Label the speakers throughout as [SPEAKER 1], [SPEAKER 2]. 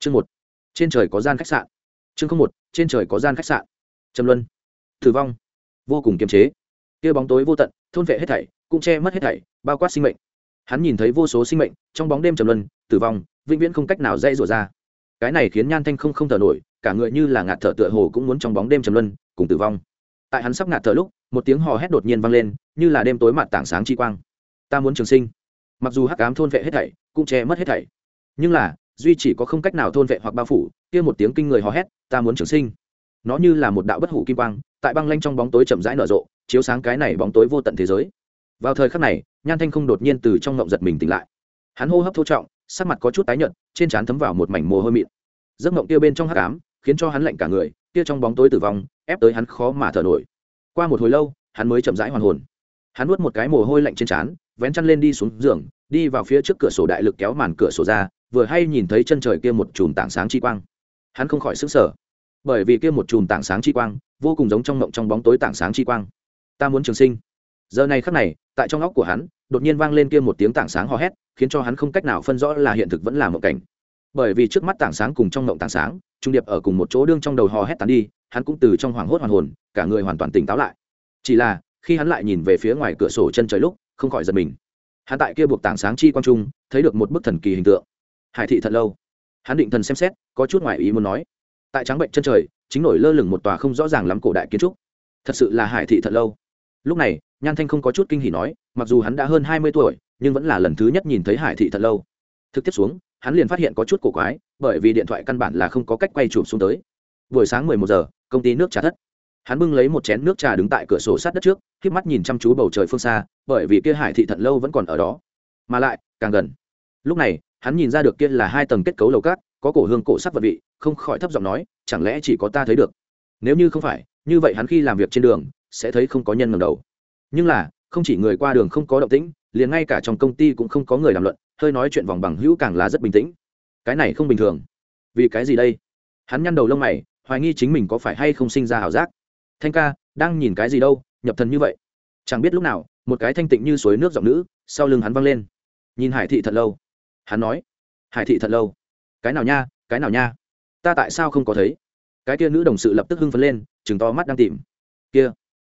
[SPEAKER 1] chương một. Trên trời có gian khách sạn. Chương không một, trên trời có gian khách sạn. Trầm luân. Tử vong. Vô cùng kiềm chế. Kia bóng tối vô tận, thôn vệ hết thảy, cũng che mất hết thảy, bao quát sinh mệnh. Hắn nhìn thấy vô số sinh mệnh, trong bóng đêm trầm luân, tử vong, vĩnh viễn không cách nào dây rủa ra. Cái này khiến nhan thanh không không thở nổi, cả người như là ngạt thở tựa hồ cũng muốn trong bóng đêm trầm luân, cùng tử vong. Tại hắn sắp ngạt thở lúc, một tiếng hò hét đột nhiên vang lên, như là đêm tối mặt tảng sáng chi quang. Ta muốn trường sinh. Mặc dù hắc ám thôn vệ hết thảy, cũng che mất hết thảy. Nhưng là duy chỉ có không cách nào thôn vệ hoặc bao phủ, kia một tiếng kinh người hò hét, ta muốn trường sinh. Nó như là một đạo bất hủ kim quang, tại băng lanh trong bóng tối chậm rãi nở rộ, chiếu sáng cái này bóng tối vô tận thế giới. Vào thời khắc này, nhan thanh không đột nhiên từ trong ngộng giật mình tỉnh lại. Hắn hô hấp thô trọng, sắc mặt có chút tái nhợt, trên trán thấm vào một mảnh mồ hôi mịn. Giấc ngộng kia bên trong hắc ám, khiến cho hắn lạnh cả người, kia trong bóng tối tử vong, ép tới hắn khó mà thở nổi. Qua một hồi lâu, hắn mới chậm rãi hoàn hồn. Hắn nuốt một cái mồ hôi lạnh trên trán, vén chăn lên đi xuống giường, đi vào phía trước cửa sổ đại lực kéo màn cửa sổ ra vừa hay nhìn thấy chân trời kia một chùm tảng sáng chi quang. Hắn không khỏi xứng sở bởi vì kia một chùm tảng sáng chi quang, vô cùng giống trong mộng trong bóng tối tảng sáng chi quang. Ta muốn trường sinh. Giờ này khắc này, tại trong óc của hắn, đột nhiên vang lên kia một tiếng tảng sáng hò hét, khiến cho hắn không cách nào phân rõ là hiện thực vẫn là mộng cảnh. Bởi vì trước mắt tảng sáng cùng trong mộng tảng sáng, trung điệp ở cùng một chỗ đương trong đầu hò hét tàn đi, hắn cũng từ trong hoảng hốt hoàn hồn, cả người hoàn toàn tỉnh táo lại. Chỉ là, khi hắn lại nhìn về phía ngoài cửa sổ chân trời lúc, không khỏi giật mình. Hắn tại kia buộc tảng sáng chi quang trung, thấy được một bức thần kỳ hình tượng hải thị thật lâu. Hắn định thần xem xét, có chút ngoại ý muốn nói. Tại trắng bệnh chân trời, chính nổi lơ lửng một tòa không rõ ràng lắm cổ đại kiến trúc. Thật sự là hải thị thật lâu. Lúc này, nhan thanh không có chút kinh hỉ nói, mặc dù hắn đã hơn hai mươi tuổi, nhưng vẫn là lần thứ nhất nhìn thấy hải thị thật lâu. Thực tiếp xuống, hắn liền phát hiện có chút cổ quái, bởi vì điện thoại căn bản là không có cách quay chụp xuống tới. Buổi sáng mười một giờ, công ty nước trà thất. Hắn bưng lấy một chén nước trà đứng tại cửa sổ sát đất trước k mắt nhìn chăm chú bầu trời phương xa, bởi vì kia hải thị thận lâu vẫn còn ở đó. Mà lại, càng gần. Lúc này hắn nhìn ra được kia là hai tầng kết cấu lầu cát, có cổ hương cổ sắc vật vị, không khỏi thấp giọng nói, chẳng lẽ chỉ có ta thấy được? Nếu như không phải, như vậy hắn khi làm việc trên đường, sẽ thấy không có nhân ngầm đầu. Nhưng là, không chỉ người qua đường không có động tĩnh, liền ngay cả trong công ty cũng không có người làm luận, hơi nói chuyện vòng bằng hữu càng là rất bình tĩnh. Cái này không bình thường. Vì cái gì đây? Hắn nhăn đầu lông mày, hoài nghi chính mình có phải hay không sinh ra ảo giác. Thanh ca, đang nhìn cái gì đâu, nhập thần như vậy? Chẳng biết lúc nào, một cái thanh tịnh như suối nước giọng nữ, sau lưng hắn văng lên. Nhìn hải thị thật lâu hắn nói, hải thị thật lâu. Cái nào nha, cái nào nha? Ta tại sao không có thấy? Cái kia nữ đồng sự lập tức hưng phấn lên chừng to mắt đang tìm. Kia.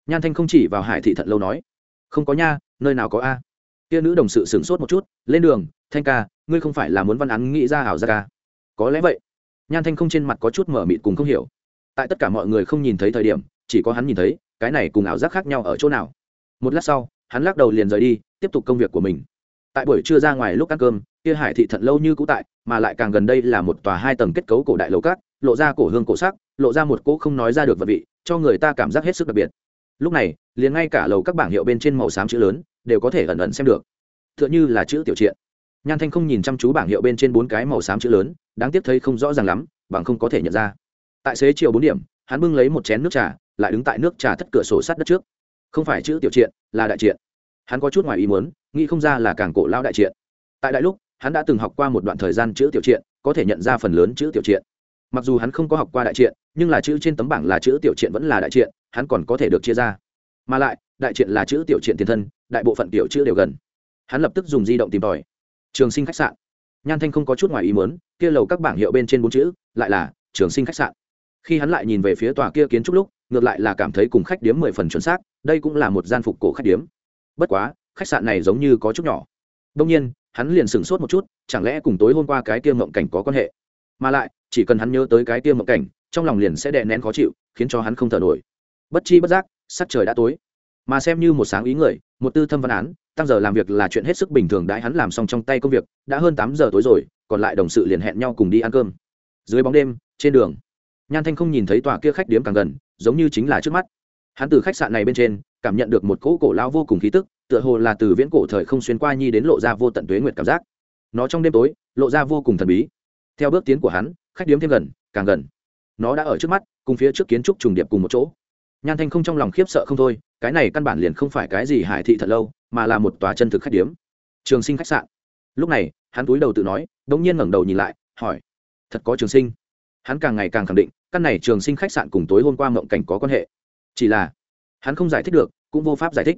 [SPEAKER 1] Nhan thanh không chỉ vào hải thị thật lâu nói, không có nha, nơi nào có a? Kia nữ đồng sự sửng sốt một chút, lên đường, thanh ca, ngươi không phải là muốn văn án nghĩ ra ảo ra ca à? có lẽ vậy. Nhan thanh không trên mặt có chút mở mịt cùng không hiểu. Tại tất cả mọi người không nhìn thấy thời điểm, chỉ có hắn nhìn thấy, cái này cùng ảo giác khác nhau ở chỗ nào. Một lát sau, hắn lắc đầu liền rời đi, tiếp tục công việc của mình. Tại buổi trưa ra ngoài lúc ăn cơm kia hải thị thận lâu như cũ tại, mà lại càng gần đây là một tòa hai tầng kết cấu cổ đại lầu cát, lộ ra cổ hương cổ sắc, lộ ra một cỗ không nói ra được vật vị, cho người ta cảm giác hết sức đặc biệt. Lúc này, liền ngay cả lầu các bảng hiệu bên trên màu xám chữ lớn, đều có thể ẩn ẩn xem được. T h ư ợ n h ư là chữ tiểu triện. Nhan thanh không nhìn chăm chú bảng hiệu bên trên bốn cái màu xám chữ lớn, đáng tiếc thấy không rõ ràng lắm, bằng không có thể nhận ra. Tại xế chiều bốn điểm, hắn bưng lấy một chén nước trà, lại đứng tại nước trà thất cửa sổ sát đất trước. Không phải chữ tiểu triện, là đại triện. Hắn có chút ngoài ý muốn, nghĩ không ra là càng cổ lao đại triện. Tại đại lúc hắn đã từng học qua một đoạn thời gian chữ tiểu triện có thể nhận ra phần lớn chữ tiểu triện mặc dù hắn không có học qua đại triện nhưng là chữ trên tấm bảng là chữ tiểu triện vẫn là đại triện hắn còn có thể được chia ra. Mà lại, đại triện là chữ tiểu triện tiền thân, đại bộ phận tiểu chữ đều gần. Hắn lập tức dùng di động tìm tòi. Trường sinh khách sạn. Nhan thanh không có chút ngoài ý muốn, kia lầu các bảng hiệu bên trên bốn chữ, lại là trường sinh khách sạn. Khi hắn lại nhìn về phía tòa kia kiến trúc lúc, ngược lại là cảm thấy cùng khách điếm mười phần chuẩn xác, đây cũng là một gian phục cổ khách điếm. Bất quá, khách sạn này giống như có chút nhỏ. Đông nhiên hắn liền sửng sốt một chút, chẳng lẽ cùng tối hôm qua cái kia mộng cảnh có quan hệ? Mà lại, chỉ cần hắn nhớ tới cái kia mộng cảnh, trong lòng liền sẽ đè nén khó chịu, khiến cho hắn không thở nổi. Bất chi bất giác, sắc trời đã tối. Mà xem như một sáng ý người, một tư thâm văn án, tăng giờ làm việc là chuyện hết sức bình thường đãi hắn làm xong trong tay công việc, đã hơn tám giờ tối rồi, còn lại đồng sự liền hẹn nhau cùng đi ăn cơm. Dưới bóng đêm, trên đường, nhan thanh không nhìn thấy tòa kia khách điếm càng gần, giống như chính là trước mắt. Hắn từ khách sạn này bên trên, cảm nhận được một cỗ cổ lao vô cùng khí tức tựa hồ là từ viễn cổ thời không xuyên qua nhi đến lộ ra vô tận tuế nguyệt cảm giác. Nó trong đêm tối, lộ ra vô cùng thần bí. Theo bước tiến của hắn, khách điếm thêm gần, càng gần. Nó đã ở trước mắt, cùng phía trước kiến trúc trùng điệp cùng một chỗ. Nhan thanh không trong lòng khiếp sợ không thôi, cái này căn bản liền không phải cái gì hải thị thật lâu, mà là một tòa chân thực khách điếm. Trường sinh khách sạn. Lúc này, hắn túi đầu tự nói đ ỗ n g nhiên ngẩng đầu nhìn lại, hỏi, thật có trường sinh? Hắn càng ngày càng khẳng định, căn này trường sinh khách sạn cùng tối hôm qua mộng cảnh có quan hệ. Chỉ là, hắn không giải thích được, cũng vô pháp giải thích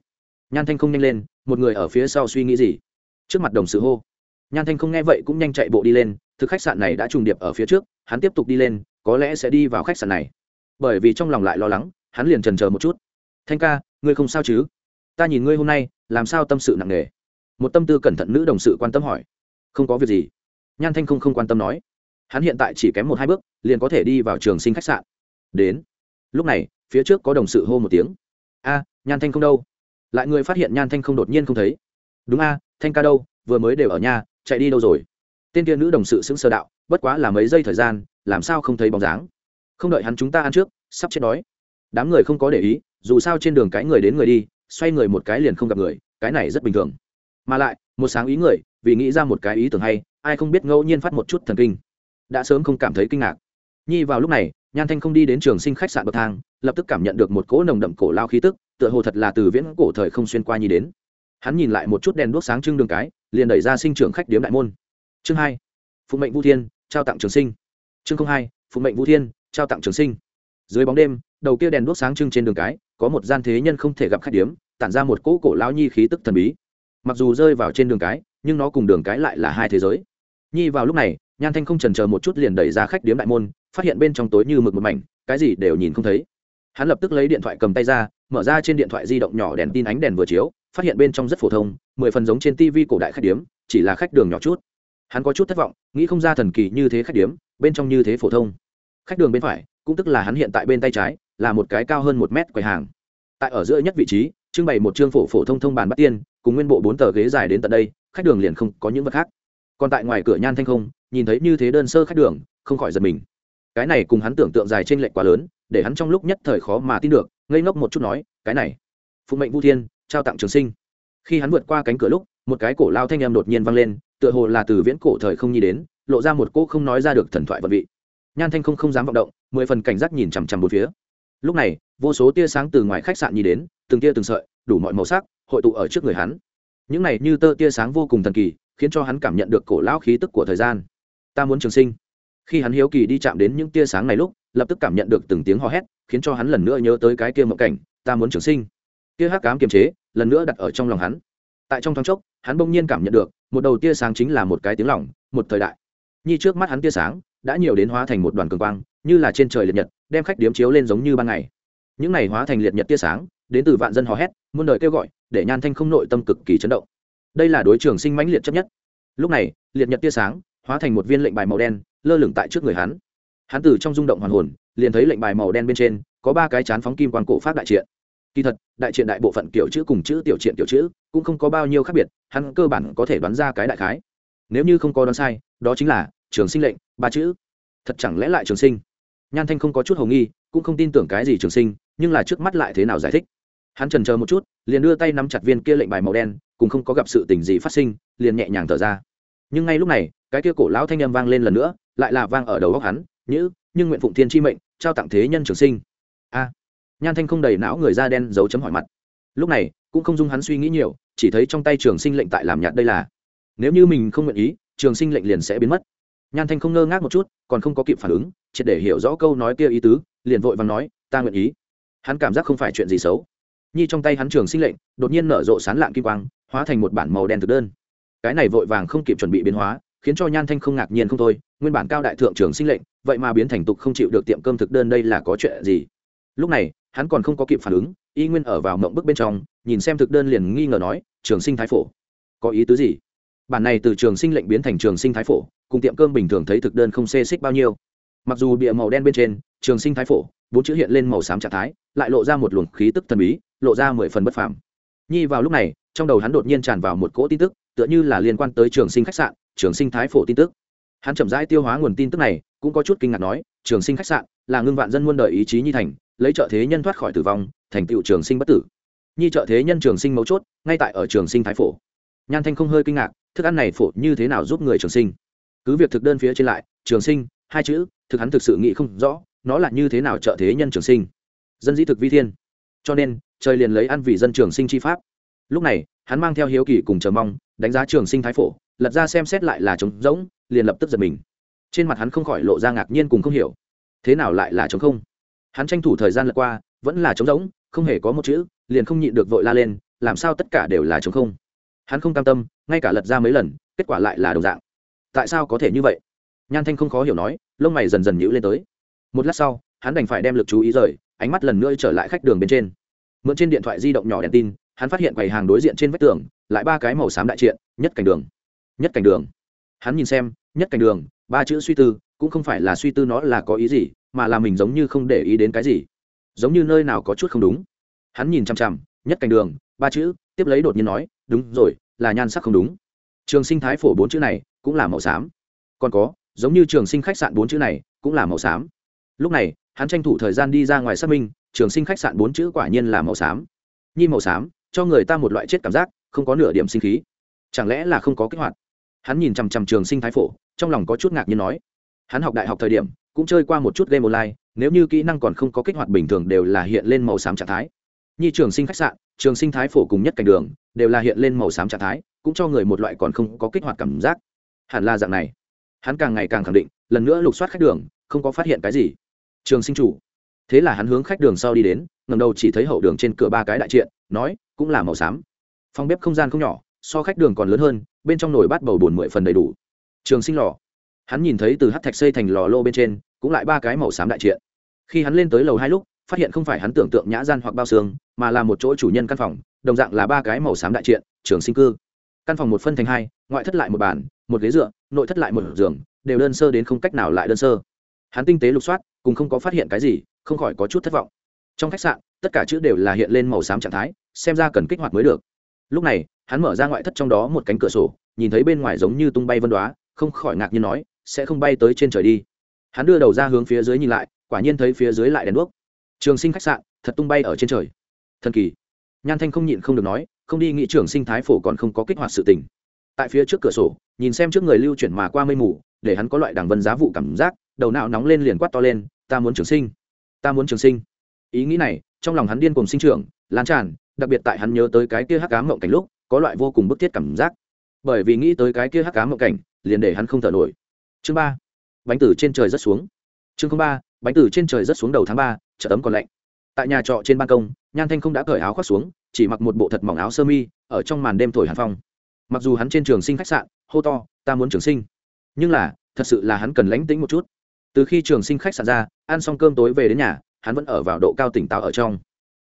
[SPEAKER 1] nhan thanh không nhanh lên, một người ở phía sau suy nghĩ gì? Trước mặt đồng sự hô. Nhan thanh không nghe vậy cũng nhanh chạy bộ đi lên, thực khách sạn này đã trùng điệp ở phía trước, hắn tiếp tục đi lên, có lẽ sẽ đi vào khách sạn này. Bởi vì trong lòng lại lo lắng, hắn liền trần chờ một chút. Thanh ca, ngươi không sao chứ? Ta nhìn ngươi hôm nay, làm sao tâm sự nặng nề? Một tâm tư cẩn thận nữ đồng sự quan tâm hỏi. Không có việc gì. Nhan thanh không không quan tâm nói. Hắn hiện tại chỉ kém một hai bước, liền có thể đi vào trường sinh khách sạn. Đến. Lúc này, phía trước có đồng sự hô một tiếng. A, nhan thanh không đâu lại người phát hiện nhan thanh không đột nhiên không thấy. Đúng a, thanh ca đâu, vừa mới đều ở nhà, chạy đi đâu rồi? Tên kia nữ đồng sự xứng sơ đạo, bất quá là mấy giây thời gian, làm sao không thấy bóng dáng? Không đợi hắn chúng ta ăn trước, sắp chết đói. Đám người không có để ý, dù sao trên đường cái người đến người đi, xoay người một cái liền không gặp người, cái này rất bình thường. Mà lại, một sáng ý người, vì nghĩ ra một cái ý tưởng hay, ai không biết ngẫu nhiên phát một chút thần kinh. Đã sớm không cảm thấy kinh ngạc. Nhi vào lúc này, nhan thanh không đi đến trường sinh khách sạn bậc thang lập tức cảm nhận được một cỗ nồng đậm cổ lao khí tức, tựa hồ thật là từ viễn cổ thời không xuyên qua nhi đến. Hắn nhìn lại một chút đèn đuốc sáng trưng đường cái, liền đẩy ra sinh trưởng khách điếm đại môn. Chương hai, phụng mệnh vũ thiên, trao tặng trường sinh. Chương hai, phụng mệnh vũ thiên, trao tặng trường sinh. Dưới bóng đêm, đầu kia đèn đuốc sáng trưng trên đường cái, có một gian thế nhân không thể gặp khách điếm, tản ra một cỗ cổ lao nhi khí tức thần bí. Mặc dù rơi vào trên đường cái, nhưng nó cùng đường cái lại là hai thế giới. Nhi vào lúc này, nhan thanh không trần chờ một chút liền đẩy ra khách điếm đại môn, phát hiện bên trong tối như mực một mảnh, cái gì đều nhìn không thấy hắn lập tức lấy điện thoại cầm tay ra, mở ra trên điện thoại di động nhỏ đèn tin ánh đèn vừa chiếu, phát hiện bên trong rất phổ thông, mười phần giống trên tv cổ đại khách điếm, chỉ là khách đường nhỏ chút. Hắn có chút thất vọng, nghĩ không ra thần kỳ như thế khách điếm, bên trong như thế phổ thông. Khách đường bên phải, cũng tức là hắn hiện tại bên tay trái, là một cái cao hơn một mét quầy hàng. Tại ở giữa nhất vị trí, trưng bày một chương phổ phổ thông thông bàn bắt tiên, cùng nguyên bộ bốn tờ ghế dài đến tận đây, khách đường liền không có những vật khác. Còn tại ngoài cửa nhan thanh không, nhìn thấy như thế đơn sơ khách đường, không khỏi giật mình. Cái này cùng hắn tưởng tượng dài trên lệch quá lớn để hắn trong lúc nhất thời khó mà tin được, ngây ngốc một chút nói, cái này phụ mệnh vũ thiên, trao tặng trường sinh. Khi hắn vượt qua cánh cửa lúc, một cái cổ lao thanh em đột nhiên vang lên, tựa hồ là từ viễn cổ thời không nhi đến, lộ ra một cô không nói ra được thần thoại vật vị. Nhan thanh không không dám vọng động, mười phần cảnh giác nhìn chằm chằm một phía. Lúc này, vô số tia sáng từ ngoài khách sạn nhi đến, từng tia từng sợi, đủ mọi màu sắc, hội tụ ở trước người hắn. Những này như tơ tia sáng vô cùng thần kỳ, khiến cho hắn cảm nhận được cổ lão khí tức của thời gian. Ta muốn trường sinh. Khi hắn hiếu kỳ đi chạm đến những tia sáng này lúc lập tức cảm nhận được từng tiếng hò hét, khiến cho hắn lần nữa nhớ tới cái kia mộng cảnh, ta muốn trường sinh. Kia hắc cám kiềm chế, lần nữa đặt ở trong lòng hắn. Tại trong thoáng chốc, hắn bỗng nhiên cảm nhận được, một đầu tia sáng chính là một cái tiếng lỏng một thời đại. Như trước mắt hắn tia sáng, đã nhiều đến hóa thành một đoàn cường quang, như là trên trời liệt nhật, đem khách điếm chiếu lên giống như ban ngày. Những này hóa thành liệt nhật tia sáng, đến từ vạn dân hò hét, muôn đời kêu gọi, để nhan thanh không nội tâm cực kỳ chấn động. Đây là đối trường sinh mãnh liệt chấp nhất. Lúc này, liệt nhật tia sáng, hóa thành một viên lệnh bài màu đen, lơ lửng tại trước người hắn hắn từ trong rung động hoàn hồn, liền thấy lệnh bài màu đen bên trên, có ba cái chán phóng kim quan cổ phát đại triện. Kỳ thật, đại triện đại bộ phận kiểu chữ cùng chữ tiểu triện tiểu chữ cũng không có bao nhiêu khác biệt, hắn cơ bản có thể đoán ra cái đại khái. Nếu như không có đoán sai, đó chính là trường sinh lệnh, ba chữ. Thật chẳng lẽ lại trường sinh? Nhan thanh không có chút hầu nghi, cũng không tin tưởng cái gì trường sinh, nhưng là trước mắt lại thế nào giải thích? Hắn trần chờ một chút, liền đưa tay nắm chặt viên kia lệnh bài màu đen cùng không có gặp sự tình gì phát sinh, liền nhẹ nhàng thở ra. Nhưng ngay lúc này, cái kia cổ lão thanh â m vang lên lần nữa, lại là vang ở đầu góc hắn nhữ, nhưng nguyện phụng thiên chi mệnh, trao tặng thế nhân trường sinh. A. Nhan thanh không đầy não người da đen dấu chấm hỏi mặt. Lúc này, cũng không dung hắn suy nghĩ nhiều, chỉ thấy trong tay trường sinh lệnh tại làm nhạt đây là, nếu như mình không nguyện ý, trường sinh lệnh liền sẽ biến mất. Nhan thanh không ngơ ngác một chút, còn không có kịp phản ứng, triệt để hiểu rõ câu nói kia ý tứ, liền vội và nói, ta nguyện ý. Hắn cảm giác không phải chuyện gì xấu. Nhi trong tay hắn trường sinh lệnh, đột nhiên nở rộ sán lạng kim quang, hóa thành một bản màu đen thực đơn. Cái này vội vàng không kịp chuẩn bị biến hóa khiến cho nhan thanh không ngạc nhiên không thôi, nguyên bản cao đại thượng trưởng sinh lệnh, vậy mà biến thành tục không chịu được tiệm cơm thực đơn đây là có chuyện gì? Lúc này, hắn còn không có kịp phản ứng, y nguyên ở vào mộng bức bên trong, nhìn xem thực đơn liền nghi ngờ nói, trường sinh thái phổ, có ý tứ gì? Bản này từ trường sinh lệnh biến thành trường sinh thái phổ, cùng tiệm cơm bình thường thấy thực đơn không xê xích bao nhiêu. Mặc dù bịa màu đen bên trên, trường sinh thái phổ, bốn chữ hiện lên màu xám trạng thái, lại lộ ra một luồng khí tức thần bí, lộ ra mười phần bất phàm. Nhi vào lúc này, trong đầu hắn đột nhiên tràn vào một cỗ tin tức, tựa như là liên quan tới trường sinh khách sạn trường sinh thái phổ tin tức. Hắn chậm rãi tiêu hóa nguồn tin tức này, cũng có chút kinh ngạc nói, trường sinh khách sạn là ngưng vạn dân muôn đời ý chí nhi thành, lấy trợ thế nhân thoát khỏi tử vong, thành tựu trường sinh bất tử. Nhi trợ thế nhân trường sinh mấu chốt, ngay tại ở trường sinh thái phổ. Nhan thanh không hơi kinh ngạc, thức ăn này phổ như thế nào giúp người trường sinh? Cứ việc thực đơn phía trên lại, trường sinh, hai chữ, thực hắn thực sự nghĩ không rõ, nó là như thế nào trợ thế nhân trường sinh? Dân dĩ thực vi thiên. Cho nên, trời liền lấy ăn vì dân trường sinh chi pháp. Lúc này, hắn mang theo hiếu kỳ cùng chờ mong, đánh giá trường sinh thái phổ lật ra xem xét lại là trống rỗng, liền lập tức giật mình. Trên mặt hắn không khỏi lộ ra ngạc nhiên cùng không hiểu. Thế nào lại là trống không? Hắn tranh thủ thời gian lật qua, vẫn là trống rỗng, không hề có một chữ, liền không nhịn được vội la lên, làm sao tất cả đều là trống không? Hắn không cam tâm, ngay cả lật ra mấy lần, kết quả lại là đồng dạng. Tại sao có thể như vậy? Nhan thanh không khó hiểu nói, lông mày dần dần nhữ lên tới. Một lát sau, hắn đành phải đem l ự c chú ý rời, ánh mắt lần nữa trở lại khách đường bên trên. Mượn trên điện thoại di động nhỏ đèn tin, hắn phát hiện quầy hàng đối diện trên vách tường, lại ba cái màu xám đại triện, nhất cảnh đường nhất cảnh đường. Hắn nhìn xem, nhất cảnh đường, ba chữ suy tư, cũng không phải là suy tư nó là có ý gì, mà là mình giống như không để ý đến cái gì. Giống như nơi nào có chút không đúng. Hắn nhìn chằm chằm, nhất cảnh đường, ba chữ, tiếp lấy đột nhiên nói, đúng rồi, là nhan sắc không đúng. Trường sinh thái phổ bốn chữ này, cũng là màu xám. Còn có, giống như trường sinh khách sạn bốn chữ này, cũng là màu xám. Lúc này, hắn tranh thủ thời gian đi ra ngoài xác minh, trường sinh khách sạn bốn chữ quả nhiên là màu xám. Nhi màu xám, cho người ta một loại chết cảm giác, không có nửa điểm sinh khí. Chẳng lẽ là không có kích hoạt? Hắn nhìn chằm chằm trường sinh thái phổ, trong lòng có chút ngạc nhiên nói, hắn học đại học thời điểm, cũng chơi qua một chút game online, nếu như kỹ năng còn không có kích hoạt bình thường đều là hiện lên màu xám trạng thái. Như trường sinh khách sạn, trường sinh thái phổ cùng nhất cảnh đường, đều là hiện lên màu xám trạng thái, cũng cho người một loại còn không có kích hoạt cảm giác. Hẳn là dạng này. Hắn càng ngày càng khẳng định, lần nữa lục soát khách đường, không có phát hiện cái gì. Trường sinh chủ. Thế là hắn hướng khách đường sau đi đến ngầm đầu chỉ thấy hậu đường trên cửa ba cái đại triện, nói, cũng là màu xám. Phòng bếp không gian không nhỏ so khách đường còn lớn hơn, bên trong nồi bát bầu bồn mười phần đầy đủ. Trường sinh lò. Hắn nhìn thấy từ hát thạch xây thành lò lô bên trên, cũng lại ba cái màu xám đại triện. Khi hắn lên tới lầu hai lúc, phát hiện không phải hắn tưởng tượng nhã gian hoặc bao xương, mà là một chỗ chủ nhân căn phòng, đồng dạng là ba cái màu xám đại triện, trường sinh cư. Căn phòng một phân thành hai, ngoại thất lại một bàn, một ghế dựa, nội thất lại một giường, đều đơn sơ đến không cách nào lại đơn sơ. Hắn tinh tế lục soát cùng không có phát hiện cái gì, không khỏi có chút thất vọng. Trong khách sạn, tất cả chữ đều là hiện lên màu xám trạng thái, xem ra cần kích hoạt mới được lúc này, hắn mở ra ngoại thất trong đó một cánh cửa sổ, nhìn thấy bên ngoài giống như tung bay vân đoá, không khỏi ngạc nhiên nói, sẽ không bay tới trên trời đi. Hắn đưa đầu ra hướng phía dưới nhìn lại, quả nhiên thấy phía dưới lại đèn đuốc. Trường sinh khách sạn, thật tung bay ở trên trời. Thần kỳ. Nhan thanh không nhịn không được nói, không đi nghĩ trường sinh thái phổ còn không có kích hoạt sự tình. Tại phía trước cửa sổ, nhìn xem trước người lưu chuyển mà qua mây mù, để hắn có loại đảng vân giá vụ cảm giác, đầu não nóng lên liền quát to lên, ta muốn trường sinh. Ta muốn trường sinh. Ý nghĩ này, trong lòng hắn điên cùng sinh trưởng, lan tràn đặc biệt tại hắn nhớ tới cái kia hắc cá mộng cảnh lúc, có loại vô cùng bức thiết cảm giác. Bởi vì nghĩ tới cái kia hắc cá mộng cảnh, liền để hắn không thở nổi. Chương ba, bánh tử trên trời rất xuống. Chương ba, bánh tử trên trời rất xuống đầu tháng ba, chợ tấm còn lạnh. Tại nhà trọ trên ban công, nhan thanh không đã cởi áo khoác xuống, chỉ mặc một bộ thật mỏng áo sơ mi, ở trong màn đêm thổi hàn phong. Mặc dù hắn trên trường sinh khách sạn, hô to, ta muốn trường sinh. Nhưng là, thật sự là hắn cần lánh tĩnh một chút. Từ khi trường sinh khách sạn ra, ăn xong cơm tối về đến nhà, hắn vẫn ở vào độ cao tỉnh táo ở trong.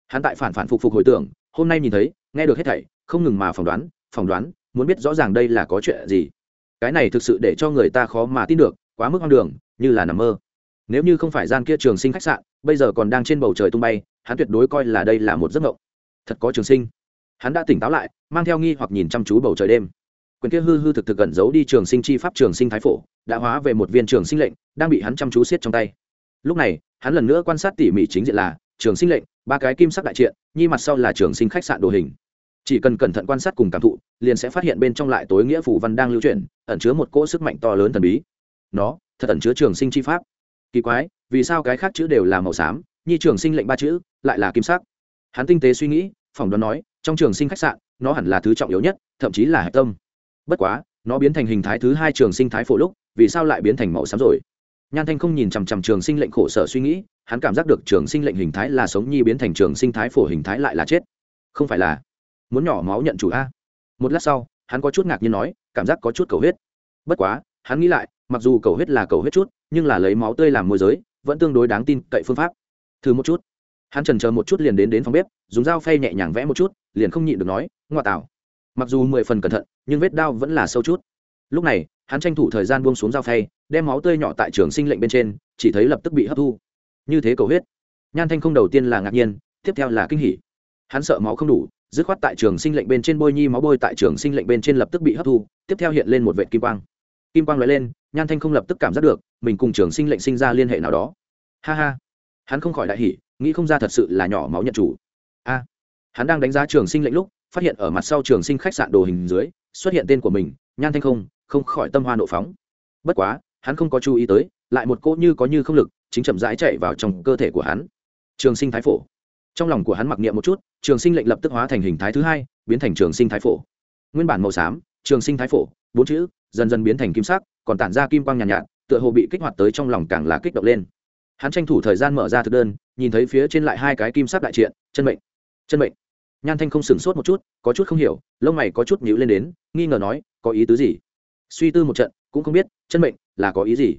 [SPEAKER 1] Hắn tại phản phản phục phục hồi tưởng hôm nay nhìn thấy, nghe được hết thảy, không ngừng mà phỏng đoán phỏng đoán, muốn biết rõ ràng đây là có chuyện gì. Cái này thực sự để cho người ta khó mà tin được, quá mức hoang đường, như là nằm mơ. Nếu như không phải gian kia trường sinh khách sạn, bây giờ còn đang trên bầu trời tung bay, hắn tuyệt đối coi là đây là một giấc mộng. Thật có trường sinh. Hắn đã tỉnh táo lại, mang theo nghi hoặc nhìn chăm chú bầu trời đêm. Quyền kia hư hư thực thực gần giấu đi trường sinh chi pháp, trường sinh thái phổ, đã hóa về một viên trường sinh lệnh, đang bị hắn chăm chú siết trong tay. Lúc này, hắn lần nữa quan sát tỉ mỉ chính diện là, trường sinh lệnh ba cái kim sắc đại triện, nhi mặt sau là trường sinh khách sạn đồ hình. Chỉ cần cẩn thận quan sát cùng cảm thụ, liền sẽ phát hiện bên trong lại tối nghĩa phủ văn đang lưu chuyển, ẩn chứa một cỗ sức mạnh to lớn thần bí. Nó, thật ẩn chứa trường sinh chi pháp. Kỳ quái, vì sao cái khác chữ đều là màu xám, nhi trường sinh lệnh ba chữ, lại là kim sắc? Hắn tinh tế suy nghĩ, phỏng đoán nói, trong trường sinh khách sạn, nó hẳn là thứ trọng yếu nhất, thậm chí là hạch tâm. Bất quá, nó biến thành hình thái thứ hai trường sinh thái phổ lúc, vì sao lại biến thành màu xám rồi? Nhan thanh không nhìn chằm chằm trường sinh lệnh khổ sở suy nghĩ hắn cảm giác được trường sinh lệnh hình thái là sống nhi biến thành trường sinh thái phổ hình thái lại là chết. Không phải là muốn nhỏ máu nhận chủ a. Một lát sau, hắn có chút ngạc nhiên nói, cảm giác có chút cầu huyết. Bất quá, hắn nghĩ lại, mặc dù cầu huyết là cầu huyết chút, nhưng là lấy máu tươi làm môi giới, vẫn tương đối đáng tin cậy phương pháp. Thử một chút. Hắn trần chờ một chút liền đến đến phòng bếp, dùng dao phay nhẹ nhàng vẽ một chút, liền không nhịn được nói, ngoa tạo. Mặc dù mười phần cẩn thận, nhưng vết đao vẫn là sâu chút. Lúc này, hắn tranh thủ thời gian buông xuống dao phay, đem máu tươi nhỏ tại trường sinh lệnh bên trên, chỉ thấy lập tức bị hấp thu như thế cầu huyết. Nhan thanh không đầu tiên là ngạc nhiên, tiếp theo là kinh hỉ. Hắn sợ máu không đủ, dứt khoát tại trường sinh lệnh bên trên bôi nhi máu bôi tại trường sinh lệnh bên trên lập tức bị hấp thu, tiếp theo hiện lên một vệ kim quang. Kim quang l lên, nhan thanh không lập tức cảm giác được, mình cùng trường sinh lệnh sinh ra liên hệ nào đó. Ha ha. Hắn không khỏi đại hỉ, nghĩ không ra thật sự là nhỏ máu nhận chủ. A. Hắn đang đánh giá trường sinh lệnh lúc, phát hiện ở mặt sau trường sinh khách sạn đồ hình dưới, xuất hiện tên của mình, nhan thanh không không khỏi tâm hoa nộ phóng. Bất quá, hắn không có chú ý tới, lại một cỗ như có như không lực chính chậm rãi chạy vào trong cơ thể của hắn. Trường sinh thái phổ. Trong lòng của hắn mặc niệm một chút trường sinh lệnh lập tức hóa thành hình thái thứ hai biến thành trường sinh thái phổ. Nguyên bản màu xám trường sinh thái phổ bốn chữ dần dần biến thành kim sắc còn tản ra kim quang nhàn nhạt, nhạt tựa hồ bị kích hoạt tới trong lòng càng là kích động lên. Hắn tranh thủ thời gian mở ra thực đơn nhìn thấy phía trên lại hai cái kim sắc đại triện chân mệnh chân mệnh. Nhan thanh không sửng sốt một chút có chút không hiểu lông mày có chút nhíu lên đến nghi ngờ nói có ý tứ gì? Suy tư một trận cũng không biết chân mệnh là có ý gì?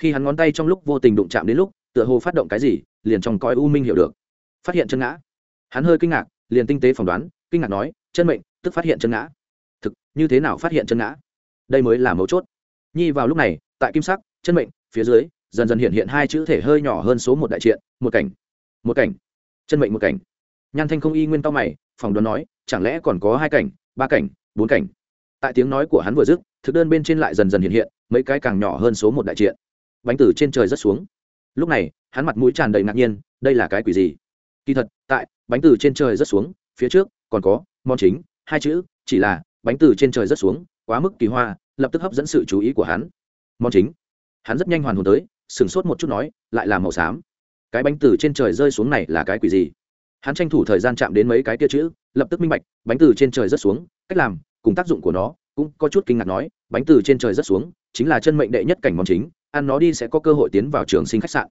[SPEAKER 1] Khi hắn ngón tay trong lúc vô tình đụng chạm đến lúc, tựa hồ phát động cái gì, liền trong coi u minh hiểu được. Phát hiện chân ngã. Hắn hơi kinh ngạc, liền tinh tế phỏng đoán, kinh ngạc nói, chân mệnh, tức phát hiện chân ngã. Thực, như thế nào phát hiện chân ngã? Đây mới là mấu chốt. Nhi vào lúc này, tại kim sắc, chân mệnh, phía dưới, dần dần hiện hiện hai chữ thể hơi nhỏ hơn số một đại triện, một cảnh. Một cảnh. Chân mệnh một cảnh. Nhan thanh không y nguyên tao mày, phỏng đoán nói, chẳng lẽ còn có hai cảnh, ba cảnh, bốn cảnh? Tại tiếng nói của hắn vừa dứt, thực đơn bên trên lại dần dần hiện hiện, mấy cái càng nhỏ hơn số một đại triện bánh từ trên trời rất xuống. Lúc này, hắn mặt mũi tràn đầy ngạc nhiên, đây là cái quỷ gì? Kỳ thật, tại, bánh từ trên trời rất xuống, phía trước còn có, món chính, hai chữ, chỉ là, bánh từ trên trời rất xuống, quá mức kỳ hoa, lập tức hấp dẫn sự chú ý của hắn. Món chính. Hắn rất nhanh hoàn hồn tới, sửng sốt một chút nói, lại là màu xám. Cái bánh từ trên trời rơi xuống này là cái quỷ gì? Hắn tranh thủ thời gian chạm đến mấy cái kia chữ, lập tức minh bạch, bánh từ trên trời rất xuống, cách làm, cùng tác dụng của nó, cũng có chút kinh ngạc nói, bánh từ trên trời rất xuống, chính là chân mệnh đệ nhất cảnh món chính ăn nó đi sẽ có cơ hội tiến vào trường sinh khách sạn.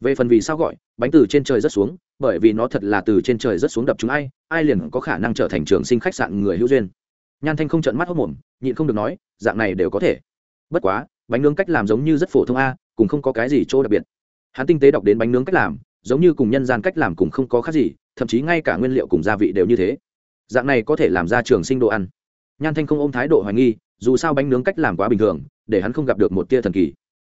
[SPEAKER 1] Về phần vì sao gọi, bánh từ trên trời rất xuống, bởi vì nó thật là từ trên trời rất xuống đập chúng ai ai liền có khả năng trở thành trường sinh khách sạn người hữu duyên. Nhan thanh không trận mắt hốc mồm nhịn không được nói, dạng này đều có thể. Bất quá, bánh nướng cách làm giống như rất phổ thông a, cùng không có cái gì chỗ đặc biệt. Hắn tinh tế đọc đến bánh nướng cách làm, giống như cùng nhân gian cách làm cùng không có khác gì, thậm chí ngay cả nguyên liệu cùng gia vị đều như thế. Dạng này có thể làm ra trường sinh đồ ăn. Nhan thanh không ôm thái độ hoài nghi, dù sao bánh nướng cách làm quá bình thường, để hắn không gặp được một tia thần kỳ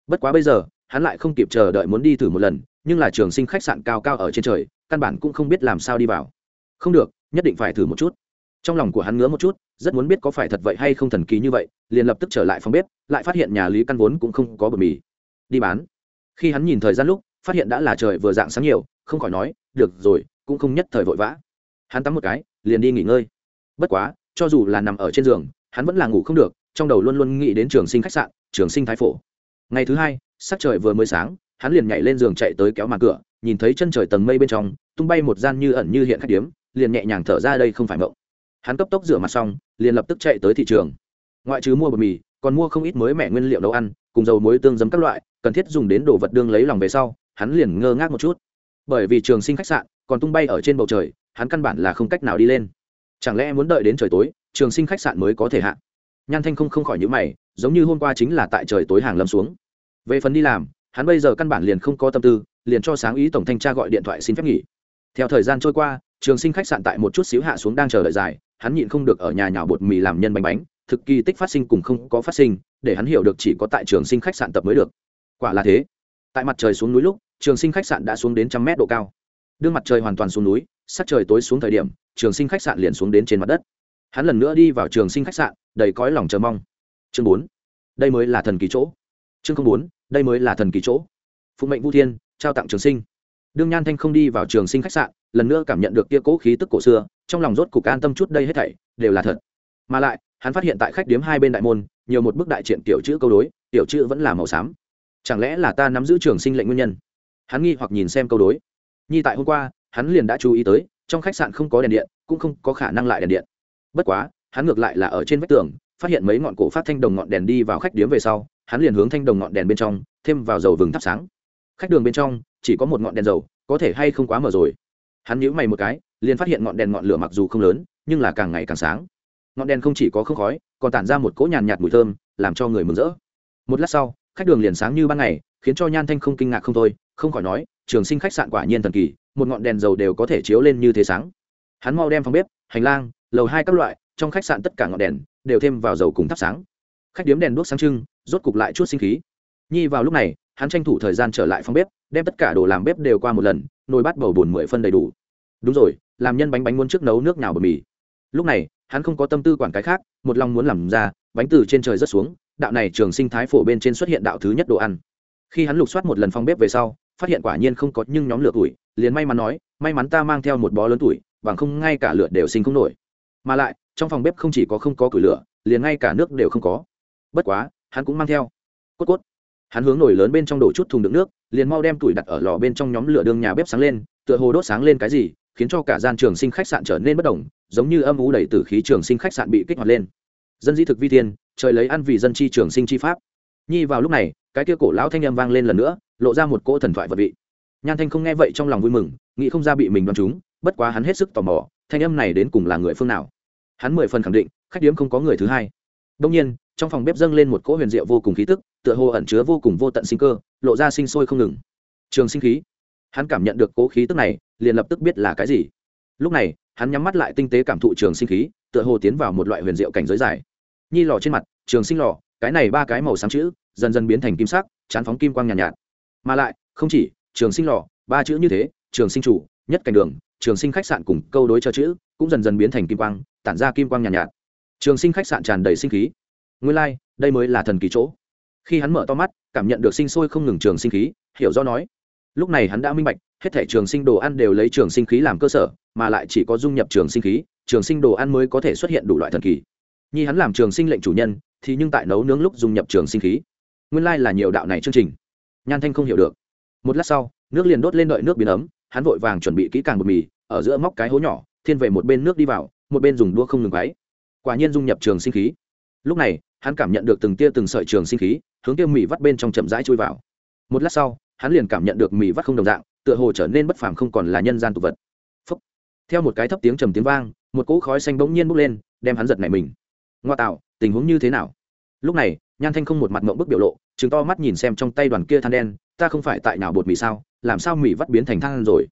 [SPEAKER 1] bất quá bây giờ, hắn lại không kịp chờ đợi muốn đi thử một lần, nhưng là trường sinh khách sạn cao cao ở trên trời, căn bản cũng không biết làm sao đi vào. Không được, nhất định phải thử một chút. Trong lòng của hắn ngứa một chút, rất muốn biết có phải thật vậy hay không thần kỳ như vậy, liền lập tức trở lại phòng bếp, lại phát hiện nhà lý căn vốn cũng không có bờ mì. Đi bán. Khi hắn nhìn thời gian lúc, phát hiện đã là trời vừa dạng sáng nhiều, không khỏi nói, được rồi, cũng không nhất thời vội vã. Hắn tắm một cái, liền đi nghỉ ngơi. Bất quá, cho dù là nằm ở trên giường, hắn vẫn là ngủ không được, trong đầu luôn luôn nghĩ đến trường sinh khách sạn, trường sinh thái phổ ngày thứ hai, sắc trời vừa mới sáng, hắn liền nhảy lên giường chạy tới kéo màn cửa, nhìn thấy chân trời tầng mây bên trong, tung bay một gian như ẩn như hiện khách điếm, liền nhẹ nhàng thở ra đây không phải mộng. Hắn cấp tốc rửa mặt xong, liền lập tức chạy tới thị trường. Ngoại trừ mua bột mì, còn mua không ít mới mẻ nguyên liệu nấu ăn, cùng dầu muối tương giấm các loại, cần thiết dùng đến đồ vật đương lấy lòng về sau, hắn liền ngơ ngác một chút. Bởi vì trường sinh khách sạn, còn tung bay ở trên bầu trời, hắn căn bản là không cách nào đi lên. Chẳng lẽ muốn đợi đến trời tối, trường sinh khách sạn mới có thể hạ? Nhan thanh không không khỏi nhữ mày giống như hôm qua chính là tại trời tối hàng lâm xuống. Về phần đi làm, hắn bây giờ căn bản liền không có tâm tư, liền cho sáng ý tổng thanh tra gọi điện thoại xin phép nghỉ. Theo thời gian trôi qua, trường sinh khách sạn tại một chút xíu hạ xuống đang chờ đợi dài, hắn nhịn không được ở nhà nhào bột mì làm nhân bánh bánh, thực kỳ tích phát sinh cùng không có phát sinh, để hắn hiểu được chỉ có tại trường sinh khách sạn tập mới được. Quả là thế. Tại mặt trời xuống núi lúc, trường sinh khách sạn đã xuống đến trăm mét độ cao. Đương mặt trời hoàn toàn xuống núi, sắc trời tối xuống thời điểm, trường sinh khách sạn liền xuống đến trên mặt đất. Hắn lần nữa đi vào trường sinh khách sạn, đầy cõi lòng chờ mong chương bốn, đây mới là thần kỳ chỗ. Chương bốn, đây mới là thần kỳ chỗ. Phụ mệnh vũ thiên, trao tặng trường sinh. Đương nhan thanh không đi vào trường sinh khách sạn, lần nữa cảm nhận được kia cố khí tức cổ xưa, trong lòng rốt cục an tâm chút đây hết thảy, đều là thật. Mà lại, hắn phát hiện tại khách điếm hai bên đại môn, nhiều một bức đại truyện tiểu chữ câu đối, tiểu chữ vẫn là màu xám. Chẳng lẽ là ta nắm giữ trường sinh lệnh nguyên nhân? Hắn nghi hoặc nhìn xem câu đối. Nhi tại hôm qua, hắn liền đã chú ý tới, trong khách sạn không có đèn điện, cũng không có khả năng lại đèn điện. Bất quá, hắn ngược lại là ở trên vách tường phát hiện mấy ngọn cổ phát thanh đồng ngọn đèn đi vào khách điếm về sau, hắn liền hướng thanh đồng ngọn đèn bên trong, thêm vào dầu vừng thắp sáng. Khách đường bên trong, chỉ có một ngọn đèn dầu, có thể hay không quá mở rồi. Hắn nhíu mày một cái, liền phát hiện ngọn đèn ngọn lửa mặc dù không lớn, nhưng là càng ngày càng sáng. Ngọn đèn không chỉ có không khói, còn tản ra một cỗ nhàn nhạt mùi thơm, làm cho người mừng rỡ. Một lát sau, khách đường liền sáng như ban ngày, khiến cho nhan thanh không kinh ngạc không thôi, không khỏi nói, trường sinh khách sạn quả nhiên thần kỳ, một ngọn đèn dầu đều có thể chiếu lên như thế sáng. Hắn mau đem phòng bếp, hành lang, lầu hai các loại, trong khách sạn tất cả ngọn đèn đều thêm vào dầu cùng thắp sáng. Khách điếm đèn đuốc sáng trưng, rốt cục lại chút sinh khí. Nhi vào lúc này, hắn tranh thủ thời gian trở lại phòng bếp, đem tất cả đồ làm bếp đều qua một lần, nồi bát bầu bồn mười phân đầy đủ. Đúng rồi, làm nhân bánh bánh muốn trước nấu nước nào bờ mì. Lúc này, hắn không có tâm tư quản cái khác, một lòng muốn làm ra, bánh từ trên trời rất xuống, đạo này trường sinh thái phổ bên trên xuất hiện đạo thứ nhất đồ ăn. Khi hắn lục soát một lần phòng bếp về sau, phát hiện quả nhiên không có nhưng nhóm lửa tuổi, liền may mắn nói, may mắn ta mang theo một bó lớn tuổi, bằng không ngay cả lửa đều sinh không nổi. Mà lại trong phòng bếp không chỉ có không có củi lửa, liền ngay cả nước đều không có. Bất quá, hắn cũng mang theo. Cốt cốt. Hắn hướng nồi lớn bên trong đổ chút thùng đựng nước, liền mau đem tủi đặt ở lò bên trong nhóm lửa đường nhà bếp sáng lên, tựa hồ đốt sáng lên cái gì, khiến cho cả gian trường sinh khách sạn trở nên bất đồng giống như âm ú đầy tử khí trường sinh khách sạn bị kích hoạt lên. Dân di thực vi thiên, trời lấy ăn vì dân chi trường sinh chi pháp. Nhi vào lúc này, cái kia cổ lão thanh â m vang lên lần nữa, lộ ra một cỗ thần thoại vật vị. Nhan thanh không nghe vậy trong lòng vui mừng, nghĩ không ra bị mình đoán chúng bất quá hắn hết sức tò mò, thanh âm này đến cùng là người phương nào hắn mười phần khẳng định khách điếm không có người thứ hai. Đông nhiên trong phòng bếp dâng lên một cỗ huyền diệu vô cùng khí tức tựa hồ ẩn chứa vô cùng vô tận sinh cơ lộ ra sinh sôi không ngừng. Trường sinh khí. Hắn cảm nhận được cỗ khí tức này liền lập tức biết là cái gì. Lúc này hắn nhắm mắt lại tinh tế cảm thụ trường sinh khí tựa hồ tiến vào một loại huyền diệu cảnh giới dài. Nhi lò trên mặt trường sinh lò cái này ba cái màu sáng chữ dần dần biến thành kim sắc chán phóng kim quang nhàn nhạt, nhạt. Mà lại không chỉ trường sinh lò ba chữ như thế trường sinh chủ nhất cảnh đường trường sinh khách sạn cùng câu đối cho chữ cũng dần dần biến thành kim quang tản ra kim quang nhàn nhạt, nhạt. Trường sinh khách sạn tràn đầy sinh khí. Nguyên lai、like, đây mới là thần kỳ chỗ. Khi hắn mở to mắt cảm nhận được sinh sôi không ngừng trường sinh khí hiểu do nói lúc này hắn đã minh bạch hết thể trường sinh đồ ăn đều lấy trường sinh khí làm cơ sở mà lại chỉ có dung nhập trường sinh khí trường sinh đồ ăn mới có thể xuất hiện đủ loại thần kỳ. Nhi hắn làm trường sinh lệnh chủ nhân thì nhưng tại nấu nướng lúc dung nhập trường sinh khí. Nguyên lai là nhiều đạo này chương trình. Nhan thanh không hiểu được. Một lát sau nước liền đốt lên đợi nước biến ấm hắn vội vàng chuẩn bị kỹ càng bột mì, ở giữa móc cái hố nhỏ, thiên về một bên nước đi vào, một bên dùng đua không ngừng váy quả nhiên dung nhập trường sinh khí. Lúc này, hắn cảm nhận được từng tia từng sợi trường sinh khí, hướng tiêu mì vắt bên trong chậm rãi chui vào. Một lát sau, hắn liền cảm nhận được mì vắt không đồng dạng, tựa hồ trở nên bất phàm không còn là nhân gian tục vật. Phúc. theo một cái thấp tiếng trầm tiếng vang, một cỗ khói xanh bỗng nhiên bốc lên, đem hắn giật nảy mình. Ngoa tạo, tình huống như thế nào? Lúc này, nhan thanh không một mặt mộng bức biểu lộ chứng to mắt nhìn xem trong tay đoàn kia than đen ta không phải tại nào bột mì sao, làm sao mì vắt biến thành than rồi?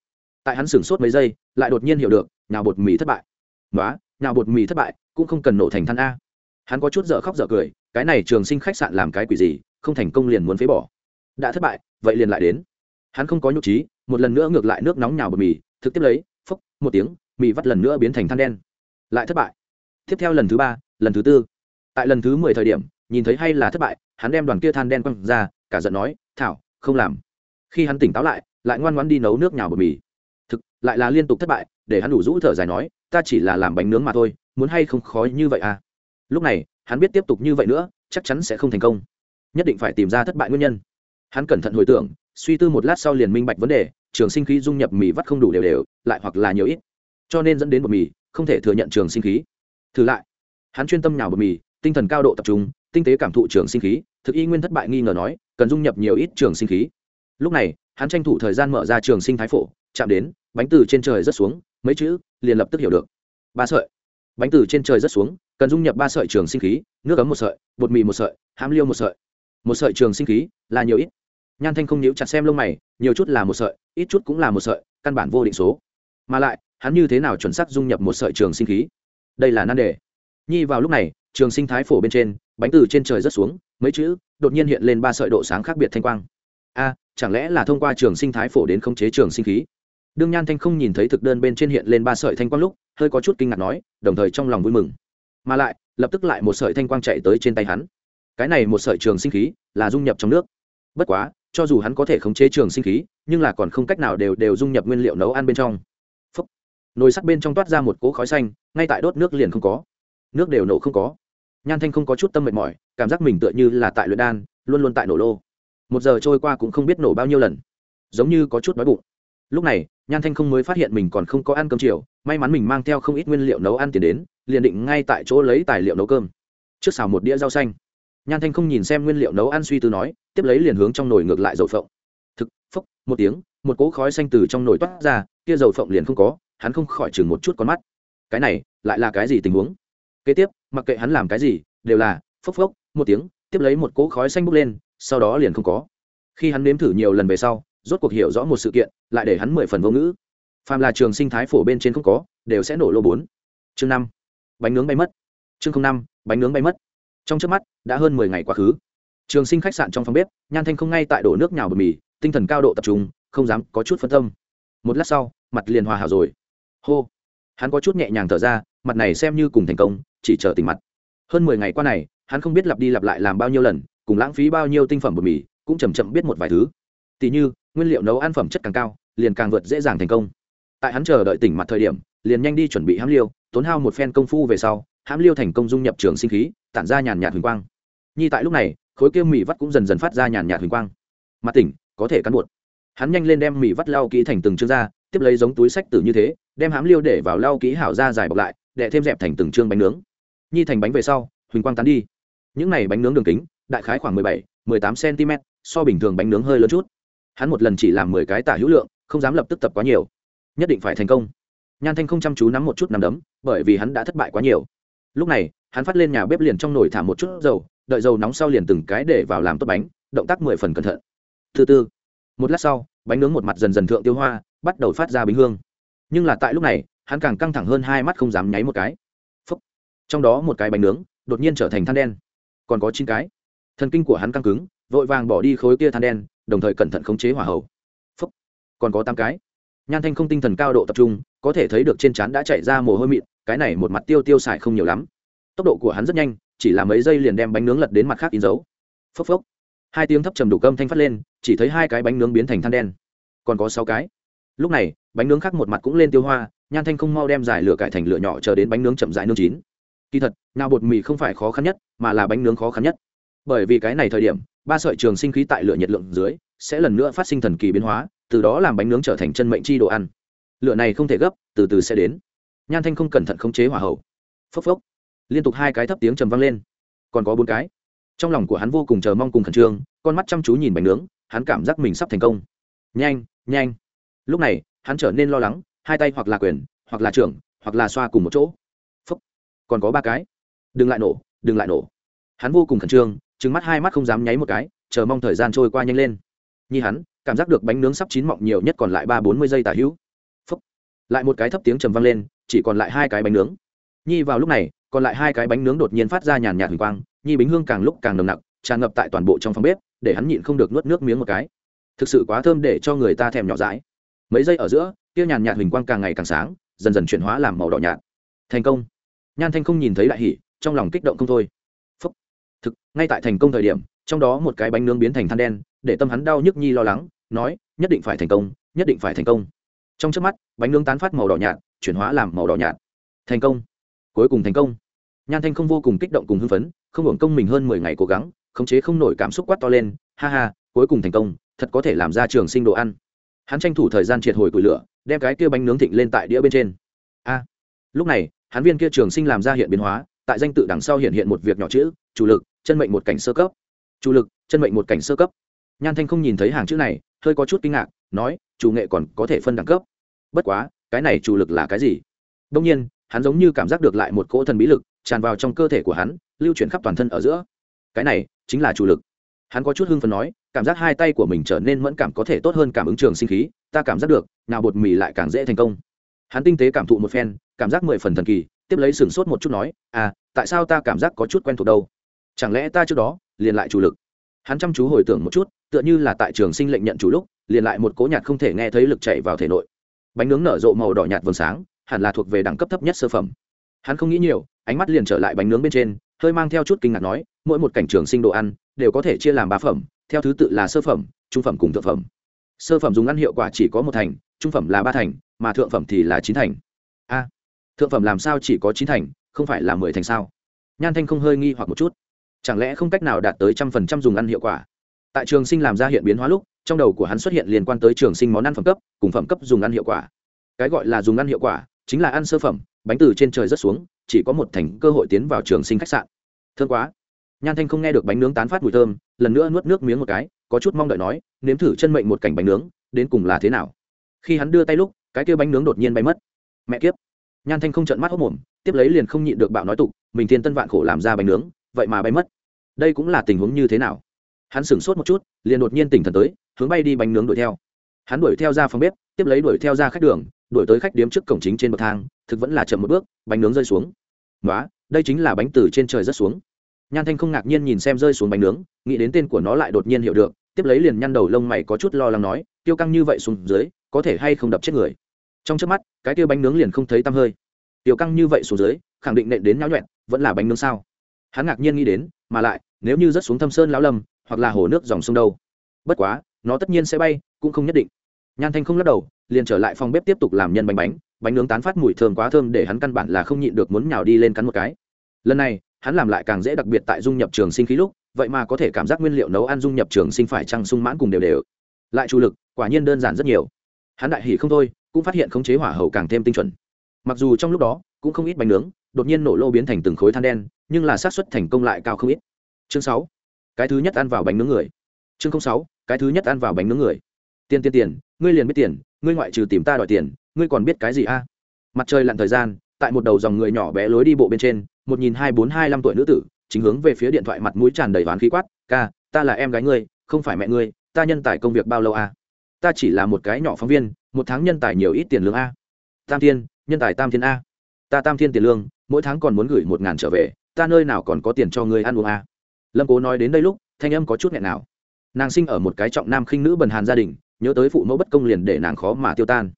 [SPEAKER 1] Tại hắn sửng sốt mấy giây, lại đột nhiên hiểu được nào bột mì thất bại. Nói nào bột mì thất bại, cũng không cần nổ thành than a. Hắn có chút dở khóc dở cười, cái này trường sinh khách sạn làm cái quỷ gì, không thành công liền muốn phế bỏ. Đã thất bại, vậy liền lại đến. Hắn không có nhục trí, một lần nữa ngược lại nước nóng nhào bột mì, thực tiếp lấy phốc một tiếng, mì vắt lần nữa biến thành than đen. Lại thất bại. Tiếp theo lần thứ ba, lần thứ tư. Tại lần thứ mười thời điểm, nhìn thấy hay là thất bại, hắn đem đoàn kia than đen quăng ra, cả giận nói, thảo không làm. Khi hắn tỉnh táo lại lại ngoan ngoan đi nấu nước nhào bột mì. Thực, lại là liên tục thất bại, để hắn đủ rũ thở dài nói, ta chỉ là làm bánh nướng mà thôi, muốn hay không khó như vậy à? Lúc này, hắn biết tiếp tục như vậy nữa, chắc chắn sẽ không thành công. Nhất định phải tìm ra thất bại nguyên nhân. Hắn cẩn thận hồi tưởng, suy tư một lát sau liền minh bạch vấn đề, trường sinh khí dung nhập mì vắt không đủ đều đều, lại hoặc là nhiều ít. Cho nên dẫn đến bột mì, không thể thừa nhận trường sinh khí. Thử lại. Hắn chuyên tâm nhào bột mì, tinh thần cao độ tập trung, tinh tế cảm thụ trường sinh khí, thực y nguyên thất bại nghi ngờ nói cần dung nhập nhiều ít trường sinh khí. Lúc này, hắn tranh thủ thời gian mở ra trường sinh thái phổ, chạm đến, bánh từ trên trời rất xuống, mấy chữ, liền lập tức hiểu được. Ba sợi. Bánh từ trên trời rất xuống, cần dung nhập ba sợi trường sinh khí, nước ấm một sợi, bột mì một sợi, hãm liêu một sợi. Một sợi trường sinh khí là nhiều ít. Nhan thanh không nhíu chặt xem lông mày, nhiều chút là một sợi, ít chút cũng là một sợi, căn bản vô định số. Mà lại, hắn như thế nào chuẩn xác dung nhập một sợi trường sinh khí? Đây là nan đề. Nhi vào lúc này, trường sinh thái phổ bên trên, bánh từ trên trời rất xuống mấy chữ đột nhiên hiện lên ba sợi độ sáng khác biệt thanh quang. A, chẳng lẽ là thông qua trường sinh thái phổ đến khống chế trường sinh khí? Đương nhan thanh không nhìn thấy thực đơn bên trên hiện lên ba sợi thanh quang lúc, hơi có chút kinh ngạc nói, đồng thời trong lòng vui mừng. Mà lại, lập tức lại một sợi thanh quang chạy tới trên tay hắn. Cái này một sợi trường sinh khí là dung nhập trong nước. Bất quá, cho dù hắn có thể khống chế trường sinh khí, nhưng là còn không cách nào đều đều dung nhập nguyên liệu nấu ăn bên trong. Phúc. nồi sắt bên trong toát ra một cỗ khói xanh, ngay tại đốt nước liền không có. Nước đều nổ không có nhan thanh không có chút tâm mệt mỏi, cảm giác mình tựa như là tại luyện đan, luôn luôn tại nổ lô. Một giờ trôi qua cũng không biết nổ bao nhiêu lần. Giống như có chút đói bụng. Lúc này, nhan thanh không mới phát hiện mình còn không có ăn cơm chiều, may mắn mình mang theo không ít nguyên liệu nấu ăn tiền đến, liền định ngay tại chỗ lấy tài liệu nấu cơm. Trước xào một đĩa rau xanh. Nhan thanh không nhìn xem nguyên liệu nấu ăn suy tư nói, tiếp lấy liền hướng trong nồi ngược lại dầu phộng. Thực, phốc, một tiếng, một cỗ khói xanh từ trong nồi toát ra, kia dầu phộng liền không có, hắn không khỏi chừng một chút con mắt. Cái này, lại là cái gì tình huống? Kế tiếp, mặc kệ hắn làm cái gì, đều là, phốc phốc, một tiếng, tiếp lấy một cỗ khói xanh bốc lên, sau đó liền không có. Khi hắn nếm thử nhiều lần về sau, rốt cuộc hiểu rõ một sự kiện, lại để hắn mười phần vô ngữ. Phàm là trường sinh thái phổ bên trên không có, đều sẽ nổ lô bốn. Chương năm, bánh nướng bay mất. Chương năm, bánh nướng bay mất. Trong trước mắt, đã hơn mười ngày quá khứ. Trường sinh khách sạn trong phòng bếp, nhan thanh không ngay tại đổ nước nhào bờ mì, tinh thần cao độ tập trung, không dám có chút phân tâm. Một lát sau, mặt liền hòa hảo rồi. Hô. Hắn có chút nhẹ nhàng thở ra, mặt này xem như cùng thành công chỉ chờ tình mặt. Hơn mười ngày qua này, hắn không biết lặp đi lặp lại làm bao nhiêu lần, cùng lãng phí bao nhiêu tinh phẩm bột mì, cũng chầm chậm biết một vài thứ. Tỉ như, nguyên liệu nấu ăn phẩm chất càng cao, liền càng vượt dễ dàng thành công. Tại hắn chờ đợi tỉnh mặt thời điểm, liền nhanh đi chuẩn bị hãm liêu, tốn hao một phen công phu về sau hãm liêu thành công dung nhập trường sinh khí, tản ra nhàn nhạt huỳnh quang. Nhi tại lúc này, khối kia mì vắt cũng dần dần phát ra nhàn nhạt huỳnh quang. Mặt tỉnh, có thể cắn bột. Hắn nhanh lên đem mì vắt lau kỹ thành từng chương ra, tiếp lấy giống túi sách tử như thế, đem hãm liêu để vào lau kỹ hảo ra dài bọc lại, để thêm dẹp thành từng chương bánh nướng nhi thành bánh về sau, huỳnh quang tán đi. Những này bánh nướng đường kính, đại khái khoảng mười bảy, mười tám cm so bình thường bánh nướng hơi lớn chút. Hắn một lần chỉ làm mười cái tả hữu lượng, không dám lập tức tập quá nhiều. Nhất định phải thành công. Nhan thanh không chăm chú nắm một chút nằm đấm, bởi vì hắn đã thất bại quá nhiều. Lúc này, hắn phát lên nhà bếp liền trong nồi thả một chút dầu, đợi dầu nóng sau liền từng cái để vào làm tốt bánh, động tác mười phần cẩn thận. Thứ tư một lát sau, bánh nướng một mặt dần dần thượng tiêu hoa, bắt đầu phát ra bính hương. Nhưng là tại lúc này, hắn càng căng thẳng hơn hai mắt không dám nháy một cái trong đó một cái bánh nướng, đột nhiên trở thành than đen. Còn có chín cái. Thần kinh của hắn căng cứng, vội vàng bỏ đi khối kia than đen, đồng thời cẩn thận khống chế hỏa hậu Phúc. còn có tám cái. Nhan thanh không tinh thần cao độ tập trung, có thể thấy được trên trán đã chạy ra mồ hôi mịn, cái này một mặt tiêu tiêu xài không nhiều lắm. Tốc độ của hắn rất nhanh, chỉ là mấy giây liền đem bánh nướng lật đến mặt khác in dấu. Phốc phốc. Hai tiếng thấp trầm đủ cơm thanh phát lên, chỉ thấy hai cái bánh nướng biến thành than đen. Còn có sáu cái. Lúc này, bánh nướng khác một mặt cũng lên tiêu hoa, nhan thanh không mau đem giải lửa cải thành lửa nhỏ chờ đến bánh nướng chậm dại nướng chín kỳ thật nào bột mì không phải khó khăn nhất, mà là bánh nướng khó khăn nhất. Bởi vì cái này thời điểm, ba sợi trường sinh khí tại lửa nhiệt lượng dưới, sẽ lần nữa phát sinh thần kỳ biến hóa, từ đó làm bánh nướng trở thành chân mệnh chi đồ ăn. Lửa này không thể gấp, từ từ sẽ đến. Nhan thanh không cẩn thận khống chế hỏa hậu phốc phốc. Liên tục hai cái thấp tiếng trầm vang lên. Còn có bốn cái. Trong lòng của hắn vô cùng chờ mong cùng khẩn trương, con mắt chăm chú nhìn bánh nướng, hắn cảm giác mình sắp thành công. Nhanh nhanh. Lúc này, hắn trở nên lo lắng, hai tay hoặc là quyền, hoặc là trưởng, hoặc là xoa cùng một chỗ còn có ba cái. Đừng lại nổ đừng lại nổ. Hắn vô cùng khẩn trương trứng mắt hai mắt không dám nháy một cái chờ mong thời gian trôi qua nhanh lên. Nhi hắn cảm giác được bánh nướng sắp chín mọng nhiều nhất còn lại ba bốn mươi giây tả hữu. Phấp, lại một cái thấp tiếng trầm vang lên chỉ còn lại hai cái bánh nướng. Nhi vào lúc này còn lại hai cái bánh nướng đột nhiên phát ra nhàn nhạt huỳnh quang nhi bính hương càng lúc càng nồng nặc tràn ngập tại toàn bộ trong phòng bếp để hắn nhịn không được nuốt nước miếng một cái. Thực sự quá thơm để cho người ta thèm nhỏ dãi. Mấy giây ở giữa kia nhàn nhạt huỳnh quang càng ngày càng sáng dần dần chuyển hóa làm màu đỏ nhạt. Thành công nhan thanh không nhìn thấy đại hỷ trong lòng kích động không thôi. Phúc. thực, ngay tại thành công thời điểm, trong đó một cái bánh nướng biến thành than đen, để tâm hắn đau nhức nhi lo lắng, nói, nhất định phải thành công, nhất định phải thành công. Trong trước mắt, bánh nướng tán phát màu đỏ nhạt, chuyển hóa làm màu đỏ nhạt. Thành công. Cuối cùng thành công. Nhan thanh không vô cùng kích động cùng hưng phấn, không hưởng công mình hơn mười ngày cố gắng, khống chế không nổi cảm xúc quát to lên, ha ha, cuối cùng thành công, thật có thể làm ra trường sinh đồ ăn. Hắn tranh thủ thời gian triệt hồi củi lửa, đem cái kia bánh nướng thịnh lên tại đĩa bên trên. A. Lúc này hắn viên kia trường sinh làm ra hiện biến hóa, tại danh tự đằng sau hiện hiện một việc nhỏ chữ, chủ lực, chân mệnh một cảnh sơ cấp. Chủ lực, chân mệnh một cảnh sơ cấp. Nhan thanh không nhìn thấy hàng chữ này, hơi có chút kinh ngạc, nói, chủ nghệ còn có thể phân đẳng cấp. Bất quá, cái này chủ lực là cái gì? Đông nhiên, hắn giống như cảm giác được lại một cỗ thần bí lực, tràn vào trong cơ thể của hắn, lưu chuyển khắp toàn thân ở giữa. Cái này, chính là chủ lực. Hắn có chút hưng phấn nói, cảm giác hai tay của mình trở nên mẫn cảm có thể tốt hơn cảm ứng trường sinh khí, ta cảm giác được, nào bột mì lại càng dễ thành công hắn tinh tế cảm thụ một phen, cảm giác mười phần thần kỳ, tiếp lấy sửng sốt một chút nói à tại sao ta cảm giác có chút quen thuộc đâu? Chẳng lẽ ta trước đó liền lại chủ lực? Hắn chăm chú hồi tưởng một chút, tựa như là tại trường sinh lệnh nhận chủ lúc, liền lại một cố nhạt không thể nghe thấy lực chạy vào thể nội. Bánh nướng nở rộ màu đỏ nhạt vầng sáng, hẳn là thuộc về đẳng cấp thấp nhất sơ phẩm. Hắn không nghĩ nhiều, ánh mắt liền trở lại bánh nướng bên trên, hơi mang theo chút kinh ngạc nói, mỗi một cảnh trường sinh đồ ăn đều có thể chia làm ba phẩm, theo thứ tự là sơ phẩm, trung phẩm cùng thượng phẩm. Sơ phẩm dùng ăn hiệu quả chỉ có một thành, trung phẩm là ba thành mà thượng phẩm thì là chín thành. A, thượng phẩm làm sao chỉ có chín thành, không phải là mười thành sao? Nhan thanh không hơi nghi hoặc một chút. Chẳng lẽ không cách nào đạt tới trăm phần trăm dùng ăn hiệu quả? Tại trường sinh làm ra hiện biến hóa lúc, trong đầu của hắn xuất hiện liên quan tới trường sinh món ăn phẩm cấp, cùng phẩm cấp dùng ăn hiệu quả. Cái gọi là dùng ăn hiệu quả, chính là ăn sơ phẩm, bánh từ trên trời rất xuống, chỉ có một thành cơ hội tiến vào trường sinh khách sạn. Thương quá. Nhan thanh không nghe được bánh nướng tán phát mùi thơm, lần nữa nuốt nước miếng một cái, có chút mong đợi nói, nếm thử chân mệnh một cảnh bánh nướng, đến cùng là thế nào? Khi hắn đưa tay lúc cái kia bánh nướng đột nhiên bay mất. Mẹ kiếp. Nhan thanh không trận mắt hốc mồm, tiếp lấy liền không nhịn được bạo nói tục, mình thiên tân vạn khổ làm ra bánh nướng, vậy mà bay mất. Đây cũng là tình huống như thế nào? Hắn sửng sốt một chút, liền đột nhiên tỉnh thần tới, hướng bay đi bánh nướng đuổi theo. Hắn đuổi theo ra phòng bếp, tiếp lấy đuổi theo ra khách đường, đuổi tới khách điếm trước cổng chính trên bậc thang, thực vẫn là chậm một bước, bánh nướng rơi xuống. Nói đây chính là bánh từ trên trời rất xuống. Nhan thanh không ngạc nhiên nhìn xem rơi xuống bánh nướng, nghĩ đến tên của nó lại đột nhiên hiểu được, tiếp lấy liền nhăn đầu lông mày có chút lo lắng nói, tiêu căng như vậy xuống dưới, có thể hay không đập chết người? Trong trước mắt, cái tiêu bánh nướng liền không thấy tăm hơi. Tiểu căng như vậy xuống dưới, khẳng định nện đến nháo nhuẹn vẫn là bánh nướng sao? Hắn ngạc nhiên nghĩ đến, mà lại, nếu như rớt xuống thâm sơn lão lâm, hoặc là hồ nước dòng sông đâu? Bất quá, nó tất nhiên sẽ bay, cũng không nhất định. Nhan thanh không lắc đầu, liền trở lại phòng bếp tiếp tục làm nhân bánh bánh. Bánh nướng tán phát mùi thơm quá thơm để hắn căn bản là không nhịn được muốn nhào đi lên cắn một cái. Lần này, hắn làm lại càng dễ đặc biệt tại dung nhập trường sinh khí lúc, vậy mà có thể cảm giác nguyên liệu nấu ăn dung nhập trường sinh phải trăng sung mãn cùng đều đều. Lại chủ lực, quả nhiên đơn giản rất nhiều. Hắn đại hỉ không thôi cũng phát hiện khống chế hỏa hậu càng thêm tinh chuẩn. Mặc dù trong lúc đó, cũng không ít bánh nướng, đột nhiên nổ lô biến thành từng khối than đen, nhưng là xác suất thành công lại cao không ít. Chương sáu, cái thứ nhất ăn vào bánh nướng người. Chương sáu, cái thứ nhất ăn vào bánh nướng người. Tiền tiền tiền, ngươi liền biết tiền, ngươi ngoại trừ tìm ta đòi tiền, ngươi còn biết cái gì a? À? Mặt trời lặn thời gian, tại một đầu dòng người nhỏ bé lối đi bộ bên trên, một nghìn hai bốn hai năm tuổi nữ tử, chính hướng về phía điện thoại mặt mũi tràn đầy oán khí quát, ca, ta là em gái ngươi, không phải mẹ ngươi, ta nhân tài công việc bao lâu a? Ta chỉ là một cái nhỏ phóng viên, một tháng nhân tài nhiều ít tiền lương a. Tam thiên, nhân tài tam thiên a. Ta tam thiên tiền lương, mỗi tháng còn muốn gửi một ngàn trở về, ta nơi nào còn có tiền cho người ăn uống a? Lâm cố nói đến đây lúc, thanh âm có chút nghẹn nào. Nàng sinh ở một cái trọng nam khinh nữ bần hàn gia đình, nhớ tới phụ mẫu bất công liền để nàng khó mà tiêu tan.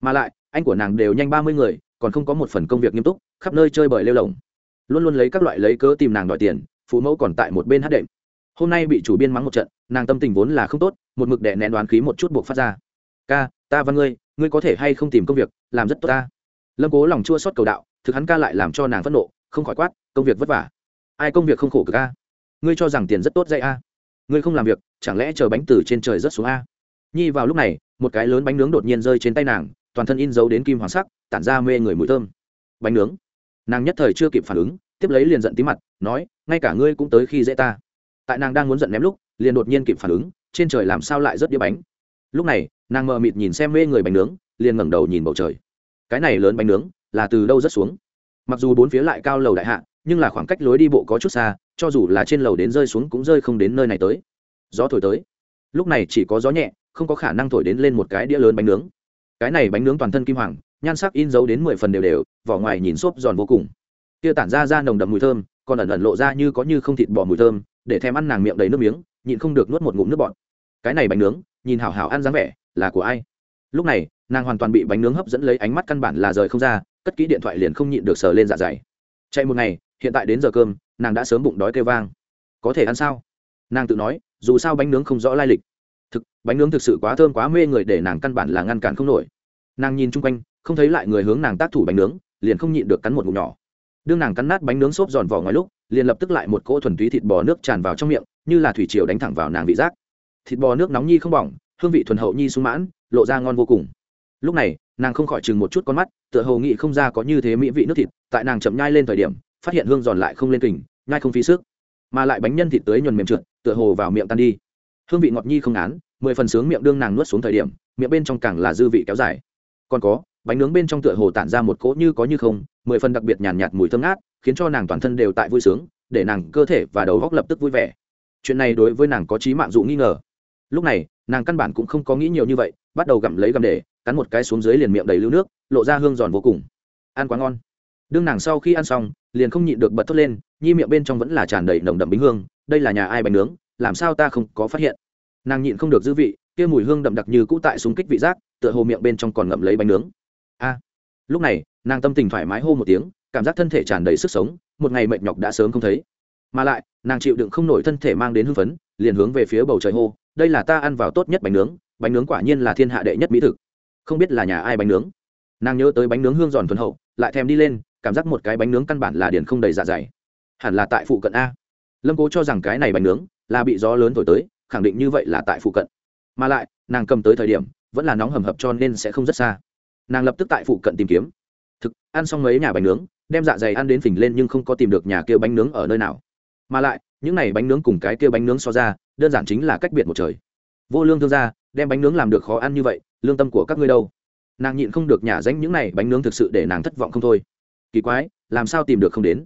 [SPEAKER 1] Mà lại, anh của nàng đều nhanh ba mươi người, còn không có một phần công việc nghiêm túc, khắp nơi chơi bời lêu lồng. Luôn luôn lấy các loại lấy cớ tìm nàng đòi tiền, phụ mẫu còn tại một bên hát đệm. Hôm nay bị chủ biên mắng một trận nàng tâm tình vốn là không tốt, một mực đệ nén đoán khí một chút buộc phát ra. Ca, ta văn ngươi ngươi có thể hay không tìm công việc, làm rất tốt ta. Lâm cố lòng chua xót cầu đạo, thực hắn ca lại làm cho nàng phẫn nộ, không khỏi quát, công việc vất vả. Ai công việc không khổ cực a? Ngươi cho rằng tiền rất tốt dạy a? Ngươi không làm việc, chẳng lẽ chờ bánh từ trên trời rớt xuống a? Nhi vào lúc này, một cái lớn bánh nướng đột nhiên rơi trên tay nàng, toàn thân in dấu đến kim hoàng sắc, tản ra mê người mùi thơm. Bánh nướng. Nàng nhất thời chưa kịp phản ứng, tiếp lấy liền giận tí mặt, nói, ngay cả ngươi cũng tới khi dễ ta tại nàng đang muốn giận ném lúc, liền đột nhiên kịp phản ứng, trên trời làm sao lại rớt đĩa bánh. Lúc này, nàng mờ mịt nhìn xem mê người bánh nướng, liền ngẩng đầu nhìn bầu trời. Cái này lớn bánh nướng, là từ đâu rớt xuống? Mặc dù bốn phía lại cao lầu đại hạ, nhưng là khoảng cách lối đi bộ có chút xa, cho dù là trên lầu đến rơi xuống cũng rơi không đến nơi này tới. Gió thổi tới. Lúc này chỉ có gió nhẹ, không có khả năng thổi đến lên một cái đĩa lớn bánh nướng. Cái này bánh nướng toàn thân kim hoàng, nhan sắc in dấu đến mười phần đều đều, vỏ ngoài nhìn xốp giòn vô cùng. Kia tản ra ra nồng đậm mùi thơm, còn ẩn ẩn lộ ra như có như không thịt bò mùi thơm để thèm ăn nàng miệng đầy nước miếng, nhịn không được nuốt một ngụm nước bọt. Cái này bánh nướng, nhìn hảo hảo ăn dáng vẻ, là của ai? Lúc này, nàng hoàn toàn bị bánh nướng hấp dẫn lấy ánh mắt căn bản là rời không ra, cất kỹ điện thoại liền không nhịn được sờ lên dạ dày. Chạy một ngày, hiện tại đến giờ cơm, nàng đã sớm bụng đói kêu vang. Có thể ăn sao? Nàng tự nói, dù sao bánh nướng không rõ lai lịch. Thực, bánh nướng thực sự quá thơm quá mê người để nàng căn bản là ngăn cản không nổi. Nàng nhìn chung quanh, không thấy lại người hướng nàng tác thủ bánh nướng, liền không nhịn được cắn một ngụm nhỏ đương nàng cắn nát bánh nướng xốp giòn vỏ ngoài lúc, liền lập tức lại một cỗ thuần túy thịt bò nước tràn vào trong miệng, như là thủy triều đánh thẳng vào nàng vị giác. Thịt bò nước nóng nhi không bỏng, hương vị thuần hậu nhi sung mãn, lộ ra ngon vô cùng. Lúc này, nàng không khỏi chừng một chút con mắt, tựa hồ nghĩ không ra có như thế mỹ vị nước thịt, tại nàng chậm nhai lên thời điểm, phát hiện hương giòn lại không lên kình, nhai không phí sức. Mà lại bánh nhân thịt tới nhuần mềm trượt, tựa hồ vào miệng tan đi. Hương vị ngọt nhi không án mười phần sướng miệng đương nàng nuốt xuống thời điểm, miệng bên trong càng là dư vị kéo dài. Còn có bánh nướng bên trong tựa hồ tản ra một cỗ như có như không mười phần đặc biệt nhàn nhạt, nhạt mùi thơm ngát khiến cho nàng toàn thân đều tại vui sướng để nàng cơ thể và đầu góc lập tức vui vẻ. Chuyện này đối với nàng có trí mạng dụ nghi ngờ. Lúc này nàng căn bản cũng không có nghĩ nhiều như vậy bắt đầu gặm lấy gặm để cắn một cái xuống dưới liền miệng đầy lưu nước lộ ra hương giòn vô cùng. Ăn quá ngon. Đương nàng sau khi ăn xong liền không nhịn được bật thốt lên nhi miệng bên trong vẫn là tràn đầy nồng đậm bính hương đây là nhà ai bánh nướng làm sao ta không có phát hiện? Nàng nhịn không được dư vị kia mùi hương đậm đặc như cũ tại súng kích vị giác tựa hồ miệng bên trong còn ngậm lấy bánh nướng a lúc này, nàng tâm tình thoải mái hô một tiếng, cảm giác thân thể tràn đầy sức sống, một ngày mệt nhọc đã sớm không thấy. Mà lại, nàng chịu đựng không nổi thân thể mang đến hưng phấn, liền hướng về phía bầu trời hô, đây là ta ăn vào tốt nhất bánh nướng bánh nướng quả nhiên là thiên hạ đệ nhất mỹ thực. Không biết là nhà ai bánh nướng. Nàng nhớ tới bánh nướng hương giòn thuần hậu, lại thèm đi lên, cảm giác một cái bánh nướng căn bản là điền không đầy dạ dày. Hẳn là tại phụ cận a. Lâm cố cho rằng cái này bánh nướng là bị gió lớn thổi tới, khẳng định như vậy là tại phụ cận. Mà lại, nàng cầm tới thời điểm, vẫn là nóng hầm hập cho nên sẽ không rất xa nàng lập tức tại phụ cận tìm kiếm. Thực, ăn xong mấy nhà bánh nướng, đem dạ dày ăn đến phình lên nhưng không có tìm được nhà kia bánh nướng ở nơi nào. Mà lại, những này bánh nướng cùng cái kia bánh nướng so ra, đơn giản chính là cách biệt một trời. Vô lương thương gia, đem bánh nướng làm được khó ăn như vậy, lương tâm của các ngươi đâu? Nàng nhịn không được nhả danh những này bánh nướng thực sự để nàng thất vọng không thôi. Kỳ quái, làm sao tìm được không đến?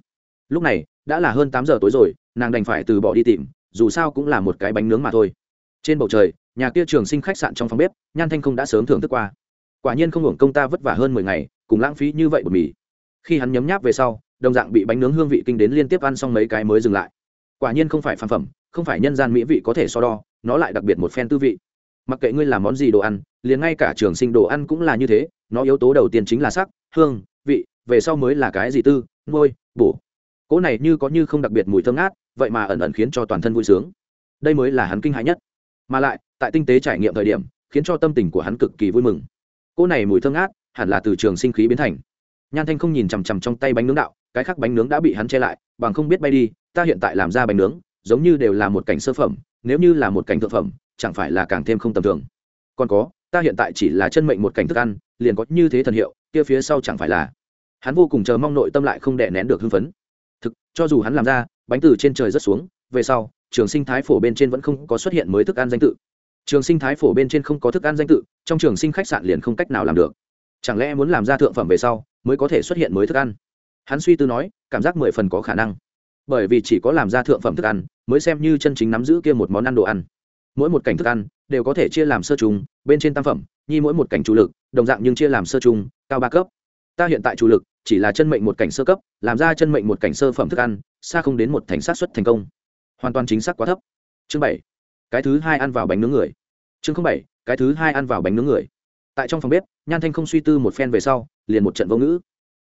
[SPEAKER 1] Lúc này, đã là hơn tám giờ tối rồi, nàng đành phải từ bỏ đi tìm, dù sao cũng là một cái bánh nướng mà thôi. Trên bầu trời, nhà kia trường sinh khách sạn trong phòng bếp, nhan thanh không đã sớm thưởng thức qua quả nhiên không hưởng công ta vất vả hơn mười ngày, cùng lãng phí như vậy bột mì. Khi hắn nhấm nháp về sau, đồng dạng bị bánh nướng hương vị kinh đến liên tiếp ăn xong mấy cái mới dừng lại. Quả nhiên không phải phản phẩm, không phải nhân gian mỹ vị có thể so đo, nó lại đặc biệt một phen tư vị. Mặc kệ ngươi làm món gì đồ ăn, liền ngay cả trường sinh đồ ăn cũng là như thế, nó yếu tố đầu tiên chính là sắc, hương, vị, về sau mới là cái gì tư, ngôi, bổ. Cỗ này như có như không đặc biệt mùi thơm ngát, vậy mà ẩn ẩn khiến cho toàn thân vui sướng. Đây mới là hắn kinh hãi nhất. Mà lại, tại tinh tế trải nghiệm thời điểm, khiến cho tâm tình của hắn cực kỳ vui mừng cỗ này mùi thơm ngát, hẳn là từ trường sinh khí biến thành. Nhan thanh không nhìn chằm chằm trong tay bánh nướng đạo, cái khác bánh nướng đã bị hắn che lại, bằng không biết bay đi, ta hiện tại làm ra bánh nướng, giống như đều là một cảnh sơ phẩm, nếu như là một cảnh thượng phẩm, chẳng phải là càng thêm không tầm thường. Còn có, ta hiện tại chỉ là chân mệnh một cảnh thức ăn, liền có như thế thần hiệu, kia phía sau chẳng phải là. Hắn vô cùng chờ mong nội tâm lại không đè nén được hưng phấn. Thực, cho dù hắn làm ra, bánh từ trên trời rất xuống, về sau, trường sinh thái phổ bên trên vẫn không có xuất hiện mới thức ăn danh tự trường sinh thái phổ bên trên không có thức ăn danh tự, trong trường sinh khách sạn liền không cách nào làm được. Chẳng lẽ muốn làm ra thượng phẩm về sau, mới có thể xuất hiện mới thức ăn? Hắn suy tư nói, cảm giác mười phần có khả năng. Bởi vì chỉ có làm ra thượng phẩm thức ăn, mới xem như chân chính nắm giữ kia một món ăn đồ ăn. Mỗi một cảnh thức ăn, đều có thể chia làm sơ trùng, bên trên tam phẩm, nhi mỗi một cảnh chủ lực, đồng dạng nhưng chia làm sơ trùng, cao ba cấp. Ta hiện tại chủ lực, chỉ là chân mệnh một cảnh sơ cấp, làm ra chân mệnh một cảnh sơ phẩm thức ăn, xa không đến một thành sát xuất thành công. Hoàn toàn chính xác quá thấp. Chương bảy cái thứ hai ăn vào bánh nướng người. Chương bảy, cái thứ hai ăn vào bánh nướng người. Tại trong phòng bếp, nhan thanh không suy tư một phen về sau, liền một trận vô ngữ.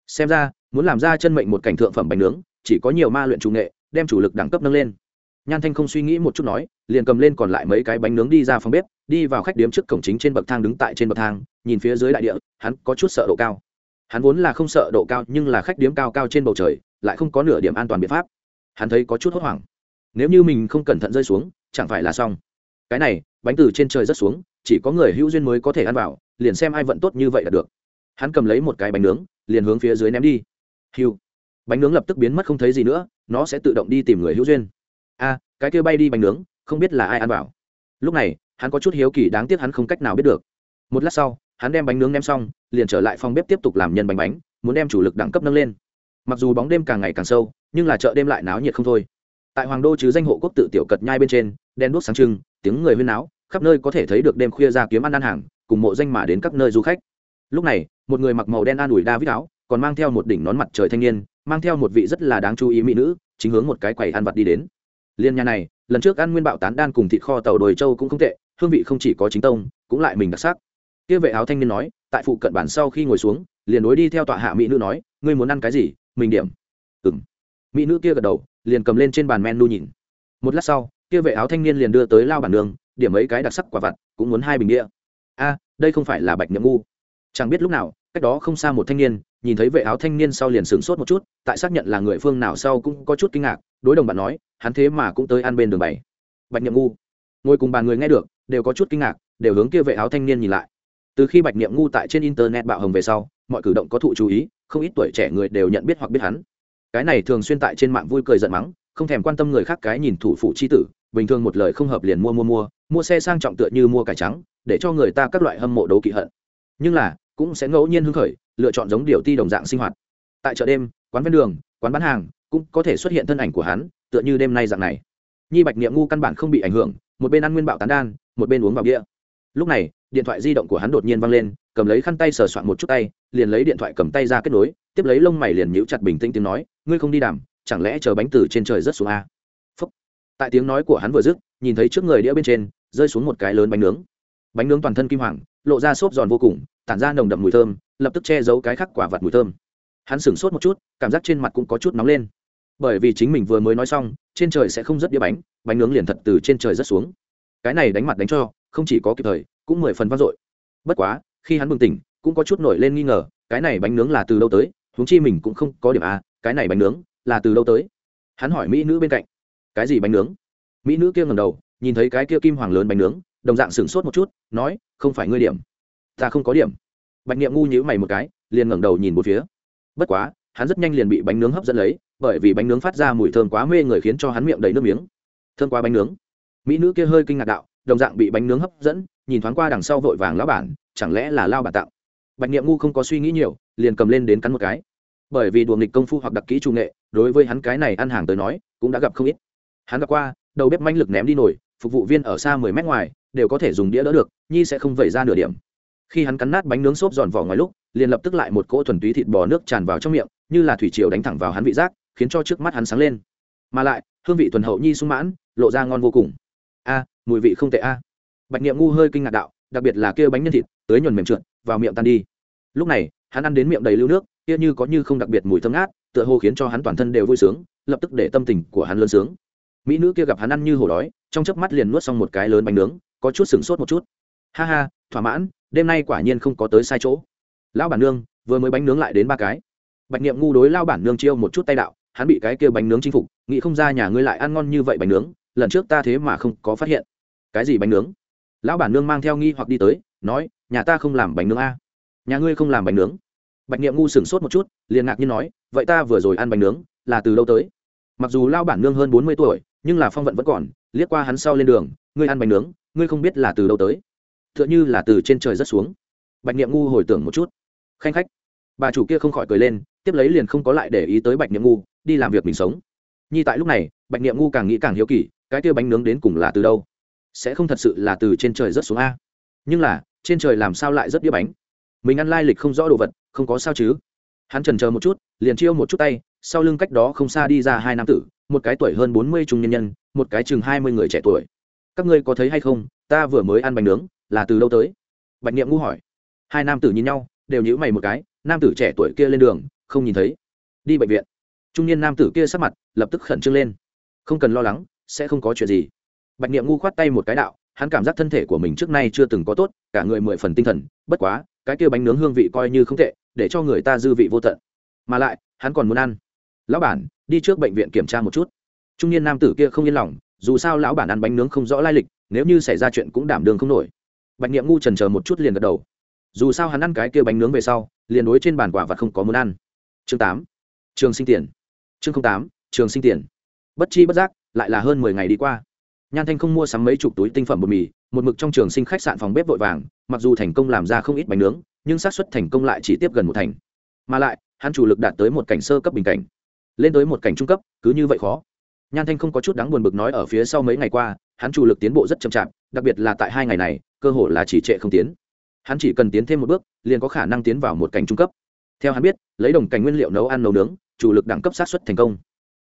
[SPEAKER 1] Xem ra, muốn làm ra chân mệnh một cảnh thượng phẩm bánh nướng, chỉ có nhiều ma luyện chủ nghệ, đem chủ lực đẳng cấp nâng lên. Nhan thanh không suy nghĩ một chút nói, liền cầm lên còn lại mấy cái bánh nướng đi ra phòng bếp, đi vào khách điếm trước cổng chính trên bậc thang đứng tại trên bậc thang, nhìn phía dưới đại địa, hắn có chút sợ độ cao. Hắn vốn là không sợ độ cao, nhưng là khách điếm cao cao trên bầu trời, lại không có nửa điểm an toàn biện pháp. Hắn thấy có chút hốt hoảng. Nếu như mình không cẩn thận rơi xuống chẳng phải là xong. Cái này, bánh từ trên trời rất xuống, chỉ có người hữu duyên mới có thể ăn vào, liền xem ai vận tốt như vậy là được. Hắn cầm lấy một cái bánh nướng, liền hướng phía dưới ném đi. Hiu. Bánh nướng lập tức biến mất không thấy gì nữa, nó sẽ tự động đi tìm người hữu duyên. A, cái kia bay đi bánh nướng, không biết là ai ăn vào. Lúc này, hắn có chút hiếu kỳ đáng tiếc hắn không cách nào biết được. Một lát sau, hắn đem bánh nướng ném xong, liền trở lại phòng bếp tiếp tục làm nhân bánh bánh, muốn đem chủ lực đẳng cấp nâng lên. Mặc dù bóng đêm càng ngày càng sâu, nhưng là chợ đêm lại náo nhiệt không thôi. Tại hoàng đô chứ danh hộ quốc tự tiểu cật nhai bên trên đen đuốc sáng trưng, tiếng người huyên náo, khắp nơi có thể thấy được đêm khuya ra kiếm ăn ăn hàng, cùng mộ danh mà đến các nơi du khách. Lúc này, một người mặc màu đen an ủi david áo, còn mang theo một đỉnh nón mặt trời thanh niên, mang theo một vị rất là đáng chú ý mỹ nữ, chính hướng một cái quầy ăn vặt đi đến. Liên nhà này, lần trước ăn nguyên bạo tán đan cùng thịt kho tàu đồi châu cũng không tệ, hương vị không chỉ có chính tông, cũng lại mình đặc sắc. Kia vệ áo thanh niên nói, tại phụ cận bản sau khi ngồi xuống, liền đối đi theo tọa hạ mỹ nữ nói, ngươi muốn ăn cái gì? Mình điểm. Ừng mỹ nữ kia gật đầu, liền cầm lên trên bàn menu nhìn. Một lát sau kia vệ áo thanh niên liền đưa tới lao bản đường điểm mấy cái đặc sắc quả vặt, cũng muốn hai bình đĩa a, đây không phải là bạch nhậm ngu. Chẳng biết lúc nào, cách đó không xa một thanh niên, nhìn thấy vệ áo thanh niên sau liền sửng sốt một chút, tại xác nhận là người phương nào sau cũng có chút kinh ngạc, đối đồng bạn nói, hắn thế mà cũng tới ăn bên đường bảy. Bạch nhậm ngu. Ngồi cùng bàn người nghe được, đều có chút kinh ngạc, đều hướng kia vệ áo thanh niên nhìn lại. Từ khi bạch niệm ngu tại trên internet bạo hồng về sau, mọi cử động có thụ chú ý, không ít tuổi trẻ người đều nhận biết hoặc biết hắn. Cái này thường xuyên tại trên mạng vui cười giận mắng, không thèm quan tâm người khác cái nhìn thủ phụ c h i tử bình thường một lời không hợp liền mua mua mua mua xe sang trọng tựa như mua cải trắng, để cho người ta các loại hâm mộ đấu kỵ hận. Nhưng là, cũng sẽ ngẫu nhiên hưng khởi, lựa chọn giống điều ti đồng dạng sinh hoạt. Tại chợ đêm, quán ven đường, quán bán hàng, cũng có thể xuất hiện thân ảnh của hắn, tựa như đêm nay dạng này. Nhi bạch niệm ngu căn bản không bị ảnh hưởng, một bên ăn nguyên bạo tán đan, một bên uống vào bia. Lúc này, điện thoại di động của hắn đột nhiên văng lên, cầm lấy khăn tay sờ soạn một chút tay, liền lấy điện thoại cầm tay ra kết nối, tiếp lấy lông mày liền nhíu chặt bình tĩnh tiếng nói, ngươi không đi đàm, chẳng lẽ chờ bánh từ trên trời rất xuống a tại tiếng nói của hắn vừa dứt, nhìn thấy trước người đĩa bên trên, rơi xuống một cái lớn bánh nướng. Bánh nướng toàn thân kim hoàng, lộ ra xốp giòn vô cùng, tản ra nồng đậm mùi thơm, lập tức che giấu cái khắc quả vặt mùi thơm. Hắn sửng sốt một chút, cảm giác trên mặt cũng có chút nóng lên. Bởi vì chính mình vừa mới nói xong, trên trời sẽ không rất đĩa bánh bánh nướng liền thật từ trên trời rất xuống. Cái này đánh mặt đánh cho, không chỉ có kịp thời, cũng mười phần vang dội. Bất quá, khi hắn bừng tỉnh, cũng có chút nổi lên nghi ngờ, cái này bánh nướng là từ đâu tới, huống chi mình cũng không có điểm a, cái này bánh nướng là từ đâu tới? Hắn hỏi mỹ nữ bên cạnh cái gì bánh nướng? Mỹ nữ kia ngầm đầu, nhìn thấy cái kia kim hoàng lớn bánh nướng, đồng dạng sửng sốt một chút, nói, không phải ngươi điểm. Ta không có điểm. Bạch niệm ngu nhíu mày một cái, liền ngẩng đầu nhìn một phía. Bất quá, hắn rất nhanh liền bị bánh nướng hấp dẫn lấy, bởi vì bánh nướng phát ra mùi thơm quá mê người khiến cho hắn miệng đầy nước miếng. Thơm quá bánh nướng. Mỹ nữ kia hơi kinh ngạc đạo, đồng dạng bị bánh nướng hấp dẫn, nhìn thoáng qua đằng sau vội vàng lão bản, chẳng lẽ là lao bản tạo? Bạch niệm ngu không có suy nghĩ nhiều, liền cầm lên đến cắn một cái. Bởi vì đùa nghịch công phu hoặc đặc kỹ trung nghệ, đối với hắn cái này ăn hàng tới nói, cũng đã gặp không ít hắn gặp qua, đầu bếp manh lực ném đi nổi, phục vụ viên ở xa mười mét ngoài, đều có thể dùng đĩa đỡ được, nhi sẽ không vẩy ra nửa điểm. Khi hắn cắn nát bánh nướng xốp giòn vỏ ngoài lúc, liền lập tức lại một cỗ thuần túy thịt bò nước tràn vào trong miệng, như là thủy triều đánh thẳng vào hắn vị giác, khiến cho trước mắt hắn sáng lên. Mà lại, hương vị thuần hậu nhi sung mãn, lộ ra ngon vô cùng. A, mùi vị không tệ a. Bạch niệm ngu hơi kinh ngạc đạo, đặc biệt là kia bánh nhân thịt, tới nhuần mềm trượt, vào miệng tan đi. Lúc này, hắn ăn đến miệng đầy lưu nước, kia như có như không đặc biệt mùi thơm ngát, tựa hồ khiến cho hắn toàn thân đều vui sướng, lập tức để tâm tình của hắn lớn sướng mỹ nữ kia gặp hắn ăn như hổ đói, trong chớp mắt liền nuốt xong một cái lớn bánh nướng, có chút sửng sốt một chút. Ha ha, thỏa mãn, đêm nay quả nhiên không có tới sai chỗ. Lão bản nương, vừa mới bánh nướng lại đến ba cái. Bạch niệm ngu đối lao bản nương chiêu một chút tay đạo, hắn bị cái kia bánh nướng chinh phục, nghĩ không ra nhà ngươi lại ăn ngon như vậy bánh nướng, lần trước ta thế mà không có phát hiện. Cái gì bánh nướng? Lão bản nương mang theo nghi hoặc đi tới, nói, nhà ta không làm bánh nướng a. Nhà ngươi không làm bánh nướng. Bạch niệm ngu sửng sốt một chút, liền ngạc nhiên nói, vậy ta vừa rồi ăn bánh nướng, là từ đâu tới? Mặc dù lao bản nương hơn bốn mươi tuổi nhưng là phong vận vẫn còn, liếc qua hắn sau lên đường, ngươi ăn bánh nướng, ngươi không biết là từ đâu tới. T h ư ợ n h ư là từ trên trời rất xuống. Bạch niệm ngu hồi tưởng một chút. Khanh khách. Bà chủ kia không khỏi cười lên, tiếp lấy liền không có lại để ý tới bạch niệm ngu, đi làm việc mình sống. Nhi tại lúc này, bạch niệm ngu càng nghĩ càng hiếu kỳ, cái kia bánh nướng đến cùng là từ đâu? Sẽ không thật sự là từ trên trời rớt xuống a? Nhưng là, trên trời làm sao lại rớt đĩa bánh? Mình ăn lai lịch không rõ đồ vật, không có sao chứ? Hắn trần chờ một chút, liền chiêu một chút tay, sau lưng cách đó không xa đi ra hai nam tử một cái tuổi hơn bốn mươi trung nhân nhân, một cái chừng hai mươi người trẻ tuổi. Các ngươi có thấy hay không? Ta vừa mới ăn bánh nướng, là từ đâu tới? Bạch niệm ngu hỏi. Hai nam tử nhìn nhau, đều nhíu mày một cái, nam tử trẻ tuổi kia lên đường, không nhìn thấy. Đi bệnh viện. Trung niên nam tử kia sắc mặt lập tức khẩn trương lên. Không cần lo lắng, sẽ không có chuyện gì. Bạch niệm ngu khoát tay một cái đạo, hắn cảm giác thân thể của mình trước nay chưa từng có tốt, cả người mười phần tinh thần, bất quá, cái kia bánh nướng hương vị coi như không tệ, để cho người ta dư vị vô tận. Mà lại, hắn còn muốn ăn lão bản, đi trước bệnh viện kiểm tra một chút. Trung niên nam tử kia không yên lòng, dù sao lão bản ăn bánh nướng không rõ lai lịch, nếu như xảy ra chuyện cũng đảm đường không nổi. Bạch niệm ngu trần chờ một chút liền gật đầu. Dù sao hắn ăn cái kia bánh nướng về sau, liền đối trên bàn quả và không có muốn ăn. Chương tám, trường sinh tiền. Chương tám, trường sinh tiền. Bất chi bất giác, lại là hơn mười ngày đi qua. Nhan thanh không mua sắm mấy chục túi tinh phẩm bột mì, một mực trong trường sinh khách sạn phòng bếp vội vàng, mặc dù thành công làm ra không ít bánh nướng, nhưng xác suất thành công lại chỉ tiếp gần một thành. Mà lại, hắn chủ lực đạt tới một cảnh sơ cấp bình cảnh lên tới một cảnh trung cấp, cứ như vậy khó. Nhan thanh không có chút đáng buồn bực nói ở phía sau mấy ngày qua, hắn chủ lực tiến bộ rất chậm chạp, đặc biệt là tại hai ngày này, cơ hội là chỉ trệ không tiến. Hắn chỉ cần tiến thêm một bước, liền có khả năng tiến vào một cảnh trung cấp. Theo hắn biết, lấy đồng cảnh nguyên liệu nấu ăn nấu nướng, chủ lực đẳng cấp sát xuất thành công.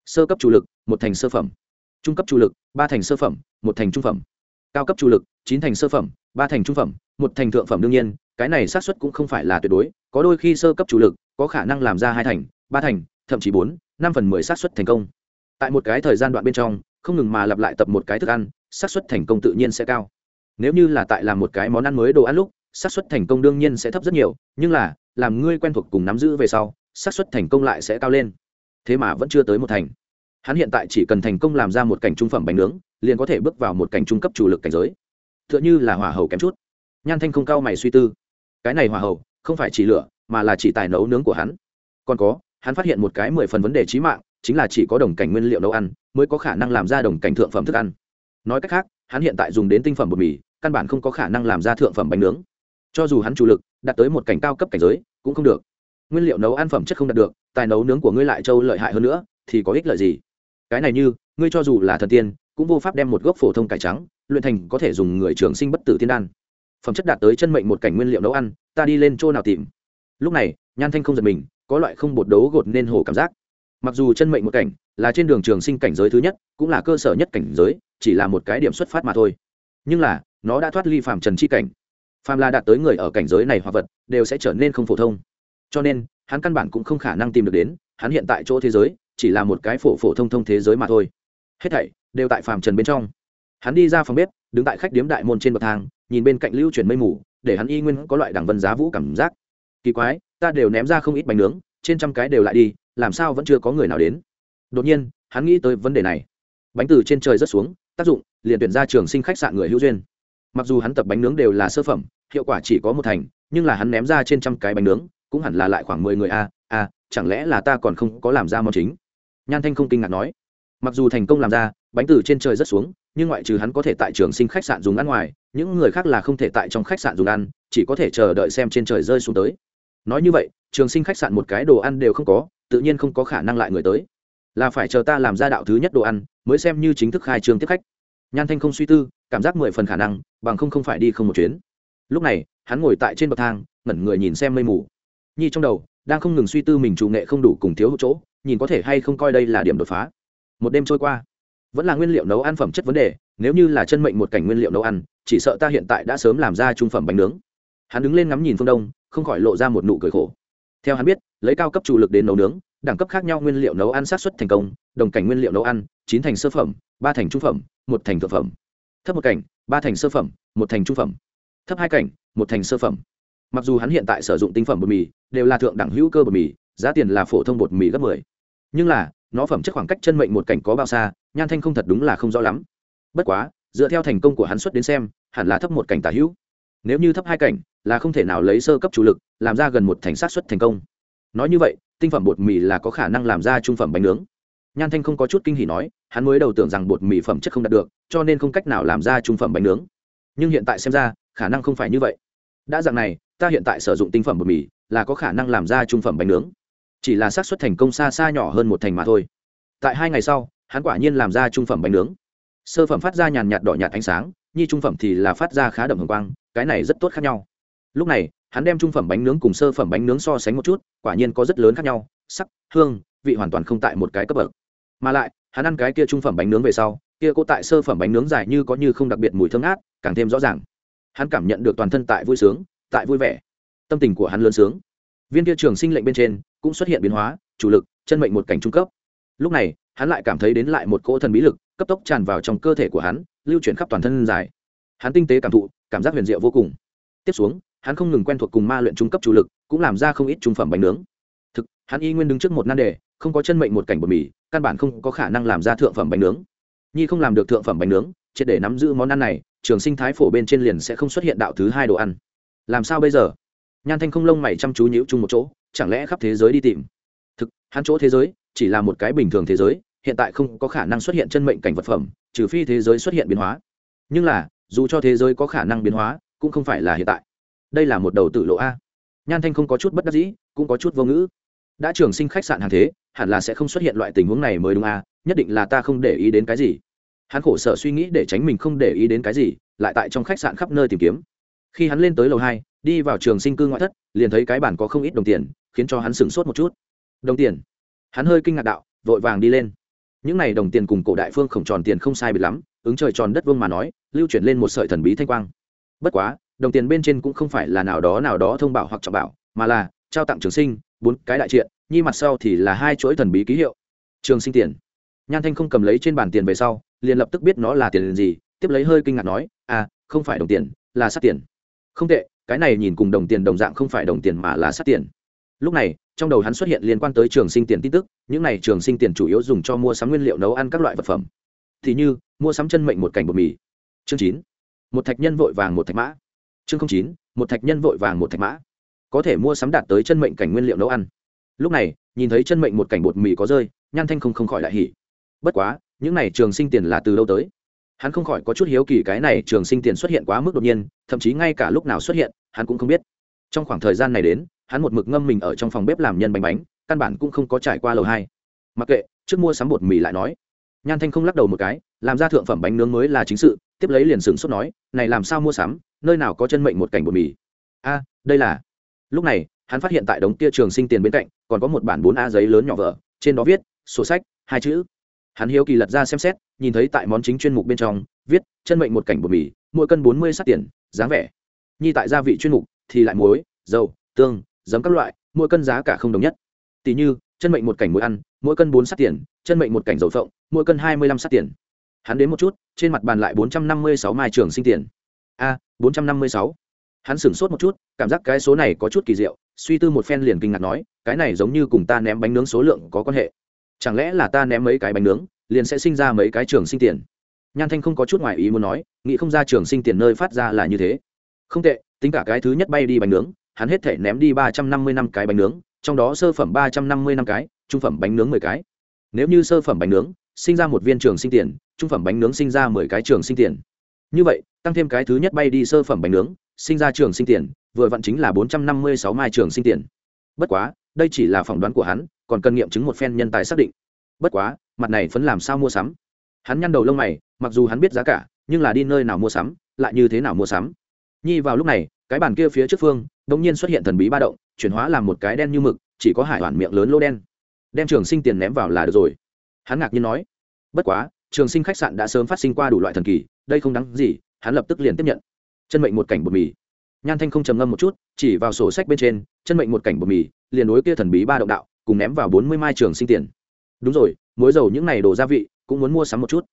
[SPEAKER 1] Sơ cấp chủ lực, một thành sơ phẩm. Trung cấp chủ lực, ba thành sơ phẩm, một thành trung phẩm. Cao cấp chủ lực, chín thành sơ phẩm, ba thành trung phẩm, một thành thượng phẩm đương nhiên, cái này xác suất cũng không phải là tuyệt đối, có đôi khi sơ cấp chủ lực, có khả năng làm ra hai thành, ba thành thậm chí bốn, năm phần mười xác suất thành công. Tại một cái thời gian đoạn bên trong, không ngừng mà lặp lại tập một cái thức ăn, xác suất thành công tự nhiên sẽ cao. Nếu như là tại làm một cái món ăn mới đồ ăn lúc, xác suất thành công đương nhiên sẽ thấp rất nhiều, nhưng là, làm ngươi quen thuộc cùng nắm giữ về sau, xác suất thành công lại sẽ cao lên. Thế mà vẫn chưa tới một thành. Hắn hiện tại chỉ cần thành công làm ra một cảnh trung phẩm bánh nướng, liền có thể bước vào một cảnh trung cấp chủ lực cảnh giới. T h ư ợ n h ư là hỏa hầu kém chút. Nhan thanh không cao mày suy tư. Cái này hỏa hầu, không phải chỉ lửa, mà là chỉ tài nấu nướng của hắn. Còn có hắn phát hiện một cái mười phần vấn đề trí mạng, chính là chỉ có đồng cảnh nguyên liệu nấu ăn mới có khả năng làm ra đồng cảnh thượng phẩm thức ăn. Nói cách khác, hắn hiện tại dùng đến tinh phẩm bột mì, căn bản không có khả năng làm ra thượng phẩm bánh nướng. Cho dù hắn chủ lực đạt tới một cảnh cao cấp cảnh giới, cũng không được. Nguyên liệu nấu ăn phẩm chất không đạt được, tài nấu nướng của ngươi lại châu lợi hại hơn nữa, thì có ích lợi gì? Cái này như, ngươi cho dù là thần tiên, cũng vô pháp đem một gốc phổ thông cải trắng luyện thành có thể dùng người trường sinh bất tử tiên đan. Phẩm chất đạt tới chân mệnh một cảnh nguyên liệu nấu ăn, ta đi lên chỗ nào tìm? Lúc này, nhan thanh không giật mình có loại không bột đấu gột nên hổ cảm giác. Mặc dù chân mệnh một cảnh là trên đường trường sinh cảnh giới thứ nhất, cũng là cơ sở nhất cảnh giới, chỉ là một cái điểm xuất phát mà thôi. Nhưng là, nó đã thoát ly phàm trần chi cảnh. Phàm là đạt tới người ở cảnh giới này hoặc vật, đều sẽ trở nên không phổ thông. Cho nên, hắn căn bản cũng không khả năng tìm được đến, hắn hiện tại chỗ thế giới, chỉ là một cái phổ phổ thông thông thế giới mà thôi. Hết thảy đều tại phàm trần bên trong. Hắn đi ra phòng bếp, đứng tại khách điếm đại môn trên bậc thang, nhìn bên cạnh lưu chuyển mây mù, để hắn y nguyên có loại đẳng vân giá vũ cảm giác. Kỳ quái ta đều ném ra không ít bánh nướng, trên trăm cái đều lại đi, làm sao vẫn chưa có người nào đến. Đột nhiên, hắn nghĩ tới vấn đề này. Bánh từ trên trời rất xuống, tác dụng, liền tuyển ra trường sinh khách sạn người hữu duyên. Mặc dù hắn tập bánh nướng đều là sơ phẩm, hiệu quả chỉ có một thành, nhưng là hắn ném ra trên trăm cái bánh nướng, cũng hẳn là lại khoảng mười người a a, chẳng lẽ là ta còn không có làm ra món chính? Nhan thanh không kinh ngạc nói. Mặc dù thành công làm ra, bánh từ trên trời rất xuống, nhưng ngoại trừ hắn có thể tại trường sinh khách sạn dùng ăn ngoài, những người khác là không thể tại trong khách sạn dùng ăn, chỉ có thể chờ đợi xem trên trời rơi xuống tới nói như vậy, trường sinh khách sạn một cái đồ ăn đều không có, tự nhiên không có khả năng lại người tới. Là phải chờ ta làm ra đạo thứ nhất đồ ăn, mới xem như chính thức khai trương tiếp khách. Nhan thanh không suy tư, cảm giác mười phần khả năng, bằng không không phải đi không một chuyến. Lúc này, hắn ngồi tại trên bậc thang, ngẩn người nhìn xem mây mù. Nhi trong đầu, đang không ngừng suy tư mình chủ nghệ không đủ cùng thiếu hụt chỗ, nhìn có thể hay không coi đây là điểm đột phá. Một đêm trôi qua, vẫn là nguyên liệu nấu ăn phẩm chất vấn đề, nếu như là chân mệnh một cảnh nguyên liệu nấu ăn, chỉ sợ ta hiện tại đã sớm làm ra trung phẩm bánh nướng. Hắn đứng lên ngắm nhìn phương đông không khỏi lộ ra một nụ cười khổ. Theo hắn biết, lấy cao cấp chủ lực đến nấu nướng, đẳng cấp khác nhau nguyên liệu nấu ăn sát xuất thành công, đồng cảnh nguyên liệu nấu ăn, chín thành sơ phẩm, ba thành trung phẩm, một thành thượng phẩm. Thấp một cảnh, ba thành sơ phẩm, một thành trung phẩm. Thấp hai cảnh, một thành sơ phẩm. Mặc dù hắn hiện tại sử dụng tinh phẩm bột mì, đều là thượng đẳng hữu cơ bột mì, giá tiền là phổ thông bột mì gấp mười. Nhưng là, nó phẩm chất khoảng cách chân mệnh một cảnh có bao xa, nhan thanh không thật đúng là không rõ lắm. Bất quá, dựa theo thành công của hắn xuất đến xem, hẳn là thấp một cảnh tả hữu nếu như thấp hai cảnh, là không thể nào lấy sơ cấp chủ lực, làm ra gần một thành sát xuất thành công. Nói như vậy, tinh phẩm bột mì là có khả năng làm ra trung phẩm bánh nướng. Nhan thanh không có chút kinh hỉ nói, hắn mới đầu tưởng rằng bột mì phẩm chất không đạt được, cho nên không cách nào làm ra trung phẩm bánh nướng. Nhưng hiện tại xem ra, khả năng không phải như vậy. Đã dạng này, ta hiện tại sử dụng tinh phẩm bột mì, là có khả năng làm ra trung phẩm bánh nướng. Chỉ là xác suất thành công xa xa nhỏ hơn một thành mà thôi. Tại hai ngày sau, hắn quả nhiên làm ra trung phẩm bánh nướng. Sơ phẩm phát ra nhàn nhạt đỏ nhạt ánh sáng, nhi trung phẩm thì là phát ra khá đậm hồng quang cái này rất tốt khác nhau. Lúc này, hắn đem trung phẩm bánh nướng cùng sơ phẩm bánh nướng so sánh một chút, quả nhiên có rất lớn khác nhau, sắc, hương, vị hoàn toàn không tại một cái cấp bậc. Mà lại, hắn ăn cái kia trung phẩm bánh nướng về sau, kia cô tại sơ phẩm bánh nướng dài như có như không đặc biệt mùi thơm ngát, càng thêm rõ ràng. Hắn cảm nhận được toàn thân tại vui sướng, tại vui vẻ. Tâm tình của hắn lớn sướng. Viên kia trường sinh lệnh bên trên, cũng xuất hiện biến hóa, chủ lực, chân mệnh một cảnh trung cấp. Lúc này, hắn lại cảm thấy đến lại một cỗ thần bí lực, cấp tốc tràn vào trong cơ thể của hắn, lưu chuyển khắp toàn thân dài. Hắn tinh tế cảm thụ cảm giác huyền diệu vô cùng. Tiếp xuống, hắn không ngừng quen thuộc cùng ma luyện trung cấp chủ lực, cũng làm ra không ít trung phẩm bánh nướng. Thực, hắn y nguyên đứng trước một nan đề, không có chân mệnh một cảnh bột mì, căn bản không có khả năng làm ra thượng phẩm bánh nướng. Nhi không làm được thượng phẩm bánh nướng, triệt để nắm giữ món ăn này, trường sinh thái phổ bên trên liền sẽ không xuất hiện đạo thứ hai đồ ăn. Làm sao bây giờ? Nhan thanh không lông mày chăm chú nhíu chung một chỗ, chẳng lẽ khắp thế giới đi tìm? Thực, hắn chỗ thế giới, chỉ là một cái bình thường thế giới, hiện tại không có khả năng xuất hiện chân mệnh cảnh vật phẩm, trừ phi thế giới xuất hiện biến hóa. Nhưng là dù cho thế giới có khả năng biến hóa, cũng không phải là hiện tại. Đây là một đầu tử lộ a. Nhan thanh không có chút bất đắc dĩ, cũng có chút vô ngữ. Đã trường sinh khách sạn hàng thế, hẳn là sẽ không xuất hiện loại tình huống này mới đúng a, nhất định là ta không để ý đến cái gì. Hắn khổ sở suy nghĩ để tránh mình không để ý đến cái gì, lại tại trong khách sạn khắp nơi tìm kiếm. Khi hắn lên tới lầu hai, đi vào trường sinh cư ngoại thất, liền thấy cái bản có không ít đồng tiền, khiến cho hắn sửng sốt một chút. Đồng tiền. Hắn hơi kinh ngạc đạo, vội vàng đi lên những này đồng tiền cùng cổ đại phương khổng tròn tiền không sai biệt lắm, ứng trời tròn đất vương mà nói, lưu chuyển lên một sợi thần bí thanh quang. Bất quá, đồng tiền bên trên cũng không phải là nào đó nào đó thông bảo hoặc trọng bảo, mà là trao tặng trường sinh, bốn cái đại triện, nhi mặt sau thì là hai chuỗi thần bí ký hiệu. Trường sinh tiền. Nhan thanh không cầm lấy trên bàn tiền về sau, liền lập tức biết nó là tiền gì, tiếp lấy hơi kinh ngạc nói à không phải đồng tiền, là sát tiền. Không tệ, cái này nhìn cùng đồng tiền đồng dạng không phải đồng tiền mà là sát tiền lúc này, trong đầu hắn xuất hiện liên quan tới trường sinh tiền tin tức, những này trường sinh tiền chủ yếu dùng cho mua sắm nguyên liệu nấu ăn các loại vật phẩm. Thì như, mua sắm chân mệnh một cảnh bột mì. Chương chín, một thạch nhân vội vàng một thạch mã. Chương chín, một thạch nhân vội vàng một thạch mã. Có thể mua sắm đạt tới chân mệnh cảnh nguyên liệu nấu ăn. Lúc này, nhìn thấy chân mệnh một cảnh bột mì có rơi, nhan thanh không không khỏi lại hỉ. Bất quá, những này trường sinh tiền là từ đâu tới? Hắn không khỏi có chút hiếu kỳ cái này trường sinh tiền xuất hiện quá mức đột nhiên, thậm chí ngay cả lúc nào xuất hiện, hắn cũng không biết trong khoảng thời gian này đến, hắn một mực ngâm mình ở trong phòng bếp làm nhân bánh bánh, căn bản cũng không có trải qua lầu hai. Mặc kệ, trước mua sắm bột mì lại nói. Nhan thanh không lắc đầu một cái, làm ra thượng phẩm bánh nướng mới là chính sự, tiếp lấy liền sửng sốt nói, này làm sao mua sắm, nơi nào có chân mệnh một cảnh bột mì? A, đây là lúc này, hắn phát hiện tại đống kia trường sinh tiền bên cạnh, còn có một bản bốn a giấy lớn nhỏ vở, trên đó viết, sổ sách, hai chữ. Hắn hiếu kỳ lật ra xem xét, nhìn thấy tại món chính chuyên mục bên trong, viết, chân mệnh một cảnh bột mì, mỗi cân bốn mươi sắt tiền dáng vẻ nhi tại gia vị chuyên mục thì lại muối, dầu, tương, giấm các loại, mỗi cân giá cả không đồng nhất. Tỷ như, chân mệnh một cảnh muối ăn, mỗi cân bốn sắt tiền, chân mệnh một cảnh dầu phộng, mỗi cân hai mươi lăm sắt tiền. Hắn đến một chút, trên mặt bàn lại bốn trăm năm mươi sáu mai trường sinh tiền. A, bốn trăm năm mươi sáu. Hắn sửng sốt một chút, cảm giác cái số này có chút kỳ diệu, suy tư một phen liền kinh ngạc nói, cái này giống như cùng ta ném bánh nướng số lượng có quan hệ. Chẳng lẽ là ta ném mấy cái bánh nướng, liền sẽ sinh ra mấy cái trường sinh tiền? Nhan thanh không có chút ngoài ý muốn nói, nghĩ không ra trường sinh tiền nơi phát ra là như thế. Không tệ tính cả cái thứ nhất bay đi bánh nướng, hắn hết thể ném đi ba trăm năm mươi năm cái bánh nướng, trong đó sơ phẩm ba trăm năm mươi năm cái, trung phẩm bánh nướng mười cái. Nếu như sơ phẩm bánh nướng, sinh ra một viên trường sinh tiền, trung phẩm bánh nướng sinh ra mười cái trường sinh tiền. Như vậy, tăng thêm cái thứ nhất bay đi sơ phẩm bánh nướng, sinh ra trường sinh tiền, vừa vặn chính là bốn trăm năm mươi sáu mai trường sinh tiền. Bất quá, đây chỉ là phỏng đoán của hắn, còn cần nghiệm chứng một phen nhân tài xác định. Bất quá, mặt này phấn làm sao mua sắm? Hắn nhăn đầu lông mày, mặc dù hắn biết giá cả, nhưng là đi nơi nào mua sắm, lại như thế nào mua sắm? Nhi vào lúc này, cái bàn kia phía trước phương đ nhiên xuất hiện thần bí ba động, chuyển hóa làm một cái đen như mực, chỉ có hải hoàn miệng lớn lô đen. Đem trường sinh tiền ném vào là được rồi. Hắn ngạc nhiên nói, bất quá, trường sinh khách sạn đã sớm phát sinh qua đủ loại thần kỳ, đây không đáng gì, hắn lập tức liền tiếp nhận. Chân mệnh một cảnh bột mì. Nhan thanh không trầm ngâm một chút, chỉ vào sổ sách bên trên, chân mệnh một cảnh bột mì, liền đối kia thần bí ba động đạo, cùng ném vào bốn mươi mai trường sinh tiền. Đúng rồi, muối dầu những này đồ gia vị, cũng muốn mua sắm một chút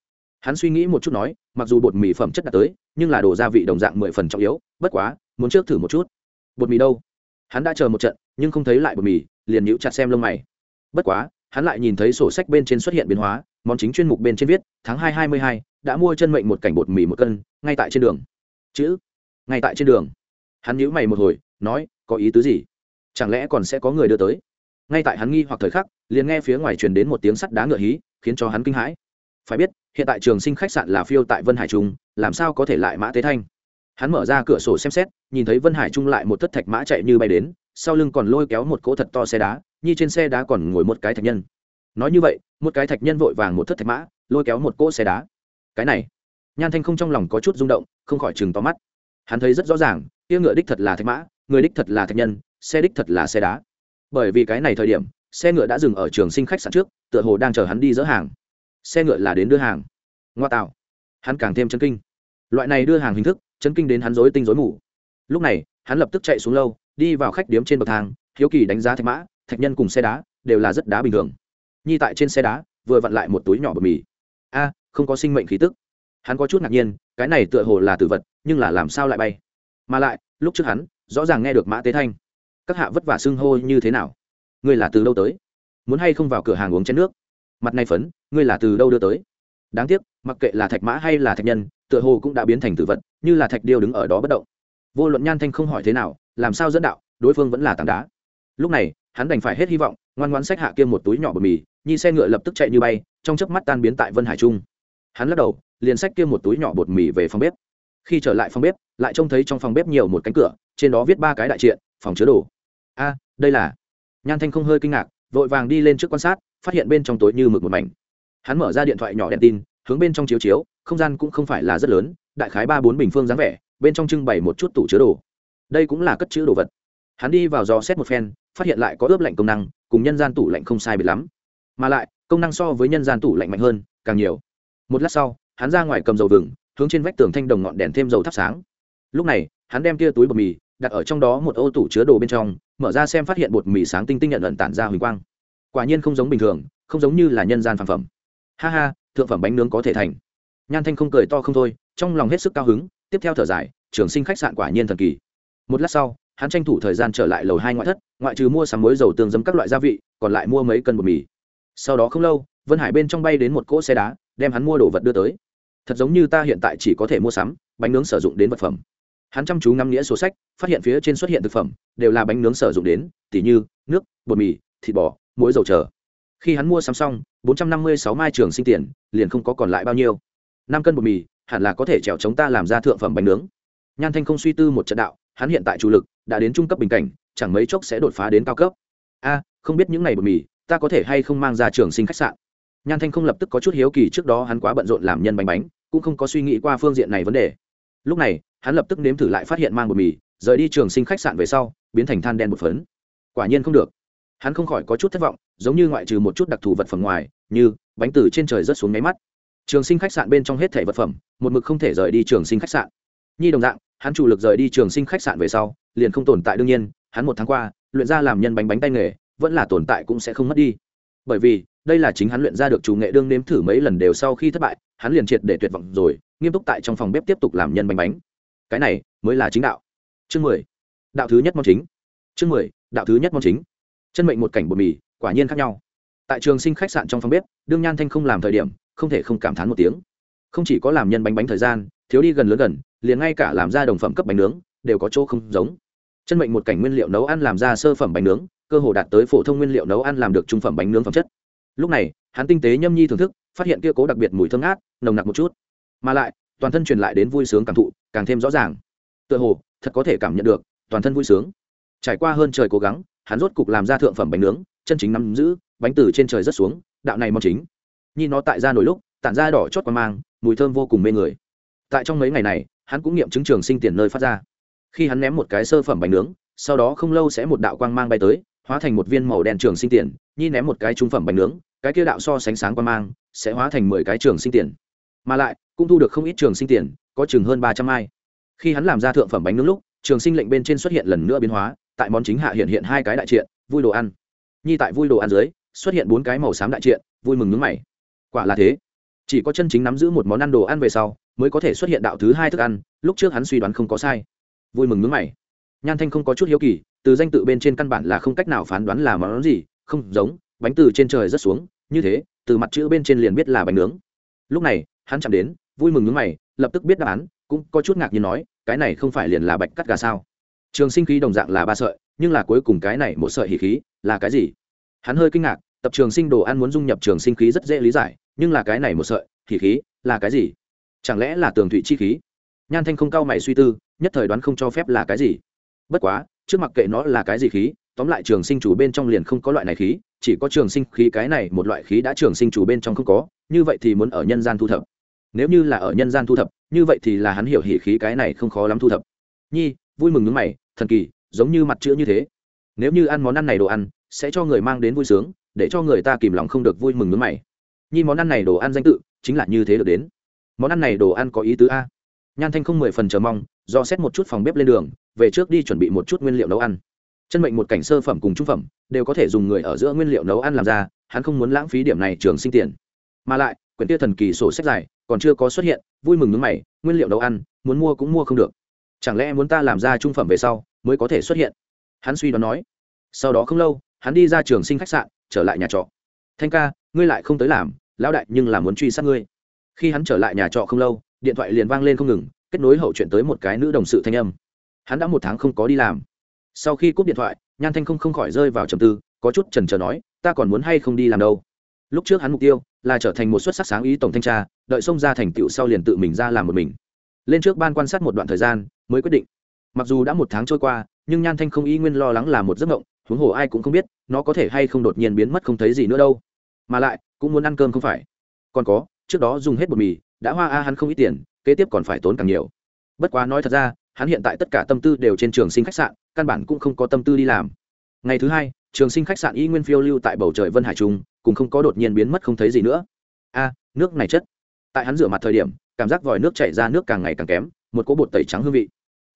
[SPEAKER 1] hắn suy nghĩ một chút nói, mặc dù bột mì phẩm chất đạt tới, nhưng là đồ gia vị đồng dạng mười phần trọng yếu, bất quá, muốn trước thử một chút. Bột mì đâu? Hắn đã chờ một trận, nhưng không thấy lại bột mì, liền nhíu chặt xem lông mày. Bất quá, hắn lại nhìn thấy sổ sách bên trên xuất hiện biến hóa, món chính chuyên mục bên trên viết, tháng hai hai mươi hai, đã mua chân mệnh một cảnh bột mì một cân, ngay tại trên đường. Chữ? Ngay tại trên đường. Hắn nhíu mày một hồi, nói, có ý tứ gì? Chẳng lẽ còn sẽ có người đưa tới? Ngay tại hắn nghi hoặc thời khắc, liền nghe phía ngoài truyền đến một tiếng sắt đá ngựa hí, khiến cho hắn kinh hãi. Phải biết hiện tại trường sinh khách sạn là phiêu tại vân hải trung, làm sao có thể lại mã tế thanh? Hắn mở ra cửa sổ xem xét, nhìn thấy vân hải trung lại một thất thạch mã chạy như bay đến, sau lưng còn lôi kéo một cỗ thật to xe đá, như trên xe đá còn ngồi một cái thạch nhân. Nói như vậy, một cái thạch nhân vội vàng một thất thạch mã, lôi kéo một cỗ xe đá. Cái này, nhan thanh không trong lòng có chút rung động, không khỏi chừng to mắt. Hắn thấy rất rõ ràng tia ngựa đích thật là thạch mã, người đích thật là thạch nhân, xe đích thật là xe đá. Bởi vì cái này thời điểm, xe ngựa đã dừng ở trường sinh khách sạn trước, tựa hồ đang chờ hắn đi dỡ hàng xe ngựa là đến đưa hàng. Ngoa tạo. Hắn càng thêm chân kinh. Loại này đưa hàng hình thức chân kinh đến hắn dối tinh dối mù. Lúc này, hắn lập tức chạy xuống lâu, đi vào khách điếm trên bậc thang, hiếu kỳ đánh giá thạch mã, thạch nhân cùng xe đá đều là rất đá bình thường. Nhi tại trên xe đá, vừa vặn lại một túi nhỏ bột mì. A, không có sinh mệnh khí tức. Hắn có chút ngạc nhiên, cái này tựa hồ là tử vật, nhưng là làm sao lại bay? Mà lại, lúc trước hắn, rõ ràng nghe được mã tế thanh. Các hạ vất vả xưng hô như thế nào? Ngươi là từ đâu tới? Muốn hay không vào cửa hàng uống chén nước? Mặt này phấn, ngươi là từ đâu đưa tới? Đáng tiếc, mặc kệ là thạch mã hay là thạch nhân, tựa hồ cũng đã biến thành tử vật, như là thạch điêu đứng ở đó bất động. Vô luận nhan thanh không hỏi thế nào, làm sao dẫn đạo, đối phương vẫn là tảng đá. Lúc này, hắn đành phải hết hy vọng, ngoan ngoan sách hạ kiêm một túi nhỏ bột mì, nhi xe ngựa lập tức chạy như bay, trong chớp mắt tan biến tại vân hải trung. Hắn lắc đầu, liền sách kiêm một túi nhỏ bột mì về phòng bếp. Khi trở lại phòng bếp, lại trông thấy trong phòng bếp nhiều một cánh cửa, trên đó viết ba cái đại triện, phòng chứa đồ. A, đây là. Nhan thanh không hơi kinh ngạc, vội vàng đi lên trước quan sát phát hiện bên trong tối như mực một mảnh. Hắn mở ra điện thoại nhỏ đèn tin, hướng bên trong chiếu chiếu, không gian cũng không phải là rất lớn, đại khái ba bốn bình phương dáng vẻ, bên trong trưng bày một chút tủ chứa đồ. Đây cũng là cất chữ đồ vật. Hắn đi vào dò xét một phen, phát hiện lại có ướp lạnh công năng, cùng nhân gian tủ lạnh không sai biệt lắm. Mà lại, công năng so với nhân gian tủ lạnh mạnh hơn, càng nhiều. Một lát sau, hắn ra ngoài cầm dầu vừng, hướng trên vách tường thanh đồng ngọn đèn thêm dầu thắp sáng. Lúc này, hắn đem kia túi bột mì đặt ở trong đó một ô tủ chứa đồ bên trong, mở ra xem phát hiện bột mì sáng tinh tinh nhận ẩn tản ra huỳnh quang quả nhiên không giống bình thường, không giống như là nhân gian phản phẩm. Ha ha, thượng phẩm bánh nướng có thể thành. Nhan thanh không cười to không thôi, trong lòng hết sức cao hứng, tiếp theo thở dài, trường sinh khách sạn quả nhiên thần kỳ. Một lát sau, hắn tranh thủ thời gian trở lại lầu hai ngoại thất, ngoại trừ mua sắm muối dầu tương giấm các loại gia vị, còn lại mua mấy cân bột mì. Sau đó không lâu, vân hải bên trong bay đến một cỗ xe đá, đem hắn mua đồ vật đưa tới. Thật giống như ta hiện tại chỉ có thể mua sắm, bánh nướng sử dụng đến vật phẩm. Hắn chăm chú ngắm nghĩa sổ sách, phát hiện phía trên xuất hiện thực phẩm, đều là bánh nướng sử dụng đến, tỉ như nước, bột mì, thịt bò muối dầu chờ. Khi hắn mua sắm xong, bốn trăm năm mươi sáu mai trường sinh tiền, liền không có còn lại bao nhiêu. Năm cân bột mì, hẳn là có thể trèo chống ta làm ra thượng phẩm bánh nướng. Nhan thanh không suy tư một trận đạo, hắn hiện tại chủ lực đã đến trung cấp bình cảnh, chẳng mấy chốc sẽ đột phá đến cao cấp. A, không biết những ngày bột mì, ta có thể hay không mang ra trường sinh khách sạn? Nhan thanh không lập tức có chút hiếu kỳ trước đó hắn quá bận rộn làm nhân bánh bánh, cũng không có suy nghĩ qua phương diện này vấn đề. Lúc này, hắn lập tức nếm thử lại phát hiện mang bột mì, rời đi trường sinh khách sạn về sau, biến thành than đen một phấn. Quả nhiên không được hắn không khỏi có chút thất vọng, giống như ngoại trừ một chút đặc thù vật phẩm ngoài, như bánh từ trên trời rớt xuống nháy mắt. Trường sinh khách sạn bên trong hết thẻ vật phẩm, một mực không thể rời đi trường sinh khách sạn. Nhi đồng dạng, hắn chủ lực rời đi trường sinh khách sạn về sau, liền không tồn tại đương nhiên, hắn một tháng qua, luyện ra làm nhân bánh bánh tay nghề, vẫn là tồn tại cũng sẽ không mất đi. Bởi vì, đây là chính hắn luyện ra được chủ nghệ đương nếm thử mấy lần đều sau khi thất bại, hắn liền triệt để tuyệt vọng rồi, nghiêm túc tại trong phòng bếp tiếp tục làm nhân bánh bánh. Cái này mới là chính đạo. Chương mười. Đạo thứ nhất món chính. Chương mười. Đạo thứ nhất món chính chân mệnh một cảnh bột mì, quả nhiên khác nhau. Tại trường sinh khách sạn trong phòng bếp, đương nhan thanh không làm thời điểm, không thể không cảm thán một tiếng. Không chỉ có làm nhân bánh bánh thời gian, thiếu đi gần lớn gần, liền ngay cả làm ra đồng phẩm cấp bánh nướng, đều có chỗ không giống. Chân mệnh một cảnh nguyên liệu nấu ăn làm ra sơ phẩm bánh nướng, cơ hồ đạt tới phổ thông nguyên liệu nấu ăn làm được trung phẩm bánh nướng phẩm chất. Lúc này, hắn tinh tế nhâm nhi thưởng thức, phát hiện kia cố đặc biệt mùi thơm ngát, nồng nặc một chút. Mà lại, toàn thân truyền lại đến vui sướng cảm thụ, càng thêm rõ ràng. Tựa hồ, thật có thể cảm nhận được toàn thân vui sướng. Trải qua hơn trời cố gắng hắn rốt cục làm ra thượng phẩm bánh nướng, chân chính nắm giữ, bánh từ trên trời rất xuống, đạo này mong chính. Nhìn nó tại ra nổi lúc, tản ra đỏ chót qua mang, mùi thơm vô cùng mê người. Tại trong mấy ngày này, hắn cũng nghiệm chứng trường sinh tiền nơi phát ra. Khi hắn ném một cái sơ phẩm bánh nướng, sau đó không lâu sẽ một đạo quang mang bay tới, hóa thành một viên màu đen trường sinh tiền, nhi ném một cái trung phẩm bánh nướng, cái kia đạo so sánh sáng quang mang, sẽ hóa thành mười cái trường sinh tiền. Mà lại, cũng thu được không ít trường sinh tiền, có chừng hơn ba trăm ai khi hắn làm ra thượng phẩm bánh nướng lúc, trường sinh lệnh bên trên xuất hiện lần nữa biến hóa tại món chính hạ hiện hiện hai cái đại triện, vui đồ ăn. Nhi tại vui đồ ăn dưới, xuất hiện bốn cái màu xám đại triện, vui mừng nướng mày. Quả là thế. Chỉ có chân chính nắm giữ một món ăn đồ ăn về sau, mới có thể xuất hiện đạo thứ hai thức ăn, lúc trước hắn suy đoán không có sai. Vui mừng nướng mày. Nhan thanh không có chút hiếu kỳ, từ danh tự bên trên căn bản là không cách nào phán đoán là món gì, không giống, bánh từ trên trời rất xuống, như thế, từ mặt chữ bên trên liền biết là bánh nướng. Lúc này, hắn chạm đến, vui mừng nướng mày, lập tức biết đáp án, cũng có chút ngạc nhiên nói, cái này không phải liền là bạch cắt gà sao? Trường sinh khí đồng dạng là ba sợi, nhưng là cuối cùng cái này một sợi hỉ khí là cái gì? Hắn hơi kinh ngạc, tập trường sinh đồ ăn muốn dung nhập trường sinh khí rất dễ lý giải, nhưng là cái này một sợi, hỉ khí là cái gì? Chẳng lẽ là tường thụy chi khí? Nhan thanh không cao mày suy tư, nhất thời đoán không cho phép là cái gì. Bất quá, trước mặc kệ nó là cái gì khí, tóm lại trường sinh chủ bên trong liền không có loại này khí, chỉ có trường sinh khí cái này một loại khí đã trường sinh chủ bên trong không có, như vậy thì muốn ở nhân gian thu thập. Nếu như là ở nhân gian thu thập, như vậy thì là hắn hiểu hỉ khí cái này không khó lắm thu thập. Nhi, vui mừng nước mày thần kỳ, giống như mặt chữ như thế. Nếu như ăn món ăn này đồ ăn, sẽ cho người mang đến vui sướng, để cho người ta kìm lòng không được vui mừng nước mày. Nhi, món ăn này đồ ăn danh tự, chính là như thế được đến. Món ăn này đồ ăn có ý tứ a. Nhan thanh không mười phần chờ mong, do xét một chút phòng bếp lên đường, về trước đi chuẩn bị một chút nguyên liệu nấu ăn. Chân mệnh một cảnh sơ phẩm cùng trung phẩm, đều có thể dùng người ở giữa nguyên liệu nấu ăn làm ra, hắn không muốn lãng phí điểm này trường sinh tiền. Mà lại, quyển tia thần kỳ sổ sách dài, còn chưa có xuất hiện, vui mừng nước mày, nguyên liệu nấu ăn, muốn mua cũng mua không được chẳng lẽ muốn ta làm ra trung phẩm về sau mới có thể xuất hiện? Hắn suy đoán nói. Sau đó không lâu, hắn đi ra trường sinh khách sạn, trở lại nhà trọ. Thanh ca, ngươi lại không tới làm, lão đại nhưng là muốn truy sát ngươi. Khi hắn trở lại nhà trọ không lâu, điện thoại liền vang lên không ngừng, kết nối hậu chuyện tới một cái nữ đồng sự thanh âm. Hắn đã một tháng không có đi làm. Sau khi cúp điện thoại, nhan thanh không không khỏi rơi vào trầm tư, có chút trần trờ nói, ta còn muốn hay không đi làm đâu? Lúc trước hắn mục tiêu là trở thành một xuất sắc sáng ý tổng thanh tra, đợi xông ra thành tựu sau liền tự mình ra làm một mình lên trước ban quan sát một đoạn thời gian, mới quyết định. Mặc dù đã một tháng trôi qua, nhưng nhan thanh không y nguyên lo lắng là một giấc mộng, huống hồ ai cũng không biết, nó có thể hay không đột nhiên biến mất không thấy gì nữa đâu. Mà lại, cũng muốn ăn cơm không phải. Còn có, trước đó dùng hết bột mì, đã hoa a hắn không ít tiền, kế tiếp còn phải tốn càng nhiều. Bất quá nói thật ra, hắn hiện tại tất cả tâm tư đều trên trường sinh khách sạn, căn bản cũng không có tâm tư đi làm. Ngày thứ hai, trường sinh khách sạn y nguyên phiêu lưu tại bầu trời vân hải trung, cũng không có đột nhiên biến mất không thấy gì nữa. A, nước này chất. Tại hắn rửa mặt thời điểm cảm giác vòi nước chảy ra nước càng ngày càng kém, một cỗ bột tẩy trắng hương vị.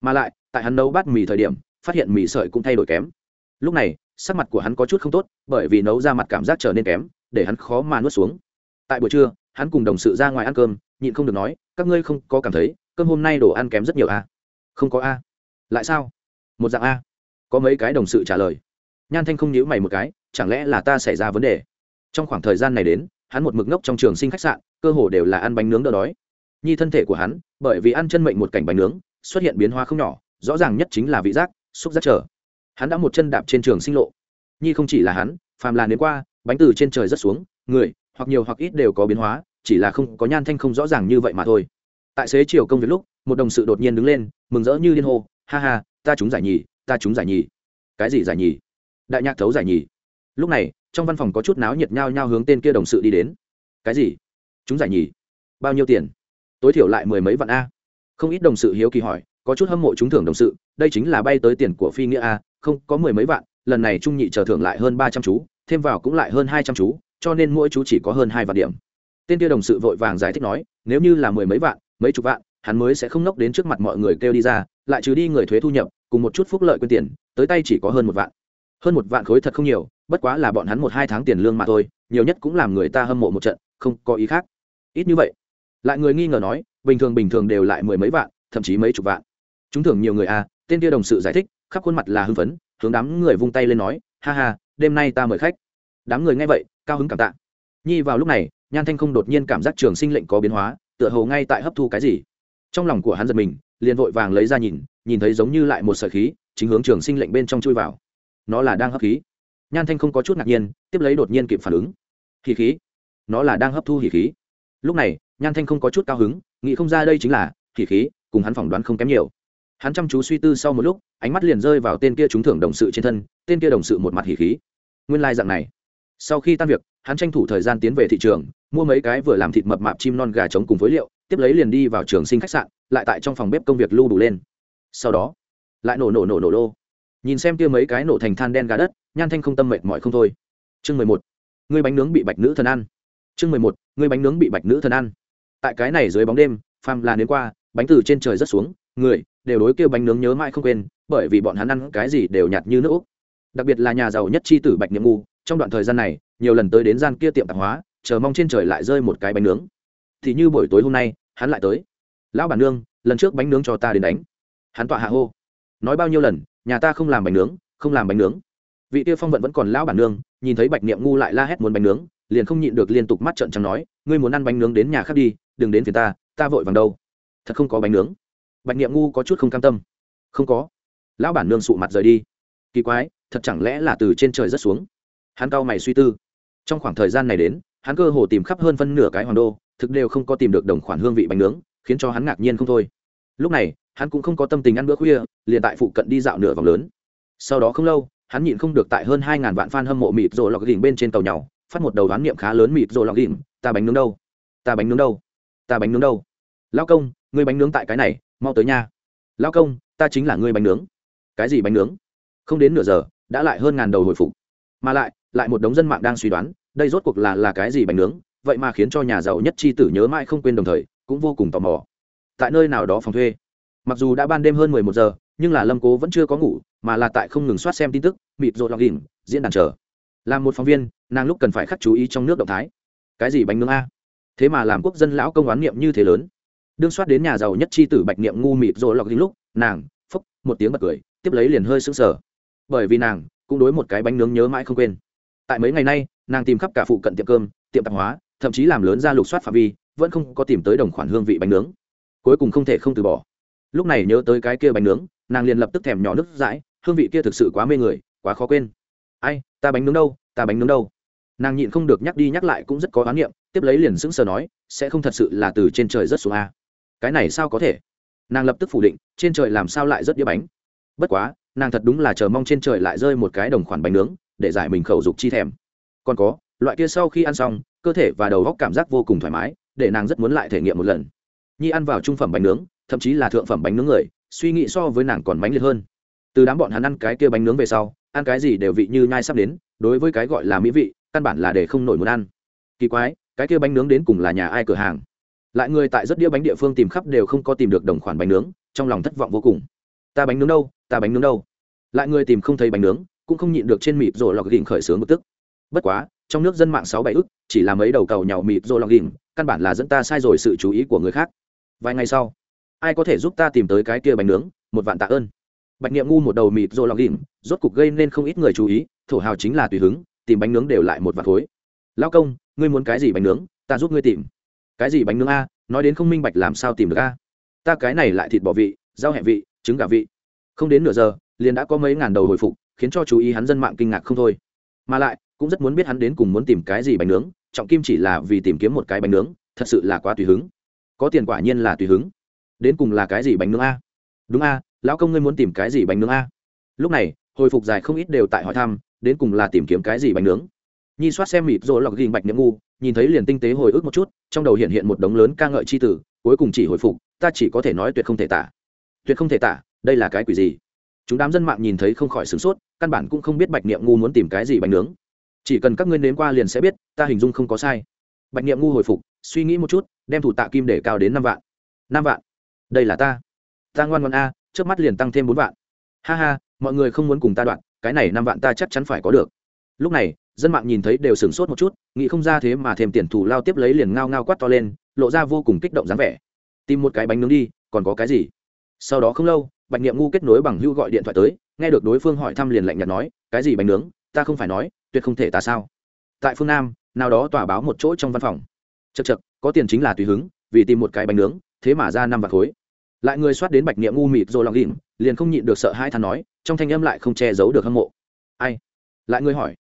[SPEAKER 1] Mà lại, tại hắn nấu bát mì thời điểm, phát hiện mì sợi cũng thay đổi kém. Lúc này, sắc mặt của hắn có chút không tốt, bởi vì nấu ra mặt cảm giác trở nên kém, để hắn khó mà nuốt xuống. Tại buổi trưa, hắn cùng đồng sự ra ngoài ăn cơm, nhịn không được nói, các ngươi không có cảm thấy, cơm hôm nay đồ ăn kém rất nhiều a à? không có a. Lại sao? Một dạng a. Có mấy cái đồng sự trả lời. Nhan thanh không nhíu mày một cái, chẳng lẽ là ta xảy ra vấn đề? Trong khoảng thời gian này đến, hắn một mực ngốc trong trường sinh khách sạn, cơ hồ đều là ăn bánh nướng đỡ đói nhi thân thể của hắn, bởi vì ăn chân mệnh một cảnh bánh nướng, xuất hiện biến hóa không nhỏ, rõ ràng nhất chính là vị giác, xúc giác trở. Hắn đã một chân đạp trên trường sinh lộ. Nhi không chỉ là hắn, phàm là đến qua, bánh từ trên trời rất xuống, người, hoặc nhiều hoặc ít đều có biến hóa, chỉ là không, có nhan thanh không rõ ràng như vậy mà thôi. Tại xế chiều công việc lúc, một đồng sự đột nhiên đứng lên, mừng rỡ như liên hô, ha ha, ta chúng giải nhì, ta chúng giải nhì. Cái gì giải nhì? Đại nhạc thấu giải nhì. Lúc này, trong văn phòng có chút náo nhiệt nhao nhao hướng tên kia đồng sự đi đến. Cái gì? Chúng giải nhì? Bao nhiêu tiền? Tối thiểu lại mười mấy vạn a. Không ít đồng sự hiếu kỳ hỏi, có chút hâm mộ trúng thưởng đồng sự, đây chính là bay tới tiền của phi nghĩa a, không, có mười mấy vạn, lần này trung nhị chờ thưởng lại hơn ba trăm chú, thêm vào cũng lại hơn hai trăm chú, cho nên mỗi chú chỉ có hơn hai vạn điểm. Tên kia đồng sự vội vàng giải thích nói, nếu như là mười mấy vạn, mấy chục vạn, hắn mới sẽ không nốc đến trước mặt mọi người kêu đi ra, lại trừ đi người thuế thu nhập, cùng một chút phúc lợi quyên tiền, tới tay chỉ có hơn một vạn. Hơn một vạn khối thật không nhiều, bất quá là bọn hắn một hai tháng tiền lương mà thôi, nhiều nhất cũng làm người ta hâm mộ một trận, không có ý khác. Ít như vậy lại người nghi ngờ nói, bình thường bình thường đều lại mười mấy vạn, thậm chí mấy chục vạn. Chúng thường nhiều người à tên kia đồng sự giải thích, khắp khuôn mặt là hưng phấn, hướng đám người vung tay lên nói, ha ha, đêm nay ta mời khách. Đám người nghe vậy, cao hứng cảm tạ. Nhi vào lúc này, nhan thanh không đột nhiên cảm giác trường sinh lệnh có biến hóa, tựa hồ ngay tại hấp thu cái gì. Trong lòng của hắn giật mình, liền vội vàng lấy ra nhìn nhìn thấy giống như lại một sợi khí, chính hướng trường sinh lệnh bên trong chui vào. Nó là đang hấp khí. Nhan thanh không có chút ngạc nhiên, tiếp lấy đột nhiên kịp phản ứng. Hỉ khí. Nó là đang hấp thu hỉ khí. Lúc này nhan thanh không có chút cao hứng, nghĩ không ra đây chính là khỉ khí, cùng hắn phỏng đoán không kém nhiều. Hắn chăm chú suy tư sau một lúc, ánh mắt liền rơi vào tên kia trúng thưởng đồng sự trên thân, tên kia đồng sự một mặt hỉ khí. Nguyên lai、like、dạng này. Sau khi tan việc, hắn tranh thủ thời gian tiến về thị trường, mua mấy cái vừa làm thịt mập mạp chim non gà trống cùng với liệu, tiếp lấy liền đi vào trường sinh khách sạn, lại tại trong phòng bếp công việc lưu đủ lên. Sau đó, lại nổ nổ nổ nổ lô. Nhìn xem kia mấy cái nổ thành than đen gà đất, nhan thanh không tâm mệt mỏi không thôi. Chương mười một. Người bánh nướng bị bạch nữ thần ăn. Chương mười một. Người bánh nướng bị bạch nữ thần ăn tại cái này dưới bóng đêm pham là nến qua, bánh từ trên trời rất xuống, người đều đối kêu bánh nướng nhớ mãi không quên, bởi vì bọn hắn ăn cái gì đều nhạt như nước úc. Đặc biệt là nhà giàu nhất chi tử bạch nhiệm ngu, trong đoạn thời gian này, nhiều lần tới đến gian kia tiệm tạp hóa, chờ mong trên trời lại rơi một cái bánh nướng. Thì như buổi tối hôm nay, hắn lại tới. Lão bản nương, lần trước bánh nướng cho ta đến đánh. Hắn tọa hạ hô. Nói bao nhiêu lần, nhà ta không làm bánh nướng, không làm bánh nướng. Vị tiêu phong vận vẫn còn lão bản nương, nhìn thấy bạch niệm ngu lại la hét muốn bánh nướng, liền không nhịn được liên tục mắt trợn trắng nói, ngươi muốn ăn bánh nướng đến nhà khác đi đừng đến phiền ta ta vội vàng đâu. Thật không có bánh nướng. Bạch niệm ngu có chút không cam tâm. Không có. Lão bản nương sụ mặt rời đi. Kỳ quái, thật chẳng lẽ là từ trên trời rất xuống? Hắn cau mày suy tư. Trong khoảng thời gian này đến, hắn cơ hồ tìm khắp hơn phân nửa cái hoàng đô, thực đều không có tìm được đồng khoản hương vị bánh nướng, khiến cho hắn ngạc nhiên không thôi. Lúc này, hắn cũng không có tâm tình ăn bữa khuya, liền tại phụ cận đi dạo nửa vòng lớn. Sau đó không lâu, hắn nhịn không được tại hơn hai ngàn vạn fan hâm mộ mịt rồi lọc đỉnh bên trên tàu nhau phát một đầu đoán niệm khá lớn mịt rồi lọc đỉnh ta bánh nướng đâu? Ta bánh nướng đâu? Ta bánh nướng đâu? Lao công, ngươi bánh nướng tại cái này, mau tới nha. Lao công, ta chính là ngươi bánh nướng. Cái gì bánh nướng? Không đến nửa giờ, đã lại hơn ngàn đầu hồi phục. Mà lại lại một đống dân mạng đang suy đoán, đây rốt cuộc là là cái gì bánh nướng? Vậy mà khiến cho nhà giàu nhất chi tử nhớ mãi không quên đồng thời, cũng vô cùng tò mò. Tại nơi nào đó phòng thuê. Mặc dù đã ban đêm hơn mười một giờ, nhưng là lâm cố vẫn chưa có ngủ, mà là tại không ngừng soát xem tin tức, mịt rộn lọc đỉnh diễn đàn chờ. Làm một phóng viên, nàng lúc cần phải khắc chú ý trong nước động thái. Cái gì bánh nướng a? Thế mà làm quốc dân lão công oán niệm như thế lớn. Đương soát đến nhà giàu nhất chi tử bạch niệm ngu mịt rồi lọc đỉnh lúc, nàng, phúc, một tiếng bật cười, tiếp lấy liền hơi sững sờ. Bởi vì nàng cũng đối một cái bánh nướng nhớ mãi không quên. Tại mấy ngày nay, nàng tìm khắp cả phụ cận tiệm cơm, tiệm tạp hóa, thậm chí làm lớn ra lục soát phạm vi, vẫn không có tìm tới đồng khoản hương vị bánh nướng. Cuối cùng không thể không từ bỏ. Lúc này nhớ tới cái kia bánh nướng, nàng liền lập tức thèm nhỏ nước dãi, hương vị kia thực sự quá mê người, quá khó quên. Ai, ta bánh nướng đâu, ta bánh nướng đâu. Nàng nhịn không được nhắc đi nhắc lại cũng rất có oán niệm tiếp lấy liền sững sờ nói, sẽ không thật sự là từ trên trời rất xuống a. Cái này sao có thể? Nàng lập tức phủ định, trên trời làm sao lại rất đĩa bánh? Bất quá, nàng thật đúng là chờ mong trên trời lại rơi một cái đồng khoản bánh nướng, để giải mình khẩu dục chi thèm. Còn có, loại kia sau khi ăn xong, cơ thể và đầu góc cảm giác vô cùng thoải mái, để nàng rất muốn lại thể nghiệm một lần. Nhi ăn vào trung phẩm bánh nướng, thậm chí là thượng phẩm bánh nướng người, suy nghĩ so với nàng còn bánh liệt hơn. Từ đám bọn hắn ăn cái kia bánh nướng về sau, ăn cái gì đều vị như nhai sắp đến, đối với cái gọi là mỹ vị, căn bản là để không nổi muốn ăn. Kỳ quái cái kia bánh nướng đến cùng là nhà ai cửa hàng? Lại người tại rất đĩa bánh địa phương tìm khắp đều không có tìm được đồng khoản bánh nướng, trong lòng thất vọng vô cùng. Ta bánh nướng đâu? Ta bánh nướng đâu? Lại người tìm không thấy bánh nướng, cũng không nhịn được trên mịp rồi lọc gỉnh khởi sướng bực tức. Bất quá, trong nước dân mạng sáu bảy ức, chỉ là mấy đầu cầu nhàu mịp rồi lọc gỉnh, căn bản là dẫn ta sai rồi sự chú ý của người khác. Vài ngày sau, ai có thể giúp ta tìm tới cái kia bánh nướng? Một vạn tạ ơn. Bạch niệm ngu một đầu mịp rồi lọc đỉnh rốt cục gây nên không ít người chú ý, thổ hào chính là tùy hứng, tìm bánh nướng đều lại một vạn khối lao công, ngươi muốn cái gì bánh nướng? Ta giúp ngươi tìm. Cái gì bánh nướng a? Nói đến không minh bạch làm sao tìm được a? Ta cái này lại thịt bò vị, rau hẹ vị, trứng gà vị. Không đến nửa giờ, liền đã có mấy ngàn đầu hồi phục, khiến cho chú ý hắn dân mạng kinh ngạc không thôi. Mà lại, cũng rất muốn biết hắn đến cùng muốn tìm cái gì bánh nướng, trọng kim chỉ là vì tìm kiếm một cái bánh nướng, thật sự là quá tùy hứng. Có tiền quả nhiên là tùy hứng. Đến cùng là cái gì bánh nướng a? Đúng a, lão công ngươi muốn tìm cái gì bánh nướng a? Lúc này, hồi phục dài không ít đều tại hỏi thăm, đến cùng là tìm kiếm cái gì bánh nướng nhi soát xem mịp rồi lọc ghiền bạch niệm ngu, nhìn thấy liền tinh tế hồi ức một chút, trong đầu hiện hiện một đống lớn ca ngợi c h i tử cuối cùng chỉ hồi phục, ta chỉ có thể nói tuyệt không thể tả. Tuyệt không thể tả, đây là cái quỷ gì? Chúng đám dân mạng nhìn thấy không khỏi sửng sốt, căn bản cũng không biết bạch niệm ngu muốn tìm cái gì bánh nướng. Chỉ cần các ngươi nếm qua liền sẽ biết, ta hình dung không có sai. Bạch niệm ngu hồi phục, suy nghĩ một chút, đem thủ tạ kim để cao đến năm vạn. Năm vạn? Đây là ta. Ta ngoan ngoan a trước mắt liền tăng thêm bốn vạn. Ha ha, mọi người không muốn cùng ta đoạn, cái này năm vạn ta chắc chắn phải có được. Lúc này dân mạng nhìn thấy đều sửng sốt một chút, nghĩ không ra thế mà thêm tiền thủ lao tiếp lấy liền ngao ngao quát to lên, lộ ra vô cùng kích động dáng vẻ. Tìm một cái bánh nướng đi, còn có cái gì? Sau đó không lâu, bạch nghiệm ngu kết nối bằng hưu gọi điện thoại tới, nghe được đối phương hỏi thăm liền lạnh nhạt nói, cái gì bánh nướng? Ta không phải nói, tuyệt không thể ta sao. Tại phương nam, nào đó tòa báo một chỗ trong văn phòng. Chật chật có tiền chính là tùy hứng, vì tìm một cái bánh nướng, thế mà ra năm vạt khối. Lại người soát đến bạch niệm ngu mịt rồi lòng đỉnh liền không nhịn được sợ hai thằng nói, trong thanh âm lại không che giấu được hâm mộ. Ai? Lại người hỏi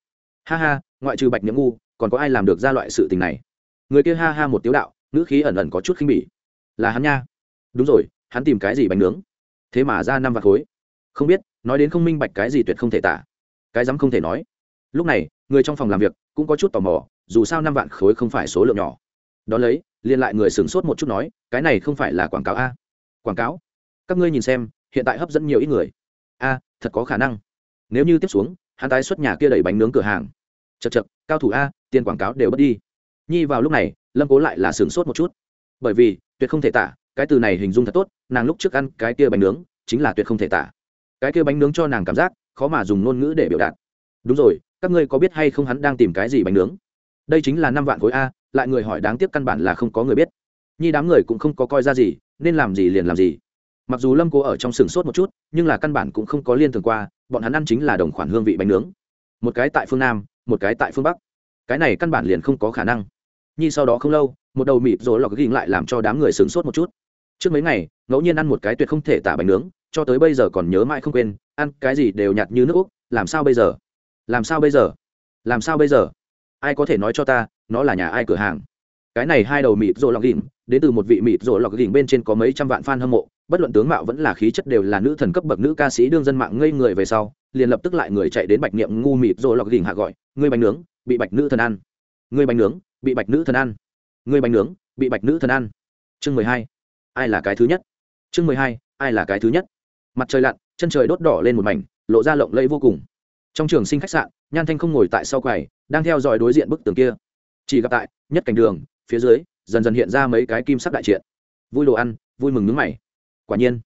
[SPEAKER 1] ha ha, ngoại trừ bạch niệm ngu, còn có ai làm được ra loại sự tình này? Người kia ha ha một tiếu đạo, ngữ khí ẩn ẩn có chút khinh bỉ. Là hắn nha. Đúng rồi, hắn tìm cái gì bánh nướng? Thế mà ra năm vạt khối. Không biết, nói đến không minh bạch cái gì tuyệt không thể tả. Cái dám không thể nói. Lúc này, người trong phòng làm việc cũng có chút tò mò, dù sao năm vạn khối không phải số lượng nhỏ. Đón lấy liên lại người sửng sốt một chút nói, cái này không phải là quảng cáo a? Quảng cáo? Các ngươi nhìn xem, hiện tại hấp dẫn nhiều ít người. A, thật có khả năng. Nếu như tiếp xuống, hắn tái xuất nhà kia đẩy bánh nướng cửa hàng chật chật, cao thủ a, tiền quảng cáo đều bớt đi. Nhi vào lúc này, lâm cố lại là sửng sốt một chút. Bởi vì, tuyệt không thể tả, cái từ này hình dung thật tốt, nàng lúc trước ăn cái kia bánh nướng, chính là tuyệt không thể tả. Cái kia bánh nướng cho nàng cảm giác, khó mà dùng ngôn ngữ để biểu đạt. Đúng rồi, các ngươi có biết hay không hắn đang tìm cái gì bánh nướng? Đây chính là năm vạn khối a, lại người hỏi đáng tiếc căn bản là không có người biết. Nhi đám người cũng không có coi ra gì, nên làm gì liền làm gì. Mặc dù lâm cố ở trong sừng sốt một chút, nhưng là căn bản cũng không có liên thường qua, bọn hắn ăn chính là đồng khoản hương vị bánh nướng. Một cái tại phương nam một cái tại phương bắc cái này căn bản liền không có khả năng nhi sau đó không lâu một đầu mịp rồi lọc ghìm lại làm cho đám người sửng sốt một chút trước mấy ngày ngẫu nhiên ăn một cái tuyệt không thể tả bánh nướng cho tới bây giờ còn nhớ mãi không quên ăn cái gì đều nhạt như nước úc làm sao bây giờ làm sao bây giờ làm sao bây giờ ai có thể nói cho ta nó là nhà ai cửa hàng cái này hai đầu mịp rồi lọc ghìm đến từ một vị mịp rồi lọc ghìm bên trên có mấy trăm vạn fan hâm mộ bất luận tướng mạo vẫn là khí chất đều là nữ thần cấp bậc nữ ca sĩ đương dân mạng ngây người về sau liền lập tức lại người chạy đến bạch niệm ngu mịp rồi lọc ghìm hạ gọi ngươi bánh nướng, bị bạch nữ thần ăn. Ngươi bánh nướng, bị bạch nữ thần ăn. Ngươi bánh nướng, bị bạch nữ thần ăn. Chương mười hai, ai là cái thứ nhất? Chương mười hai, ai là cái thứ nhất? Mặt trời lặn, chân trời đốt đỏ lên một mảnh, lộ ra lộng lẫy vô cùng. Trong trường sinh khách sạn, nhan thanh không ngồi tại sau quầy, đang theo dõi đối diện bức tường kia. Chỉ gặp tại, nhất cảnh đường, phía dưới, dần dần hiện ra mấy cái kim sắc đại triện. Vui đồ ăn, vui mừng nướng mày. Quả nhiên,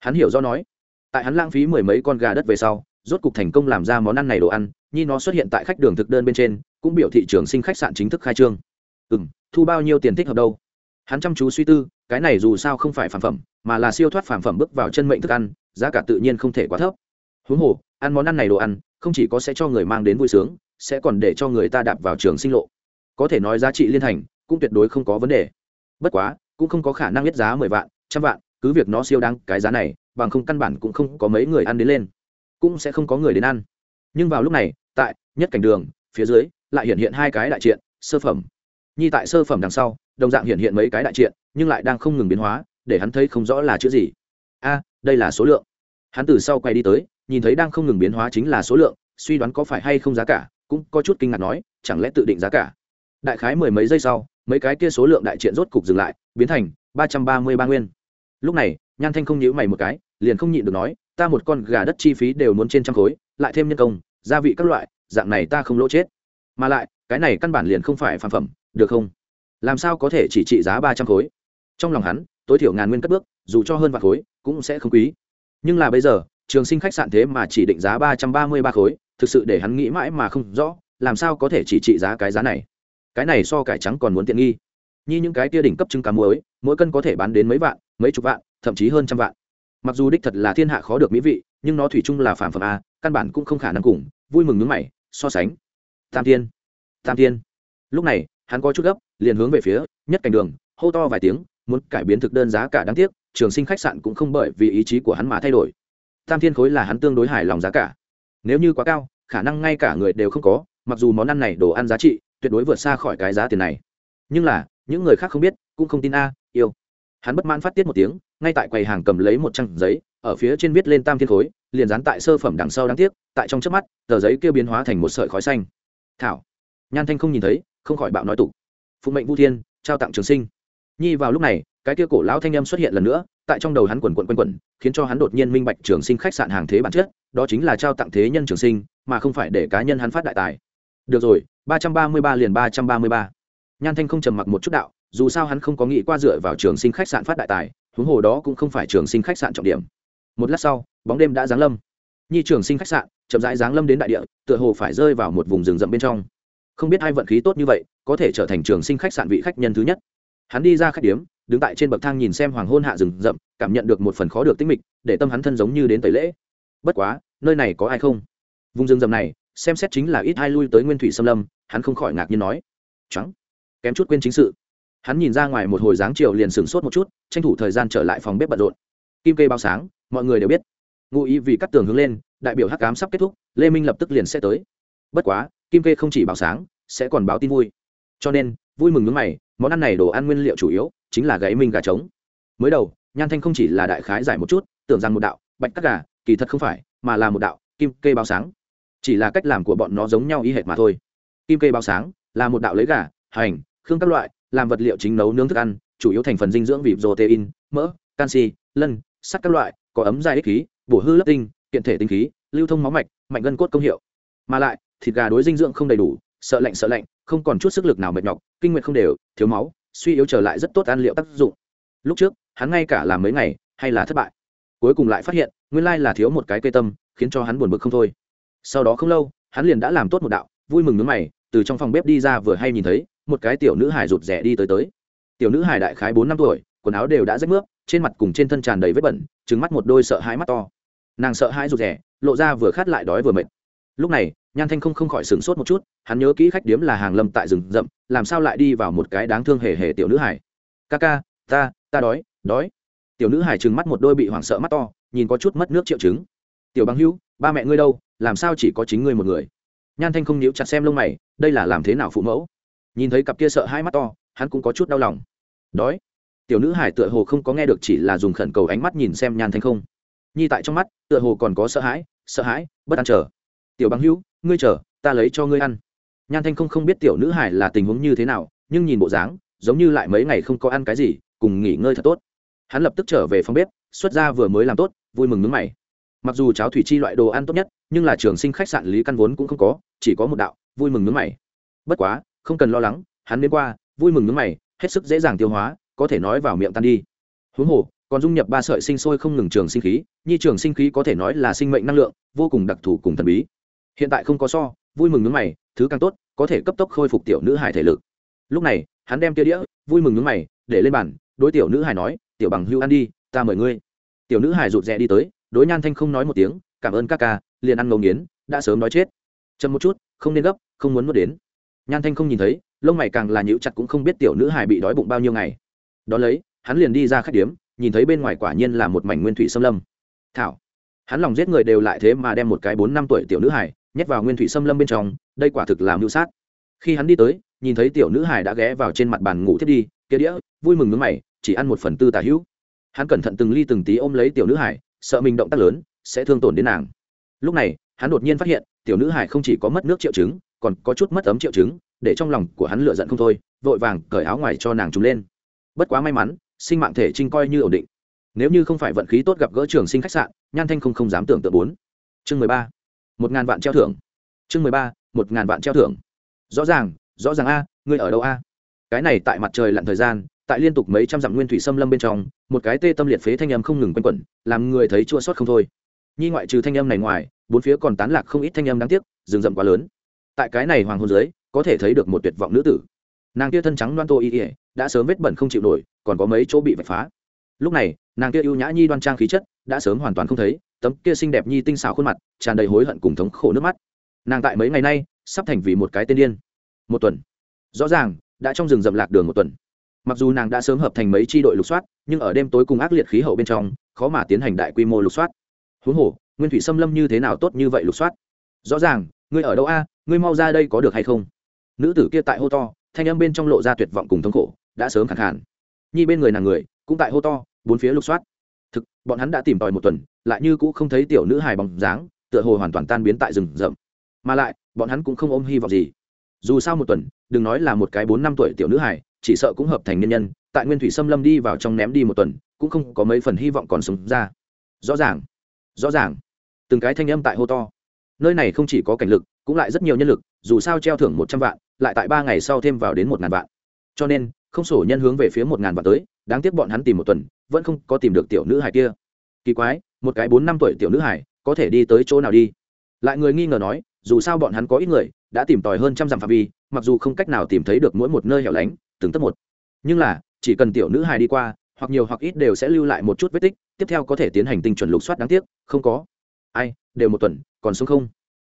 [SPEAKER 1] hắn hiểu do nói, tại hắn lãng phí mười mấy con gà đất về sau rốt cục thành công làm ra món ăn này đồ ăn, nhi nó xuất hiện tại khách đường thực đơn bên trên, cũng biểu thị trường sinh khách sạn chính thức khai trương. Ừ m thu bao nhiêu tiền thích hợp đâu? Hắn chăm chú suy tư, cái này dù sao không phải phản phẩm, mà là siêu thoát phản phẩm bước vào chân mệnh thức ăn, giá cả tự nhiên không thể quá thấp. Huống hồ, ăn món ăn này đồ ăn, không chỉ có sẽ cho người mang đến vui sướng, sẽ còn để cho người ta đạp vào trường sinh lộ. Có thể nói giá trị liên thành, cũng tuyệt đối không có vấn đề. Bất quá, cũng không có khả năng biết giá mười vạn, trăm vạn, cứ việc nó siêu đăng cái giá này, bằng không căn bản cũng không có mấy người ăn đến lên cũng sẽ không có người đến ăn. Nhưng vào lúc này, tại nhất cảnh đường, phía dưới, lại hiện hiện hai cái đại triện, sơ phẩm. Nhi tại sơ phẩm đằng sau, đồng dạng hiện hiện mấy cái đại triện, nhưng lại đang không ngừng biến hóa, để hắn thấy không rõ là chữ gì. A, đây là số lượng. Hắn từ sau quay đi tới, nhìn thấy đang không ngừng biến hóa chính là số lượng, suy đoán có phải hay không giá cả, cũng có chút kinh ngạc nói, chẳng lẽ tự định giá cả? Đại khái mười mấy giây sau, mấy cái kia số lượng đại triện rốt cục dừng lại, biến thành ba trăm ba mươi ba nguyên. Lúc này, nhan thanh không nhíu mày một cái, liền không nhịn được nói ta một con gà đất chi phí đều muốn trên trăm khối, lại thêm nhân công, gia vị các loại, dạng này ta không lỗ chết. Mà lại, cái này căn bản liền không phải phản phẩm, được không? Làm sao có thể chỉ trị giá ba trăm khối? Trong lòng hắn, tối thiểu ngàn nguyên cất bước, dù cho hơn vạn khối, cũng sẽ không quý. Nhưng là bây giờ, trường sinh khách sạn thế mà chỉ định giá ba trăm ba mươi ba khối, thực sự để hắn nghĩ mãi mà không rõ, làm sao có thể chỉ trị giá cái giá này? Cái này so cải trắng còn muốn tiện nghi. Như những cái tia đỉnh cấp trứng cá muối, mỗi cân có thể bán đến mấy vạn, mấy chục vạn, thậm chí hơn trăm vạn mặc dù đích thật là thiên hạ khó được mỹ vị, nhưng nó thủy chung là phản phẩm a, căn bản cũng không khả năng cùng, vui mừng nước mày, so sánh. Tam tiên tam tiên lúc này, hắn có chút gấp, liền hướng về phía nhất cảnh đường, hô to vài tiếng, muốn cải biến thực đơn giá cả đáng tiếc, trường sinh khách sạn cũng không bởi vì ý chí của hắn mà thay đổi. Tam thiên khối là hắn tương đối hài lòng giá cả. Nếu như quá cao, khả năng ngay cả người đều không có, mặc dù món ăn này đồ ăn giá trị tuyệt đối vượt xa khỏi cái giá tiền này. Nhưng là, những người khác không biết, cũng không tin a, yêu hắn bất mãn phát tiết một tiếng, ngay tại quầy hàng cầm lấy một trang giấy, ở phía trên viết lên tam thiên khối, liền dán tại sơ phẩm đằng sau đáng tiếc, tại trong trước mắt, tờ giấy kia biến hóa thành một sợi khói xanh. Thảo. Nhan thanh không nhìn thấy, không khỏi bạo nói tục. Phụ mệnh vũ thiên, trao tặng trường sinh. Nhi vào lúc này, cái kia cổ lão thanh em xuất hiện lần nữa, tại trong đầu hắn quần quần quanh quẩn, khiến cho hắn đột nhiên minh bạch trường sinh khách sạn hàng thế bản chất, đó chính là trao tặng thế nhân trường sinh, mà không phải để cá nhân hắn phát đại tài. Được rồi, ba trăm ba mươi ba liền ba trăm ba mươi ba. Nhan thanh không trầm mặc một chút đạo dù sao hắn không có nghĩ qua dựa vào trường sinh khách sạn phát đại tài, huống hồ đó cũng không phải trường sinh khách sạn trọng điểm. Một lát sau, bóng đêm đã giáng lâm. Nhi trường sinh khách sạn, chậm rãi giáng lâm đến đại địa, tựa hồ phải rơi vào một vùng rừng rậm bên trong. Không biết ai vận khí tốt như vậy, có thể trở thành trường sinh khách sạn vị khách nhân thứ nhất. Hắn đi ra khách điếm, đứng tại trên bậc thang nhìn xem hoàng hôn hạ rừng rậm, cảm nhận được một phần khó được tinh mịch, để tâm hắn thân giống như đến tẩy lễ. Bất quá, nơi này có ai không? Vùng rừng rậm này, xem xét chính là ít ai lui tới nguyên thủy xâm lâm, hắn không khỏi ngạc nhiên nói. Trắng kém chút quên chính sự hắn nhìn ra ngoài một hồi dáng chiều liền sửng sốt một chút, tranh thủ thời gian trở lại phòng bếp bận rộn. Kim kê bao sáng, mọi người đều biết. Ngụ ý vì cắt tường hướng lên, đại biểu hắc cám sắp kết thúc, lê minh lập tức liền sẽ tới. Bất quá, kim kê không chỉ báo sáng, sẽ còn báo tin vui. Cho nên, vui mừng nước mày, món ăn này đồ ăn nguyên liệu chủ yếu chính là gáy minh gà trống. Mới đầu, nhan thanh không chỉ là đại khái giải một chút, tưởng rằng một đạo, bạch cắt gà, kỳ thật không phải, mà là một đạo, kim kê báo sáng. Chỉ là cách làm của bọn nó giống nhau y hệt mà thôi. Kim kê báo sáng là một đạo lấy gà, hành, khương các loại làm vật liệu chính nấu nướng thức ăn, chủ yếu thành phần dinh dưỡng vì protein, mỡ, canxi, lân, sắt các loại, có ấm dài ích khí, bổ hư lấp tinh, kiện thể tinh khí, lưu thông máu mạch, mạnh gân cốt công hiệu. Mà lại, thịt gà đối dinh dưỡng không đầy đủ, sợ lạnh sợ lạnh, không còn chút sức lực nào mệt nhọc, kinh nguyệt không đều, thiếu máu, suy yếu trở lại rất tốt ăn liệu tác dụng. Lúc trước, hắn ngay cả làm mấy ngày, hay là thất bại. Cuối cùng lại phát hiện, nguyên lai là thiếu một cái cây tâm, khiến cho hắn buồn bực không thôi. Sau đó không lâu, hắn liền đã làm tốt một đạo, vui mừng nước mày, từ trong phòng bếp đi ra vừa hay nhìn thấy một cái tiểu nữ hải rụt rè đi tới tới. Tiểu nữ hải đại khái bốn năm tuổi quần áo đều đã rách nước trên mặt cùng trên thân tràn đầy vết bẩn trứng mắt một đôi sợ hãi mắt to. Nàng sợ hãi rụt rè, lộ ra vừa khát lại đói vừa mệt. Lúc này nhan thanh không không khỏi sửng sốt một chút hắn nhớ kỹ khách điếm là hàng lâm tại rừng rậm làm sao lại đi vào một cái đáng thương hề hề tiểu nữ hải ca ca ta ta đói đói. Tiểu nữ hải trừng mắt một đôi bị hoảng sợ mắt to nhìn có chút mất nước triệu chứng. Tiểu bằng hữu ba mẹ ngươi đâu làm sao chỉ có chính ngươi một người? Nhan thanh không níu chặt xem lông mày đây là làm thế nào phụ mẫu? Nhìn thấy cặp kia sợ hai mắt to, hắn cũng có chút đau lòng. Đói. Tiểu nữ hải tựa hồ không có nghe được chỉ là dùng khẩn cầu ánh mắt nhìn xem nhan thanh không. Nhi tại trong mắt, tựa hồ còn có sợ hãi sợ hãi, bất an chờ. Tiểu bằng hữu, ngươi chờ, ta lấy cho ngươi ăn. Nhan thanh không không biết tiểu nữ hải là tình huống như thế nào, nhưng nhìn bộ dáng, giống như lại mấy ngày không có ăn cái gì, cùng nghỉ ngơi thật tốt. Hắn lập tức trở về phòng bếp, xuất ra vừa mới làm tốt, vui mừng nước mày. Mặc dù cháo thủy chi loại đồ ăn tốt nhất, nhưng là trường sinh khách sạn lý căn vốn cũng không có, chỉ có một đạo, vui mừng nước mày. Bất quá không cần lo lắng, hắn đến qua, vui mừng nước mày, hết sức dễ dàng tiêu hóa, có thể nói vào miệng tan đi. Huống hồ, còn dung nhập ba sợi sinh sôi không ngừng trường sinh khí, nhi trường sinh khí có thể nói là sinh mệnh năng lượng, vô cùng đặc thù cùng thần bí. Hiện tại không có so, vui mừng nước mày, thứ càng tốt, có thể cấp tốc khôi phục tiểu nữ hải thể lực. Lúc này, hắn đem tia đĩa, vui mừng nước mày, để lên bàn, đối tiểu nữ hải nói, tiểu bằng hưu ăn đi, ta mời ngươi. Tiểu nữ hải rụt rè đi tới, đối nhan thanh không nói một tiếng, cảm ơn các ca, liền ăn ngấu nghiến, đã sớm nói chết. Chậm một chút, không nên gấp, không muốn mất đến nhan thanh không nhìn thấy, lông mày càng là nhữ chặt cũng không biết tiểu nữ hài bị đói bụng bao nhiêu ngày. Đón lấy, hắn liền đi ra khách điếm, nhìn thấy bên ngoài quả nhiên là một mảnh nguyên thủy xâm lâm. Thảo. Hắn lòng giết người đều lại thế mà đem một cái bốn năm tuổi tiểu nữ hải nhét vào nguyên thủy xâm lâm bên trong, đây quả thực là mưu sát. Khi hắn đi tới, nhìn thấy tiểu nữ hải đã ghé vào trên mặt bàn ngủ thiết đi, kia đĩa, vui mừng nước mày, chỉ ăn một phần tư tà hữu. Hắn cẩn thận từng ly từng tí ôm lấy tiểu nữ hải sợ mình động tác lớn, sẽ thương tổn đến nàng. Lúc này, hắn đột nhiên phát hiện, tiểu nữ hải không chỉ có mất nước triệu chứng còn có chút mất ấm triệu chứng, để trong lòng của hắn lựa giận không thôi, vội vàng cởi áo ngoài cho nàng trúng lên. Bất quá may mắn, sinh mạng thể trinh coi như ổn định. Nếu như không phải vận khí tốt gặp gỡ trường sinh khách sạn, nhan thanh không không dám tưởng tượng bốn. Chương mười ba. Một ngàn vạn treo thưởng. Chương mười ba, một ngàn vạn treo thưởng. Rõ ràng rõ ràng a, ngươi ở đâu a? Cái này tại mặt trời lặn thời gian, tại liên tục mấy trăm dặm nguyên thủy xâm lâm bên trong, một cái tê tâm liệt phế thanh âm không ngừng quanh quẩn, làm người thấy chua sót không thôi. Nhi ngoại trừ thanh âm này ngoài, bốn phía còn tán lạc không ít thanh âm đáng tiếc, rừng rậm quá lớn tại cái này hoàng hôn dưới, có thể thấy được một tuyệt vọng nữ tử. Nàng kia thân trắng loan tô y ỉa đã sớm vết bẩn không chịu nổi, còn có mấy chỗ bị vạch phá. Lúc này, nàng kia ưu nhã nhi đoan trang khí chất, đã sớm hoàn toàn không thấy, tấm kia xinh đẹp nhi tinh xảo khuôn mặt, tràn đầy hối hận cùng thống khổ nước mắt. Nàng tại mấy ngày nay, sắp thành vì một cái tên điên. Một tuần. Rõ ràng, đã trong rừng rậm lạc đường một tuần. Mặc dù nàng đã sớm hợp thành mấy tri đội lục soát, nhưng ở đêm tối cùng ác liệt khí hậu bên trong, khó mà tiến hành đại quy mô lục soát. Huống hồ, nguyên thủy xâm lâm như thế nào tốt như vậy lục soát? Rõ ràng, ngươi ở đâu a? Ngươi mau ra đây có được hay không? Nữ tử kia tại hô to, thanh âm bên trong lộ ra tuyệt vọng cùng thống khổ, đã sớm khẳng hẳn nhi bên người nàng người, cũng tại hô to, bốn phía lục soát. Thực, bọn hắn đã tìm tòi một tuần, lại như cũ không thấy tiểu nữ hài bóng dáng, tựa hồ hoàn toàn tan biến tại rừng rậm. Mà lại, bọn hắn cũng không ôm hy vọng gì. Dù sao một tuần, đừng nói là một cái bốn năm tuổi tiểu nữ hài, chỉ sợ cũng hợp thành nhân nhân, tại nguyên thủy xâm lâm đi vào trong ném đi một tuần, cũng không có mấy phần hy vọng còn sống ra. Rõ ràng rõ ràng. Từng cái thanh âm tại hô to. Nơi này không chỉ có cảnh lực cũng lại rất nhiều nhân lực, dù sao treo thưởng một trăm vạn, lại tại ba ngày sau thêm vào đến một ngàn vạn. Cho nên, không sổ nhân hướng về phía một ngàn vạn tới, đáng tiếc bọn hắn tìm một tuần, vẫn không có tìm được tiểu nữ hải kia. Kỳ quái, một cái bốn năm tuổi tiểu nữ hải có thể đi tới chỗ nào đi? Lại người nghi ngờ nói, dù sao bọn hắn có ít người, đã tìm tòi hơn trăm dặm phạm vi, mặc dù không cách nào tìm thấy được mỗi một nơi hẻo lánh, từng tấp một. Nhưng là, chỉ cần tiểu nữ hài đi qua, hoặc nhiều hoặc ít đều sẽ lưu lại một chút vết tích, tiếp theo có thể tiến hành tinh chuẩn lục soát đáng tiếc, không có. Ai, đều một tuần, còn sống không?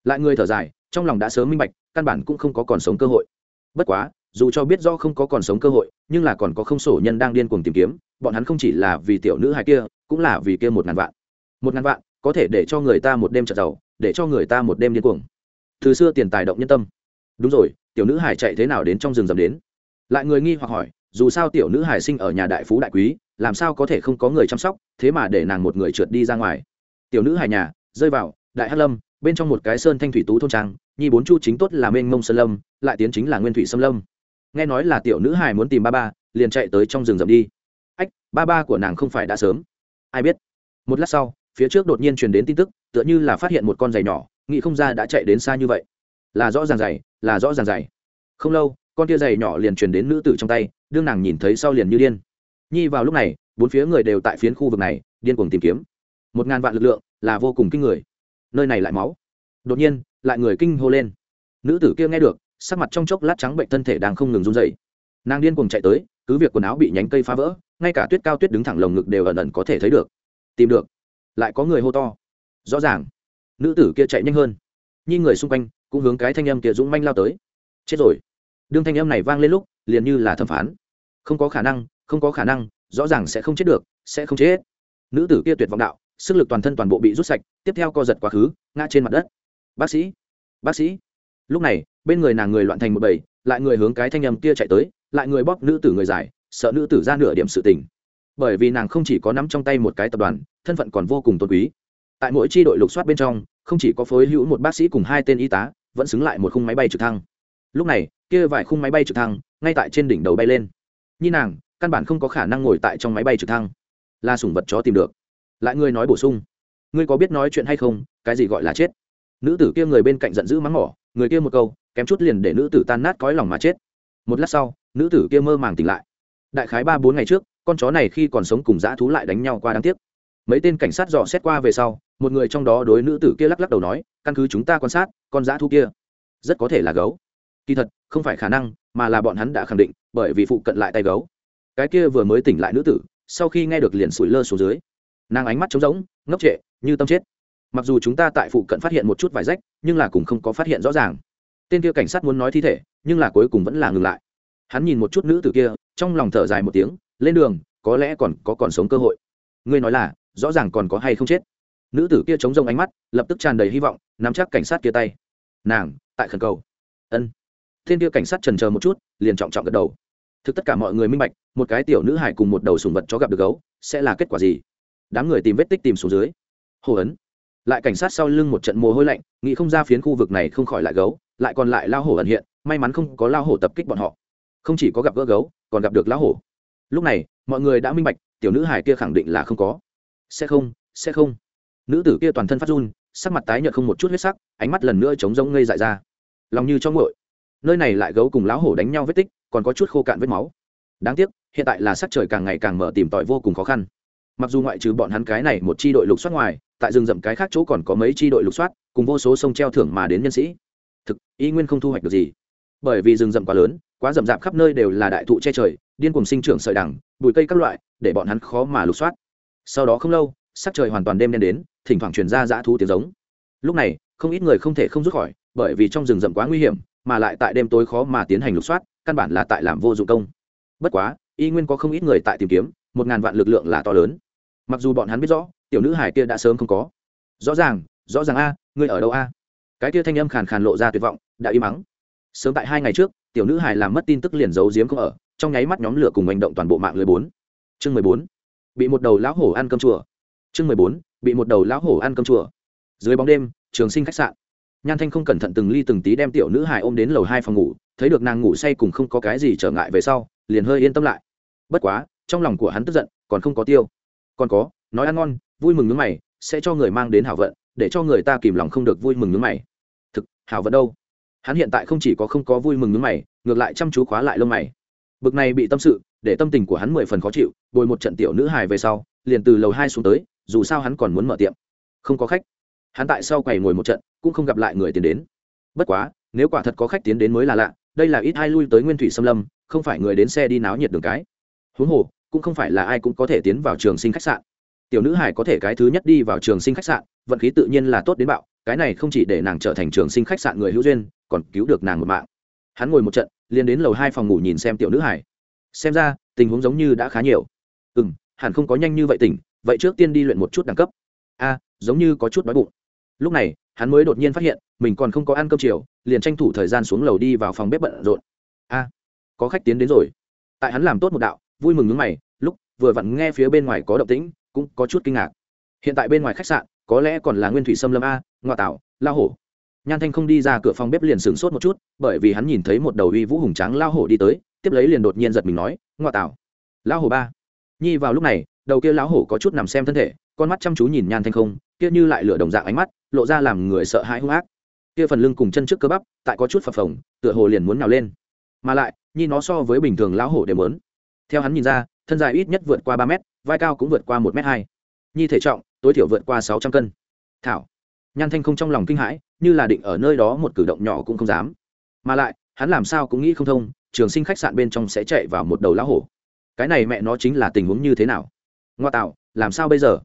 [SPEAKER 1] Lại người thở dài trong lòng đã sớm minh bạch, căn bản cũng không có còn sống cơ hội. Bất quá, dù cho biết do không có còn sống cơ hội, nhưng là còn có không sổ nhân đang điên cuồng tìm kiếm, bọn hắn không chỉ là vì tiểu nữ hài kia, cũng là vì kia một ngàn vạn. Một ngàn vạn, có thể để cho người ta một đêm trợ giàu để cho người ta một đêm điên cuồng. Từ xưa tiền tài động nhân tâm. Đúng rồi, tiểu nữ hải chạy thế nào đến trong rừng rầm đến? Lại người nghi hoặc hỏi, dù sao tiểu nữ hải sinh ở nhà đại phú đại quý, làm sao có thể không có người chăm sóc, thế mà để nàng một người trượt đi ra ngoài. Tiểu nữ hải nhà, rơi vào, đại hát lâm bên trong một cái sơn thanh thủy tú thôn trang, nhi bốn chu chính tốt là mênh mông sơn lâm, lại tiến chính là nguyên thủy sâm lâm. Nghe nói là tiểu nữ hải muốn tìm ba ba, liền chạy tới trong rừng rậm đi. Ách, ba ba của nàng không phải đã sớm. Ai biết? Một lát sau, phía trước đột nhiên truyền đến tin tức, tựa như là phát hiện một con giày nhỏ, nghĩ không ra đã chạy đến xa như vậy. Là rõ ràng giày, là rõ ràng giày. Không lâu, con tia giày nhỏ liền truyền đến nữ tử trong tay, đương nàng nhìn thấy sau liền như điên. Nhi vào lúc này, bốn phía người đều tại phiến khu vực này, điên cuồng tìm kiếm. Một ngàn vạn lực lượng là vô cùng kinh người nơi này lại máu. Đột nhiên, lại người kinh hô lên. Nữ tử kia nghe được, sắc mặt trong chốc lát trắng bệnh thân thể đang không ngừng run dậy nàng điên cuồng chạy tới, cứ việc quần áo bị nhánh cây phá vỡ, ngay cả tuyết cao tuyết đứng thẳng lồng ngực đều ẩn ẩn có thể thấy được. Tìm được. Lại có người hô to. Rõ ràng, nữ tử kia chạy nhanh hơn. Nhi người xung quanh, cũng hướng cái thanh âm kia dũng manh lao tới. Chết rồi. Đương thanh âm này vang lên lúc, liền như là thẩm phán. Không có khả năng, không có khả năng, rõ ràng sẽ không chết được, sẽ không chết. Nữ tử kia tuyệt vọng đạo sức lực toàn thân toàn bộ bị rút sạch, tiếp theo co giật quá khứ, ngã trên mặt đất. Bác sĩ bác sĩ. Lúc này, bên người nàng người loạn thành một bầy, lại người hướng cái thanh âm kia chạy tới, lại người bóp nữ tử người dài, sợ nữ tử ra nửa điểm sự tình. Bởi vì nàng không chỉ có nắm trong tay một cái tập đoàn, thân phận còn vô cùng tôn quý. Tại mỗi tri đội lục soát bên trong, không chỉ có phối hữu một bác sĩ cùng hai tên y tá, vẫn xứng lại một khung máy bay trực thăng. Lúc này, kia vài khung máy bay trực thăng, ngay tại trên đỉnh đầu bay lên. Như nàng, căn bản không có khả năng ngồi tại trong máy bay trực thăng. Là sủng vật chó tìm được lại ngươi nói bổ sung. Ngươi có biết nói chuyện hay không? Cái gì gọi là chết? Nữ tử kia người bên cạnh giận dữ mắng mỏ, người kia một câu, kém chút liền để nữ tử tan nát cõi lòng mà chết. Một lát sau, nữ tử kia mơ màng tỉnh lại. Đại khái ba bốn ngày trước, con chó này khi còn sống cùng dã thú lại đánh nhau qua đáng tiếc. Mấy tên cảnh sát dò xét qua về sau, một người trong đó đối nữ tử kia lắc lắc đầu nói, căn cứ chúng ta quan sát, con dã thú kia rất có thể là gấu. Kỳ thật, không phải khả năng, mà là bọn hắn đã khẳng định, bởi vì phụ cận lại tay gấu. Cái kia vừa mới tỉnh lại nữ tử, sau khi nghe được liền sủi lơ xuống dưới nàng ánh mắt trống rỗng, ngốc trệ, như tâm chết. Mặc dù chúng ta tại phụ cận phát hiện một chút vải rách, nhưng là cũng không có phát hiện rõ ràng. Tên kia cảnh sát muốn nói thi thể, nhưng là cuối cùng vẫn là ngừng lại. Hắn nhìn một chút nữ tử kia, trong lòng thở dài một tiếng, lên đường, có lẽ còn có còn sống cơ hội. Ngươi nói là, rõ ràng còn có hay không chết. Nữ tử kia chống rông ánh mắt, lập tức tràn đầy hy vọng, nắm chắc cảnh sát kia tay. Nàng, tại khẩn cầu. Ân. Thiên kia cảnh sát trần chờ một chút, liền trọng trọng gật đầu. Thực tất cả mọi người minh bạch, một cái tiểu nữ hải cùng một đầu sùng vật chó gặp được gấu, sẽ là kết quả gì? Đám người tìm vết tích tìm xuống dưới. Hồ ấn. Lại cảnh sát sau lưng một trận mồ hôi lạnh, nghĩ không ra phiến khu vực này không khỏi lại gấu, lại còn lại lao hổ ẩn hiện, may mắn không có lao hổ tập kích bọn họ. Không chỉ có gặp gỡ gấu, còn gặp được lao hổ. Lúc này, mọi người đã minh bạch, tiểu nữ hải kia khẳng định là không có. Sẽ không sẽ không. Nữ tử kia toàn thân phát run, sắc mặt tái nhợt không một chút huyết sắc, ánh mắt lần nữa trống rỗng ngây dại ra. Lòng như trong ngội nơi này lại gấu cùng lão hổ đánh nhau vết tích, còn có chút khô cạn vết máu. Đáng tiếc, hiện tại là sắc trời càng ngày càng mở tìm tòi vô cùng khó khăn mặc dù ngoại trừ bọn hắn cái này một chi đội lục soát ngoài, tại rừng rậm cái khác chỗ còn có mấy chi đội lục soát, cùng vô số sông treo thưởng mà đến nhân sĩ. Thực, y nguyên không thu hoạch được gì. Bởi vì rừng rậm quá lớn, quá rậm rạp khắp nơi đều là đại thụ che trời, điên cùng sinh trưởng sợi đằng, bụi cây các loại, để bọn hắn khó mà lục soát. Sau đó không lâu, sắc trời hoàn toàn đêm đen đến, thỉnh thoảng truyền ra dã thú tiếng giống. Lúc này, không ít người không thể không rút khỏi, bởi vì trong rừng rậm quá nguy hiểm, mà lại tại đêm tối khó mà tiến hành lục soát, căn bản là tại làm vô dụng công. Bất quá, y nguyên có không ít người tại tìm kiếm, một ngàn vạn lực lượng là to lớn mặc dù bọn hắn biết rõ, tiểu nữ hải kia đã sớm không có. Rõ ràng rõ ràng a, ngươi ở đâu a? Cái kia thanh âm khàn khàn lộ ra tuyệt vọng, đã im mắng. Sớm tại hai ngày trước, tiểu nữ hải làm mất tin tức liền giấu giếm không ở, trong nháy mắt nhóm lửa cùng hành động toàn bộ mạng lưới bốn. Chương mười bốn, bị một đầu lão hổ ăn cơm chùa. Chương mười bốn, bị một đầu lão hổ ăn cơm chùa. Dưới bóng đêm, trường sinh khách sạn. Nhan thanh không cẩn thận từng ly từng tí đem tiểu nữ hải ôm đến lầu hai phòng ngủ, thấy được nàng ngủ say cùng không có cái gì trở ngại về sau, liền hơi yên tâm lại. Bất quá, trong lòng của hắn tức giận, còn không có tiêu còn có, nói ăn ngon, vui mừng nướng mày, sẽ cho người mang đến hảo vận, để cho người ta kìm lòng không được vui mừng nướng mày. Thực, hảo vận đâu? Hắn hiện tại không chỉ có không có vui mừng nướng mày, ngược lại chăm chú khóa lại lông mày. Bực này bị tâm sự, để tâm tình của hắn mười phần khó chịu, bồi một trận tiểu nữ hài về sau, liền từ lầu hai xuống tới, dù sao hắn còn muốn mở tiệm. Không có khách. Hắn tại sau quầy ngồi một trận, cũng không gặp lại người tiến đến. Bất quá, nếu quả thật có khách tiến đến mới là lạ, đây là ít ai lui tới nguyên thủy xâm lâm, không phải người đến xe đi náo nhiệt đường cái. Huống hồ cũng không phải là ai cũng có thể tiến vào trường sinh khách sạn. Tiểu nữ hải có thể cái thứ nhất đi vào trường sinh khách sạn, vận khí tự nhiên là tốt đến bạo, cái này không chỉ để nàng trở thành trường sinh khách sạn người hữu duyên, còn cứu được nàng một mạng. Hắn ngồi một trận, liền đến lầu hai phòng ngủ nhìn xem tiểu nữ hải xem ra, tình huống giống như đã khá nhiều. Ừ m hẳn không có nhanh như vậy tỉnh, vậy trước tiên đi luyện một chút đẳng cấp. A, giống như có chút đói bụng. Lúc này, hắn mới đột nhiên phát hiện, mình còn không có ăn cơm chiều, liền tranh thủ thời gian xuống lầu đi vào phòng bếp bận rộn. A, có khách tiến đến rồi. Tại hắn làm tốt một đạo vui mừng nước mày, lúc vừa vặn nghe phía bên ngoài có động tĩnh, cũng có chút kinh ngạc. Hiện tại bên ngoài khách sạn, có lẽ còn là nguyên thủy xâm lâm a, ngoại tảo, lao hổ. Nhan thanh không đi ra cửa phòng bếp liền sửng sốt một chút, bởi vì hắn nhìn thấy một đầu uy vũ hùng tráng lao hổ đi tới, tiếp lấy liền đột nhiên giật mình nói, ngoại tảo. Lao hổ ba. Nhi vào lúc này, đầu kia lão hổ có chút nằm xem thân thể, con mắt chăm chú nhìn nhan thanh không, kia như lại lửa đồng dạng ánh mắt, lộ ra làm người sợ hãi hung ác. Kia phần lưng cùng chân trước cơ bắp, tại có chút phập phồng, tựa hồ liền muốn nào lên. Mà lại, nhi nó so với bình thường lão hổ đều lớn theo hắn nhìn ra, thân dài ít nhất vượt qua ba mét, vai cao cũng vượt qua một m hai. Nhi thể trọng, tối thiểu vượt qua sáu trăm cân. Thảo. Nhan thanh không trong lòng kinh hãi, như là định ở nơi đó một cử động nhỏ cũng không dám. Mà lại, hắn làm sao cũng nghĩ không thông, trường sinh khách sạn bên trong sẽ chạy vào một đầu lão hổ. Cái này mẹ nó chính là tình huống như thế nào? Ngoa tạo, làm sao bây giờ?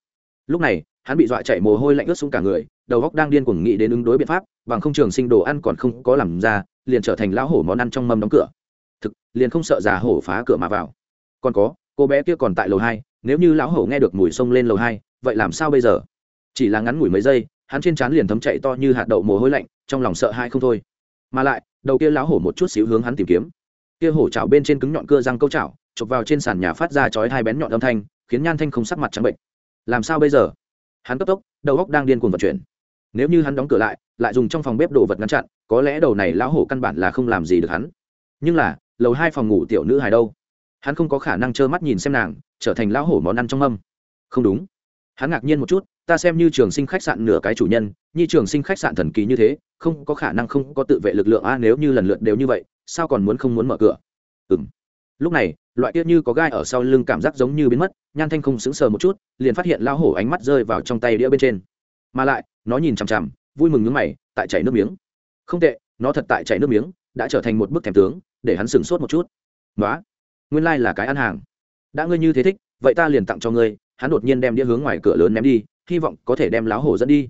[SPEAKER 1] Lúc này, hắn bị dọa chạy mồ hôi lạnh ướt xuống cả người, đầu góc đang điên cuồng nghĩ đến ứng đối biện pháp, bằng không trường sinh đồ ăn còn không có làm ra, liền trở thành lão hổ món ăn trong mâm đóng cửa. Thực, liền không sợ già hổ phá cửa mà vào còn có, cô bé kia còn tại lầu hai, nếu như lão hổ nghe được mùi sông lên lầu hai, vậy làm sao bây giờ? Chỉ là ngắn ngủi mấy giây, hắn trên trán liền thấm chạy to như hạt đậu mồ hôi lạnh, trong lòng sợ hai không thôi. Mà lại, đầu kia lão hổ một chút xíu hướng hắn tìm kiếm. Kia hổ chảo bên trên cứng nhọn cưa răng câu chảo, chụp vào trên sàn nhà phát ra chói hai bén nhọn âm thanh, khiến nhan thanh không sắc mặt trắng bệnh. Làm sao bây giờ? Hắn cấp tốc, đầu góc đang điên cuồng vận chuyển. Nếu như hắn đóng cửa lại lại dùng trong phòng bếp đồ vật ngăn chặn, có lẽ đầu này lão hổ căn bản là không làm gì được hắn. Nhưng là, lầu hai phòng ngủ tiểu nữ hài đâu? Hắn không có khả năng trơ mắt nhìn xem nàng, trở thành lão hổ món ăn trong âm không đúng. Hắn ngạc nhiên một chút, ta xem như trường sinh khách sạn nửa cái chủ nhân như trường sinh khách sạn thần kỳ như thế, không có khả năng không có tự vệ lực lượng a, nếu như lần lượt đều như vậy, sao còn muốn không muốn mở cửa? Ừ m lúc này, loại kia như có gai ở sau lưng cảm giác giống như biến mất, nhan thanh không sững sờ một chút, liền phát hiện lao hổ ánh mắt rơi vào trong tay đĩa bên trên. Mà lại, nó nhìn chằm chằm, vui mừng nhướng mày, tại chảy nước miếng. Không tệ, nó thật tại chảy nước miếng, đã trở thành một bức thèm tướng, để hắn sửng sốt một chút. Nói nguyên lai là cái ăn hàng. Đã ngươi như thế thích, vậy ta liền tặng cho ngươi. Hắn đột nhiên đem đĩa hướng ngoài cửa lớn ném đi, hy vọng có thể đem lão hổ dẫn đi.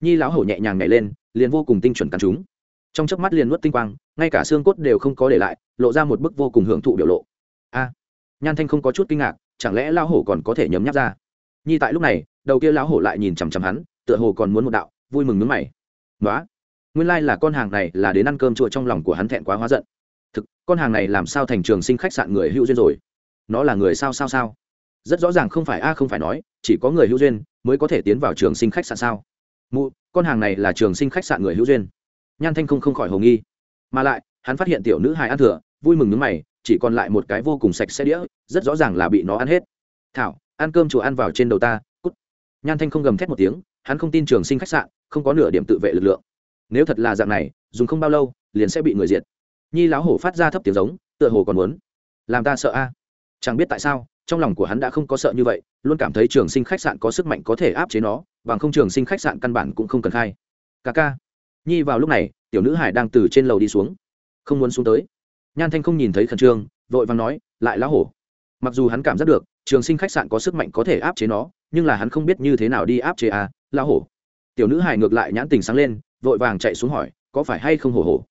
[SPEAKER 1] Nhi lão hổ nhẹ nhàng nhảy lên, liền vô cùng tinh chuẩn cắn chúng. Trong chớp mắt liền nuốt tinh quang, ngay cả xương cốt đều không có để lại, lộ ra một bức vô cùng hưởng thụ biểu lộ. A! Nhan thanh không có chút kinh ngạc, chẳng lẽ lão hổ còn có thể nhấm nháp ra? Nhi tại lúc này, đầu kia lão hổ lại nhìn chằm chằm hắn, tựa hồ còn muốn một đạo, vui mừng nước mày. Nói nguyên lai là con hàng này là đến ăn cơm chua trong lòng của hắn thẹn quá hóa giận thực, con hàng này làm sao thành trường sinh khách sạn người hữu duyên rồi? Nó là người sao sao sao? Rất rõ ràng không phải a, không phải nói, chỉ có người hữu duyên mới có thể tiến vào trường sinh khách sạn sao? Mụ, con hàng này là trường sinh khách sạn người hữu duyên. Nhan thanh không không khỏi hồ nghi. Mà lại, hắn phát hiện tiểu nữ hài ăn thừa, vui mừng nước mày, chỉ còn lại một cái vô cùng sạch sẽ đĩa, rất rõ ràng là bị nó ăn hết. Thảo, ăn cơm chùa ăn vào trên đầu ta, cút. Nhan thanh không gầm thét một tiếng, hắn không tin trường sinh khách sạn, không có nửa điểm tự vệ lực lượng. Nếu thật là dạng này, dùng không bao lâu, liền sẽ bị người diệt nhi lão hổ phát ra thấp tiếng giống, tựa hồ còn muốn làm ta sợ a. Chẳng biết tại sao, trong lòng của hắn đã không có sợ như vậy, luôn cảm thấy trường sinh khách sạn có sức mạnh có thể áp chế nó, bằng không trường sinh khách sạn căn bản cũng không cần khai. Ca ca. Nhi vào lúc này, tiểu nữ hải đang từ trên lầu đi xuống. Không muốn xuống tới. Nhan thanh không nhìn thấy khẩn trương, vội vàng nói, lại lão hổ. Mặc dù hắn cảm giác được, trường sinh khách sạn có sức mạnh có thể áp chế nó, nhưng là hắn không biết như thế nào đi áp chế à lão hổ. Tiểu nữ hải ngược lại nhãn tình sáng lên, vội vàng chạy xuống hỏi, có phải hay không hổ hổ?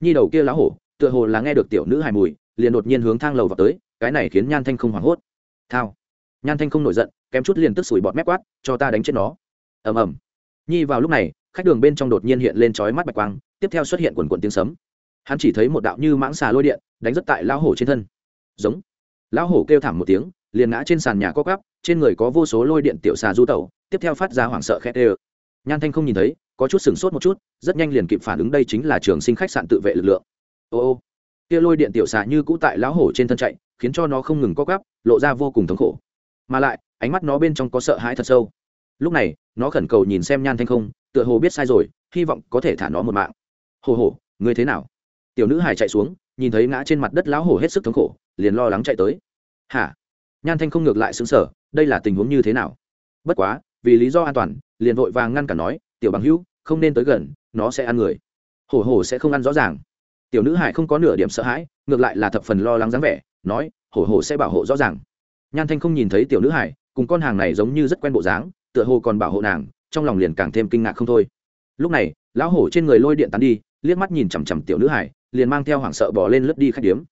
[SPEAKER 1] Nhi đầu kia lão hổ tựa hồ là nghe được tiểu nữ hài mùi, liền đột nhiên hướng thang lầu vào tới, cái này khiến nhan thanh không hoảng hốt. Thao. Nhan thanh không nổi giận, kém chút liền tức sủi bọt mép quát, cho ta đánh chết nó. Ầm ầm. Nhi vào lúc này, khách đường bên trong đột nhiên hiện lên chói mắt bạch quang, tiếp theo xuất hiện quần quần tiếng sấm. Hắn chỉ thấy một đạo như mãng xà lôi điện, đánh rất tại lão hổ trên thân. Giống. Lão hổ kêu thảm một tiếng, liền ngã trên sàn nhà co cắp trên người có vô số lôi điện tiểu xà du tẩu, tiếp theo phát ra hoảng sợ khét ê nhan thanh không nhìn thấy, có chút sửng sốt một chút, rất nhanh liền kịp phản ứng đây chính là trường sinh khách sạn tự vệ lực lượng ô ô. Kia lôi điện tiểu xà như cũ tại lão hổ trên thân chạy, khiến cho nó không ngừng co gắp lộ ra vô cùng thống khổ. Mà lại, ánh mắt nó bên trong có sợ hãi thật sâu. Lúc này, nó khẩn cầu nhìn xem nhan thanh không, tựa hồ biết sai rồi, hy vọng có thể thả nó một mạng. Hồ hồ người thế nào? Tiểu nữ hải chạy xuống, nhìn thấy ngã trên mặt đất lão hổ hết sức thống khổ, liền lo lắng chạy tới. Hả? Nhan thanh không ngược lại xứng sở đây là tình huống như thế nào? Bất quá, vì lý do an toàn, liền vội vàng ngăn cản nói, tiểu bằng hữu, không nên tới gần, nó sẽ ăn người. Hổ hổ sẽ không ăn rõ ràng tiểu nữ hải không có nửa điểm sợ hãi, ngược lại là thập phần lo lắng dáng vẻ, nói, hổ hổ sẽ bảo hộ rõ ràng. Nhan thanh không nhìn thấy tiểu nữ hải, cùng con hàng này giống như rất quen bộ dáng, tựa hồ còn bảo hộ nàng, trong lòng liền càng thêm kinh ngạc không thôi. Lúc này, lão hổ trên người lôi điện tán đi, liếc mắt nhìn chằm chằm tiểu nữ hải, liền mang theo hoảng sợ bỏ lên lướt đi khách điếm.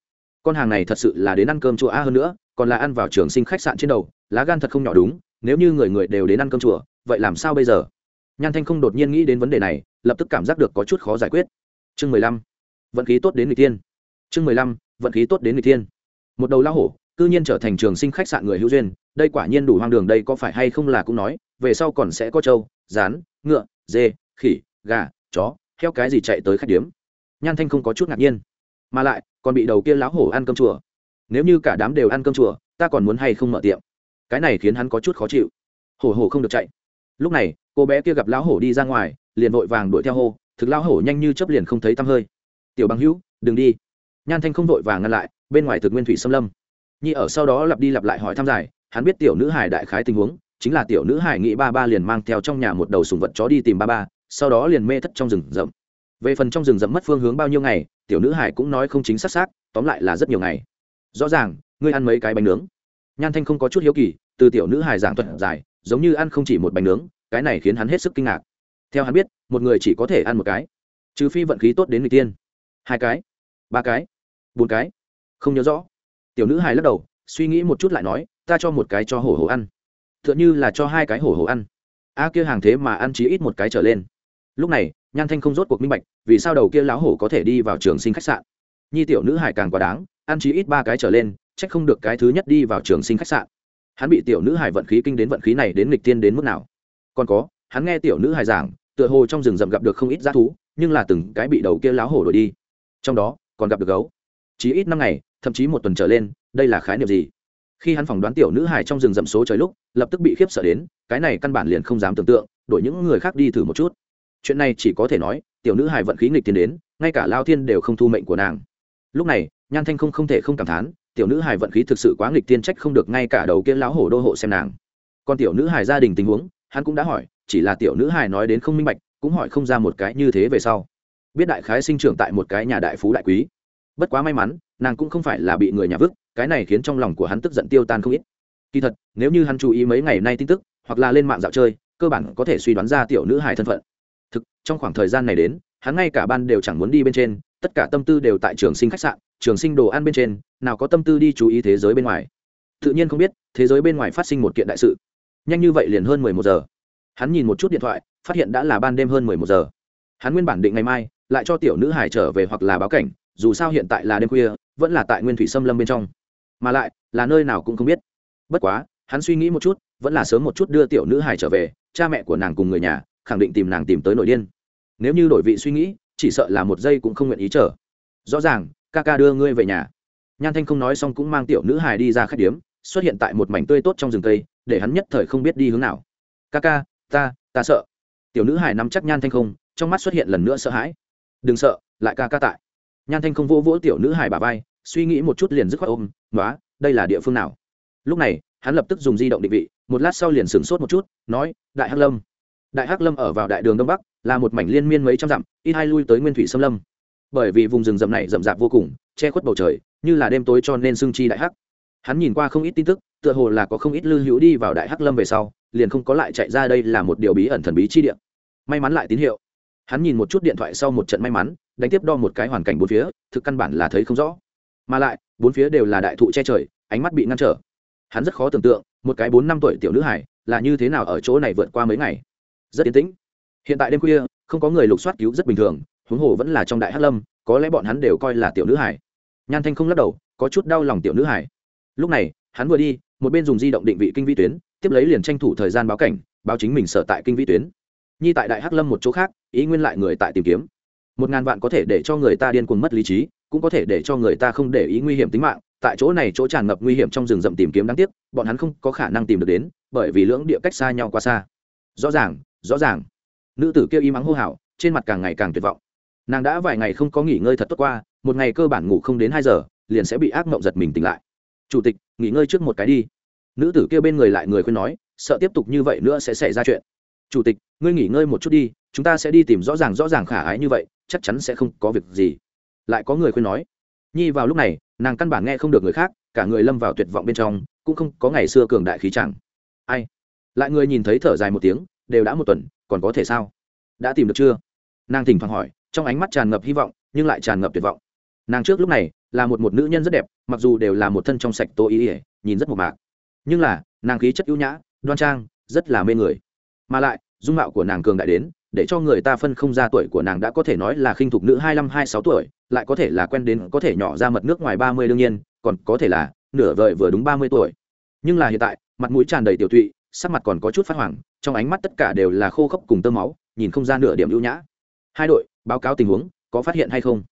[SPEAKER 1] Con hàng này thật sự là đến ăn cơm chùa a hơn nữa, còn là ăn vào trường sinh khách sạn trên đầu, lá gan thật không nhỏ đúng, nếu như người người đều đến ăn cơm chùa, vậy làm sao bây giờ? Nhan thanh không đột nhiên nghĩ đến vấn đề này, lập tức cảm giác được có chút khó giải quyết. Chương mười lăm vận khí tốt đến người tiên. Chương mười lăm, vận khí tốt đến người tiên. Một đầu lao hổ, cư nhiên trở thành trường sinh khách sạn người hữu duyên, đây quả nhiên đủ hoang đường, đây có phải hay không là cũng nói, về sau còn sẽ có trâu, rán, ngựa, dê, khỉ, gà, chó theo cái gì chạy tới khách điếm. Nhan thanh không có chút ngạc nhiên. Mà lại, còn bị đầu kia lão hổ ăn cơm chùa. Nếu như cả đám đều ăn cơm chùa, ta còn muốn hay không mở tiệm? Cái này khiến hắn có chút khó chịu. Hổ hổ không được chạy. Lúc này, cô bé kia gặp lão hổ đi ra ngoài, liền vội vàng đuổi theo hô, thực lão hổ nhanh như chấp liền không thấy tăm hơi tiểu bằng hữu, đừng đi. Nhan thanh không vội và ngăn lại, bên ngoài thực nguyên thủy xâm lâm. Nhi ở sau đó lặp đi lặp lại hỏi thăm giải, hắn biết tiểu nữ hải đại khái tình huống, chính là tiểu nữ hải nghĩ ba ba liền mang theo trong nhà một đầu sùng vật chó đi tìm ba ba, sau đó liền mê thất trong rừng rậm. Về phần trong rừng rậm mất phương hướng bao nhiêu ngày, tiểu nữ hải cũng nói không chính xác xác, tóm lại là rất nhiều ngày. Rõ ràng, ngươi ăn mấy cái bánh nướng? Nhan thanh không có chút hiếu kỳ, từ tiểu nữ hải giảng thuật dài giống như ăn không chỉ một bánh nướng, cái này khiến hắn hết sức kinh ngạc. Theo hắn biết, một người chỉ có thể ăn một cái, trừ phi vận khí tốt đến người tiên hai cái, ba cái, bốn cái. Không nhớ rõ. Tiểu nữ hài lắc đầu, suy nghĩ một chút lại nói, ta cho một cái cho hổ hổ ăn. T h ư ợ n h ư là cho hai cái hổ hổ ăn. A kia hàng thế mà ăn chí ít một cái trở lên. Lúc này, nhan thanh không rốt cuộc minh bạch, vì sao đầu kia lão hổ có thể đi vào trường sinh khách sạn. Nhi tiểu nữ hải càng quá đáng, ăn chí ít ba cái trở lên c h ắ c không được cái thứ nhất đi vào trường sinh khách sạn. Hắn bị tiểu nữ hải vận khí kinh đến vận khí này đến nghịch tiên đến mức nào. Còn có, hắn nghe tiểu nữ hải giảng, tựa hồ trong rừng rậm gặp được không ít g thú, nhưng là từng cái bị đầu kia láo hổ đổi đi trong đó, còn gặp được gấu. Chỉ ít năm ngày, thậm chí một tuần trở lên, đây là khái niệm gì? Khi hắn phỏng đoán tiểu nữ hải trong rừng rậm số trời lúc, lập tức bị khiếp sợ đến, cái này căn bản liền không dám tưởng tượng, đổi những người khác đi thử một chút. Chuyện này chỉ có thể nói, tiểu nữ hải vận khí nghịch tiến đến, ngay cả lao thiên đều không thu mệnh của nàng. Lúc này, nhan thanh không không thể không cảm thán, tiểu nữ hải vận khí thực sự quá nghịch tiên trách không được ngay cả đầu kia lão hổ đô hộ xem nàng. Còn tiểu nữ hải gia đình tình huống, hắn cũng đã hỏi, chỉ là tiểu nữ hải nói đến không minh bạch, cũng hỏi không ra một cái như thế về sau biết đại khái sinh trưởng tại một cái nhà đại phú đại quý. Bất quá may mắn, nàng cũng không phải là bị người nhà vứt, cái này khiến trong lòng của hắn tức giận tiêu tan không ít. Kỳ thật, nếu như hắn chú ý mấy ngày nay tin tức, hoặc là lên mạng dạo chơi, cơ bản có thể suy đoán ra tiểu nữ hài thân phận. Thực, trong khoảng thời gian này đến, hắn ngay cả ban đều chẳng muốn đi bên trên, tất cả tâm tư đều tại trường sinh khách sạn, trường sinh đồ ăn bên trên, nào có tâm tư đi chú ý thế giới bên ngoài. Tự nhiên không biết, thế giới bên ngoài phát sinh một kiện đại sự. Nhanh như vậy liền hơn mười một giờ. Hắn nhìn một chút điện thoại, phát hiện đã là ban đêm hơn mười một giờ. Hắn nguyên bản định ngày mai lại cho tiểu nữ hải trở về hoặc là báo cảnh, dù sao hiện tại là đêm khuya, vẫn là tại nguyên thủy xâm lâm bên trong. Mà lại, là nơi nào cũng không biết. Bất quá, hắn suy nghĩ một chút, vẫn là sớm một chút đưa tiểu nữ hải trở về, cha mẹ của nàng cùng người nhà, khẳng định tìm nàng tìm tới nội điên. Nếu như đổi vị suy nghĩ, chỉ sợ là một giây cũng không nguyện ý chờ. Rõ ràng, ca ca đưa ngươi về nhà. Nhan thanh không nói xong cũng mang tiểu nữ hài đi ra khách điếm, xuất hiện tại một mảnh tươi tốt trong rừng cây, để hắn nhất thời không biết đi hướng nào. Ca ca, ta ta sợ. Tiểu nữ hài nắm chắc nhan thanh không, trong mắt xuất hiện lần nữa sợ hãi đừng sợ, lại ca ca tại. Nhan thanh không vỗ vỗ tiểu nữ hài bà vai, suy nghĩ một chút liền dứt khoát ôm nói đây là địa phương nào? Lúc này, hắn lập tức dùng di động định vị, một lát sau liền sửng sốt một chút, nói, đại hắc lâm. Đại hắc lâm ở vào đại đường đông bắc, là một mảnh liên miên mấy trăm dặm, ít hai lui tới nguyên thủy xâm lâm. Bởi vì vùng rừng rậm này rậm rạp vô cùng, che khuất bầu trời, như là đêm tối cho nên sương chi đại hắc. Hắn nhìn qua không ít tin tức, tựa hồ là có không ít lưu hữu đi vào đại hắc lâm về sau, liền không có lại chạy ra đây là một điều bí ẩn thần bí chi địa. may mắn lại tín hiệu hắn nhìn một chút điện thoại sau một trận may mắn, đánh tiếp đo một cái hoàn cảnh bốn phía, thực căn bản là thấy không rõ. Mà lại, bốn phía đều là đại thụ che trời, ánh mắt bị ngăn trở. Hắn rất khó tưởng tượng, một cái bốn năm tuổi tiểu nữ hải là như thế nào ở chỗ này vượt qua mấy ngày. Rất yên tĩnh. Hiện tại đêm khuya, không có người lục soát cứu rất bình thường, huống hồ vẫn là trong đại hát lâm, có lẽ bọn hắn đều coi là tiểu nữ hải nhan thanh không lắc đầu, có chút đau lòng tiểu nữ hải lúc này, hắn vừa đi, một bên dùng di động định vị kinh vi tuyến, tiếp lấy liền tranh thủ thời gian báo cảnh, báo chính mình sở tại kinh vi tuyến nhi tại đại hắc lâm một chỗ khác, ý nguyên lại người tại tìm kiếm. Một ngàn vạn có thể để cho người ta điên cuồng mất lý trí, cũng có thể để cho người ta không để ý nguy hiểm tính mạng. Tại chỗ này chỗ tràn ngập nguy hiểm trong rừng rậm tìm kiếm đáng tiếc, bọn hắn không có khả năng tìm được đến, bởi vì lưỡng địa cách xa nhau quá xa. Rõ ràng rõ ràng. Nữ tử kêu y mắng hô hào, trên mặt càng ngày càng tuyệt vọng. Nàng đã vài ngày không có nghỉ ngơi thật tốt qua, một ngày cơ bản ngủ không đến hai giờ, liền sẽ bị ác mộng giật mình tỉnh lại. Chủ tịch, nghỉ ngơi trước một cái đi. Nữ tử kêu bên người lại người khuyên nói, sợ tiếp tục như vậy nữa sẽ xảy ra chuyện chủ tịch, ngươi nghỉ ngơi một chút đi, chúng ta sẽ đi tìm rõ ràng rõ ràng khả ái như vậy, chắc chắn sẽ không có việc gì. Lại có người khuyên nói. Nhi vào lúc này, nàng căn bản nghe không được người khác, cả người lâm vào tuyệt vọng bên trong, cũng không có ngày xưa cường đại khí chẳng. Ai? Lại người nhìn thấy thở dài một tiếng, đều đã một tuần, còn có thể sao? Đã tìm được chưa? Nàng thỉnh thoảng hỏi, trong ánh mắt tràn ngập hy vọng, nhưng lại tràn ngập tuyệt vọng. Nàng trước lúc này, là một một nữ nhân rất đẹp, mặc dù đều là một thân trong sạch tô ý ỉa nhìn rất mộc mạc. Nhưng là, nàng khí chất ưu nhã, đoan trang, rất là mê người mà lại, dung mạo của nàng cường đại đến, để cho người ta phân không ra tuổi của nàng đã có thể nói là khinh thục nữ hai mươi hai sáu tuổi, lại có thể là quen đến có thể nhỏ ra mật nước ngoài ba mươi đương nhiên, còn có thể là nửa vời vừa đúng ba mươi tuổi. Nhưng là hiện tại, mặt mũi tràn đầy tiểu tụy, sắc mặt còn có chút phát hoảng, trong ánh mắt tất cả đều là khô khốc cùng tơ máu, nhìn không ra nửa điểm ưu nhã. Hai đội, báo cáo tình huống, có phát hiện hay không?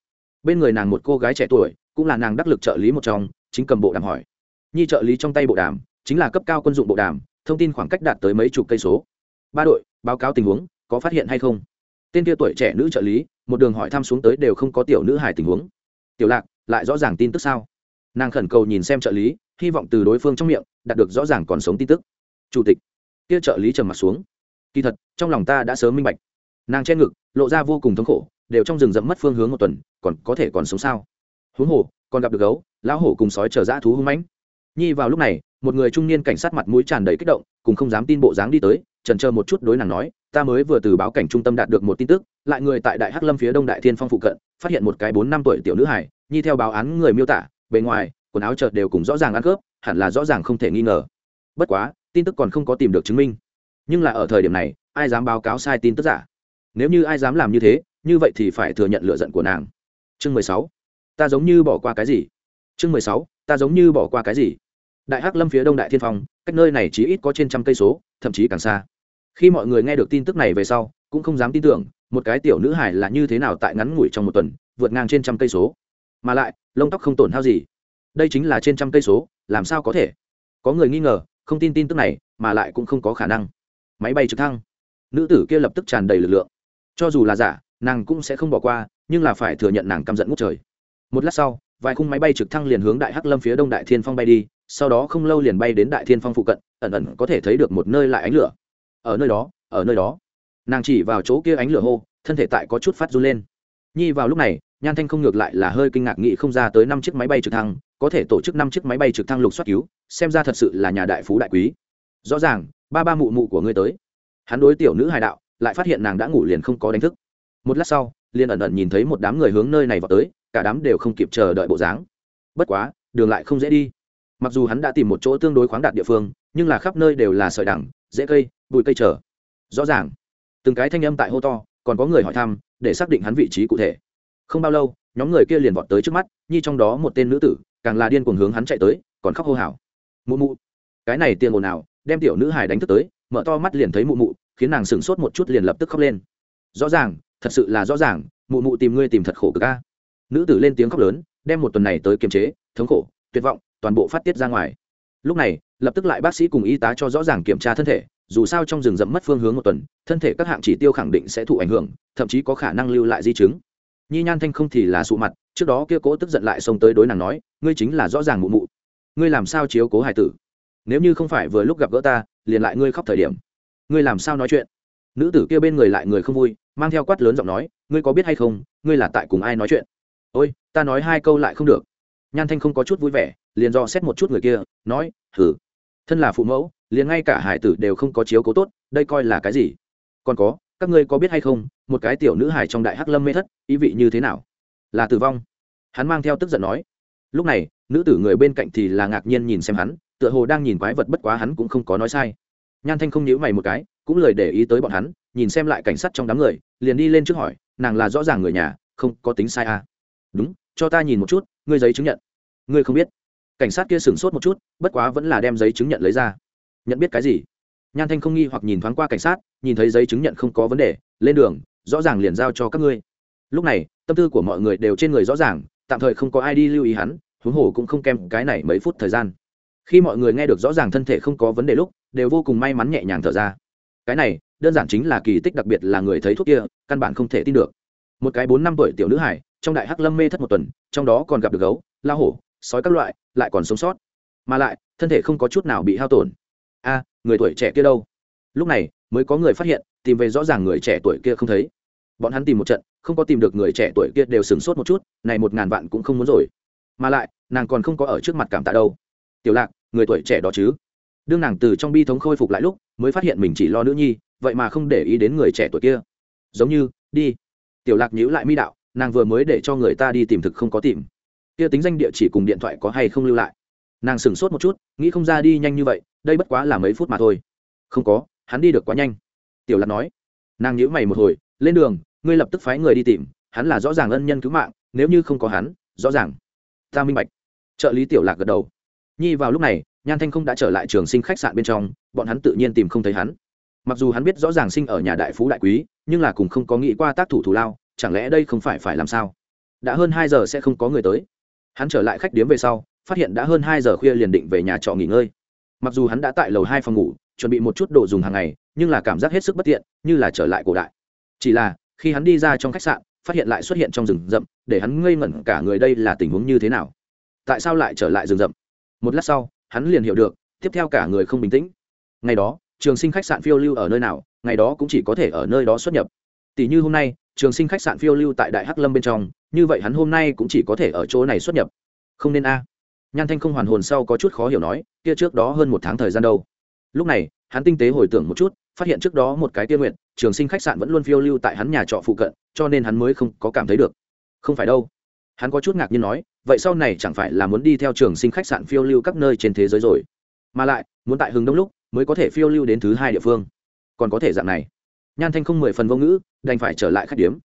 [SPEAKER 1] Bên người nàng một cô gái trẻ tuổi, cũng là nàng đắc lực trợ lý một trong, chính cầm bộ đàm hỏi. Nhi trợ lý trong tay bộ đàm, chính là cấp cao quân dụng bộ đàm, thông tin khoảng cách đạt tới mấy chục cây số ba đội, báo cáo tình huống, có phát hiện hay không? Tên kia tuổi trẻ nữ trợ lý, một đường hỏi thăm xuống tới đều không có tiểu nữ hài tình huống. Tiểu lạc, lại rõ ràng tin tức sao? Nàng khẩn cầu nhìn xem trợ lý, hy vọng từ đối phương trong miệng, đạt được rõ ràng còn sống tin tức. Chủ tịch, kia trợ lý trầm mặt xuống. Kỳ thật, trong lòng ta đã sớm minh bạch. Nàng che ngực, lộ ra vô cùng thống khổ, đều trong rừng rậm mất phương hướng một tuần, còn có thể còn sống sao? Huống hồ, còn gặp được gấu, lão hổ cùng sói chờ dã thú hung mãnh. Nhi vào lúc này, một người trung niên cảnh sát mặt mũi tràn đầy kích động, cùng không dám tin bộ dáng đi tới trần chờ một chút đối nàng nói, ta mới vừa từ báo cảnh trung tâm đạt được một tin tức, lại người tại đại hắc lâm phía đông đại thiên phong phụ cận, phát hiện một cái bốn năm tuổi tiểu nữ hải nhi theo báo án người miêu tả, bề ngoài, quần áo chợt đều cùng rõ ràng ăn khớp, hẳn là rõ ràng không thể nghi ngờ. Bất quá, tin tức còn không có tìm được chứng minh. Nhưng là ở thời điểm này, ai dám báo cáo sai tin tức giả? Nếu như ai dám làm như thế, như vậy thì phải thừa nhận lựa giận của nàng. Chương mười sáu. Ta giống như bỏ qua cái gì? Chương mười sáu. Ta giống như bỏ qua cái gì? Đại hắc lâm phía đông đại thiên phong, cách nơi này chỉ ít có trên trăm cây số, thậm chí càng xa. Khi mọi người nghe được tin tức này về sau, cũng không dám tin tưởng, một cái tiểu nữ hải là như thế nào tại ngắn ngủi trong một tuần, vượt ngang trên trăm cây số. Mà lại, lông tóc không tổn hao gì. Đây chính là trên trăm cây số, làm sao có thể? Có người nghi ngờ, không tin tin tức này, mà lại cũng không có khả năng. Máy bay trực thăng. Nữ tử kia lập tức tràn đầy lực lượng. Cho dù là giả, nàng cũng sẽ không bỏ qua, nhưng là phải thừa nhận nàng căm giận ngút trời. Một lát sau, vài khung máy bay trực thăng liền hướng đại hắc lâm phía đông đại thiên phong bay đi sau đó không lâu liền bay đến đại thiên phong phụ cận, ẩn ẩn có thể thấy được một nơi lại ánh lửa. Ở nơi đó, ở nơi đó. Nàng chỉ vào chỗ kia ánh lửa hô, thân thể tại có chút phát run lên. Nhi vào lúc này, nhan thanh không ngược lại là hơi kinh ngạc nghĩ không ra tới năm chiếc máy bay trực thăng, có thể tổ chức năm chiếc máy bay trực thăng lục soát cứu, xem ra thật sự là nhà đại phú đại quý. Rõ ràng, ba ba mụ mụ của ngươi tới. Hắn đối tiểu nữ hài đạo, lại phát hiện nàng đã ngủ liền không có đánh thức. Một lát sau, liền ẩn ẩn nhìn thấy một đám người hướng nơi này vào tới, cả đám đều không kịp chờ đợi bộ dáng. Bất quá, đường lại không dễ đi mặc dù hắn đã tìm một chỗ tương đối khoáng đạt địa phương, nhưng là khắp nơi đều là sợi đẳng dễ cây, bụi cây trở. Rõ ràng, từng cái thanh âm tại hô to, còn có người hỏi thăm, để xác định hắn vị trí cụ thể. Không bao lâu, nhóm người kia liền vọt tới trước mắt, nhi trong đó một tên nữ tử, càng là điên cuồng hướng hắn chạy tới, còn khóc hô hào. Mụ mụ. Cái này tiền ồn nào đem tiểu nữ hài đánh thức tới, mở to mắt liền thấy mụ mụ, khiến nàng sửng sốt một chút liền lập tức khóc lên. Rõ ràng, thật sự là rõ ràng, mụ mụ tìm ngươi tìm thật khổ cực ca nữ tử lên tiếng khóc lớn, đem một tuần này tới kiềm chế, thống khổ, tuyệt vọng toàn bộ phát tiết ra ngoài. Lúc này, lập tức lại bác sĩ cùng y tá cho rõ ràng kiểm tra thân thể, dù sao trong rừng rậm mất phương hướng một tuần, thân thể các hạng chỉ tiêu khẳng định sẽ thụ ảnh hưởng, thậm chí có khả năng lưu lại di chứng. Nhi nhan thanh không thì là sụ mặt, trước đó kia cố tức giận lại xông tới đối nàng nói, ngươi chính là rõ ràng mụ mụ. Ngươi làm sao chiếu cố hài tử? Nếu như không phải vừa lúc gặp gỡ ta, liền lại ngươi khóc thời điểm. Ngươi làm sao nói chuyện? Nữ tử kia bên người lại người không vui, mang theo quát lớn giọng nói, ngươi có biết hay không, ngươi là tại cùng ai nói chuyện? Ôi, ta nói hai câu lại không được. Nhan thanh không có chút vui vẻ liền do xét một chút người kia, nói, hử, thân là phụ mẫu, liền ngay cả hải tử đều không có chiếu cố tốt, đây coi là cái gì? Còn có, các ngươi có biết hay không, một cái tiểu nữ hải trong đại hắc lâm mê thất, ý vị như thế nào? Là tử vong. Hắn mang theo tức giận nói. Lúc này, nữ tử người bên cạnh thì là ngạc nhiên nhìn xem hắn, tựa hồ đang nhìn quái vật bất quá hắn cũng không có nói sai. Nhan thanh không nhíu mày một cái, cũng lời để ý tới bọn hắn, nhìn xem lại cảnh sát trong đám người, liền đi lên trước hỏi, nàng là rõ ràng người nhà, không có tính sai à. đúng, cho ta nhìn một chút, ngươi giấy chứng nhận. Ngươi không biết? Cảnh sát kia sửng sốt một chút, bất quá vẫn là đem giấy chứng nhận lấy ra. Nhận biết cái gì? Nhan thanh không nghi hoặc nhìn thoáng qua cảnh sát, nhìn thấy giấy chứng nhận không có vấn đề, lên đường, rõ ràng liền giao cho các ngươi. Lúc này, tâm tư của mọi người đều trên người rõ ràng, tạm thời không có ai đi lưu ý hắn, huống hồ cũng không kèm cái này mấy phút thời gian. Khi mọi người nghe được rõ ràng thân thể không có vấn đề lúc, đều vô cùng may mắn nhẹ nhàng thở ra. Cái này, đơn giản chính là kỳ tích đặc biệt là người thấy thuốc kia, căn bản không thể tin được. Một cái bốn năm tuổi tiểu nữ hải, trong đại hắc lâm mê thất một tuần, trong đó còn gặp được gấu, la hổ sói các loại, lại còn sống sót. Mà lại, thân thể không có chút nào bị hao tổn. A, người tuổi trẻ kia đâu? Lúc này, mới có người phát hiện, tìm về rõ ràng người trẻ tuổi kia không thấy. Bọn hắn tìm một trận, không có tìm được người trẻ tuổi kia đều sửng sốt một chút, này một ngàn vạn cũng không muốn rồi. Mà lại, nàng còn không có ở trước mặt cảm tạ đâu. Tiểu lạc, người tuổi trẻ đó chứ? Đương nàng từ trong bi thống khôi phục lại lúc, mới phát hiện mình chỉ lo nữ nhi, vậy mà không để ý đến người trẻ tuổi kia. Giống như, đi. Tiểu lạc nhíu lại mi đạo, nàng vừa mới để cho người ta đi tìm thực không có tìm kia tính danh địa chỉ cùng điện thoại có hay không lưu lại? Nàng sửng sốt một chút, nghĩ không ra đi nhanh như vậy, đây bất quá là mấy phút mà thôi. Không có, hắn đi được quá nhanh. Tiểu lạc nói. Nàng nhíu mày một hồi, lên đường, ngươi lập tức phái người đi tìm, hắn là rõ ràng ân nhân cứu mạng, nếu như không có hắn, rõ ràng. Ta minh bạch. Trợ lý tiểu lạc gật đầu. Nhi vào lúc này, nhan thanh không đã trở lại trường sinh khách sạn bên trong, bọn hắn tự nhiên tìm không thấy hắn. Mặc dù hắn biết rõ ràng sinh ở nhà đại phú đại quý, nhưng là cùng không có nghĩ qua tác thủ thủ lao, chẳng lẽ đây không phải phải làm sao? Đã hơn hai giờ sẽ không có người tới hắn trở lại khách điếm về sau, phát hiện đã hơn hai giờ khuya liền định về nhà trọ nghỉ ngơi. Mặc dù hắn đã tại lầu hai phòng ngủ, chuẩn bị một chút đồ dùng hàng ngày, nhưng là cảm giác hết sức bất tiện, như là trở lại cổ đại. Chỉ là, khi hắn đi ra trong khách sạn, phát hiện lại xuất hiện trong rừng rậm, để hắn ngây ngẩn cả người đây là tình huống như thế nào? Tại sao lại trở lại rừng rậm? Một lát sau, hắn liền hiểu được, tiếp theo cả người không bình tĩnh. Ngày đó, trường sinh khách sạn phiêu lưu ở nơi nào, ngày đó cũng chỉ có thể ở nơi đó xuất nhập. Tỷ như hôm nay trường sinh khách sạn phiêu lưu tại đại hắc lâm bên trong, như vậy hắn hôm nay cũng chỉ có thể ở chỗ này xuất nhập. Không nên a. Nhan thanh không hoàn hồn sau có chút khó hiểu nói, kia trước đó hơn một tháng thời gian đâu. Lúc này, hắn tinh tế hồi tưởng một chút, phát hiện trước đó một cái tiên nguyện trường sinh khách sạn vẫn luôn phiêu lưu tại hắn nhà trọ phụ cận, cho nên hắn mới không có cảm thấy được. Không phải đâu. Hắn có chút ngạc nhiên nói, vậy sau này chẳng phải là muốn đi theo trường sinh khách sạn phiêu lưu các nơi trên thế giới rồi? Mà lại, muốn tại hừng đông lúc, mới có thể phiêu lưu đến thứ hai địa phương. Còn có thể dạng này nhan thanh không mười phần vô ngữ, đành phải trở lại khách điếm.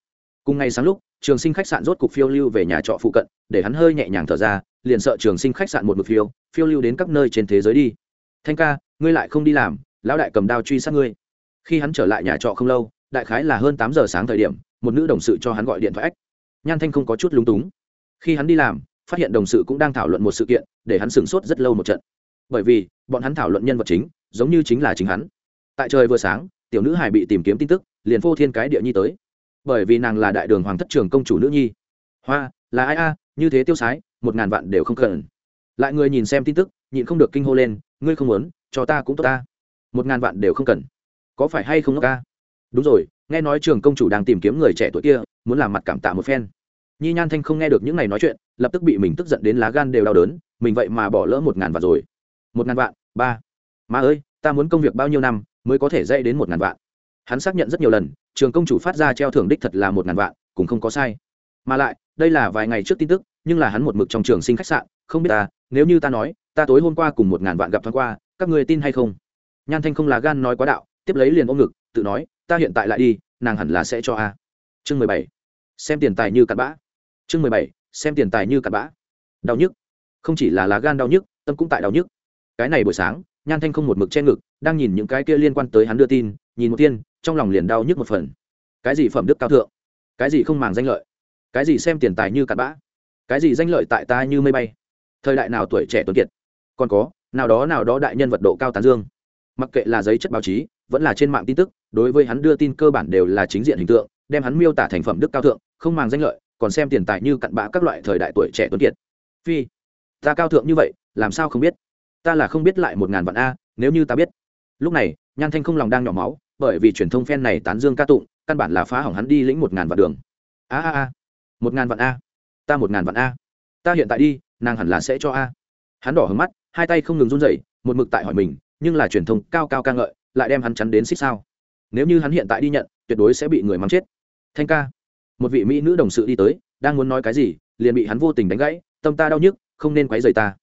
[SPEAKER 1] Cùng ngày sáng lúc, trường sinh khách sạn rốt cục phiêu lưu về nhà trọ phụ cận, để hắn hơi nhẹ nhàng thở ra, liền sợ trường sinh khách sạn một mực phiêu phiêu lưu đến các nơi trên thế giới đi. Thanh ca, ngươi lại không đi làm, lão đại cầm đao truy sát ngươi. Khi hắn trở lại nhà trọ không lâu, đại khái là hơn tám giờ sáng thời điểm, một nữ đồng sự cho hắn gọi điện thoại ách nhan thanh không có chút lúng túng. Khi hắn đi làm, phát hiện đồng sự cũng đang thảo luận một sự kiện, để hắn sửng sốt rất lâu một trận. Bởi vì, bọn hắn thảo luận nhân vật chính, giống như chính là chính hắn. Tại trời vừa sáng tiểu nữ hải bị tìm kiếm tin tức, liền phô thiên cái địa nhi tới. Bởi vì nàng là đại đường hoàng thất trường công chủ nữ nhi. Hoa, là ai a? Như thế tiêu sái, một ngàn vạn đều không cần. Lại người nhìn xem tin tức, nhịn không được kinh hô lên, ngươi không muốn, cho ta cũng tốt ta. Một ngàn vạn đều không cần. Có phải hay không ngốc ca đúng rồi, nghe nói trường công chủ đang tìm kiếm người trẻ tuổi kia, muốn làm mặt cảm tạ một phen. Nhi nhan thanh không nghe được những này nói chuyện, lập tức bị mình tức giận đến lá gan đều đau đớn, mình vậy mà bỏ lỡ một ngàn vạn rồi. Một ngàn vạn, ba. Má ơi, ta muốn công việc bao nhiêu năm mới có thể dạy đến một ngàn vạn. Hắn xác nhận rất nhiều lần, trường công chủ phát ra treo thưởng đích thật là một ngàn vạn, cũng không có sai. Mà lại, đây là vài ngày trước tin tức, nhưng là hắn một mực trong trường sinh khách sạn, không biết ta, nếu như ta nói, ta tối hôm qua cùng một ngàn vạn gặp thoáng qua, các người tin hay không? Nhan thanh không là gan nói quá đạo, tiếp lấy liền ôm ngực, tự nói, ta hiện tại lại đi, nàng hẳn là sẽ cho a. Chương mười bảy. Xem tiền tài như cặn bã. Chương mười bảy. Xem tiền tài như cặn bã. Đau nhức. Không chỉ là lá gan đau nhức, tâm cũng tại đau nhức. Cái này buổi sáng nhan thanh không một mực che ngực, đang nhìn những cái kia liên quan tới hắn đưa tin, nhìn một tiên, trong lòng liền đau nhức một phần. Cái gì phẩm đức cao thượng? Cái gì không màng danh lợi? Cái gì xem tiền tài như cặn bã? Cái gì danh lợi tại ta như mây bay? Thời đại nào tuổi trẻ tuấn kiệt? Còn có, nào đó nào đó đại nhân vật độ cao tán dương. Mặc kệ là giấy chất báo chí, vẫn là trên mạng tin tức, đối với hắn đưa tin cơ bản đều là chính diện hình tượng, đem hắn miêu tả thành phẩm đức cao thượng, không màng danh lợi, còn xem tiền tài như cặn bã các loại thời đại tuổi trẻ tuấn kiệt. Phi, ta cao thượng như vậy, làm sao không biết? Ta là không biết lại một ngàn vạn a, nếu như ta biết. Lúc này, nhan thanh không lòng đang nhỏ máu, bởi vì truyền thông phen này tán dương ca tụng, căn bản là phá hỏng hắn đi lĩnh một ngàn vạn đường. A a a, một ngàn vạn a, ta một ngàn vạn a. Ta hiện tại đi, nàng hẳn là sẽ cho a. Hắn đỏ hứng mắt, hai tay không ngừng run rẩy, một mực tại hỏi mình, nhưng là truyền thông cao cao ca ngợi, lại đem hắn chắn đến xích sao. Nếu như hắn hiện tại đi nhận, tuyệt đối sẽ bị người mắng chết. Thanh ca, một vị mỹ nữ đồng sự đi tới, đang muốn nói cái gì, liền bị hắn vô tình đánh gãy, tâm ta đau nhức, không nên quấy rầy ta.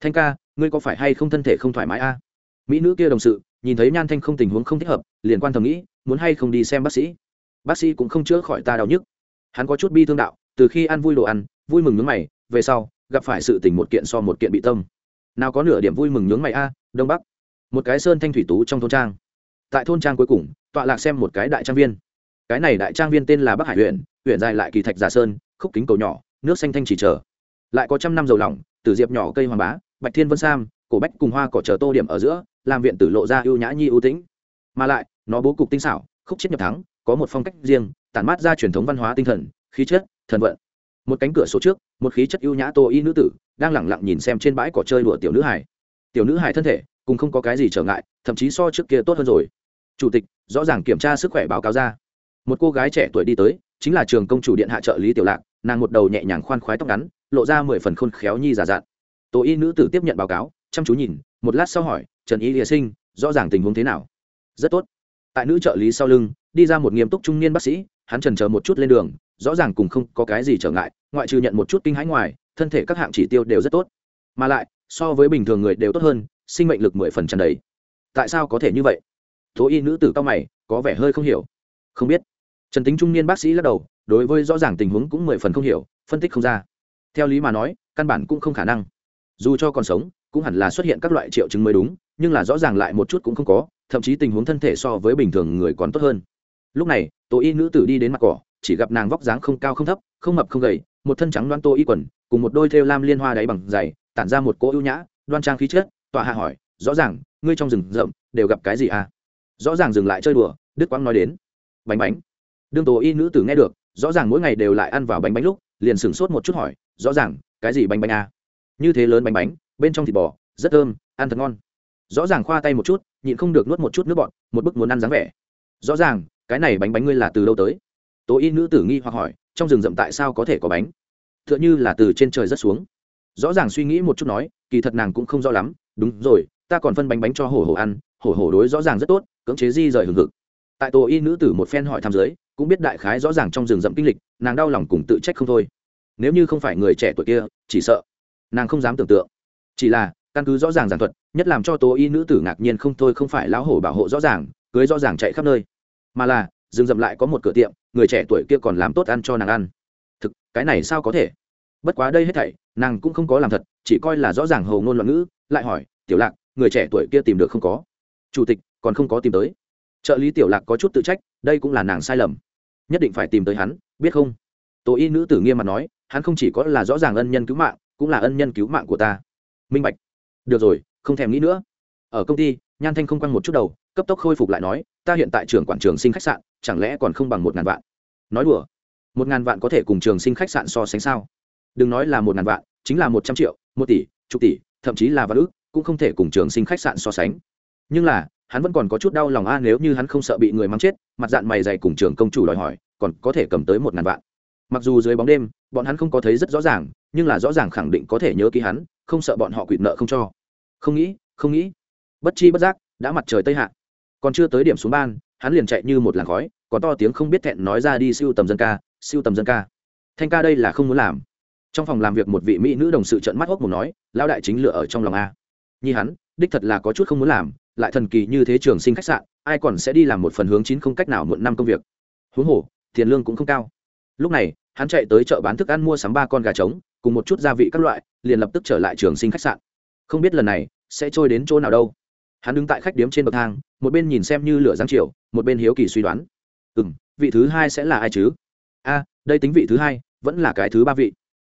[SPEAKER 1] Thanh ca ngươi có phải hay không thân thể không thoải mái a? Mỹ nữ kia đồng sự nhìn thấy nhan thanh không tình huống không thích hợp liền quan thầm nghĩ muốn hay không đi xem bác sĩ? Bác sĩ cũng không chữa khỏi ta đau nhức. Hắn có chút bi thương đạo từ khi ăn vui đồ ăn vui mừng nướng mày về sau gặp phải sự tình một kiện so một kiện bị tâm. Nào có nửa điểm vui mừng nướng mày a đông bắc. Một cái sơn thanh thủy tú trong thôn trang. Tại thôn trang cuối cùng tọa lạc xem một cái đại trang viên. Cái này đại trang viên tên là bắc hải huyện huyện dài lại kỳ thạch giả sơn khúc kính cầu nhỏ nước xanh thanh chỉ trở, lại có trăm năm dầu lỏng từ diệp nhỏ cây hoàng bá bạch thiên vân sam, cổ bách cùng hoa cỏ chờ tô điểm ở giữa, làm viện tử lộ ra ưu nhã nhi ưu tĩnh. Mà lại, nó bố cục tinh xảo, khúc chết nhập thắng, có một phong cách riêng, tản mát ra truyền thống văn hóa tinh thần, khí chất, thần vận. Một cánh cửa số trước, một khí chất ưu nhã tô y nữ tử, đang lẳng lặng nhìn xem trên bãi cỏ chơi đùa tiểu nữ hải tiểu nữ hải thân thể cùng không có cái gì trở ngại, thậm chí so trước kia tốt hơn rồi. Chủ tịch, rõ ràng kiểm tra sức khỏe báo cáo ra. Một cô gái trẻ tuổi đi tới, chính là trường công chủ điện hạ trợ lý tiểu lạc, nàng một đầu nhẹ nhàng khoan khoái tóc ngắn, lộ ra mười phần khôn khéo nhi giả dạn Tố y nữ tử tiếp nhận báo cáo, chăm chú nhìn, một lát sau hỏi, trần y lìa sinh, rõ ràng tình huống thế nào? Rất tốt. Tại nữ trợ lý sau lưng, đi ra một nghiêm túc trung niên bác sĩ, hắn trần chờ một chút lên đường, rõ ràng cùng không có cái gì trở ngại, ngoại trừ nhận một chút kinh hãi ngoài, thân thể các hạng chỉ tiêu đều rất tốt. Mà lại, so với bình thường người đều tốt hơn, sinh mệnh lực mười phần trần đấy tại sao có thể như vậy? Tố y nữ tử cao mày, có vẻ hơi không hiểu. Không biết. Trần tính trung niên bác sĩ lắc đầu, đối với rõ ràng tình huống cũng mười phần không hiểu, phân tích không ra. Theo lý mà nói, căn bản cũng không khả năng dù cho còn sống, cũng hẳn là xuất hiện các loại triệu chứng mới đúng, nhưng là rõ ràng lại một chút cũng không có, thậm chí tình huống thân thể so với bình thường người còn tốt hơn. Lúc này, tô y nữ tử đi đến mặt cỏ, chỉ gặp nàng vóc dáng không cao không thấp, không mập không gầy, một thân trắng đoan tô y quần, cùng một đôi thêu lam liên hoa đáy bằng dày, tản ra một cỗ ưu nhã, đoan trang khí chất, tọa hạ hỏi, rõ ràng, ngươi trong rừng rậm đều gặp cái gì à? Rõ ràng dừng lại chơi đùa, đức quang nói đến, bánh bánh. Đương tổ y nữ tử nghe được, rõ ràng mỗi ngày đều lại ăn vào bánh bánh lúc, liền sửng sốt một chút hỏi, rõ ràng, cái gì bánh bánh à? Như thế lớn bánh bánh, bên trong thịt bò, rất thơm, ăn thật ngon. Rõ ràng khoa tay một chút, nhịn không được nuốt một chút nước bọt, một bức muốn ăn dáng vẻ. Rõ ràng, cái này bánh bánh ngươi là từ đâu tới? Tố y nữ tử nghi hoặc hỏi, trong rừng rậm tại sao có thể có bánh? T h ư ợ n h ư là từ trên trời rất xuống. Rõ ràng suy nghĩ một chút nói, kỳ thật nàng cũng không rõ lắm, đúng rồi, ta còn phân bánh bánh cho hổ hổ ăn, hổ hổ đối rõ ràng rất tốt, cưỡng chế di rời hừng hực. Tại tổ y nữ tử một phen hỏi tham giới cũng biết đại khái rõ ràng trong rừng rậm kinh lịch, nàng đau lòng cùng tự trách không thôi. Nếu như không phải người trẻ tuổi kia, chỉ sợ nàng không dám tưởng tượng. Chỉ là, căn cứ rõ ràng giảng thuật, nhất làm cho tố y nữ tử ngạc nhiên không thôi không phải lão hổ bảo hộ rõ ràng, cưới rõ ràng chạy khắp nơi, mà là dừng dậm lại có một cửa tiệm, người trẻ tuổi kia còn làm tốt ăn cho nàng ăn. Thực, cái này sao có thể? Bất quá đây hết thảy, nàng cũng không có làm thật, chỉ coi là rõ ràng hầu ngôn loạn ngữ, lại hỏi, tiểu lạc, người trẻ tuổi kia tìm được không có? Chủ tịch, còn không có tìm tới. Trợ lý tiểu lạc có chút tự trách, đây cũng là nàng sai lầm. Nhất định phải tìm tới hắn, biết không? Tố y nữ tử nghiêm mặt nói, hắn không chỉ có là rõ ràng ân nhân cứu mạng cũng là ân nhân cứu mạng của ta. Minh bạch. Được rồi, không thèm nghĩ nữa. Ở công ty, nhan thanh không quăng một chút đầu, cấp tốc khôi phục lại nói, ta hiện tại trường quản trường sinh khách sạn, chẳng lẽ còn không bằng một ngàn vạn? Nói đùa. Một ngàn vạn có thể cùng trường sinh khách sạn so sánh sao? Đừng nói là một ngàn vạn, chính là một trăm triệu, một tỷ, chục tỷ, thậm chí là vạn ước cũng không thể cùng trường sinh khách sạn so sánh. Nhưng là, hắn vẫn còn có chút đau lòng a, nếu như hắn không sợ bị người mắng chết, mặt dạng mày dày cùng trường công chủ đòi hỏi, còn có thể cầm tới một ngàn vạn mặc dù dưới bóng đêm, bọn hắn không có thấy rất rõ ràng, nhưng là rõ ràng khẳng định có thể nhớ ký hắn, không sợ bọn họ quỵt nợ không cho. Không nghĩ không nghĩ. Bất chi bất giác, đã mặt trời tây hạ. Còn chưa tới điểm xuống ban, hắn liền chạy như một làn khói, còn to tiếng không biết thẹn nói ra đi siêu tầm dân ca, siêu tầm dân ca. Thanh ca đây là không muốn làm. Trong phòng làm việc một vị mỹ nữ đồng sự trợn mắt hốc một nói lao đại chính lựa ở trong lòng a. Nhi hắn, đích thật là có chút không muốn làm, lại thần kỳ như thế trường sinh khách sạn, ai còn sẽ đi làm một phần hướng chín không cách nào muộn năm công việc. Huống hồ, tiền lương cũng không cao. Lúc này hắn chạy tới chợ bán thức ăn mua sắm ba con gà trống, cùng một chút gia vị các loại, liền lập tức trở lại trường sinh khách sạn. Không biết lần này sẽ trôi đến chỗ nào đâu. Hắn đứng tại khách điếm trên bậc thang, một bên nhìn xem như lửa giáng chiều, một bên hiếu kỳ suy đoán. Ừ m vị thứ hai sẽ là ai chứ? A, đây tính vị thứ hai, vẫn là cái thứ ba vị.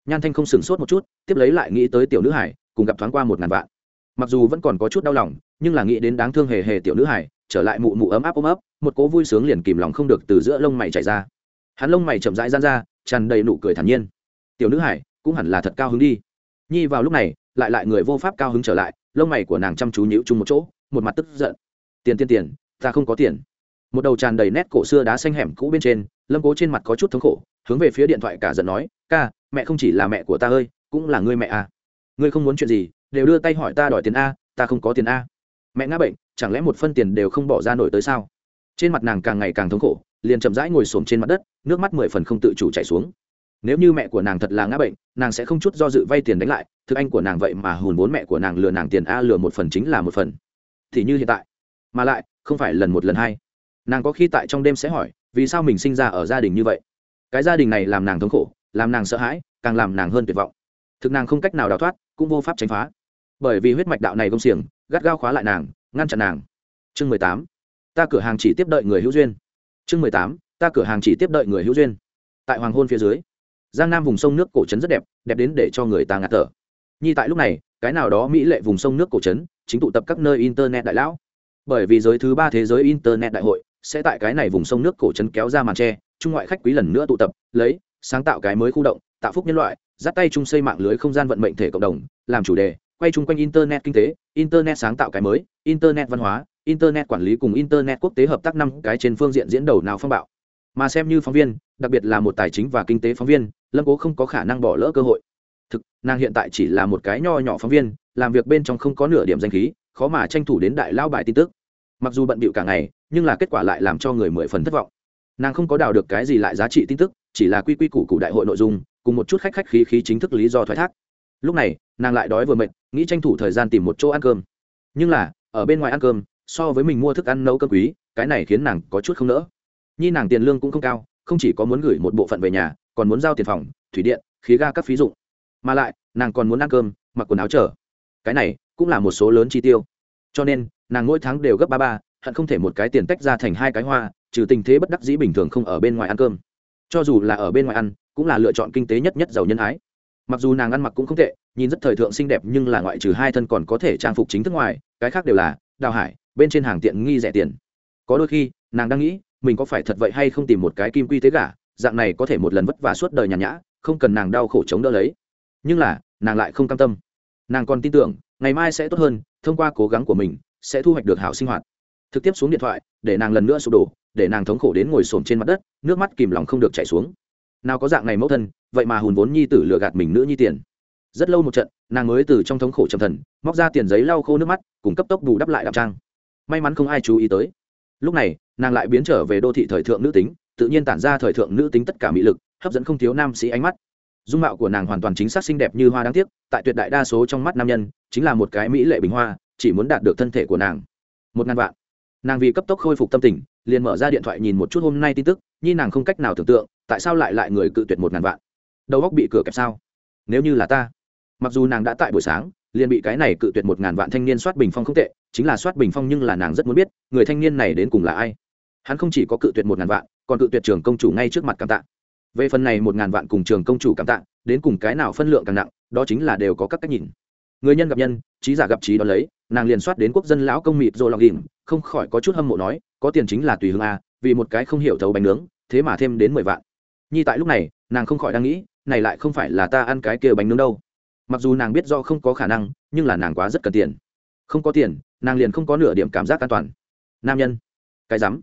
[SPEAKER 1] Nhan thanh không sửng sốt một chút, tiếp lấy lại nghĩ tới tiểu nữ hải, cùng gặp thoáng qua một ngàn vạn. Mặc dù vẫn còn có chút đau lòng, nhưng là nghĩ đến đáng thương hề hề tiểu nữ hải, trở lại mụ mụ ấm áp ôm ấp, một cố vui sướng liền kìm lòng không được từ giữa lông mày chảy ra. Hắn lông mày chậm rãi gian ra tràn đầy nụ cười thản nhiên. Tiểu nữ hải, cũng hẳn là thật cao hứng đi. Nhi vào lúc này, lại lại người vô pháp cao hứng trở lại, lông mày của nàng chăm chú nhíu chung một chỗ, một mặt tức giận. Tiền tiền tiền, ta không có tiền. Một đầu tràn đầy nét cổ xưa đá xanh hẻm cũ bên trên, lâm cố trên mặt có chút thống khổ, hướng về phía điện thoại cả giận nói, ca, mẹ không chỉ là mẹ của ta ơi, cũng là ngươi mẹ à. ngươi không muốn chuyện gì, đều đưa tay hỏi ta đòi tiền a, ta không có tiền a. Mẹ ngã bệnh, chẳng lẽ một phân tiền đều không bỏ ra nổi tới sao? Trên mặt nàng càng ngày càng thống khổ, liền chậm rãi ngồi xổm trên mặt đất, nước mắt mười phần không tự chủ chảy xuống. Nếu như mẹ của nàng thật là ngã bệnh, nàng sẽ không chút do dự vay tiền đánh lại, thực anh của nàng vậy mà hùn vốn mẹ của nàng lừa nàng tiền a lừa một phần chính là một phần. Thì như hiện tại, mà lại, không phải lần một lần hai. Nàng có khi tại trong đêm sẽ hỏi, vì sao mình sinh ra ở gia đình như vậy? Cái gia đình này làm nàng thống khổ, làm nàng sợ hãi, càng làm nàng hơn tuyệt vọng. Thực nàng không cách nào đào thoát, cũng vô pháp tránh phá. Bởi vì huyết mạch đạo này công xiềng, gắt gao khóa lại nàng, ngăn chặn nàng. Chương mười tám ta cửa hàng chỉ tiếp đợi người hữu duyên. Chương mười tám, ta cửa hàng chỉ tiếp đợi người hữu duyên. Tại hoàng hôn phía dưới, giang nam vùng sông nước cổ trấn rất đẹp đẹp đến để cho người ta ngạt thở. Nhi tại lúc này, cái nào đó mỹ lệ vùng sông nước cổ trấn, chính tụ tập các nơi internet đại lão. Bởi vì giới thứ ba thế giới internet đại hội sẽ tại cái này vùng sông nước cổ trấn kéo ra màn tre, trung ngoại khách quý lần nữa tụ tập, lấy, sáng tạo cái mới khu động, tạo phúc nhân loại, dắt tay chung xây mạng lưới không gian vận mệnh thể cộng đồng, làm chủ đề, quay chung quanh internet kinh tế, internet sáng tạo cái mới, internet văn hóa internet quản lý cùng internet quốc tế hợp tác năm cái trên phương diện diễn đầu nào phong bạo. Mà xem như phóng viên, đặc biệt là một tài chính và kinh tế phóng viên, lâm cố không có khả năng bỏ lỡ cơ hội. Thực, nàng hiện tại chỉ là một cái nho nhỏ phóng viên, làm việc bên trong không có nửa điểm danh khí, khó mà tranh thủ đến đại lao bài tin tức. Mặc dù bận bịu cả ngày, nhưng là kết quả lại làm cho người mười phần thất vọng. Nàng không có đào được cái gì lại giá trị tin tức, chỉ là quy quy củ cụ đại hội nội dung, cùng một chút khách khách khí khí chính thức lý do thoái thác. Lúc này, nàng lại đói vừa mệt, nghĩ tranh thủ thời gian tìm một chỗ ăn cơm. Nhưng là, ở bên ngoài ăn cơm so với mình mua thức ăn nấu cơm quý, cái này khiến nàng có chút không nỡ. Nhi nàng tiền lương cũng không cao, không chỉ có muốn gửi một bộ phận về nhà, còn muốn giao tiền phòng, thủy điện, khí ga các phí dụng. Mà lại, nàng còn muốn ăn cơm, mặc quần áo trở cái này cũng là một số lớn chi tiêu. Cho nên, nàng mỗi tháng đều gấp ba ba, hận không thể một cái tiền tách ra thành hai cái hoa, trừ tình thế bất đắc dĩ bình thường không ở bên ngoài ăn cơm. Cho dù là ở bên ngoài ăn, cũng là lựa chọn kinh tế nhất nhất giàu nhân ái. Mặc dù nàng ăn mặc cũng không tệ, nhìn rất thời thượng xinh đẹp nhưng là ngoại trừ hai thân còn có thể trang phục chính thức ngoài, cái khác đều là đào hải bên trên hàng tiện nghi rẻ tiền. Có đôi khi, nàng đang nghĩ, mình có phải thật vậy hay không tìm một cái kim quy tế gả dạng này có thể một lần vất vả suốt đời nhàn nhã, không cần nàng đau khổ chống đỡ lấy. Nhưng là, nàng lại không cam tâm. Nàng còn tin tưởng, ngày mai sẽ tốt hơn, thông qua cố gắng của mình, sẽ thu hoạch được hảo sinh hoạt. Thực tiếp xuống điện thoại, để nàng lần nữa sụp đổ, để nàng thống khổ đến ngồi xổm trên mặt đất, nước mắt kìm lòng không được chảy xuống. Nào có dạng này mẫu thân, vậy mà hùn vốn nhi tử lừa gạt mình nữ nhi tiền. Rất lâu một trận, nàng mới từ trong thống khổ trầm thần, móc ra tiền giấy lau khô nước mắt, cùng cấp tốc bù đắp lại đạm trang may mắn không ai chú ý tới. Lúc này, nàng lại biến trở về đô thị thời thượng nữ tính, tự nhiên tản ra thời thượng nữ tính tất cả mỹ lực, hấp dẫn không thiếu nam sĩ ánh mắt. Dung mạo của nàng hoàn toàn chính xác xinh đẹp như hoa đáng tiếc, tại tuyệt đại đa số trong mắt nam nhân, chính là một cái mỹ lệ bình hoa, chỉ muốn đạt được thân thể của nàng. Một ngàn vạn. Nàng vì cấp tốc khôi phục tâm tình, liền mở ra điện thoại nhìn một chút hôm nay tin tức, nhi nàng không cách nào tưởng tượng, tại sao lại lại người cự tuyệt một ngàn vạn. Đầu góc bị cửa kẹp sao? Nếu như là ta. Mặc dù nàng đã tại buổi sáng liền bị cái này cự tuyệt một ngàn vạn thanh niên soát bình phong không tệ, chính là soát bình phong nhưng là nàng rất muốn biết, người thanh niên này đến cùng là ai. Hắn không chỉ có cự tuyệt một ngàn vạn, còn cự tuyệt trường công chủ ngay trước mặt cảm tạ. Về phần này một ngàn vạn cùng trường công chủ cảm tạ, đến cùng cái nào phân lượng càng nặng, đó chính là đều có các cách nhìn. Người nhân gặp nhân, trí giả gặp trí đó lấy, nàng liền soát đến quốc dân lão công mịt rồi lòng ghìm không khỏi có chút hâm mộ nói, có tiền chính là tùy hương a, vì một cái không hiểu thấu bánh nướng, thế mà thêm đến mười vạn. Nhi tại lúc này, nàng không khỏi đang nghĩ, này lại không phải là ta ăn cái kia bánh nướng đâu mặc dù nàng biết do không có khả năng, nhưng là nàng quá rất cần tiền. Không có tiền, nàng liền không có nửa điểm cảm giác an toàn. Nam nhân. Cái rắm.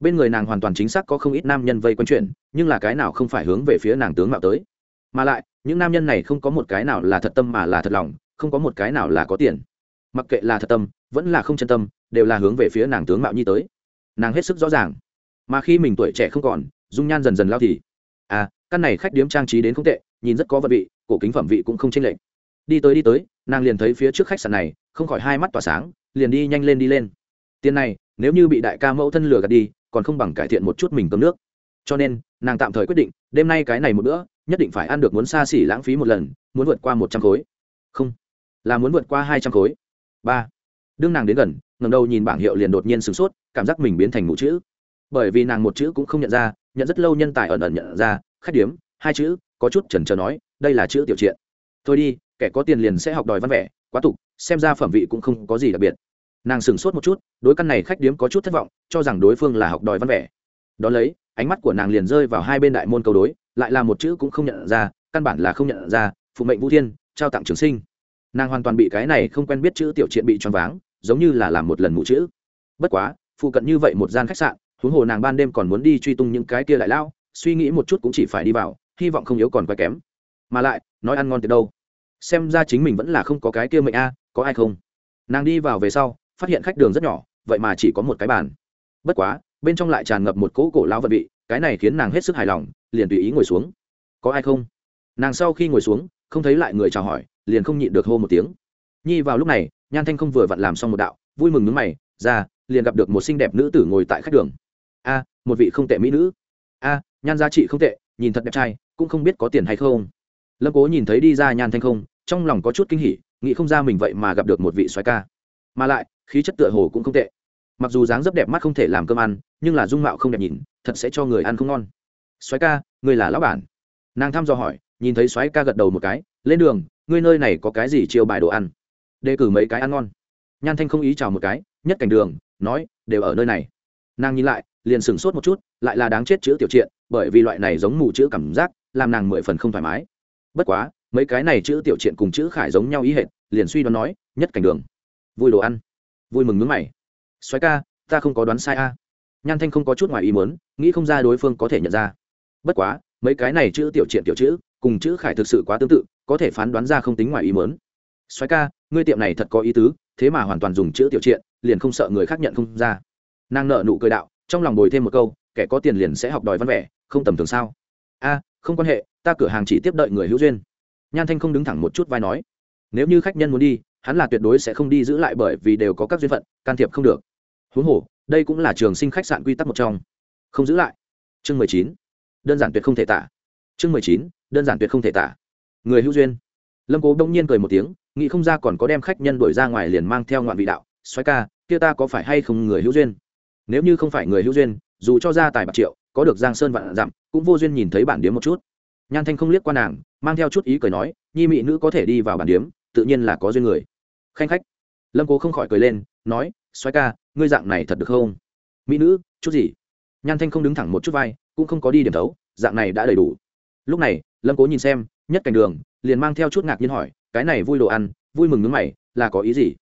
[SPEAKER 1] Bên người nàng hoàn toàn chính xác có không ít nam nhân vây quanh chuyện, nhưng là cái nào không phải hướng về phía nàng tướng mạo tới. Mà lại, những nam nhân này không có một cái nào là thật tâm mà là thật lòng, không có một cái nào là có tiền. Mặc kệ là thật tâm, vẫn là không chân tâm, đều là hướng về phía nàng tướng mạo nhi tới. Nàng hết sức rõ ràng. Mà khi mình tuổi trẻ không còn, dung nhan dần dần lao thì. À căn này khách điếm trang trí đến không tệ, nhìn rất có vật vị, cổ kính phẩm vị cũng không chênh lệch đi tới đi tới, nàng liền thấy phía trước khách sạn này, không khỏi hai mắt tỏa sáng, liền đi nhanh lên đi lên. Tiền này, nếu như bị đại ca mẫu thân lừa gạt đi, còn không bằng cải thiện một chút mình cơm nước. Cho nên, nàng tạm thời quyết định, đêm nay cái này một bữa, nhất định phải ăn được muốn xa xỉ lãng phí một lần, muốn vượt qua một trăm khối. Không, là muốn vượt qua hai trăm khối. Ba, đương nàng đến gần ngầm đầu nhìn bảng hiệu liền đột nhiên sửng sốt, cảm giác mình biến thành ngũ chữ. Bởi vì nàng một chữ cũng không nhận ra, nhận rất lâu nhân tài ẩn ẩn nhận ra, khách điếm, hai chữ, có chút chần chờ nói, đây là chữ tiểu triện thôi đi kẻ có tiền liền sẽ học đòi văn vẻ, quá tục, xem ra phẩm vị cũng không có gì đặc biệt. Nàng sửng sốt một chút, đối căn này khách điếm có chút thất vọng, cho rằng đối phương là học đòi văn vẻ. Đ ó lấy, ánh mắt của nàng liền rơi vào hai bên đại môn câu đối, lại là một chữ cũng không nhận ra, căn bản là không nhận ra, phụ mệnh vũ thiên, trao tặng trường sinh. Nàng hoàn toàn bị cái này không quen biết chữ tiểu triện bị choáng váng, giống như là làm một lần mụ chữ. Bất quá, phụ cận như vậy một gian khách sạn, huống hồ nàng ban đêm còn muốn đi truy tung những cái kia lại lao, suy nghĩ một chút cũng chỉ phải đi vào, hy vọng không yếu còn quá kém. Mà lại, nói ăn ngon từ đâu? Xem ra chính mình vẫn là không có cái kia mệnh a, có ai không? Nàng đi vào về sau, phát hiện khách đường rất nhỏ, vậy mà chỉ có một cái bàn. Bất quá, bên trong lại tràn ngập một cỗ cổ lao vật vị, cái này khiến nàng hết sức hài lòng, liền tùy ý ngồi xuống. Có ai không? Nàng sau khi ngồi xuống, không thấy lại người chào hỏi, liền không nhịn được hô một tiếng. Nhi vào lúc này, nhan thanh không vừa vặn làm xong một đạo, vui mừng nước mày, ra, liền gặp được một xinh đẹp nữ tử ngồi tại khách đường. A, một vị không tệ mỹ nữ. A, nhan giá trị không tệ, nhìn thật đẹp trai, cũng không biết có tiền hay không. Lâm cố nhìn thấy đi ra nhan thanh không trong lòng có chút kinh hỉ, nghĩ không ra mình vậy mà gặp được một vị xoái ca. Mà lại, khí chất tựa hồ cũng không tệ. Mặc dù dáng dấp đẹp mắt không thể làm cơm ăn, nhưng là dung mạo không đẹp nhìn, thật sẽ cho người ăn không ngon. Xoái ca người là lão bản? Nàng thăm dò hỏi, nhìn thấy xoái ca gật đầu một cái, lên đường, ngươi nơi này có cái gì chiêu bài đồ ăn? Đề cử mấy cái ăn ngon. Nhan thanh không ý chào một cái, nhất cảnh đường, nói, đều ở nơi này. Nàng nhìn lại, liền sửng sốt một chút, lại là đáng chết chữ tiểu triện, bởi vì loại này giống mù chữ cảm giác, làm nàng mười phần không thoải mái. Bất quá mấy cái này chữ tiểu triện cùng chữ khải giống nhau ý hệt, liền suy đoán nói, nhất cảnh đường. Vui đồ ăn. Vui mừng nước mày. Xoáy ca, ta không có đoán sai a. Nhan thanh không có chút ngoài ý muốn, nghĩ không ra đối phương có thể nhận ra. Bất quá, mấy cái này chữ tiểu triện tiểu chữ, cùng chữ khải thực sự quá tương tự, có thể phán đoán ra không tính ngoài ý muốn. Xoáy ca, ngươi tiệm này thật có ý tứ, thế mà hoàn toàn dùng chữ tiểu triện, liền không sợ người khác nhận không ra. Nàng nợ nụ cười đạo, trong lòng bồi thêm một câu, kẻ có tiền liền sẽ học đòi văn vẻ, không tầm thường sao? A, không quan hệ, ta cửa hàng chỉ tiếp đợi người hữu duyên nhan thanh không đứng thẳng một chút vai nói, nếu như khách nhân muốn đi, hắn là tuyệt đối sẽ không đi giữ lại bởi vì đều có các duyên phận, can thiệp không được. Huống hồ, đây cũng là trường sinh khách sạn quy tắc một trong. Không giữ lại. Chương mười chín. Đơn giản tuyệt không thể tả. Chương mười chín. Đơn giản tuyệt không thể tả. Người hữu duyên. Lâm cố đông nhiên cười một tiếng, nghĩ không ra còn có đem khách nhân đổi ra ngoài liền mang theo ngoạn vị đạo xoáy ca, kia ta có phải hay không người hữu duyên? Nếu như không phải người hữu duyên, dù cho ra tài bạc triệu, có được giang sơn vạn dặm, cũng vô duyên nhìn thấy bản điếm một chút. Nhan thanh không liếc qua nàng mang theo chút ý cười nói, nhi mỹ nữ có thể đi vào bản điếm, tự nhiên là có duyên người. Khanh khách. Lâm cố không khỏi cười lên, nói xoáy ca, ngươi dạng này thật được không? Mỹ nữ, chút gì? Nhan thanh không đứng thẳng một chút vai, cũng không có đi điểm thấu, dạng này đã đầy đủ. Lúc này, lâm cố nhìn xem, nhất cảnh đường, liền mang theo chút ngạc nhiên hỏi, cái này vui đồ ăn, vui mừng nướng mày, là có ý gì?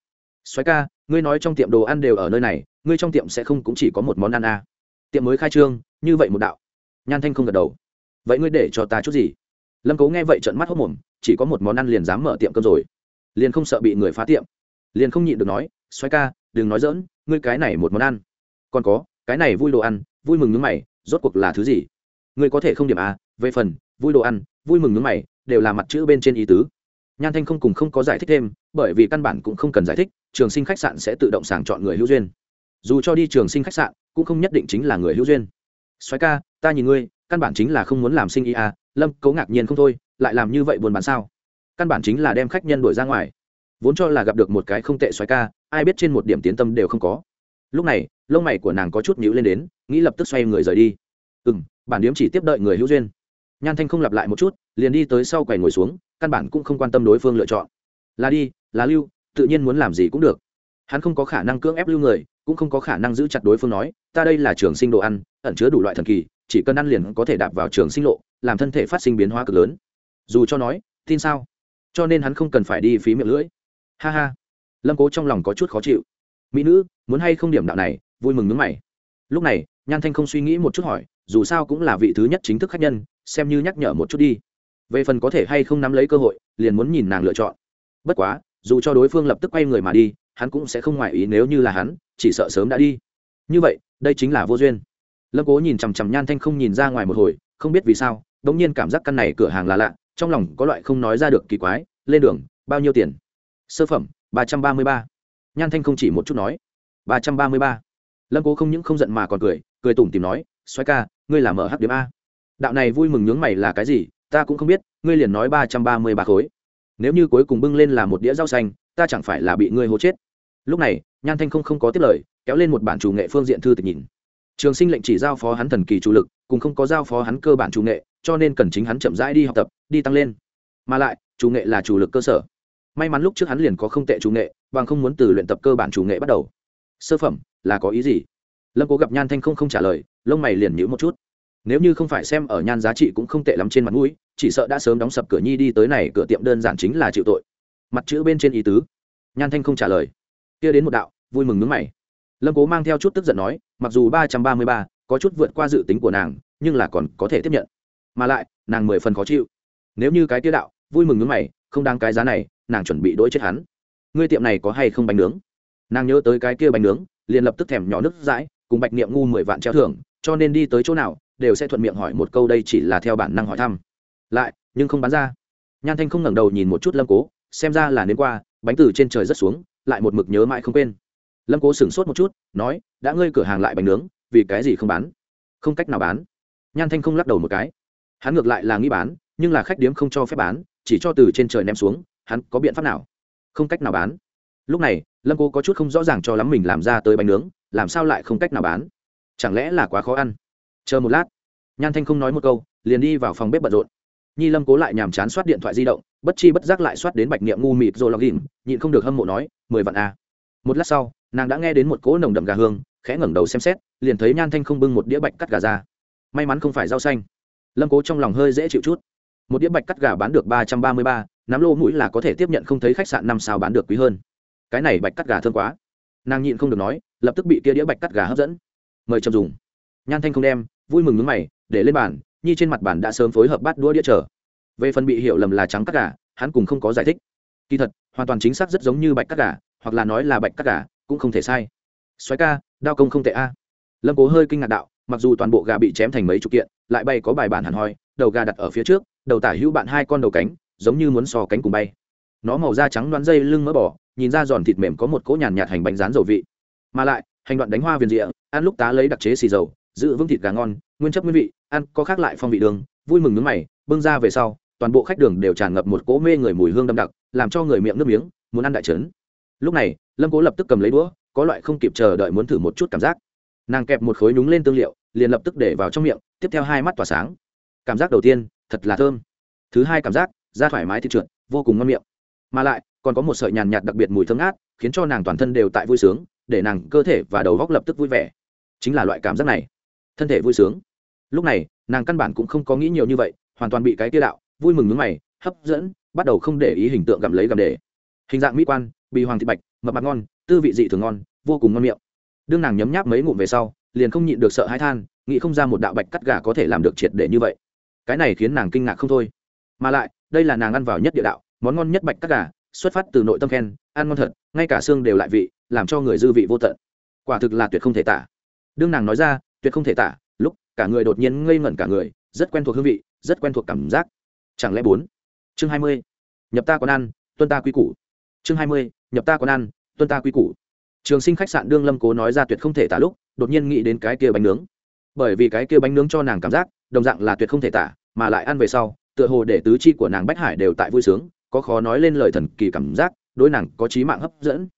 [SPEAKER 1] Xoáy ca, ngươi nói trong tiệm đồ ăn đều ở nơi này, ngươi trong tiệm sẽ không cũng chỉ có một món ăn à. tiệm mới khai trương, như vậy một đạo. Nhan thanh không gật đầu. Vậy ngươi để cho ta chút gì? Lâm cố nghe vậy trận mắt hốc mồm chỉ có một món ăn liền dám mở tiệm cơm rồi liền không sợ bị người phá tiệm liền không nhịn được nói xoay ca đừng nói dỡn ngươi cái này một món ăn còn có cái này vui đồ ăn vui mừng nước mày rốt cuộc là thứ gì ngươi có thể không điểm à về phần vui đồ ăn vui mừng nước mày đều là mặt chữ bên trên ý tứ nhan thanh không cùng không có giải thích thêm bởi vì căn bản cũng không cần giải thích trường sinh khách sạn sẽ tự động sàng chọn người hữu duyên dù cho đi trường sinh khách sạn cũng không nhất định chính là người hữu duyên xoáy ca ta nhìn ngươi căn bản chính là không muốn làm sinh ý à lâm cấu ngạc nhiên không thôi, lại làm như vậy buồn bán sao? Căn bản chính là đem khách nhân đuổi ra ngoài. Vốn cho là gặp được một cái không tệ xoáy ca, ai biết trên một điểm tiến tâm đều không có. Lúc này, lông mày của nàng có chút nhíu lên đến, nghĩ lập tức xoay người rời đi. Ừ m bản điếm chỉ tiếp đợi người hữu duyên. Nhan thanh không lặp lại một chút, liền đi tới sau quầy ngồi xuống, căn bản cũng không quan tâm đối phương lựa chọn. Là đi, là lưu, tự nhiên muốn làm gì cũng được. Hắn không có khả năng cưỡng ép lưu người, cũng không có khả năng giữ chặt đối phương nói, ta đây là trường sinh đồ ăn, ẩn chứa đủ loại thần kỳ chỉ cần ăn liền có thể đạp vào trường sinh lộ, làm thân thể phát sinh biến hóa cực lớn. Dù cho nói, tin sao? Cho nên hắn không cần phải đi phí miệng lưỡi. Ha ha. Lâm cố trong lòng có chút khó chịu. Mỹ nữ, muốn hay không điểm đạo này, vui mừng nước mày. Lúc này, nhan thanh không suy nghĩ một chút hỏi, dù sao cũng là vị thứ nhất chính thức khách nhân, xem như nhắc nhở một chút đi. Về phần có thể hay không nắm lấy cơ hội, liền muốn nhìn nàng lựa chọn. Bất quá, dù cho đối phương lập tức quay người mà đi, hắn cũng sẽ không ngoại ý nếu như là hắn, chỉ sợ sớm đã đi. Như vậy, đây chính là vô duyên lâm cố nhìn chằm chằm nhan thanh không nhìn ra ngoài một hồi, không biết vì sao đ ỗ n g nhiên cảm giác căn này cửa hàng là lạ, trong lòng có loại không nói ra được kỳ quái, lên đường, bao nhiêu tiền? Sơ phẩm, ba trăm ba mươi ba. Nhan thanh không chỉ một chút nói, ba trăm ba mươi ba. Lâm cố không những không giận mà còn cười cười tủm tìm nói xoáy ca, ngươi làm ở h điểm a. Đạo này vui mừng nhướng mày là cái gì, ta cũng không biết, ngươi liền nói ba trăm ba mươi ba khối. Nếu như cuối cùng bưng lên là một đĩa rau xanh, ta chẳng phải là bị ngươi hố chết. Lúc này, nhan thanh không không có tiếp lời, kéo lên một bản chủ nghệ phương diện thư tịch nhìn trường sinh lệnh chỉ giao phó hắn thần kỳ chủ lực, cùng không có giao phó hắn cơ bản chủ nghệ, cho nên cần chính hắn chậm rãi đi học tập, đi tăng lên. Mà lại, chủ nghệ là chủ lực cơ sở. May mắn lúc trước hắn liền có không tệ chủ nghệ, bằng không muốn từ luyện tập cơ bản chủ nghệ bắt đầu. Sơ phẩm, là có ý gì? Lâm cố gặp nhan thanh không không trả lời, lông mày liền nhữ một chút. Nếu như không phải xem ở nhan giá trị cũng không tệ lắm trên mặt mũi, chỉ sợ đã sớm đóng sập cửa nhi đi tới này, cửa tiệm đơn giản chính là chịu tội. Mặt chữ bên trên ý tứ. Nhan thanh không trả lời. Kia đến một đạo, vui mừng nước mày lâm cố mang theo chút tức giận nói, mặc dù ba trăm ba mươi ba có chút vượt qua dự tính của nàng, nhưng là còn có thể tiếp nhận. Mà lại, nàng mười phần khó chịu. Nếu như cái tiêu đạo, vui mừng nước mày, không đáng cái giá này, nàng chuẩn bị đỗi chết hắn. Ngươi tiệm này có hay không bánh nướng? Nàng nhớ tới cái kia bánh nướng, liền lập tức thèm nhỏ nước dãi, cùng bạch niệm ngu mười vạn treo thưởng, cho nên đi tới chỗ nào, đều sẽ thuận miệng hỏi một câu đây chỉ là theo bản năng hỏi thăm. Lại, nhưng không bán ra. Nhan thanh không ngẩng đầu nhìn một chút lâm cố, xem ra là đến qua, bánh từ trên trời rất xuống, lại một mực nhớ mãi không quên lâm cố sửng sốt một chút, nói, đã ngơi cửa hàng lại bánh nướng, vì cái gì không bán? Không cách nào bán. Nhan thanh không lắc đầu một cái. Hắn ngược lại là nghĩ bán, nhưng là khách điếm không cho phép bán, chỉ cho từ trên trời ném xuống, hắn có biện pháp nào? Không cách nào bán. Lúc này, lâm cố có chút không rõ ràng cho lắm mình làm ra tới bánh nướng, làm sao lại không cách nào bán? Chẳng lẽ là quá khó ăn? Chờ một lát. Nhan thanh không nói một câu, liền đi vào phòng bếp bận rộn. Nhi lâm cố lại nhàm chán soát điện thoại di động, bất chi bất giác lại soát đến bạch niệm ngu mịt rồi login, nhịn không được hâm mộ nói, mười vạn a một lát sau nàng đã nghe đến một cỗ nồng đậm gà hương, khẽ ngẩng đầu xem xét, liền thấy nhan thanh không bưng một đĩa bạch cắt gà ra. May mắn không phải rau xanh. Lâm cố trong lòng hơi dễ chịu chút. Một đĩa bạch cắt gà bán được ba trăm ba mươi ba, nắm lô mũi là có thể tiếp nhận không thấy khách sạn năm sao bán được quý hơn. Cái này bạch cắt gà thơm quá. Nàng nhịn không được nói, lập tức bị kia đĩa bạch cắt gà hấp dẫn. Mời chồng dùng. Nhan thanh không đem, vui mừng nước mày, để lên bàn, nhi trên mặt bàn đã sớm phối hợp bắt đũa đĩa chờ. Về phần bị hiểu lầm là trắng cắt gà, hắn cùng không có giải thích. Kỳ thật, hoàn toàn chính xác rất giống như bạch cắt gà, hoặc là nói là bạch cắt gà cũng không thể sai. Xoáy ca, đao công không tệ a. Lâm cố hơi kinh ngạc đạo, mặc dù toàn bộ gà bị chém thành mấy chục kiện, lại bay có bài bản hẳn hoi, đầu gà đặt ở phía trước, đầu tả hữu bạn hai con đầu cánh, giống như muốn sò cánh cùng bay. Nó màu da trắng đoán dây lưng mỡ bỏ, nhìn ra giòn thịt mềm có một cỗ nhàn nhạt hành bánh rán dầu vị. Mà lại, hành đoạn đánh hoa viền rịa, ăn lúc tá lấy đặc chế xì dầu, giữ vững thịt gà ngon, nguyên chất nguyên vị, ăn có khác lại phong vị đường, vui mừng nước mày, bưng ra về sau, toàn bộ khách đường đều tràn ngập một cỗ mê người mùi hương đậm đặc, làm cho người miệng nước miếng, muốn ăn đại trấn lúc này, lâm cố lập tức cầm lấy đũa, có loại không kịp chờ đợi muốn thử một chút cảm giác. Nàng kẹp một khối nhúng lên tương liệu, liền lập tức để vào trong miệng, tiếp theo hai mắt tỏa sáng. Cảm giác đầu tiên, thật là thơm. Thứ hai cảm giác, da thoải mái thịt trượt, vô cùng ngon miệng. Mà lại, còn có một sợi nhàn nhạt đặc biệt mùi thơm ngát, khiến cho nàng toàn thân đều tại vui sướng, để nàng cơ thể và đầu góc lập tức vui vẻ. Chính là loại cảm giác này. Thân thể vui sướng. Lúc này, nàng căn bản cũng không có nghĩ nhiều như vậy, hoàn toàn bị cái tiêu đạo, vui mừng nước mày, hấp dẫn, bắt đầu không để ý hình tượng gặm lấy gặm để. Hình dạng mỹ quan bì hoàng thịt bạch, mập mặt ngon, tư vị dị thường ngon, vô cùng ngon miệng. Đương nàng nhấm nháp mấy ngụm về sau, liền không nhịn được sợ hãi than, nghĩ không ra một đạo bạch cắt gà có thể làm được triệt để như vậy. Cái này khiến nàng kinh ngạc không thôi. Mà lại, đây là nàng ăn vào nhất địa đạo, món ngon nhất bạch cắt gà, xuất phát từ nội tâm khen, ăn ngon thật, ngay cả xương đều lại vị, làm cho người dư vị vô tận. Quả thực là tuyệt không thể tả. Đương nàng nói ra, tuyệt không thể tả, lúc cả người đột nhiên ngây ngẩn cả người, rất quen thuộc hương vị, rất quen thuộc cảm giác. Chẳng lẽ bốn? Chương hai mươi. Nhập ta còn ăn, tuân ta quy củ. Chương hai mươi nhập ta còn ăn, tuân ta quy củ. Trường sinh khách sạn đương lâm cố nói ra tuyệt không thể tả lúc, đột nhiên nghĩ đến cái kia bánh nướng. Bởi vì cái kia bánh nướng cho nàng cảm giác, đồng dạng là tuyệt không thể tả, mà lại ăn về sau, tựa hồ để tứ chi của nàng bách hải đều tại vui sướng, có khó nói lên lời thần kỳ cảm giác, đối nàng có trí mạng hấp dẫn.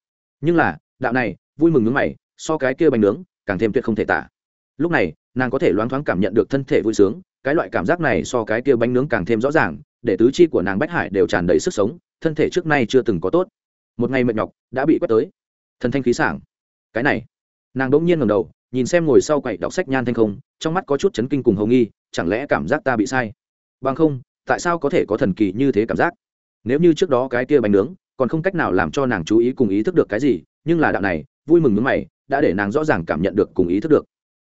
[SPEAKER 1] Nhưng là, đạo này, vui mừng nướng mày, so cái kia bánh nướng, càng thêm tuyệt không thể tả. Lúc này, nàng có thể loáng thoáng cảm nhận được thân thể vui sướng, cái loại cảm giác này so cái kia bánh nướng càng thêm rõ ràng, để tứ chi của nàng bách hải đều tràn đầy sức sống, thân thể trước nay chưa từng có tốt một ngày mệt nhọc, đã bị quét tới. Thần thanh khí sảng. Cái này, nàng đ ỗ n g nhiên ngầm đầu, nhìn xem ngồi sau quậy đọc sách nhan thanh không, trong mắt có chút chấn kinh cùng hầu nghi, chẳng lẽ cảm giác ta bị sai? Bằng không, tại sao có thể có thần kỳ như thế cảm giác? Nếu như trước đó cái kia bánh nướng, còn không cách nào làm cho nàng chú ý cùng ý thức được cái gì, nhưng là đạo này, vui mừng nước mày, đã để nàng rõ ràng cảm nhận được cùng ý thức được.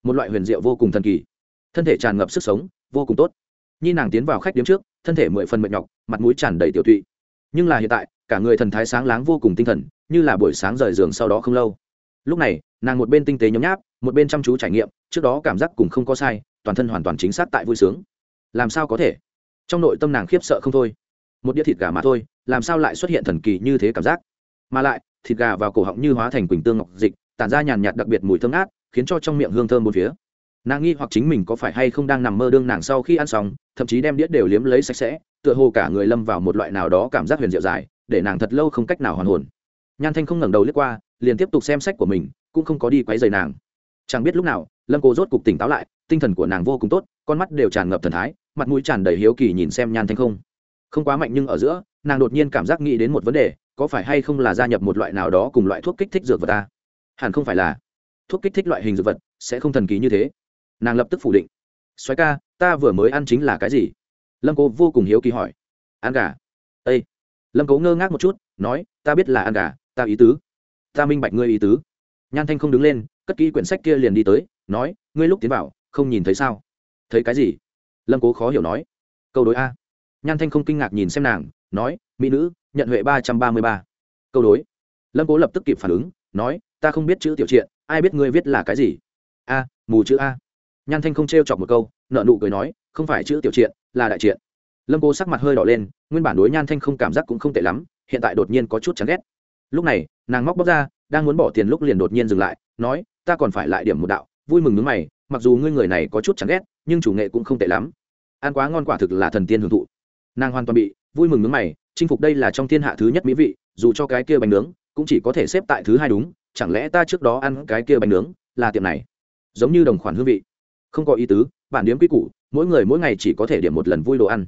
[SPEAKER 1] Một loại huyền diệu vô cùng thần kỳ. Thân thể tràn ngập sức sống, vô cùng tốt. Nhi nàng tiến vào khách điếm trước, thân thể mười phần mệt nhọc, mặt mũi tràn đầy tiểu thụy nhưng là hiện tại cả người thần thái sáng láng vô cùng tinh thần, như là buổi sáng rời giường sau đó không lâu. Lúc này, nàng một bên tinh tế nhấm nháp, một bên chăm chú trải nghiệm, trước đó cảm giác cùng không có sai, toàn thân hoàn toàn chính xác tại vui sướng. Làm sao có thể? Trong nội tâm nàng khiếp sợ không thôi. Một đĩa thịt gà mà thôi, làm sao lại xuất hiện thần kỳ như thế cảm giác? Mà lại, thịt gà vào cổ họng như hóa thành quỳnh tương ngọc dịch, tản ra nhàn nhạt đặc biệt mùi thơm ngát, khiến cho trong miệng hương thơm một phía. Nàng nghi hoặc chính mình có phải hay không đang nằm mơ đương nàng sau khi ăn xong, thậm chí đem đĩa đều liếm lấy sạch sẽ, tựa hồ cả người lâm vào một loại nào đó cảm giác huyền diệu dài để nàng thật lâu không cách nào hoàn hồn. Nhan thanh không ngẩng đầu lướt qua, liền tiếp tục xem sách của mình, cũng không có đi quấy rầy nàng. Chẳng biết lúc nào, lâm cô rốt cục tỉnh táo lại, tinh thần của nàng vô cùng tốt, con mắt đều tràn ngập thần thái, mặt mũi tràn đầy hiếu kỳ nhìn xem nhan thanh không. Không quá mạnh nhưng ở giữa, nàng đột nhiên cảm giác nghĩ đến một vấn đề, có phải hay không là gia nhập một loại nào đó cùng loại thuốc kích thích dược vật ta? Hẳn không phải là. Thuốc kích thích loại hình dược vật, sẽ không thần kỳ như thế. Nàng lập tức phủ định. Xoáy ca, ta vừa mới ăn chính là cái gì? Lâm Cô vô cùng hiếu kỳ hỏi. Ăn gà. Ây lâm cố ngơ ngác một chút, nói, ta biết là ăn gà, ta ý tứ. Ta minh bạch ngươi ý tứ. Nhan thanh không đứng lên, cất kỹ quyển sách kia liền đi tới, nói, ngươi lúc tiến vào, không nhìn thấy sao? Thấy cái gì? Lâm cố khó hiểu nói, câu đối a. Nhan thanh không kinh ngạc nhìn xem nàng, nói, mỹ nữ, nhận huệ ba trăm ba mươi ba. Câu đối. Lâm cố lập tức kịp phản ứng, nói, ta không biết chữ tiểu triện, ai biết ngươi viết là cái gì? A, mù chữ a. Nhan thanh không t r e o chọc một câu, nợ nụ cười nói, không phải chữ tiểu triện, là đại triện lâm cô sắc mặt hơi đỏ lên, nguyên bản đối nhan thanh không cảm giác cũng không tệ lắm, hiện tại đột nhiên có chút chán ghét. Lúc này, nàng móc bóc ra, đang muốn bỏ tiền lúc liền đột nhiên dừng lại, nói, ta còn phải lại điểm một đạo, vui mừng nước mày, mặc dù ngươi người này có chút chán ghét, nhưng chủ nghệ cũng không tệ lắm. Ăn quá ngon quả thực là thần tiên hưởng thụ. Nàng hoàn toàn bị vui mừng nước mày, chinh phục đây là trong thiên hạ thứ nhất mỹ vị, dù cho cái kia bánh nướng cũng chỉ có thể xếp tại thứ hai đúng, chẳng lẽ ta trước đó ăn cái kia bánh nướng là tiệm này? Giống như đồng khoản hương vị. Không có ý tứ, bản điếm quy củ, mỗi người mỗi ngày chỉ có thể điểm một lần vui đồ ăn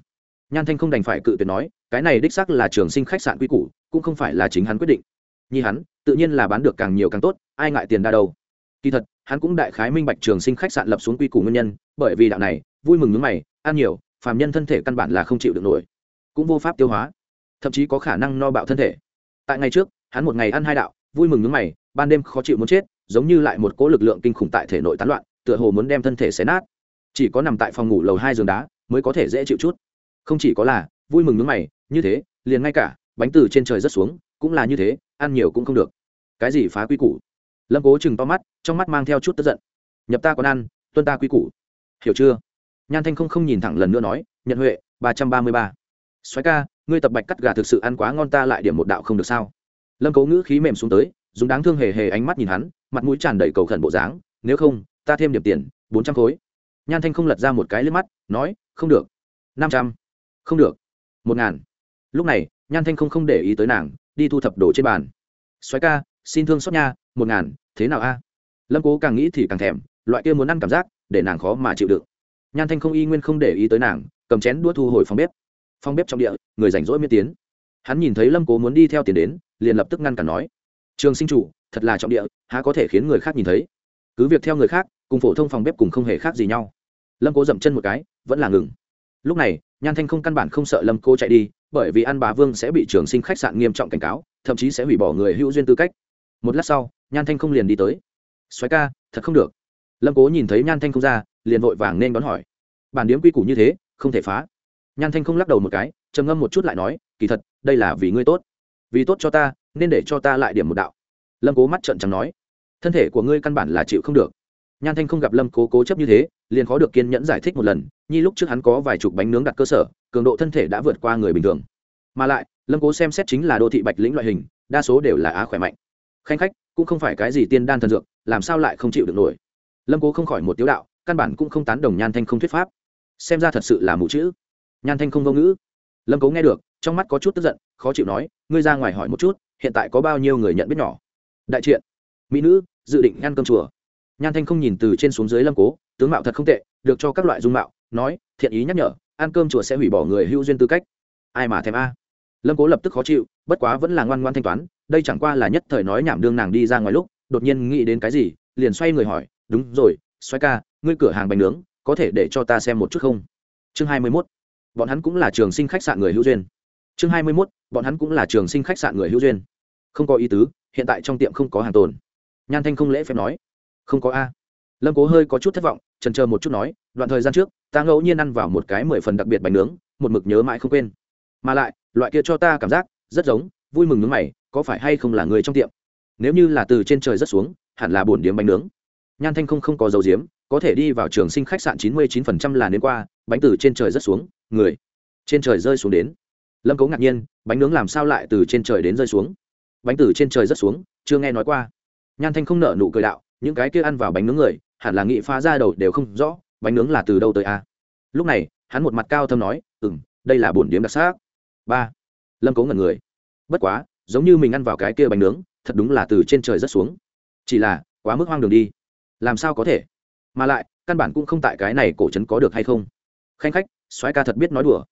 [SPEAKER 1] nhan thanh không đành phải cự tuyệt nói, cái này đích xác là trường sinh khách sạn quy củ, cũng không phải là chính hắn quyết định. Nhi hắn, tự nhiên là bán được càng nhiều càng tốt, ai ngại tiền đa đâu. Kỳ thật, hắn cũng đại khái minh bạch trường sinh khách sạn lập xuống quy củ nguyên nhân, bởi vì đạo này, vui mừng nước mày, ăn nhiều, phàm nhân thân thể căn bản là không chịu được nổi, cũng vô pháp tiêu hóa, thậm chí có khả năng no bạo thân thể. Tại ngày trước, hắn một ngày ăn hai đạo, vui mừng nước mày, ban đêm khó chịu muốn chết, giống như lại một cỗ lực lượng kinh khủng tại thể nội tán loạn, tựa hồ muốn đem thân thể xé nát. Chỉ có nằm tại phòng ngủ lầu hai giường đá, mới có thể dễ chịu chút không chỉ có là, vui mừng nước mày, như thế, liền ngay cả, bánh từ trên trời rất xuống, cũng là như thế, ăn nhiều cũng không được. Cái gì phá quy củ? Lâm cố chừng to mắt, trong mắt mang theo chút tức giận. Nhập ta còn ăn, tuân ta quy củ. Hiểu chưa? Nhan thanh không không nhìn thẳng lần nữa nói nhận huệ, ba trăm ba mươi ba. Xoáy ca, ngươi tập bạch cắt gà thực sự ăn quá ngon ta lại điểm một đạo không được sao? Lâm cố ngữ khí mềm xuống tới, dùng đáng thương hề hề ánh mắt nhìn hắn, mặt mũi tràn đầy cầu khẩn bộ dáng, nếu không, ta thêm điểm tiền, bốn trăm khối. Nhan thanh không lật ra một cái lên mắt, nói, không được. năm trăm không được. Một ngàn. Lúc này, nhan thanh không không để ý tới nàng, đi thu thập đồ trên bàn. Xoáy ca, xin thương xót nha, một ngàn, thế nào a? Lâm cố càng nghĩ thì càng thèm, loại kia muốn ăn cảm giác, để nàng khó mà chịu đựng. Nhan thanh không y nguyên không để ý tới nàng, cầm chén đũa thu hồi phòng bếp. Phòng bếp trong địa, người rảnh rỗi miễn tiến. Hắn nhìn thấy lâm cố muốn đi theo tiền đến, liền lập tức ngăn cản nói. Trường sinh chủ, thật là trọng địa, há có thể khiến người khác nhìn thấy? Cứ việc theo người khác, cùng phổ thông phòng bếp cùng không hề khác gì nhau. Lâm cố dậm chân một cái, vẫn là ngừng lúc này, nhan thanh không căn bản không sợ lâm cô chạy đi, bởi vì ăn bà vương sẽ bị trường sinh khách sạn nghiêm trọng cảnh cáo, thậm chí sẽ hủy bỏ người hữu duyên tư cách. Một lát sau, nhan thanh không liền đi tới. Xoáy ca, thật không được. Lâm cố nhìn thấy nhan thanh không ra, liền vội vàng nên đón hỏi. Bản điếm quy củ như thế, không thể phá. Nhan thanh không lắc đầu một cái, trầm ngâm một chút lại nói, kỳ thật, đây là vì ngươi tốt. Vì tốt cho ta, nên để cho ta lại điểm một đạo. Lâm cố mắt trợn trắng nói, thân thể của ngươi căn bản là chịu không được nhan thanh không gặp lâm cố cố chấp như thế, liền khó được kiên nhẫn giải thích một lần, nhi lúc trước hắn có vài chục bánh nướng đặt cơ sở, cường độ thân thể đã vượt qua người bình thường. Mà lại, lâm cố xem xét chính là đô thị bạch lĩnh loại hình, đa số đều là á khỏe mạnh. Khanh khách, cũng không phải cái gì tiên đan thần dược, làm sao lại không chịu được nổi? Lâm cố không khỏi một tiếu đạo, căn bản cũng không tán đồng nhan thanh không thuyết pháp. Xem ra thật sự là mù chữ. Nhan thanh không vô ngữ. Lâm cố nghe được, trong mắt có chút tức giận, khó chịu nói, ngươi ra ngoài hỏi một chút, hiện tại có bao nhiêu người nhận biết nhỏ? Đại triện. Mỹ nữ, dự định ăn cơm chùa nhan thanh không nhìn từ trên xuống dưới lâm cố, tướng mạo thật không tệ, được cho các loại dung mạo, nói, thiện ý nhắc nhở, ăn cơm chùa sẽ hủy bỏ người hữu duyên tư cách. Ai mà thèm a? Lâm cố lập tức khó chịu, bất quá vẫn là ngoan ngoan thanh toán, đây chẳng qua là nhất thời nói nhảm đương nàng đi ra ngoài lúc, đột nhiên nghĩ đến cái gì, liền xoay người hỏi, đúng rồi xoay ca, ngươi cửa hàng bánh nướng, có thể để cho ta xem một chút không? Chương hai mươi 21. bọn hắn cũng là trường sinh khách sạn người hữu duyên. Chương hai mươi 21. bọn hắn cũng là trường sinh khách sạn người hữu duyên. Không có ý tứ, hiện tại trong tiệm không có hàng tồn. Nhan thanh không lễ phép nói không có a. Lâm cố hơi có chút thất vọng trần chờ một chút nói, đoạn thời gian trước, ta ngẫu nhiên ăn vào một cái mười phần đặc biệt bánh nướng, một mực nhớ mãi không quên. Mà lại, loại kia cho ta cảm giác, rất giống, vui mừng nướng mày, có phải hay không là người trong tiệm? Nếu như là từ trên trời rất xuống, hẳn là bổn điếm bánh nướng. Nhan thanh không không có dầu diếm có thể đi vào trường sinh khách sạn chín mươi chín phần trăm là đến qua, bánh từ trên trời rất xuống, người trên trời rơi xuống đến. Lâm cấu ngạc nhiên, bánh nướng làm sao lại từ trên trời đến rơi xuống? Bánh từ trên trời rất xuống, chưa nghe nói qua. Nhan thanh không nợ nụ cười đạo những cái kia ăn vào bánh nướng người, hẳn là nghị phá ra đầu đều không rõ, bánh nướng là từ đâu tới a? À? lúc này, hắn một mặt cao thâm nói ừ m đây là bổn điếm đặc sắc. Ba, lâm cố ngẩn người. Bất quá, giống như mình ăn vào cái kia bánh nướng, thật đúng là từ trên trời rất xuống. Chỉ là, quá mức hoang đường đi. Làm sao có thể? Mà lại, căn bản cũng không tại cái này cổ trấn có được hay không? Khanh khách, soái ca thật biết nói đùa.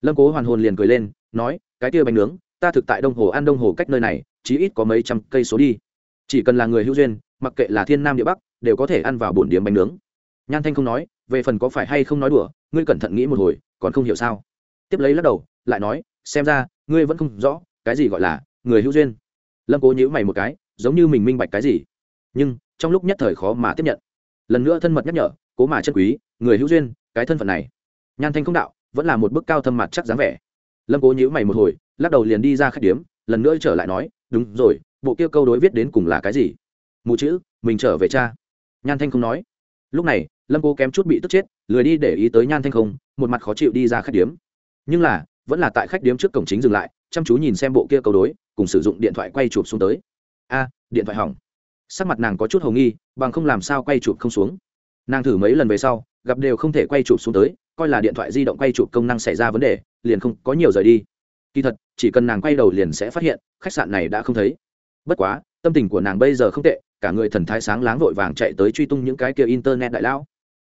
[SPEAKER 1] Lâm cố hoàn hồn liền cười lên, nói, cái kia bánh nướng, ta thực tại đông hồ ăn đông hồ cách nơi này, chí ít có mấy trăm cây số đi. Chỉ cần là người hữu duyên mặc kệ là thiên nam địa bắc, đều có thể ăn vào bổn điểm bánh nướng. Nhan thanh không nói, về phần có phải hay không nói đùa, ngươi cẩn thận nghĩ một hồi, còn không hiểu sao? Tiếp lấy lắc đầu, lại nói, xem ra, ngươi vẫn không rõ, cái gì gọi là người hữu duyên. Lâm cố nhíu mày một cái, giống như mình minh bạch cái gì. Nhưng, trong lúc nhất thời khó mà tiếp nhận. Lần nữa thân mật nhắc nhở, cố mà chân quý, người hữu duyên, cái thân phận này. Nhan thanh không đạo, vẫn là một bức cao thâm mặt chắc dáng vẻ. Lâm cố nhíu mày một hồi, lắc đầu liền đi ra khách điếm, lần nữa trở lại nói, đúng rồi, bộ kia câu đối viết đến cùng là cái gì? Mù chữ, mình trở về cha. Nhan thanh không nói. Lúc này, lâm Cô kém chút bị tức chết, lười đi để ý tới nhan thanh không, một mặt khó chịu đi ra khách điếm. Nhưng là, vẫn là tại khách điếm trước cổng chính dừng lại, chăm chú nhìn xem bộ kia cầu đối, cùng sử dụng điện thoại quay chụp xuống tới. A, điện thoại hỏng. Sắc mặt nàng có chút hầu nghi, bằng không làm sao quay chụp không xuống. Nàng thử mấy lần về sau, gặp đều không thể quay chụp xuống tới, coi là điện thoại di động quay chụp công năng xảy ra vấn đề, liền không có nhiều rời đi. Kỳ thật, chỉ cần nàng quay đầu liền sẽ phát hiện, khách sạn này đã không thấy. Bất quá, tâm tình của nàng bây giờ không tệ cả người thần thái sáng láng vội vàng chạy tới truy tung những cái kia internet đại lão.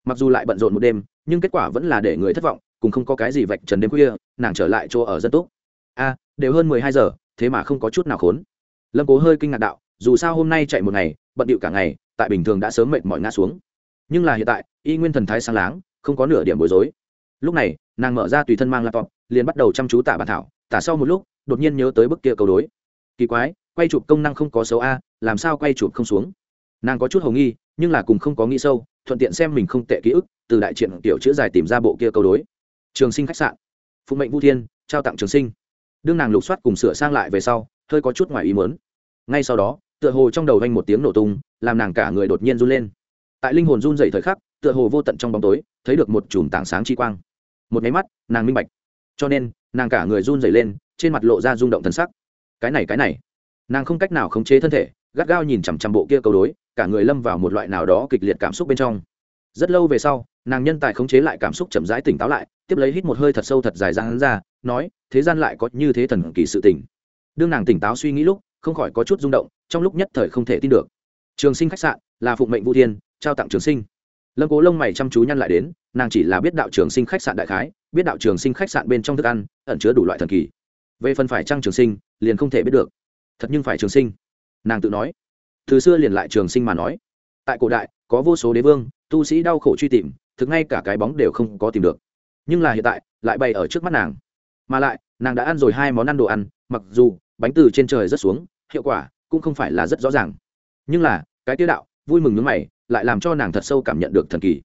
[SPEAKER 1] Mặc dù lại bận rộn một đêm, nhưng kết quả vẫn là để người thất vọng, cùng không có cái gì vạch trần đêm khuya, nàng trở lại chỗ ở dân túc. A, đều hơn mười hai giờ, thế mà không có chút nào khốn. Lâm cố hơi kinh ngạc đạo, dù sao hôm nay chạy một ngày, bận điệu cả ngày, tại bình thường đã sớm mệt mỏi ngã xuống. Nhưng là hiện tại, y nguyên thần thái sáng láng, không có nửa điểm bối rối. Lúc này, nàng mở ra tùy thân mang laptop, liền bắt đầu chăm chú tả bản thảo, tả sau một lúc, đột nhiên nhớ tới bức kia cầu đối. Kỳ quái quay chụp công năng không có xấu a, làm sao quay chụp không xuống? Nàng có chút hầu nghi, nhưng là cùng không có nghĩ sâu, thuận tiện xem mình không tệ ký ức, từ đại triện tiểu chữ dài tìm ra bộ kia câu đối. Trường sinh khách sạn. Phụ mệnh vũ thiên, trao tặng trường sinh. Đương nàng lục soát cùng sửa sang lại về sau, hơi có chút ngoài ý mớn ngay sau đó, tựa hồ trong đầu vanh một tiếng nổ tung, làm nàng cả người đột nhiên run lên. Tại linh hồn run dày thời khắc, tựa hồ vô tận trong bóng tối, thấy được một chùm tảng sáng chi quang. Một máy mắt, nàng minh bạch. Cho nên, nàng cả người run dày lên, trên mặt lộ ra rung động thân sắc. Cái này cái này nàng không cách nào khống chế thân thể, gắt gao nhìn chằm chằm bộ kia cầu đối, cả người lâm vào một loại nào đó kịch liệt cảm xúc bên trong. Rất lâu về sau, nàng nhân tài khống chế lại cảm xúc chậm rãi tỉnh táo lại, tiếp lấy hít một hơi thật sâu thật dài ra hắn ra, nói, thế gian lại có như thế thần kỳ sự tỉnh đương nàng tỉnh táo suy nghĩ lúc, không khỏi có chút rung động, trong lúc nhất thời không thể tin được. Trường sinh khách sạn, là phụng mệnh vũ thiên, trao tặng trường sinh. Lâm cố lông mày chăm chú nhăn lại đến, nàng chỉ là biết đạo trường sinh khách sạn đại khái, biết đạo trường sinh khách sạn bên trong thức ăn, ẩn chứa đủ loại thần kỳ. Về phần phải trăng trường sinh, liền không thể biết được thật nhưng phải trường sinh. Nàng tự nói. Từ xưa liền lại trường sinh mà nói. Tại cổ đại, có vô số đế vương, tu sĩ đau khổ truy tìm, thực ngay cả cái bóng đều không có tìm được. Nhưng là hiện tại, lại bày ở trước mắt nàng. Mà lại, nàng đã ăn rồi hai món ăn đồ ăn, mặc dù bánh từ trên trời rất xuống, hiệu quả cũng không phải là rất rõ ràng. Nhưng là, cái tiêu đạo, vui mừng nước mày, lại làm cho nàng thật sâu cảm nhận được thần kỳ.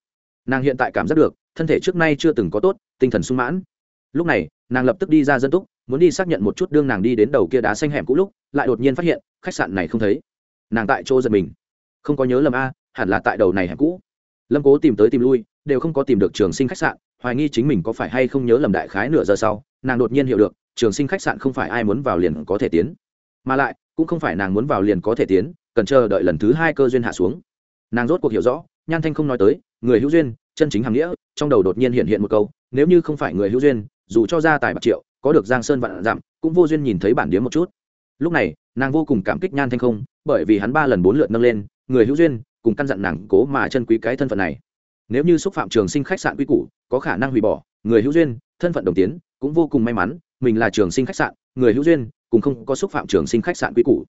[SPEAKER 1] Nàng hiện tại cảm giác được, thân thể trước nay chưa từng có tốt, tinh thần sung mãn. Lúc này nàng lập tức đi ra dân túc, muốn đi xác nhận một chút đương nàng đi đến đầu kia đá xanh hẻm cũ lúc, lại đột nhiên phát hiện, khách sạn này không thấy. Nàng tại chỗ giật mình. Không có nhớ lầm a, hẳn là tại đầu này hẻm cũ. Lâm cố tìm tới tìm lui, đều không có tìm được trường sinh khách sạn, hoài nghi chính mình có phải hay không nhớ lầm đại khái nửa giờ sau, nàng đột nhiên hiểu được, trường sinh khách sạn không phải ai muốn vào liền có thể tiến. Mà lại, cũng không phải nàng muốn vào liền có thể tiến, cần chờ đợi lần thứ hai cơ duyên hạ xuống. Nàng rốt cuộc hiểu rõ, nhan thanh không nói tới, người hữu duyên, chân chính hàm nghĩa, trong đầu đột nhiên hiện hiện một câu, nếu như không phải người hữu duyên dù cho ra tài bạc triệu, có được giang sơn vạn dặm, cũng vô duyên nhìn thấy bản điếm một chút. Lúc này, nàng vô cùng cảm kích nhan thanh không, bởi vì hắn ba lần bốn lượt nâng lên, người hữu duyên, cùng căn dặn nàng cố mà chân quý cái thân phận này. Nếu như xúc phạm trường sinh khách sạn quy củ, có khả năng hủy bỏ, người hữu duyên, thân phận đồng tiến, cũng vô cùng may mắn, mình là trường sinh khách sạn, người hữu duyên, cùng không có xúc phạm trường sinh khách sạn quy củ.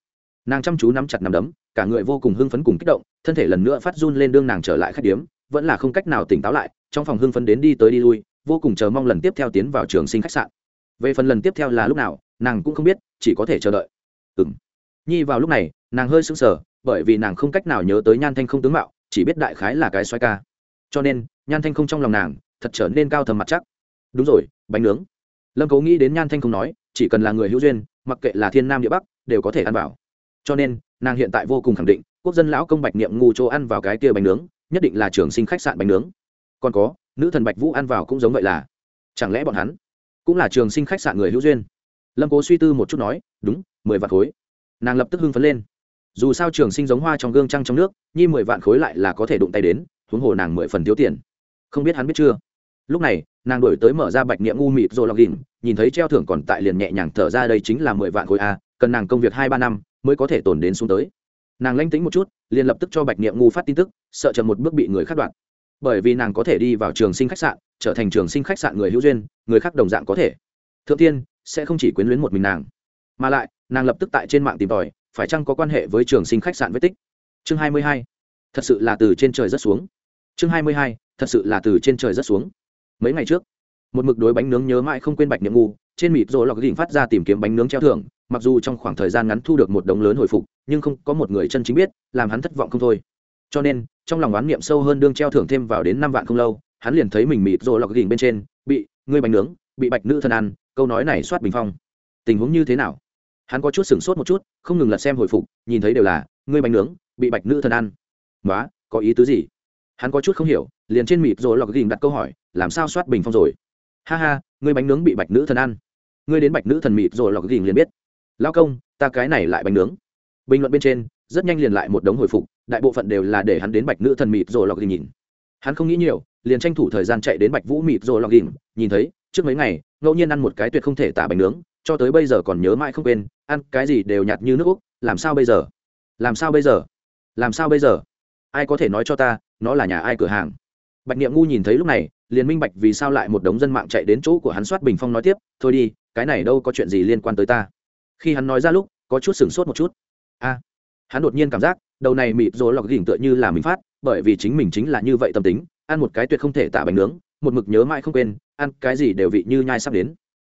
[SPEAKER 1] Nàng chăm chú nắm chặt nắm đấm, cả người vô cùng hưng phấn cùng kích động, thân thể lần nữa phát run lên đương nàng trở lại khách điếm, vẫn là không cách nào tỉnh táo lại, trong phòng hưng phấn đến đi tới đi lui vô cùng chờ mong lần tiếp theo tiến vào trường sinh khách sạn. Về phần lần tiếp theo là lúc nào, nàng cũng không biết, chỉ có thể chờ đợi. Ừng nhi vào lúc này, nàng hơi sững sờ, bởi vì nàng không cách nào nhớ tới nhan thanh không tướng mạo, chỉ biết đại khái là cái xoay ca. Cho nên, nhan thanh không trong lòng nàng, thật trở nên cao thầm mặt chắc. Đúng rồi, bánh nướng. Lâm cố nghĩ đến nhan thanh không nói, chỉ cần là người hữu duyên, mặc kệ là thiên nam địa bắc, đều có thể ăn vào. Cho nên, nàng hiện tại vô cùng khẳng định, quốc dân lão công bạch niệm ngu chỗ ăn vào cái kia bánh nướng, nhất định là trường sinh khách sạn bánh nướng. Còn có nữ thần bạch vũ ăn vào cũng giống vậy là chẳng lẽ bọn hắn cũng là trường sinh khách sạn người hữu duyên lâm cố suy tư một chút nói đúng mười vạn khối nàng lập tức hưng phấn lên dù sao trường sinh giống hoa trong gương trăng trong nước nhi mười vạn khối lại là có thể đụng tay đến huống hồ nàng mười phần thiếu tiền không biết hắn biết chưa lúc này nàng đổi tới mở ra bạch niệm ngu mịt rồi lọc đỉnh, nhìn thấy treo thưởng còn tại liền nhẹ nhàng thở ra đây chính là mười vạn khối a, cần nàng công việc hai ba năm mới có thể tồn đến xuống tới. Nàng lanh tính một chút, liền lập tức cho bạch niệm ngu phát tin tức, sợ chậm một bước bị người khác đoạn bởi vì nàng có thể đi vào trường sinh khách sạn, trở thành trường sinh khách sạn người hữu duyên, người khác đồng dạng có thể. Thượng tiên sẽ không chỉ quyến luyến một mình nàng, mà lại, nàng lập tức tại trên mạng tìm tòi, phải chăng có quan hệ với trường sinh khách sạn vết tích? Chương hai mươi hai, thật sự là từ trên trời rất xuống. Chương hai mươi hai, thật sự là từ trên trời rất xuống. Mấy ngày trước, một mực đối bánh nướng nhớ mãi không quên bạch nhậm ngu, trên mịt rồi lọc đỉnh phát ra tìm kiếm bánh nướng treo thưởng, mặc dù trong khoảng thời gian ngắn thu được một đống lớn hồi phục, nhưng không có một người chân chính biết, làm hắn thất vọng không thôi. Cho nên trong lòng oán niệm sâu hơn đương treo thưởng thêm vào đến năm vạn không lâu, hắn liền thấy mình mịt rồi lọc gỉnh bên trên, bị, ngươi bánh nướng, bị bạch nữ thân ăn, câu nói này soát bình phong. Tình huống như thế nào? Hắn có chút sửng sốt một chút, không ngừng lật xem hồi phục, nhìn thấy đều là, ngươi bánh nướng, bị bạch nữ thân ăn. Nói có ý tứ gì? Hắn có chút không hiểu, liền trên mịt rồi lọc gỉnh đặt câu hỏi, làm sao soát bình phong rồi? Ha ha, ngươi bánh nướng bị bạch nữ thần ăn. Ngươi đến bạch nữ thần mịt rồi lọc gỉnh liền biết. Lao công, ta cái này lại bánh nướng. Bình luận bên trên rất nhanh liền lại một đống hồi phục, đại bộ phận đều là để hắn đến bạch nữ thần mịt rồi lọc ghìm nhìn. Hắn không nghĩ nhiều, liền tranh thủ thời gian chạy đến bạch vũ mịt rồi lọc ghìm nhìn thấy, trước mấy ngày, ngẫu nhiên ăn một cái tuyệt không thể tả bánh nướng, cho tới bây giờ còn nhớ mãi không quên, ăn cái gì đều nhạt như nước úc, làm sao bây giờ? Làm sao bây giờ? Làm sao bây giờ? Ai có thể nói cho ta, nó là nhà ai cửa hàng? Bạch niệm ngu nhìn thấy lúc này, liền minh bạch vì sao lại một đống dân mạng chạy đến chỗ của hắn soát bình phong nói tiếp, thôi đi, cái này đâu có chuyện gì liên quan tới ta. Khi hắn nói ra lúc, có chút sửng sốt một chút. A hắn đột nhiên cảm giác, đầu này mịt rồi lọc gỉnh tựa như là mình phát, bởi vì chính mình chính là như vậy tâm tính, ăn một cái tuyệt không thể tạ bánh nướng, một mực nhớ mãi không quên, ăn cái gì đều vị như nhai sắp đến.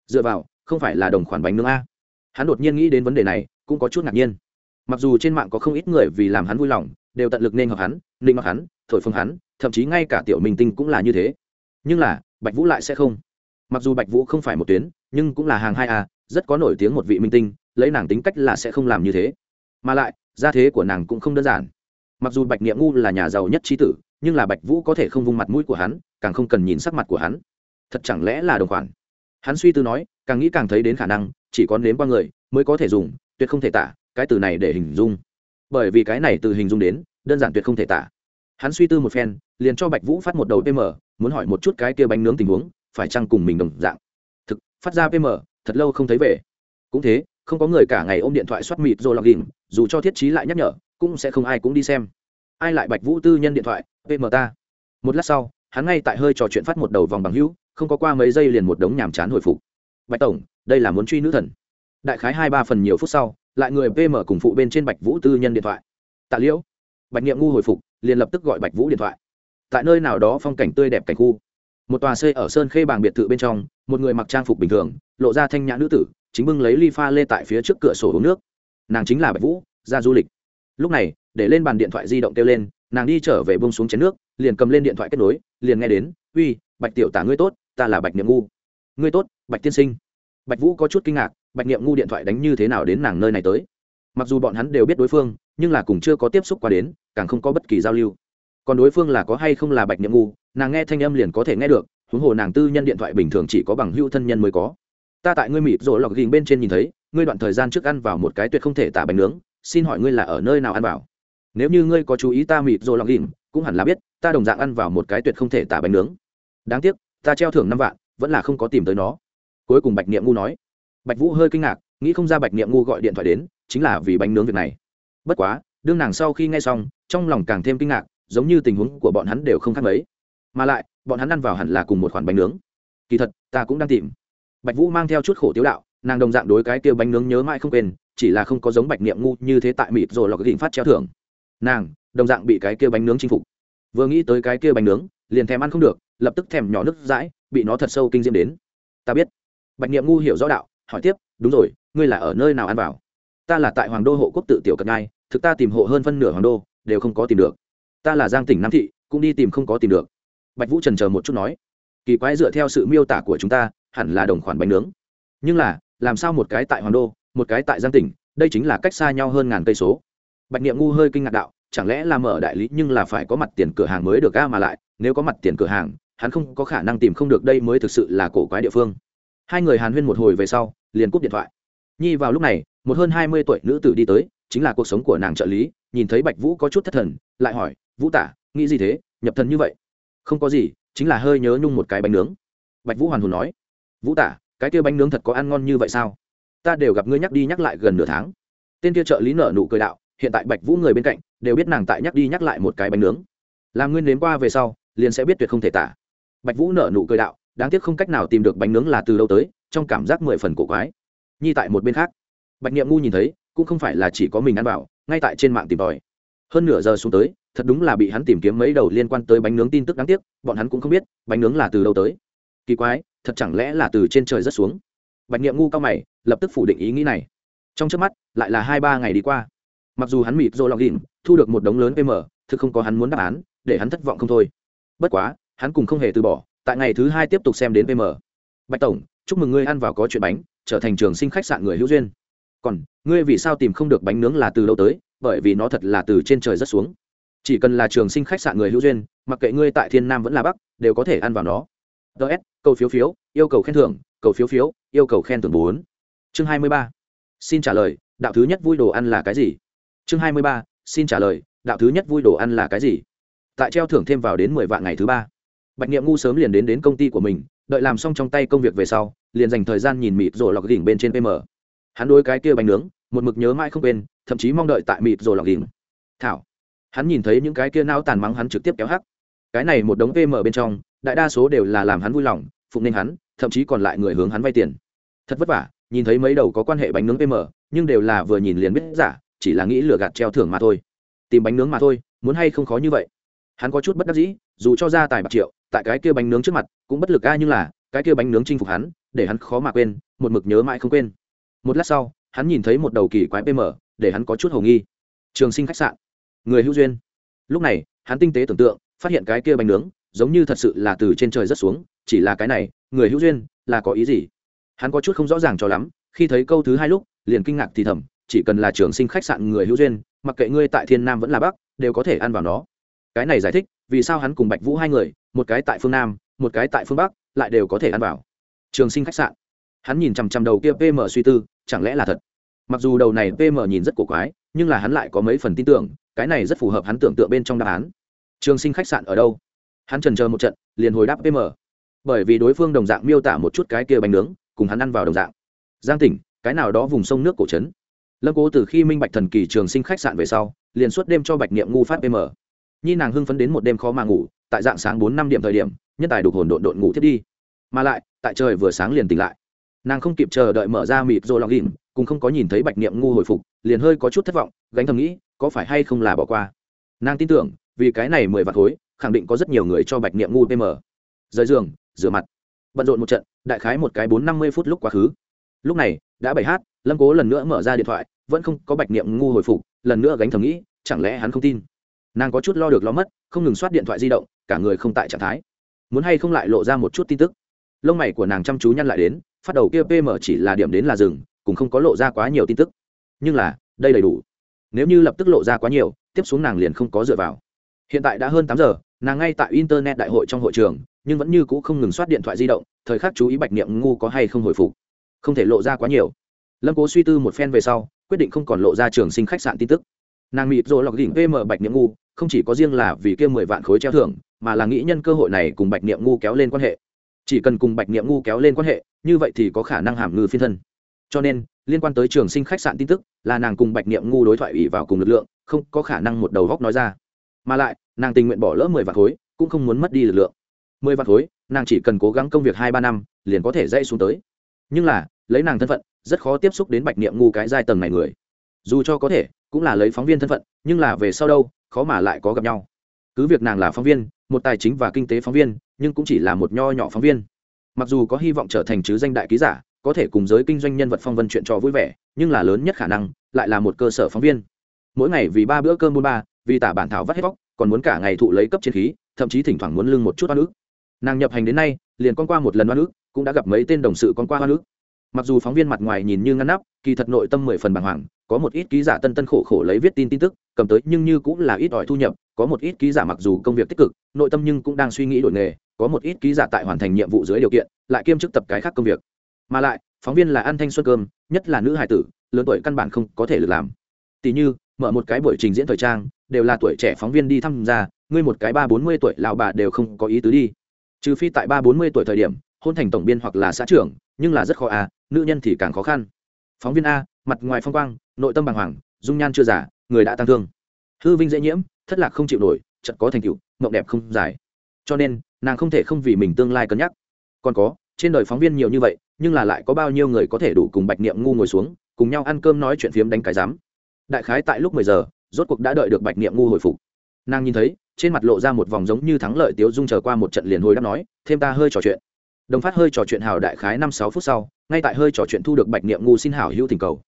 [SPEAKER 1] Dựa vào, không phải là đồng khoản bánh nướng a. Hắn đột nhiên nghĩ đến vấn đề này, cũng có chút ngạc nhiên. Mặc dù trên mạng có không ít người vì làm hắn vui lòng, đều tận lực nên hợp hắn định mặc hắn, thổi phồng hắn, thậm chí ngay cả tiểu minh tinh cũng là như thế. Nhưng là, bạch vũ lại sẽ không. Mặc dù bạch vũ không phải một tuyến, nhưng cũng là hàng hai a, rất có nổi tiếng một vị minh tinh, lấy nàng tính cách là sẽ không làm như thế. Mà lại gia thế của nàng cũng không đơn giản. Mặc dù bạch niệm ngu là nhà giàu nhất trí tử, nhưng là bạch vũ có thể không vung mặt mũi của hắn, càng không cần nhìn sắc mặt của hắn. Thật chẳng lẽ là đồng khoản? Hắn suy tư nói, càng nghĩ càng thấy đến khả năng, chỉ có nếm qua người mới có thể dùng, tuyệt không thể tả, cái từ này để hình dung. Bởi vì cái này từ hình dung đến, đơn giản tuyệt không thể tả. Hắn suy tư một phen, liền cho bạch vũ phát một đầu pm muốn hỏi một chút cái kia bánh nướng tình huống, phải chăng cùng mình đồng dạng? Thực, phát ra pm thật lâu không thấy về. Cũng thế không có người cả ngày ôm điện thoại soát mịt rồi lọc đỉnh dù cho thiết trí lại nhắc nhở, cũng sẽ không ai cũng đi xem. Ai lại bạch vũ tư nhân điện thoại vm ta. Một lát sau, hắn ngay tại hơi trò chuyện phát một đầu vòng bằng hữu, không có qua mấy giây liền một đống nhàm chán hồi phục. Bạch tổng, đây là muốn truy nữ thần. Đại khái hai ba phần nhiều phút sau, lại người vm cùng phụ bên trên bạch vũ tư nhân điện thoại. Tạ liễu. Bạch nghiệm ngu hồi phục, liền lập tức gọi bạch vũ điện thoại. Tại nơi nào đó phong cảnh tươi đẹp cảnh khu. Một tòa xây ở sơn khê bàng biệt thự bên trong, một người mặc trang phục bình thường, lộ ra thanh nhã nữ tử chính bưng lấy ly pha lê tại phía trước cửa sổ uống nước. Nàng chính là bạch vũ, ra du lịch. Lúc này, để lên bàn điện thoại di động kêu lên, nàng đi trở về bông xuống chén nước, liền cầm lên điện thoại kết nối, liền nghe đến, uy, bạch tiểu tả ngươi tốt, ta là bạch niệm ngu. Ngươi tốt, bạch tiên sinh. Bạch vũ có chút kinh ngạc, bạch niệm ngu điện thoại đánh như thế nào đến nàng nơi này tới. Mặc dù bọn hắn đều biết đối phương, nhưng là cùng chưa có tiếp xúc qua đến, càng không có bất kỳ giao lưu. Còn đối phương là có hay không là bạch niệm ngu, nàng nghe thanh âm liền có thể nghe được, huống hồ nàng tư nhân điện thoại bình thường chỉ có bằng hữu thân nhân mới có ta tại ngươi mịt rồi lọc ghìm bên trên nhìn thấy, ngươi đoạn thời gian trước ăn vào một cái tuyệt không thể tả bánh nướng, xin hỏi ngươi là ở nơi nào ăn vào? Nếu như ngươi có chú ý ta mịt rồi lọc ghìm cũng hẳn là biết, ta đồng dạng ăn vào một cái tuyệt không thể tả bánh nướng. Đáng tiếc, ta treo thưởng năm vạn, vẫn là không có tìm tới nó. Cuối cùng bạch niệm ngu nói. Bạch vũ hơi kinh ngạc, nghĩ không ra bạch niệm ngu gọi điện thoại đến, chính là vì bánh nướng việc này. Bất quá, đương nàng sau khi nghe xong, trong lòng càng thêm kinh ngạc, giống như tình huống của bọn hắn đều không khác mấy. Mà lại, bọn hắn ăn vào hẳn là cùng một khoản bánh nướng. Kỳ thật, ta cũng đang tìm bạch vũ mang theo chút khổ tiếu đạo, nàng đồng dạng đối cái kia bánh nướng nhớ mãi không quên, chỉ là không có giống bạch niệm ngu như thế tại mịt rồi lọc đỉnh phát treo thưởng. Nàng, đồng dạng bị cái kia bánh nướng chinh phục. Vừa nghĩ tới cái kia bánh nướng, liền thèm ăn không được, lập tức thèm nhỏ nước dãi, bị nó thật sâu kinh diễm đến. Ta biết. Bạch niệm ngu hiểu rõ đạo, hỏi tiếp, đúng rồi, ngươi là ở nơi nào ăn vào? Ta là tại hoàng đô hộ quốc tự tiểu cận ngai thực ta tìm hộ hơn phân nửa hoàng đô, đều không có tìm được. Ta là giang tỉnh nam thị, cũng đi tìm không có tìm được. Bạch vũ trần chờ một chút nói, kỳ quái dựa theo sự miêu tả của chúng ta hẳn là đồng khoản bánh nướng. Nhưng là, làm sao một cái tại hoàng đô, một cái tại giang tỉnh, đây chính là cách xa nhau hơn ngàn cây số. Bạch niệm ngu hơi kinh ngạc đạo, chẳng lẽ là mở đại lý nhưng là phải có mặt tiền cửa hàng mới được ga mà lại, nếu có mặt tiền cửa hàng, hắn không có khả năng tìm không được đây mới thực sự là cổ quái địa phương. Hai người hàn huyên một hồi về sau, liền cúp điện thoại. Nhi vào lúc này, một hơn hai mươi tuổi nữ tử đi tới, chính là cuộc sống của nàng trợ lý, nhìn thấy bạch vũ có chút thất thần, lại hỏi, vũ tả, nghĩ gì thế? Nhập thần như vậy? Không có gì, chính là hơi nhớ nhung một cái bánh nướng. Bạch vũ hoàn hồn nói vũ tả cái kia bánh nướng thật có ăn ngon như vậy sao ta đều gặp ngươi nhắc đi nhắc lại gần nửa tháng tên kia trợ lý nở nụ cười đạo hiện tại bạch vũ người bên cạnh đều biết nàng tại nhắc đi nhắc lại một cái bánh nướng làm ngươi nếm qua về sau liền sẽ biết tuyệt không thể tả bạch vũ nở nụ cười đạo đáng tiếc không cách nào tìm được bánh nướng là từ đâu tới trong cảm giác mười phần cổ quái nhi tại một bên khác bạch Niệm ngu nhìn thấy cũng không phải là chỉ có mình ăn bảo ngay tại trên mạng tìm tòi hơn nửa giờ xuống tới thật đúng là bị hắn tìm kiếm mấy đầu liên quan tới bánh nướng tin tức đáng tiếc bọn hắn cũng không biết bánh nướng là từ đâu tới kỳ quái thật chẳng lẽ là từ trên trời rất xuống? Bạch nghiệm ngu cao mày, lập tức phủ định ý nghĩ này. Trong trước mắt, lại là hai ba ngày đi qua. Mặc dù hắn mịt rô login thu được một đống lớn pm, thực không có hắn muốn đáp án, để hắn thất vọng không thôi. Bất quá, hắn cùng không hề từ bỏ, tại ngày thứ hai tiếp tục xem đến pm. Bạch tổng, chúc mừng ngươi ăn vào có chuyện bánh, trở thành trường sinh khách sạn người hữu duyên. Còn, ngươi vì sao tìm không được bánh nướng là từ lâu tới, bởi vì nó thật là từ trên trời rất xuống. Chỉ cần là trường sinh khách sạn người hữu duyên, mặc kệ ngươi tại thiên nam vẫn là bắc, đều có thể ăn vào nó ts cầu phiếu phiếu, yêu cầu khen thưởng, cầu phiếu phiếu, yêu cầu khen thưởng bốn. Chương hai mươi ba. Xin trả lời, đạo thứ nhất vui đồ ăn là cái gì? Chương hai mươi ba, xin trả lời, đạo thứ nhất vui đồ ăn là cái gì? Tại treo thưởng thêm vào đến mười vạn ngày thứ ba. Bạch nghiệm ngu sớm liền đến đến công ty của mình, đợi làm xong trong tay công việc về sau, liền dành thời gian nhìn mịt rồi lọc đỉnh bên trên pm hắn đôi cái kia bánh nướng, một mực nhớ mãi không quên, thậm chí mong đợi tại mịt rồi lọc đỉnh. Thảo. Hắn nhìn thấy những cái kia nao tàn mắng hắn trực tiếp kéo hắc cái này một đống pm bên trong, đại đa số đều là làm hắn vui lòng phụng nên hắn, thậm chí còn lại người hướng hắn vay tiền. Thật vất vả, nhìn thấy mấy đầu có quan hệ bánh nướng pm nhưng đều là vừa nhìn liền biết giả, chỉ là nghĩ lừa gạt treo thưởng mà thôi. Tìm bánh nướng mà thôi, muốn hay không khó như vậy. Hắn có chút bất đắc dĩ, dù cho ra tài bạc triệu, tại cái kia bánh nướng trước mặt, cũng bất lực ai nhưng là, cái kia bánh nướng chinh phục hắn, để hắn khó mà quên, một mực nhớ mãi không quên. Một lát sau, hắn nhìn thấy một đầu kỳ quái pm để hắn có chút hầu nghi. Trường sinh khách sạn. Người hữu duyên. Lúc này, hắn tinh tế tưởng tượng phát hiện cái kia bánh nướng, giống như thật sự là từ trên trời rất xuống, chỉ là cái này, người hữu duyên, là có ý gì? Hắn có chút không rõ ràng cho lắm, khi thấy câu thứ hai lúc, liền kinh ngạc thì thầm, chỉ cần là trường sinh khách sạn người hữu duyên, mặc kệ ngươi tại thiên nam vẫn là bắc, đều có thể ăn vào nó. Cái này giải thích, vì sao hắn cùng bạch vũ hai người, một cái tại phương nam, một cái tại phương bắc, lại đều có thể ăn vào. Trường sinh khách sạn. Hắn nhìn chằm chằm đầu kia pm suy tư, chẳng lẽ là thật? Mặc dù đầu này pm nhìn rất cổ quái, nhưng là hắn lại có mấy phần tin tưởng, cái này rất phù hợp hắn tưởng tượng bên trong đáp án trường sinh khách sạn ở đâu? Hắn trần chờ một trận, liền hồi đáp pm bởi vì đối phương đồng dạng miêu tả một chút cái kia bánh nướng, cùng hắn ăn vào đồng dạng. Giang tỉnh, cái nào đó vùng sông nước cổ trấn. Lâm cố từ khi minh bạch thần kỳ trường sinh khách sạn về sau, liền suốt đêm cho bạch niệm ngu phát pm nhi nàng hưng phấn đến một đêm khó mà ngủ, tại dạng sáng bốn năm điểm thời điểm, nhân tài đục hồn độn độn ngủ thiết đi. Mà lại, tại trời vừa sáng liền tỉnh lại. Nàng không kịp chờ đợi mở ra mịt rồi lọc ghìm cùng không có nhìn thấy bạch niệm ngu hồi phục, liền hơi có chút thất vọng, gánh thầm nghĩ, có phải hay không là bỏ qua. Nàng tin tưởng vì cái này mười vạn khối, khẳng định có rất nhiều người cho bạch niệm ngu pm rời giường, rửa mặt. Bận rộn một trận, đại khái một cái bốn năm mươi phút lúc quá khứ. Lúc này, đã bảy h lâm cố lần nữa mở ra điện thoại, vẫn không có bạch niệm ngu hồi phục, lần nữa gánh thầm nghĩ, chẳng lẽ hắn không tin? Nàng có chút lo được lo mất, không ngừng soát điện thoại di động, cả người không tại trạng thái. Muốn hay không lại lộ ra một chút tin tức? Lông mày của nàng chăm chú nhăn lại đến, phát đầu kia pm chỉ là điểm đến là rừng cũng không có lộ ra quá nhiều tin tức. Nhưng là, đây đầy đủ. Nếu như lập tức lộ ra quá nhiều, tiếp xuống nàng liền không có dựa vào hiện tại đã hơn tám giờ, nàng ngay tại internet đại hội trong hội trường, nhưng vẫn như c ũ không ngừng soát điện thoại di động, thời khắc chú ý bạch niệm ngu có hay không hồi phục. Không thể lộ ra quá nhiều. Lâm cố suy tư một phen về sau, quyết định không còn lộ ra trường sinh khách sạn tin tức. Nàng mịt rồi lọc đỉnh pm bạch niệm ngu, không chỉ có riêng là vì kia mười vạn khối treo thưởng, mà là nghĩ nhân cơ hội này cùng bạch niệm ngu kéo lên quan hệ. Chỉ cần cùng bạch niệm ngu kéo lên quan hệ, như vậy thì có khả năng hàm ngư phiên thân. Cho nên, liên quan tới trường sinh khách sạn tin tức, là nàng cùng bạch niệm ngu đối thoại ủy vào cùng lực lượng, không có khả năng một đầu góc nói ra mà lại, nàng tình nguyện bỏ lỡ mười vạn khối, cũng không muốn mất đi lực lượng. Mười vạn khối, nàng chỉ cần cố gắng công việc hai ba năm, liền có thể dây xuống tới. Nhưng là, lấy nàng thân phận, rất khó tiếp xúc đến bạch niệm ngu cái giai tầng này người. Dù cho có thể, cũng là lấy phóng viên thân phận, nhưng là về sau đâu, khó mà lại có gặp nhau. Cứ việc nàng là phóng viên, một tài chính và kinh tế phóng viên, nhưng cũng chỉ là một nho nhỏ phóng viên. Mặc dù có hy vọng trở thành chứ danh đại ký giả, có thể cùng giới kinh doanh nhân vật phong vân chuyện trò vui vẻ, nhưng là lớn nhất khả năng, lại là một cơ sở phóng viên. Mỗi ngày vì ba bữa cơm buôn ba vì tả bản thảo vắt hết vóc còn muốn cả ngày thụ lấy cấp chiến khí, thậm chí thỉnh thoảng muốn lưng một chút oan ức. Nàng nhập hành đến nay, liền con qua một lần oan ức, cũng đã gặp mấy tên đồng sự con qua oan ức. Mặc dù phóng viên mặt ngoài nhìn như ngăn nắp, kỳ thật nội tâm mười phần bàng hoàng, có một ít ký giả tân tân khổ khổ lấy viết tin tin tức, cầm tới nhưng như cũng là ít ỏi thu nhập, có một ít ký giả mặc dù công việc tích cực, nội tâm nhưng cũng đang suy nghĩ đổi nghề, có một ít ký giả tại hoàn thành nhiệm vụ dưới điều kiện, lại kiêm chức tập cái khác công việc. Mà lại, phóng viên là ăn thanh xuân cơm, nhất là nữ hài tử, lớn tuổi căn bản không có thể được làm. Tỷ như, mở một cái buổi trình diễn thời trang đều là tuổi trẻ phóng viên đi tham gia, ngươi một cái ba bốn mươi tuổi lão bà đều không có ý tứ đi. Trừ phi tại ba bốn mươi tuổi thời điểm, hôn thành tổng biên hoặc là xã trưởng, nhưng là rất khó à nữ nhân thì càng khó khăn. Phóng viên a, mặt ngoài phong quang, nội tâm bàng hoàng, dung nhan chưa giả, người đã tăng thương. Hư vinh dễ nhiễm, thất lạc không chịu nổi chật có thành tựu, mộng đẹp không dài. Cho nên, nàng không thể không vì mình tương lai cân nhắc. Còn có, trên đời phóng viên nhiều như vậy, nhưng là lại có bao nhiêu người có thể đủ cùng bạch niệm ngu ngồi xuống, cùng nhau ăn cơm nói chuyện phiếm đánh cái rắm đại khái tại lúc mười giờ rốt cuộc đã đợi được bạch niệm ngu hồi phục. Nàng nhìn thấy, trên mặt lộ ra một vòng giống như thắng lợi tiếu dung chờ qua một trận liền hồi đáp nói, thêm ta hơi trò chuyện. Đồng phát hơi trò chuyện hào đại khái năm sáu phút sau, ngay tại hơi trò chuyện thu được bạch niệm ngu xin hảo hữu tình cầu.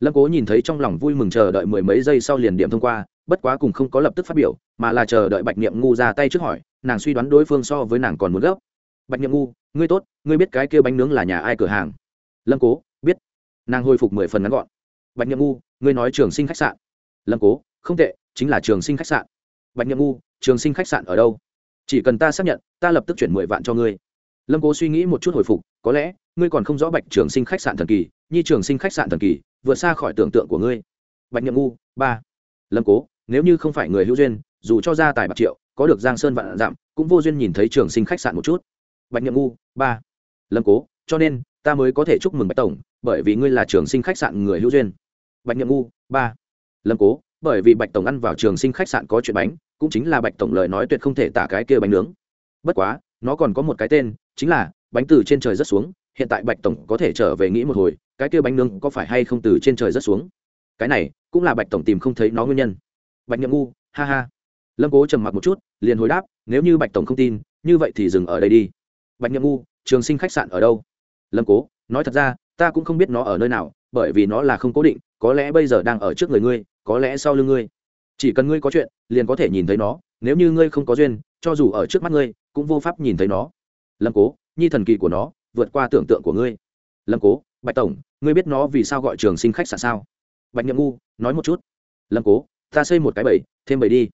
[SPEAKER 1] Lâm cố nhìn thấy trong lòng vui mừng chờ đợi mười mấy giây sau liền điểm thông qua, bất quá cùng không có lập tức phát biểu, mà là chờ đợi bạch niệm ngu ra tay trước hỏi, nàng suy đoán đối phương so với nàng còn muốn gấp. Bạch niệm ngu, ngươi tốt, ngươi biết cái kia bánh nướng là nhà ai cửa hàng? Lâm cố, biết. Nàng hồi phục mười phần ngắn gọn. Bạch niệm ngu, ngươi nói trường sinh khách sạn. Lâm cố không tệ, chính là trường sinh khách sạn. Bạch niệm ngu, trường sinh khách sạn ở đâu? Chỉ cần ta xác nhận, ta lập tức chuyển mười vạn cho ngươi. Lâm cố suy nghĩ một chút hồi phục, có lẽ, ngươi còn không rõ bạch trường sinh khách sạn thần kỳ, nhi trường sinh khách sạn thần kỳ, vượt xa khỏi tưởng tượng của ngươi. Bạch nhậm ngu, ba. Lâm cố, nếu như không phải người hữu duyên, dù cho ra tài bạc triệu, có được giang sơn vạn dặm, cũng vô duyên nhìn thấy trường sinh khách sạn một chút. Bạch nhậm ngu, ba. Lâm cố, cho nên, ta mới có thể chúc mừng bạch tổng, bởi vì ngươi là trường sinh khách sạn người hữu duyên. Bạch nhậm ngu, ba. Lâm cố bởi vì bạch tổng ăn vào trường sinh khách sạn có chuyện bánh, cũng chính là bạch tổng lời nói tuyệt không thể tả cái kia bánh nướng. Bất quá, nó còn có một cái tên, chính là, bánh từ trên trời rất xuống, hiện tại bạch tổng có thể trở về nghĩ một hồi, cái kia bánh nướng có phải hay không từ trên trời rất xuống? Cái này, cũng là bạch tổng tìm không thấy nó nguyên nhân. Bạch nhậm ngu, ha ha. Lâm cố trầm mặc một chút, liền hồi đáp, nếu như bạch tổng không tin, như vậy thì dừng ở đây đi. Bạch nhậm ngu, trường sinh khách sạn ở đâu? Lâm cố, nói thật ra, ta cũng không biết nó ở nơi nào, bởi vì nó là không cố định, có lẽ bây giờ đang ở trước người ngươi có lẽ sau lưng ngươi. Chỉ cần ngươi có chuyện, liền có thể nhìn thấy nó, nếu như ngươi không có duyên, cho dù ở trước mắt ngươi, cũng vô pháp nhìn thấy nó. Lâm cố, nhi thần kỳ của nó, vượt qua tưởng tượng của ngươi. Lâm cố, bạch tổng, ngươi biết nó vì sao gọi trường sinh khách sạn sao? Bạch nhậm ngu, nói một chút. Lâm cố, ta xây một cái bẫy, thêm bẫy đi.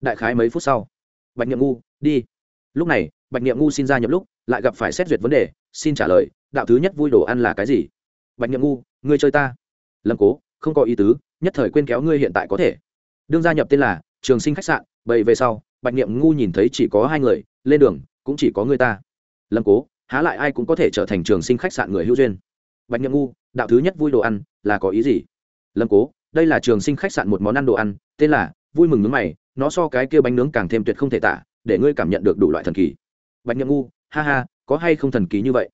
[SPEAKER 1] Đại khái mấy phút sau, bạch nhậm ngu, đi. Lúc này, bạch nhậm ngu xin ra nhập lúc, lại gặp phải xét duyệt vấn đề, xin trả lời, đạo thứ nhất vui đồ ăn là cái gì? Bạch nhậm ngu, ngươi chơi ta. Lâm cố, không có ý tứ nhất thời quên kéo ngươi hiện tại có thể. Đương gia nhập tên là trường sinh khách sạn bậy về sau, bạch Niệm ngu nhìn thấy chỉ có hai người, lên đường, cũng chỉ có người ta. Lâm cố, há lại ai cũng có thể trở thành trường sinh khách sạn người hữu duyên. Bạch Niệm ngu, đạo thứ nhất vui đồ ăn, là có ý gì? Lâm cố, đây là trường sinh khách sạn một món ăn đồ ăn, tên là vui mừng nướng mày, nó so cái kia bánh nướng càng thêm tuyệt không thể tả, để ngươi cảm nhận được đủ loại thần kỳ. Bạch nhậm ngu, ha ha, có hay không thần kỳ như vậy?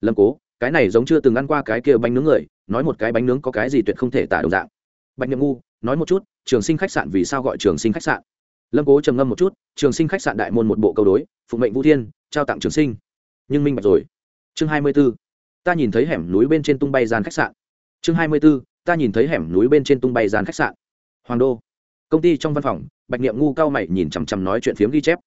[SPEAKER 1] Lâm cố, cái này giống chưa từng ăn qua cái kia bánh nướng người, nói một cái bánh nướng có cái gì tuyệt không thể tả đồng dạng bạch nhậm ngu, nói một chút, trường sinh khách sạn vì sao gọi trường sinh khách sạn? Lâm cố trầm ngâm một chút, trường sinh khách sạn đại môn một bộ câu đối, phụng mệnh vũ thiên, trao tặng trường sinh. Nhưng minh bạch rồi. Chương hai mươi b ố ta nhìn thấy hẻm núi bên trên tung bay gian khách sạn. Chương hai mươi b ố ta nhìn thấy hẻm núi bên trên tung bay gian khách sạn. Hoàng đô, công ty trong văn phòng, bạch niệm ngu cao mày nhìn chằm chằm nói chuyện phiếm ghi chép.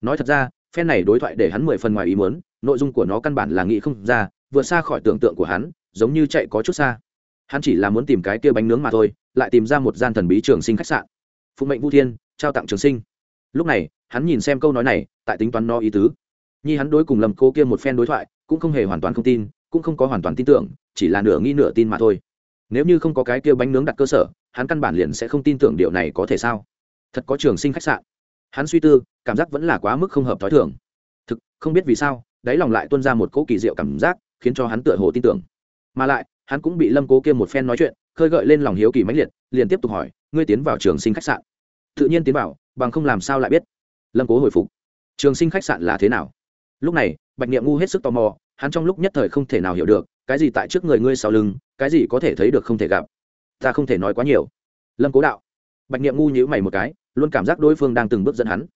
[SPEAKER 1] Nói thật ra, phen này đối thoại để hắn mười phần ngoài ý muốn, nội dung của nó căn bản là nghĩ không ra vượt xa khỏi tưởng tượng của hắn, giống như chạy có chút xa. Hắn chỉ là muốn tìm cái kia bánh nướng mà thôi lại tìm ra một gian thần bí trường sinh khách sạn. Phụ mệnh vũ thiên, trao tặng trường sinh. Lúc này, hắn nhìn xem câu nói này, tại tính toán no ý tứ. Nhi hắn đối cùng lầm cô kia một phen đối thoại, cũng không hề hoàn toàn không tin, cũng không có hoàn toàn tin tưởng, chỉ là nửa nghi nửa tin mà thôi. Nếu như không có cái kia bánh nướng đặt cơ sở, hắn căn bản liền sẽ không tin tưởng điều này có thể sao? Thật có trường sinh khách sạn. Hắn suy tư, cảm giác vẫn là quá mức không hợp t h ó i thường. Thực, không biết vì sao, đáy lòng lại tuân ra một cỗ kỳ diệu cảm giác, khiến cho hắn tựa hồ tin tưởng. Mà lại, hắn cũng bị lâm cố kia một phen nói chuyện khơi gợi lên lòng hiếu kỳ mãnh liệt, liền tiếp tục hỏi, ngươi tiến vào trường sinh khách sạn? Tự nhiên tiến vào, bằng không làm sao lại biết? Lâm cố hồi phục, trường sinh khách sạn là thế nào? Lúc này, bạch niệm ngu hết sức tò mò, hắn trong lúc nhất thời không thể nào hiểu được, cái gì tại trước người ngươi sau lưng, cái gì có thể thấy được không thể gặp? Ta không thể nói quá nhiều. Lâm cố đạo. Bạch niệm ngu nhíu mày một cái, luôn cảm giác đối phương đang từng bước dẫn hắn.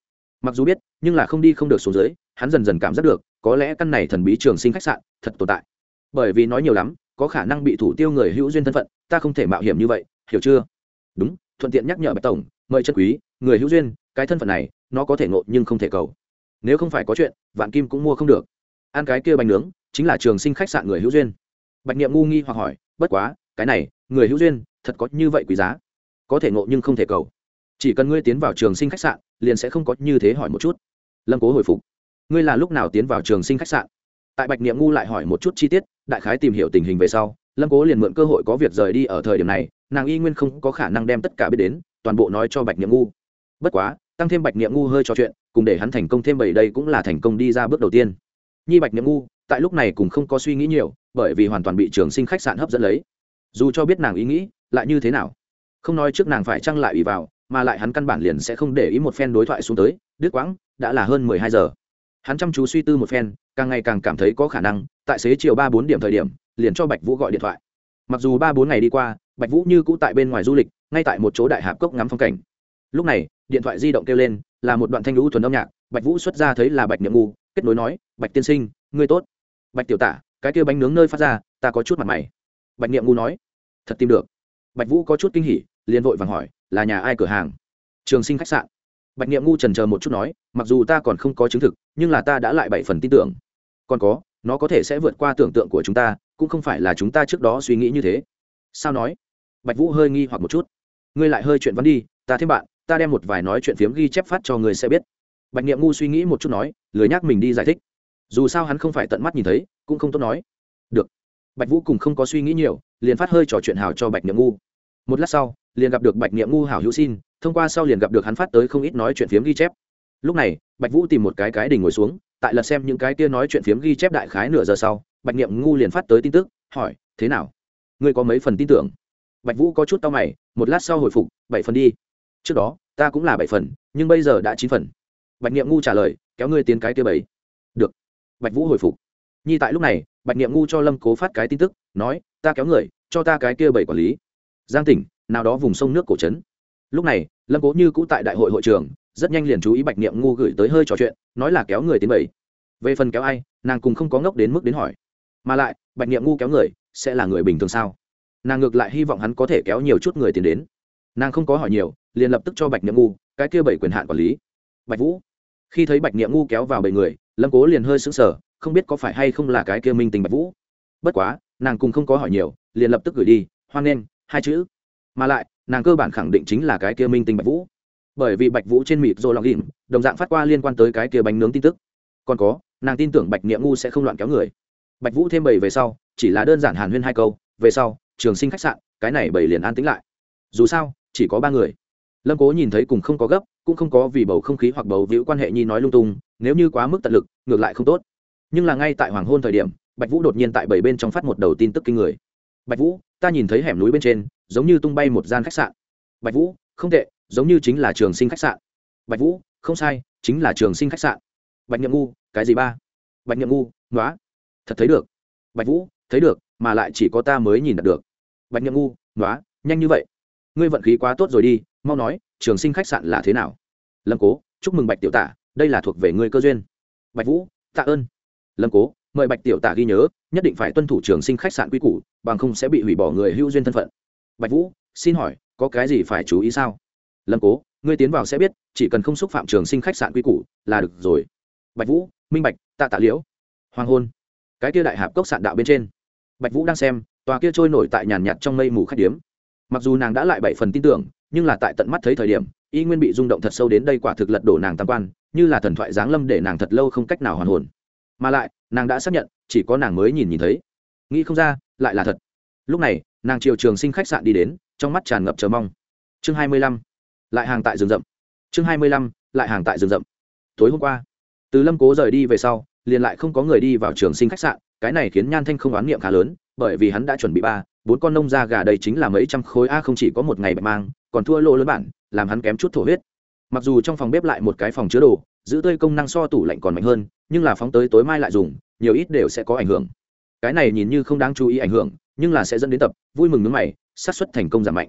[SPEAKER 1] Mặc dù biết, nhưng là không đi không được xuống dưới, hắn dần dần cảm giác được, có lẽ căn này thần bí trường sinh khách sạn thật tồn tại. Bởi vì nói nhiều lắm có khả năng bị thủ tiêu người hữu duyên thân phận, ta không thể mạo hiểm như vậy, hiểu chưa? Đúng, thuận tiện nhắc nhở bạch tổng, mời chân quý, người hữu duyên, cái thân phận này, nó có thể ngộ nhưng không thể cầu. Nếu không phải có chuyện, vạn kim cũng mua không được. Ăn cái kia bánh nướng, chính là trường sinh khách sạn người hữu duyên. Bạch niệm ngu nghi hoặc hỏi, bất quá, cái này, người hữu duyên, thật có như vậy quý giá? Có thể ngộ nhưng không thể cầu. Chỉ cần ngươi tiến vào trường sinh khách sạn, liền sẽ không có như thế hỏi một chút. Lâm cố hồi phục. Ngươi là lúc nào tiến vào trường sinh khách sạn? Tại bạch niệm ngu lại hỏi một chút chi tiết, đại khái tìm hiểu tình hình về sau, lâm cố liền mượn cơ hội có việc rời đi ở thời điểm này, nàng y nguyên không có khả năng đem tất cả biết đến, toàn bộ nói cho bạch niệm ngu. Bất quá, tăng thêm bạch niệm ngu hơi trò chuyện, cùng để hắn thành công thêm bảy đây cũng là thành công đi ra bước đầu tiên. Nhi bạch niệm ngu, tại lúc này cũng không có suy nghĩ nhiều, bởi vì hoàn toàn bị trường sinh khách sạn hấp dẫn lấy. Dù cho biết nàng ý nghĩ, lại như thế nào? Không nói trước nàng phải trăng lại ủy vào, mà lại hắn căn bản liền sẽ không để ý một phen đối thoại xuống tới, đứt quãng, đã là hơn mười hai giờ hắn chăm chú suy tư một phen, càng ngày càng cảm thấy có khả năng, tại xế chiều ba bốn điểm thời điểm, liền cho bạch vũ gọi điện thoại. Mặc dù ba bốn ngày đi qua, bạch vũ như cũ tại bên ngoài du lịch, ngay tại một chỗ đại hạp cốc ngắm phong cảnh. Lúc này, điện thoại di động kêu lên, là một đoạn thanh lũ thuần âm nhạc, bạch vũ xuất ra thấy là bạch Niệm ngu, kết nối nói, bạch tiên sinh, ngươi tốt. Bạch tiểu tả, cái kia bánh nướng nơi phát ra, ta có chút mặt mày. Bạch niệm ngu nói, thật tìm được. Bạch vũ có chút kinh hỉ, liền vội vàng hỏi, là nhà ai cửa hàng? Trường sinh khách sạn bạch niệm ngu trần chờ một chút nói, mặc dù ta còn không có chứng thực, nhưng là ta đã lại bảy phần tin tưởng. Còn có, nó có thể sẽ vượt qua tưởng tượng của chúng ta, cũng không phải là chúng ta trước đó suy nghĩ như thế. Sao nói? Bạch vũ hơi nghi hoặc một chút. Ngươi lại hơi chuyện vấn đi, ta thêm bạn, ta đem một vài nói chuyện phiếm ghi chép phát cho người sẽ biết. Bạch niệm ngu suy nghĩ một chút nói, lười nhắc mình đi giải thích. Dù sao hắn không phải tận mắt nhìn thấy, cũng không tốt nói. Được. Bạch vũ cùng không có suy nghĩ nhiều, liền phát hơi trò chuyện hào cho bạch niệm ngu. Một lát sau, liền gặp được bạch niệm ngu hảo hữu xin thông qua sau liền gặp được hắn phát tới không ít nói chuyện phiếm ghi chép. Lúc này, bạch vũ tìm một cái cái đình ngồi xuống, tại lật xem những cái kia nói chuyện phiếm ghi chép đại khái nửa giờ sau, bạch niệm ngu liền phát tới tin tức, hỏi, thế nào? Ngươi có mấy phần tin tưởng? Bạch vũ có chút tao mày, một lát sau hồi phục, bảy phần đi. Trước đó, ta cũng là bảy phần, nhưng bây giờ đã chín phần. Bạch niệm ngu trả lời, kéo ngươi tiến cái kia bảy. Được. Bạch vũ hồi phục. Nhi tại lúc này, bạch niệm ngu cho lâm cố phát cái tin tức, nói, ta kéo người, cho ta cái kia bảy quản lý. Giang tỉnh, nào đó vùng sông nước cổ trấn lúc này, lâm cố như cũ tại đại hội hội trường, rất nhanh liền chú ý bạch niệm ngu gửi tới hơi trò chuyện, nói là kéo người tiến bảy về phần kéo ai, nàng cùng không có ngốc đến mức đến hỏi. Mà lại, bạch niệm ngu kéo người, sẽ là người bình thường sao? Nàng ngược lại hy vọng hắn có thể kéo nhiều chút người tiến đến. Nàng không có hỏi nhiều, liền lập tức cho bạch niệm ngu, cái kia bảy quyền hạn quản lý. Bạch vũ. Khi thấy bạch niệm ngu kéo vào bảy người, lâm cố liền hơi sững sờ, không biết có phải hay không là cái kia minh tình bạch vũ. Bất quá, nàng cùng không có hỏi nhiều, liền lập tức gửi đi, hoan nghênh, hai chữ. Mà lại nàng cơ bản khẳng định chính là cái kia minh tình bạch vũ. Bởi vì bạch vũ trên mịt rồi lòng ghìm đồng dạng phát qua liên quan tới cái kia bánh nướng tin tức. Còn có, nàng tin tưởng bạch niệm ngu sẽ không loạn kéo người. Bạch vũ thêm bảy về sau, chỉ là đơn giản hàn huyên hai câu, về sau, trường sinh khách sạn, cái này bảy liền an tĩnh lại. Dù sao, chỉ có ba người. Lâm cố nhìn thấy cùng không có gấp, cũng không có vì bầu không khí hoặc bầu víu quan hệ nhi nói lung tung, nếu như quá mức tận lực, ngược lại không tốt. Nhưng là ngay tại hoàng hôn thời điểm, bạch vũ đột nhiên tại bảy bên trong phát một đầu tin tức kinh người bạch vũ, ta nhìn thấy hẻm núi bên trên, giống như tung bay một gian khách sạn. Bạch vũ, không tệ, giống như chính là trường sinh khách sạn. Bạch vũ, không sai, chính là trường sinh khách sạn. Bạch nhậm ngu, cái gì ba? Bạch nhậm ngu nói thật thấy được. Bạch vũ, thấy được, mà lại chỉ có ta mới nhìn được. Bạch nhậm ngu nói nhanh như vậy. Ngươi vận khí quá tốt rồi đi, mau nói, trường sinh khách sạn là thế nào? Lâm cố, chúc mừng bạch tiểu tả, đây là thuộc về ngươi cơ duyên. Bạch vũ, tạ ơn. Lâm cố mời bạch tiểu tả ghi nhớ, nhất định phải tuân thủ trường sinh khách sạn quy củ, bằng không sẽ bị hủy bỏ người hữu duyên thân phận. Bạch vũ, xin hỏi, có cái gì phải chú ý sao? Lâm cố, ngươi tiến vào sẽ biết, chỉ cần không xúc phạm trường sinh khách sạn quy củ, là được rồi. Bạch vũ, minh bạch, tạ tạ liễu. Hoàng hôn. Cái kia đại hạp cốc sạn đạo bên trên. Bạch vũ đang xem, tòa kia trôi nổi tại nhàn nhạt trong mây mù khách điếm. Mặc dù nàng đã lại bảy phần tin tưởng, nhưng là tại tận mắt thấy thời điểm, y nguyên bị rung động thật sâu đến đây quả thực lật đổ nàng tam quan, như là thần thoại giáng lâm để nàng thật lâu không cách nào hoàn hồn. Mà lại nàng đã xác nhận, chỉ có nàng mới nhìn nhìn thấy. Nghĩ không ra, lại là thật. Lúc này, nàng triều trường sinh khách sạn đi đến, trong mắt tràn ngập chờ mong. Chương hai mươi lăm, lại hàng tại rừng rậm. Chương hai mươi lăm, lại hàng tại rừng rậm. Tối hôm qua, từ lâm cố rời đi về sau, liền lại không có người đi vào trường sinh khách sạn, cái này khiến nhan thanh không oán niệm khá lớn, bởi vì hắn đã chuẩn bị ba, bốn con nông ra gà đây chính là mấy trăm khối, a, không chỉ có một ngày bạch mang, còn thua lỗ lớn bản, làm hắn kém chút thổ huyết. Mặc dù trong phòng bếp lại một cái phòng chứa đồ, giữ tươi công năng so tủ lạnh còn mạnh hơn nhưng là phóng tới tối mai lại dùng, nhiều ít đều sẽ có ảnh hưởng. Cái này nhìn như không đáng chú ý ảnh hưởng, nhưng là sẽ dẫn đến tập, vui mừng nước mày sát xuất thành công giảm mạnh.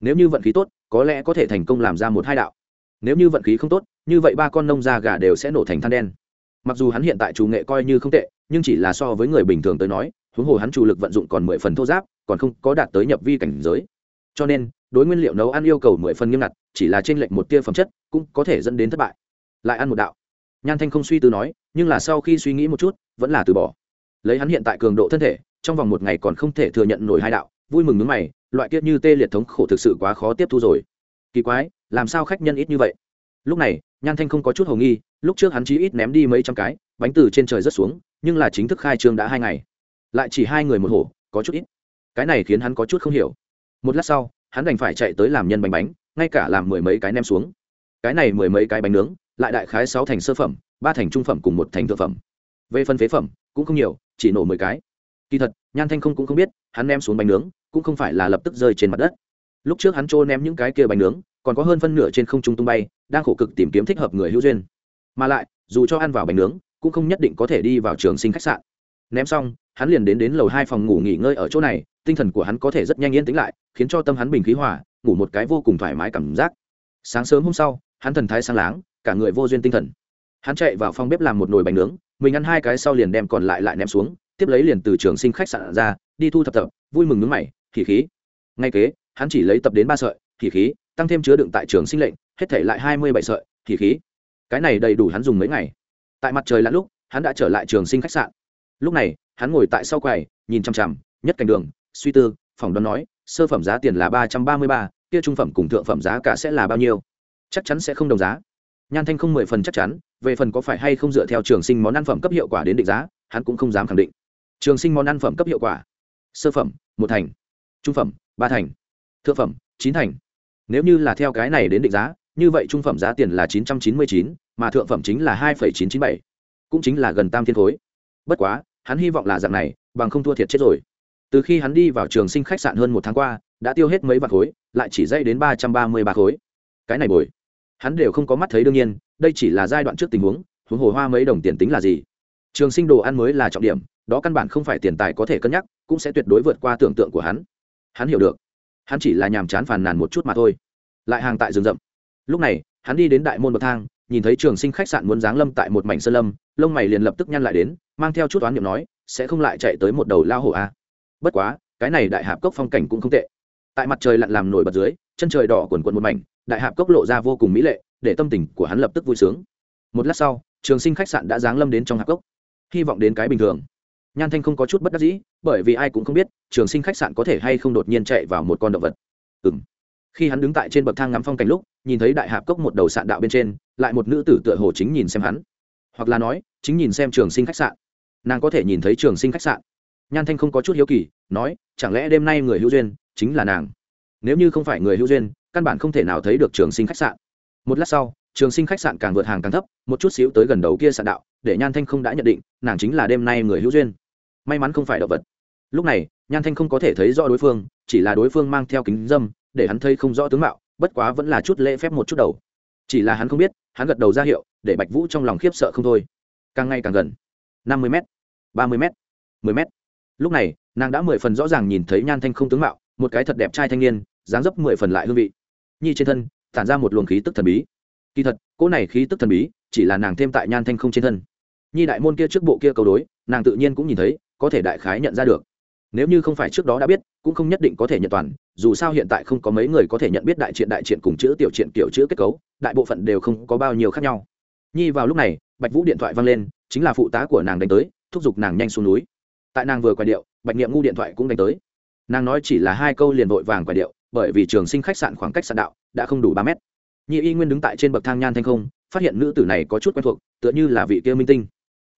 [SPEAKER 1] Nếu như vận khí tốt, có lẽ có thể thành công làm ra một hai đạo. Nếu như vận khí không tốt, như vậy ba con nông da gà đều sẽ nổ thành than đen. Mặc dù hắn hiện tại chủ nghệ coi như không tệ, nhưng chỉ là so với người bình thường tới nói, huống hồ hắn chủ lực vận dụng còn mười phần thô giáp, còn không có đạt tới nhập vi cảnh giới. Cho nên, đối nguyên liệu nấu ăn yêu cầu mười phần nghiêm ngặt, chỉ là trên lệnh một tia phẩm chất, cũng có thể dẫn đến thất bại. Lại ăn một đạo nhan thanh không suy tư nói, nhưng là sau khi suy nghĩ một chút, vẫn là từ bỏ. Lấy hắn hiện tại cường độ thân thể, trong vòng một ngày còn không thể thừa nhận nổi hai đạo, vui mừng nước mày, loại kiết như tê liệt thống khổ thực sự quá khó tiếp thu rồi. Kỳ quái, làm sao khách nhân ít như vậy? Lúc này, nhan thanh không có chút h ầ nghi, lúc trước hắn chí ít ném đi mấy trăm cái, bánh từ trên trời rất xuống, nhưng là chính thức khai trương đã hai ngày. Lại chỉ hai người một hổ, có chút ít. Cái này khiến hắn có chút không hiểu. Một lát sau, hắn đành phải chạy tới làm nhân bánh bánh, ngay cả làm mười mấy cái nem xuống. Cái này mười mấy cái bánh nướng lại đại khái sáu thành sơ phẩm, ba thành trung phẩm cùng một thành thượng phẩm. Về phân phế phẩm, cũng không nhiều, chỉ nổ mười cái. Kỳ thật, nhan thanh không cũng không biết, hắn ném xuống bánh nướng, cũng không phải là lập tức rơi trên mặt đất. Lúc trước hắn trô ném những cái kia bánh nướng, còn có hơn phân nửa trên không trung tung bay, đang khổ cực tìm kiếm thích hợp người hữu duyên. Mà lại, dù cho ăn vào bánh nướng, cũng không nhất định có thể đi vào trường sinh khách sạn. Ném xong, hắn liền đến đến lầu hai phòng ngủ nghỉ ngơi ở chỗ này, tinh thần của hắn có thể rất nhanh yên tĩnh lại, khiến cho tâm hắn bình khí hòa, ngủ một cái vô cùng thoải mái cảm giác. Sáng sớm hôm sau, hắn thần thái sáng láng cả người vô duyên tinh thần. Hắn chạy vào phòng bếp làm một nồi bánh nướng, mình ăn hai cái sau liền đem còn lại lại ném xuống, tiếp lấy liền từ trường sinh khách sạn ra, đi thu thập tập vui mừng nướng mày khí khí ngay kế, hắn chỉ lấy tập đến ba sợi khí khí tăng thêm chứa đựng tại trường sinh lệnh, hết thể lại hai mươi bảy sợi khí khí cái này đầy đủ hắn dùng mấy ngày. Tại mặt trời lặn lúc, hắn đã trở lại trường sinh khách sạn. Lúc này, hắn ngồi tại sau quầy, nhìn chằm chằm, nhất cảnh đường, suy tư, phỏng đoán nói, sơ phẩm giá tiền là ba trăm ba mươi ba, kia trung phẩm cùng thượng phẩm giá cả sẽ là bao nhiêu? Chắc chắn sẽ không đồng giá nhan thanh không mười phần chắc chắn, về phần có phải hay không dựa theo trường sinh món ăn phẩm cấp hiệu quả đến định giá, hắn cũng không dám khẳng định. Trường sinh món ăn phẩm cấp hiệu quả. Sơ phẩm, một thành. Trung phẩm, ba thành. Thượng phẩm, chín thành. Nếu như là theo cái này đến định giá, như vậy trung phẩm giá tiền là chín trăm chín mươi chín, mà thượng phẩm chính là hai chín chín bảy. Cũng chính là gần tam thiên khối bất quá, hắn hy vọng là dạng này, bằng không thua thiệt chết rồi. Từ khi hắn đi vào trường sinh khách sạn hơn một tháng qua, đã tiêu hết mấy vạn khối, lại chỉ dây đến ba trăm ba mươi ba khối. Cái này bồi hắn đều không có mắt thấy đương nhiên, đây chỉ là giai đoạn trước tình huống huống hồ hoa mấy đồng tiền tính là gì? Trường sinh đồ ăn mới là trọng điểm, đó căn bản không phải tiền tài có thể cân nhắc, cũng sẽ tuyệt đối vượt qua tưởng tượng của hắn. Hắn hiểu được. Hắn chỉ là nhàm chán phàn nàn một chút mà thôi. Lại hàng tại rừng rậm. Lúc này, hắn đi đến đại môn bậc thang, nhìn thấy trường sinh khách sạn muốn giáng lâm tại một mảnh sơn lâm, lông mày liền lập tức nhăn lại đến, mang theo chút oán niệm nói, sẽ không lại chạy tới một đầu lao hổ a? À. bất quá, cái này đại hạp cốc phong cảnh cũng không tệ. Tại mặt trời lặn làm nổi bật dưới, chân trời đỏ quần quần một mảnh đại hạp cốc lộ ra vô cùng mỹ lệ, để tâm tình của hắn lập tức vui sướng. Một lát sau, trường sinh khách sạn đã giáng lâm đến trong hạp cốc. Hy vọng đến cái bình thường. Nhan thanh không có chút bất đắc dĩ, bởi vì ai cũng không biết, trường sinh khách sạn có thể hay không đột nhiên chạy vào một con động vật. Ừ m khi hắn đứng tại trên bậc thang ngắm phong cảnh lúc, nhìn thấy đại hạp cốc một đầu sạn đạo bên trên, lại một nữ tử tựa hồ chính nhìn xem hắn. Hoặc là nói, chính nhìn xem trường sinh khách sạn. Nàng có thể nhìn thấy trường sinh khách sạn. Nhan thanh không có chút hiếu kỳ, nói, chẳng lẽ đêm nay người hữu duyên chính là nàng? Nếu như không phải người hữu duyên căn bản không thể nào thấy được trường sinh khách sạn. Một lát sau, trường sinh khách sạn càng vượt hàng càng thấp, một chút xíu tới gần đầu kia sạn đạo, để nhan thanh không đã nhận định, nàng chính là đêm nay người hữu duyên. May mắn không phải động vật. Lúc này, nhan thanh không có thể thấy rõ đối phương, chỉ là đối phương mang theo kính dâm, để hắn thấy không rõ tướng mạo, bất quá vẫn là chút lễ phép một chút đầu. Chỉ là hắn không biết, hắn gật đầu ra hiệu, để bạch vũ trong lòng khiếp sợ không thôi. Càng ngày càng gần. năm mươi m ba mươi m mười m lúc này, nàng đã mười phần rõ ràng nhìn thấy nhan thanh không tướng mạo, một cái thật đẹp trai thanh niên, dáng dấp mười phần lại hương vị nhi trên thân, tản ra một luồng khí tức thần bí. Kỳ thật, cỗ này khí tức thần bí chỉ là nàng thêm tại nhan thanh không trên thân. Nhi đại môn kia trước bộ kia cầu đối, nàng tự nhiên cũng nhìn thấy, có thể đại khái nhận ra được. Nếu như không phải trước đó đã biết, cũng không nhất định có thể nhận toàn, dù sao hiện tại không có mấy người có thể nhận biết đại triện đại triện cùng chữ tiểu triện kiểu chữ kết cấu, đại bộ phận đều không có bao nhiêu khác nhau. Nhi vào lúc này, bạch vũ điện thoại văng lên, chính là phụ tá của nàng đánh tới, thúc giục nàng nhanh xuống núi. Tại nàng vừa quay điệu, bạch niệm ngu điện thoại cũng đánh tới. Nàng nói chỉ là hai câu liền vội vàng quay điệu bởi vì trường sinh khách sạn khoảng cách sạn đạo đã không đủ ba mét. Nhi y nguyên đứng tại trên bậc thang nhan thanh không, phát hiện nữ tử này có chút quen thuộc, tựa như là vị kia minh tinh.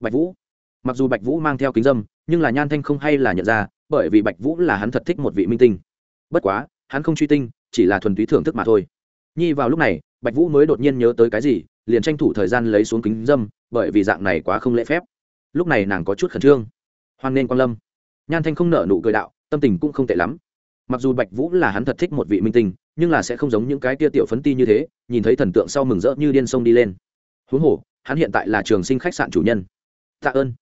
[SPEAKER 1] Bạch vũ. Mặc dù bạch vũ mang theo kính dâm, nhưng là nhan thanh không hay là nhận ra, bởi vì bạch vũ là hắn thật thích một vị minh tinh. Bất quá, hắn không truy tinh, chỉ là thuần túy thưởng thức mà thôi. Nhi vào lúc này, bạch vũ mới đột nhiên nhớ tới cái gì, liền tranh thủ thời gian lấy xuống kính dâm, bởi vì dạng này quá không lễ phép. Lúc này nàng có chút khẩn trương. Hoan nên quan lâm. Nhan thanh không nở nụ cười đạo, tâm tình cũng không tệ lắm mặc dù bạch vũ là hắn thật thích một vị minh tinh, nhưng là sẽ không giống những cái tia tiểu phấn ti như thế, nhìn thấy thần tượng sau mừng rỡ như điên sông đi lên. Huống hồ, hắn hiện tại là trường sinh khách sạn chủ nhân. Tạ ơn.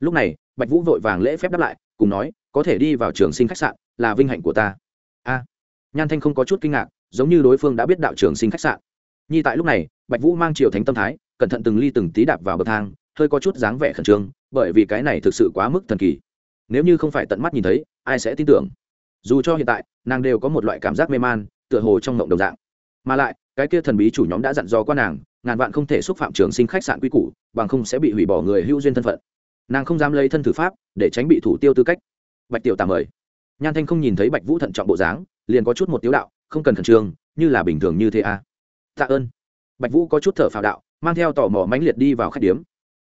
[SPEAKER 1] Lúc này, bạch vũ vội vàng lễ phép đáp lại, cùng nói, có thể đi vào trường sinh khách sạn, là vinh hạnh của ta. A. Nhan thanh không có chút kinh ngạc, giống như đối phương đã biết đạo trường sinh khách sạn. Nhi tại lúc này, bạch vũ mang triều thánh tâm thái, cẩn thận từng ly từng tí đạp vào bậc thang, hơi có chút dáng vẻ khẩn trương, bởi vì cái này thực sự quá mức thần kỳ. Nếu như không phải tận mắt nhìn thấy, ai sẽ tin tưởng? Dù cho hiện tại, nàng đều có một loại cảm giác mê man, tựa hồ trong mộng đồng dạng. Mà lại, cái kia thần bí chủ nhóm đã dặn dò qua nàng, ngàn vạn không thể xúc phạm trường sinh khách sạn quy củ, bằng không sẽ bị hủy bỏ người hữu duyên thân phận. Nàng không dám lấy thân thử pháp, để tránh bị thủ tiêu tư cách. Bạch tiểu tạm mời. Nhan thanh không nhìn thấy bạch vũ thận trọng bộ dáng, liền có chút một tiếu đạo, không cần khẩn trương, như là bình thường như thế à. tạ ơn. Bạch vũ có chút thở phào đạo, mang theo tò mò mãnh liệt đi vào khách điếm.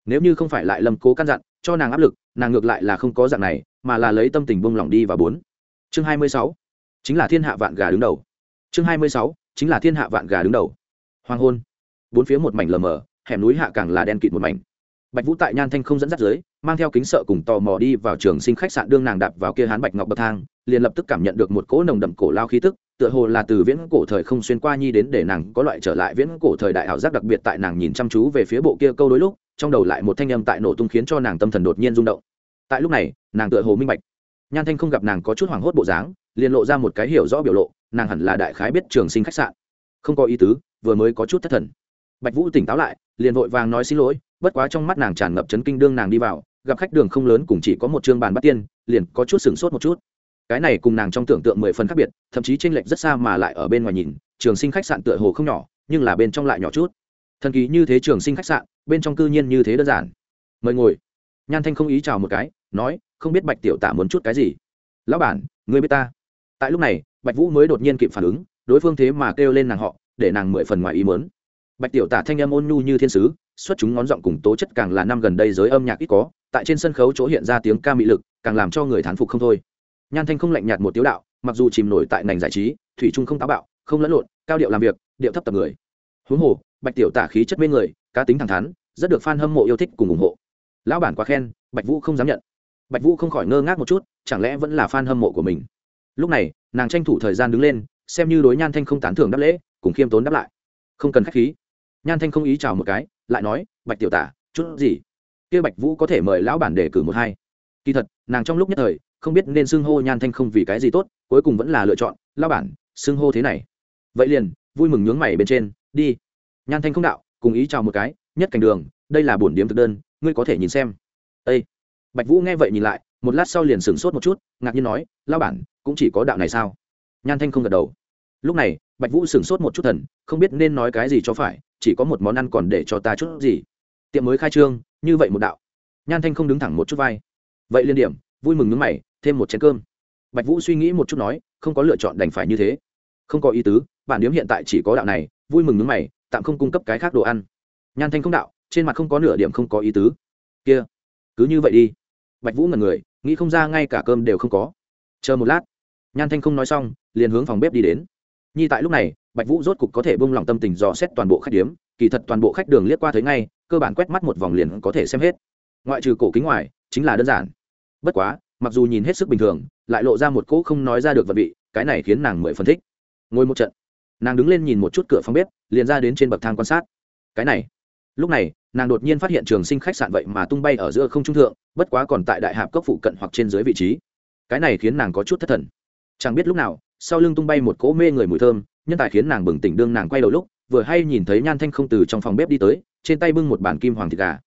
[SPEAKER 1] Nếu như không phải lại lầm cố căn dặn, cho nàng áp lực, nàng ngược lại là không có dạng này, mà là lấy tâm tình bông lỏng đi và bốn chương hai mươi sáu, chính là thiên hạ vạn gà đứng đầu. Chương hai mươi sáu, chính là thiên hạ vạn gà đứng đầu. Hoàng hôn. Bốn phía một mảnh lờ mờ, hẻm núi hạ càng là đen kịt một mảnh. Bạch vũ tại nhan thanh không dẫn dắt dưới, mang theo kính sợ cùng tò mò đi vào trường sinh khách sạn đương nàng đạp vào kia hán bạch ngọc bậc thang, liền lập tức cảm nhận được một cỗ nồng đậm cổ lao khí tức, tựa hồ là từ viễn cổ thời không xuyên qua nhi đến để nàng có loại trở lại viễn cổ thời đại ảo giác đặc biệt tại nàng nhìn chăm chú về phía bộ kia câu đối lúc, trong đầu lại một thanh âm tại nổ tung khiến cho nàng tâm thần đột nhiên rung động. Tại lúc này, nàng tựa hồ minh bạch nhan thanh không gặp nàng có chút hoảng hốt bộ dáng, liền lộ ra một cái hiểu rõ biểu lộ, nàng hẳn là đại khái biết trường sinh khách sạn. Không có ý tứ, vừa mới có chút thất thần. Bạch vũ tỉnh táo lại, liền vội vàng nói xin lỗi, bất quá trong mắt nàng tràn ngập chấn kinh đương nàng đi vào, gặp khách đường không lớn cùng chỉ có một chương bàn bắt tiên, liền có chút sửng sốt một chút. Cái này cùng nàng trong tưởng tượng mười phần khác biệt, thậm chí tranh lệch rất xa mà lại ở bên ngoài nhìn, trường sinh khách sạn tựa hồ không nhỏ, nhưng là bên trong lại nhỏ chút. Thần kỳ như thế trường sinh khách sạn, bên trong cư nhiên như thế đơn giản. Mời ngồi. Nhan thanh không ý chào một cái, nói không biết bạch tiểu tả muốn chút cái gì. Lão bản, ngươi biết ta? Tại lúc này, bạch vũ mới đột nhiên kịp phản ứng, đối phương thế mà kêu lên nàng họ, để nàng mười phần ngoài ý mớn bạch tiểu tả thanh em ôn nhu như thiên sứ, xuất chúng ngón giọng cùng tố chất càng là năm gần đây giới âm nhạc ít có, tại trên sân khấu chỗ hiện ra tiếng ca mị lực, càng làm cho người thán phục không thôi. Nhan thanh không lạnh nhạt một tiếu đạo, mặc dù chìm nổi tại ngành giải trí, thủy trung không táo bạo, không lẫn lộn, cao điệu làm việc, điệu thấp tập người. Huống hồ, bạch tiểu tả khí chất mê người, cá tính thẳng thắn, rất được f a n hâm mộ yêu thích cùng ủng hộ. Lão bản quá khen, bạch vũ không dám nhận bạch vũ không khỏi ngơ ngác một chút, chẳng lẽ vẫn là f a n hâm mộ của mình? Lúc này, nàng tranh thủ thời gian đứng lên, xem như đối nhan thanh không tán thưởng đáp lễ, cùng khiêm tốn đáp lại. Không cần k h á c h khí. Nhan thanh không ý chào một cái, lại nói, bạch tiểu tả, chút gì? Kia bạch vũ có thể mời lão bản để cử một hai. Kỳ thật, nàng trong lúc nhất thời, không biết nên xưng hô nhan thanh không vì cái gì tốt, cuối cùng vẫn là lựa chọn, lão bản, xưng hô thế này. Vậy liền, vui mừng nhướng mày bên trên, đi. Nhan thanh không đạo, cùng ý chào một cái, nhất cảnh đường, đây là bổn điếm thực đơn, ngươi có thể nhìn xem. Ây bạch vũ nghe vậy nhìn lại, một lát sau liền sửng sốt một chút, ngạc nhiên nói lao bản, cũng chỉ có đạo này sao? Nhan thanh không gật đầu. Lúc này, bạch vũ sửng sốt một chút thần, không biết nên nói cái gì cho phải, chỉ có một món ăn còn để cho ta chút gì. Tiệm mới khai trương, như vậy một đạo. Nhan thanh không đứng thẳng một chút vai. Vậy liên điểm, vui mừng nướng mày, thêm một chén cơm. Bạch vũ suy nghĩ một chút nói, không có lựa chọn đành phải như thế. Không có ý tứ, bản điếm hiện tại chỉ có đạo này, vui mừng nướng mày, tạm không cung cấp cái khác đồ ăn. Nhan thanh không đạo, trên mặt không có nửa điểm không có ý tứ. Kia, cứ như vậy đi bạch vũ ngần người, nghĩ không ra ngay cả cơm đều không có. Chờ một lát, nhan thanh không nói xong, liền hướng phòng bếp đi đến. Nhi tại lúc này, bạch vũ rốt cục có thể bông lòng tâm tình dò xét toàn bộ khách điếm, kỳ thật toàn bộ khách đường liếc qua thấy ngay, cơ bản quét mắt một vòng liền có thể xem hết. Ngoại trừ cổ kính ngoài, chính là đơn giản. Bất quá, mặc dù nhìn hết sức bình thường, lại lộ ra một cỗ không nói ra được vật vị, cái này khiến nàng mười phân thích. Ngồi một trận, nàng đứng lên nhìn một chút cửa phòng bếp, liền ra đến trên bậc thang quan sát. Cái này lúc này, nàng đột nhiên phát hiện trường sinh khách sạn vậy mà tung bay ở giữa không trung thượng, bất quá còn tại đại hạp cốc phụ cận hoặc trên dưới vị trí. Cái này khiến nàng có chút thất thần. Chẳng biết lúc nào, sau lưng tung bay một cỗ mê người mùi thơm, nhân tài khiến nàng bừng tỉnh đương nàng quay đầu lúc, vừa hay nhìn thấy nhan thanh không từ trong phòng bếp đi tới, trên tay bưng một bản kim hoàng thịt gà.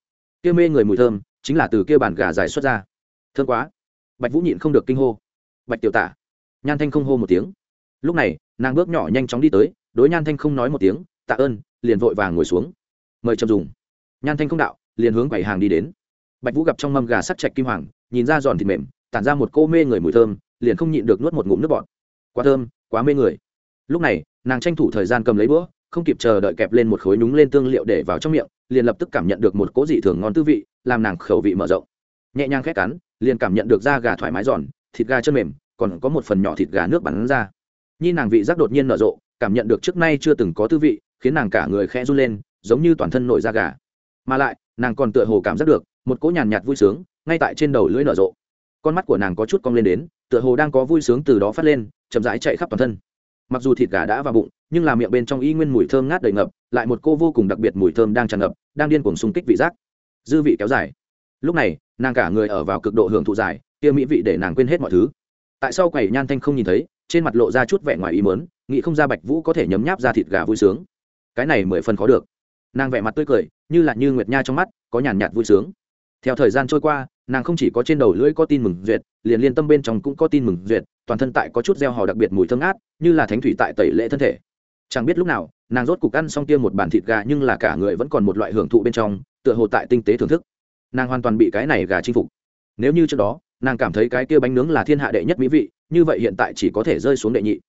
[SPEAKER 1] Kia mê người mùi thơm, chính là từ kia bản gà dài xuất ra. Thương quá. Bạch vũ nhịn không được kinh hô. Bạch tiểu tả. Nhan thanh không hô một tiếng. Lúc này, nàng bước nhỏ nhanh chóng đi tới, đối nhan thanh không nói một tiếng, tạ ơn, liền vội vàng ngồi xuống mời chậm dùng. Nhan thanh không đạo, liền hướng quầy hàng đi đến. Bạch vũ gặp trong mâm gà sắc chạch kim hoàng, nhìn ra giòn thịt mềm, tản ra một cô mê người mùi thơm, liền không nhịn được nuốt một ngụm nước bọt. Quá thơm, quá mê người. Lúc này, nàng tranh thủ thời gian cầm lấy bữa, không kịp chờ đợi kẹp lên một khối nhúng lên tương liệu để vào trong miệng, liền lập tức cảm nhận được một cỗ dị thường ngon tư vị, làm nàng khẩu vị mở rộng. Nhẹ nhàng khét cắn, liền cảm nhận được da gà thoải mái giòn, thịt gà chân mềm, còn có một phần nhỏ thịt gà nước bắn ra. Nhi nàng vị giác đột nhiên nở rộ, cảm nhận được trước nay chưa từng có tư vị, khiến nàng cả người khẽ run lên giống như toàn thân nổi da gà. Mà lại, nàng còn tựa hồ cảm giác được, một cỗ nhàn nhạt vui sướng, ngay tại trên đầu lưỡi nở rộ. Con mắt của nàng có chút cong lên đến, tựa hồ đang có vui sướng từ đó phát lên, chậm rãi chạy khắp toàn thân. Mặc dù thịt gà đã vào bụng, nhưng là miệng bên trong y nguyên mùi thơm ngát đầy ngập, lại một cô vô cùng đặc biệt mùi thơm đang tràn ngập, đang điên cuồng xung kích vị giác. Dư vị kéo dài. Lúc này, nàng cả người ở vào cực độ hưởng thụ dài, kia mỹ vị để nàng quên hết mọi thứ. Tại sao quầy nhan thanh không nhìn thấy, trên mặt lộ ra chút vẻ ngoài ý mớn nghĩ không ra bạch vũ có thể nhấm nháp ra thịt gà vui sướng. Cái này mười phần khó được nàng vẻ mặt tươi cười, như là như nguyệt nha trong mắt, có nhàn nhạt vui sướng. Theo thời gian trôi qua, nàng không chỉ có trên đầu lưỡi có tin mừng duyệt, liền liên tâm bên trong cũng có tin mừng duyệt, toàn thân tại có chút gieo hò đặc biệt mùi thơm ngát, như là thánh thủy tại tẩy lệ thân thể. Chẳng biết lúc nào, nàng rốt cục ăn xong tiêm một bàn thịt gà nhưng là cả người vẫn còn một loại hưởng thụ bên trong, tựa hồ tại tinh tế thưởng thức. Nàng hoàn toàn bị cái này gà chinh phục. Nếu như trước đó, nàng cảm thấy cái kia bánh nướng là thiên hạ đệ nhất mỹ vị, như vậy hiện tại chỉ có thể rơi xuống đệ nhị.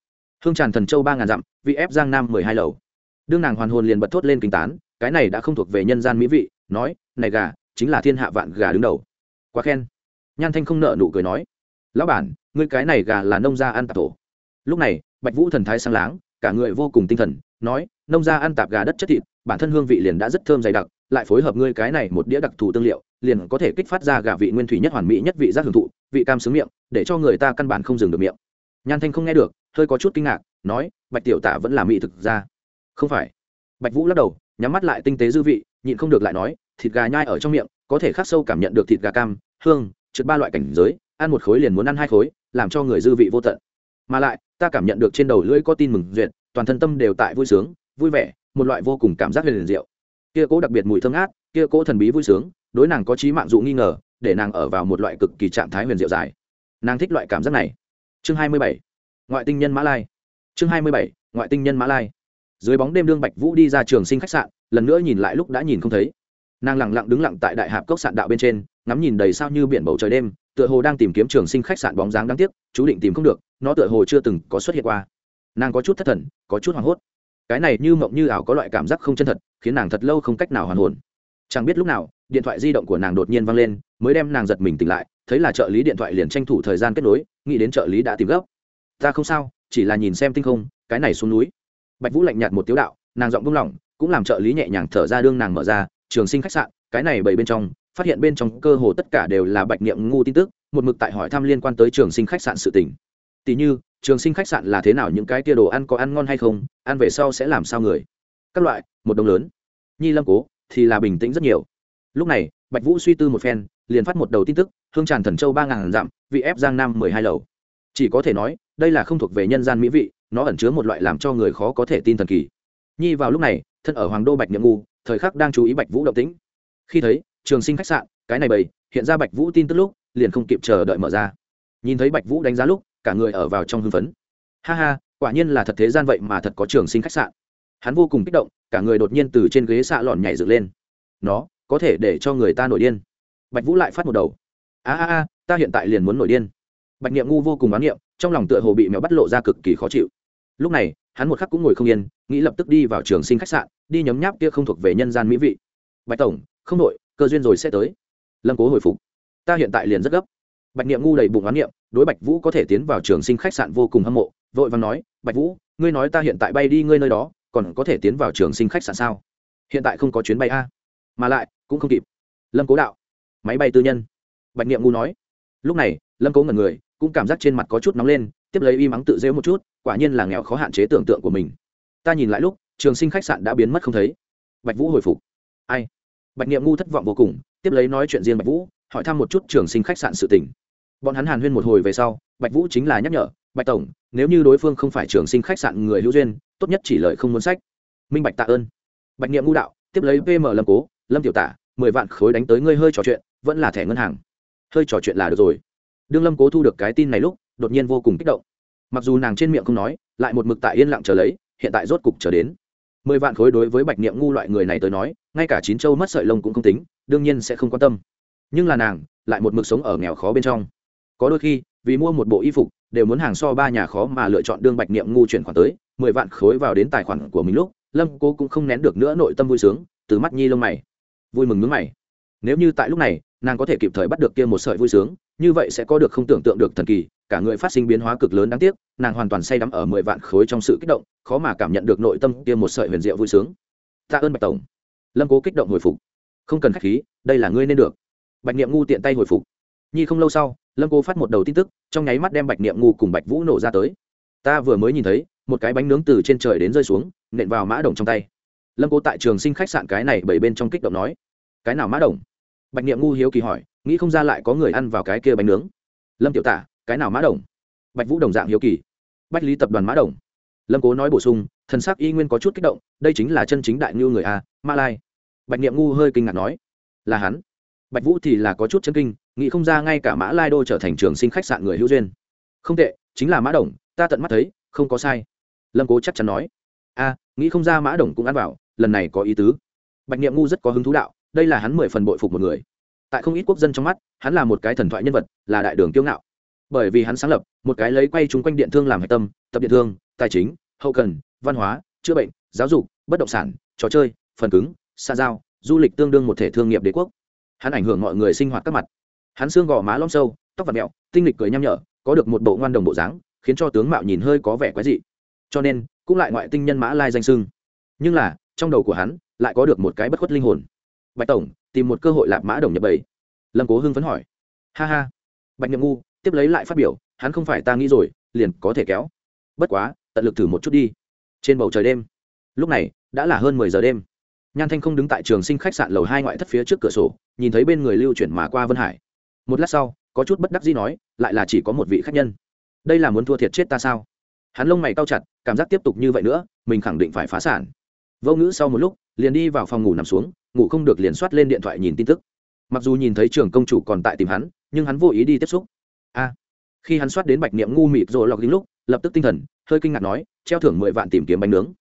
[SPEAKER 1] Hương tràn thần châu ba ngàn dặm, vị ép giang nam mười hai lầu. Đương nàng hoàn hồn liền bật thốt lên kinh tán cái này đã không thuộc về nhân gian mỹ vị, nói, này gà, chính là thiên hạ vạn gà đứng đầu. Quá khen. Nhan thanh không nợ nụ cười nói, lão bản, ngươi cái này gà là nông gia ăn tạp thổ. Lúc này, bạch vũ thần thái sang láng, cả người vô cùng tinh thần, nói, nông gia ăn tạp gà đất chất thịt, bản thân hương vị liền đã rất thơm dày đặc, lại phối hợp ngươi cái này một đĩa đặc thù tương liệu, liền có thể kích phát ra gà vị nguyên thủy nhất hoàn mỹ nhất vị giác hưởng thụ, vị cam sướng miệng, để cho người ta căn bản không dừng được miệng. Nhan thanh không nghe được, hơi có chút kinh ngạc, nói, bạch tiểu tả vẫn là mỹ thực ra không phải. Bạch vũ lắc đầu nhắm mắt lại tinh tế dư vị, nhịn không được lại nói, thịt gà nhai ở trong miệng, có thể khắc sâu cảm nhận được thịt gà cam, hương, trượt ba loại cảnh giới, ăn một khối liền muốn ăn hai khối, làm cho người dư vị vô tận. Mà lại, ta cảm nhận được trên đầu lưỡi có tin mừng duyệt, toàn thân tâm đều tại vui sướng, vui vẻ, một loại vô cùng cảm giác huyền diệu. Kia cố đặc biệt mùi thơm ngát, kia cố thần bí vui sướng, đối nàng có trí mạng dụ nghi ngờ, để nàng ở vào một loại cực kỳ trạng thái huyền diệu dài. Nàng thích loại cảm giác này. Chương hai mươi bảy. Ngoại tinh nhân mã lai. Chương hai mươi bảy. Ngoại tinh nhân mã lai dưới bóng đêm đương bạch vũ đi ra trường sinh khách sạn, lần nữa nhìn lại lúc đã nhìn không thấy. Nàng lẳng lặng đứng lặng tại đại hạp cốc sạn đạo bên trên, ngắm nhìn đầy sao như biển bầu trời đêm, tựa hồ đang tìm kiếm trường sinh khách sạn bóng dáng đáng tiếc, chú định tìm không được, nó tựa hồ chưa từng có xuất hiện qua. Nàng có chút thất thần, có chút hoảng hốt. Cái này như mộng như ảo có loại cảm giác không chân thật, khiến nàng thật lâu không cách nào hoàn hồn. Chẳng biết lúc nào, điện thoại di động của nàng đột nhiên văng lên, mới đem nàng giật mình tỉnh lại, thấy là trợ lý điện thoại liền tranh thủ thời gian kết nối, nghĩ đến trợ lý đã tìm gấp. Ta không sao, chỉ là nhìn xem tinh không, cái này xuống núi bạch vũ lạnh nhạt một tiếu đạo, nàng giọng buông lỏng, cũng làm trợ lý nhẹ nhàng thở ra đương nàng mở ra, trường sinh khách sạn, cái này bảy bên trong, phát hiện bên trong cơ hồ tất cả đều là bạch niệm ngu tin tức, một mực tại hỏi thăm liên quan tới trường sinh khách sạn sự tình. Tỷ như, trường sinh khách sạn là thế nào, những cái tia đồ ăn có ăn ngon hay không, ăn về sau sẽ làm sao người? Các loại, một đồng lớn. Nhi lâm cố, thì là bình tĩnh rất nhiều. Lúc này, bạch vũ suy tư một phen, liền phát một đầu tin tức, hương tràn thần châu ba ngàn dặm, vị ép giang nam mười hai lầu. Chỉ có thể nói đây là không thuộc về nhân gian mỹ vị, nó ẩn chứa một loại làm cho người khó có thể tin thần kỳ. Nhi vào lúc này, thân ở hoàng đô bạch niệm ngu, thời khắc đang chú ý bạch vũ động tĩnh. Khi thấy, trường sinh khách sạn, cái này bầy, hiện ra bạch vũ tin tức lúc, liền không kịp chờ đợi mở ra. Nhìn thấy bạch vũ đánh giá lúc, cả người ở vào trong hưng phấn. Ha ha, quả nhiên là thật thế gian vậy mà thật có trường sinh khách sạn. Hắn vô cùng kích động, cả người đột nhiên từ trên ghế xạ lòn nhảy dựng lên. Nó, có thể để cho người ta nổi điên. Bạch vũ lại phát một đầu. A a a, ta hiện tại liền muốn nổi điên. Bạch niệm ngu vô cùng bán niệm trong lòng tựa hồ bị mèo bắt lộ ra cực kỳ khó chịu. Lúc này, hắn một khắc cũng ngồi không yên, nghĩ lập tức đi vào trường sinh khách sạn, đi nhấm nháp kia không thuộc về nhân gian mỹ vị. Bạch tổng, không đội cơ duyên rồi sẽ tới. Lâm cố hồi phục. Ta hiện tại liền rất gấp. Bạch niệm ngu đầy bụng oán niệm, đối bạch vũ có thể tiến vào trường sinh khách sạn vô cùng hâm mộ, vội vàng nói, bạch vũ, ngươi nói ta hiện tại bay đi ngươi nơi đó, còn có thể tiến vào trường sinh khách sạn sao? Hiện tại không có chuyến bay a. Mà lại, cũng không kịp. Lâm cố đạo, máy bay tư nhân. Bạch niệm ngu nói. Lúc này, lâm cố ngẩn người cũng cảm giác trên mặt có chút nóng lên, tiếp lấy y mắng tự dễu một chút, quả nhiên là nghèo khó hạn chế tưởng tượng của mình. Ta nhìn lại lúc, trường sinh khách sạn đã biến mất không thấy. Bạch vũ hồi phục. Ai? Bạch niệm ngu thất vọng vô cùng, tiếp lấy nói chuyện riêng bạch vũ, hỏi thăm một chút trường sinh khách sạn sự tình. Bọn hắn hàn huyên một hồi về sau, bạch vũ chính là nhắc nhở, bạch tổng, nếu như đối phương không phải trường sinh khách sạn người hữu duyên, tốt nhất chỉ lợi không muốn sách. Minh bạch tạ ơn. Bạch niệm ngu đạo, tiếp lấy pm lâm cố, lâm tiểu tả, mười vạn khối đánh tới ngươi hơi trò chuyện, vẫn là thẻ ngân hàng. Hơi trò chuyện là được rồi đương lâm cố thu được cái tin này lúc, đột nhiên vô cùng kích động. Mặc dù nàng trên miệng không nói, lại một mực tại yên lặng chờ lấy, hiện tại rốt cục chờ đến. Mười vạn khối đối với bạch niệm ngu loại người này tới nói, ngay cả chín châu mất sợi lông cũng không tính, đương nhiên sẽ không quan tâm. Nhưng là nàng, lại một mực sống ở nghèo khó bên trong. Có đôi khi, vì mua một bộ y phục, đều muốn hàng so ba nhà khó mà lựa chọn đương bạch niệm ngu chuyển khoản tới, mười vạn khối vào đến tài khoản của mình lúc, lâm cô cũng không nén được nữa nội tâm vui sướng, từ mắt nhi lông mày. Vui mừng nước mày. Nếu như tại lúc này nàng có thể kịp thời bắt được kia một sợi vui sướng, như vậy sẽ có được không tưởng tượng được thần kỳ, cả người phát sinh biến hóa cực lớn đáng tiếc, nàng hoàn toàn say đắm ở mười vạn khối trong sự kích động, khó mà cảm nhận được nội tâm kia một sợi huyền diệu vui sướng. Tạ ơn bạch tổng. Lâm cố kích động hồi phục. Không cần k h á c h khí, đây là ngươi nên được. Bạch niệm ngu tiện tay hồi phục. Nhi không lâu sau, lâm cố phát một đầu tin tức, trong nháy mắt đem bạch niệm ngu cùng bạch vũ nổ ra tới. Ta vừa mới nhìn thấy, một cái bánh nướng từ trên trời đến rơi xuống, nện vào mã đồng trong tay. Lâm cố tại trường sinh khách sạn cái này bảy bên trong kích động nói, cái nào mã đồng? Bạch niệm ngu hiếu kỳ hỏi, nghĩ không ra lại có người ăn vào cái kia bánh nướng. Lâm tiểu tả, cái nào mã đồng? Bạch vũ đồng dạng hiếu kỳ. Bách lý tập đoàn mã đồng. Lâm cố nói bổ sung, thần sắc y nguyên có chút kích động, đây chính là chân chính đại ngưu người a, ma lai. Bạch niệm ngu hơi kinh ngạc nói, là hắn. Bạch vũ thì là có chút chân kinh, nghĩ không ra ngay cả mã lai đô trở thành trường sinh khách sạn người hữu duyên. Không tệ, chính là mã đồng, ta tận mắt thấy, không có sai. Lâm cố chắc chắn nói, a, nghĩ không ra mã đồng cũng ăn vào, lần này có ý tứ. Bạch niệm ngu rất có hứng thú đạo đây là hắn mười phần bội phục một người. Tại không ít quốc dân trong mắt, hắn là một cái thần thoại nhân vật, là đại đường kiêu ngạo. Bởi vì hắn sáng lập, một cái lấy quay chung quanh điện thương làm hạch tâm, tập điện thương, tài chính, hậu cần, văn hóa, chữa bệnh, giáo dục, bất động sản, trò chơi, phần cứng, xa giao, du lịch tương đương một thể thương nghiệp đế quốc. Hắn ảnh hưởng mọi người sinh hoạt các mặt. Hắn xương gò má lom sâu, tóc và mẹo, tinh lịch cười nhăm nhở, có được một bộ ngoan đồng bộ dáng, khiến cho tướng mạo nhìn hơi có vẻ quái dị. Cho nên, cũng lại ngoại tinh nhân mã lai danh sưng nhưng là, trong đầu của hắn, lại có được một cái bất khuất linh hồn bạch tổng, tìm một cơ hội lạp mã đồng nhập bảy lâm cố hưng phấn hỏi. Ha ha. Bạch nhậm ngu tiếp lấy lại phát biểu, hắn không phải ta nghĩ rồi, liền có thể kéo. Bất quá, tận lực thử một chút đi. Trên bầu trời đêm, lúc này, đã là hơn mười giờ đêm. Nhan thanh không đứng tại trường sinh khách sạn lầu hai ngoại thất phía trước cửa sổ, nhìn thấy bên người lưu chuyển mà qua vân hải. Một lát sau, có chút bất đắc dĩ nói, lại là chỉ có một vị khách nhân. Đây là muốn thua thiệt chết ta sao? Hắn lông mày cao chặt, cảm giác tiếp tục như vậy nữa, mình khẳng định phải phá sản. Vô ngữ sau một lúc liền đi vào phòng ngủ nằm xuống, ngủ không được liền soát lên điện thoại nhìn tin tức. Mặc dù nhìn thấy trường công chủ còn tại tìm hắn, nhưng hắn vô ý đi tiếp xúc. A, khi hắn soát đến bạch niệm ngu mịt rồi lọc đến lúc, lập tức tinh thần, hơi kinh ngạc nói, treo thưởng mười vạn tìm kiếm bánh nướng.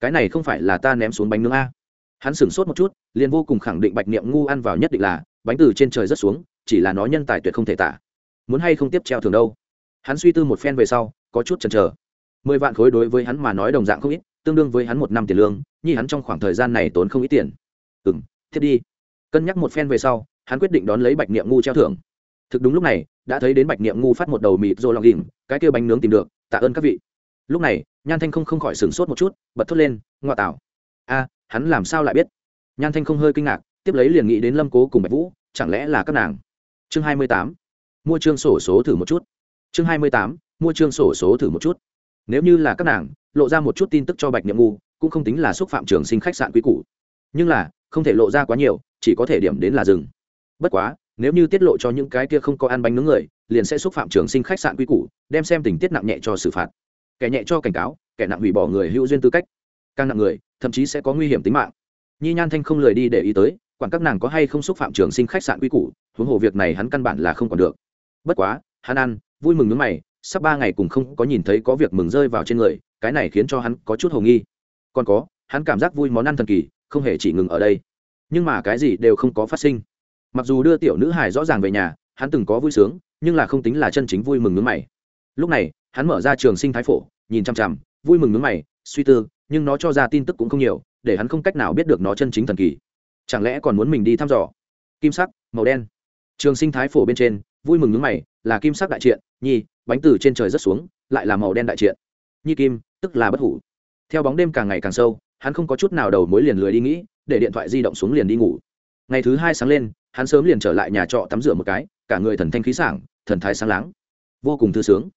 [SPEAKER 1] Cái này không phải là ta ném xuống bánh nướng a? Hắn sửng sốt một chút, liền vô cùng khẳng định bạch niệm ngu ăn vào nhất định là, bánh từ trên trời rất xuống, chỉ là nó nhân tài tuyệt không thể tả. Muốn hay không tiếp treo thưởng đâu? Hắn suy tư một phen về sau, có chút chần chờ. Mười vạn khối đối với hắn mà nói đồng dạng không ít tương đương với hắn một năm tiền lương, nhi hắn trong khoảng thời gian này tốn không ít tiền. Ừ m thiết đi. Cân nhắc một phen về sau, hắn quyết định đón lấy bạch niệm ngu treo thưởng. Thực đúng lúc này, đã thấy đến bạch niệm ngu phát một đầu mịt rồi lòng đỉnh, cái kêu bánh nướng tìm được, tạ ơn các vị. Lúc này, nhan thanh không không khỏi sửng sốt một chút, bật thốt lên ngoại tảo a, hắn làm sao lại biết? Nhan thanh không hơi kinh ngạc, tiếp lấy liền nghĩ đến lâm cố cùng bạch vũ, chẳng lẽ là các nàng? Chương hai mươi tám. Mua chương sổ số thử một chút. Chương hai mươi tám. Mua chương sổ số thử một chút nếu như là các nàng, lộ ra một chút tin tức cho bạch nhậm ngu, cũng không tính là xúc phạm trường sinh khách sạn quý cũ nhưng là, không thể lộ ra quá nhiều, chỉ có thể điểm đến là rừng bất quá, nếu như tiết lộ cho những cái kia không có ăn bánh nướng người, liền sẽ xúc phạm trường sinh khách sạn quy củ, đem xem tình tiết nặng nhẹ cho xử phạt. Kẻ nhẹ cho cảnh cáo, kẻ nặng hủy bỏ người hữu duyên tư cách. Càng nặng người, thậm chí sẽ có nguy hiểm tính mạng. Nhi nhan thanh không lời đi để ý tới, quản các nàng có hay không xúc phạm trường sinh khách sạn quy củ, huống hồ việc này hắn căn bản là không còn được. Bất quá, hắn ăn, vui mừng nước mày sắp ba ngày cùng không có nhìn thấy có việc mừng rơi vào trên người, cái này khiến cho hắn có chút hồ nghi. Còn có, hắn cảm giác vui món ăn thần kỳ, không hề chỉ ngừng ở đây. Nhưng mà cái gì đều không có phát sinh. Mặc dù đưa tiểu nữ hải rõ ràng về nhà, hắn từng có vui sướng, nhưng là không tính là chân chính vui mừng nước mày. Lúc này, hắn mở ra trường sinh thái phổ, nhìn chằm chằm, vui mừng nước mày, suy tư, nhưng nó cho ra tin tức cũng không nhiều, để hắn không cách nào biết được nó chân chính thần kỳ. Chẳng lẽ còn muốn mình đi thăm dò? Kim sắc, màu đen. Trường sinh thái phổ bên trên, vui mừng nước mày, là kim sắc đại triện nhi bánh từ trên trời rất xuống, lại là màu đen đại triện. Nhi kim, tức là bất hủ. Theo bóng đêm càng ngày càng sâu, hắn không có chút nào đầu mối liền lười đi nghĩ, để điện thoại di động xuống liền đi ngủ. Ngày thứ hai sáng lên, hắn sớm liền trở lại nhà trọ tắm rửa một cái, cả người thần thanh khí sảng, thần thái sáng láng. Vô cùng thư sướng.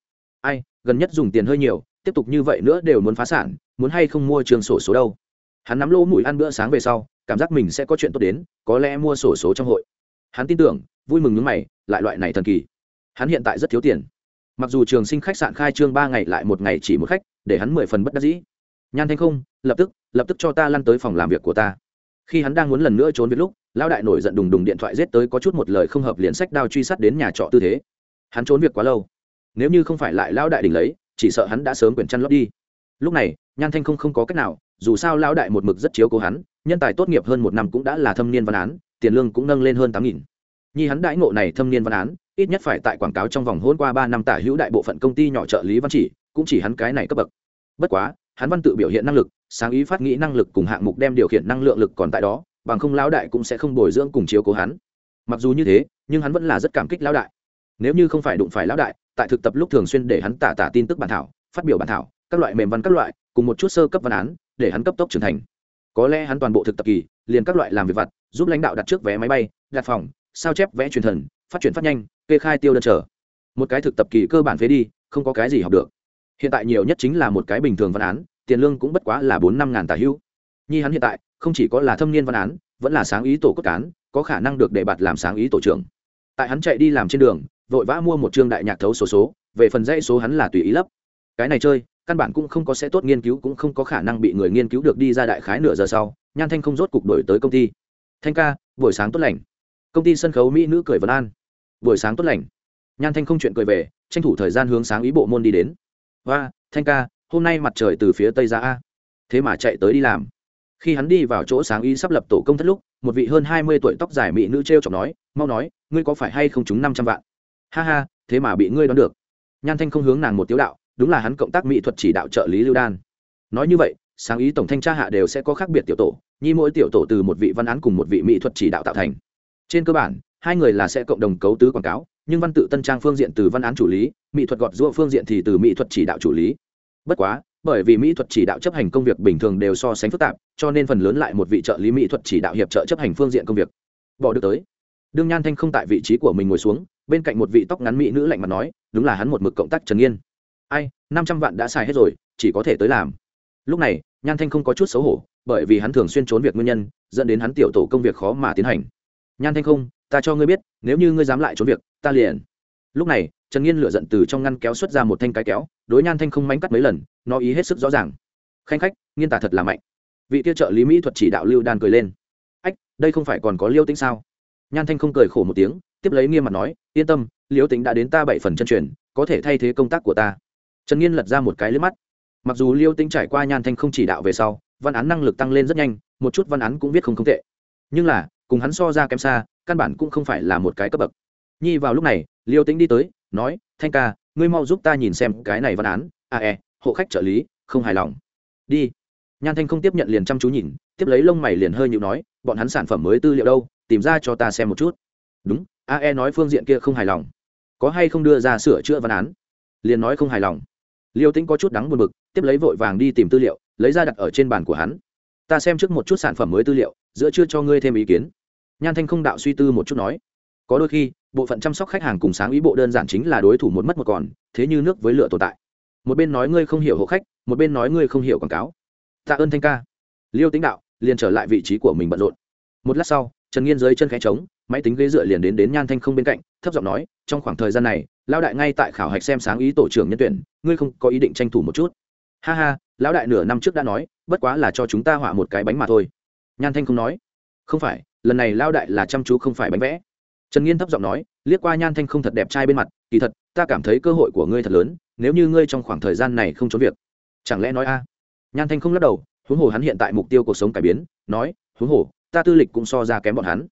[SPEAKER 1] Ai, gần nhất dùng tiền hơi nhiều, tiếp tục như vậy nữa đều muốn phá sản, muốn hay không mua trường sổ số đâu? Hắn nắm lỗ mũi ăn bữa sáng về sau, cảm giác mình sẽ có chuyện tốt đến, có lẽ mua sổ số trong hội. Hắn tin tưởng, vui mừng nước mày, lại loại này thần kỳ. Hắn hiện tại rất thiếu tiền mặc dù trường sinh khách sạn khai trương ba ngày lại một ngày chỉ một khách, để hắn mười phần bất đắc dĩ. Nhan thanh không, lập tức lập tức cho ta lăn tới phòng làm việc của ta. Khi hắn đang muốn lần nữa trốn việc lúc, lão đại nổi giận đùng đùng điện thoại giết tới có chút một lời không hợp liền sách đao truy sát đến nhà trọ tư thế. Hắn trốn việc quá lâu. Nếu như không phải lại lão đại đình lấy, chỉ sợ hắn đã sớm quyển chăn lót đi. Lúc này, nhan thanh không không có cách nào, dù sao lão đại một mực rất chiếu cố hắn, nhân tài tốt nghiệp hơn một năm cũng đã là thâm niên văn án, tiền lương cũng nâng lên hơn tám nghìn. Nhi hắn đãi ngộ này thâm niên văn án ít nhất phải tại quảng cáo trong vòng hôn qua ba năm tả hữu đại bộ phận công ty nhỏ trợ lý văn chỉ, cũng chỉ hắn cái này cấp bậc. Bất quá, hắn văn tự biểu hiện năng lực, sáng ý phát nghĩ năng lực cùng hạng mục đem điều khiển năng lượng lực còn tại đó, bằng không lão đại cũng sẽ không bồi dưỡng cùng chiếu cố hắn. Mặc dù như thế, nhưng hắn vẫn là rất cảm kích lão đại. Nếu như không phải đụng phải lão đại, tại thực tập lúc thường xuyên để hắn tả tả tin tức bản thảo, phát biểu bản thảo, các loại mềm văn các loại, cùng một chút sơ cấp văn án, để hắn cấp tốc trưởng thành. Có lẽ hắn toàn bộ thực tập kỳ, liền các loại làm việc vặt, giúp lãnh đạo đặt trước vé máy bay, đặt phòng, sao chép vẽ truyền thần, phát triển phát nhanh kê khai tiêu đơn trở một cái thực tập kỳ cơ bản phế đi, không có cái gì học được. Hiện tại nhiều nhất chính là một cái bình thường văn án, tiền lương cũng bất quá là bốn năm ngàn tả hữu nhi hắn hiện tại, không chỉ có là thâm niên văn án, vẫn là sáng ý tổ cốt cán, có khả năng được đề bạt làm sáng ý tổ trưởng. Tại hắn chạy đi làm trên đường, vội vã mua một chương đại nhạc thấu số số, về phần dãy số hắn là tùy ý lấp. Cái này chơi, căn bản cũng không có sẽ tốt nghiên cứu, cũng không có khả năng bị người nghiên cứu được đi ra đại khái nửa giờ sau, nhan thanh không rốt cục đổi tới công ty. Thanh ca, buổi sáng tốt lành. Công ty sân khấu mỹ nữ cười vân an buổi sáng tốt lành. Nhan thanh không chuyện cười về, tranh thủ thời gian hướng sáng ý bộ môn đi đến. Và thanh ca, hôm nay mặt trời từ phía tây ra a. Thế mà chạy tới đi làm. Khi hắn đi vào chỗ sáng ý sắp lập tổ công thất lúc, một vị hơn hai mươi tuổi tóc dài mỹ nữ t r e o chọc nói, mau nói, ngươi có phải hay không trúng năm trăm vạn? Ha ha, thế mà bị ngươi đón được. Nhan thanh không hướng nàng một tiếu đạo, đúng là hắn cộng tác mỹ thuật chỉ đạo trợ lý lưu đan. Nói như vậy, sáng ý tổng thanh tra hạ đều sẽ có khác biệt tiểu tổ, nhi mỗi tiểu tổ từ một vị văn án cùng một vị mỹ thuật chỉ đạo tạo thành. Trên cơ bản hai người là sẽ cộng đồng cấu tứ quảng cáo, nhưng văn tự tân trang phương diện từ văn án chủ lý, mỹ thuật gọt giũa phương diện thì từ mỹ thuật chỉ đạo chủ lý. Bất quá, bởi vì mỹ thuật chỉ đạo chấp hành công việc bình thường đều so sánh phức tạp, cho nên phần lớn lại một vị trợ lý mỹ thuật chỉ đạo hiệp trợ chấp hành phương diện công việc. Bỏ được tới. Đương nhan thanh không tại vị trí của mình ngồi xuống, bên cạnh một vị tóc ngắn mỹ nữ lạnh mặt nói, đúng là hắn một mực cộng tác trần yên. ai, năm trăm vạn đã xài hết rồi, chỉ có thể tới làm. Lúc này, nhan thanh không có chút xấu hổ, bởi vì hắn thường xuyên trốn việc nguyên nhân, dẫn đến hắn tiểu tổ công việc khó mà tiến hành. Nhan thanh không ta cho ngươi biết, nếu như ngươi dám lại trốn việc, ta liền. Lúc này, trần nghiên lựa giận từ trong ngăn kéo xuất ra một thanh cái kéo, đối nhan thanh không mánh cắt mấy lần, nó ý hết sức rõ ràng. Khanh khách, nghiên tả thật là mạnh. Vị tiêu trợ lý mỹ thuật chỉ đạo lưu đan cười lên. Ách, đây không phải còn có liêu tính sao? Nhan thanh không cười khổ một tiếng, tiếp lấy nghiêm mặt nói, yên tâm, liêu tính đã đến ta bảy phần chân truyền, có thể thay thế công tác của ta. Trần nghiên lật ra một cái lướp mắt. Mặc dù liêu tính trải qua nhan thanh không chỉ đạo về sau, văn án năng lực tăng lên rất nhanh, một chút văn án cũng viết không không tệ. Nhưng là, cùng hắn so ra kém xa căn bản cũng không phải là một cái cấp bậc. Nhi vào lúc này, liêu tính đi tới, nói, thanh ca, ngươi mau giúp ta nhìn xem cái này văn án. À, a e hộ khách trợ lý, không hài lòng. Đi. Nhan thanh không tiếp nhận liền chăm chú nhìn, tiếp lấy lông mày liền hơi nhịu nói, bọn hắn sản phẩm mới tư liệu đâu, tìm ra cho ta xem một chút. Đúng, a e nói phương diện kia không hài lòng. Có hay không đưa ra sửa chữa văn án? Liền nói không hài lòng. Liêu tĩnh có chút đắng buồn bực, tiếp lấy vội vàng đi tìm tư liệu, lấy ra đặt ở trên bàn của hắn. Ta xem trước một chút sản phẩm mới tư liệu, giữa chưa cho ngươi thêm ý kiến nhan thanh không đạo suy tư một chút nói, có đôi khi, bộ phận chăm sóc khách hàng cùng sáng ý bộ đơn giản chính là đối thủ một mất một còn, thế như nước với lửa tồn tại. Một bên nói ngươi không hiểu hộ khách, một bên nói ngươi không hiểu quảng cáo. Tạ ơn thanh ca. Liêu tính đạo, liền trở lại vị trí của mình bận rộn. Một lát sau, trần nghiên dưới chân khẽ trống, máy tính ghế dựa liền đến đến nhan thanh không bên cạnh, thấp giọng nói, trong khoảng thời gian này, lão đại ngay tại khảo hạch xem sáng ý tổ trưởng nhân tuyển, ngươi không có ý định tranh thủ một chút. Ha ha, lão đại nửa năm trước đã nói, bất quá là cho chúng ta họa một cái bánh mà thôi. Nhan thanh không nói. Không phải lần này lao đại là chăm chú không phải bánh vẽ. Trần nghiên thấp giọng nói, liếc qua nhan thanh không thật đẹp trai bên mặt, kỳ thật, ta cảm thấy cơ hội của ngươi thật lớn, nếu như ngươi trong khoảng thời gian này không trốn việc. Chẳng lẽ nói a? Nhan thanh không lắc đầu, huống hồ hắn hiện tại mục tiêu cuộc sống cải biến, nói, huống hồ, ta tư lịch cũng so ra kém bọn hắn.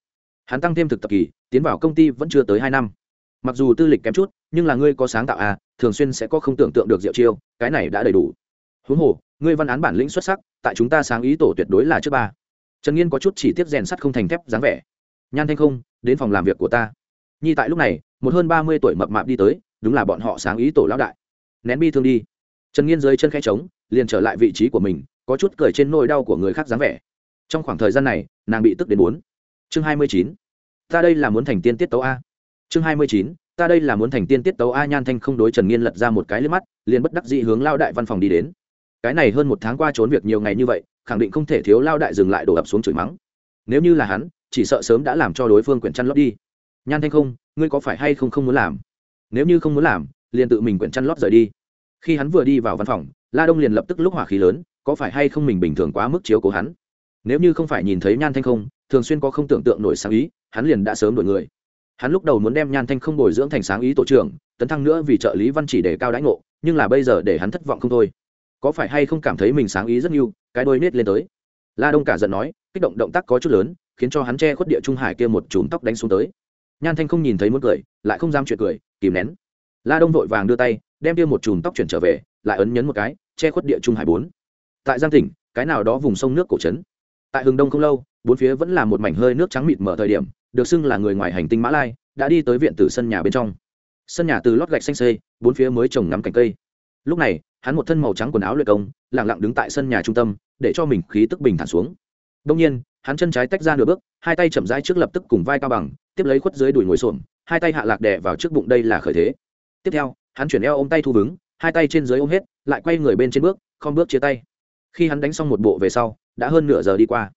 [SPEAKER 1] Hắn tăng thêm thực tập kỳ, tiến vào công ty vẫn chưa tới hai năm. Mặc dù tư lịch kém chút, nhưng là ngươi có sáng tạo à thường xuyên sẽ có không tưởng tượng được diệu chiêu, cái này đã đầy đủ. Huống hồ, ngươi văn án bản lĩnh xuất sắc, tại chúng ta sáng ý tổ tuyệt đối là trước ba trần nghiên có chút chỉ tiếp rèn sắt không thành thép dáng vẻ. Nhan thanh không, đến phòng làm việc của ta. Nhi tại lúc này, một hơn ba mươi tuổi mập mạp đi tới, đúng là bọn họ sáng ý tổ lão đại. Nén bi thương đi. Trần nghiên dưới chân khe trống, liền trở lại vị trí của mình, có chút cười trên nỗi đau của người khác dáng vẻ. Trong khoảng thời gian này, nàng bị tức đến bốn chương hai mươi chín. Ta đây là muốn thành tiên tiết tấu a. Chương hai mươi chín. Ta đây là muốn thành tiên tiết tấu a. Nhan thanh không đối trần nghiên lật ra một cái lên mắt, liền bất đắc dị hướng lao đại văn phòng đi đến. Cái này hơn một tháng qua trốn việc nhiều ngày như vậy khẳng định không thể thiếu lao đại dừng lại đổ ập xuống chửi mắng. Nếu như là hắn, chỉ sợ sớm đã làm cho đối phương quyển chăn lót đi. Nhan thanh không, ngươi có phải hay không không muốn làm? Nếu như không muốn làm, liền tự mình quyển chăn lót rời đi. Khi hắn vừa đi vào văn phòng, la đông liền lập tức lúc hỏa khí lớn, có phải hay không mình bình thường quá mức chiếu cố hắn? Nếu như không phải nhìn thấy nhan thanh không, thường xuyên có không tưởng tượng nổi sáng ý, hắn liền đã sớm đổi người. Hắn lúc đầu muốn đem nhan thanh không bồi dưỡng thành sáng ý tổ trưởng, tấn thăng nữa vì trợ lý văn chỉ để cao đãi ngộ, nhưng là bây giờ để hắn thất vọng không thôi có phải hay không cảm thấy mình sáng ý rất nhiều, cái đôi nết lên tới. La đông cả giận nói, kích động động tác có chút lớn, khiến cho hắn che khuất địa trung hải kia một chùm tóc đánh xuống tới. Nhan thanh không nhìn thấy muốn cười, lại không dám chuyện cười, kìm nén. La đông vội vàng đưa tay, đem kia một chùm tóc chuyển trở về, lại ấn nhấn một cái, che khuất địa trung hải bốn. Tại giang tỉnh cái nào đó vùng sông nước cổ trấn. Tại hừng đông không lâu, bốn phía vẫn là một mảnh hơi nước trắng mịt mở thời điểm, được xưng là người ngoài hành tinh mã lai, đã đi tới viện tử sân nhà bên trong. Sân nhà từ lót gạch xanh xê, bốn phía mới trồng ngắm cành cây. Lúc này hắn một thân màu trắng quần áo luyện công lẳng lặng đứng tại sân nhà trung tâm, để cho mình khí tức bình thản xuống. Đông nhiên, hắn chân trái tách ra nửa bước, hai tay chậm rãi trước lập tức cùng vai cao bằng, tiếp lấy khuất dưới đùi ngồi xổm, hai tay hạ lạc đè vào trước bụng đây là khởi thế. Tiếp theo, hắn chuyển eo ôm tay thu vứng hai tay trên dưới ôm hết, lại quay người bên trên bước không bước chia tay. Khi hắn đánh xong một bộ về sau, đã hơn nửa giờ đi qua.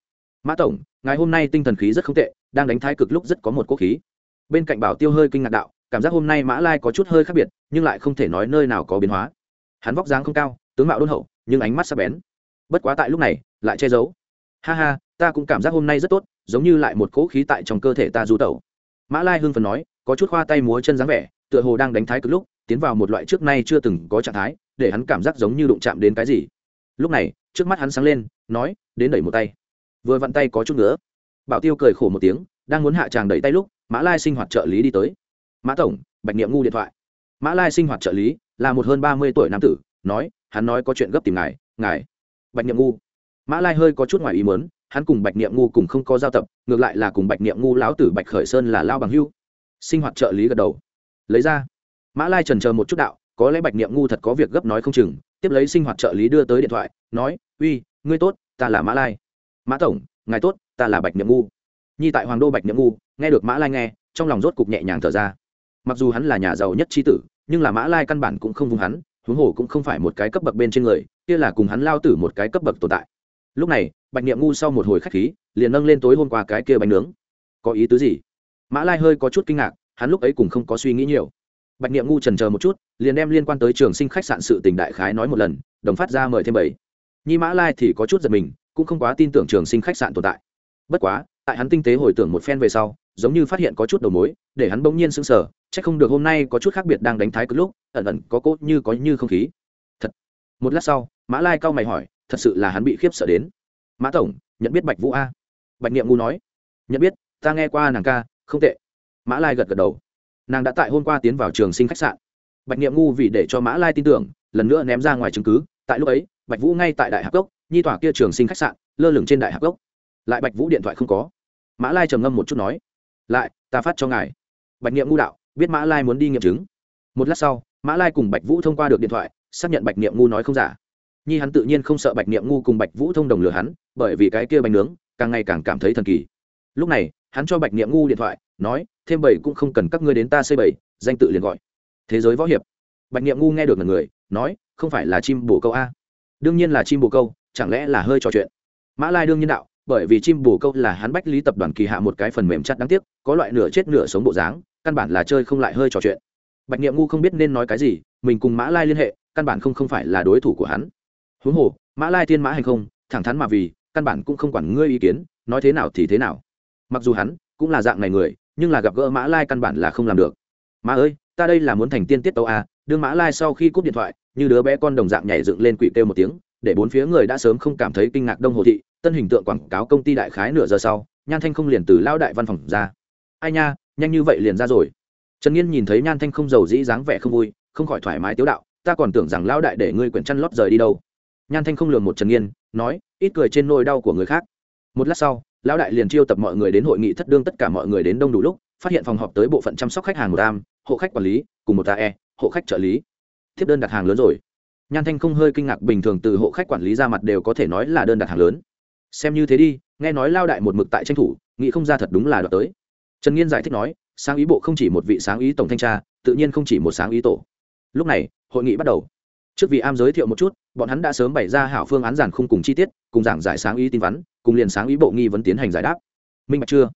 [SPEAKER 1] Mã tổng, ngày hôm nay tinh thần khí rất không tệ, đang đánh thái cực lúc rất có một quốc khí. Bên cạnh bảo tiêu hơi kinh ngạc đạo, cảm giác hôm nay mã lai có chút hơi khác biệt, nhưng lại không thể nói nơi nào có biến hóa hắn vóc dáng không cao, tướng mạo đôn hậu, nhưng ánh mắt sắc bén. Bất quá tại lúc này, lại che giấu. Ha ha, ta cũng cảm giác hôm nay rất tốt, giống như lại một cỗ khí tại trong cơ thể ta du tẩu. Mã lai hưng phần nói, có chút khoa tay múa chân dáng vẻ, tựa hồ đang đánh thái cực lúc, tiến vào một loại trước nay chưa từng có trạng thái, để hắn cảm giác giống như đụng chạm đến cái gì. Lúc này, trước mắt hắn sáng lên, nói, đến đẩy một tay. Vừa vặn tay có chút nữa bảo tiêu cười khổ một tiếng, đang muốn hạ tràng đẩy tay lúc, mã lai sinh hoạt trợ lý đi tới. Mã tổng, bạch niệm ngu điện thoại mã lai sinh hoạt trợ lý, là một hơn ba mươi tuổi nam tử, nói, hắn nói có chuyện gấp tìm ngài ngài. Bạch niệm ngu. Mã lai hơi có chút ngoài ý mớn hắn cùng bạch niệm ngu cùng không có giao tập, ngược lại là cùng bạch niệm ngu lão tử bạch khởi sơn là lao bằng hưu sinh hoạt trợ lý gật đầu. Lấy ra. Mã lai trần chờ một chút đạo, có lẽ bạch niệm ngu thật có việc gấp nói không chừng. Tiếp lấy sinh hoạt trợ lý đưa tới điện thoại, nói, uy, ngươi tốt, ta là mã lai. Mã tổng, ngài tốt, ta là bạch niệm ngu. Nhi tại hoàng đô bạch niệm ngu, nghe được mã lai nghe, trong lòng rốt cục nhẹ nhàng thở ra. Mặc dù hắn là nhà giàu nhất tri tử nhưng là mã lai căn bản cũng không vùng hắn, huống hồ cũng không phải một cái cấp bậc bên trên người, kia là cùng hắn lao tử một cái cấp bậc tồn tại. Lúc này, bạch niệm ngu sau một hồi khách khí, liền nâng lên tối hôm qua cái kia bánh nướng. Có ý tứ gì? Mã lai hơi có chút kinh ngạc, hắn lúc ấy cũng không có suy nghĩ nhiều. Bạch niệm ngu trần chờ một chút, liền đem liên quan tới trường sinh khách sạn sự tình đại khái nói một lần, đồng phát ra mời thêm bảy. Nhi mã lai thì có chút giật mình, cũng không quá tin tưởng trường sinh khách sạn tồn tại. Bất quá, tại hắn tinh tế hồi tưởng một phen về sau, giống như phát hiện có chút đầu mối, để hắn bỗng nhiên sững sờ chắc không được hôm nay có chút khác biệt đang đánh thái cực lúc, ẩn ẩn có cốt như có như không khí. Thật. Một lát sau, mã lai cao mày hỏi, thật sự là hắn bị khiếp sợ đến. Mã tổng, nhận biết bạch vũ a? Bạch niệm ngu nói, nhận biết, ta nghe qua nàng ca, không tệ. Mã lai gật gật đầu. Nàng đã tại hôm qua tiến vào trường sinh khách sạn. Bạch niệm ngu vì để cho mã lai tin tưởng, lần nữa ném ra ngoài chứng cứ. Tại lúc ấy, bạch vũ ngay tại đại hạc cốc, nhi tỏa kia trường sinh khách sạn, lơ lửng trên đại hạc cốc. Lại bạch vũ điện thoại không có. Mã lai trầm ngâm một chút nói, lại, ta phát cho ngài. Bạch niệm ngu đạo biết mã lai muốn đi nghiệm chứng. Một lát sau, mã lai cùng bạch vũ thông qua được điện thoại, xác nhận bạch niệm ngu nói không giả. Nhi hắn tự nhiên không sợ bạch niệm ngu cùng bạch vũ thông đồng lừa hắn, bởi vì cái kia bánh nướng, càng ngày càng cảm thấy thần kỳ. Lúc này, hắn cho bạch niệm ngu điện thoại, nói, thêm bảy cũng không cần các ngươi đến ta xây bảy, danh tự liền gọi. Thế giới võ hiệp. Bạch niệm ngu nghe được là người, nói, không phải là chim bồ câu a? Đương nhiên là chim bồ câu, chẳng lẽ là hơi trò chuyện? Mã lai đương nhiên đạo, bởi vì chim bồ câu là hắn bách lý tập đoàn kỳ hạ một cái phần mềm chắc đáng tiếc có loại nửa chết nửa sống bộ dáng, căn bản là chơi không lại hơi trò chuyện. Bạch niệm ngu không biết nên nói cái gì, mình cùng mã lai liên hệ, căn bản không không phải là đối thủ của hắn. Huống hồ, mã lai thiên mã hành không, thẳng thắn mà vì, căn bản cũng không quản ngươi ý kiến, nói thế nào thì thế nào. Mặc dù hắn cũng là dạng này người, nhưng là gặp gỡ mã lai căn bản là không làm được. Mà ơi, ta đây là muốn thành tiên tiết tấu à đương mã lai sau khi cúp điện thoại, như đứa bé con đồng dạng nhảy dựng lên quỷ kêu một tiếng, để bốn phía người đã sớm không cảm thấy kinh ngạc đông hồ thị, tân hình tượng quảng cáo công ty đại khái nửa giờ sau, nhan thanh không liền từ lao đại văn phòng ra ai nha, nhanh như vậy liền ra rồi. Trần nghiên nhìn thấy nhan thanh không giàu dĩ dáng vẻ không vui, không khỏi thoải mái tiếu đạo, ta còn tưởng rằng Lão đại để ngươi quyển chăn lót rời đi đâu. Nhan thanh không lường một trần nghiên, nói, ít cười trên nôi đau của người khác. Một lát sau, lão đại liền chiêu tập mọi người đến hội nghị thất đương tất cả mọi người đến đông đủ lúc, phát hiện phòng họp tới bộ phận chăm sóc khách hàng một tam hộ khách quản lý, cùng một ta e hộ khách trợ lý. Tiếp đơn đặt hàng lớn rồi. Nhan thanh không hơi kinh ngạc, bình thường từ hộ khách quản lý ra mặt đều có thể nói là đơn đặt hàng lớn. Xem như thế đi, nghe nói lao đại một mực tại tranh thủ, nghĩ không ra thật đúng là đoạt tới trần nghiên giải thích nói, sáng ý bộ không chỉ một vị sáng ý tổng thanh tra, tự nhiên không chỉ một sáng ý tổ. Lúc này, hội nghị bắt đầu. Trước vị am giới thiệu một chút, bọn hắn đã sớm bày ra hảo phương án giản khung cùng chi tiết, cùng giảng giải sáng ý tin vắn, cùng liền sáng ý bộ nghi vấn tiến hành giải đáp. Minh bạch chưa?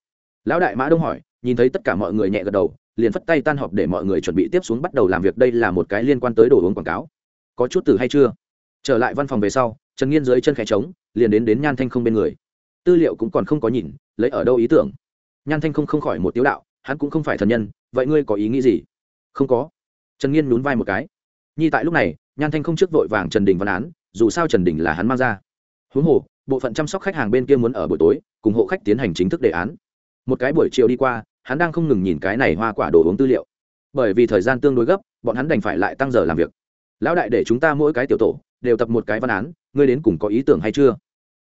[SPEAKER 1] Lão đại mã đông hỏi, nhìn thấy tất cả mọi người nhẹ gật đầu, liền phất tay tan họp để mọi người chuẩn bị tiếp xuống bắt đầu làm việc, đây là một cái liên quan tới đồ uống quảng cáo. Có chút từ hay chưa? Trở lại văn phòng về sau, trần nghiên dưới chân khẽ trống, liền đến đến nhan thanh không bên người. Tư liệu cũng còn không có nhìn, lấy ở đâu ý tưởng? Nhan thanh không không khỏi một tiếu đạo, hắn cũng không phải thần nhân, vậy ngươi có ý nghĩ gì? Không có. Trần nghiên nhún vai một cái. Nhi tại lúc này, nhan thanh không trước vội vàng trần đình văn án, dù sao trần đình là hắn mang ra. Huống hồ, bộ phận chăm sóc khách hàng bên kia muốn ở buổi tối, cùng hộ khách tiến hành chính thức đề án. Một cái buổi chiều đi qua, hắn đang không ngừng nhìn cái này hoa quả đồ uống tư liệu. Bởi vì thời gian tương đối gấp, bọn hắn đành phải lại tăng giờ làm việc. Lão đại để chúng ta mỗi cái tiểu tổ, đều tập một cái văn án, ngươi đến cùng có ý tưởng hay chưa?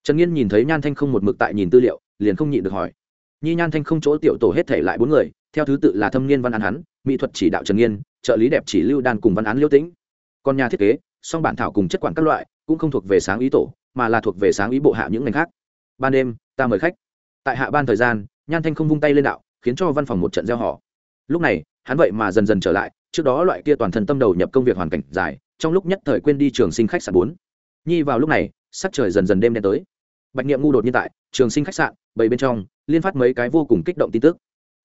[SPEAKER 1] Trần nghiên nhìn thấy nhan thanh không một mực tại nhìn tư liệu, liền không nhịn được hỏi nhi nhan thanh không chỗ tiểu tổ hết thể lại bốn người, theo thứ tự là thâm niên văn án hắn, mỹ thuật chỉ đạo trần nghiên, trợ lý đẹp chỉ lưu đan cùng văn án liêu tĩnh. Còn nhà thiết kế, song bản thảo cùng chất quản các loại, cũng không thuộc về sáng ý tổ, mà là thuộc về sáng ý bộ hạ những ngành khác. Ban đêm, ta mời khách. Tại hạ ban thời gian, nhan thanh không vung tay lên đạo, khiến cho văn phòng một trận gieo họ. Lúc này, hắn vậy mà dần dần trở lại, trước đó loại kia toàn thân tâm đầu nhập công việc hoàn cảnh dài, trong lúc nhất thời quên đi trường sinh khách sạn bốn. Nhi vào lúc này, sắc trời dần dần đêm đen tới bạch nghiệm ngu đột nhiên tại trường sinh khách sạn bảy bên trong, liên phát mấy cái vô cùng kích động tin tức.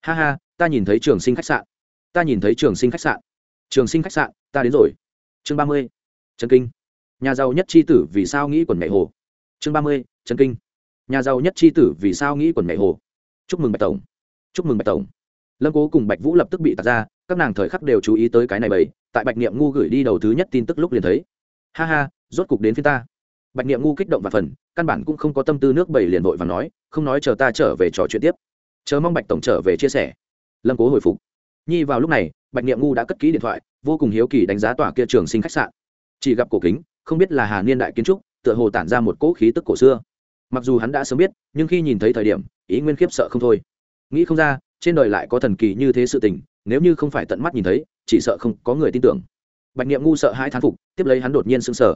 [SPEAKER 1] Ha ha, ta nhìn thấy trường sinh khách sạn. Ta nhìn thấy trường sinh khách sạn. Trường sinh khách sạn, ta đến rồi. Chương ba mươi trần kinh. Nhà giàu nhất c h i tử vì sao nghĩ quần nhảy hồ? Chương ba mươi trần kinh. Nhà giàu nhất c h i tử vì sao nghĩ quần nhảy hồ? Chúc mừng bạch tổng. Chúc mừng bạch tổng. Lâm cố cùng bạch vũ lập tức bị tạt ra, các nàng thời khắc đều chú ý tới cái này bầy, tại bạch niệm ngu gửi đi đầu thứ nhất tin tức lúc liền thấy. Ha ha, rốt cục đến phía ta bạch niệm ngu kích động và phần, căn bản cũng không có tâm tư nước bảy liền vội và nói, không nói chờ ta trở về trò chuyện tiếp. Chờ mong bạch tổng trở về chia sẻ. Lâm cố hồi phục. Nhi vào lúc này, bạch niệm ngu đã cất kỹ điện thoại, vô cùng hiếu kỳ đánh giá tòa kia trường sinh khách sạn. Chỉ gặp cổ kính, không biết là hà niên đại kiến trúc, tựa hồ tản ra một cỗ khí tức cổ xưa. Mặc dù hắn đã sớm biết, nhưng khi nhìn thấy thời điểm, ý nguyên khiếp sợ không thôi. Nghĩ không ra, trên đời lại có thần kỳ như thế sự tình, nếu như không phải tận mắt nhìn thấy, chỉ sợ không có người tin tưởng. Bạch niệm ngu sợ hai thán phục, tiếp lấy hắn đột nhiên sưng sở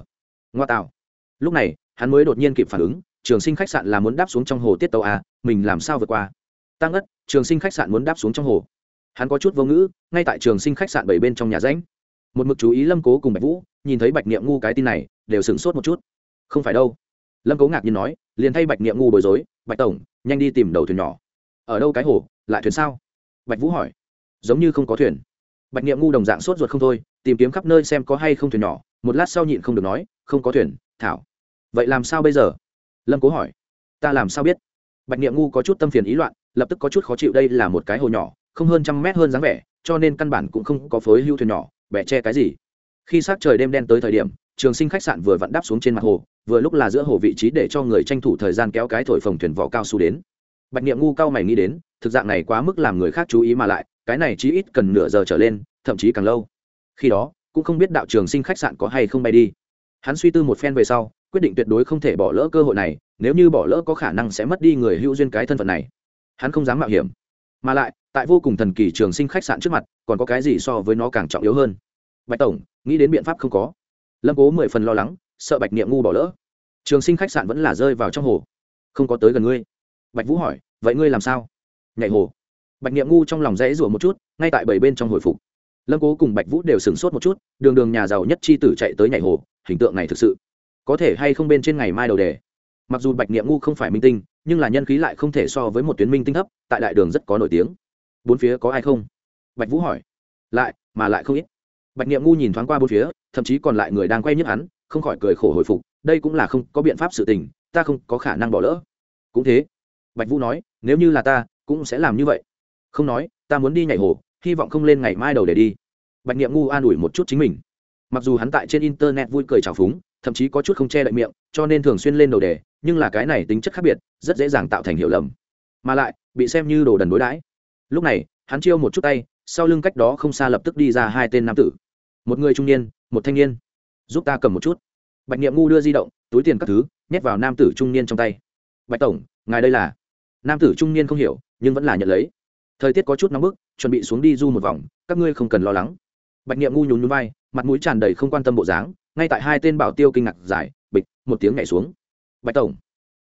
[SPEAKER 1] ngoa tạo lúc này hắn mới đột nhiên kịp phản ứng trường sinh khách sạn là muốn đáp xuống trong hồ tiết tàu à, mình làm sao vượt qua? Tăng ất trường sinh khách sạn muốn đáp xuống trong hồ. Hắn có chút vô ngữ ngay tại trường sinh khách sạn bảy bên trong nhà ránh một mực chú ý lâm cố cùng bạch vũ nhìn thấy bạch niệm ngu cái tin này đều sửng sốt một chút. Không phải đâu. Lâm cố ngạc nhiên nói liền thay bạch niệm ngu bối rối bạch tổng nhanh đi tìm đầu thuyền nhỏ. Ở đâu cái hồ lại thuyền sao? Bạch vũ hỏi. Giống như không có thuyền. Bạch niệm ngu đồng dạng sốt ruột không thôi tìm kiếm khắp nơi xem có hay không thuyền nhỏ một lát sau nhịn không được nói không có thuyền thảo. Vậy làm sao bây giờ? Lâm cố hỏi. Ta làm sao biết? Bạch niệm ngu có chút tâm phiền ý loạn, lập tức có chút khó chịu, đây là một cái hồ nhỏ, không hơn trăm mét hơn dáng vẻ, cho nên căn bản cũng không có phối hưu thuyền nhỏ, bẻ che cái gì. Khi s trời đêm đen tới thời điểm, trường sinh khách sạn vừa vặn đáp xuống trên mặt hồ, vừa lúc là giữa hồ vị trí để cho người tranh thủ thời gian kéo cái thổi phồng thuyền vỏ cao su đến. Bạch niệm ngu cao mày nghĩ đến, thực dạng này quá mức làm người khác chú ý mà lại, cái này chí ít cần nửa giờ trở lên, thậm chí càng lâu. Khi đó, cũng không biết đạo trường sinh khách sạn có hay không bay đi hắn suy tư một phen về sau, quyết định tuyệt đối không thể bỏ lỡ cơ hội này, nếu như bỏ lỡ có khả năng sẽ mất đi người hữu duyên cái thân phận này. Hắn không dám mạo hiểm. Mà lại, tại vô cùng thần kỳ trường sinh khách sạn trước mặt, còn có cái gì so với nó càng trọng yếu hơn? Bạch tổng, nghĩ đến biện pháp không có. Lâm cố mười phần lo lắng, sợ bạch niệm ngu bỏ lỡ. Trường sinh khách sạn vẫn là rơi vào trong hồ. Không có tới gần ngươi. Bạch vũ hỏi, vậy ngươi làm sao? Nhảy hồ. Bạch niệm ngu trong lòng rẽ rủa một chút, ngay tại bảy bên trong hồi phục lâm cố cùng bạch vũ đều sửng sốt một chút đường đường nhà giàu nhất chi tử chạy tới nhảy hồ hình tượng này thực sự có thể hay không bên trên ngày mai đầu đề mặc dù bạch niệm ngu không phải minh tinh nhưng là nhân khí lại không thể so với một tuyến minh tinh thấp tại đại đường rất có nổi tiếng bốn phía có ai không bạch vũ hỏi lại mà lại không ít bạch niệm ngu nhìn thoáng qua bốn phía thậm chí còn lại người đang quay nhức hắn không khỏi cười khổ hồi phục đây cũng là không có biện pháp sự tình ta không có khả năng bỏ lỡ cũng thế bạch vũ nói nếu như là ta cũng sẽ làm như vậy không nói ta muốn đi nhảy hồ hy vọng không lên ngày mai đầu để đi. Bạch niệm ngu an ủi một chút chính mình. Mặc dù hắn tại trên internet vui cười trào phúng, thậm chí có chút không che đậy miệng, cho nên thường xuyên lên đầu đề nhưng là cái này tính chất khác biệt, rất dễ dàng tạo thành hiểu lầm. Mà lại, bị xem như đồ đần đối đãi. Lúc này, hắn chiêu một chút tay, sau lưng cách đó không xa lập tức đi ra hai tên nam tử. Một người trung niên, một thanh niên. Giúp ta cầm một chút. Bạch nghiệm ngu đưa di động, túi tiền các thứ, nhét vào nam tử trung niên trong tay. Bạch tổng, ngài đây là? Nam tử trung niên không hiểu, nhưng vẫn là nhận lấy thời tiết có chút nóng bức, chuẩn bị xuống đi du một vòng, các ngươi không cần lo lắng. Bạch nghiệm ngu nhún nhún vai, mặt mũi tràn đầy không quan tâm bộ dáng, ngay tại hai tên bảo tiêu kinh ngạc giải, bịch, một tiếng nhảy xuống. Bạch tổng,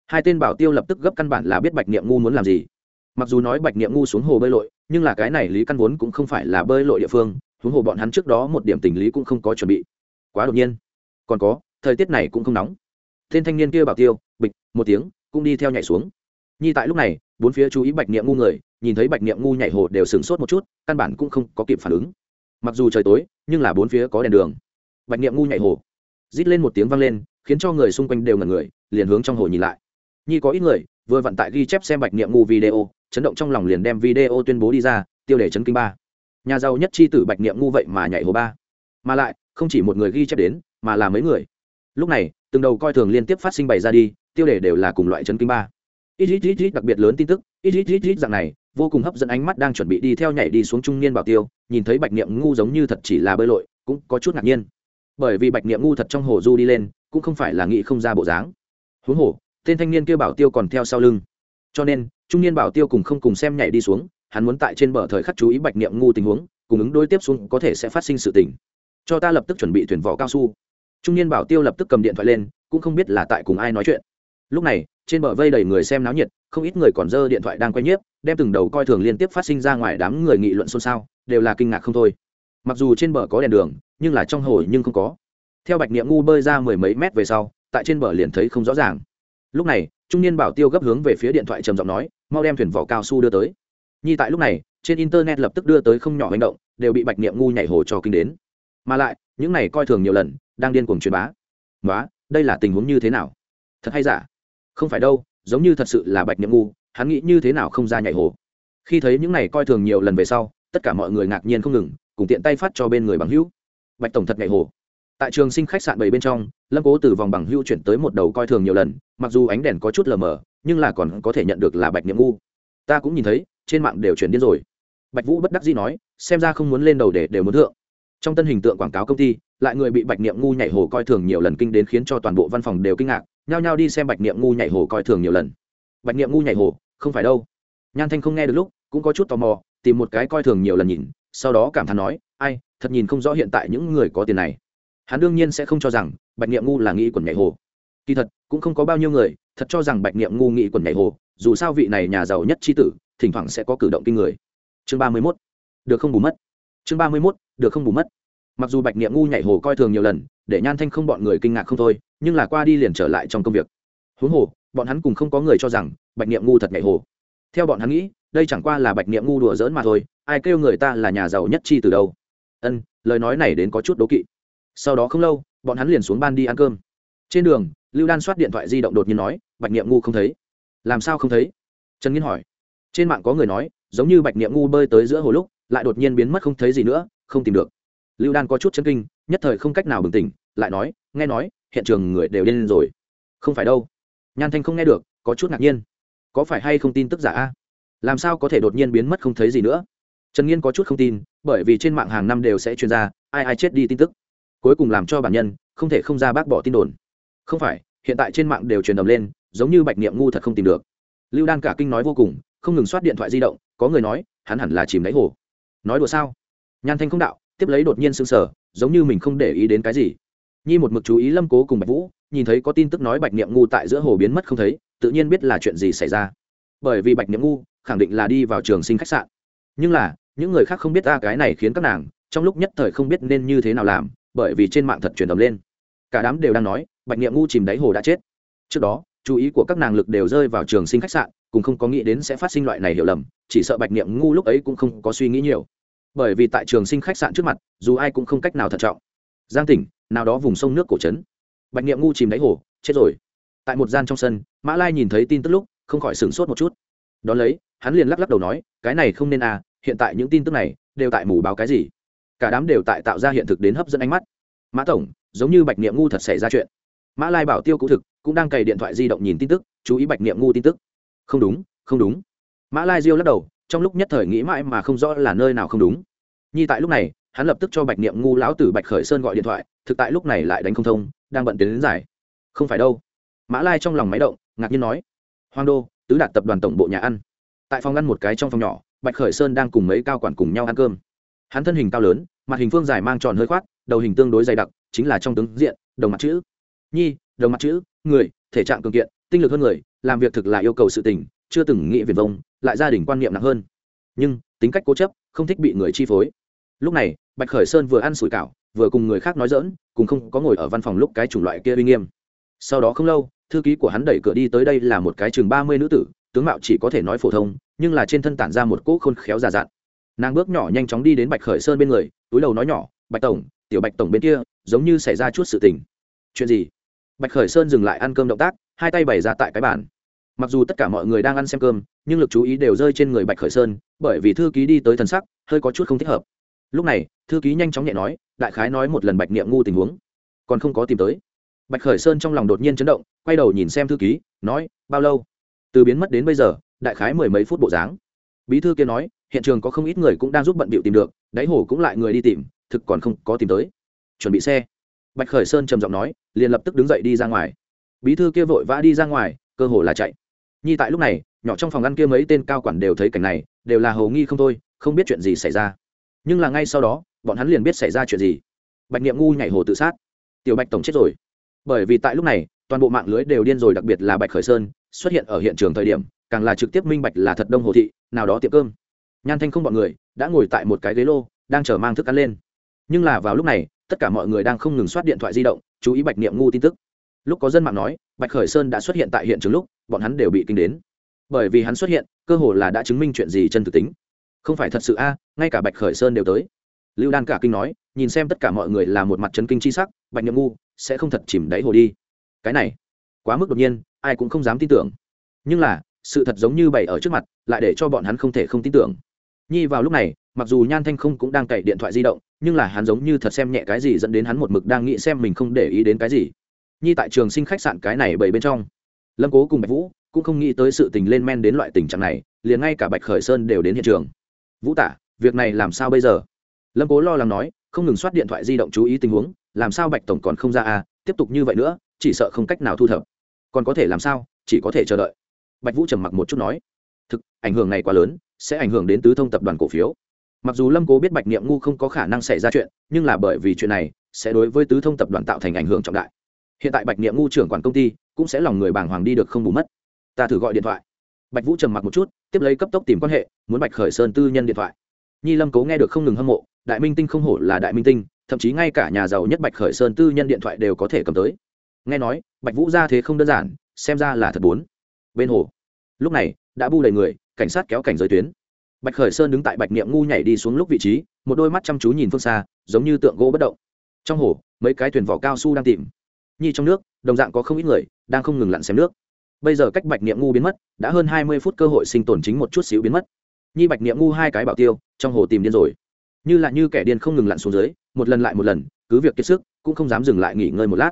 [SPEAKER 1] hai tên bảo tiêu lập tức gấp căn bản là biết bạch niệm ngu muốn làm gì. Mặc dù nói bạch niệm ngu xuống hồ bơi lội, nhưng là cái này lý căn vốn cũng không phải là bơi lội địa phương, huống hồ bọn hắn trước đó một điểm tình lý cũng không có chuẩn bị. Quá đột nhiên. Còn có, thời tiết này cũng không nóng. Tên thanh niên kia bảo tiêu, bịch, một tiếng, cũng đi theo nhảy xuống. Nhi tại lúc này bốn phía chú ý bạch niệm ngu người, nhìn thấy bạch niệm ngu nhảy hồ đều sửng sốt một chút, căn bản cũng không có kịp phản ứng. Mặc dù trời tối, nhưng là bốn phía có đèn đường. Bạch niệm ngu nhảy hồ. Rít lên một tiếng vang lên, khiến cho người xung quanh đều ngẩn người, liền hướng trong hồ nhìn lại. Nhi có ít người, vừa vận tại ghi chép xem bạch niệm ngu video, chấn động trong lòng liền đem video tuyên bố đi ra, tiêu đề chấn kinh ba. Nhà giàu nhất chi tử bạch niệm ngu vậy mà nhảy hồ ba. Mà lại, không chỉ một người ghi chép đến, mà là mấy người. Lúc này, từng đầu coi thường liên tiếp phát sinh bày ra đi, tiêu đề đều là cùng loại chấn kinh ba ít đặc biệt lớn tin tức ít ít dạng này, vô cùng hấp dẫn ánh mắt đang chuẩn bị đi theo nhảy đi xuống trung niên bảo tiêu, nhìn thấy bạch niệm ngu giống như thật chỉ là bơi lội, cũng có chút ngạc nhiên. Bởi vì bạch niệm ngu thật trong hồ du đi lên, cũng không phải là nghĩ không ra bộ dáng. Huống hồ, tên thanh niên kia bảo tiêu còn theo sau lưng. Cho nên, trung niên bảo tiêu cùng không cùng xem nhảy đi xuống, hắn muốn tại trên bờ thời khắc chú ý bạch niệm ngu tình huống, cùng ứng đối tiếp xuống có thể sẽ phát sinh sự tình. Cho ta lập tức chuẩn bị thuyền vỏ cao su. Trung niên bảo tiêu lập tức cầm điện thoại lên, cũng không biết là tại cùng ai nói chuyện lúc này, trên bờ vây đầy người xem náo nhiệt, không ít người còn dơ điện thoại đang quay nhiếp, đem từng đầu coi thường liên tiếp phát sinh ra ngoài đám người nghị luận xôn xao, đều là kinh ngạc không thôi. Mặc dù trên bờ có đèn đường, nhưng là trong hồ nhưng không có. Theo bạch niệm ngu bơi ra mười mấy mét về sau, tại trên bờ liền thấy không rõ ràng. Lúc này, trung niên bảo tiêu gấp hướng về phía điện thoại trầm giọng nói, mau đem thuyền vỏ cao su đưa tới. Nhi tại lúc này, trên internet lập tức đưa tới không nhỏ hành động, đều bị bạch niệm ngu nhảy hồ cho kinh đến. Mà lại, những này coi thường nhiều lần, đang điên cuồng truyền bá. Nói đây là tình huống như thế nào? Thật hay giả? Không phải đâu, giống như thật sự là bạch niệm ngu, hắn nghĩ như thế nào không ra nhảy hồ. Khi thấy những này coi thường nhiều lần về sau, tất cả mọi người ngạc nhiên không ngừng, cùng tiện tay phát cho bên người bằng hữu. Bạch tổng thật nhảy hồ. Tại trường sinh khách sạn bảy bên trong, lâm cố từ vòng bằng hữu chuyển tới một đầu coi thường nhiều lần, mặc dù ánh đèn có chút lờ mờ, nhưng là còn có thể nhận được là bạch niệm ngu. Ta cũng nhìn thấy, trên mạng đều chuyển điên rồi. Bạch vũ bất đắc dĩ nói, xem ra không muốn lên đầu để đều muốn thượng. Trong tân hình tượng quảng cáo công ty, lại người bị bạch niệm ngu nhảy hồ coi thường nhiều lần kinh đến khiến cho toàn bộ văn phòng đều kinh ngạc nhao nhao đi xem bạch niệm ngu nhảy hồ coi thường nhiều lần. Bạch niệm ngu nhảy hồ, không phải đâu. Nhan thanh không nghe được lúc, cũng có chút tò mò, tìm một cái coi thường nhiều lần nhìn, sau đó cảm thán nói, ai, thật nhìn không rõ hiện tại những người có tiền này. Hắn đương nhiên sẽ không cho rằng bạch niệm ngu là nghĩ quần nhảy hồ. Kỳ thật, cũng không có bao nhiêu người thật cho rằng bạch niệm ngu nghĩ quần nhảy hồ, dù sao vị này nhà giàu nhất tri tử, thỉnh thoảng sẽ có cử động kinh người. Chương ba mươi mốt, được không bù mất. Chương ba mươi mốt, được không bù mất mặc dù bạch niệm ngu nhảy hồ coi thường nhiều lần, để nhan thanh không bọn người kinh ngạc không thôi, nhưng là qua đi liền trở lại trong công việc. Huống hồ, bọn hắn cùng không có người cho rằng bạch niệm ngu thật nhảy hồ. Theo bọn hắn nghĩ, đây chẳng qua là bạch niệm ngu đùa giỡn mà thôi, ai kêu người ta là nhà giàu nhất chi từ đâu. Ân, lời nói này đến có chút đố kỵ. Sau đó không lâu, bọn hắn liền xuống ban đi ăn cơm. Trên đường, lưu đan soát điện thoại di động đột nhiên nói, bạch niệm ngu không thấy. Làm sao không thấy? Trần nghiên hỏi. Trên mạng có người nói, giống như bạch niệm ngu bơi tới giữa hồ lúc, lại đột nhiên biến mất không thấy gì nữa, không tìm được lưu đan có chút chân kinh, nhất thời không cách nào bừng tỉnh, lại nói, nghe nói, hiện trường người đều điên rồi. Không phải đâu. Nhan thanh không nghe được, có chút ngạc nhiên. Có phải hay không tin tức giả a? Làm sao có thể đột nhiên biến mất không thấy gì nữa? Trần nghiên có chút không tin, bởi vì trên mạng hàng năm đều sẽ chuyên ra, ai ai chết đi tin tức. Cuối cùng làm cho bản nhân, không thể không ra bác bỏ tin đồn. Không phải, hiện tại trên mạng đều truyền đầm lên, giống như bạch niệm ngu thật không tìm được. Lưu đan cả kinh nói vô cùng, không ngừng soát điện thoại di động, có người nói, hắn hẳn là chìm đáy hồ. Nói đùa sao? Nhan thanh không đạo tiếp lấy đột nhiên sững sờ, giống như mình không để ý đến cái gì. Nhi một mực chú ý lâm cố cùng bạch vũ, nhìn thấy có tin tức nói bạch niệm ngu tại giữa hồ biến mất không thấy, tự nhiên biết là chuyện gì xảy ra. Bởi vì bạch niệm ngu khẳng định là đi vào trường sinh khách sạn. Nhưng là, những người khác không biết ta cái này khiến các nàng trong lúc nhất thời không biết nên như thế nào làm, bởi vì trên mạng thật truyền đồng lên. Cả đám đều đang nói, bạch niệm ngu chìm đáy hồ đã chết. Trước đó, chú ý của các nàng lực đều rơi vào trường sinh khách sạn, cùng không có nghĩ đến sẽ phát sinh loại này hiểu lầm, chỉ sợ bạch niệm ngu lúc ấy cũng không có suy nghĩ nhiều bởi vì tại trường sinh khách sạn trước mặt, dù ai cũng không cách nào thận trọng. Giang tỉnh, nào đó vùng sông nước cổ trấn. Bạch niệm ngu chìm đáy hồ, chết rồi. Tại một gian trong sân, mã lai nhìn thấy tin tức lúc, không khỏi sửng sốt một chút. Đón lấy, hắn liền lắc lắc đầu nói, cái này không nên à hiện tại những tin tức này đều tại mù báo cái gì? Cả đám đều tại tạo ra hiện thực đến hấp dẫn ánh mắt. Mã tổng, giống như bạch niệm ngu thật xảy ra chuyện. Mã lai bảo tiêu cụ thực, cũng đang cày điện thoại di động nhìn tin tức, chú ý bạch niệm ngu tin tức. Không đúng không đúng. Mã lai diêu lắc đầu trong lúc nhất thời nghĩ mãi mà không rõ là nơi nào không đúng. Nhi tại lúc này, hắn lập tức cho bạch niệm ngu lão tử bạch khởi sơn gọi điện thoại, thực tại lúc này lại đánh không thông, đang bận tiến đến giải. Không phải đâu. Mã lai trong lòng máy động, ngạc nhiên nói. Hoàng đô, tứ đạt tập đoàn tổng bộ nhà ăn. Tại phòng ăn một cái trong phòng nhỏ, bạch khởi sơn đang cùng mấy cao quản cùng nhau ăn cơm. Hắn thân hình cao lớn, mặt hình phương dài mang tròn hơi khoát đầu hình tương đối dày đặc, chính là trong tướng diện, đồng mặt chữ. Nhi, đồng mặt chữ, người, thể trạng cường kiện, tinh lực hơn người, làm việc thực là yêu cầu sự tình chưa từng nghĩ viền vông, lại gia đình quan niệm nặng hơn. Nhưng, tính cách cố chấp, không thích bị người chi phối. Lúc này, bạch khởi sơn vừa ăn sủi cảo, vừa cùng người khác nói dỡn cùng không có ngồi ở văn phòng lúc cái chủng loại kia uy nghiêm. Sau đó không lâu, thư ký của hắn đẩy cửa đi tới đây là một cái chừng ba mươi nữ tử, tướng mạo chỉ có thể nói phổ thông, nhưng là trên thân tản ra một cỗ khôn khéo già dặn. Nàng bước nhỏ nhanh chóng đi đến bạch khởi sơn bên người, túi đầu nói nhỏ, bạch tổng, tiểu bạch tổng bên kia, giống như xảy ra chút sự tình. Chuyện gì? Bạch khởi sơn dừng lại ăn cơm động tác, hai tay bày ra tại cái bàn mặc dù tất cả mọi người đang ăn xem cơm, nhưng lực chú ý đều rơi trên người bạch khởi sơn, bởi vì thư ký đi tới thần sắc, hơi có chút không thích hợp. Lúc này, thư ký nhanh chóng nhẹ nói, đại khái nói một lần bạch niệm ngu tình huống. Còn không có tìm tới. Bạch khởi sơn trong lòng đột nhiên chấn động, quay đầu nhìn xem thư ký, nói, bao lâu? Từ biến mất đến bây giờ, đại khái mười mấy phút bộ dáng. Bí thư kia nói, hiện trường có không ít người cũng đang giúp bận bịu tìm được, đáy hồ cũng lại người đi tìm, thực còn không có tìm tới. Chuẩn bị xe. Bạch khởi sơn trầm giọng nói, liền lập tức đứng dậy đi ra ngoài. Bí thư kia vội vã đi ra ngoài, cơ hồ là chạy nhi tại lúc này, nhỏ trong phòng ăn kia mấy tên cao quản đều thấy cảnh này, đều là hầu nghi không thôi, không biết chuyện gì xảy ra. Nhưng là ngay sau đó, bọn hắn liền biết xảy ra chuyện gì. Bạch niệm ngu nhảy hồ tự sát. Tiểu bạch tổng chết rồi. Bởi vì tại lúc này, toàn bộ mạng lưới đều điên rồi, đặc biệt là bạch khởi sơn, xuất hiện ở hiện trường thời điểm, càng là trực tiếp minh bạch là thật đông hồ thị, nào đó tiệm cơm. Nhan thanh không bọn người, đã ngồi tại một cái ghế lô, đang chờ mang thức ăn lên. Nhưng là vào lúc này, tất cả mọi người đang không ngừng soát điện thoại di động, chú ý bạch niệm ngu tin tức. Lúc có dân mạng nói, bạch khởi sơn đã xuất hiện tại hiện trường lúc bọn hắn đều bị kinh đến. Bởi vì hắn xuất hiện, cơ hồ là đã chứng minh chuyện gì chân thực tính. Không phải thật sự a, ngay cả bạch khởi sơn đều tới. Lưu đan cả kinh nói, nhìn xem tất cả mọi người là một mặt chấn kinh c h i sắc, bạch niệm ngu, sẽ không thật chìm đáy hồ đi. Cái này, quá mức đột nhiên, ai cũng không dám tin tưởng. Nhưng là, sự thật giống như bày ở trước mặt, lại để cho bọn hắn không thể không tin tưởng. Nhi vào lúc này, mặc dù nhan thanh không cũng đang cậy điện thoại di động, nhưng là hắn giống như thật xem nhẹ cái gì dẫn đến hắn một mực đang nghĩ xem mình không để ý đến cái gì. Nhi tại trường sinh khách sạn cái này bảy bên trong lâm cố cùng bạch vũ cũng không nghĩ tới sự tình lên men đến loại tình trạng này, liền ngay cả bạch khởi sơn đều đến hiện trường. Vũ tả, việc này làm sao bây giờ? Lâm cố lo lắng nói, không ngừng soát điện thoại di động chú ý tình huống, làm sao bạch tổng còn không ra à? Tiếp tục như vậy nữa, chỉ sợ không cách nào thu thập. Còn có thể làm sao? Chỉ có thể chờ đợi. Bạch vũ trầm mặc một chút nói, thực, ảnh hưởng này quá lớn, sẽ ảnh hưởng đến tứ thông tập đoàn cổ phiếu. Mặc dù lâm cố biết bạch niệm ngu không có khả năng xảy ra chuyện, nhưng là bởi vì chuyện này, sẽ đối với tứ thông tập đoàn tạo thành ảnh hưởng trọng đại. Hiện tại bạch niệm ngu trưởng quản công ty cũng sẽ lòng người bàng hoàng đi được không bù mất. Ta thử gọi điện thoại. Bạch vũ trầm mặc một chút, tiếp lấy cấp tốc tìm quan hệ, muốn bạch khởi sơn tư nhân điện thoại. Nhi lâm cố nghe được không ngừng hâm mộ, đại minh tinh không hổ là đại minh tinh, thậm chí ngay cả nhà giàu nhất bạch khởi sơn tư nhân điện thoại đều có thể cầm tới. Nghe nói, bạch vũ ra thế không đơn giản, xem ra là thật bốn. Bên hồ. Lúc này, đã bu đầy người, cảnh sát kéo cảnh giới tuyến. Bạch khởi sơn đứng tại bạch niệm ngu nhảy đi xuống lúc vị trí, một đôi mắt chăm chú nhìn phương xa, giống như tượng gỗ bất động. Trong hồ, mấy cái thuyền vỏ cao su đang tìm. Nhi trong nước đồng dạng có không ít người đang không ngừng lặn xem nước. Bây giờ cách bạch niệm ngu biến mất, đã hơn hai mươi phút cơ hội sinh tồn chính một chút xíu biến mất. Nhi bạch niệm ngu hai cái bảo tiêu, trong hồ tìm điên rồi. Như là như kẻ điên không ngừng lặn xuống dưới, một lần lại một lần, cứ việc kiệt sức, cũng không dám dừng lại nghỉ ngơi một lát.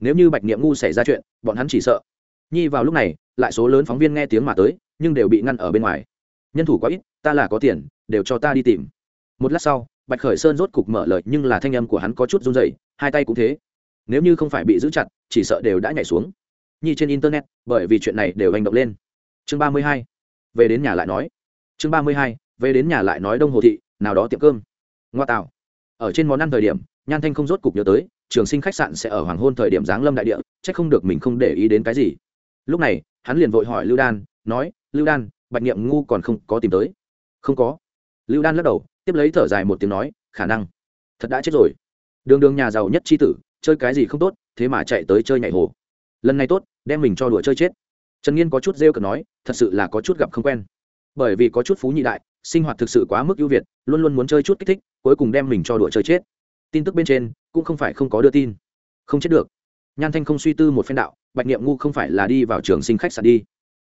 [SPEAKER 1] Nếu như bạch niệm ngu xảy ra chuyện, bọn hắn chỉ sợ. Nhi vào lúc này, lại số lớn phóng viên nghe tiếng mà tới, nhưng đều bị ngăn ở bên ngoài. Nhân thủ quá ít, ta là có tiền, đều cho ta đi tìm. Một lát sau, bạch khởi sơn rốt cục mở lời, nhưng là thanh âm của hắn có chút run dậy hai tay cũng thế nếu như không phải bị giữ chặt, chỉ sợ đều đã nhảy xuống. Nhi trên internet, bởi vì chuyện này đều hành động lên. Chương ba mươi hai, về đến nhà lại nói. Chương ba mươi hai, về đến nhà lại nói đông hồ thị, nào đó tiệm cơm. Ngoa tạo. Ở trên món ăn thời điểm, nhan thanh không rốt cục nhớ tới, trường sinh khách sạn sẽ ở hoàng hôn thời điểm giáng lâm đại địa c h ắ c không được mình không để ý đến cái gì. Lúc này, hắn liền vội hỏi lưu đan, nói, lưu đan, bạch nghiệm ngu còn không có tìm tới? Không có. Lưu đan lắc đầu, tiếp lấy thở dài một tiếng nói, khả năng. Thật đã chết rồi. Đường đường nhà giàu nhất c h i tử chơi cái gì không tốt, thế mà chạy tới chơi nhảy hồ. Lần này tốt, đem mình cho đùa chơi chết. Trần nghiên có chút rêu cực nói, thật sự là có chút gặp không quen. Bởi vì có chút phú nhị đại, sinh hoạt thực sự quá mức ưu việt, luôn luôn muốn chơi chút kích thích, cuối cùng đem mình cho đùa chơi chết. Tin tức bên trên, cũng không phải không có đưa tin. Không chết được. Nhan thanh không suy tư một phen đạo, bạch niệm ngu không phải là đi vào trường sinh khách sạn đi.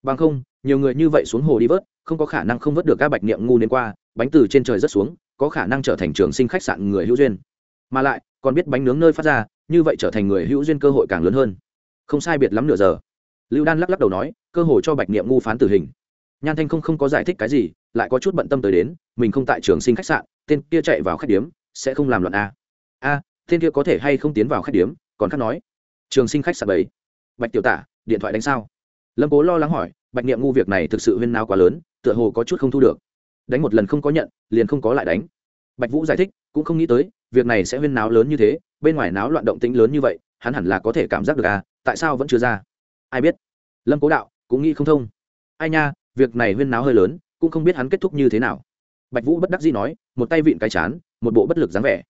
[SPEAKER 1] Bằng không, nhiều người như vậy xuống hồ đi vớt, không có khả năng không vớt được các bạch niệm ngu đến qua, bánh từ trên trời rất xuống, có khả năng trở thành trường sinh khách sạn người hữu duyên. Mà lại còn biết bánh nướng nơi phát ra, như vậy trở thành người hữu duyên cơ hội càng lớn hơn. Không sai biệt lắm nửa giờ. Lưu đan lắc lắc đầu nói, cơ hội cho bạch niệm ngu phán tử hình. Nhan thanh không không có giải thích cái gì, lại có chút bận tâm tới đến, mình không tại trường sinh khách sạn, tên kia chạy vào khách điếm, sẽ không làm loạn a. A, tên kia có thể hay không tiến vào khách điếm, còn khác nói. Trường sinh khách sạn bảy. Bạch tiểu tả, điện thoại đánh sao? Lâm cố lo lắng hỏi, bạch niệm ngu việc này thực sự huyên nao quá lớn, tựa hồ có chút không thu được. Đánh một lần không có nhận, liền không có lại đánh. Bạch vũ giải thích, cũng không nghĩ tới việc này sẽ huyên náo lớn như thế, bên ngoài náo loạn động tĩnh lớn như vậy, hắn hẳn là có thể cảm giác được à tại sao vẫn chưa ra? Ai biết? Lâm cố đạo, cũng nghĩ không thông. Ai nha, việc này huyên náo hơi lớn, cũng không biết hắn kết thúc như thế nào. Bạch vũ bất đắc dĩ nói, một tay vịn cái chán, một bộ bất lực dáng vẻ.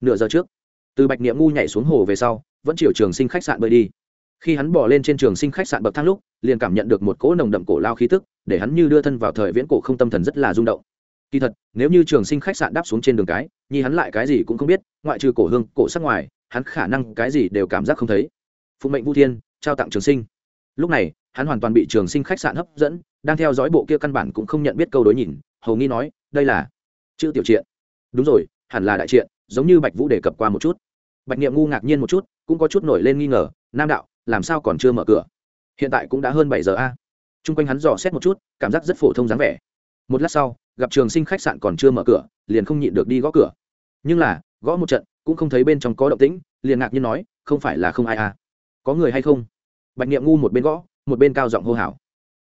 [SPEAKER 1] Nửa giờ trước, từ bạch niệm ngu nhảy xuống hồ về sau, vẫn chiều trường sinh khách sạn bơi đi. Khi hắn bỏ lên trên trường sinh khách sạn bậc thang lúc, liền cảm nhận được một cỗ nồng đậm cổ lao khí tức, để hắn như đưa thân vào thời viễn cổ không tâm thần rất là rung động kỳ thật, nếu như trường sinh khách sạn đáp xuống trên đường cái, nhi hắn lại cái gì cũng không biết, ngoại trừ cổ hương, cổ sắc ngoài, hắn khả năng cái gì đều cảm giác không thấy. Phụ mệnh vu thiên, trao tặng trường sinh. Lúc này, hắn hoàn toàn bị trường sinh khách sạn hấp dẫn, đang theo dõi bộ kia căn bản cũng không nhận biết câu đối nhìn, hầu nghi nói, đây là chữ tiểu triện đúng rồi, hẳn là đại triện giống như bạch vũ đề cập qua một chút. Bạch niệm ngu ngạc nhiên một chút, cũng có chút nổi lên nghi ngờ, nam đạo, làm sao còn chưa mở cửa? Hiện tại cũng đã hơn bảy giờ a. T quanh hắn dò xét một chút, cảm giác rất phổ thông dáng vẻ. Một lát sau gặp trường sinh khách sạn còn chưa mở cửa, liền không nhịn được đi gõ cửa. Nhưng là, gõ một trận, cũng không thấy bên trong có động tĩnh, liền ngạc nhiên nói, không phải là không ai à? Có người hay không? Bạch niệm ngu một bên gõ, một bên cao giọng hô hào.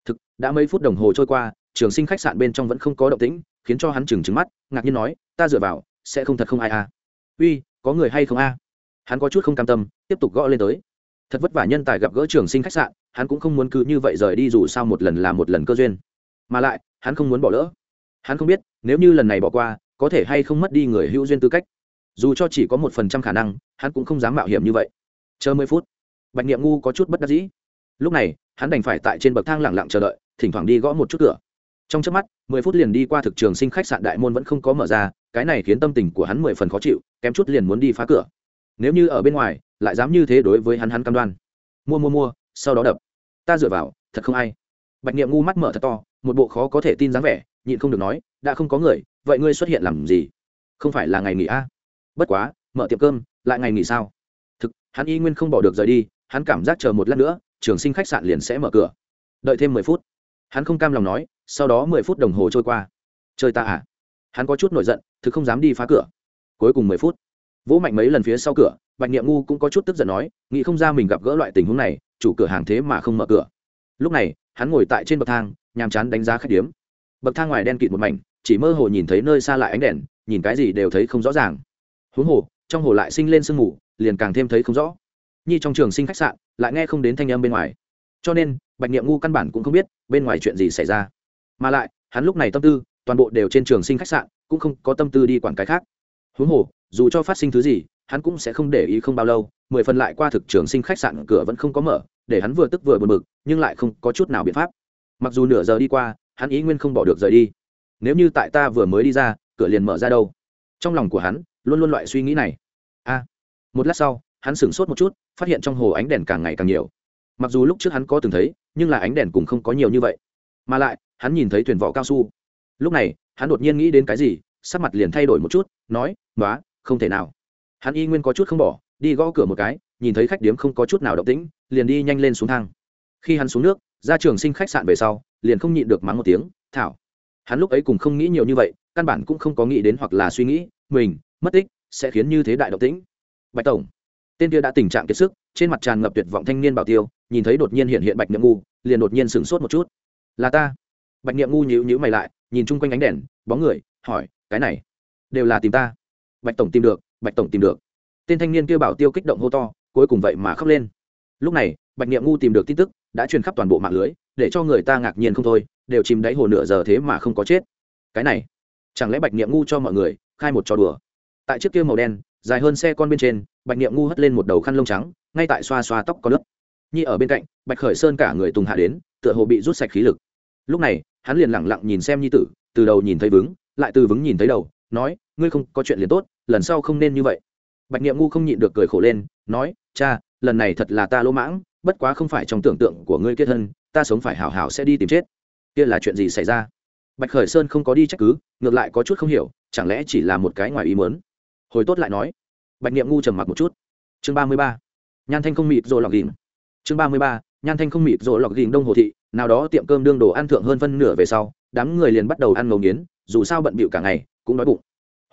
[SPEAKER 1] Thực, đã mấy phút đồng hồ trôi qua, trường sinh khách sạn bên trong vẫn không có động tĩnh, khiến cho hắn chừng trừng mắt, ngạc nhiên nói, ta dựa vào, sẽ không thật không ai à? Uy, có người hay không a? Hắn có chút không cam tâm, tiếp tục gõ lên tới. Thật vất vả nhân tài gặp gỡ trường sinh khách sạn, hắn cũng không muốn cứ như vậy rời đi dù sao một lần là một lần cơ duyên. Mà lại, hắn không muốn bỏ lỡ hắn không biết, nếu như lần này bỏ qua, có thể hay không mất đi người hữu duyên tư cách. Dù cho chỉ có một phần trăm khả năng, hắn cũng không dám mạo hiểm như vậy. Chờ mười phút, bạch niệm ngu có chút bất đắc dĩ. Lúc này, hắn đành phải tại trên bậc thang lẳng lặng chờ đợi, thỉnh thoảng đi gõ một chút cửa. Trong trước mắt, mười phút liền đi qua thực trường sinh khách sạn đại môn vẫn không có mở ra, cái này khiến tâm tình của hắn mười phần khó chịu, kém chút liền muốn đi phá cửa. Nếu như ở bên ngoài, lại dám như thế đối với hắn hắn cam đoan. Mua mua mua, sau đó đập. Ta dựa vào, thật không ai. Bạch niệm ngu mắt mở thật to, một bộ khó có thể tin dáng vẻ nhịn không được nói, đã không có người, vậy ngươi xuất hiện làm gì? Không phải là ngày nghỉ a à? bất quá, mở tiệm cơm, lại ngày nghỉ sao? Thực, hắn y nguyên không bỏ được rời đi, hắn cảm giác chờ một lát nữa, trường sinh khách sạn liền sẽ mở cửa. Đợi thêm mười phút, hắn không cam lòng nói, sau đó mười phút đồng hồ trôi qua. Chơi ta à? Hắn có chút nổi giận, thực không dám đi phá cửa. Cuối cùng mười phút vỗ mạnh mấy lần phía sau cửa, bạch niệm ngu cũng có chút tức giận nói, nghĩ không ra mình gặp gỡ loại tình huống này, chủ cửa hàng thế mà không mở cửa. Lúc này, hắn ngồi tại trên bậc thang, nhàm chán đánh giá khách điếm bậc thang ngoài đen kịt một mảnh, chỉ mơ hồ nhìn thấy nơi xa lại ánh đèn, nhìn cái gì đều thấy không rõ ràng. Huống hồ, trong hồ lại sinh lên sương mù, liền càng thêm thấy không rõ. Nhi trong trường sinh khách sạn, lại nghe không đến thanh âm bên ngoài. Cho nên, bạch niệm ngu căn bản cũng không biết bên ngoài chuyện gì xảy ra. Mà lại, hắn lúc này tâm tư, toàn bộ đều trên trường sinh khách sạn, cũng không có tâm tư đi quản cái khác. Huống hồ, dù cho phát sinh thứ gì, hắn cũng sẽ không để ý không bao lâu, mười phần lại qua thực trường sinh khách sạn cửa vẫn không có mở, để hắn vừa tức vừa buồn bực, nhưng lại không có chút nào biện pháp. Mặc dù nửa giờ đi qua hắn ý nguyên không bỏ được rời đi. Nếu như tại ta vừa mới đi ra, cửa liền mở ra đâu? Trong lòng của hắn, luôn luôn loại suy nghĩ này. A. Một lát sau, hắn sửng sốt một chút, phát hiện trong hồ ánh đèn càng ngày càng nhiều. Mặc dù lúc trước hắn có từng thấy, nhưng là ánh đèn cũng không có nhiều như vậy. Mà lại, hắn nhìn thấy thuyền vỏ cao su. Lúc này, hắn đột nhiên nghĩ đến cái gì, sắc mặt liền thay đổi một chút, nói nói không thể nào. Hắn y nguyên có chút không bỏ, đi gõ cửa một cái, nhìn thấy khách điếm không có chút nào động tĩnh, liền đi nhanh lên xuống thang. Khi hắn xuống nước, ra trường sinh khách sạn về sau liền không nhịn được mắng một tiếng, thảo. Hắn lúc ấy cùng không nghĩ nhiều như vậy, căn bản cũng không có nghĩ đến hoặc là suy nghĩ, mình, mất tích, sẽ khiến như thế đại động tĩnh. Bạch tổng, tên kia đã tình trạng kiệt sức, trên mặt tràn ngập tuyệt vọng thanh niên bảo tiêu, nhìn thấy đột nhiên hiện hiện bạch niệm ngu, liền đột nhiên sửng sốt một chút. Là ta. Bạch niệm ngu nhíu nhíu mày lại, nhìn chung quanh ánh đèn, bóng người, hỏi, cái này đều là tìm ta? Bạch tổng tìm được, bạch tổng tìm được. Tên thanh niên kia bảo tiêu kích động hô to, cuối cùng vậy mà khóc lên. Lúc này, bạch niệm ngu tìm được tin tức đã truyền khắp toàn bộ mạng lưới, để cho người ta ngạc nhiên không thôi, đều chìm đáy hồ nửa giờ thế mà không có chết. Cái này, chẳng lẽ bạch niệm ngu cho mọi người khai một trò đùa? Tại chiếc kia màu đen, dài hơn xe con bên trên, bạch niệm ngu hất lên một đầu khăn lông trắng, ngay tại xoa xoa tóc có nước nhi ở bên cạnh, bạch khởi sơn cả người tùng hạ đến, tựa hồ bị rút sạch khí lực. Lúc này, hắn liền lẳng lặng nhìn xem nhi tử, từ đầu nhìn thấy vướng, lại từ vướng nhìn thấy đầu, nói, ngươi không có chuyện liền tốt, lần sau không nên như vậy. Bạch niệm ngu không nhịn được cười khổ lên, nói, cha, lần này thật là ta lỗ mãng bất quá không phải trong tưởng tượng của ngươi kết thân, ta sống phải hảo hảo sẽ đi tìm chết. Kia là chuyện gì xảy ra? Bạch khởi sơn không có đi trách cứ, ngược lại có chút không hiểu, chẳng lẽ chỉ là một cái ngoài ý mớn hồi tốt lại nói. Bạch niệm ngu trầm mặc một chút. Chương ba mươi ba. Nhan thanh không mịt rồi lọc ghìm chương ba mươi ba. Nhan thanh không mịt rồi lọc ghìm đông hồ thị, nào đó tiệm cơm đương đồ ăn thượng hơn phân nửa về sau, đám người liền bắt đầu ăn ngầu nghiến, dù sao bận bịu cả ngày, cũng đói bụng.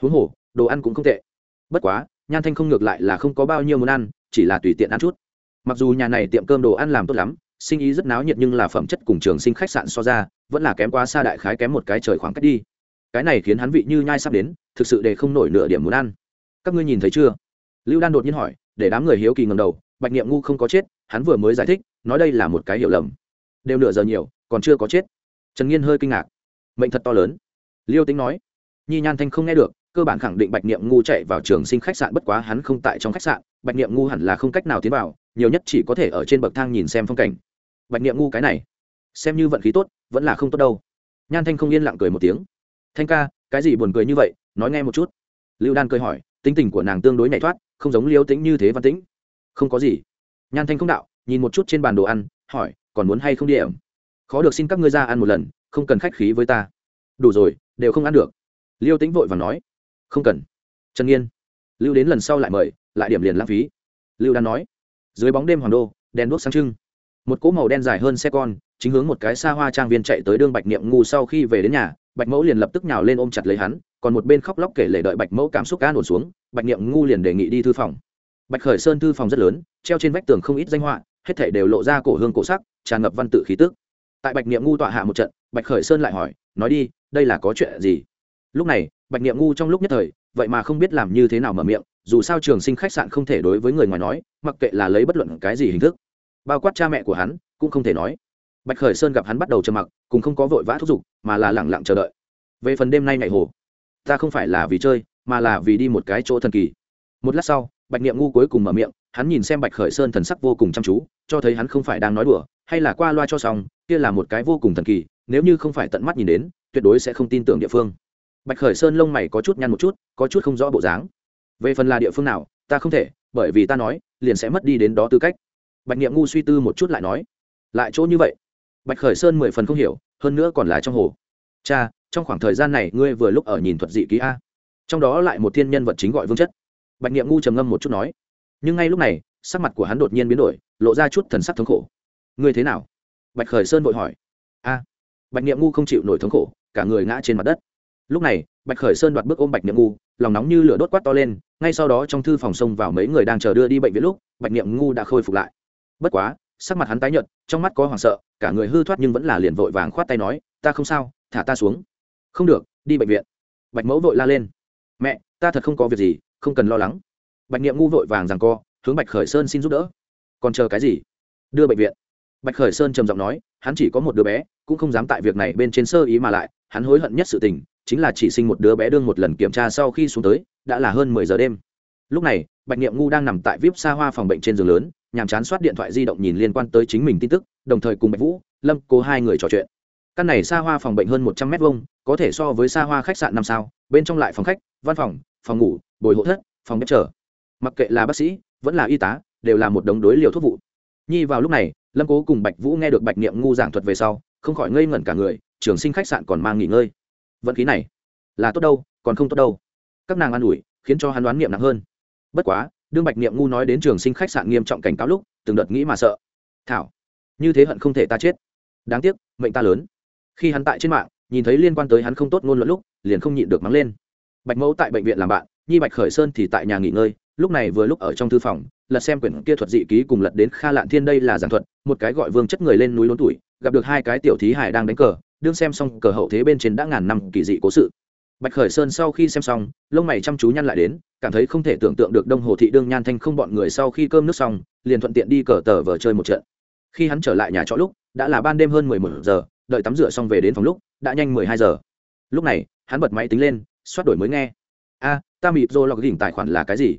[SPEAKER 1] Huống hồ, đồ ăn cũng không tệ. Bất quá, nhan thanh không ngược lại là không có bao nhiêu muốn ăn, chỉ là tùy tiện ăn chút mặc dù nhà này tiệm cơm đồ ăn làm tốt lắm, sinh ý rất náo nhiệt nhưng là phẩm chất cùng trường sinh khách sạn so ra, vẫn là kém quá xa đại khái kém một cái trời khoảng cách đi. Cái này khiến hắn vị như nhai sắp đến, thực sự để không nổi nửa điểm muốn ăn. Các ngươi nhìn thấy chưa? Lưu đan đột nhiên hỏi, để đám người hiếu kỳ ngầm đầu, bạch niệm ngu không có chết, hắn vừa mới giải thích, nói đây là một cái hiểu lầm. Đều nửa giờ nhiều, còn chưa có chết. Trần nghiên hơi kinh ngạc. Mệnh thật to lớn. Liêu tính nói, nhi nhan thanh không nghe được, cơ bản khẳng định bạch niệm ngu chạy vào trường sinh khách sạn bất quá hắn không tại trong khách sạn, bạch niệm ngu hẳn là không cách nào tiến vào nhiều nhất chỉ có thể ở trên bậc thang nhìn xem phong cảnh. Bạch niệm ngu cái này, xem như vận khí tốt, vẫn là không tốt đâu. Nhan thanh không yên lặng cười một tiếng. Thanh ca, cái gì buồn cười như vậy, nói nghe một chút. Lưu đan cười hỏi, tính tình của nàng tương đối nhảy thoát, không giống liêu Tĩnh như thế văn tĩnh. Không có gì. Nhan thanh không đạo, nhìn một chút trên bàn đồ ăn, hỏi, còn muốn hay không đi ẩm? Khó được xin các ngươi ra ăn một lần, không cần khách khí với ta. Đủ rồi, đều không ăn được. Liêu Tĩnh vội và nói, không cần. Trần nghiên, lưu đến lần sau lại mời, lại điểm liền lãng phí. Lưu đan nói dưới bóng đêm hoàng đô, đèn đuốc sáng trưng. Một cỗ màu đen dài hơn xe con, chính hướng một cái xa hoa trang viên chạy tới đương bạch niệm ngu sau khi về đến nhà, bạch mẫu liền lập tức nhào lên ôm chặt lấy hắn, còn một bên khóc lóc kể lể đợi bạch mẫu cảm xúc cá nổn xuống, bạch niệm ngu liền đề nghị đi thư phòng. Bạch khởi sơn thư phòng rất lớn, treo trên vách tường không ít danh họa, hết thể đều lộ ra cổ hương cổ sắc, tràn ngập văn tự khí tức. Tại bạch niệm ngu tọa hạ một trận, bạch khởi sơn lại hỏi, nói đi, đây là có chuyện gì? Lúc này, bạch niệm ngu trong lúc nhất thời, vậy mà không biết làm như thế nào mở miệng dù sao trường sinh khách sạn không thể đối với người ngoài nói, mặc kệ là lấy bất luận cái gì hình thức. Bao quát cha mẹ của hắn, cũng không thể nói. Bạch khởi sơn gặp hắn bắt đầu trầm mặc, cùng không có vội vã thúc giục, mà là lẳng lặng chờ đợi. Về phần đêm nay ngày hồ, ta không phải là vì chơi, mà là vì đi một cái chỗ thần kỳ. Một lát sau, bạch niệm ngu cuối cùng mở miệng, hắn nhìn xem bạch khởi sơn thần sắc vô cùng chăm chú, cho thấy hắn không phải đang nói đùa, hay là qua loa cho xong, kia là một cái vô cùng thần kỳ, nếu như không phải tận mắt nhìn đến, tuyệt đối sẽ không tin tưởng địa phương. Bạch khởi sơn lông mày có chút nhăn một chút, có chút không rõ bộ dáng về phần là địa phương nào, ta không thể, bởi vì ta nói, liền sẽ mất đi đến đó tư cách. Bạch niệm ngu suy tư một chút lại nói. Lại chỗ như vậy. Bạch khởi sơn mười phần không hiểu, hơn nữa còn là trong hồ. Cha, trong khoảng thời gian này ngươi vừa lúc ở nhìn thuật dị ký a. Trong đó lại một thiên nhân vật chính gọi vương chất. Bạch niệm ngu trầm ngâm một chút nói. Nhưng ngay lúc này, sắc mặt của hắn đột nhiên biến đổi, lộ ra chút thần sắc thống khổ. Ngươi thế nào? Bạch khởi sơn vội hỏi. A. Bạch niệm ngu không chịu nổi thống khổ, cả người ngã trên mặt đất lúc này, bạch khởi sơn đoạt bước ôm bạch niệm ngu, lòng nóng như lửa đốt quát to lên, ngay sau đó trong thư phòng sông vào mấy người đang chờ đưa đi bệnh viện lúc, bạch niệm ngu đã khôi phục lại. Bất quá, sắc mặt hắn tái nhợt, trong mắt có hoảng sợ, cả người hư thoát nhưng vẫn là liền vội vàng khoát tay nói, ta không sao, thả ta xuống. Không được, đi bệnh viện. Bạch mẫu vội la lên. Mẹ, ta thật không có việc gì, không cần lo lắng. Bạch niệm ngu vội vàng rằng co, hướng bạch khởi sơn xin giúp đỡ. Còn chờ cái gì? Đưa bệnh viện. Bạch khởi sơn trầm giọng nói, hắn chỉ có một đứa bé, cũng không dám tại việc này bên trên sơ ý mà lại, hắn hối hận nhất sự tình chính là chỉ sinh một đứa bé đương một lần kiểm tra sau khi xuống tới, đã là hơn mười giờ đêm. Lúc này, bạch niệm ngu đang nằm tại vip xa hoa phòng bệnh trên giường lớn, nhàm chán soát điện thoại di động nhìn liên quan tới chính mình tin tức, đồng thời cùng bạch vũ, lâm cố hai người trò chuyện. Căn này xa hoa phòng bệnh hơn một trăm mét vuông, có thể so với xa hoa khách sạn năm sao, bên trong lại phòng khách, văn phòng phòng ngủ, bồi hộ thất, phòng bếp chờ. Mặc kệ là bác sĩ, vẫn là y tá, đều là một đống đối liều thuốc vụ. Nhi vào lúc này, lâm cố cùng bạch vũ nghe được bạch niệm ngu giảng thuật về sau, không khỏi ngây ngẩn cả người, trường sinh khách sạn còn mang nghỉ ngơi vận khí này là tốt đâu, còn không tốt đâu. Các nàng an ủi, khiến cho hắn đoán niệm nặng hơn. Bất quá, đương bạch niệm ngu nói đến trường sinh khách sạn nghiêm trọng cảnh cáo lúc, từng đợt nghĩ mà sợ. Thảo, như thế hận không thể ta chết. Đáng tiếc, mệnh ta lớn. Khi hắn tại trên mạng, nhìn thấy liên quan tới hắn không tốt ngôn luận lúc, liền không nhịn được mắng lên. Bạch mẫu tại bệnh viện làm bạn, nhi bạch khởi sơn thì tại nhà nghỉ ngơi, lúc này vừa lúc ở trong thư phòng, lật xem quyển kia thuật dị ký cùng lật đến kha lạn thiên đây là giảng thuật, một cái gọi vương chất người lên núi lớn tuổi, gặp được hai cái tiểu thí hải đang đánh cờ đương xem xong cờ hậu thế bên trên đã ngàn năm kỳ dị cố sự. Bạch khởi sơn sau khi xem xong, lông mày chăm chú nhăn lại đến, cảm thấy không thể tưởng tượng được đông hồ thị đương nhan thanh không bọn người sau khi cơm nước xong, liền thuận tiện đi cờ tờ vờ chơi một trận. Khi hắn trở lại nhà trọ lúc, đã là ban đêm hơn mười một giờ, đợi tắm rửa xong về đến phòng lúc, đã nhanh mười hai giờ. Lúc này, hắn bật máy tính lên xoát đổi mới nghe. A, ta mịp dô lọc đỉnh tài khoản là cái gì?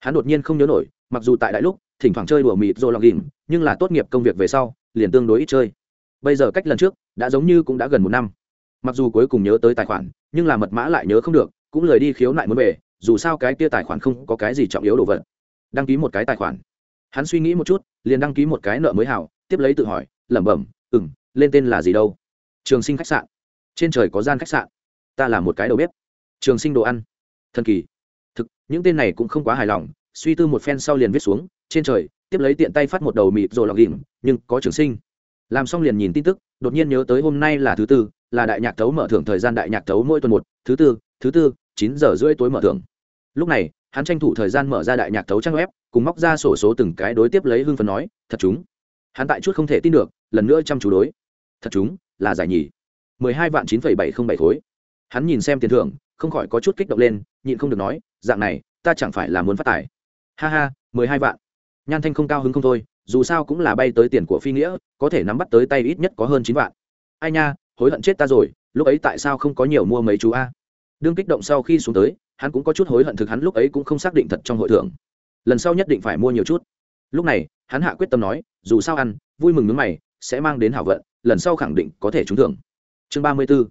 [SPEAKER 1] Hắn đột nhiên không nhớ nổi, mặc dù tại đại lúc, thỉnh thoảng chơi đùa mịp dô lọc đỉnh nhưng là tốt nghiệp công việc về sau, liền tương đối ít chơi bây giờ cách lần trước, đã giống như cũng đã gần một năm. Mặc dù cuối cùng nhớ tới tài khoản, nhưng là mật mã lại nhớ không được, cũng lời đi khiếu nại muốn về, dù sao cái kia tài khoản không có cái gì trọng yếu đồ vật. Đăng ký một cái tài khoản. Hắn suy nghĩ một chút, liền đăng ký một cái nợ mới hảo, tiếp lấy tự hỏi, lẩm bẩm ừ m lên tên là gì đâu? Trường sinh khách sạn. Trên trời có gian khách sạn. Ta là một cái đầu bếp. Trường sinh đồ ăn. Thần kỳ. Thực, những tên này cũng không quá hài lòng, suy tư một phen sau liền viết xuống, trên trời. Tiếp lấy tiện tay phát một đầu mịt rồi lọc đỉnh nhưng có trường sinh làm xong liền nhìn tin tức, đột nhiên nhớ tới hôm nay là thứ tư, là đại nhạc tấu mở thưởng thời gian đại nhạc tấu mỗi tuần một, thứ tư thứ tư, chín giờ rưỡi tối mở thưởng. Lúc này, hắn tranh thủ thời gian mở ra đại nhạc tấu trang web, cùng móc ra sổ số từng cái đối tiếp lấy hương phần nói, thật chúng. Hắn tại chút không thể tin được, lần nữa chăm chú đối. Thật chúng, là giải nhì. mười hai vạn chín phẩy bảy không bảy khối. Hắn nhìn xem tiền thưởng, không khỏi có chút kích động lên, nhịn không được nói, dạng này, ta chẳng phải là muốn phát tài. Ha ha, mười hai vạn. Nhan thanh không cao hứng không thôi dù sao cũng là bay tới tiền của phi nghĩa, có thể nắm bắt tới tay ít nhất có hơn chín vạn. Ai nha, hối hận chết ta rồi, lúc ấy tại sao không có nhiều mua mấy chú a? Đương kích động sau khi xuống tới, hắn cũng có chút hối hận thực hắn lúc ấy cũng không xác định thật trong hội thưởng. Lần sau nhất định phải mua nhiều chút. Lúc này, hắn hạ quyết tâm nói, dù sao ăn, vui mừng nước mày, sẽ mang đến hảo vận, lần sau khẳng định có thể trúng thưởng. Chương ba mươi b ố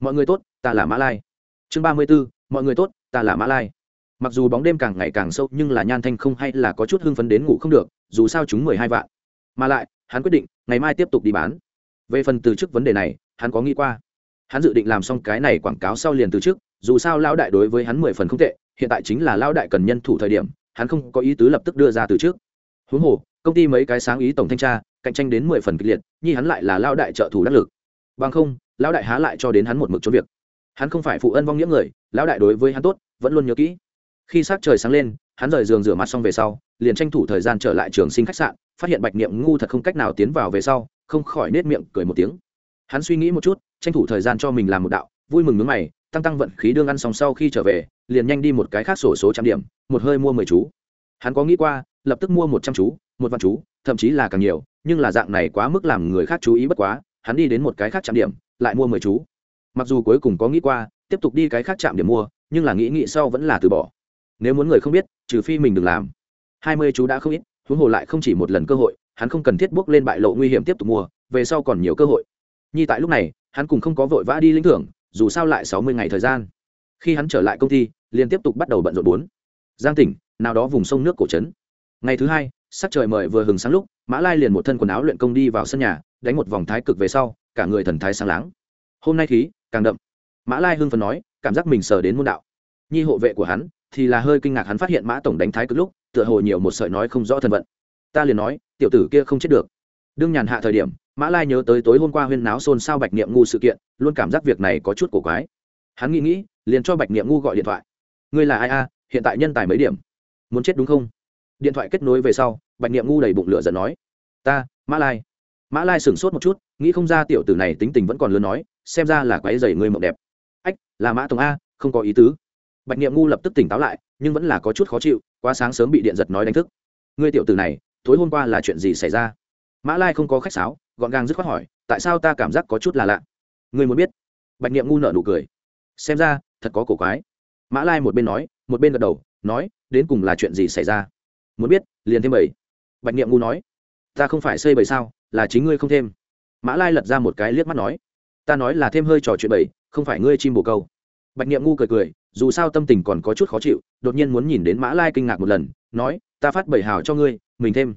[SPEAKER 1] mọi người tốt, ta là mã lai. Chương ba mươi b ố mọi người tốt, ta là mã lai mặc dù bóng đêm càng ngày càng sâu, nhưng là nhan thanh không hay là có chút hưng phấn đến ngủ không được, dù sao chúng mười hai vạn. Mà lại, hắn quyết định, ngày mai tiếp tục đi bán. Về phần từ chức vấn đề này, hắn có nghĩ qua. Hắn dự định làm xong cái này quảng cáo sau liền từ chức, dù sao lão đại đối với hắn mười phần không tệ, hiện tại chính là lão đại cần nhân thủ thời điểm, hắn không có ý tứ lập tức đưa ra từ trước huống hồ, công ty mấy cái sáng ý tổng thanh tra, cạnh tranh đến mười phần kịch liệt, nhi hắn lại là lão đại trợ thủ đắc lực. Bằng không, lão đại há lại cho đến hắn một mực cho việc. Hắn không phải phụ ân vong nghĩa người, lão đại đối với hắn tốt, vẫn luôn nhớ kỹ khi s trời sáng lên, hắn rời giường rửa mặt xong về sau, liền tranh thủ thời gian trở lại trường sinh khách sạn, phát hiện bạch niệm ngu thật không cách nào tiến vào về sau, không khỏi nết miệng cười một tiếng. Hắn suy nghĩ một chút, tranh thủ thời gian cho mình làm một đạo, vui mừng nướng mày, tăng tăng vận khí đương ăn xong sau khi trở về, liền nhanh đi một cái khác sổ số trăm điểm, một hơi mua mười chú. Hắn có nghĩ qua, lập tức mua một trăm chú, một vạn chú, thậm chí là càng nhiều, nhưng là dạng này quá mức làm người khác chú ý bất quá, hắn đi đến một cái khác trạm điểm, lại mua mười chú. Mặc dù cuối cùng có nghĩ qua, tiếp tục đi cái khác trạm điểm mua, nhưng là nghĩ nghĩ sau vẫn là từ bỏ nếu muốn người không biết, trừ phi mình đừng làm. Hai mươi chú đã không ít, huống hồ lại không chỉ một lần cơ hội, hắn không cần thiết bước lên bại lộ nguy hiểm tiếp tục mua, về sau còn nhiều cơ hội. Nhi tại lúc này, hắn cũng không có vội vã đi lĩnh thưởng, dù sao lại sáu mươi ngày thời gian. Khi hắn trở lại công ty, liền tiếp tục bắt đầu bận rộn bốn. Giang tỉnh, nào đó vùng sông nước cổ trấn. Ngày thứ hai, sắc trời mời vừa hừng sáng lúc, mã lai liền một thân quần áo luyện công đi vào sân nhà, đánh một vòng thái cực về sau, cả người thần thái sáng láng. Hôm nay khí càng đậm. Mã lai hưng phần nói, cảm giác mình sờ đến môn đạo. Nhi hộ vệ của hắn thì là hơi kinh ngạc hắn phát hiện mã tổng đánh thái cực lúc, tựa hồ nhiều một sợi nói không rõ thân vận ta liền nói, tiểu tử kia không chết được. Đương nhàn hạ thời điểm, mã lai nhớ tới tối hôm qua huyên náo xôn xao bạch niệm ngu sự kiện, luôn cảm giác việc này có chút cổ quái. Hắn nghĩ nghĩ, liền cho bạch niệm ngu gọi điện thoại. Ngươi là ai a? Hiện tại nhân tài mấy điểm? Muốn chết đúng không? Điện thoại kết nối về sau, bạch niệm ngu đầy bụng lửa giận nói. Ta, mã lai. Mã lai sửng sốt một chút, nghĩ không ra tiểu tử này tính tình vẫn còn lớn nói, xem ra là quái dày ngươi mộng đẹp. Ách, là mã tổng a, không có ý tứ bạch niệm ngu lập tức tỉnh táo lại, nhưng vẫn là có chút khó chịu, quá sáng sớm bị điện giật nói đánh thức. Ngươi tiểu tử này, tối hôm qua là chuyện gì xảy ra? Mã lai không có khách sáo, gọn gàng dứt khoát hỏi, tại sao ta cảm giác có chút là lạ? Ngươi muốn biết. Bạch niệm ngu nợ nụ cười. Xem ra, thật có cổ quái. Mã lai một bên nói, một bên gật đầu, nói, đến cùng là chuyện gì xảy ra? Muốn biết, liền thêm bảy bạch niệm ngu nói, ta không phải xây bảy sao, là chính ngươi không thêm. Mã lai lật ra một cái liếc mắt nói, ta nói là thêm hơi trò chuyện bảy không phải ngươi chim bồ câu. Bạch niệm ngu cười cười dù sao tâm tình còn có chút khó chịu, đột nhiên muốn nhìn đến mã lai kinh ngạc một lần, nói, ta phát bảy hào cho ngươi, mình thêm.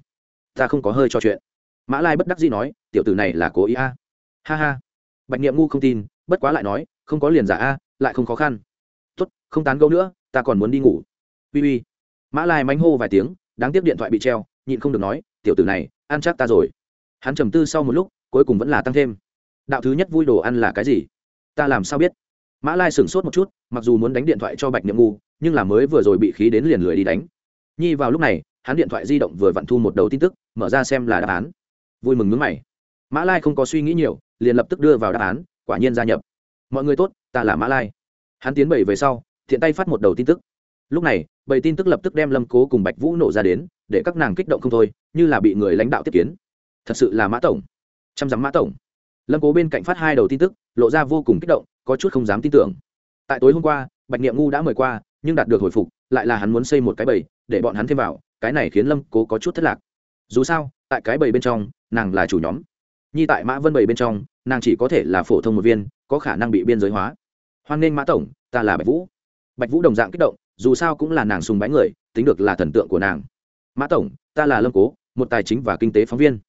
[SPEAKER 1] Ta không có hơi cho chuyện. Mã lai bất đắc dĩ nói, tiểu tử này là cố ý a. Ha ha. Bạch niệm ngu không tin, bất quá lại nói, không có liền giả a, lại không khó khăn. Tốt, không tán gẫu nữa, ta còn muốn đi ngủ. Uy uy. Mã lai mánh hô vài tiếng, đáng tiếc điện thoại bị treo, nhịn không được nói, tiểu tử này, ăn chắc ta rồi. Hắn trầm tư sau một lúc, cuối cùng vẫn là tăng thêm, đạo thứ nhất vui đồ ăn là cái gì? Ta làm sao biết? Mã lai sửng sốt một chút, mặc dù muốn đánh điện thoại cho bạch Niệm ngu, nhưng là mới vừa rồi bị khí đến liền lười đi đánh. Nhi vào lúc này, hắn điện thoại di động vừa vặn thu một đầu tin tức, mở ra xem là đáp án. Vui mừng nước mày. Mã lai không có suy nghĩ nhiều, liền lập tức đưa vào đáp án, quả nhiên gia nhập. Mọi người tốt, ta là mã lai. Hắn tiến bảy về sau, thiện tay phát một đầu tin tức. Lúc này, bảy tin tức lập tức đem lâm cố cùng bạch vũ nổ ra đến, để các nàng kích động không thôi, như là bị người lãnh đạo tiếp kiến. Thật sự là mã tổng. Chăm dắm mã tổng. Lâm cố bên cạnh phát hai đầu tin tức, lộ ra vô cùng kích động có chút không dám tin tưởng. Tại tối hôm qua, bạch niệm ngu đã mời qua, nhưng đạt được hồi phục, lại là hắn muốn xây một cái bầy, để bọn hắn thêm vào, cái này khiến lâm cố có chút thất lạc. Dù sao, tại cái bầy bên trong, nàng là chủ nhóm. Nhi tại mã vân bầy bên trong, nàng chỉ có thể là phổ thông một viên, có khả năng bị biên giới hóa. Hoan nghênh mã tổng, ta là bạch vũ. Bạch vũ đồng dạng kích động, dù sao cũng là nàng sùng bái người, tính được là thần tượng của nàng. Mã tổng, ta là lâm cố, một tài chính và kinh tế phóng viên.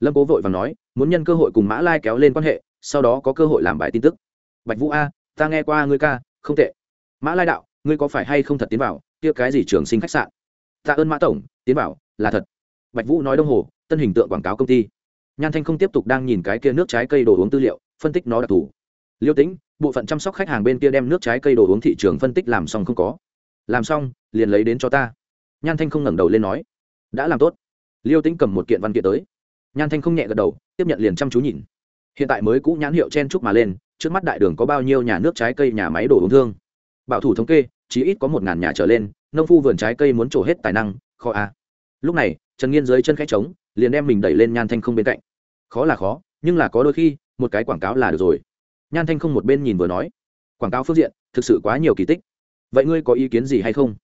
[SPEAKER 1] Lâm cố vội và nói, muốn nhân cơ hội cùng mã lai kéo lên quan hệ, sau đó có cơ hội làm bài tin tức bạch vũ a, ta nghe qua ngươi ca, không tệ. Mã lai đạo, ngươi có phải hay không thật tiến vào, kia cái gì trường sinh khách sạn? Tạ ơn mã tổng, tiến vào, là thật. Bạch vũ nói đông hồ, tân hình tượng quảng cáo công ty. Nhan thanh không tiếp tục đang nhìn cái kia nước trái cây đồ uống tư liệu, phân tích nó đặc thù. Liêu tĩnh, bộ phận chăm sóc khách hàng bên kia đem nước trái cây đồ uống thị trường phân tích làm xong không có. Làm xong, liền lấy đến cho ta. Nhan thanh không ngẩng đầu lên nói. Đã làm tốt. Liêu tĩnh cầm một kiện văn kiện tới. Nhan thanh không nhẹ gật đầu, tiếp nhận liền chăm chú nhìn. Hiện tại mới cũ nhãn hiệu chen chúc mà lên trước mắt đại đường có bao nhiêu nhà nước trái cây, nhà máy đồ uống thương. Bảo thủ thống kê chỉ ít có một ngàn nhà trở lên, nông phu vườn trái cây muốn trổ hết tài năng, khó a lúc này, trần nghiên dưới chân khách trống, liền đem mình đẩy lên nhan thanh không bên cạnh. Khó là khó, nhưng là có đôi khi, một cái quảng cáo là được rồi. Nhan thanh không một bên nhìn vừa nói. Quảng cáo phương diện, thực sự quá nhiều kỳ tích. Vậy ngươi có ý kiến gì hay không?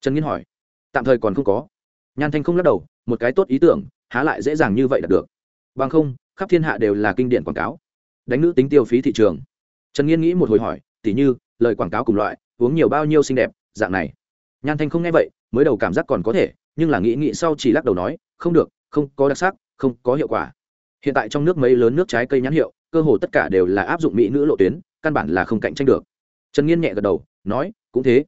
[SPEAKER 1] Trần nghiên hỏi. Tạm thời còn không có. Nhan thanh không lắc đầu, một cái tốt ý tưởng, há lại dễ dàng như vậy đạt được. Bằng không, khắp thiên hạ đều là kinh điển quảng cáo đánh nữ tính tiêu phí thị trường. Trần nghiên nghĩ một hồi hỏi, tỉ như, lời quảng cáo cùng loại, uống nhiều bao nhiêu xinh đẹp, dạng này? Nhan thanh không nghe vậy, mới đầu cảm giác còn có thể, nhưng là nghĩ nghĩ sau chỉ lắc đầu nói, không được, không có đặc sắc, không có hiệu quả. Hiện tại trong nước mấy lớn nước trái cây nhãn hiệu, cơ hồ tất cả đều là áp dụng mỹ nữ lộ tuyến, căn bản là không cạnh tranh được. Trần nghiên nhẹ gật đầu, nói, cũng thế.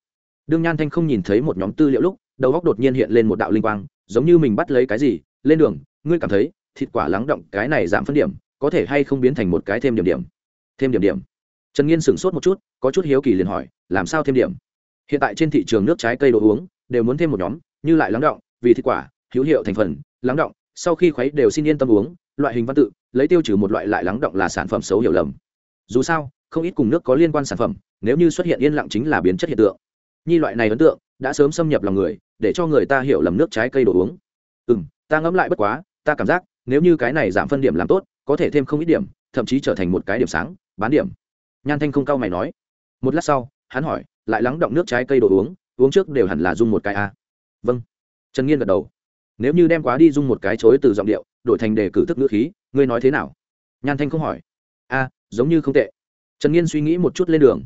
[SPEAKER 1] Đương nhan thanh không nhìn thấy một nhóm tư liệu lúc, đầu góc đột nhiên hiện lên một đạo linh quang, giống như mình bắt lấy cái gì, lên đường, ngươi cảm thấy, thịt quả lắng động, cái này giảm phân điểm có thể hay không biến thành một cái thêm điểm điểm? Thêm điểm điểm. Trần nghiên sửng sốt một chút, có chút hiếu kỳ liền hỏi, làm sao thêm điểm? Hiện tại trên thị trường nước trái cây đồ uống, đều muốn thêm một nhóm, như lại lắng động vì thịt quả, hữu hiệu thành phần, lắng động sau khi khuấy đều xin yên tâm uống, loại hình văn tự, lấy tiêu trừ một loại lại lắng động là sản phẩm xấu hiểu lầm. Dù sao, không ít cùng nước có liên quan sản phẩm, nếu như xuất hiện yên lặng chính là biến chất hiện tượng. Nhi loại này ấn tượng, đã sớm xâm nhập lòng người, để cho người ta hiểu lầm nước trái cây đồ uống. Ừ m ta ngẫm lại bất quá, ta cảm giác, nếu như cái này giảm phân điểm làm tốt có thể thêm không ít điểm, thậm chí trở thành một cái điểm sáng, bán điểm. Nhan thanh không cao mày nói. Một lát sau, hắn hỏi, lại lắng động nước trái cây đồ uống uống trước đều hẳn là dung một cái a. Vâng. Trần nghiên gật đầu. Nếu như đem quá đi dung một cái chối từ giọng điệu, đổi thành đề cử thức ngữ khí, ngươi nói thế nào? Nhan thanh không hỏi. A, giống như không tệ. Trần nghiên suy nghĩ một chút lên đường.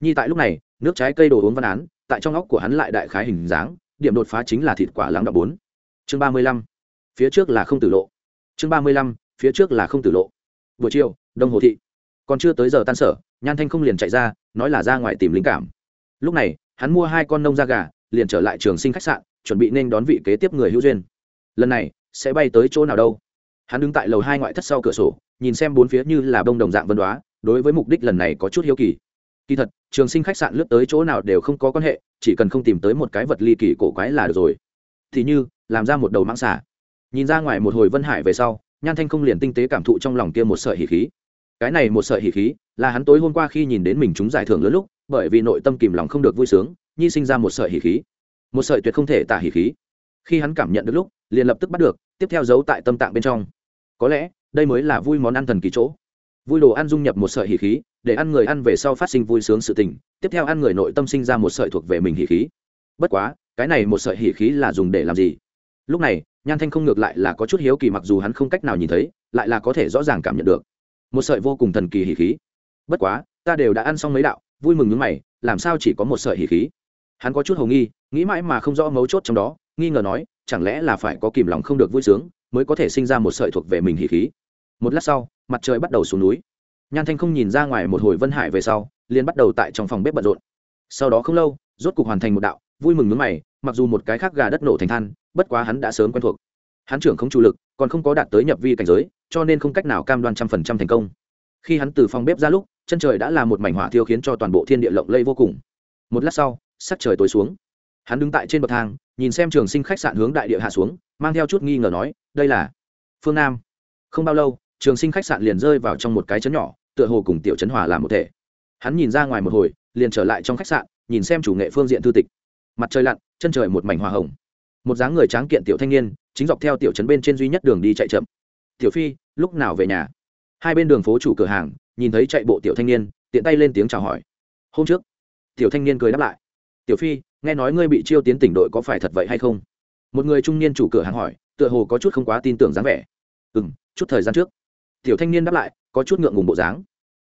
[SPEAKER 1] Nhi tại lúc này, nước trái cây đồ uống văn án, tại trong óc của hắn lại đại khái hình dáng, điểm đột phá chính là thịt quả lắng đọng bốn. Chương ba mươi lăm. Phía trước là không tử lộ. Chương ba mươi lăm phía trước là không tử lộ. Buổi chiều, đông hồ thị. Còn chưa tới giờ tan sở, nhan thanh không liền chạy ra, nói là ra ngoài tìm linh cảm. Lúc này, hắn mua hai con nông da gà, liền trở lại trường sinh khách sạn, chuẩn bị nên đón vị kế tiếp người hữu duyên. Lần này, sẽ bay tới chỗ nào đâu? Hắn đứng tại lầu hai ngoại thất sau cửa sổ, nhìn xem bốn phía như là bông đồng dạng vân đoá, đối với mục đích lần này có chút hiếu kỳ. Kỳ thật, trường sinh khách sạn lướt tới chỗ nào đều không có quan hệ, chỉ cần không tìm tới một cái vật ly kỳ cổ quái là được rồi. Thì như, làm ra một đầu mãng xả nhìn ra ngoài một hồi vân hải về sau nhan thanh không liền tinh tế cảm thụ trong lòng kia một sợi hỉ khí. Cái này một sợi hỉ khí, là hắn tối hôm qua khi nhìn đến mình chúng giải thưởng lớn lúc, bởi vì nội tâm kìm lòng không được vui sướng, nhi sinh ra một sợi hỉ khí. Một sợi tuyệt không thể tả hỉ khí. Khi hắn cảm nhận được lúc, liền lập tức bắt được, tiếp theo giấu tại tâm tạng bên trong. Có lẽ, đây mới là vui món ăn thần kỳ chỗ. Vui đồ ăn dung nhập một sợi hỉ khí, để ăn người ăn về sau phát sinh vui sướng sự tình, tiếp theo ăn người nội tâm sinh ra một sợi thuộc về mình hỉ khí. Bất quá, cái này một sợi hỉ khí là dùng để làm gì? Lúc này nhan thanh không ngược lại là có chút hiếu kỳ mặc dù hắn không cách nào nhìn thấy, lại là có thể rõ ràng cảm nhận được. Một sợi vô cùng thần kỳ hỉ khí. Bất quá, ta đều đã ăn xong mấy đạo, vui mừng những mày, làm sao chỉ có một sợi hỉ khí? Hắn có chút hầu nghi, nghĩ mãi mà không rõ mấu chốt trong đó, nghi ngờ nói, chẳng lẽ là phải có kìm lòng không được vui sướng mới có thể sinh ra một sợi thuộc về mình hỉ khí? Một lát sau, mặt trời bắt đầu xuống núi. Nhan thanh không nhìn ra ngoài một hồi vân hải về sau, liền bắt đầu tại trong phòng bếp bận rộn. Sau đó không lâu, rốt cục hoàn thành một đạo, vui mừng nước mày mặc dù một cái khác gà đất nổ thành than, bất quá hắn đã sớm quen thuộc. Hắn trưởng không chủ lực, còn không có đạt tới nhập vi cảnh giới, cho nên không cách nào cam đoan trăm phần trăm thành công. Khi hắn từ phòng bếp ra lúc, chân trời đã là một mảnh hỏa thiêu khiến cho toàn bộ thiên địa lộng lây vô cùng. Một lát sau, sắc trời tối xuống. Hắn đứng tại trên bậc thang, nhìn xem trường sinh khách sạn hướng đại địa hạ xuống, mang theo chút nghi ngờ nói, đây là phương nam. Không bao lâu, trường sinh khách sạn liền rơi vào trong một cái chấn nhỏ, tựa hồ cùng tiểu chấn hòa làm một thể. Hắn nhìn ra ngoài một hồi, liền trở lại trong khách sạn, nhìn xem chủ nghệ phương diện thư tịch. Mặt trời lặn chân trời một mảnh hoa hồng. Một dáng người tráng kiện tiểu thanh niên, chính dọc theo tiểu trấn bên trên duy nhất đường đi chạy chậm. Tiểu phi, lúc nào về nhà? Hai bên đường phố chủ cửa hàng, nhìn thấy chạy bộ tiểu thanh niên, tiện tay lên tiếng chào hỏi. Hôm trước. Tiểu thanh niên cười đáp lại. Tiểu phi, nghe nói ngươi bị chiêu tiến tỉnh đội có phải thật vậy hay không? Một người trung niên chủ cửa hàng hỏi, tựa hồ có chút không quá tin tưởng dáng vẻ. Ừ m chút thời gian trước. Tiểu thanh niên đáp lại, có chút ngượng ngùng bộ dáng.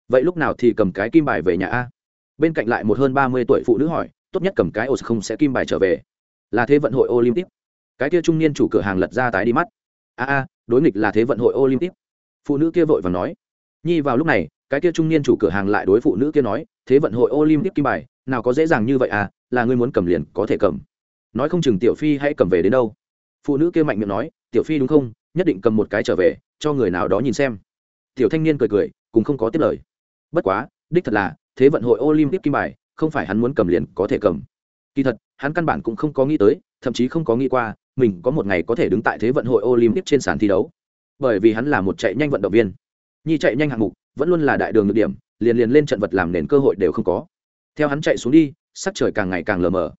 [SPEAKER 1] Vậy lúc nào thì cầm cái kim bài về nhà a? Bên cạnh lại một hơn ba mươi tuổi phụ nữ hỏi tốt nhất cầm cái ô không sẽ kim bài trở về. Là thế vận hội olympic. Cái kia trung niên chủ cửa hàng lật ra tái đi mắt. A a, đối nghịch là thế vận hội olympic. Phụ nữ kia vội và nói. Nhi vào lúc này, cái kia trung niên chủ cửa hàng lại đối phụ nữ kia nói, thế vận hội olympic kim bài, nào có dễ dàng như vậy à là ngươi muốn cầm liền có thể cầm. Nói không chừng tiểu phi hãy cầm về đến đâu. Phụ nữ kia mạnh miệng nói, tiểu phi đúng không? Nhất định cầm một cái trở về, cho người nào đó nhìn xem. Tiểu thanh niên cười cười, cũng không có tiếp lời. Bất quá, đích thật là, thế vận hội olympic kim bài không phải hắn muốn cầm liền có thể cầm. Kỳ thật, hắn căn bản cũng không có nghĩ tới, thậm chí không có nghĩ qua, mình có một ngày có thể đứng tại thế vận hội olympic trên sàn thi đấu. Bởi vì hắn là một chạy nhanh vận động viên. Nhi chạy nhanh hạng mục, vẫn luôn là đại đường được điểm, liền liền lên trận vật làm nền cơ hội đều không có. Theo hắn chạy xuống đi, sắc trời càng ngày càng lờ mờ.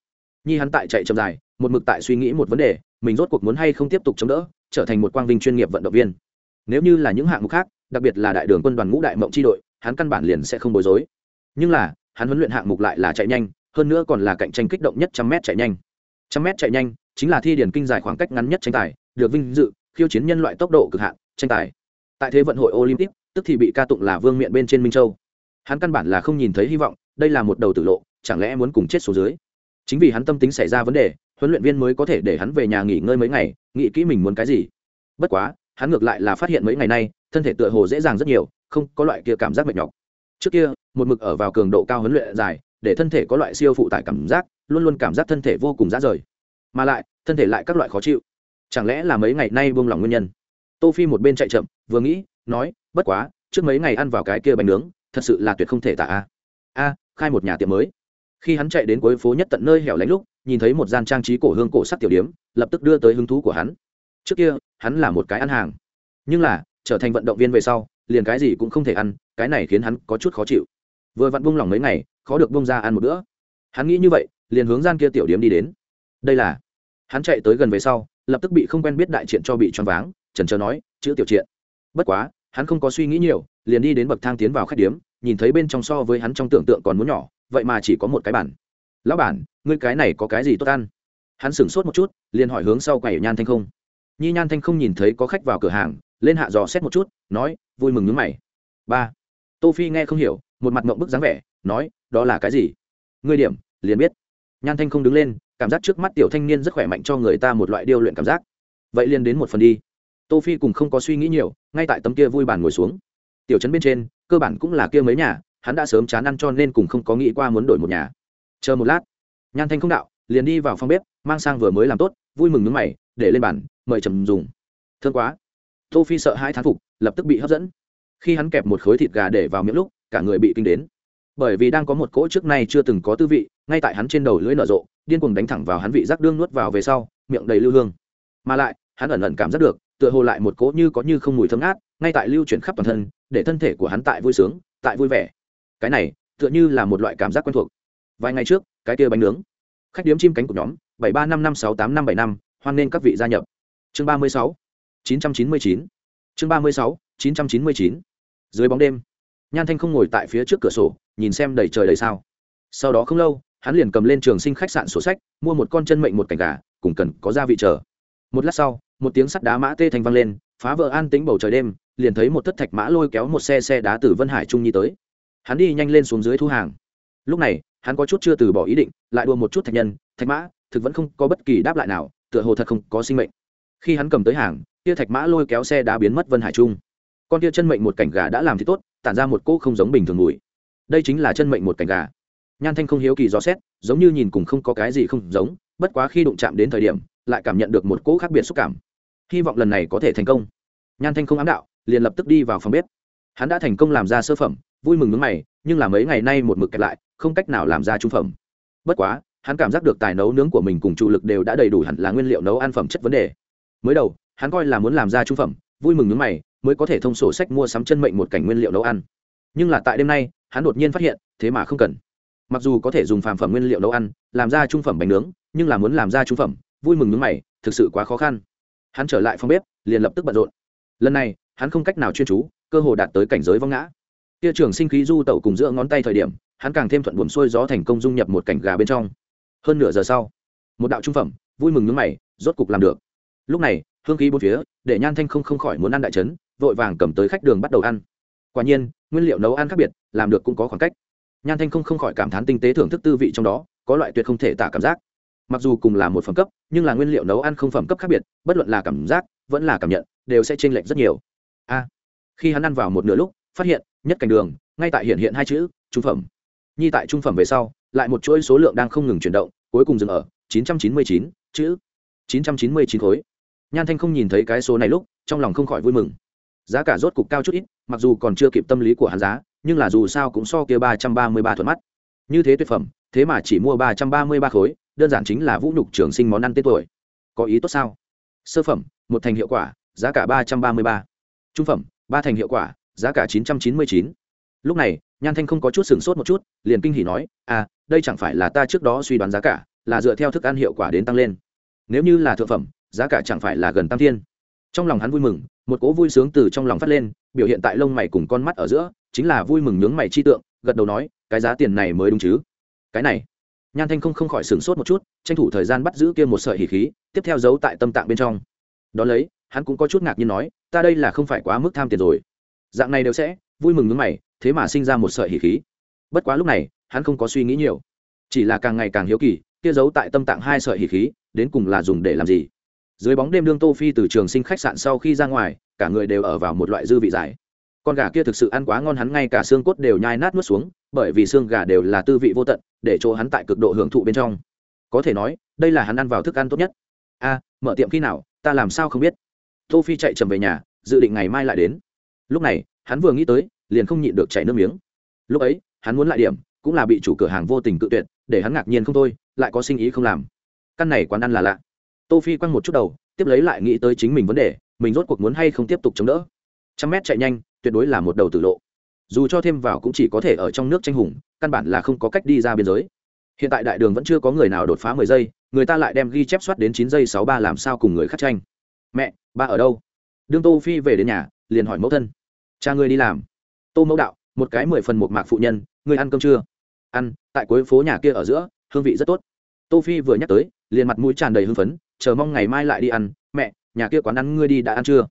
[SPEAKER 1] Nhi hắn tại chạy chậm dài, một mực tại suy nghĩ một vấn đề, mình rốt cuộc muốn hay không tiếp tục chống đỡ, trở thành một quang vinh chuyên nghiệp vận động viên. Nếu như là những hạng mục khác, đặc biệt là đại đường quân đoàn ngũ đại mộng tri đội, hắn căn bản liền sẽ không bối rối. Nhưng là hắn huấn luyện hạng mục lại là chạy nhanh, hơn nữa còn là cạnh tranh kích động nhất trăm mét chạy nhanh. Trăm mét chạy nhanh chính là thi điển kinh dài khoảng cách ngắn nhất tranh tài, được vinh dự, khiêu chiến nhân loại tốc độ cực hạn, tranh tài. Tại thế vận hội olympic, tức thì bị ca tụng là vương miện bên trên minh châu. Hắn căn bản là không nhìn thấy hy vọng, đây là một đầu tử lộ, chẳng lẽ muốn cùng chết số dưới? Chính vì hắn tâm tính xảy ra vấn đề, huấn luyện viên mới có thể để hắn về nhà nghỉ ngơi mấy ngày, nghĩ kỹ mình muốn cái gì. Bất quá, hắn ngược lại là phát hiện mấy ngày nay, thân thể tựa hồ dễ dàng rất nhiều, không có loại kia cảm giác mệt nhọc trước kia, một mực ở vào cường độ cao huấn luyện dài, để thân thể có loại siêu phụ tải cảm giác, luôn luôn cảm giác thân thể vô cùng rã rời. Mà lại, thân thể lại các loại khó chịu. Chẳng lẽ là mấy ngày nay buông lỏng nguyên nhân? Tô phi một bên chạy chậm, vừa nghĩ, nói, bất quá, trước mấy ngày ăn vào cái kia bánh nướng, thật sự là tuyệt không thể tả a. A, khai một nhà tiệm mới. Khi hắn chạy đến cuối phố nhất tận nơi hẻo lánh lúc, nhìn thấy một gian trang trí cổ hương cổ sắc tiểu điếm, lập tức đưa tới hứng thú của hắn. Trước kia, hắn là một cái ăn hàng. Nhưng là, trở thành vận động viên về sau, liền cái gì cũng không thể ăn cái này khiến hắn có chút khó chịu. Vừa vặn buông lỏng mấy ngày, khó được buông ra ăn một bữa. Hắn nghĩ như vậy, liền hướng gian kia tiểu điếm đi đến. Đây là. Hắn chạy tới gần về sau, lập tức bị không quen biết đại triện cho bị choáng váng trần trờ nói, chữ tiểu triện. Bất quá, hắn không có suy nghĩ nhiều, liền đi đến bậc thang tiến vào khách điếm, nhìn thấy bên trong so với hắn trong tưởng tượng còn muốn nhỏ, vậy mà chỉ có một cái bản lão bản, ngươi cái này có cái gì tốt ăn? Hắn sửng sốt một chút, liền hỏi hướng sau quầy nhan thanh không. Nhi nhan thanh không nhìn thấy có khách vào cửa hàng, lên hạ dò xét một chút, nói, vui mừng nhướng mày. Ba tô phi nghe không hiểu, một mặt mộng bức dáng vẻ, nói, đó là cái gì? Ngươi điểm, liền biết. Nhan thanh không đứng lên, cảm giác trước mắt tiểu thanh niên rất khỏe mạnh cho người ta một loại điêu luyện cảm giác. Vậy liền đến một phần đi. Tô phi cùng không có suy nghĩ nhiều, ngay tại tấm kia vui bàn ngồi xuống. Tiểu trấn bên trên, cơ bản cũng là kia mấy nhà, hắn đã sớm chán ăn cho nên cùng không có nghĩ qua muốn đổi một nhà. Chờ một lát. Nhan thanh không đạo, liền đi vào phòng bếp, mang sang vừa mới làm tốt, vui mừng nướng mày, để lên bàn, mời trầm dùng. Thương quá. Tô phi sợ hai thán phục, lập tức bị hấp dẫn khi hắn kẹp một khối thịt gà để vào miệng lúc, cả người bị kinh đến. Bởi vì đang có một cỗ trước nay chưa từng có tư vị, ngay tại hắn trên đầu lưỡi nở rộ, điên cuồng đánh thẳng vào hắn vị giác đương nuốt vào về sau, miệng đầy lưu hương. Mà lại, hắn ẩn ẩn cảm giác được, tựa hồ lại một cỗ như có như không mùi thơm ngát, ngay tại lưu chuyển khắp toàn thân, để thân thể của hắn tại vui sướng, tại vui vẻ. Cái này, tựa như là một loại cảm giác quen thuộc. Vài ngày trước, cái kia bánh nướng. Khách điếm chim cánh của nhóm, bảy ba năm năm sáu tám năm bảy năm, hoan nên các vị gia nhập. Chương ba mươi sáu, chín trăm chín mươi chín. Chương ba mươi sáu chín trăm chín mươi chín. Dưới bóng đêm, nhan thanh không ngồi tại phía trước cửa sổ, nhìn xem đầy trời đầy sao. Sau đó không lâu, hắn liền cầm lên trường sinh khách sạn sổ sách, mua một con chân mệnh một cành gà, cùng cần có gia vị chờ. Một lát sau, một tiếng sắt đá mã tê thành vang lên, phá vỡ an tĩnh bầu trời đêm, liền thấy một thất thạch mã lôi kéo một xe xe đá từ vân hải trung nhi tới. Hắn đi nhanh lên xuống dưới thu hàng. Lúc này, hắn có chút chưa từ bỏ ý định, lại đua một chút thạch nhân, thạch mã, thực vẫn không có bất kỳ đáp lại nào, tựa hồ thật không có sinh mệnh. Khi hắn cầm tới hàng, kia thạch mã lôi kéo xe đá biến mất vân hải trung con kia chân mệnh một cảnh gà đã làm thì tốt, tản ra một cỗ không giống bình thường mùi. Đây chính là chân mệnh một cảnh gà. Nhan thanh không hiếu kỳ do xét, giống như nhìn cùng không có cái gì không giống, bất quá khi đụng chạm đến thời điểm, lại cảm nhận được một cỗ khác biệt xúc cảm. Hy vọng lần này có thể thành công. Nhan thanh không ám đạo, liền lập tức đi vào phòng bếp. Hắn đã thành công làm ra sơ phẩm, vui mừng nước mày, nhưng là mấy ngày nay một mực kẹt lại, không cách nào làm ra trung phẩm. Bất quá, hắn cảm giác được tài nấu nướng của mình cùng chủ lực đều đã đầy đủ hẳn là nguyên liệu nấu ăn phẩm chất vấn đề. Mới đầu, hắn coi là muốn làm ra trung phẩm, vui mừng nước mày mới có thể thông sổ sách mua sắm chân mệnh một cảnh nguyên liệu nấu ăn. Nhưng là tại đêm nay, hắn đột nhiên phát hiện, thế mà không cần. Mặc dù có thể dùng phàm phẩm nguyên liệu nấu ăn, làm ra trung phẩm bánh nướng, nhưng là muốn làm ra trung phẩm, vui mừng nướng mày, thực sự quá khó khăn. Hắn trở lại phòng bếp, liền lập tức bận rộn. Lần này, hắn không cách nào chuyên chú, cơ hồ đạt tới cảnh giới vong ngã. Tia trường sinh khí du tẩu cùng giữa ngón tay thời điểm, hắn càng thêm thuận buồm xuôi gió thành công dung nhập một cảnh gà bên trong. Hơn nửa giờ sau, một đạo trung phẩm, vui mừng nướng mày, rốt cục làm được. Lúc này hương khí bốn phía, để nhan thanh không không khỏi muốn ăn đại trấn, vội vàng cầm tới khách đường bắt đầu ăn. Quả nhiên, nguyên liệu nấu ăn khác biệt, làm được cũng có khoảng cách. Nhan thanh không không khỏi cảm thán tinh tế thưởng thức tư vị trong đó, có loại tuyệt không thể tả cảm giác. Mặc dù cùng là một phẩm cấp, nhưng là nguyên liệu nấu ăn không phẩm cấp khác biệt, bất luận là cảm giác, vẫn là cảm nhận, đều sẽ chênh lệch rất nhiều. A, khi hắn ăn vào một nửa lúc, phát hiện, nhất cảnh đường, ngay tại hiện hiện hai chữ, trung phẩm. Nhi tại trung phẩm về sau, lại một chuỗi số lượng đang không ngừng chuyển động, cuối cùng dừng ở chín trăm chín mươi chín, chữ chín trăm chín mươi chín khối nhan thanh không nhìn thấy cái số này lúc, trong lòng không khỏi vui mừng. Giá cả rốt cục cao chút ít, mặc dù còn chưa kịp tâm lý của hắn giá, nhưng là dù sao cũng so kia ba trăm ba mươi ba thuận mắt. Như thế tuyệt phẩm, thế mà chỉ mua ba trăm ba mươi ba khối, đơn giản chính là vũ nhục trường sinh món ăn tết tuổi. Có ý tốt sao? Sơ phẩm, một thành hiệu quả, giá cả ba trăm ba mươi ba. Trung phẩm, ba thành hiệu quả, giá cả chín trăm chín mươi chín. Lúc này, nhan thanh không có chút sửng sốt một chút, liền kinh hỉ nói à đây chẳng phải là ta trước đó suy đoán giá cả, là dựa theo thức ăn hiệu quả đến tăng lên. Nếu như là thượng phẩm giá cả chẳng phải là gần tam thiên. Trong lòng hắn vui mừng, một cỗ vui sướng từ trong lòng phát lên, biểu hiện tại lông mày cùng con mắt ở giữa, chính là vui mừng nhướng mày chi tượng, gật đầu nói, cái giá tiền này mới đúng chứ? Cái này. Nhan thanh không không khỏi sửng sốt một chút, tranh thủ thời gian bắt giữ kia một sợi hỉ khí, tiếp theo giấu tại tâm tạng bên trong. Đ ó lấy, hắn cũng có chút ngạc nhiên nói, ta đây là không phải quá mức tham tiền rồi. Dạng này đều sẽ, vui mừng nhướng mày, thế mà sinh ra một sợi hỉ khí. Bất quá lúc này, hắn không có suy nghĩ nhiều. Chỉ là càng ngày càng hiếu kỳ, kia giấu tại tâm tạng hai sợi hỉ khí, đến cùng là dùng để làm gì? Dưới bóng đêm đương tô phi từ trường sinh khách sạn sau khi ra ngoài, cả người đều ở vào một loại dư vị dài con gà kia thực sự ăn quá ngon hắn ngay cả xương cốt đều nhai nát nuốt xuống, bởi vì xương gà đều là tư vị vô tận, để chỗ hắn tại cực độ hưởng thụ bên trong. Có thể nói, đây là hắn ăn vào thức ăn tốt nhất. A, mở tiệm khi nào, ta làm sao không biết? Tô phi chạy chậm về nhà, dự định ngày mai lại đến. Lúc này, hắn vừa nghĩ tới, liền không nhịn được chảy nước miếng. Lúc ấy, hắn muốn lại điểm, cũng là bị chủ cửa hàng vô tình cự tuyệt, để hắn ngạc nhiên không thôi, lại có sinh ý không làm. Căn này quán ăn là lạ tô phi quăng một chút đầu, tiếp lấy lại nghĩ tới chính mình vấn đề, mình rốt cuộc muốn hay không tiếp tục chống đỡ. Trăm mét chạy nhanh, tuyệt đối là một đầu tử lộ. Dù cho thêm vào cũng chỉ có thể ở trong nước tranh hùng, căn bản là không có cách đi ra biên giới. Hiện tại đại đường vẫn chưa có người nào đột phá mười giây, người ta lại đem ghi chép soát đến chín giây sáu ba làm sao cùng người khác tranh. Mẹ, ba ở đâu? Đương tô phi về đến nhà, liền hỏi mẫu thân. Cha ngươi đi làm. Tô mẫu đạo, một cái mười phần một mạc phụ nhân, ngươi ăn cơm chưa? Ăn, tại cuối phố nhà kia ở giữa, hương vị rất tốt. Tô phi vừa nhắc tới, liền mặt mũi tràn đầy hưng phấn chờ mong ngày mai lại đi ăn, mẹ, nhà kia quán ăn ngươi đi đã ăn chưa?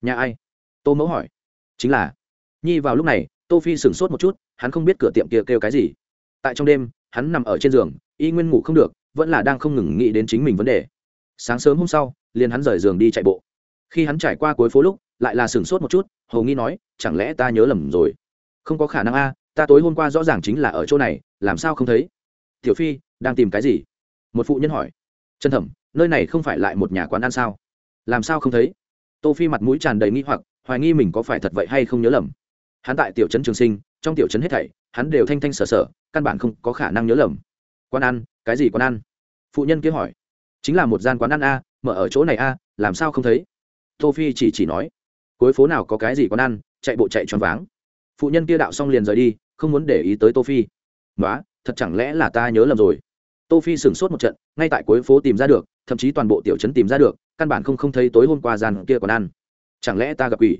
[SPEAKER 1] Nhà ai? Tô mẫu hỏi. Chính là. Nhi vào lúc này, tô phi sửng sốt một chút, hắn không biết cửa tiệm kia kêu cái gì. Tại trong đêm, hắn nằm ở trên giường, y nguyên ngủ không được, vẫn là đang không ngừng nghĩ đến chính mình vấn đề. Sáng sớm hôm sau, liền hắn rời giường đi chạy bộ. Khi hắn trải qua cuối phố lúc, lại là sửng sốt một chút, hầu nghi nói, chẳng lẽ ta nhớ lầm rồi? Không có khả năng a, ta tối hôm qua rõ ràng chính là ở chỗ này, làm sao không thấy? Tiểu phi, đang tìm cái gì? một phụ nhân hỏi. Chân thẩm nơi này không phải lại một nhà quán ăn sao? Làm sao không thấy? Tô phi mặt mũi tràn đầy nghi hoặc, hoài nghi mình có phải thật vậy hay không nhớ lầm. Hắn tại tiểu trấn trường sinh, trong tiểu trấn hết thảy, hắn đều thanh thanh sở sở, căn bản không có khả năng nhớ lầm. Quán ăn? Cái gì quán ăn? Phụ nhân kia hỏi. Chính là một gian quán ăn a, mở ở chỗ này a, làm sao không thấy? Tô phi chỉ chỉ nói. Cuối phố nào có cái gì quán ăn, chạy bộ chạy choáng váng. Phụ nhân kia đạo xong liền rời đi, không muốn để ý tới tô phi. Nói thật chẳng lẽ là ta nhớ lầm rồi? Tô phi sửng sốt một trận, ngay tại cuối phố tìm ra được thậm chí toàn bộ tiểu trấn tìm ra được, căn bản không không thấy tối hôm qua gian kia còn ăn. Chẳng lẽ ta gặp quỷ?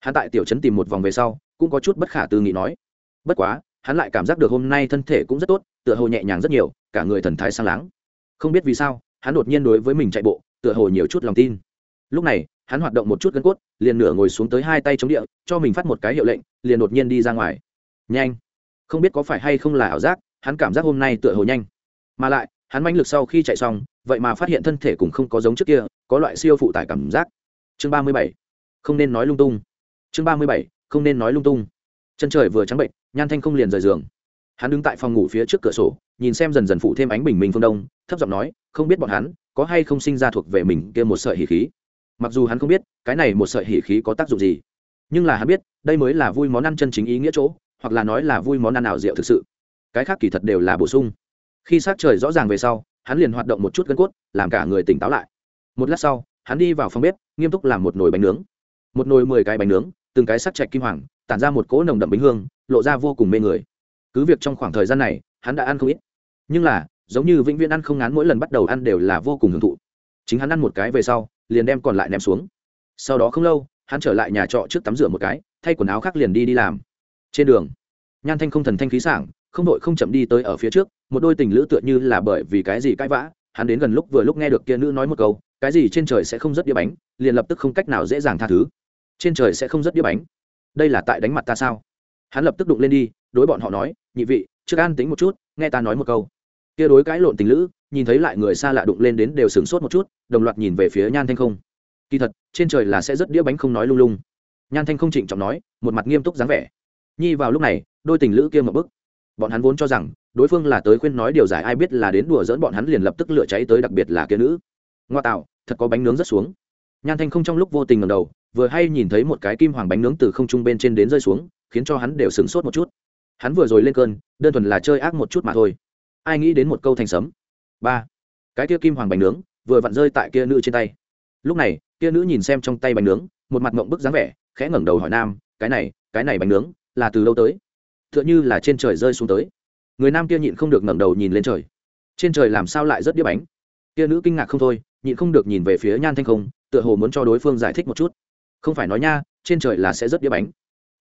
[SPEAKER 1] Hắn tại tiểu trấn tìm một vòng về sau, cũng có chút bất khả tư nghị nói. Bất quá, hắn lại cảm giác được hôm nay thân thể cũng rất tốt, tựa hồ nhẹ nhàng rất nhiều, cả người thần thái sang láng. Không biết vì sao, hắn đột nhiên đối với mình chạy bộ, tựa hồ nhiều chút lòng tin. Lúc này, hắn hoạt động một chút gân cốt, liền nửa ngồi xuống tới hai tay chống địa, cho mình phát một cái hiệu lệnh, liền đột nhiên đi ra ngoài. Nhanh! Không biết có phải hay không là ảo giác, hắn cảm giác hôm nay tựa hồ nhanh. Mà lại hắn manh lực sau khi chạy xong, vậy mà phát hiện thân thể cũng không có giống trước kia, có loại siêu phụ tải cảm giác. Chương ba mươi bảy, không nên nói lung tung. Chương ba mươi bảy, không nên nói lung tung. Chân trời vừa trắng bệnh, nhan thanh không liền rời giường. Hắn đứng tại phòng ngủ phía trước cửa sổ, nhìn xem dần dần phụ thêm ánh bình minh phương đông, thấp giọng nói, không biết bọn hắn có hay không sinh ra thuộc về mình kia một sợi hỉ khí? Mặc dù hắn không biết, cái này một sợi hỉ khí có tác dụng gì, nhưng là hắn biết, đây mới là vui món ăn chân chính ý nghĩa chỗ, hoặc là nói là vui món ăn nào rượu thực sự. Cái khác kỳ thật đều là bổ sung khi sát trời rõ ràng về sau, hắn liền hoạt động một chút gân cốt, làm cả người tỉnh táo lại. Một lát sau, hắn đi vào phòng bếp, nghiêm túc làm một nồi bánh nướng. Một nồi mười cái bánh nướng, từng cái sắc chạch kim hoàng, tản ra một cỗ nồng đậm bánh hương, lộ ra vô cùng mê người. Cứ việc trong khoảng thời gian này, hắn đã ăn không ít. Nhưng là, giống như vĩnh viễn ăn không ngán mỗi lần bắt đầu ăn đều là vô cùng hưởng thụ. Chính hắn ăn một cái về sau, liền đem còn lại ném xuống. Sau đó không lâu, hắn trở lại nhà trọ trước tắm rửa một cái, thay quần áo khác liền đi đi làm. Trên đường, nhan thanh không thần thanh khí sảng, không đội không chậm đi tới ở phía trước một đôi tình lữ tựa như là bởi vì cái gì cãi vã, hắn đến gần lúc vừa lúc nghe được kia nữ nói một câu, cái gì trên trời sẽ không rất đĩa bánh, liền lập tức không cách nào dễ dàng tha thứ. Trên trời sẽ không rất đĩa bánh. Đây là tại đánh mặt ta sao? Hắn lập tức đụng lên đi, đối bọn họ nói, nhị vị, trước an tính một chút, nghe ta nói một câu. Kia đối cãi lộn tình lữ, nhìn thấy lại người xa lạ đụng lên đến đều sửng sốt một chút, đồng loạt nhìn về phía nhan thanh không. Kỳ thật, trên trời là sẽ rất đĩa bánh không nói lung lung. Nhan thanh không trịnh trọng nói, một mặt nghiêm túc dáng vẻ. Nhi vào lúc này, đôi tình lữ kia một bức bọn hắn vốn cho rằng đối phương là tới khuyên nói điều giải ai biết là đến đùa dỡn bọn hắn liền lập tức lửa cháy tới đặc biệt là kia nữ. Ngoa tạo, thật có bánh nướng rất xuống. Nhan thanh không trong lúc vô tình ngầm đầu, vừa hay nhìn thấy một cái kim hoàng bánh nướng từ không trung bên trên đến rơi xuống, khiến cho hắn đều sửng sốt một chút. Hắn vừa rồi lên cơn, đơn thuần là chơi ác một chút mà thôi. Ai nghĩ đến một câu thành sấm. Ba. Cái kia kim hoàng bánh nướng, vừa vặn rơi tại kia nữ trên tay. Lúc này, kia nữ nhìn xem trong tay bánh nướng, một mặt mộng bức dáng vẻ, khẽ ngẩng đầu hỏi nam, cái này cái này bánh nướng, là từ đâu tới? T h ư ợ n h ư là trên trời rơi xuống tới người nam kia nhịn không được ngẩng đầu nhìn lên trời. Trên trời làm sao lại rất đĩa bánh? Kia nữ kinh ngạc không thôi, nhịn không được nhìn về phía nhan thanh không, tựa hồ muốn cho đối phương giải thích một chút. Không phải nói nha, trên trời là sẽ rất đĩa bánh.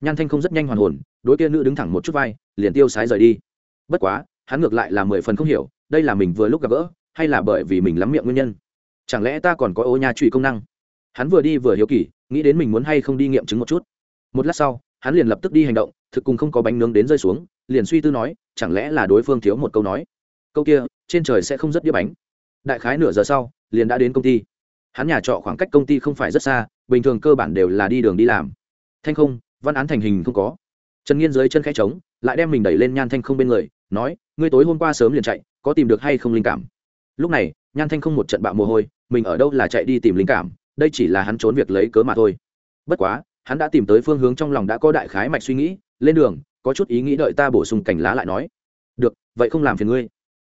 [SPEAKER 1] Nhan thanh không rất nhanh hoàn hồn, đối kia nữ đứng thẳng một chút vai, liền tiêu sái rời đi. Bất quá, hắn ngược lại là mười phần không hiểu, đây là mình vừa lúc gặp gỡ, hay là bởi vì mình lắm miệng nguyên nhân? Chẳng lẽ ta còn có ô nha trụy công năng? Hắn vừa đi vừa hiếu kỳ, nghĩ đến mình muốn hay không đi nghiệm chứng một chút. Một lát sau, hắn liền lập tức đi hành động, thực cùng không có bánh nướng đến rơi xuống liền suy tư nói, chẳng lẽ là đối phương thiếu một câu nói? Câu kia, trên trời sẽ không rất đĩa bánh. Đại khái nửa giờ sau, liền đã đến công ty. Hắn nhà trọ khoảng cách công ty không phải rất xa, bình thường cơ bản đều là đi đường đi làm. Thanh không, văn án thành hình không có. Trần nghiên dưới chân khẽ trống, lại đem mình đẩy lên nhan thanh không bên người, nói, ngươi tối hôm qua sớm liền chạy, có tìm được hay không linh cảm? Lúc này, nhan thanh không một trận bạo mồ hôi, mình ở đâu là chạy đi tìm linh cảm, đây chỉ là hắn trốn việc lấy cớ mà thôi. Bất quá, hắn đã tìm tới phương hướng trong lòng đã có đại khái mạch suy nghĩ, lên đường có chút ý nghĩ đợi ta bổ sung cảnh lá lại nói. Được, vậy không làm phiền ngươi.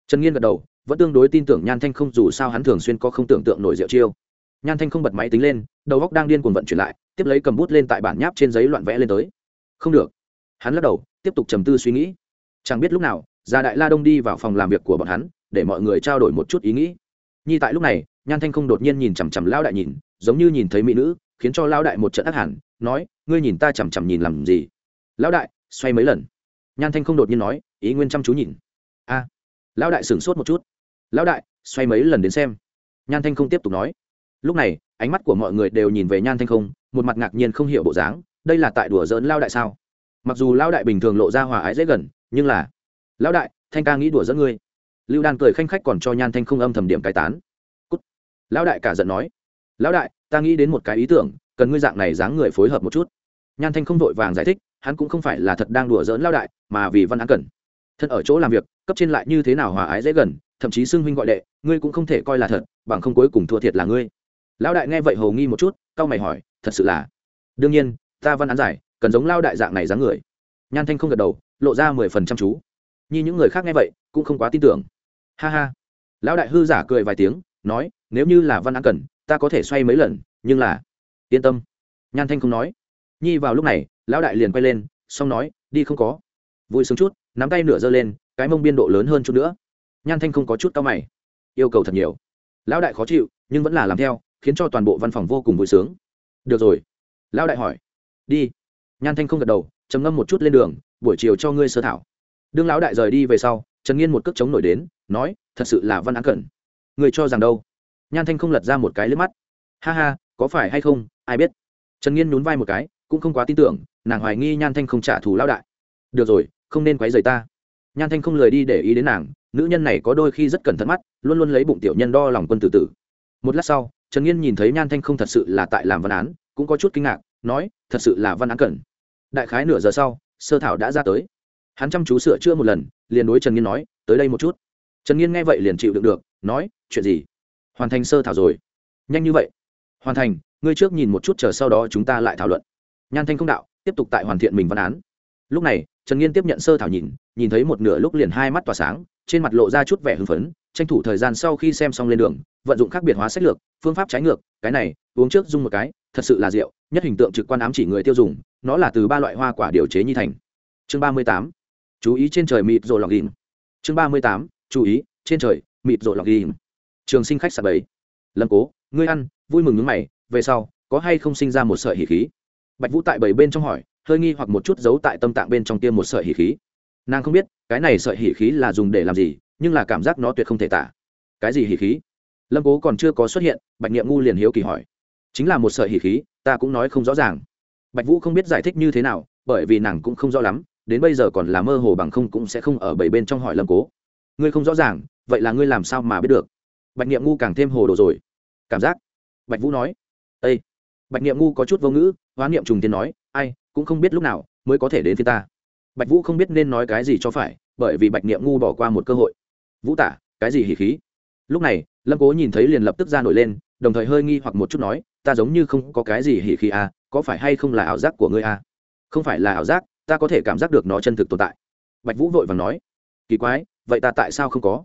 [SPEAKER 1] Trần nghiên gật đầu, vẫn tương đối tin tưởng nhan thanh không dù sao hắn thường xuyên có không tưởng tượng nổi rượu chiêu. Nhan thanh không bật máy tính lên, đầu góc đang điên cuồng vận chuyển lại, tiếp lấy cầm bút lên tại bản nháp trên giấy loạn vẽ lên tới. Không được. Hắn lắc đầu, tiếp tục trầm tư suy nghĩ. Chẳng biết lúc nào già đại la đông đi vào phòng làm việc của bọn hắn, để mọi người trao đổi một chút ý nghĩ. Nhi tại lúc này, nhan thanh không đột nhiên nhìn chằm chằm lao đại nhìn, giống như nhìn thấy mỹ nữ, khiến cho lao đại một trận ác hẳn, nói, ngươi nhìn ta chằm chằm nhìn làm gì? Lão đại xoay mấy lần. Nhan thanh không đột nhiên nói, ý nguyên chăm chú nhìn. A, lão đại sửng sốt một chút. Lão đại, xoay mấy lần đến xem. Nhan thanh không tiếp tục nói. Lúc này, ánh mắt của mọi người đều nhìn về nhan thanh không, một mặt ngạc nhiên không hiểu bộ dáng, đây là tại đùa giỡn lao đại sao? Mặc dù lao đại bình thường lộ ra hòa ái dễ gần, nhưng là, lão đại, thanh ca nghĩ đùa dẫn ngươi. Lưu đan cười khanh khách còn cho nhan thanh không âm thầm điểm cai tán. Cút. lão đại cả giận nói. Lão đại, ta nghĩ đến một cái ý tưởng, cần ngươi dạng này dáng người phối hợp một chút. Nhan thanh không vội vàng giải thích hắn cũng không phải là thật đang đùa giỡn lao đại, mà vì văn án cần. Thân ở chỗ làm việc, cấp trên lại như thế nào hòa ái dễ gần, thậm chí xưng huynh gọi đệ, ngươi cũng không thể coi là thật, bằng không cuối cùng thua thiệt là ngươi. Lão đại nghe vậy hầu nghi một chút, cau mày hỏi, thật sự là? Đương nhiên, ta văn án giải, cần giống lao đại dạng này dáng người. Nhan thanh không gật đầu, lộ ra mười phần trăm chú. Như những người khác nghe vậy, cũng không quá tin tưởng. Ha ha. Lão đại hư giả cười vài tiếng, nói, nếu như là văn án cần, ta có thể xoay mấy lần, nhưng là, yên tâm. Nhan thanh không nói. Nhi vào lúc này lão đại liền quay lên, xong nói, đi không có. Vui sướng chút, nắm tay nửa giơ lên, cái mông biên độ lớn hơn chút nữa. Nhan thanh không có chút cao mày. Yêu cầu thật nhiều. Lão đại khó chịu, nhưng vẫn là làm theo, khiến cho toàn bộ văn phòng vô cùng vui sướng. Được rồi. Lão đại hỏi. Đi. Nhan thanh không gật đầu, trầm ngâm một chút lên đường, buổi chiều cho ngươi sơ thảo. Đương lão đại rời đi về sau, trần nghiên một cước chống nổi đến, nói, thật sự là văn án cẩn. Người cho rằng đâu? Nhan thanh không lật ra một cái lướp mắt. Ha ha, có phải hay không? Ai biết? Trần nghiên nhún vai một cái cũng không quá tin tưởng, nàng hoài nghi nhan thanh không trả thù lão đại. Được rồi, không nên quấy rầy ta. Nhan thanh không lời đi để ý đến nàng, nữ nhân này có đôi khi rất cẩn thận mắt, luôn luôn lấy bụng tiểu nhân đo lòng quân tử tử. Một lát sau, trần nghiên nhìn thấy nhan thanh không thật sự là tại làm văn án, cũng có chút kinh ngạc, nói, thật sự là văn án cẩn đại khái nửa giờ sau, sơ thảo đã ra tới. Hắn chăm chú sửa chữa một lần, liền đối trần nghiên nói, tới đây một chút. Trần nghiên nghe vậy liền chịu đựng được, nói, chuyện gì? Hoàn thành sơ thảo rồi. Nhanh như vậy. Hoàn thành, ngươi trước nhìn một chút chờ sau đó chúng ta lại thảo luận nhan thanh không đạo, tiếp tục tại hoàn thiện mình văn án. Lúc này, trần nghiên tiếp nhận sơ thảo nhìn nhìn thấy một nửa lúc liền hai mắt tỏa sáng, trên mặt lộ ra chút vẻ hưng phấn, tranh thủ thời gian sau khi xem xong lên đường, vận dụng khác biệt hóa sách lược, phương pháp trái ngược, cái này, uống trước dung một cái, thật sự là rượu, nhất hình tượng trực quan ám chỉ người tiêu dùng, nó là từ ba loại hoa quả điều chế nhi thành. Chương ba mươi tám, chú ý trên trời mịt rồi lọc ghìm chương ba mươi tám, chú ý trên trời mịt rồi lọc ghìm trường sinh khách sạp bảy. Lâm cố, ngươi ăn, vui mừng nước mày, về sau, có hay không sinh ra một sợi hỉ khí? Bạch vũ tại bảy bên trong hỏi, hơi nghi hoặc một chút giấu tại tâm tạng bên trong tiêm một sợi hỉ khí. Nàng không biết, cái này sợi hỉ khí là dùng để làm gì, nhưng là cảm giác nó tuyệt không thể tả. Cái gì hỉ khí? Lâm cố còn chưa có xuất hiện, bạch nghiệm ngu liền hiếu kỳ hỏi. Chính là một sợi hỉ khí, ta cũng nói không rõ ràng. Bạch vũ không biết giải thích như thế nào, bởi vì nàng cũng không rõ lắm, đến bây giờ còn là mơ hồ bằng không cũng sẽ không ở bảy bên trong hỏi lâm cố. Ngươi không rõ ràng, vậy là ngươi làm sao mà biết được? Bạch nghiệm ngu càng thêm hồ đồ rồi. Cảm giác. Bạch vũ nói. Ây bạch nghiệm ngu có chút vô ngữ hoán niệm trùng tiên nói ai cũng không biết lúc nào mới có thể đến phía ta. Bạch vũ không biết nên nói cái gì cho phải bởi vì bạch niệm ngu bỏ qua một cơ hội. Vũ tả cái gì hỉ khí? Lúc này lâm cố nhìn thấy liền lập tức ra nổi lên đồng thời hơi nghi hoặc một chút nói ta giống như không có cái gì hỉ khí à, có phải hay không là ảo giác của ngươi à? không phải là ảo giác ta có thể cảm giác được nó chân thực tồn tại. Bạch vũ vội vàng nói kỳ quái vậy ta tại sao không có?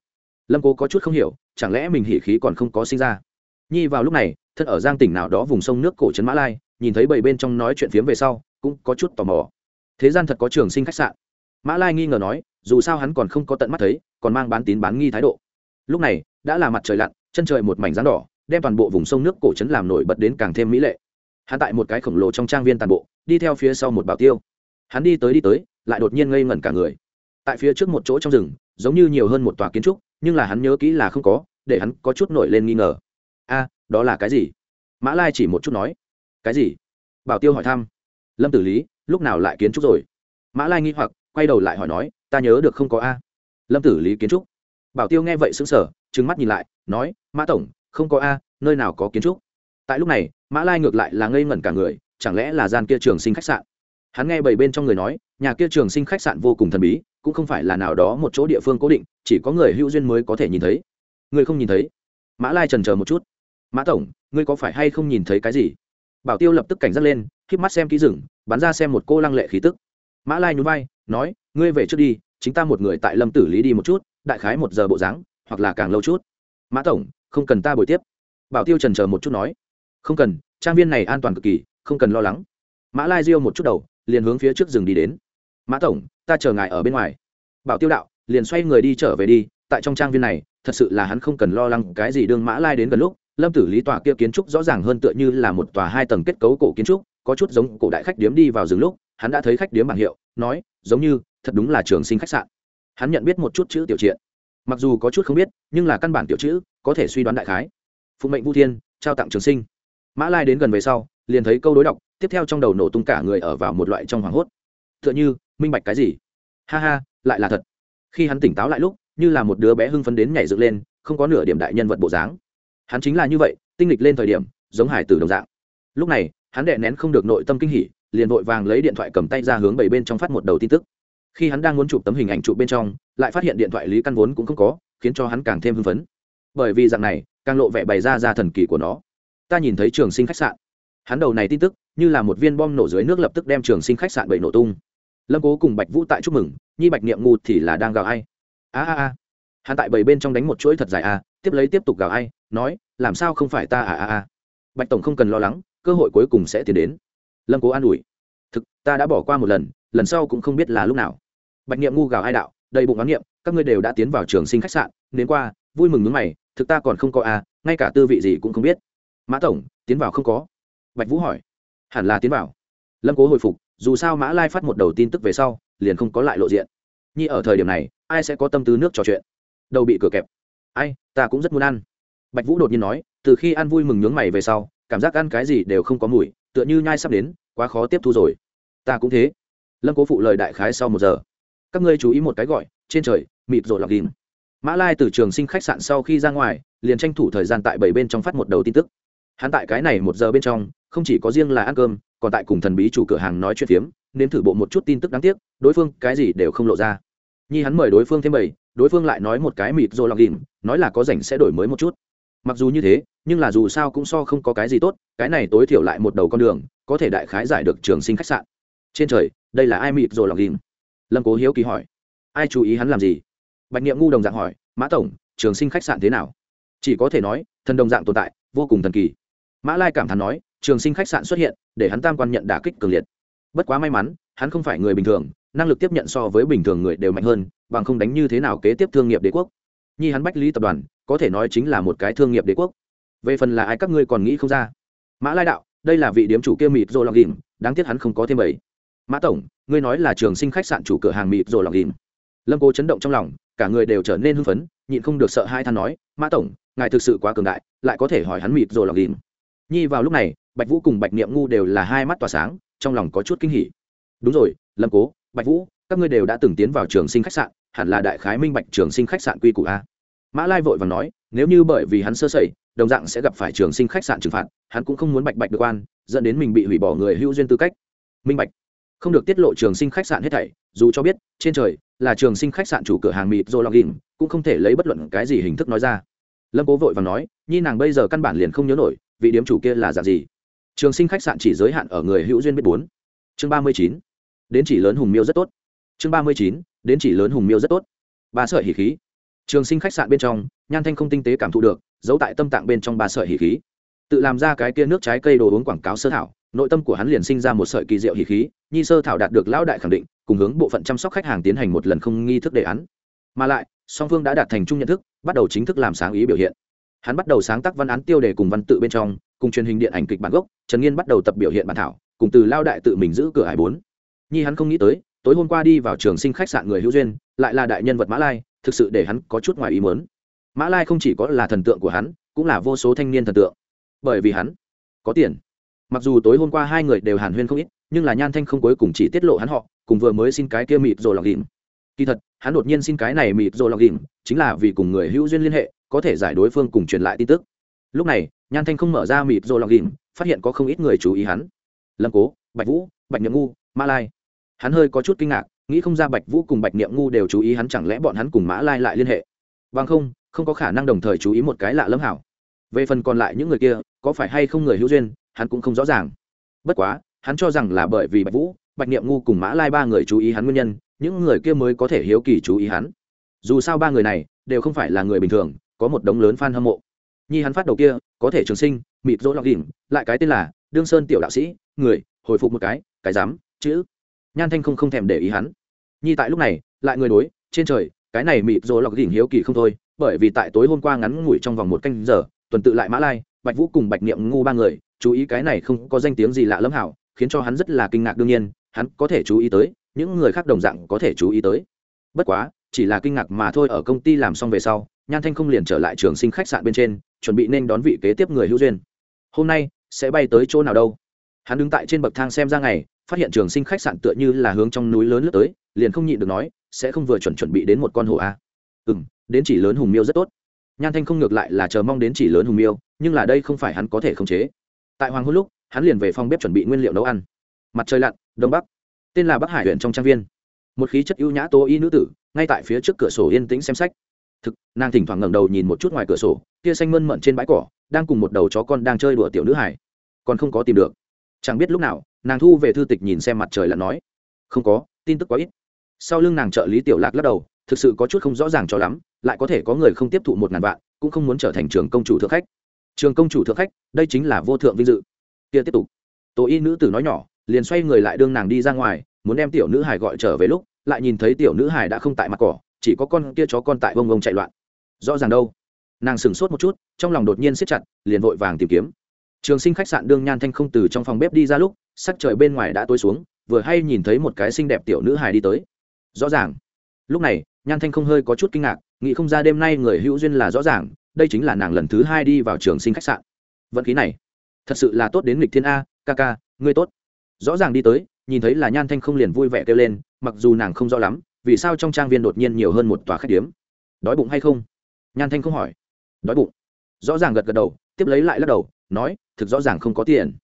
[SPEAKER 1] Lâm cố có chút không hiểu chẳng lẽ mình hỉ khí còn không có sinh ra? Nhi vào lúc này thân ở giang tỉnh nào đó vùng sông nước cổ trấn mã lai, nhìn thấy bảy bên trong nói chuyện phiếm về sau, cũng có chút tò mò. Thế gian thật có trường sinh khách sạn. Mã lai nghi ngờ nói, dù sao hắn còn không có tận mắt thấy, còn mang bán tín bán nghi thái độ. Lúc này, đã là mặt trời lặn, chân trời một mảnh rán đỏ, đem toàn bộ vùng sông nước cổ trấn làm nổi bật đến càng thêm mỹ lệ. Hắn tại một cái khổng lồ trong trang viên toàn bộ, đi theo phía sau một bảo tiêu. Hắn đi tới đi tới, lại đột nhiên ngây ngẩn cả người. Tại phía trước một chỗ trong rừng, giống như nhiều hơn một tòa kiến trúc, nhưng là hắn nhớ kỹ là không có, để hắn có chút nổi lên nghi ngờ đó là cái gì? Mã lai chỉ một chút nói. Cái gì? Bảo tiêu hỏi thăm. Lâm tử lý, lúc nào lại kiến trúc rồi? Mã lai nghi hoặc, quay đầu lại hỏi nói, ta nhớ được không có a. Lâm tử lý kiến trúc. Bảo tiêu nghe vậy xứng sở trừng mắt nhìn lại, nói, mã tổng, không có a, nơi nào có kiến trúc? Tại lúc này, mã lai ngược lại là ngây ngẩn cả người, chẳng lẽ là gian kia trường sinh khách sạn? Hắn nghe bảy bên trong người nói, nhà kia trường sinh khách sạn vô cùng thần bí, cũng không phải là nào đó một chỗ địa phương cố định, chỉ có người hữu duyên mới có thể nhìn thấy. Người không nhìn thấy. Mã lai trần chờ một chút mã tổng, ngươi có phải hay không nhìn thấy cái gì? Bảo tiêu lập tức cảnh giác lên k mắt xem ký rừng, bắn ra xem một cô lăng lệ khí tức. Mã lai nhún vai, nói, ngươi về trước đi, chính ta một người tại lâm tử lý đi một chút, đại khái một giờ bộ dáng, hoặc là càng lâu chút. Mã tổng, không cần ta buổi tiếp. Bảo tiêu trần chờ một chút nói, không cần, trang viên này an toàn cực kỳ, không cần lo lắng. Mã lai riêu một chút đầu, liền hướng phía trước rừng đi đến. Mã tổng, ta chờ ngài ở bên ngoài. Bảo tiêu đạo, liền xoay người đi trở về đi, tại trong trang viên này, thật sự là hắn không cần lo lắng cái gì đương mã lai đến gần lúc lâm tử lý tòa kia kiến trúc rõ ràng hơn tựa như là một tòa hai tầng kết cấu cổ kiến trúc, có chút giống cổ đại khách điếm đi vào rừng lúc, hắn đã thấy khách điếm bảng hiệu, nói, giống như, thật đúng là trường sinh khách sạn. Hắn nhận biết một chút chữ tiểu triện. Mặc dù có chút không biết, nhưng là căn bản tiểu chữ, có thể suy đoán đại khái. Phụng mệnh vu thiên, trao tặng trường sinh. Mã lai đến gần về sau, liền thấy câu đối đọc, tiếp theo trong đầu nổ tung cả người ở vào một loại trong hoảng hốt. T h ư ợ n h ư minh bạch cái gì? Ha ha, lại là thật. Khi hắn tỉnh táo lại lúc, như là một đứa bé hưng phấn đến nhảy dựng lên, không có nửa điểm đại nhân vật bộ dáng hắn chính là như vậy, tinh lịch lên thời điểm, giống hải tử đồng dạng. Lúc này, hắn đệ nén không được nội tâm kinh hỉ, liền vội vàng lấy điện thoại cầm tay ra hướng bảy bên trong phát một đầu tin tức. Khi hắn đang muốn chụp tấm hình ảnh chụp bên trong, lại phát hiện điện thoại lý căn vốn cũng không có, khiến cho hắn càng thêm hưng phấn. Bởi vì dạng này, càng lộ vẻ bày ra ra thần kỳ của nó. Ta nhìn thấy trường sinh khách sạn. Hắn đầu này tin tức, như là một viên bom nổ dưới nước lập tức đem trường sinh khách sạn bậy nổ tung. Lâm cố cùng bạch vũ tại chúc mừng, nhi bạch niệm ngu thì là đang gào ai. A a a hắn tại bảy bên trong đánh một chuỗi thật dài a tiếp lấy tiếp tục gào ai, nói, làm sao không phải ta à à à? Bạch tổng không cần lo lắng, cơ hội cuối cùng sẽ tiến đến. Lâm cố an ủi, thực, ta đã bỏ qua một lần lần sau cũng không biết là lúc nào. Bạch niệm ngu gào ai đạo, đầy bụng oán niệm, các ngươi đều đã tiến vào trường sinh khách sạn, đến qua, vui mừng nước mày, thực ta còn không có a ngay cả tư vị gì cũng không biết. Mã tổng, tiến vào không có. Bạch vũ hỏi, hẳn là tiến vào. Lâm cố hồi phục, dù sao mã lai phát một đầu tin tức về sau, liền không có lại lộ diện. Nhi ở thời điểm này, ai sẽ có tâm tư nước trò chuyện? Đầu bị cửa kẹp. Ai, ta cũng rất muốn ăn. Bạch vũ đột nhiên nói, từ khi ăn vui mừng nhướng mày về sau, cảm giác ăn cái gì đều không có mùi, tựa như nhai sắp đến, quá khó tiếp thu rồi. Ta cũng thế. Lâm cố phụ lời đại khái sau một giờ. Các ngươi chú ý một cái gọi, trên trời, mịt rồi lọc ghìm mã lai từ trường sinh khách sạn sau khi ra ngoài, liền tranh thủ thời gian tại bảy bên trong phát một đầu tin tức. Hắn tại cái này một giờ bên trong, không chỉ có riêng là ăn cơm, còn tại cùng thần bí chủ cửa hàng nói chuyện phiếm, nếm thử bộ một chút tin tức đáng tiếc, đối phương cái gì đều không lộ ra. Nhi hắn mời đối phương thêm bảy đối phương lại nói một cái mịt rồi lòng đỉnh nói là có rảnh sẽ đổi mới một chút. Mặc dù như thế, nhưng là dù sao cũng so không có cái gì tốt, cái này tối thiểu lại một đầu con đường, có thể đại khái giải được trường sinh khách sạn. Trên trời, đây là ai mịt rồi lòng đỉnh lâm cố hiếu kỳ hỏi. Ai chú ý hắn làm gì? Bạch niệm ngu đồng dạng hỏi. Mã tổng, trường sinh khách sạn thế nào? Chỉ có thể nói, thần đồng dạng tồn tại, vô cùng thần kỳ. Mã lai cảm thán nói, trường sinh khách sạn xuất hiện, để hắn tam quan nhận đả kích cường liệt. Bất quá may mắn, hắn không phải người bình thường năng lực tiếp nhận so với bình thường người đều mạnh hơn, bằng không đánh như thế nào kế tiếp thương nghiệp đế quốc. Nhi hắn bách lý tập đoàn, có thể nói chính là một cái thương nghiệp đế quốc. Về phần là ai các ngươi còn nghĩ không ra? Mã lai đạo, đây là vị điếm chủ kia mịt rồi lòng đỉnh đáng tiếc hắn không có thêm bảy. Mã tổng, ngươi nói là trường sinh khách sạn chủ cửa hàng mịt rồi lòng đỉnh lâm cố chấn động trong lòng, cả người đều trở nên hưng phấn, nhịn không được sợ hai than nói, mã tổng, ngài thực sự quá cường đại, lại có thể hỏi hắn mịt rồi lòng đỉnh nhi vào lúc này, bạch vũ cùng bạch niệm ngu đều là hai mắt tỏa sáng, trong lòng có chút kinh hỉ. Đúng rồi, lâm cố bạch vũ, các ngươi đều đã từng tiến vào trường sinh khách sạn, hẳn là đại khái minh bạch trường sinh khách sạn quy củ a. Mã lai vội và nói, nếu như bởi vì hắn sơ sẩy, đồng dạng sẽ gặp phải trường sinh khách sạn trừng phạt, hắn cũng không muốn bạch bạch được oan, dẫn đến mình bị hủy bỏ người hữu duyên tư cách. Minh bạch. Không được tiết lộ trường sinh khách sạn hết thảy, dù cho biết, trên trời là trường sinh khách sạn chủ cửa hàng mịt rồi cũng không thể lấy bất luận cái gì hình thức nói ra. Lâm cố vội và nói, nhi nàng bây giờ căn bản liền không nhớ nổi, vị điếm chủ kia là dạng gì? Trường sinh khách sạn chỉ giới hạn ở người hữu duyên biết bốn. Chương ba mươi chín đến chỉ lớn hùng miêu rất tốt. Chương ba mươi chín, đến chỉ lớn hùng miêu rất tốt. Ba sợi hỉ khí. Trường sinh khách sạn bên trong, nhan thanh không tinh tế cảm thụ được, giấu tại tâm tạng bên trong ba sợi hỉ khí. Tự làm ra cái kia nước trái cây đồ uống quảng cáo sơ thảo, nội tâm của hắn liền sinh ra một sợi kỳ diệu hỉ khí, nhi sơ thảo đạt được lão đại khẳng định, cùng hướng bộ phận chăm sóc khách hàng tiến hành một lần không nghi thức đề án. Mà lại, song phương đã đạt thành chung nhận thức, bắt đầu chính thức làm sáng ý biểu hiện. Hắn bắt đầu sáng tác văn án tiêu đề cùng văn tự bên trong, cùng truyền hình điện ảnh kịch bản gốc, trần nghiên bắt đầu tập biểu hiện bản thảo, cùng từ lao đại tự mình giữ cửa hải bốn nhi hắn không nghĩ tới, tối hôm qua đi vào trường sinh khách sạn người hữu duyên, lại là đại nhân vật mã lai, thực sự để hắn có chút ngoài ý muốn. Mã lai không chỉ có là thần tượng của hắn, cũng là vô số thanh niên thần tượng. Bởi vì hắn có tiền. Mặc dù tối hôm qua hai người đều hàn huyên không ít, nhưng là nhan thanh không cuối cùng chỉ tiết lộ hắn họ, cùng vừa mới xin cái kia mịt rồi lọc đỉnh kỳ thật, hắn đột nhiên xin cái này mịt rồi lọc đỉnh chính là vì cùng người hữu duyên liên hệ, có thể giải đối phương cùng truyền lại tin tức. Lúc này, nhan thanh không mở ra mịt rồi lọc đỉnh phát hiện có không ít người chú ý hắn. Lâm cố, bạch vũ, bạch nhậm ngu, mã lai hắn hơi có chút kinh ngạc, nghĩ không ra bạch vũ cùng bạch niệm ngu đều chú ý hắn chẳng lẽ bọn hắn cùng mã lai lại liên hệ. Vâng không không có khả năng đồng thời chú ý một cái lạ lẫm hảo. Về phần còn lại những người kia, có phải hay không người hữu duyên, hắn cũng không rõ ràng. Bất quá, hắn cho rằng là bởi vì bạch vũ, bạch niệm ngu cùng mã lai ba người chú ý hắn nguyên nhân, những người kia mới có thể hiếu kỳ chú ý hắn. Dù sao ba người này đều không phải là người bình thường, có một đống lớn f a n hâm mộ. Nhi hắn phát đầu kia, có thể trường sinh, mịt rỗ lọc đỉnh, lại cái tên là đương sơn tiểu đạo sĩ, người, hồi phục một cái cái dám chữ nhan thanh không không thèm để ý hắn. Nhi tại lúc này, lại người đối, trên trời, cái này mịt rồi lọc đỉnh hiếu kỳ không thôi, bởi vì tại tối hôm qua ngắn ngủi trong vòng một canh giờ, tuần tự lại mã lai, bạch vũ cùng bạch niệm ngu ba người, chú ý cái này không có danh tiếng gì lạ lẫm hảo, khiến cho hắn rất là kinh ngạc đương nhiên, hắn có thể chú ý tới, những người khác đồng dạng có thể chú ý tới. Bất quá, chỉ là kinh ngạc mà thôi ở công ty làm xong về sau, nhan thanh không liền trở lại trường sinh khách sạn bên trên, chuẩn bị nên đón vị kế tiếp người hữu duyên. Hôm nay, sẽ bay tới chỗ nào đâu? Hắn đứng tại trên bậc thang xem ra ngày phát hiện trường sinh khách sạn tựa như là hướng trong núi lớn lướt tới, liền không nhịn được nói, sẽ không vừa chuẩn chuẩn bị đến một con hổ a. À. ừ m đến chỉ lớn hùng miêu rất tốt. Nhan thanh không ngược lại là chờ mong đến chỉ lớn hùng miêu, nhưng là đây không phải hắn có thể khống chế. Tại hoàng hôn lúc, hắn liền về phòng bếp chuẩn bị nguyên liệu nấu ăn. Mặt trời lặn, đông bắc. Tên là bắc hải huyện trong trang viên. Một khí chất ưu nhã tố y nữ tử, ngay tại phía trước cửa sổ yên tĩnh xem sách. Thực, nàng thỉnh thoảng ngẩng đầu nhìn một chút ngoài cửa sổ kia xanh mơn mận trên bãi cỏ, đang cùng một đầu chó con đang chơi đùa tiểu nữ hải còn không có tìm được. Chẳng biết lúc nào nàng thu về thư tịch nhìn xem mặt trời là nói, không có, tin tức quá ít. Sau lưng nàng trợ lý tiểu lạc lắc đầu, thực sự có chút không rõ ràng cho lắm, lại có thể có người không tiếp thụ một ngàn vạn, cũng không muốn trở thành trường công chủ thượng khách. Trường công chủ thượng khách, đây chính là vô thượng vinh dự. Kia tiếp tục tổ y nữ tử nói nhỏ, liền xoay người lại đương nàng đi ra ngoài, muốn đem tiểu nữ hải gọi trở về lúc, lại nhìn thấy tiểu nữ hải đã không tại mặt cỏ, chỉ có con kia chó con tại bông bông chạy loạn. Rõ ràng đâu? Nàng sửng sốt một chút, trong lòng đột nhiên siết chặt, liền vội vàng tìm kiếm trường sinh khách sạn đương nhan thanh không từ trong phòng bếp đi ra lúc, sắc trời bên ngoài đã tối xuống, vừa hay nhìn thấy một cái xinh đẹp tiểu nữ hài đi tới. Rõ ràng. Lúc này, nhan thanh không hơi có chút kinh ngạc, nghĩ không ra đêm nay người hữu duyên là rõ ràng, đây chính là nàng lần thứ hai đi vào trường sinh khách sạn. Vận khí này, thật sự là tốt đến nghịch thiên a, ca ca, ngươi tốt. Rõ ràng đi tới, nhìn thấy là nhan thanh không liền vui vẻ kêu lên, mặc dù nàng không rõ lắm, vì sao trong trang viên đột nhiên nhiều hơn một tòa khách điếm. Đói bụng hay không? Nhan thanh không hỏi. Đói bụng. Rõ ràng gật gật đầu, tiếp lấy lại lắc đầu nói, thực rõ ràng không có tiền.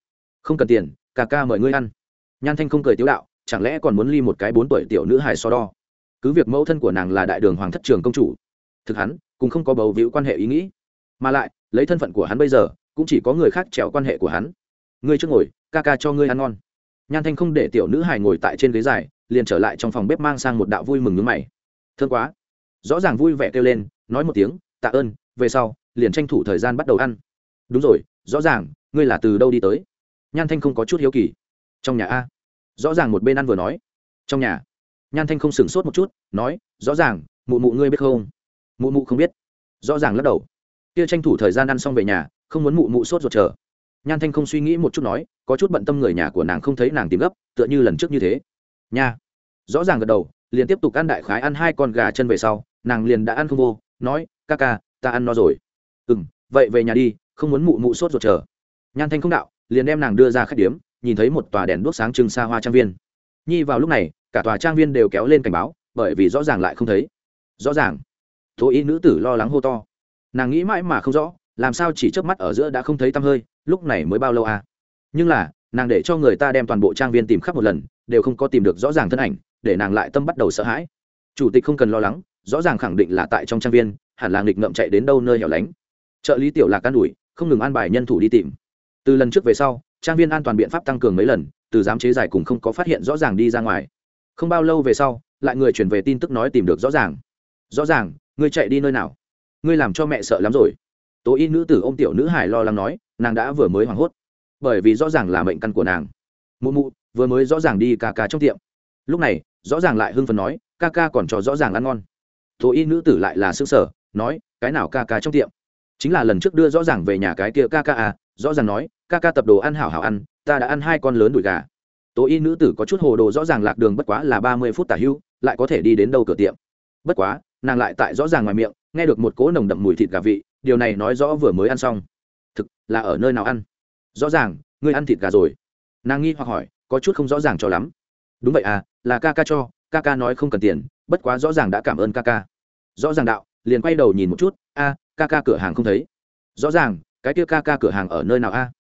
[SPEAKER 1] Không cần tiền, ca ca mời ngươi ăn. Nhan thanh không cười tiếu đạo, chẳng lẽ còn muốn ly một cái bốn tuổi tiểu nữ hài so đo? Cứ việc mẫu thân của nàng là đại đường hoàng thất trường công chủ. Thực hắn, cũng không có bầu víu quan hệ ý nghĩ. Mà lại, lấy thân phận của hắn bây giờ, cũng chỉ có người khác trèo quan hệ của hắn. Ngươi trước ngồi, ca ca cho ngươi ăn ngon. Nhan thanh không để tiểu nữ hài ngồi tại trên ghế dài, liền trở lại trong phòng bếp mang sang một đạo vui mừng nước mày. Thương quá. Rõ ràng vui vẻ kêu lên, nói một tiếng, tạ ơn, về sau, liền tranh thủ thời gian bắt đầu ăn. Đúng rồi rõ ràng, ngươi là từ đâu đi tới? Nhan thanh không có chút hiếu kỳ. Trong nhà a. Rõ ràng một bên ăn vừa nói. Trong nhà. Nhan thanh không sửng sốt một chút, nói, rõ ràng, mụ mụ ngươi biết không? Mụ mụ không biết. Rõ ràng lắc đầu. Kia tranh thủ thời gian ăn xong về nhà, không muốn mụ mụ sốt ruột chờ. Nhan thanh không suy nghĩ một chút nói, có chút bận tâm người nhà của nàng không thấy nàng tìm gấp, tựa như lần trước như thế. Nha. Rõ ràng gật đầu, liền tiếp tục ăn đại khái ăn hai con gà chân về sau, nàng liền đã ăn không vô, nói, ca ca, ta ăn no rồi. Ừ m vậy về nhà đi không muốn mụ mụ sốt ruột chờ. Nhan thanh không đạo, liền đem nàng đưa ra khách điếm, nhìn thấy một tòa đèn đuốc sáng trưng xa hoa trang viên. Nhi vào lúc này, cả tòa trang viên đều kéo lên cảnh báo, bởi vì rõ ràng lại không thấy. Rõ ràng. Tố ý nữ tử lo lắng hô to. Nàng nghĩ mãi mà không rõ, làm sao chỉ chớp mắt ở giữa đã không thấy tăm hơi, lúc này mới bao lâu à? Nhưng là, nàng để cho người ta đem toàn bộ trang viên tìm khắp một lần, đều không có tìm được rõ ràng thân ảnh, để nàng lại tâm bắt đầu sợ hãi. Chủ tịch không cần lo lắng, rõ ràng khẳng định là tại trong trang viên, hẳn là nghịch ngậm chạy đến đâu nơi hẻo lánh. Trợ lý tiểu lạc can đuổi không ngừng an bài nhân thủ đi tìm. Từ lần trước về sau, trang viên an toàn biện pháp tăng cường mấy lần, từ giám chế giải cùng không có phát hiện rõ ràng đi ra ngoài. Không bao lâu về sau, lại người chuyển về tin tức nói tìm được rõ ràng. Rõ ràng, ngươi chạy đi nơi nào? Ngươi làm cho mẹ sợ lắm rồi. Tố y nữ tử ô m tiểu nữ hải lo lắng nói, nàng đã vừa mới hoảng hốt. Bởi vì rõ ràng là mệnh căn của nàng. Mụ mụ, vừa mới rõ ràng đi ca ca trong tiệm. Lúc này, rõ ràng lại hưng phần nói, ca ca còn cho rõ ràng ăn ngon. Tố y nữ tử lại là s ư ơ sở nói, cái nào ca ca trong tiệm? Chính là lần trước đưa rõ ràng về nhà cái kia ca ca à rõ ràng nói, ca ca tập đồ ăn hảo hảo ăn, ta đã ăn hai con lớn đùi gà. Tố y nữ tử có chút hồ đồ rõ ràng lạc đường bất quá là ba mươi phút tả hưu, lại có thể đi đến đâu cửa tiệm. Bất quá, nàng lại tại rõ ràng ngoài miệng, nghe được một cỗ nồng đậm mùi thịt gà vị, điều này nói rõ vừa mới ăn xong. Thực, là ở nơi nào ăn? Rõ ràng, ngươi ăn thịt gà rồi. Nàng nghi hoặc hỏi, có chút không rõ ràng cho lắm. Đúng vậy à là ca ca cho, ca ca nói không cần tiền, bất quá rõ ràng đã cảm ơn ca ca. Rõ ràng đạo, liền quay đầu nhìn một chút, a ca ca cửa hàng không thấy. Rõ ràng, cái kia ca ca cửa hàng ở nơi nào a?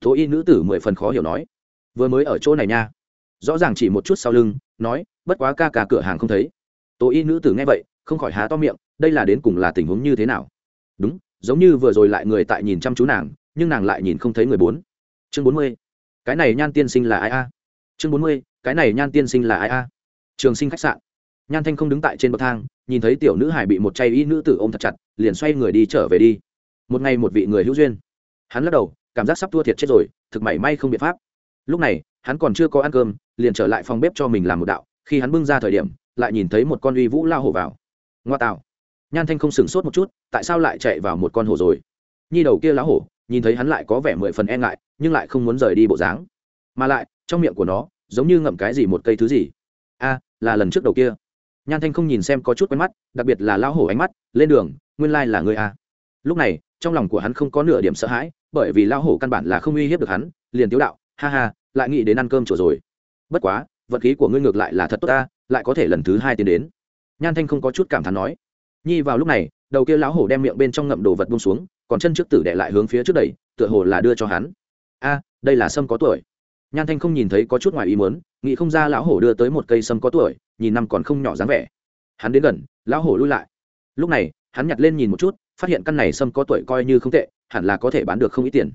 [SPEAKER 1] Tố y nữ tử mười phần khó hiểu nói. Vừa mới ở chỗ này nha. Rõ ràng chỉ một chút sau lưng, nói, bất quá ca ca cửa hàng không thấy. Tố y nữ tử nghe vậy, không khỏi há to miệng, đây là đến cùng là tình huống như thế nào? Đúng, giống như vừa rồi lại người tại nhìn chăm chú nàng, nhưng nàng lại nhìn không thấy người bốn. Chương bốn mươi. Cái này nhan tiên sinh là ai a? Chương bốn mươi, cái này nhan tiên sinh là ai a? Trường sinh khách sạn nhan thanh không đứng tại trên bậc thang, nhìn thấy tiểu nữ hải bị một chay y nữ tử ôm thật chặt, liền xoay người đi trở về đi. Một ngày một vị người hữu duyên. Hắn lắc đầu, cảm giác sắp thua thiệt chết rồi, thực mảy may không biện pháp. Lúc này, hắn còn chưa có ăn cơm, liền trở lại phòng bếp cho mình làm một đạo, khi hắn bưng ra thời điểm, lại nhìn thấy một con uy vũ lao hổ vào. Ngoa tạo. Nhan thanh không sửng sốt một chút, tại sao lại chạy vào một con hổ rồi? Nhi đầu kia lá hổ, nhìn thấy hắn lại có vẻ mười phần e ngại, nhưng lại không muốn rời đi bộ dáng. Mà lại, trong miệng của nó, giống như ngậm cái gì một cây thứ gì. A, là lần trước đầu kia nhan thanh không nhìn xem có chút quen mắt, đặc biệt là lão hổ ánh mắt, lên đường, nguyên lai là người a. Lúc này, trong lòng của hắn không có nửa điểm sợ hãi, bởi vì lão hổ căn bản là không uy hiếp được hắn, liền tiếu đạo, ha ha, lại nghĩ đến ăn cơm chùa rồi. Bất quá, vật khí của ngươi ngược lại là thật tốt ta, lại có thể lần thứ hai tiến đến. Nhan thanh không có chút cảm thán nói. Nhi vào lúc này, đầu kia lão hổ đem miệng bên trong ngậm đồ vật bông xuống, còn chân trước tử đệ lại hướng phía trước đẩy, tựa hồ là đưa cho hắn. A, đây là sâm có tuổi. Nhan thanh không nhìn thấy có chút ngoài ý muốn, nghĩ không ra lão hổ đưa tới một cây sâm có tuổi nhìn năm còn không nhỏ dáng vẻ. Hắn đến gần, lão hổ lui lại. Lúc này, hắn nhặt lên nhìn một chút, phát hiện căn này sâm có tuổi coi như không tệ, hẳn là có thể bán được không ít tiền.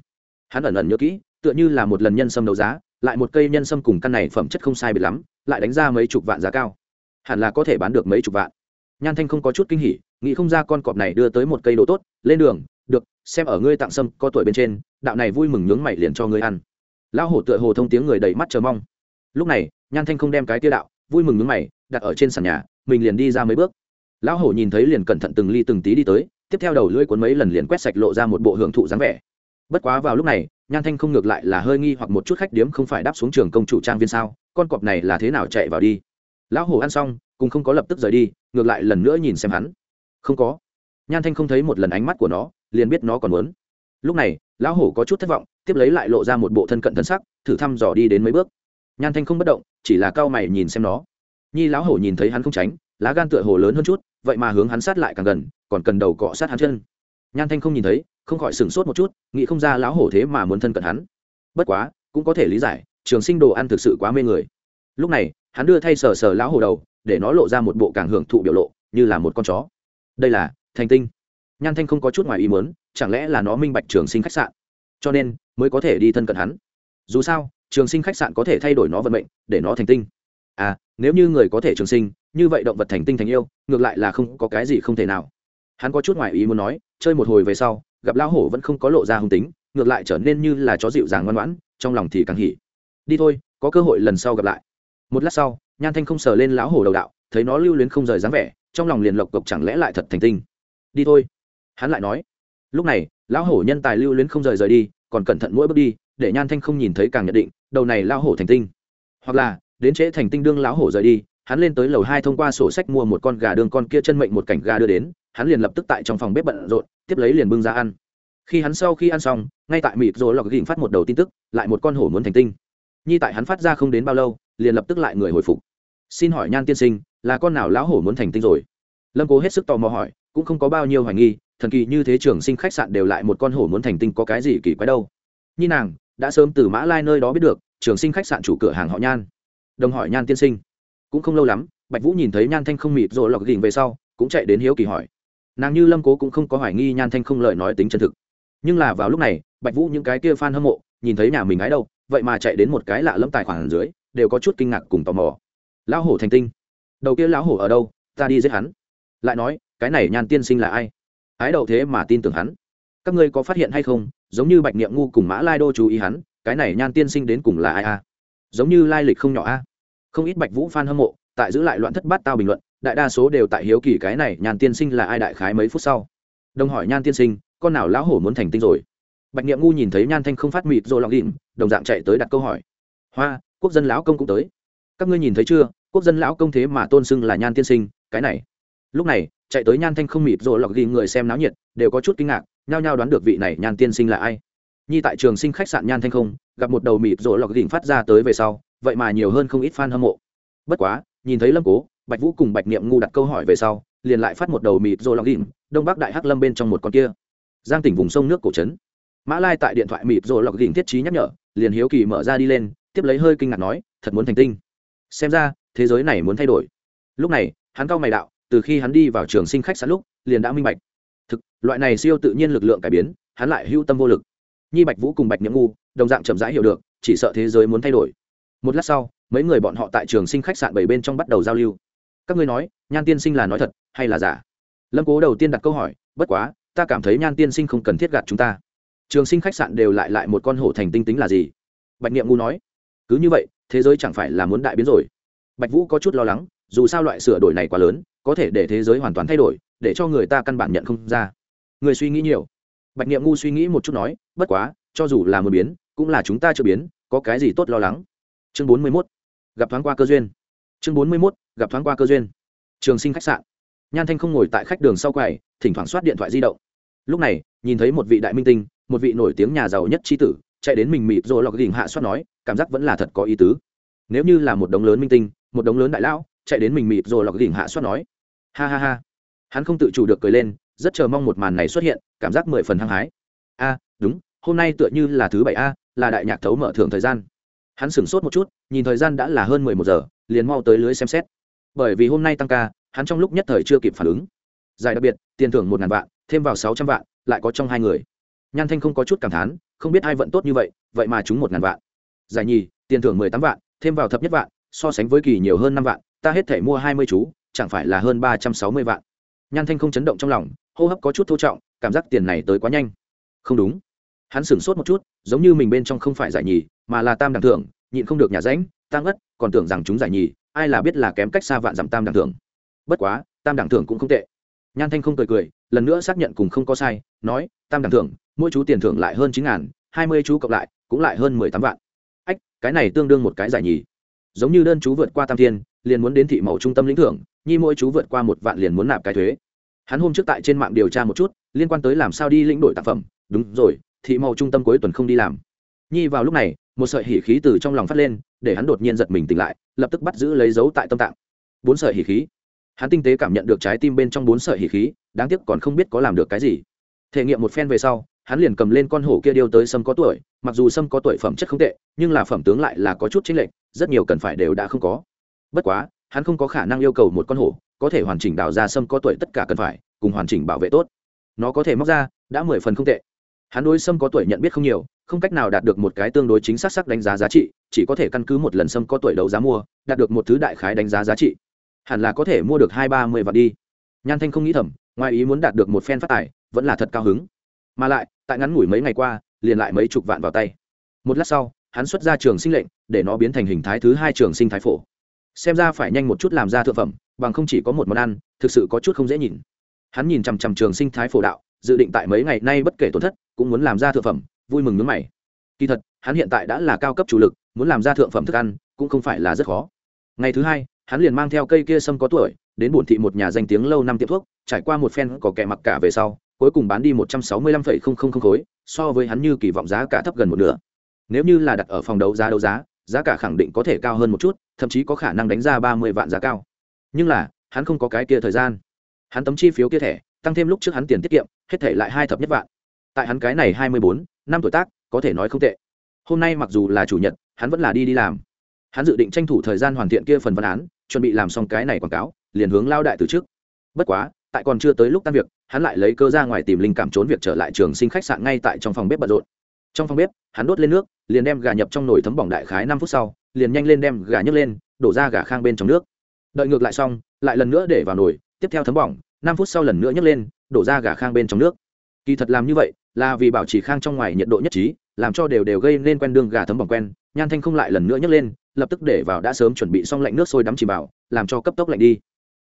[SPEAKER 1] Hắn ẩn ẩn nhớ kỹ, tựa như là một lần nhân sâm đấu giá, lại một cây nhân sâm cùng căn này phẩm chất không sai biệt lắm, lại đánh ra mấy chục vạn giá cao. Hẳn là có thể bán được mấy chục vạn. Nhan thanh không có chút kinh hỉ, nghĩ không ra con cọp này đưa tới một cây đồ tốt, lên đường, được, xem ở ngươi tặng sâm có tuổi bên trên, đạo này vui mừng nhướng mày liền cho ngươi ăn. Lão hổ tựa hồ thông tiếng người đầy mắt chờ mong. Lúc này, nhan thanh không đem cái tia đạo vui mừng nhướng mày, đặt ở trên sàn nhà, mình liền đi ra mấy bước. Lão hổ nhìn thấy liền cẩn thận từng ly từng tí đi tới, tiếp theo đầu lưỡi cuốn mấy lần liền quét sạch lộ ra một bộ hưởng thụ dáng vẻ. Bất quá vào lúc này, nhan thanh không ngược lại là hơi nghi hoặc một chút khách điếm không phải đáp xuống trường công chủ trang viên sao, con cọp này là thế nào chạy vào đi. Lão hổ ăn xong, cũng không có lập tức rời đi, ngược lại lần nữa nhìn xem hắn. Không có. Nhan thanh không thấy một lần ánh mắt của nó, liền biết nó còn muốn. Lúc này, lão hổ có chút thất vọng, tiếp lấy lại lộ ra một bộ thân cận thân sắc, thử thăm dò đi đến mấy bước nhan thanh không bất động, chỉ là cao mày nhìn xem nó. Nhi lão hổ nhìn thấy hắn không tránh, lá gan tựa hồ lớn hơn chút, vậy mà hướng hắn sát lại càng gần, còn cần đầu cọ sát hắn chân. Nhan thanh không nhìn thấy, không khỏi sửng sốt một chút, nghĩ không ra lão hổ thế mà muốn thân cận hắn. Bất quá, cũng có thể lý giải, trường sinh đồ ăn thực sự quá mê người. Lúc này, hắn đưa thay sờ sờ lão hổ đầu, để nó lộ ra một bộ càng hưởng thụ biểu lộ, như là một con chó. Đây là thành tinh. Nhan thanh không có chút ngoài ý muốn, chẳng lẽ là nó minh bạch trường sinh khách sạn? Cho nên, mới có thể đi thân cận hắn. Dù sao trường sinh khách sạn có thể thay đổi nó vận mệnh, để nó thành tinh. À nếu như người có thể trường sinh, như vậy động vật thành tinh thành yêu, ngược lại là không có cái gì không thể nào. Hắn có chút ngoài ý muốn nói, chơi một hồi về sau, gặp lão hổ vẫn không có lộ ra hung tính, ngược lại trở nên như là chó dịu dàng ngoan ngoãn, trong lòng thì càng hỉ. Đi thôi, có cơ hội lần sau gặp lại. Một lát sau, nhan thanh không sờ lên lão hổ đầu đạo, thấy nó lưu luyến không rời dáng vẻ, trong lòng liền lộc cộc chẳng lẽ lại thật thành tinh. Đi thôi. Hắn lại nói, lúc này, lão hổ nhân tài lưu luyến không rời rời đi, còn cẩn thận mỗi bước đi để nhan thanh không nhìn thấy càng nhận định, đầu này lão hổ thành tinh. Hoặc là, đến trễ thành tinh đương lão hổ rời đi, hắn lên tới lầu hai thông qua sổ sách mua một con gà đương con kia chân mệnh một cảnh gà đưa đến, hắn liền lập tức tại trong phòng bếp bận rộn, tiếp lấy liền bưng ra ăn. Khi hắn sau khi ăn xong, ngay tại mịt rồi lọc gỉnh phát một đầu tin tức, lại một con hổ muốn thành tinh. Nhi tại hắn phát ra không đến bao lâu, liền lập tức lại người hồi phục. Xin hỏi nhan tiên sinh, là con nào lão hổ muốn thành tinh rồi? Lâm cố hết sức tò mò hỏi, cũng không có bao nhiêu hoài nghi, thần kỳ như thế trường sinh khách sạn đều lại một con hổ muốn thành tinh có cái gì kỳ quái đâu. Nhi nàng đã sớm từ mã lai nơi đó biết được, trường sinh khách sạn chủ cửa hàng họ nhan. Đồng hỏi nhan tiên sinh. Cũng không lâu lắm, bạch vũ nhìn thấy nhan thanh không mịt rồi lọc gỉnh về sau, cũng chạy đến hiếu kỳ hỏi. Nàng như lâm cố cũng không có hoài nghi nhan thanh không lời nói tính chân thực. Nhưng là vào lúc này, bạch vũ những cái kia f a n hâm mộ, nhìn thấy nhà mình ái đâu, vậy mà chạy đến một cái lạ lẫm tài khoản dưới, đều có chút kinh ngạc cùng tò mò. Lão hổ thành tinh. Đầu kia lão hổ ở đâu? Ta đi giết hắn. Lại nói, cái này nhan tiên sinh là ai? Ái đầu thế mà tin tưởng hắn. Các ngươi có phát hiện hay không? Giống như bạch niệm ngu cùng mã lai đô chú ý hắn, cái này nhan tiên sinh đến cùng là ai a? Giống như lai lịch không nhỏ a. Không ít bạch vũ f a n hâm mộ, tại giữ lại loạn thất bát tao bình luận, đại đa số đều tại hiếu kỳ cái này nhan tiên sinh là ai đại khái mấy phút sau. Đồng hỏi nhan tiên sinh, con nào lão hổ muốn thành tinh rồi? Bạch niệm ngu nhìn thấy nhan thanh không phát mịt rồi lọc đỉnh đồng dạng chạy tới đặt câu hỏi. Hoa, quốc dân lão công cũng tới. Các ngươi nhìn thấy chưa, quốc dân lão công thế mà tôn xưng là nhan tiên sinh, cái này. Lúc này, chạy tới nhan thanh không mịt rồi lọc ghi người xem náo nhiệt, đều có chút kinh ngạc nhao nhao đoán được vị này nhan tiên sinh là ai. Nhi tại trường sinh khách sạn nhan thanh không, gặp một đầu mịt rồi lọc đỉnh phát ra tới về sau, vậy mà nhiều hơn không ít fan hâm mộ. Bất quá, nhìn thấy lâm cố, bạch vũ cùng bạch niệm ngu đặt câu hỏi về sau, liền lại phát một đầu mịt rồi lọc đỉnh đông bắc đại hắc lâm bên trong một con kia. Giang tỉnh vùng sông nước cổ trấn. Mã lai tại điện thoại mịt rồi lọc đỉnh thiết trí nhắc nhở, liền hiếu kỳ mở ra đi lên, tiếp lấy hơi kinh ngạc nói, thật muốn thành tinh. Xem ra, thế giới này muốn thay đổi. Lúc này, hắn cao mày đạo, từ khi hắn đi vào trường sinh khách sạn lúc, liền đã minh bạch thực, loại này siêu tự nhiên lực lượng cải biến, hắn lại hưu tâm vô lực. Nhi bạch vũ cùng bạch nhiễm ngu, đồng dạng chậm rãi hiểu được, chỉ sợ thế giới muốn thay đổi. Một lát sau, mấy người bọn họ tại trường sinh khách sạn bảy bên trong bắt đầu giao lưu. Các ngươi nói, nhan tiên sinh là nói thật, hay là giả? Lâm cố đầu tiên đặt câu hỏi, bất quá, ta cảm thấy nhan tiên sinh không cần thiết gạt chúng ta. Trường sinh khách sạn đều lại lại một con hổ thành tinh tính là gì? Bạch niệm ngu nói, cứ như vậy, thế giới chẳng phải là muốn đại biến rồi. Bạch vũ có chút lo lắng, dù sao loại sửa đổi này quá lớn có thể để thế giới hoàn toàn thay đổi, để cho người ta căn bản nhận không ra. Người suy nghĩ nhiều. Bạch niệm ngu suy nghĩ một chút nói, bất quá, cho dù là một biến, cũng là chúng ta chưa biến, có cái gì tốt lo lắng? Chương bốn mươi mốt, gặp thoáng qua cơ duyên. Chương bốn mươi mốt, gặp thoáng qua cơ duyên. Trường sinh khách sạn. Nhan thanh không ngồi tại khách đường sau quầy, thỉnh thoảng soát điện thoại di động. Lúc này, nhìn thấy một vị đại minh tinh, một vị nổi tiếng nhà giàu nhất tri tử, chạy đến mình mịt rồi lọc đỉnh hạ soát nói, cảm giác vẫn là thật có ý tứ. Nếu như là một đống lớn minh tinh, một đống lớn đại lão, chạy đến mình mịt rồi lọc đỉnh hạ soát nói ha ha ha. Hắn không tự chủ được cười lên, rất chờ mong một màn này xuất hiện, cảm giác mười phần hăng hái. A, đúng, hôm nay tựa như là thứ bảy a, là đại nhạc thấu mở thưởng thời gian. Hắn sửng sốt một chút, nhìn thời gian đã là hơn mười một giờ, liền mau tới lưới xem xét. Bởi vì hôm nay tăng ca, hắn trong lúc nhất thời chưa kịp phản ứng. Giải đặc biệt, tiền thưởng một ngàn vạn, thêm vào sáu trăm vạn, lại có trong hai người. Nhan thanh không có chút cảm thán, không biết ai vận tốt như vậy vậy mà chúng một ngàn vạn. Giải nhì, tiền thưởng mười tám vạn, thêm vào thập nhất vạn, so sánh với kỳ nhiều hơn năm vạn, ta hết thể mua hai mươi chú chẳng phải là hơn ba trăm sáu mươi vạn. Nhan thanh không chấn động trong lòng, hô hấp có chút thô trọng, cảm giác tiền này tới quá nhanh. Không đúng. Hắn sửng sốt một chút, giống như mình bên trong không phải giải nhì, mà là tam đẳng thưởng nhịn không được nhà ránh tăng ất, còn tưởng rằng chúng giải nhì, ai là biết là kém cách xa vạn dặm tam đẳng thưởng bất quá, tam đẳng thưởng cũng không tệ. Nhan thanh không cười cười, lần nữa xác nhận cùng không có sai, nói, tam đẳng thưởng mỗi chú tiền thưởng lại hơn chín ngàn, hai mươi chú cộng lại, cũng lại hơn mười tám vạn. Ách, cái này tương đương một cái giải nhì. Giống như đơn chú vượt qua tam thiên liền muốn đến thị mẫu trung tâm lĩnh thưởng, nhi mỗi chú vượt qua một vạn liền muốn nạp cái thuế. Hắn hôm trước tại trên mạng điều tra một chút, liên quan tới làm sao đi lĩnh đổi tác phẩm. Đúng rồi, thị mẫu trung tâm cuối tuần không đi làm. Nhi vào lúc này, một sợi hỉ khí từ trong lòng phát lên, để hắn đột nhiên giật mình tỉnh lại, lập tức bắt giữ lấy dấu tại tâm tạng. Bốn sợi hỉ khí. Hắn tinh tế cảm nhận được trái tim bên trong bốn sợi hỉ khí, đáng tiếc còn không biết có làm được cái gì. Thể nghiệm một phen về sau, hắn liền cầm lên con hổ kia điêu tới sâm có tuổi, mặc dù sâm có tuổi phẩm chất không tệ, nhưng là phẩm tướng lại là có chút chính lệch, rất nhiều cần phải đều đã không có bất quá, hắn không có khả năng yêu cầu một con hổ, có thể hoàn chỉnh đào ra sâm có tuổi tất cả cần phải, cùng hoàn chỉnh bảo vệ tốt. Nó có thể móc ra, đã mười phần không tệ. Hắn đối sâm có tuổi nhận biết không nhiều, không cách nào đạt được một cái tương đối chính xác sắc đánh giá giá trị, chỉ có thể căn cứ một lần sâm có tuổi đấu giá mua, đạt được một thứ đại khái đánh giá giá trị. Hẳn là có thể mua được hai ba mươi vạn đi. Nhan thanh không nghĩ thầm, ngoài ý muốn đạt được một phen phát tài, vẫn là thật cao hứng. Mà lại, tại ngắn ngủi mấy ngày qua, liền lại mấy chục vạn vào tay. Một lát sau, hắn xuất ra trường sinh lệnh, để nó biến thành hình thái thứ hai trường sinh thái phổ xem ra phải nhanh một chút làm ra thượng phẩm, bằng không chỉ có một món ăn, thực sự có chút không dễ nhìn. Hắn nhìn chằm chằm trường sinh thái phổ đạo, dự định tại mấy ngày nay bất kể tổn thất, cũng muốn làm ra thượng phẩm, vui mừng nước mày. Kỳ thật, hắn hiện tại đã là cao cấp chủ lực, muốn làm ra thượng phẩm thức ăn, cũng không phải là rất khó. Ngày thứ hai, hắn liền mang theo cây kia sâm có tuổi, đến bổn thị một nhà danh tiếng lâu năm tiệm thuốc, trải qua một phen có kẻ mặc cả về sau, cuối cùng bán đi một trăm sáu mươi lăm phẩy không không không khối, so với hắn như kỳ vọng giá cả thấp gần một nửa. Nếu như là đặt ở phòng đấu giá đấu giá giá cả khẳng định có thể cao hơn một chút thậm chí có khả năng đánh ra ba mươi vạn giá cao. Nhưng là, hắn không có cái kia thời gian. Hắn tấm chi phiếu kia thẻ, tăng thêm lúc trước hắn tiền tiết kiệm, hết thể lại hai thập nhất vạn. Tại hắn cái này hai mươi bốn, năm tuổi tác, có thể nói không tệ. Hôm nay mặc dù là chủ nhật, hắn vẫn là đi đi làm. Hắn dự định tranh thủ thời gian hoàn thiện kia phần văn án, chuẩn bị làm xong cái này quảng cáo, liền hướng lao đại từ trước. Bất quá, tại còn chưa tới lúc tan việc, hắn lại lấy cơ ra ngoài tìm linh cảm trốn việc trở lại trường sinh khách sạn ngay tại trong phòng bếp bận rộn. Trong phòng bếp, hắn đốt lên nước, liền đem gà nhập trong nồi thấm bỏng đại khái năm phút sau liền nhanh lên đem gà nhấc lên, đổ ra gà khang bên trong nước. Đợi ngược lại xong, lại lần nữa để vào nồi, tiếp theo thấm bỏng, năm phút sau lần nữa nhấc lên, đổ ra gà khang bên trong nước. Kỳ thật làm như vậy, là vì bảo trì khang trong ngoài nhiệt độ nhất trí, làm cho đều đều gây nên quen đương gà thấm bỏng quen. Nhan thanh không lại lần nữa nhấc lên, lập tức để vào đã sớm chuẩn bị xong lạnh nước sôi đắm chìm vào, làm cho cấp tốc lạnh đi.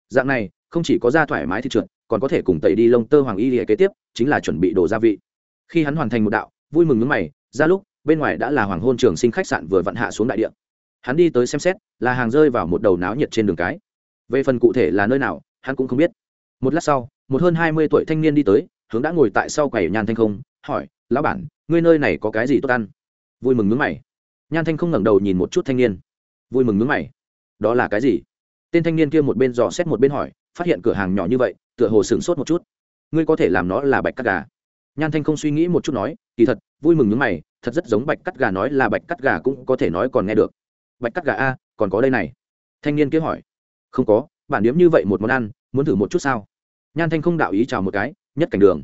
[SPEAKER 1] Dạng này, không chỉ có da thoải mái thị trượt còn có thể cùng tẩy đi lông tơ hoàng y lìa kế tiếp, chính là chuẩn bị đổ gia vị. Khi hắn hoàn thành một đạo, vui mừng nước mày, ra lúc, bên ngoài đã là hoàng hôn trường sinh khách sạn vừa vặn hạ xuống đại địa hắn đi tới xem xét, là hàng rơi vào một đầu náo nhiệt trên đường cái. Về phần cụ thể là nơi nào, hắn cũng không biết. Một lát sau, một hơn hai mươi tuổi thanh niên đi tới, hướng đã ngồi tại sau quầy nhan thanh không, hỏi, lão bản, ngươi nơi này có cái gì tốt ăn? Vui mừng nước mày. Nhan thanh không ngẩng đầu nhìn một chút thanh niên. Vui mừng nước mày. Đó là cái gì? Tên thanh niên kia một bên dò xét một bên hỏi, phát hiện cửa hàng nhỏ như vậy, tựa hồ sửng sốt một chút. Ngươi có thể làm nó là bạch cắt gà. Nhan thanh không suy nghĩ một chút nói, kỳ thật, vui mừng nước mày, thật rất giống bạch cắt gà nói là bạch cắt gà cũng có thể nói còn nghe được bạch cắt gà a, còn có đây này. Thanh niên kia hỏi. Không có, bản điếm như vậy một món ăn, muốn thử một chút sao? Nhan thanh không đạo ý chào một cái, nhất cảnh đường.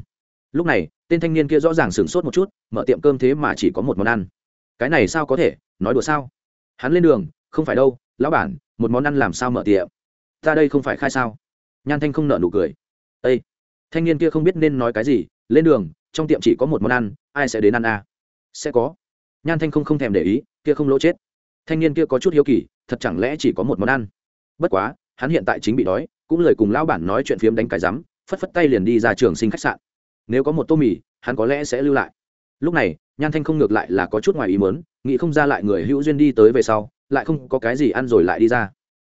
[SPEAKER 1] Lúc này, tên thanh niên kia rõ ràng sửng sốt một chút, mở tiệm cơm thế mà chỉ có một món ăn. Cái này sao có thể, nói đùa sao? Hắn lên đường, không phải đâu, lão bản, một món ăn làm sao mở tiệm? Ta đây không phải khai sao? Nhan thanh không nợ nụ cười. Â thanh niên kia không biết nên nói cái gì, lên đường, trong tiệm chỉ có một món ăn, ai sẽ đến ăn à? sẽ có. Nhan thanh không không thèm để ý, kia không lỗ chết thanh niên kia có chút hiếu kỳ, thật chẳng lẽ chỉ có một món ăn? Bất quá, hắn hiện tại chính bị đói, cũng lời cùng lão bản nói chuyện phiếm đánh cái rắm, phất phất tay liền đi ra trường sinh khách sạn. Nếu có một tô mì, hắn có lẽ sẽ lưu lại. Lúc này, nhan thanh không ngược lại là có chút ngoài ý mớn nghĩ không ra lại người hữu duyên đi tới về sau, lại không có cái gì ăn rồi lại đi ra.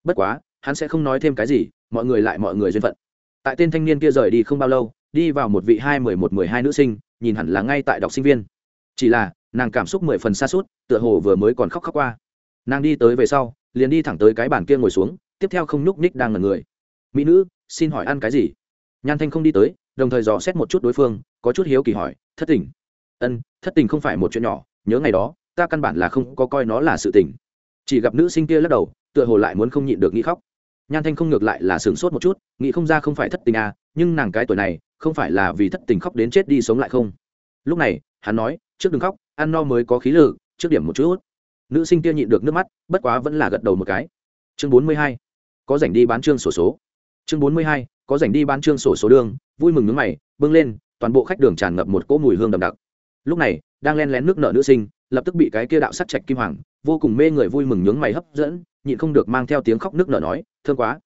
[SPEAKER 1] Bất quá, hắn sẽ không nói thêm cái gì, mọi người lại mọi người duyên phận. Tại tên thanh niên kia rời đi không bao lâu, đi vào một vị hai mười một mười hai nữ sinh, nhìn hẳn là ngay tại đọc sinh viên. Chỉ là, nàng cảm xúc mười phần xa suốt, tựa hồ vừa mới còn khóc khóc qua nàng đi tới về sau, liền đi thẳng tới cái bàn kia ngồi xuống, tiếp theo không nhúc ních đang ngần người. Mỹ nữ, xin hỏi ăn cái gì? Nhan thanh không đi tới, đồng thời dò xét một chút đối phương, có chút hiếu kỳ hỏi, thất tình. Ân, thất tình không phải một chuyện nhỏ, nhớ ngày đó, ta căn bản là không có coi nó là sự tình. Chỉ gặp nữ sinh kia lắc đầu, tựa hồ lại muốn không nhịn được nghĩ khóc. Nhan thanh không ngược lại là sửng sốt một chút, nghĩ không ra không phải thất tình à nhưng nàng cái tuổi này, không phải là vì thất tình khóc đến chết đi sống lại không. Lúc này, hắn nói, trước đừng khóc, ăn no mới có khí lực, trước điểm một chút nữ sinh kia nhịn được nước mắt, bất quá vẫn là gật đầu một cái. Chương bốn mươi hai, có rảnh đi bán chương sổ số. Chương bốn mươi hai, có rảnh đi bán chương sổ số đường, vui mừng nước mày, bưng lên, toàn bộ khách đường tràn ngập một cỗ mùi hương đậm đặc. Lúc này, đang len lén nước nợ nữ sinh, lập tức bị cái kia đạo sắc trạch kim hoàng, vô cùng mê người vui mừng nhướng mày hấp dẫn, nhịn không được mang theo tiếng khóc nước nợ nói, thương quá.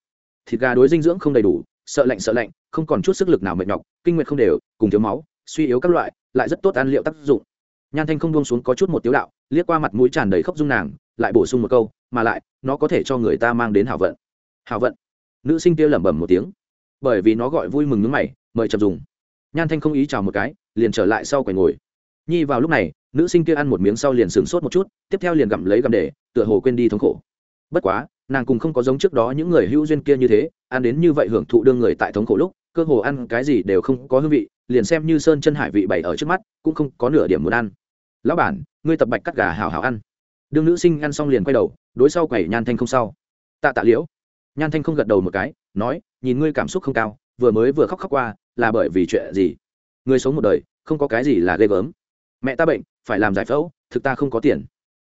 [SPEAKER 1] Thịt gà đối dinh dưỡng không đầy đủ, sợ lạnh sợ lạnh, không còn chút sức lực nào mệt nhọc, kinh nguyệt không đều, cùng thiếu máu, suy yếu các loại, lại rất tốt ăn liệu tác dụng. Nhan thanh không buông xuống có chút một tiếu đạo liếc qua mặt mũi tràn đầy khóc dung nàng, lại bổ sung một câu, mà lại, nó có thể cho người ta mang đến hảo vận. Hảo vận? Nữ sinh kia lẩm bẩm một tiếng. Bởi vì nó gọi vui mừng nước mày, mời chậm dùng. Nhan thanh không ý chào một cái, liền trở lại sau quầy ngồi. Nhi vào lúc này, nữ sinh kia ăn một miếng sau liền sửng sốt một chút, tiếp theo liền gặm lấy gặm để, tựa hồ quên đi thống khổ. Bất quá, nàng cùng không có giống trước đó những người hữu duyên kia như thế, ăn đến như vậy hưởng thụ đương người tại thống khổ lúc, cơ hồ ăn cái gì đều không có hương vị, liền xem như sơn chân hải vị bày ở trước mắt, cũng không có nửa điểm muốn ăn. Lão bản ngươi tập bạch cắt gà hảo hảo ăn. Đương nữ sinh ăn xong liền quay đầu, đối sau quẩy nhan thanh không sau tạ tạ liễu. Nhan thanh không gật đầu một cái, nói, nhìn ngươi cảm xúc không cao, vừa mới vừa khóc khóc qua, là bởi vì chuyện gì? Người sống một đời, không có cái gì là ghê gớm. Mẹ ta bệnh, phải làm giải phẫu, thực ta không có tiền.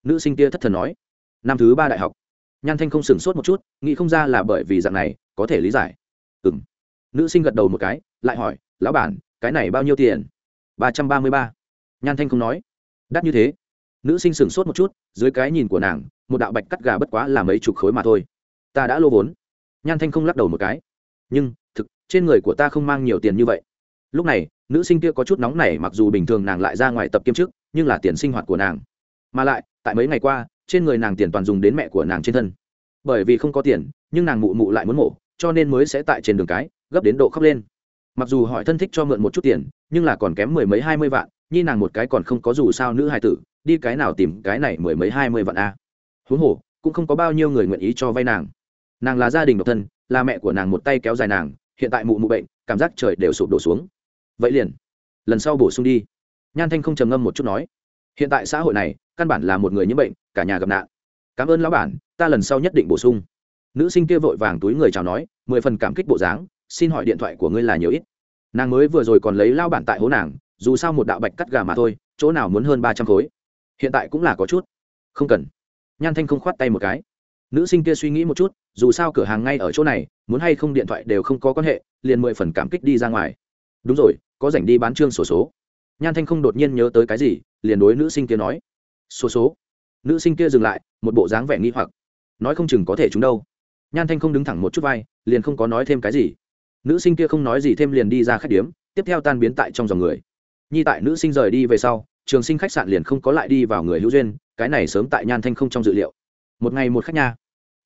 [SPEAKER 1] Nữ sinh kia thất thần nói. Năm thứ ba đại học. Nhan thanh không sửng sốt một chút, nghĩ không ra là bởi vì dạng này, có thể lý giải. Ừ m nữ sinh gật đầu một cái, lại hỏi, lão bản, cái này bao nhiêu tiền? Ba trăm ba mươi ba. Nhan thanh không nói. Đắt như thế nữ sinh sửng sốt một chút, dưới cái nhìn của nàng, một đạo bạch cắt gà bất quá là mấy chục khối mà thôi. Ta đã lô vốn. Nhan thanh không lắc đầu một cái. Nhưng, thực, trên người của ta không mang nhiều tiền như vậy. Lúc này, nữ sinh kia có chút nóng nảy mặc dù bình thường nàng lại ra ngoài tập kiêm chức, nhưng là tiền sinh hoạt của nàng. Mà lại, tại mấy ngày qua, trên người nàng tiền toàn dùng đến mẹ của nàng trên thân. Bởi vì không có tiền, nhưng nàng mụ mụ lại muốn mổ, cho nên mới sẽ tại trên đường cái, gấp đến độ khóc lên. Mặc dù hỏi thân thích cho mượn một chút tiền, nhưng là còn kém mười mấy hai mươi vạn, nhi nàng một cái còn không có dù sao nữ hài tử đi cái nào tìm cái này mười mấy hai mươi vạn a. Huống hồ, cũng không có bao nhiêu người nguyện ý cho vay nàng. Nàng là gia đình độc thân, là mẹ của nàng một tay kéo dài nàng, hiện tại mụ mụ bệnh, cảm giác trời đều sụp đổ xuống. Vậy liền, lần sau bổ sung đi. Nhan thanh không trầm ngâm một chút nói, hiện tại xã hội này, căn bản là một người nhiễm bệnh, cả nhà gặp nạn. Cảm ơn lão bản, ta lần sau nhất định bổ sung. Nữ sinh kia vội vàng túi người chào nói, mười phần cảm kích bộ dáng, xin hỏi điện thoại của ngươi là nhiều ít? Nàng mới vừa rồi còn lấy lao bản tại hố nàng, dù sao một đạo bạch cắt gà mà thôi, chỗ nào muốn hơn ba trăm khối? Hiện tại cũng là có chút. Không cần. Nhan thanh không khoát tay một cái. Nữ sinh kia suy nghĩ một chút, dù sao cửa hàng ngay ở chỗ này, muốn hay không điện thoại đều không có quan hệ, liền mười phần cảm kích đi ra ngoài. Đúng rồi, có rảnh đi bán trương sổ số. Nhan thanh không đột nhiên nhớ tới cái gì, liền đối nữ sinh kia nói. Số số. Nữ sinh kia dừng lại, một bộ dáng vẻ nghi hoặc. Nói không chừng có thể chúng đâu. Nhan thanh không đứng thẳng một chút vai, liền không có nói thêm cái gì. Nữ sinh kia không nói gì thêm liền đi ra khách điếm, tiếp theo tan biến tại trong dòng người. Nhi tại nữ sinh rời đi về sau trường sinh khách sạn liền không có lại đi vào người hữu duyên, cái này sớm tại nhan thanh không trong dự liệu. Một ngày một khách nha.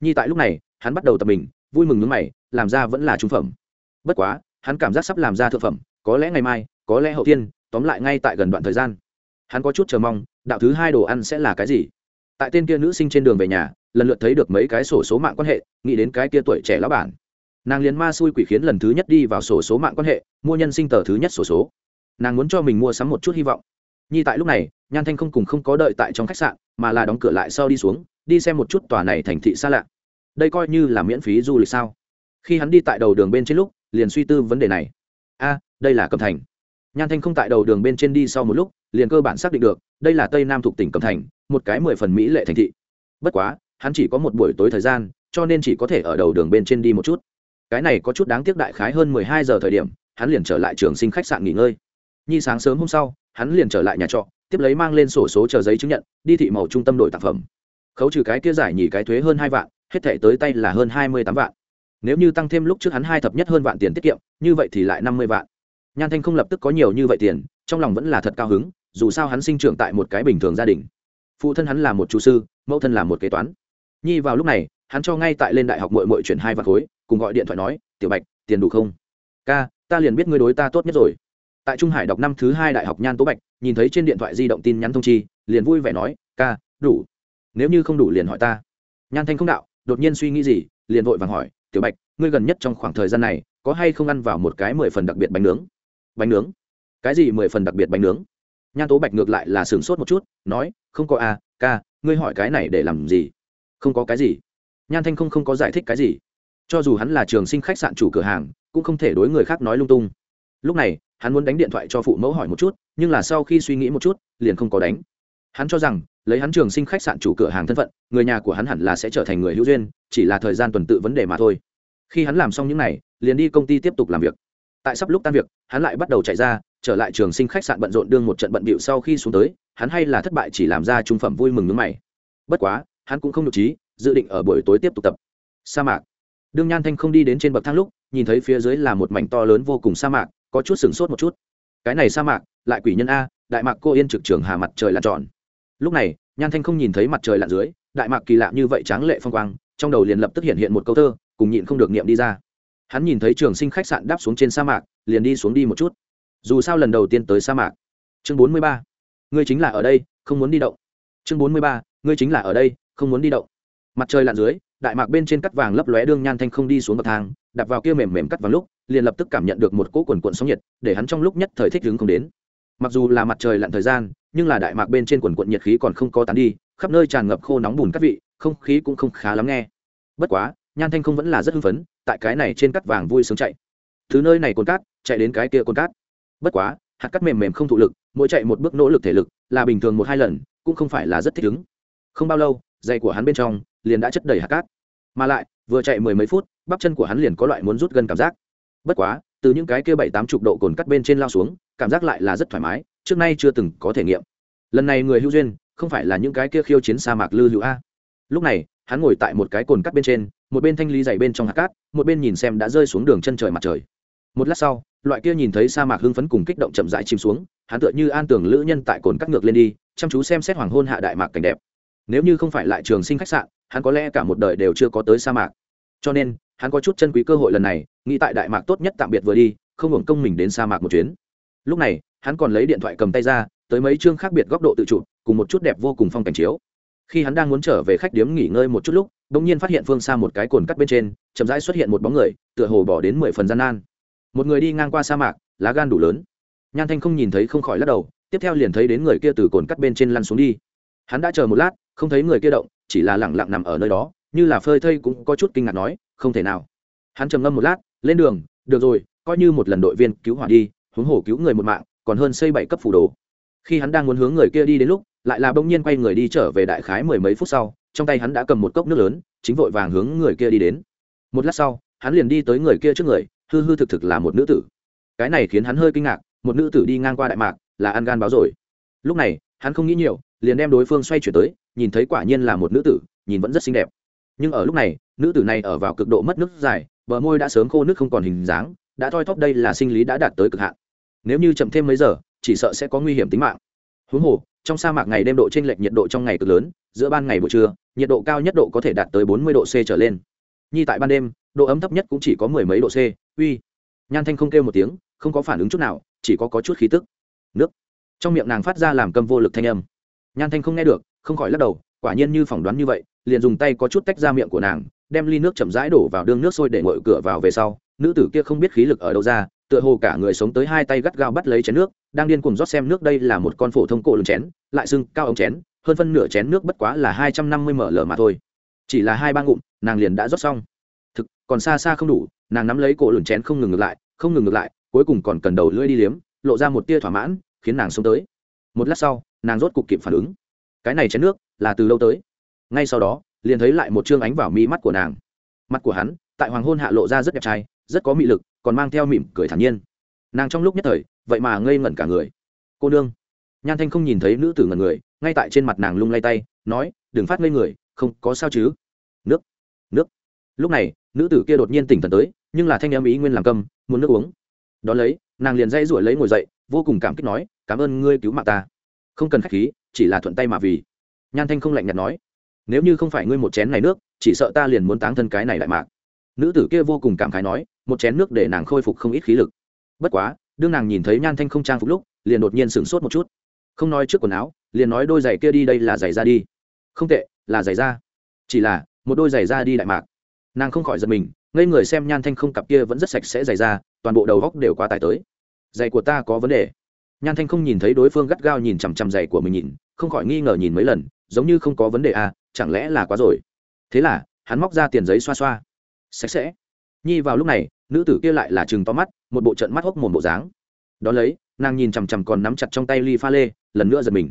[SPEAKER 1] Nhi tại lúc này, hắn bắt đầu tập mình, vui mừng nước mày, làm ra vẫn là trung phẩm. Bất quá, hắn cảm giác sắp làm ra thượng phẩm, có lẽ ngày mai, có lẽ hậu tiên, tóm lại ngay tại gần đoạn thời gian. Hắn có chút chờ mong, đạo thứ hai đồ ăn sẽ là cái gì. Tại tên kia nữ sinh trên đường về nhà, lần lượt thấy được mấy cái sổ số mạng quan hệ, nghĩ đến cái kia tuổi trẻ lão bản. Nàng liền ma xui quỷ khiến lần thứ nhất đi vào sổ số mạng quan hệ, mua nhân sinh tờ thứ nhất sổ số. Nàng muốn cho mình mua sắm một chút hy vọng nhi tại lúc này, nhan thanh không cùng không có đợi tại trong khách sạn, mà là đóng cửa lại sau đi xuống, đi xem một chút tòa này thành thị xa lạ. Đây coi như là miễn phí du lịch sao? Khi hắn đi tại đầu đường bên trên lúc, liền suy tư vấn đề này. A, đây là cầm thành. Nhan thanh không tại đầu đường bên trên đi sau một lúc, liền cơ bản xác định được, đây là tây nam thuộc tỉnh cầm thành, một cái mười phần mỹ lệ thành thị. Bất quá, hắn chỉ có một buổi tối thời gian, cho nên chỉ có thể ở đầu đường bên trên đi một chút. Cái này có chút đáng tiếc đại khái hơn mười hai giờ thời điểm, hắn liền trở lại trường sinh khách sạn nghỉ ngơi. Nhi sáng sớm hôm sau hắn liền trở lại nhà trọ, tiếp lấy mang lên sổ số chờ giấy chứng nhận, đi thị màu trung tâm đội tạp phẩm. Khấu trừ cái kia giải nhì cái thuế hơn hai vạn, hết thể tới tay là hơn hai mươi tám vạn. Nếu như tăng thêm lúc trước hắn hai thập nhất hơn vạn tiền tiết kiệm, như vậy thì lại năm mươi vạn. Nhan thanh không lập tức có nhiều như vậy tiền, trong lòng vẫn là thật cao hứng, dù sao hắn sinh trưởng tại một cái bình thường gia đình. Phụ thân hắn là một chủ sư, mẫu thân là một kế toán. Nhi vào lúc này, hắn cho ngay tại lên đại học mội mội chuyển hai vạn khối, cùng gọi điện thoại nói, tiểu bạch, tiền đủ không? Ca, ta liền biết ngươi đối ta tốt nhất rồi tại trung hải đọc năm thứ hai đại học nhan tố bạch nhìn thấy trên điện thoại di động tin nhắn thông chi liền vui vẻ nói ca đủ. Nếu như không đủ liền hỏi ta. Nhan thanh không đạo đột nhiên suy nghĩ gì liền vội vàng hỏi tiểu bạch ngươi gần nhất trong khoảng thời gian này có hay không ăn vào một cái mười phần đặc biệt bánh nướng? Bánh nướng? Cái gì mười phần đặc biệt bánh nướng? Nhan tố bạch ngược lại là sửng sốt một chút nói không có a à, ca ngươi hỏi cái này để làm gì? Không có cái gì. Nhan thanh không không có giải thích cái gì. Cho dù hắn là trường sinh khách sạn chủ cửa hàng cũng không thể đối người khác nói lung tung. Lúc này hắn muốn đánh điện thoại cho phụ mẫu hỏi một chút, nhưng là sau khi suy nghĩ một chút, liền không có đánh. Hắn cho rằng, lấy hắn trường sinh khách sạn chủ cửa hàng thân phận, người nhà của hắn hẳn là sẽ trở thành người hữu duyên, chỉ là thời gian tuần tự vấn đề mà thôi. Khi hắn làm xong những n à y liền đi công ty tiếp tục làm việc. Tại sắp lúc tan việc, hắn lại bắt đầu chạy ra, trở lại trường sinh khách sạn bận rộn đương một trận bận bịu sau khi xuống tới, hắn hay là thất bại chỉ làm ra trung phẩm vui mừng nước mày. Bất quá, hắn cũng không nhục trí, dự định ở buổi tối tiếp tục tập. Sa mạc. Đương nhan thanh không đi đến trên bậc thang lúc, nhìn thấy phía dưới là một mảnh to lớn vô cùng sa mạc có chút sửng sốt một chút. Cái này sa mạc, lại quỷ nhân a, đại mạc cô yên trực trường hà mặt trời lặn tròn. Lúc này, nhan thanh không nhìn thấy mặt trời lặn dưới, đại mạc kỳ lạ như vậy tráng lệ phong quang, trong đầu liền lập tức hiện hiện một câu thơ, cùng nhịn không được niệm đi ra. Hắn nhìn thấy trường sinh khách sạn đáp xuống trên sa mạc, liền đi xuống đi một chút. Dù sao lần đầu tiên tới sa mạc. Chương bốn mươi ba. Ngươi chính là ở đây, không muốn đi động. Chương bốn mươi ba. Ngươi chính là ở đây, không muốn đi động. Mặt trời lặn dưới đại mạc bên trên cắt vàng lấp lóe đương nhan thanh không đi xuống bậc thang đặt vào kia mềm mềm cắt vàng lúc, liền lập tức cảm nhận được một cỗ quần quận sóng nhiệt, để hắn trong lúc nhất thời thích hứng không đến. Mặc dù là mặt trời lặn thời gian, nhưng là đại mạc bên trên quần quận nhiệt khí còn không có tán đi, khắp nơi tràn ngập khô nóng bùn cắt vị, không khí cũng không khá lắm nghe. Bất quá, nhan thanh không vẫn là rất hưng phấn, tại cái này trên cắt vàng vui sướng chạy. Thứ nơi này cồn cát, chạy đến cái kia cồn cát. Bất quá, hạt cắt mềm mềm không thụ lực, mỗi chạy một bước nỗ lực thể lực, là bình thường một hai lần, cũng không phải là rất thích ứng không bao lâu giày của hắn bên trong, liền đã chất đầy hạt cát. Mà lại, vừa chạy mười mấy phút, bắp chân của hắn liền có loại muốn rút gần cảm giác. Bất quá, từ những cái kia bảy tám chục độ cồn cắt bên trên lao xuống, cảm giác lại là rất thoải mái, trước nay chưa từng có thể nghiệm. Lần này người hữu duyên, không phải là những cái kia khiêu chiến sa mạc lư hữu a. Lúc này, hắn ngồi tại một cái cồn cắt bên trên, một bên thanh lý dày bên trong hạt cát, một bên nhìn xem đã rơi xuống đường chân trời mặt trời. Một lát sau, loại kia nhìn thấy sa mạc hưng phấn cùng kích động chậm rãi chìm xuống, hắn tựa như an tưởng lữ nhân tại cồn cắt ngược lên đi, chăm chú xem xét hoàng hôn hạ đại mạc cảnh đẹp nếu như không phải lại trường sinh khách sạn, hắn có lẽ cả một đời đều chưa có tới sa mạc. Cho nên, hắn có chút chân quý cơ hội lần này, nghĩ tại đại mạc tốt nhất tạm biệt vừa đi, không hưởng công mình đến sa mạc một chuyến. Lúc này, hắn còn lấy điện thoại cầm tay ra, tới mấy chương khác biệt góc độ tự chụp cùng một chút đẹp vô cùng phong cảnh chiếu. Khi hắn đang muốn trở về khách điếm nghỉ ngơi một chút lúc đ ỗ n g nhiên phát hiện phương xa một cái cồn cắt bên trên, chậm rãi xuất hiện một bóng người, tựa hồ bỏ đến mười phần gian nan. Một người đi ngang qua sa mạc, lá gan đủ lớn. Nhan thanh không nhìn thấy không khỏi lắc đầu, tiếp theo liền thấy đến người kia từ cồn cắt bên trên lăn xuống đi. Hắn đã chờ một lát không thấy người kia động, chỉ là lẳng lặng nằm ở nơi đó, như là phơi thây cũng có chút kinh ngạc nói, không thể nào. Hắn trầm ngâm một lát, lên đường, được rồi, coi như một lần đội viên cứu hỏa đi, huống hồ cứu người một mạng, còn hơn xây bảy cấp phủ đồ. Khi hắn đang muốn hướng người kia đi đến lúc, lại là bỗng nhiên quay người đi trở về đại khái mười mấy phút sau, trong tay hắn đã cầm một cốc nước lớn, chính vội vàng hướng người kia đi đến. Một lát sau, hắn liền đi tới người kia trước người, hư hư thực thực là một nữ tử. Cái này khiến hắn hơi kinh ngạc, một nữ tử đi ngang qua đại mạc, là ăn gan báo rồi. Lúc này, hắn không nghĩ nhiều, liền đem đối phương xoay chuyển tới nhìn thấy quả nhiên là một nữ tử nhìn vẫn rất xinh đẹp. Nhưng ở lúc này nữ tử này ở vào cực độ mất nước dài bờ môi đã sớm khô nước không còn hình dáng đã thoi thóp đây là sinh lý đã đạt tới cực hạn. Nếu như chậm thêm mấy giờ chỉ sợ sẽ có nguy hiểm tính mạng. Huống hồ trong sa mạc ngày đêm độ t r ê n lệch nhiệt độ trong ngày cực lớn giữa ban ngày buổi trưa nhiệt độ cao nhất độ có thể đạt tới bốn mươi độ c trở lên. Nhi tại ban đêm độ ấm thấp nhất cũng chỉ có mười mấy độ c uy. Nhan thanh không kêu một tiếng không có phản ứng chút nào chỉ có, có chút khí tức. Nước. Trong miệng nàng phát ra làm câm vô lực thanh âm. Nhan thanh không nghe được không khỏi lắc đầu, quả nhiên như phỏng đoán như vậy, liền dùng tay có chút tách ra miệng của nàng, đem ly nước chậm rãi đổ vào đương nước sôi để ngội cửa vào về sau, nữ tử kia không biết khí lực ở đâu ra, tựa hồ cả người sống tới hai tay gắt gao bắt lấy chén nước, đang điên cuồng rót xem nước đây là một con phổ thông cổ lưng chén, lại sưng cao ống chén, hơn phân nửa chén nước bất quá là hai trăm năm mươi ml mà thôi. Chỉ là hai ba ngụm, nàng liền đã rót xong. Thực, còn xa xa không đủ, nàng nắm lấy cổ lửng chén không ngừng ngược lại, không ngừng ngược lại, cuối cùng còn cần đầu lưỡi đi liếm, lộ ra một tia thỏa mãn, khiến nàng sống tới. Một lát sau, nàng rốt cục kịp phản ứng cái này chén nước là từ lâu tới. Ngay sau đó, liền thấy lại một chương ánh vào mi mắt của nàng. Mặt của hắn, tại hoàng hôn hạ lộ ra rất đẹp trai, rất có mị lực, còn mang theo mỉm cười thản nhiên. Nàng trong lúc nhất thời, vậy mà ngây ngẩn cả người. Cô nương. Nhan thanh không nhìn thấy nữ tử ngẩn người, ngay tại trên mặt nàng lung lay tay, nói, đừng phát ngây người, không có sao chứ. Nước nước. Lúc này, nữ tử kia đột nhiên tỉnh thần tới, nhưng là thanh em ý nguyên làm câm, muốn nước uống. Đón lấy, nàng liền dây rủi lấy ngồi dậy, vô cùng cảm kích nói, cảm ơn ngươi cứu mạng ta. Không cần khách khí chỉ là thuận tay mà vì. Nhan thanh không lạnh nhạt nói, nếu như không phải ngươi một chén này nước, chỉ sợ ta liền muốn táng thân cái này lại mạc. Nữ tử kia vô cùng cảm khái nói, một chén nước để nàng khôi phục không ít khí lực. Bất quá, đương nàng nhìn thấy nhan thanh không trang phục lúc, liền đột nhiên sửng sốt một chút. Không nói trước quần áo, liền nói đôi giày kia đi đây là giày ra đi. Không tệ, là giày ra chỉ là, một đôi giày ra đi đại mạc. Nàng không khỏi giật mình, ngây người xem nhan thanh không cặp kia vẫn rất sạch sẽ giày ra toàn bộ đầu góc đều quá tải tới. Giày của ta có vấn đề nhan thanh không nhìn thấy đối phương gắt gao nhìn chằm chằm giày của mình nhìn, không khỏi nghi ngờ nhìn mấy lần, giống như không có vấn đề à chẳng lẽ là quá rồi. Thế là, hắn móc ra tiền giấy xoa xoa. Sạch sẽ. Nhi vào lúc này, nữ tử kia lại là chừng to mắt, một bộ trận mắt hốc mồm bộ dáng. Đ ó lấy, nàng nhìn chằm chằm còn nắm chặt trong tay ly pha lê, lần nữa giật mình.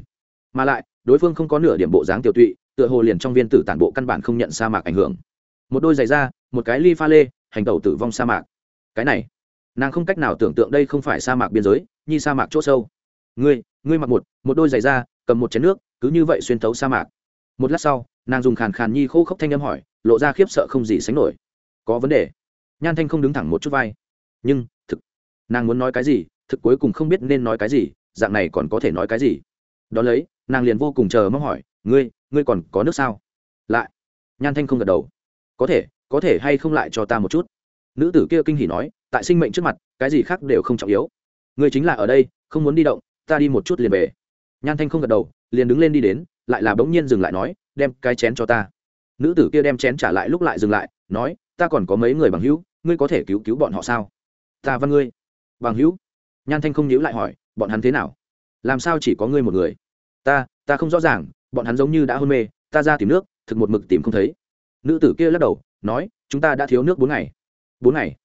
[SPEAKER 1] Mà lại, đối phương không có nửa điểm bộ dáng tiểu tụy, tựa hồ liền trong viên tử tản bộ căn bản không nhận sa mạc ảnh hưởng. Một đôi giày da, một cái ly pha lê, hành tẩu tử vong sa mạc. Cái này nàng không cách nào tưởng tượng đây không phải sa mạc biên giới, như sa mạc c h ỗ sâu. Ngươi ngươi mặc một một đôi giày da, cầm một chén nước, cứ như vậy xuyên thấu sa mạc. Một lát sau, nàng dùng khàn khàn nhi khô khốc thanh âm hỏi, lộ ra khiếp sợ không gì sánh nổi. Có vấn đề. Nhan thanh không đứng thẳng một chút vai. Nhưng, thực, nàng muốn nói cái gì, thực cuối cùng không biết nên nói cái gì, dạng này còn có thể nói cái gì? Đ ó lấy, nàng liền vô cùng chờ mong hỏi, ngươi ngươi còn có nước sao? Lại, nhan thanh không gật đầu. Có thể có thể hay không lại cho ta một chút? Nữ tử kia kinh hỉ nói tại sinh mệnh trước mặt, cái gì khác đều không trọng yếu. Người chính là ở đây, không muốn đi động, ta đi một chút liền về. Nhan thanh không gật đầu, liền đứng lên đi đến, lại là bỗng nhiên dừng lại nói, đem cái chén cho ta. Nữ tử kia đem chén trả lại lúc lại dừng lại, nói, ta còn có mấy người bằng hữu, ngươi có thể cứu cứu bọn họ sao? Ta văn ngươi. Bằng hữu? Nhan thanh không nhíu lại hỏi, bọn hắn thế nào? Làm sao chỉ có ngươi một người? Ta ta không rõ ràng, bọn hắn giống như đã hôn mê, ta ra tìm nước, thực một mực tìm không thấy. Nữ tử kia lắc đầu, nói, chúng ta đã thiếu nước bốn ngày. Bốn ngày?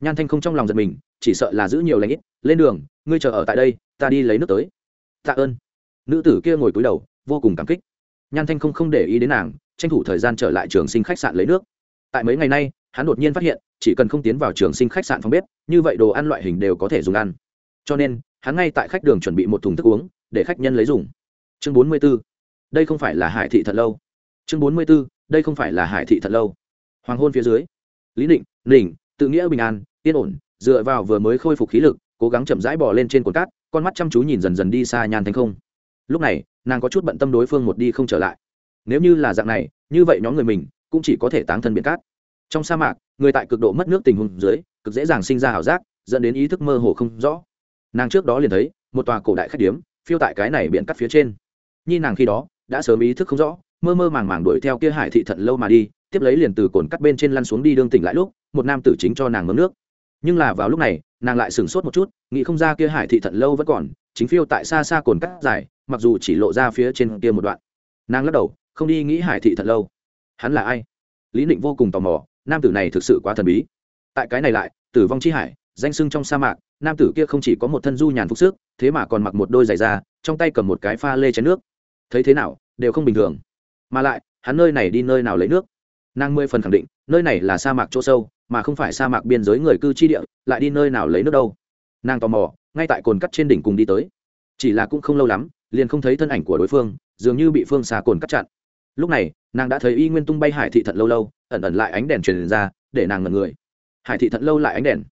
[SPEAKER 1] Nhan thanh không trong lòng giật mình, chỉ sợ là giữ nhiều lãnh ít. Lên đường, ngươi chờ ở tại đây, ta đi lấy nước tới. Tạ ơn. Nữ tử kia ngồi cúi đầu, vô cùng cảm kích. Nhan thanh không không để ý đến nàng, tranh thủ thời gian trở lại trường sinh khách sạn lấy nước. Tại mấy ngày nay, hắn đột nhiên phát hiện, chỉ cần không tiến vào trường sinh khách sạn phòng bếp, như vậy đồ ăn loại hình đều có thể dùng ăn. Cho nên, hắn ngay tại khách đường chuẩn bị một thùng thức uống, để khách nhân lấy dùng. Chương bốn mươi b ố đây không phải là hải thị thật lâu. Chương bốn mươi b ố đây không phải là hải thị thật lâu. Hoàng hôn phía dưới. Lý định Ninh tự nghĩa bình an, yên ổn, dựa vào vừa mới khôi phục khí lực, cố gắng chậm rãi bỏ lên trên cồn cát, con mắt chăm chú nhìn dần dần đi xa nhàn thành không. Lúc này, nàng có chút bận tâm đối phương một đi không trở lại. Nếu như là dạng này, như vậy nhóm người mình cũng chỉ có thể táng thân biển cát. Trong sa mạc, người tại cực độ mất nước tình huống dưới, cực dễ dàng sinh ra ảo giác, dẫn đến ý thức mơ hồ không rõ. Nàng trước đó liền thấy, một tòa cổ đại khách điếm, phiêu tại cái này biển cắt phía trên. Nhi nàng khi đó, đã sớm ý thức không rõ, mơ mơ màng màng đuổi theo kia hải thị thận lâu mà đi tiếp lấy liền từ cồn cắt bên trên lăn xuống đi đương tỉnh lại lúc, một nam tử chính cho nàng mớm nước. Nhưng là vào lúc này, nàng lại sửng sốt một chút, nghĩ không ra kia hải thị thận lâu vẫn còn, chính phiêu tại xa xa cồn cắt dài, mặc dù chỉ lộ ra phía trên kia một đoạn. Nàng lắc đầu, không đi nghĩ hải thị thận lâu. Hắn là ai? Lý định vô cùng tò mò, nam tử này thực sự quá thần bí. Tại cái này lại, tử vong chi hải, danh sưng trong sa mạc, nam tử kia không chỉ có một thân du nhàn phục sức, thế mà còn mặc một đôi giày da, trong tay cầm một cái pha lê chén nước. Thấy thế nào, đều không bình thường. Mà lại, hắn nơi này đi nơi nào lấy nước? Nàng mười phần khẳng định, nơi này là sa mạc chỗ sâu, mà không phải sa mạc biên giới người cư chi địa, lại đi nơi nào lấy nước đâu. Nàng tò mò, ngay tại cồn cắt trên đỉnh cùng đi tới. Chỉ là cũng không lâu lắm, liền không thấy thân ảnh của đối phương, dường như bị phương xa cồn cắt chặn. Lúc này, nàng đã thấy y nguyên tung bay hải thị thận lâu lâu, ẩn ẩn lại ánh đèn truyền ra, để nàng ngẩn người. Hải thị thận lâu lại ánh đèn.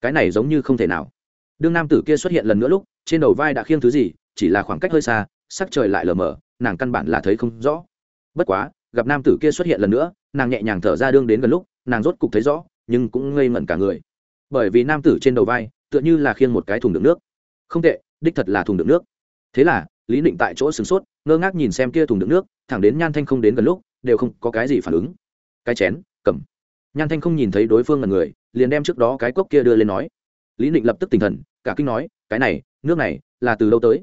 [SPEAKER 1] Cái này giống như không thể nào. Đương nam tử kia xuất hiện lần nữa lúc, trên đầu vai đã khiêng thứ gì, chỉ là khoảng cách hơi xa, sắc trời lại lờ mờ, nàng căn bản là thấy không rõ. Bất quá gặp nam tử kia xuất hiện lần nữa, nàng nhẹ nhàng thở ra đương đến gần lúc, nàng rốt cục thấy rõ, nhưng cũng ngây ngẩn cả người. Bởi vì nam tử trên đầu vai, tựa như là khiêng một cái thùng đựng nước. Không tệ, đích thật là thùng đựng nước. Thế là, lý định tại chỗ sửng sốt, ngơ ngác nhìn xem kia thùng đựng nước, thẳng đến nhan thanh không đến gần lúc, đều không có cái gì phản ứng. Cái chén, cầm. Nhan thanh không nhìn thấy đối phương là người, liền đem trước đó cái cốc kia đưa lên nói. Lý định lập tức tinh thần, cả kinh nói, cái này, nước này là từ đâu tới?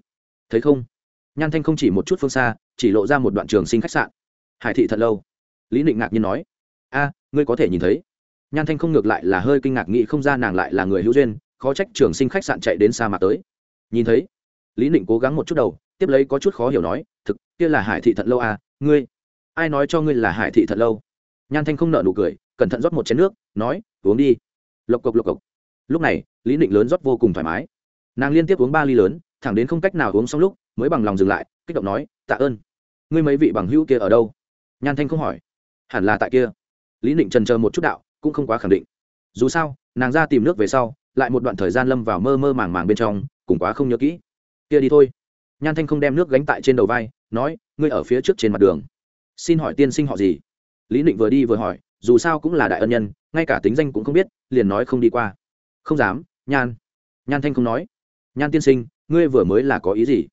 [SPEAKER 1] Thấy không? Nhan thanh không chỉ một chút phương xa, chỉ lộ ra một đoạn trường sinh khách sạn hải thị thật lâu. Lý định ngạc nhiên nói, a, ngươi có thể nhìn thấy. Nhan thanh không ngược lại là hơi kinh ngạc nghĩ không ra nàng lại là người hữu duyên, khó trách trường sinh khách sạn chạy đến xa mạc tới. Nhìn thấy, lý định cố gắng một chút đầu, tiếp lấy có chút khó hiểu nói, thực, kia là hải thị thật lâu à ngươi, ai nói cho ngươi là hải thị thật lâu? Nhan thanh không nợ nụ cười, cẩn thận rót một chén nước, nói, uống đi. Lộc cộc lộc cộc. Lúc này, lý định lớn rót vô cùng thoải mái. Nàng liên tiếp uống ba ly lớn, thẳng đến không cách nào uống xong lúc, mới bằng lòng dừng lại, kích động nói, tạ ơn. Ngươi mấy vị bằng hữu kia ở đâu? Nhan thanh không hỏi. Hẳn là tại kia. Lý định trần chờ một chút đạo, cũng không quá khẳng định. Dù sao, nàng ra tìm nước về sau, lại một đoạn thời gian lâm vào mơ mơ màng màng bên trong, cũng quá không nhớ kỹ. Kia đi thôi. Nhan thanh không đem nước gánh tại trên đầu vai, nói, ngươi ở phía trước trên mặt đường. Xin hỏi tiên sinh họ gì? Lý định vừa đi vừa hỏi, dù sao cũng là đại ân nhân, ngay cả tính danh cũng không biết, liền nói không đi qua. Không dám, nhan. Nhan thanh không nói. Nhan tiên sinh, ngươi vừa mới là có ý gì?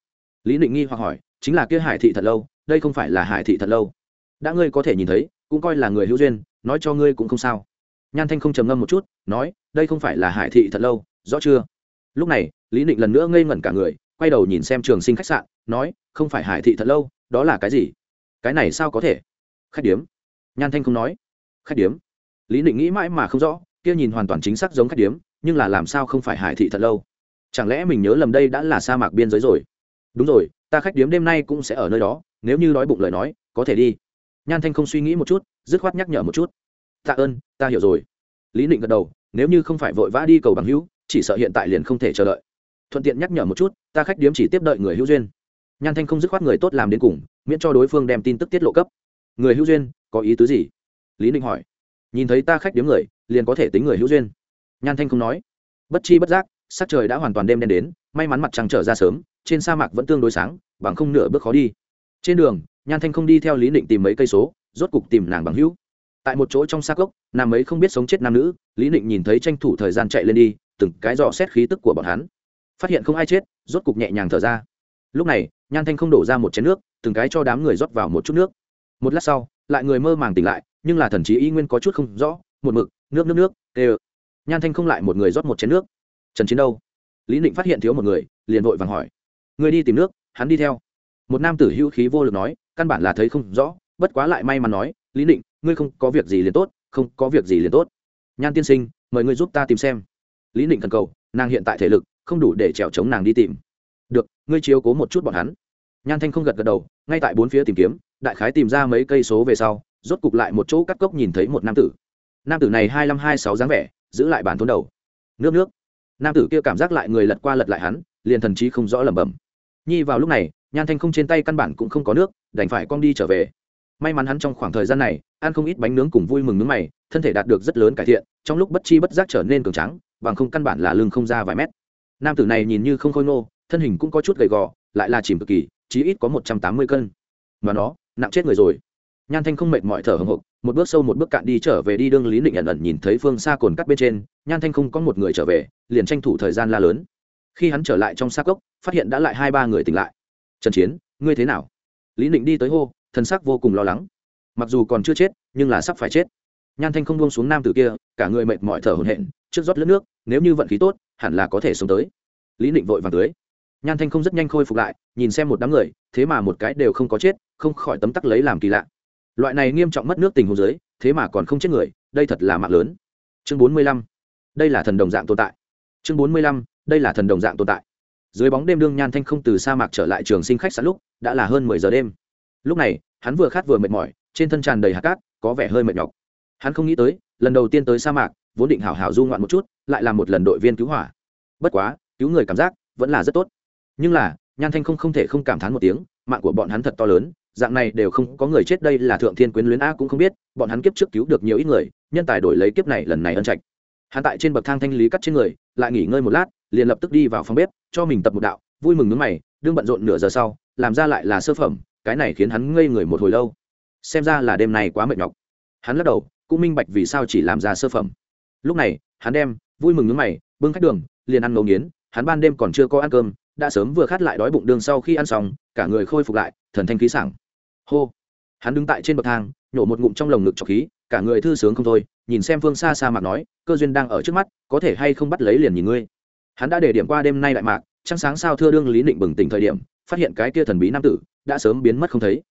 [SPEAKER 1] Lý định nghi hoặc hỏi, chính là kia hải thị thật lâu, đây không phải là hải thị thật lâu đã ngươi có thể nhìn thấy, cũng coi là người hữu duyên, nói cho ngươi cũng không sao. Nhan thanh không trầm ngâm một chút, nói, đây không phải là hải thị thật lâu, rõ chưa? Lúc này, lý định lần nữa ngây ngẩn cả người, quay đầu nhìn xem trường sinh khách sạn, nói, không phải hải thị thật lâu, đó là cái gì? Cái này sao có thể? Khách điếm. Nhan thanh không nói. Khách điếm. Lý định nghĩ mãi mà không rõ, kia nhìn hoàn toàn chính xác giống khách điếm, nhưng là làm sao không phải hải thị thật lâu? Chẳng lẽ mình nhớ lầm đây đã là sa mạc biên giới rồi? Đúng rồi, ta khách điếm đêm nay cũng sẽ ở nơi đó, nếu như đói bụng lời nói, có thể đi nhan thanh không suy nghĩ một chút, dứt khoát nhắc nhở một chút. Tạ ơn, ta hiểu rồi. Lý định gật đầu, nếu như không phải vội vã đi cầu bằng hữu, chỉ sợ hiện tại liền không thể chờ đợi. Thuận tiện nhắc nhở một chút, ta khách điếm chỉ tiếp đợi người hữu duyên. Nhan thanh không dứt khoát người tốt làm đến cùng, miễn cho đối phương đem tin tức tiết lộ cấp. Người hữu duyên, có ý tứ gì? Lý định hỏi. Nhìn thấy ta khách điếm người, liền có thể tính người hữu duyên. Nhan thanh không nói. Bất chi bất giác, sắc trời đã hoàn toàn đêm đen đến, may mắn mặt trăng trở ra sớm, trên sa mạc vẫn tương đối sáng, bằng không nửa bước khó đi. Trên đường nhan thanh không đi theo lý định tìm mấy cây số, rốt cục tìm nàng bằng hữu. Tại một chỗ trong xác gốc, nàng ấy không biết sống chết nam nữ, lý định nhìn thấy tranh thủ thời gian chạy lên đi, từng cái dò xét khí tức của bọn hắn. Phát hiện không ai chết, rốt cục nhẹ nhàng thở ra. Lúc này, nhan thanh không đổ ra một chén nước, từng cái cho đám người rót vào một chút nước. Một lát sau, lại người mơ màng tỉnh lại, nhưng là thần chí y nguyên có chút không rõ, một mực, nước nước nước, tê ơ. Nhan thanh không lại một người rót một chén nước. Trần chiến đâu? Lý định phát hiện thiếu một người, liền vội vàng hỏi. Người đi tìm nước, hắn đi theo. Một nam tử hữu khí vô lực nói căn bản là thấy không rõ, bất quá lại may mà nói, lý định ngươi không có việc gì liền tốt, không có việc gì liền tốt. Nhan tiên sinh, mời ngươi giúp ta tìm xem. Lý định cần cầu, nàng hiện tại thể lực, không đủ để trèo chống nàng đi tìm. Được, ngươi chiếu cố một chút bọn hắn. Nhan thanh không gật gật đầu, ngay tại bốn phía tìm kiếm, đại khái tìm ra mấy cây số về sau, rốt cục lại một chỗ cắt cốc nhìn thấy một nam tử. Nam tử này hai mươi hai sáu dáng vẻ, giữ lại bản thôn đầu. Nước nước. Nam tử kia cảm giác lại người lật qua lật lại hắn, liền thần trí không rõ lẩm bẩm. Nhi vào lúc này nhan thanh không trên tay căn bản cũng không có nước, đành phải con đi trở về. May mắn hắn trong khoảng thời gian này, ăn không ít bánh nướng cùng vui mừng nướng mày, thân thể đạt được rất lớn cải thiện, trong lúc bất chi bất giác trở nên cường trắng bằng không căn bản là lưng không ra vài mét. Nam tử này nhìn như không khôi ngô, thân hình cũng có chút gầy gò, lại là chìm cực kỳ, chí ít có một trăm tám mươi cân. Mà nó, nặng chết người rồi. Nhan thanh không mệt mỏi thở hồng hộc, một bước sâu một bước cạn đi trở về đi đương lý định ẩn ẩn nhìn thấy phương xa cồn cắt bên trên, nhan thanh không có một người trở về, liền tranh thủ thời gian la lớn. Khi hắn trở lại trong xác cốc phát hiện đã lại hai ba người tỉnh lại trần chiến, ngươi thế nào? Lý định đi tới hô thân xác vô cùng lo lắng. Mặc dù còn chưa chết, nhưng là sắp phải chết. Nhan thanh không buông xuống nam tử kia, cả người mệt mỏi thở hổn hển, trước rót lướt nước, nếu như vận khí tốt, hẳn là có thể sống tới. Lý định vội vàng tưới nhan thanh không rất nhanh khôi phục lại, nhìn xem một đám người, thế mà một cái đều không có chết, không khỏi tấm tắc lấy làm kỳ lạ. Loại này nghiêm trọng mất nước tình hồ dưới, thế mà còn không chết người, đây thật là mạng lớn. Chương bốn mươi lăm, đây là thần đồng dạng tồn tại. Chương bốn mươi lăm, đây là thần đồng dạng tồn tại dưới bóng đêm đương nhan thanh không từ sa mạc trở lại trường sinh khách sạn lúc, đã là hơn mười giờ đêm. Lúc này, hắn vừa khát vừa mệt mỏi, trên thân tràn đầy hạt cát, có vẻ hơi mệt nhọc. Hắn không nghĩ tới, lần đầu tiên tới sa mạc, vốn định hảo hảo du ngoạn một chút, lại là một lần đội viên cứu hỏa. Bất quá, cứu người cảm giác vẫn là rất tốt. Nhưng là, nhan thanh không không thể không cảm thán một tiếng, mạng của bọn hắn thật to lớn, dạng này đều không có người chết đây là thượng thiên quyến luyến a cũng không biết, bọn hắn kiếp trước cứu được nhiều ít người, nhân tài đổi lấy kiếp này lần này ân trạch. Hắn tại trên bậc thang thanh lý cắt trên người, lại nghỉ ngơi một lát liền lập tức đi vào phòng bếp, cho mình tập một đạo, vui mừng nước mày, đương bận rộn nửa giờ sau, làm ra lại là sơ phẩm, cái này khiến hắn ngây người một hồi lâu. Xem ra là đêm này quá mệt nhọc. Hắn lắc đầu, cũng minh bạch vì sao chỉ làm ra sơ phẩm. Lúc này, hắn đem, vui mừng nước mày, bưng khách đường, liền ăn ngấu nghiến, hắn ban đêm còn chưa có ăn cơm, đã sớm vừa khát lại đói bụng đường sau khi ăn xong, cả người khôi phục lại, thần thanh khí sảng. Hô! Hắn đứng tại trên bậc thang, nhổ một ngụm trong lồng ngực trọc khí, cả người thư sướng không thôi, nhìn xem phương xa xa mặt nói, cơ duyên đang ở trước mắt, có thể hay không bắt lấy liền nhìn ngươi hắn đã để điểm qua đêm nay đại mạc trăng sáng sao thưa đương lý định bừng tỉnh thời điểm phát hiện cái kia thần bí nam tử đã sớm biến mất không thấy.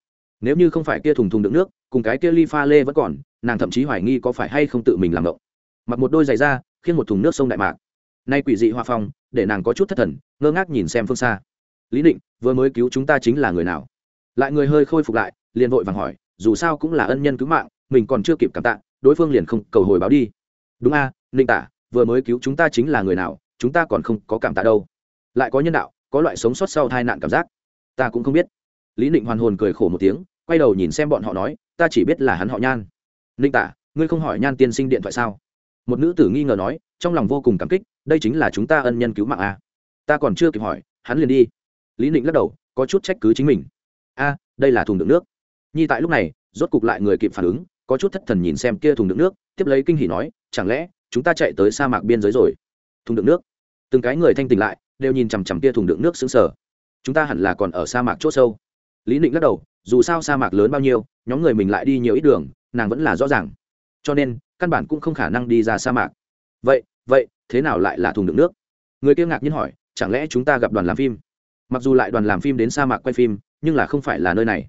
[SPEAKER 1] Nếu như không phải kia thùng thùng đựng nước cùng cái kia ly pha lê vẫn còn nàng thậm chí hoài nghi có phải hay không tự mình làm động mặc một đôi giày da khiến một thùng nước sông đại mạc. Nay quỷ dị hoa phong để nàng có chút thất thần ngơ ngác nhìn xem phương xa. Lý định vừa mới cứu chúng ta chính là người nào? Lại người hơi khôi phục lại liền vội vàng hỏi dù sao cũng là ân nhân cứu mạng mình còn chưa kịp cảm tạ đối phương liền không cầu hồi báo đi. Đúng a à, ninh tả vừa mới cứu chúng ta chính là người nào? Chúng ta còn không có cảm tạ đâu. Lại có nhân đạo, có loại sống sót sau tai nạn cảm giác. Ta cũng không biết. Lý định hoàn hồn cười khổ một tiếng, quay đầu nhìn xem bọn họ nói, ta chỉ biết là hắn họ nhan. Ninh tả, ngươi không hỏi nhan tiên sinh điện thoại sao? Một nữ tử nghi ngờ nói, trong lòng vô cùng cảm kích, đây chính là chúng ta ân nhân cứu mạng a ta còn chưa kịp hỏi, hắn liền đi. Lý định lắc đầu, có chút trách cứ chính mình. A, đây là thùng đựng nước. Nhi tại lúc này, rốt cục lại người kịp phản ứng, có chút thất thần nhìn xem kia thùng đựng nước, tiếp lấy kinh hỉ nói, chẳng lẽ chúng ta chạy tới sa mạc biên giới rồi? Thùng đựng nước. Từng cái người thanh tỉnh lại, đều nhìn chằm chằm kia thùng đựng nước xứng sở chúng ta hẳn là còn ở sa mạc c h ỗ sâu. Lý định lắc đầu, dù sao sa mạc lớn bao nhiêu, nhóm người mình lại đi nhiều ít đường, nàng vẫn là rõ ràng. Cho nên, căn bản cũng không khả năng đi ra sa mạc. Vậy vậy, thế nào lại là thùng đựng nước? Người kia ngạc nhiên hỏi, chẳng lẽ chúng ta gặp đoàn làm phim? Mặc dù lại đoàn làm phim đến sa mạc quay phim, nhưng là không phải là nơi này.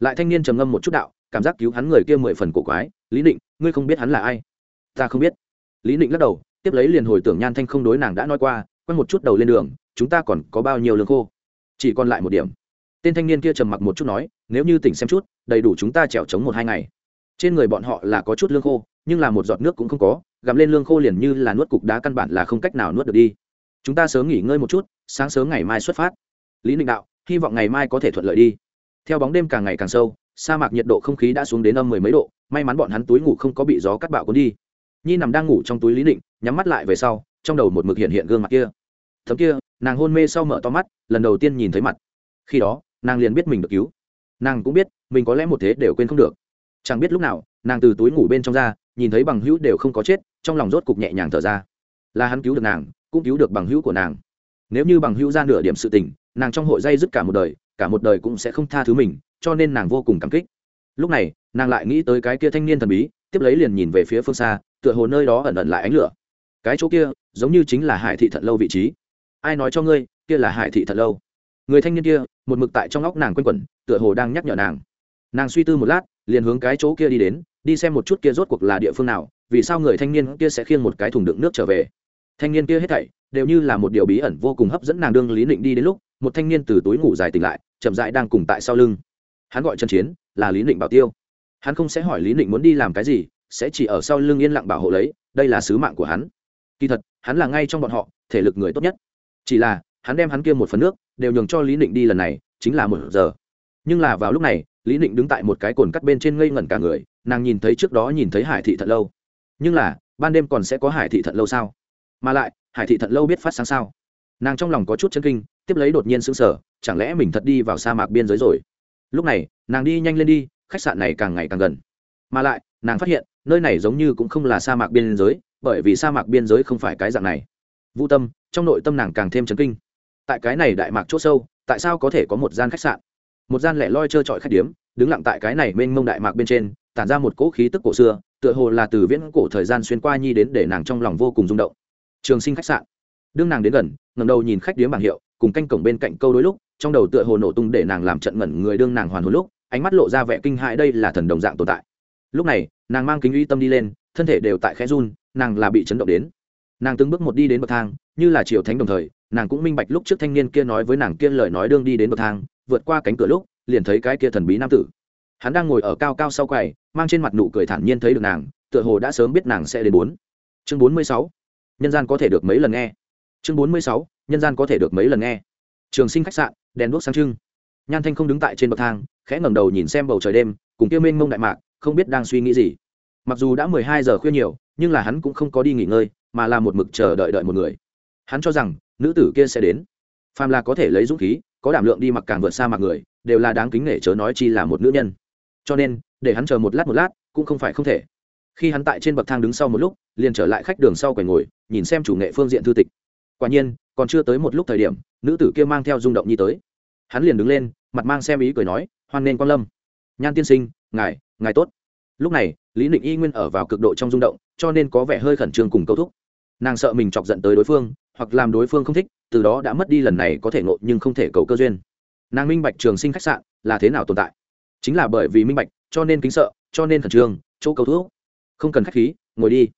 [SPEAKER 1] Lại thanh niên trầm ngâm một chút đạo, cảm giác cứu hắn người kia mười phần cổ quái. Lý định ngươi không biết hắn là ai? Ta không biết. Lý định lắc đầu tiếp lấy liền hồi tưởng nhan thanh không đối nàng đã nói qua quay một chút đầu lên đường, chúng ta còn có bao nhiêu lương khô? Chỉ còn lại một điểm. Tên thanh niên kia trầm mặc một chút nói, nếu như tỉnh xem chút, đầy đủ chúng ta trèo trống một hai ngày. Trên người bọn họ là có chút lương khô, nhưng là một giọt nước cũng không có, gặm lên lương khô liền như là nuốt cục đá căn bản là không cách nào nuốt được đi. Chúng ta sớm nghỉ ngơi một chút, sáng sớm ngày mai xuất phát. Lý định đạo, hy vọng ngày mai có thể thuận lợi đi. Theo bóng đêm càng ngày càng sâu, sa mạc nhiệt độ không khí đã xuống đến âm mười mấy độ, may mắn bọn hắn túi ngủ không có bị gió cắt bạo cuốn đi nhi nằm đang ngủ trong túi lý định nhắm mắt lại về sau, trong đầu một mực hiện hiện gương mặt kia. Thấm kia, nàng hôn mê sau mở to mắt, lần đầu tiên nhìn thấy mặt. Khi đó, nàng liền biết mình được cứu. Nàng cũng biết, mình có lẽ một thế đều quên không được. Chẳng biết lúc nào, nàng từ túi ngủ bên trong ra, nhìn thấy bằng hữu đều không có chết, trong lòng rốt cục nhẹ nhàng thở ra. Là hắn cứu được nàng, cũng cứu được bằng hữu của nàng. Nếu như bằng hữu ra nửa điểm sự tình, nàng trong hội dây dứt cả một đời, cả một đời cũng sẽ không tha thứ mình, cho nên nàng vô cùng cảm kích. Lúc này, nàng lại nghĩ tới cái kia thanh niên thần bí, tiếp lấy liền nhìn về phía phương xa tựa hồ nơi đó ẩn ẩn lại ánh lửa. Cái chỗ kia, giống như chính là hải thị thận lâu vị trí. Ai nói cho ngươi, kia là hải thị thận lâu? Người thanh niên kia, một mực tại trong óc nàng quanh quẩn, tựa hồ đang nhắc nhở nàng. Nàng suy tư một lát, liền hướng cái chỗ kia đi đến, đi xem một chút kia rốt cuộc là địa phương nào, vì sao người thanh niên kia sẽ khiêng một cái thùng đựng nước trở về. Thanh niên kia hết thảy, đều như là một điều bí ẩn vô cùng hấp dẫn nàng đương lý định đi đến lúc, một thanh niên từ túi ngủ dài tỉnh lại, chậm rãi đang cùng tại sau lưng. Hắn gọi trần chiến, là lý định bảo tiêu. Hắn không sẽ hỏi lý định muốn đi làm cái gì sẽ chỉ ở sau lưng yên lặng bảo hộ lấy, đây là sứ mạng của hắn. Kỳ thật, hắn là ngay trong bọn họ, thể lực người tốt nhất. Chỉ là, hắn đem hắn kia một phần nước, đều nhường cho lý định đi lần này, chính là một giờ. Nhưng là vào lúc này, lý định đứng tại một cái cồn cắt bên trên ngây ngẩn cả người, nàng nhìn thấy trước đó nhìn thấy hải thị thật lâu. Nhưng là, ban đêm còn sẽ có hải thị thật lâu sao? Mà lại, hải thị thật lâu biết phát sáng sao? Nàng trong lòng có chút chân kinh, tiếp lấy đột nhiên sững sờ, chẳng lẽ mình thật đi vào sa mạc biên giới rồi? Lúc này, nàng đi nhanh lên đi, khách sạn này càng ngày càng gần. Mà lại nàng phát hiện, nơi này giống như cũng không là sa mạc biên giới, bởi vì sa mạc biên giới không phải cái dạng này. Vũ tâm, trong nội tâm nàng càng thêm chấn kinh. Tại cái này đại mạc c h ỗ sâu, tại sao có thể có một gian khách sạn? Một gian lẻ loi trơ trọi khách điếm, đứng lặng tại cái này mênh mông đại mạc bên trên, tản ra một cỗ khí tức cổ xưa, tựa hồ là từ viễn cổ thời gian xuyên qua nhi đến để nàng trong lòng vô cùng rung động. Trường sinh khách sạn. Đương nàng đến gần ngầm đầu nhìn khách điếm bảng hiệu, cùng canh cổng bên cạnh câu đôi lúc, trong đầu tựa hồ nổ tung để nàng làm trận ngẩn người đương nàng hoàn hồi lúc, ánh mắt lộ ra vẻ kinh hãi đây là thần đồng dạng tồn tại lúc này, nàng mang kính uy tâm đi lên, thân thể đều tại khẽ run, nàng là bị chấn động đến. Nàng từng bước một đi đến bậc thang, như là triều thánh đồng thời, nàng cũng minh bạch lúc trước thanh niên kia nói với nàng kia lời nói đương đi đến bậc thang, vượt qua cánh cửa lúc, liền thấy cái kia thần bí nam tử. Hắn đang ngồi ở cao cao sau quầy, mang trên mặt nụ cười thản nhiên thấy được nàng, tựa hồ đã sớm biết nàng sẽ đến bốn. Chương bốn mươi sáu. Nhân gian có thể được mấy lần nghe. Chương bốn mươi sáu. Nhân gian có thể được mấy lần nghe. Trường sinh khách sạn, đèn đuốc sáng trưng. Nhan thanh không đứng tại trên bậc thang, khẽ ngẩng đầu nhìn xem bầu trời đêm, cùng kia mênh mông đại mạc không biết đang suy nghĩ gì. Mặc dù đã mười hai giờ khuya nhiều, nhưng là hắn cũng không có đi nghỉ ngơi, mà là một mực chờ đợi đợi một người. Hắn cho rằng, nữ tử kia sẽ đến. Phàm là có thể lấy dũng khí, có đảm lượng đi mặc càng vượt xa mặc người, đều là đáng kính nể chớ nói chi là một nữ nhân. Cho nên, để hắn chờ một lát một lát, cũng không phải không thể. Khi hắn tại trên bậc thang đứng sau một lúc, liền trở lại khách đường sau quầy ngồi, nhìn xem chủ nghệ phương diện thư tịch. Quả nhiên, còn chưa tới một lúc thời điểm, nữ tử kia mang theo rung động nhi tới. Hắn liền đứng lên, mặt mang xem ý cười nói, hoan nên quan lâm. Nhan tiên sinh, ngài ngài tốt. Lúc này, lý định y nguyên ở vào cực độ trong rung động, cho nên có vẻ hơi khẩn trương cùng câu thúc. Nàng sợ mình chọc giận tới đối phương, hoặc làm đối phương không thích, từ đó đã mất đi lần này có thể nội nhưng không thể cầu cơ duyên. Nàng minh bạch trường sinh khách sạn là thế nào tồn tại. Chính là bởi vì minh bạch, cho nên kính sợ, cho nên khẩn trương, chỗ cầu thuốc không cần khách khí, ngồi đi.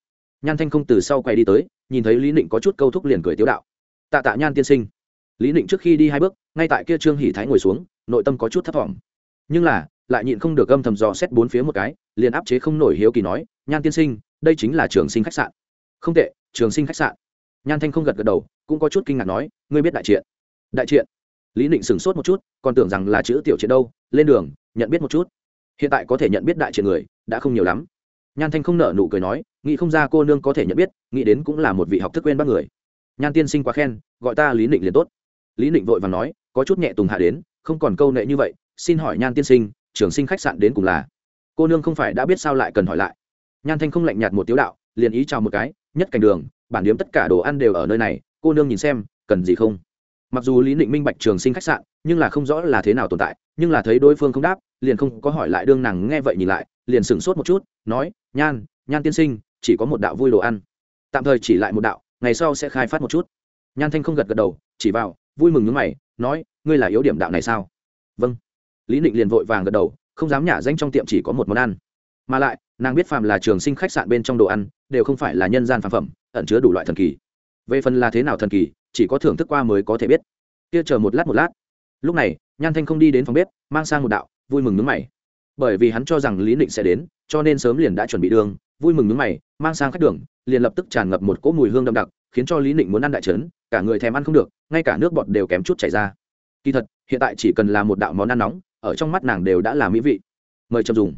[SPEAKER 1] Nhan thanh không từ sau quay đi tới, nhìn thấy lý định có chút câu thúc liền cười tiếu đạo. Tạ tạ nhan tiên sinh. Lý định trước khi đi hai bước, ngay tại kia trương hỷ thái ngồi xuống, nội tâm có chút thất vọng nhưng là lại nhịn không được âm thầm dò xét bốn phía một cái, liền áp chế không nổi hiếu kỳ nói, nhan tiên sinh, đây chính là trường sinh khách sạn. Không tệ, trường sinh khách sạn. Nhan thanh không gật gật đầu, cũng có chút kinh ngạc nói, ngươi biết đại triện? Đại triện? Lý định sửng sốt một chút, còn tưởng rằng là chữ tiểu triện đâu, lên đường, nhận biết một chút. Hiện tại có thể nhận biết đại triện người, đã không nhiều lắm. Nhan thanh không nở nụ cười nói, nghĩ không ra cô nương có thể nhận biết, nghĩ đến cũng là một vị học thức quen bác người. Nhan tiên sinh quá khen, gọi ta lý định liền tốt. Lý định vội và nói, có chút nhẹ tùng hạ đến, không còn câu nệ như vậy, xin hỏi nhan tiên sinh trường sinh khách sạn đến cùng là. Cô nương không phải đã biết sao lại cần hỏi lại. Nhan thanh không lạnh nhạt một tiếu đạo, liền ý chào một cái, nhất cảnh đường, bản điếm tất cả đồ ăn đều ở nơi này, cô nương nhìn xem, cần gì không? Mặc dù lý định minh bạch trường sinh khách sạn, nhưng là không rõ là thế nào tồn tại, nhưng là thấy đối phương không đáp, liền không có hỏi lại đương nàng nghe vậy nhìn lại, liền sửng sốt một chút, nói, nhan nhan tiên sinh, chỉ có một đạo vui đồ ăn. Tạm thời chỉ lại một đạo, ngày sau sẽ khai phát một chút. Nhan thanh không gật gật đầu, chỉ vào, vui mừng nước mày, nói, ngươi là yếu điểm đạo này sao? Vâng lý định liền vội vàng gật đầu, không dám nhả danh trong tiệm chỉ có một món ăn. Mà lại, nàng biết phàm là trường sinh khách sạn bên trong đồ ăn, đều không phải là nhân gian phàm phẩm, ẩn chứa đủ loại thần kỳ. Về phần là thế nào thần kỳ, chỉ có thưởng thức qua mới có thể biết. Kia chờ một lát một lát. Lúc này, nhan thanh không đi đến phòng bếp, mang sang một đạo, vui mừng nướng mày. Bởi vì hắn cho rằng lý định sẽ đến, cho nên sớm liền đã chuẩn bị đường, vui mừng nướng mày, mang sang khách đường, liền lập tức tràn ngập một cỗ mùi hương đậm đặc, khiến cho lý định muốn ăn đại trấn, cả người thèm ăn không được, ngay cả nước bọt đều kém chút chảy ra. Kỳ thật, hiện tại chỉ cần là một đạo món ăn nóng ở trong mắt nàng đều đã là mỹ vị. Mời chậm dùng.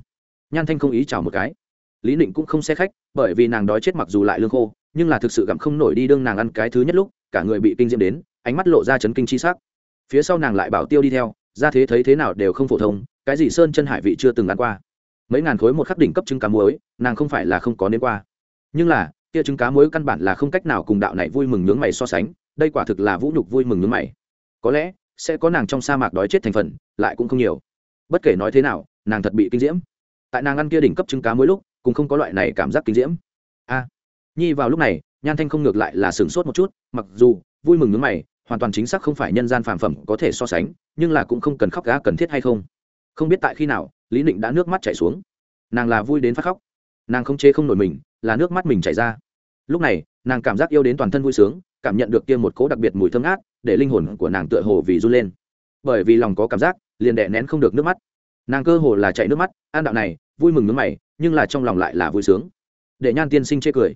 [SPEAKER 1] Nhan thanh không ý chào một cái. Lý định cũng không xe khách, bởi vì nàng đói chết mặc dù lại lương khô, nhưng là thực sự gặm không nổi đi đương nàng ăn cái thứ nhất lúc, cả người bị kinh diễm đến, ánh mắt lộ ra chấn kinh chi sắc. Phía sau nàng lại bảo tiêu đi theo, ra thế thấy thế nào đều không phổ thông, cái gì sơn chân hải vị chưa từng ăn qua. Mấy ngàn khối một khắc đỉnh cấp trứng cá muối, nàng không phải là không có nên qua. Nhưng là, kia trứng cá muối căn bản là không cách nào cùng đạo này vui mừng nướng mày so sánh, đây quả thực là vũ nhục vui mừng nướng mày. Có lẽ sẽ có nàng trong sa mạc đói chết thành phần, lại cũng không nhiều. Bất kể nói thế nào, nàng thật bị kinh diễm. Tại nàng ăn kia đỉnh cấp trứng cá muối lúc, cũng không có loại này cảm giác kinh diễm. A. Nhi vào lúc này, nhan thanh không ngược lại là sửng sốt một chút, mặc dù, vui mừng nướng mày, hoàn toàn chính xác không phải nhân gian phàm phẩm có thể so sánh, nhưng là cũng không cần khóc gá cần thiết hay không. Không biết tại khi nào, lý định đã nước mắt chảy xuống. Nàng là vui đến phát khóc. Nàng không chế không nổi mình, là nước mắt mình chảy ra. Lúc này, nàng cảm giác yêu đến toàn thân vui sướng, cảm nhận được kia một cố đặc biệt mùi thơm ngát để linh hồn của nàng tựa hồ vì run lên. Bởi vì lòng có cảm giác, liền đè nén không được nước mắt. Nàng cơ hồ là chạy nước mắt, an đạo này, vui mừng nước mày, nhưng là trong lòng lại là vui sướng. Để nhan tiên sinh chê cười.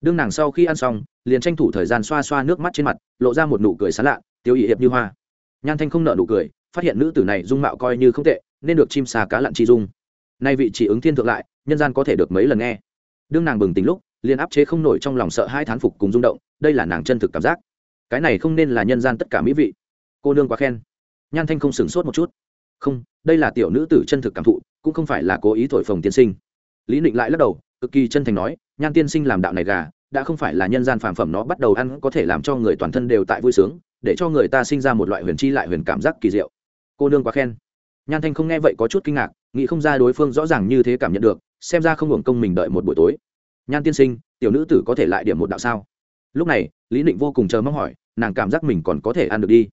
[SPEAKER 1] Đương nàng sau khi ăn xong, liền tranh thủ thời gian xoa xoa nước mắt trên mặt, lộ ra một nụ cười sán lạ, tiêu ý hiệp như hoa. Nhan thanh không nợ nụ cười, phát hiện nữ tử này dung mạo coi như không tệ, nên được chim xà cá lặn chi dung. Nay vị chỉ ứng thiên thượng lại, nhân gian có thể được mấy lần nghe. Đương nàng bừng tính lúc, liền áp chế không nổi trong lòng sợ hai thán phục cùng rung động, đây là nàng chân thực cảm giác cái này không nên là nhân gian tất cả mỹ vị. Cô nương quá khen. Nhan thanh không sửng sốt một chút. Không, đây là tiểu nữ tử chân thực cảm thụ, cũng không phải là cố ý thổi phồng tiên sinh. Lý định lại lắc đầu, cực kỳ chân thành nói, nhan tiên sinh làm đạo này gà, đã không phải là nhân gian phàm phẩm nó bắt đầu ăn có thể làm cho người toàn thân đều tại vui sướng, để cho người ta sinh ra một loại huyền chi lại huyền cảm giác kỳ diệu. Cô nương quá khen. Nhan thanh không nghe vậy có chút kinh ngạc, nghĩ không ra đối phương rõ ràng như thế cảm nhận được, xem ra không hưởng công mình đợi một buổi tối. Nhan tiên sinh, tiểu nữ tử có thể lại điểm một đạo sao? Lúc này, lý định vô cùng chờ mong hỏi, nàng cảm giác mình còn có thể ăn được đi.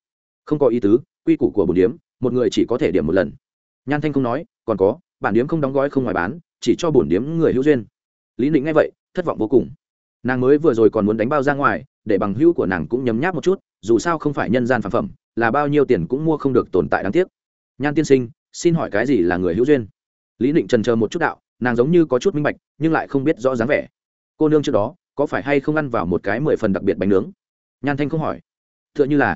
[SPEAKER 1] Không có ý tứ, quy củ của bồn điếm, một người chỉ có thể điểm một lần. Nhan thanh không nói, còn có, bản điếm không đóng gói không ngoài bán, chỉ cho bổn điếm người hữu duyên. Lý định nghe vậy, thất vọng vô cùng. Nàng mới vừa rồi còn muốn đánh bao ra ngoài, để bằng hữu của nàng cũng nhấm nháp một chút, dù sao không phải nhân gian phản phẩm, là bao nhiêu tiền cũng mua không được tồn tại đáng tiếc. Nhan tiên sinh, xin hỏi cái gì là người hữu duyên? Lý định trần chờ một chút đạo, nàng giống như có chút minh bạch, nhưng lại không biết rõ dáng vẻ. Cô nương trước đó có phải hay không ăn vào một cái mười phần đặc biệt bánh nướng? Nhan thanh không hỏi. T h ư ợ n h ư là,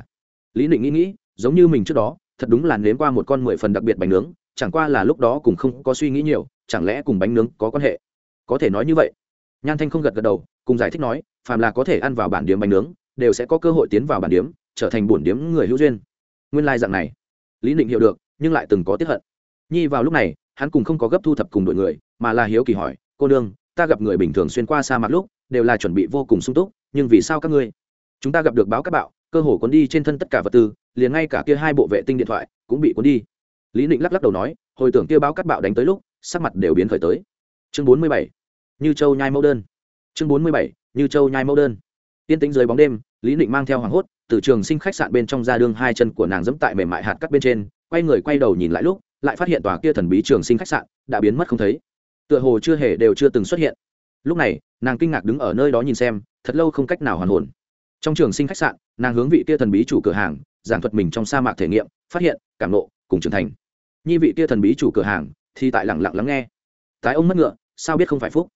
[SPEAKER 1] lý định nghĩ nghĩ, giống như mình trước đó, thật đúng là nếm qua một con mười phần đặc biệt bánh nướng, chẳng qua là lúc đó cũng không có suy nghĩ nhiều, chẳng lẽ cùng bánh nướng có quan hệ? Có thể nói như vậy. Nhan thanh không gật gật đầu, cùng giải thích nói, phàm là có thể ăn vào bản điếm bánh nướng, đều sẽ có cơ hội tiến vào bản điếm, trở thành bổn điếm người hữu duyên. Nguyên lai、like、dạng này. Lý định hiểu được, nhưng lại từng có tiếp hận. Nhi vào lúc này, hắn cùng không có gấp thu thập cùng đội người, mà là hiếu kỳ hỏi, cô nương ta gặp người bình thường xuyên qua sa mạc lúc đều là chuẩn bị vô cùng sung túc nhưng vì sao các ngươi? Chúng ta gặp được báo các bạo cơ hồ cuốn đi trên thân tất cả vật tư liền ngay cả kia hai bộ vệ tinh điện thoại cũng bị cuốn đi. Lý định lắc lắc đầu nói hồi tưởng kia báo các bạo đánh tới lúc sắc mặt đều biến khởi tới. Chương bốn mươi bảy như châu nhai mẫu đơn. Chương bốn mươi bảy như châu nhai mẫu đơn. Tiên tính dưới bóng đêm lý định mang theo hoàng hốt từ trường sinh khách sạn bên trong ra đường, hai chân của nàng dẫm tại mềm mại hạt cắt bên trên quay người quay đầu nhìn lại lúc lại phát hiện tòa kia thần bí trường sinh khách sạn đã biến mất không thấy tựa hồ chưa hề đều chưa từng xuất hiện. Lúc này, nàng kinh ngạc đứng ở nơi đó nhìn xem, thật lâu không cách nào hoàn hồn. Trong trường sinh khách sạn, nàng hướng vị kia thần bí chủ cửa hàng, giảng thuật mình trong sa mạc thể nghiệm, phát hiện, cảm nộ, cùng trưởng thành. Nhi vị kia thần bí chủ cửa hàng, thì tại lẳng lặng lắng nghe. Tái ông mất ngựa, sao biết không phải phúc?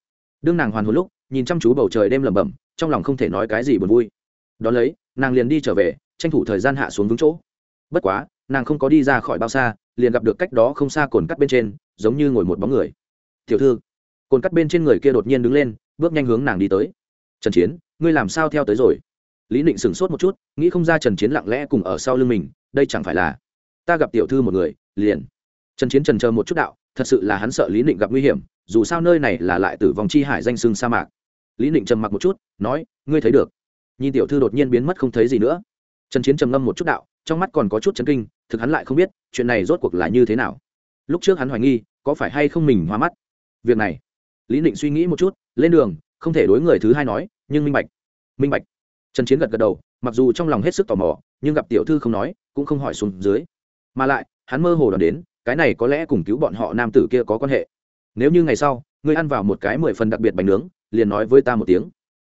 [SPEAKER 1] Đương nàng hoàn hồn lúc, nhìn chăm chú bầu trời đêm lẩm bẩm, trong lòng không thể nói cái gì buồn vui. Đón lấy, nàng liền đi trở về, tranh thủ thời gian hạ xuống vững chỗ. Bất quá, nàng không có đi ra khỏi bao xa, liền gặp được cách đó không xa cồn cắt bên trên, giống như ngồi một bóng người tiểu thư. Cồn cắt bên trên người kia đột nhiên đứng lên, bước nhanh hướng nàng đi tới. Trần chiến, ngươi làm sao theo tới rồi? Lý định sửng sốt một chút, nghĩ không ra trần chiến lặng lẽ cùng ở sau lưng mình, đây chẳng phải là ta gặp tiểu thư một người, liền. Trần chiến trần chờ một chút đạo, thật sự là hắn sợ lý định gặp nguy hiểm, dù sao nơi này là lại tử vong chi hải danh sưng sa mạc. Lý định trầm mặc một chút, nói, ngươi thấy được. Nhìn tiểu thư đột nhiên biến mất không thấy gì nữa. Trần chiến trầm ngâm một chút đạo, trong mắt còn có chút chấn kinh, thực hắn lại không biết, chuyện này rốt cuộc là như thế nào. Lúc trước hắn hoài nghi, có phải hay không mình hoa mắt việc này. Lý định suy nghĩ một chút, lên đường, không thể đối người thứ hai nói, nhưng minh bạch. Minh bạch. Trần chiến gật gật đầu, mặc dù trong lòng hết sức tò mò, nhưng gặp tiểu thư không nói, cũng không hỏi xuống dưới. Mà lại, hắn mơ hồ đoán đến, cái này có lẽ cùng cứu bọn họ nam tử kia có quan hệ. Nếu như ngày sau, ngươi ăn vào một cái mười phần đặc biệt bánh nướng, liền nói với ta một tiếng.